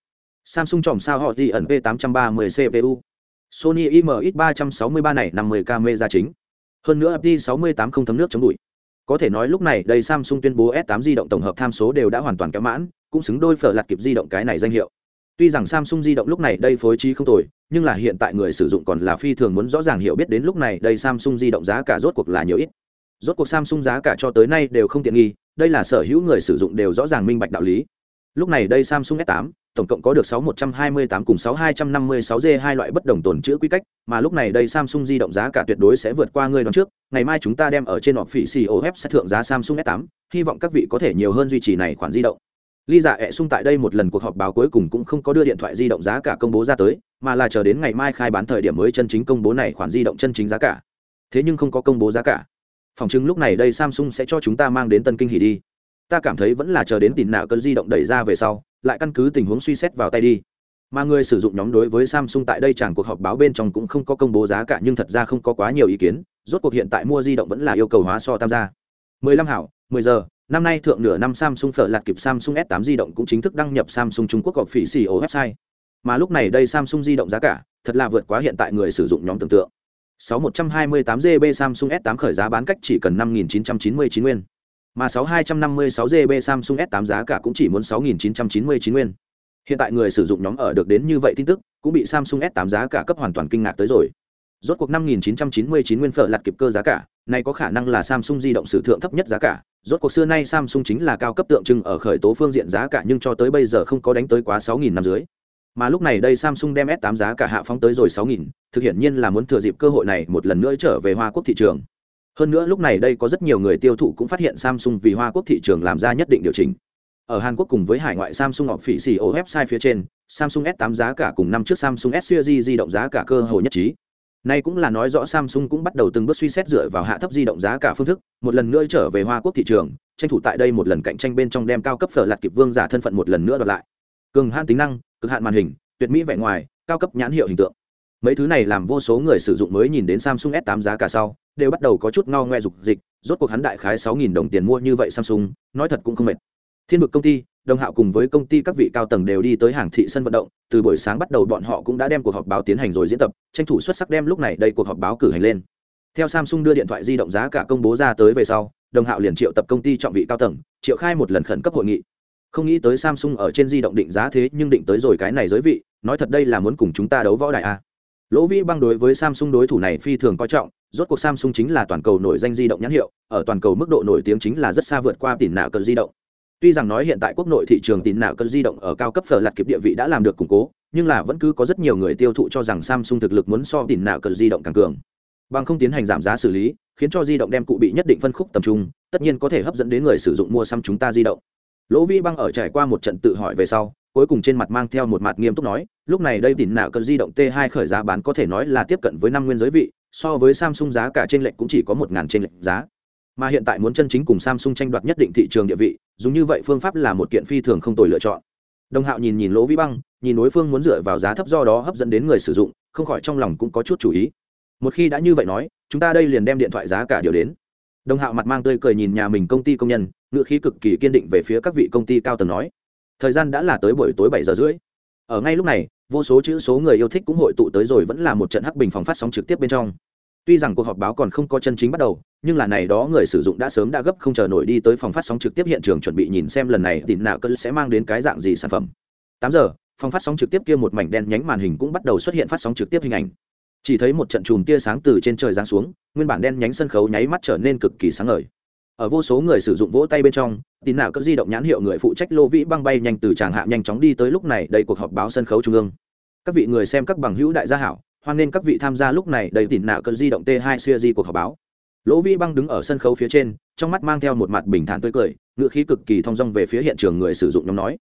Samsung trọng sao họ gì ẩn p 830 cpu sony imx 363 này 50 camera chính. Hơn nữa ft 68 không thấm nước chống bụi có thể nói lúc này đây samsung tuyên bố s 8 di động tổng hợp tham số đều đã hoàn toàn kéo mãn cũng xứng đôi phở lạt kịp di động cái này danh hiệu tuy rằng samsung di động lúc này đây phối trí không tồi nhưng là hiện tại người sử dụng còn là phi thường muốn rõ ràng hiểu biết đến lúc này đây samsung di động giá cả rốt cuộc là nhiều ít. Rốt cuộc samsung giá cả cho tới nay đều không tiện nghi đây là sở hữu người sử dụng đều rõ ràng minh bạch đạo lý. Lúc này đây samsung s 8 tổng cộng có được 6128 cùng 6256 g hai loại bất đồng tồn chữ quy cách, mà lúc này đây Samsung di động giá cả tuyệt đối sẽ vượt qua người đón trước, ngày mai chúng ta đem ở trên official web sẽ thượng giá Samsung S8, hy vọng các vị có thể nhiều hơn duy trì này khoản di động. Ly Dạ ẹ sung tại đây một lần cuộc họp báo cuối cùng cũng không có đưa điện thoại di động giá cả công bố ra tới, mà là chờ đến ngày mai khai bán thời điểm mới chân chính công bố này khoản di động chân chính giá cả. Thế nhưng không có công bố giá cả. Phòng chứng lúc này đây Samsung sẽ cho chúng ta mang đến tân kinh hỉ đi. Ta cảm thấy vẫn là chờ đến tiền nạo cơn di động đẩy ra về sau, lại căn cứ tình huống suy xét vào tay đi mà người sử dụng nhóm đối với samsung tại đây chẳng cuộc họp báo bên trong cũng không có công bố giá cả nhưng thật ra không có quá nhiều ý kiến rốt cuộc hiện tại mua di động vẫn là yêu cầu hóa so tham gia 15 hảo 10 giờ năm nay thượng nửa năm samsung phở lạt kịp samsung s 8 di động cũng chính thức đăng nhập samsung trung quốc gọp phỉ xì website mà lúc này đây samsung di động giá cả thật là vượt quá hiện tại người sử dụng nhóm tưởng tượng 6128 GB Samsung S8 khởi giá bán cách chỉ cần 5999 nguyên mà 6256 GB Samsung S8 giá cả cũng chỉ muốn 6999 nguyên. Hiện tại người sử dụng nhóm ở được đến như vậy tin tức, cũng bị Samsung S8 giá cả cấp hoàn toàn kinh ngạc tới rồi. Rốt cuộc 5999 nguyên phở lạt kịp cơ giá cả, này có khả năng là Samsung di động sử thượng thấp nhất giá cả. Rốt cuộc xưa nay Samsung chính là cao cấp tượng trưng ở khởi tố phương diện giá cả nhưng cho tới bây giờ không có đánh tới quá 6000 năm dưới. Mà lúc này đây Samsung đem S8 giá cả hạ phóng tới rồi 6000, thực hiện nhiên là muốn thừa dịp cơ hội này một lần nữa trở về Hoa Quốc thị trường hơn nữa lúc này đây có rất nhiều người tiêu thụ cũng phát hiện samsung vì hoa quốc thị trường làm ra nhất định điều chỉnh ở hàn quốc cùng với hải ngoại samsung họ phỉ xì website phía trên samsung s 8 giá cả cùng năm trước samsung s series di động giá cả cơ hội nhất trí Nay cũng là nói rõ Samsung cũng bắt đầu từng bước suy xét dựa vào hạ thấp di động giá cả phương thức, một lần nữa trở về Hoa Quốc thị trường, tranh thủ tại đây một lần cạnh tranh bên trong đem cao cấp phở lạt kịp vương giả thân phận một lần nữa đoạt lại. Cường hạn tính năng, cực hạn màn hình, tuyệt mỹ vẻ ngoài, cao cấp nhãn hiệu hình tượng. Mấy thứ này làm vô số người sử dụng mới nhìn đến Samsung S8 giá cả sau, đều bắt đầu có chút ngao ngoe dục dịch rốt cuộc hắn đại khái sáu nghìn đồng tiền mua như vậy samsung nói thật cũng không mệt thiên vực công ty đồng hạo cùng với công ty các vị cao tầng đều đi tới hàng thị sân vận động từ buổi sáng bắt đầu bọn họ cũng đã đem cuộc họp báo tiến hành rồi diễn tập tranh thủ xuất sắc đem lúc này đây cuộc họp báo cử hành lên. Theo samsung đưa điện thoại di động giá cả công bố ra tới về sau đồng hạo liền triệu tập công ty trọng vị cao tầng triệu khai một lần khẩn cấp hội nghị. Không nghĩ tới samsung ở trên di động định giá thế nhưng định tới rồi cái này giới vị nói thật đây là muốn cùng chúng ta đấu võ đại a. Lỗ vĩ băng đối với samsung đối thủ này phi thường coi trọng rốt cuộc Samsung chính là toàn cầu nổi danh di động nhãn hiệu, ở toàn cầu mức độ nổi tiếng chính là rất xa vượt qua tỉn nạo cơn di động. Tuy rằng nói hiện tại quốc nội thị trường tín nạo cân di động ở cao cấp phở lạt kịp địa vị đã làm được củng cố, nhưng là vẫn cứ có rất nhiều người tiêu thụ cho rằng Samsung thực lực muốn so tín nạo cân di động càng cường. Bằng không tiến hành giảm giá xử lý, khiến cho di động đem cụ bị nhất định phân khúc tầm trung, tất nhiên có thể hấp dẫn đến người sử dụng mua xăm chúng ta di động. Lỗ Vi Băng ở trải qua một trận tự hỏi về sau, cuối cùng trên mặt mang theo một mặt nghiêm túc nói, lúc này đây tín nạo cân di động T2 khởi giá bán có thể nói là tiếp cận với năm nguyên giới vị, so với samsung giá cả trên lệnh cũng chỉ có một ngàn trên lệnh giá mà hiện tại muốn chân chính cùng samsung tranh đoạt nhất định thị trường địa vị, dùng như vậy phương pháp là một kiện phi thường không tồi lựa chọn. Đồng hạo nhìn nhìn lỗ vĩ băng, nhìn đối phương muốn dựa vào giá thấp do đó hấp dẫn đến người sử dụng, không khỏi trong lòng cũng có chút chủ ý. Một khi đã như vậy nói, chúng ta đây liền đem điện thoại giá cả điều đến. Đồng hạo mặt mang tươi cười nhìn nhà mình công ty công nhân ngữ khí cực kỳ kiên định về phía các vị công ty cao tầng nói, thời gian đã là tới buổi tối bảy giờ rưỡi. Ở ngay lúc này, vô số chữ số người yêu thích cũng hội tụ tới rồi vẫn là một trận hắc bình phòng phát sóng trực tiếp bên trong tuy rằng cuộc họp báo còn không có chân chính bắt đầu, nhưng là này đó người sử dụng đã sớm đã gấp không chờ nổi đi tới phòng phát sóng trực tiếp hiện trường chuẩn bị nhìn xem lần này tin nào cơn sẽ mang đến cái dạng gì sản phẩm. Tám giờ, phòng phát sóng trực tiếp kia một mảnh đen nhánh màn hình cũng bắt đầu xuất hiện phát sóng trực tiếp hình ảnh. Chỉ thấy một trận chùm tia sáng từ trên trời giáng xuống, nguyên bản đen nhánh sân khấu nháy mắt trở nên cực kỳ sáng ngời. Ở vô số người sử dụng vỗ tay bên trong tin nào cỡ di động nhãn hiệu người phụ trách lô vĩ băng bay nhanh từ tràng hạ nhanh chóng đi tới lúc này đây cuộc họp báo sân khấu trung ương. Các vị người xem các bằng hữu đại gia hảo hoan nên các vị tham gia lúc này đầy tin nạ cơn di động t 2 di cuộc họp báo. Lỗ vĩ băng đứng ở sân khấu phía trên, trong mắt mang theo một mặt bình thản tươi cười ngựa khí cực kỳ thong dong về phía hiện trường người sử dụng nhóm nói.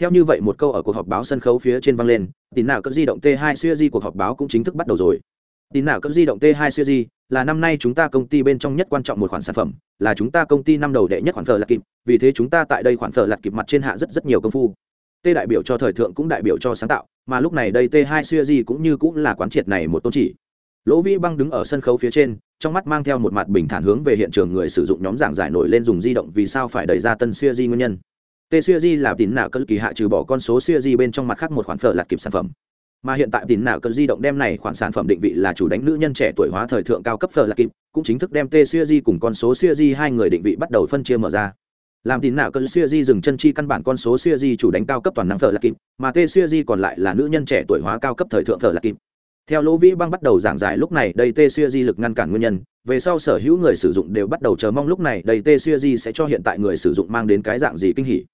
Theo như vậy một câu ở cuộc họp báo sân khấu phía trên vang lên tin nào cỡ di động t 2 series cuộc họp báo cũng chính thức bắt đầu rồi. Tin nào cỡ di động t 2 series là năm nay chúng ta công ty bên trong nhất quan trọng một khoản sản phẩm, là chúng ta công ty năm đầu đệ nhất khoản phở lạc kịp, vì thế chúng ta tại đây khoản phở lạc kịp mặt trên hạ rất rất nhiều công phu t đại biểu cho thời thượng cũng đại biểu cho sáng tạo, mà lúc này đây t 2 series cũng như cũng là quán triệt này một tôn chỉ. Lỗ vĩ băng đứng ở sân khấu phía trên, trong mắt mang theo một mặt bình thản hướng về hiện trường người sử dụng nhóm giảng giải nổi lên dùng di động vì sao phải đẩy ra tân series nguyên nhân. T series là tín nào cỡ kỳ hạ trừ bỏ con số series bên trong mặt khác một khoản phở lạc kịp sản phẩm. Mà hiện tại tín nào cơn di động đem này khoản sản phẩm định vị là chủ đánh nữ nhân trẻ tuổi hóa thời thượng cao cấp phở là kịp, cũng chính thức đem t series cùng con số series hai người định vị bắt đầu phân chia mở ra làm tín nào cơn di dừng chân chi căn bản con số series chủ đánh cao cấp toàn năng thợ là kịp mà tê siêu di còn lại là nữ nhân trẻ tuổi hóa cao cấp thời thượng thợ là kịp. Theo lỗ vĩ băng bắt đầu giảng giải lúc này đây tê siêu di lực ngăn cản nguyên nhân. Về sau sở hữu người sử dụng đều bắt đầu chờ mong lúc này đây tê siêu di sẽ cho hiện tại người sử dụng mang đến cái dạng gì kinh hỉ.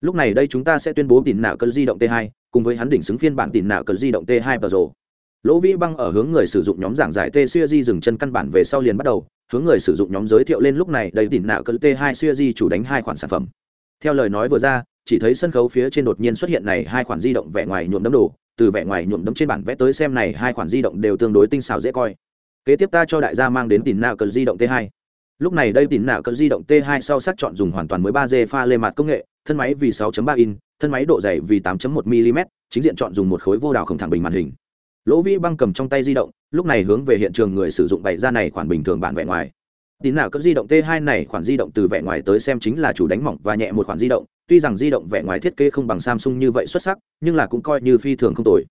Lúc này đây chúng ta sẽ tuyên bố tín nào cơn di động t 2 cùng với hắn đỉnh xứng phiên bản tín nào cơn di động t 2 rồ Lỗ Vĩ Băng ở hướng người sử dụng nhóm giảng giải tê siêu di dừng chân căn bản về sau liền bắt đầu, hướng người sử dụng nhóm giới thiệu lên lúc này đây tỉn nào cỡ T2 di chủ đánh hai khoản sản phẩm. Theo lời nói vừa ra, chỉ thấy sân khấu phía trên đột nhiên xuất hiện này hai khoản di động vẽ ngoài nhuộm đấm đồ, từ vẽ ngoài nhuộm đấm trên bản vẽ tới xem này hai khoản di động đều tương đối tinh xảo dễ coi. Kế tiếp ta cho đại gia mang đến tỉn nào cỡ di động T2 lúc này đây tỉn nào cỡ di động t 2 sau sắc chọn dùng hoàn toàn mới 3 d pha lê mặt công nghệ thân máy vì 6.3 in thân máy độ dày vì 8.1 mm chính diện chọn dùng một khối vô đào không thẳng bình màn hình lỗ vĩ băng cầm trong tay di động, lúc này hướng về hiện trường người sử dụng bày ra này khoản bình thường bản vẽ ngoài. Tín nào cỡ di động t 2 này khoản di động từ vẻ ngoài tới xem chính là chủ đánh mỏng và nhẹ một khoản di động, tuy rằng di động vẻ ngoài thiết kế không bằng samsung như vậy xuất sắc, nhưng là cũng coi như phi thường không tồi.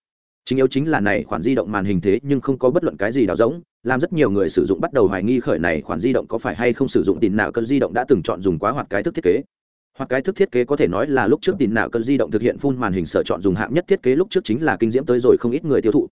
Chính yếu chính là này khoản di động màn hình thế nhưng không có bất luận cái gì đào rỗng, làm rất nhiều người sử dụng bắt đầu hoài nghi khởi này khoản di động có phải hay không sử dụng tín nào cân di động đã từng chọn dùng quá hoạt cái thức thiết kế. Hoặc cái thức thiết kế có thể nói là lúc trước tín nào cân di động thực hiện phun màn hình sở chọn dùng hạng nhất thiết kế lúc trước chính là kinh diễm tới rồi không ít người tiêu thụ.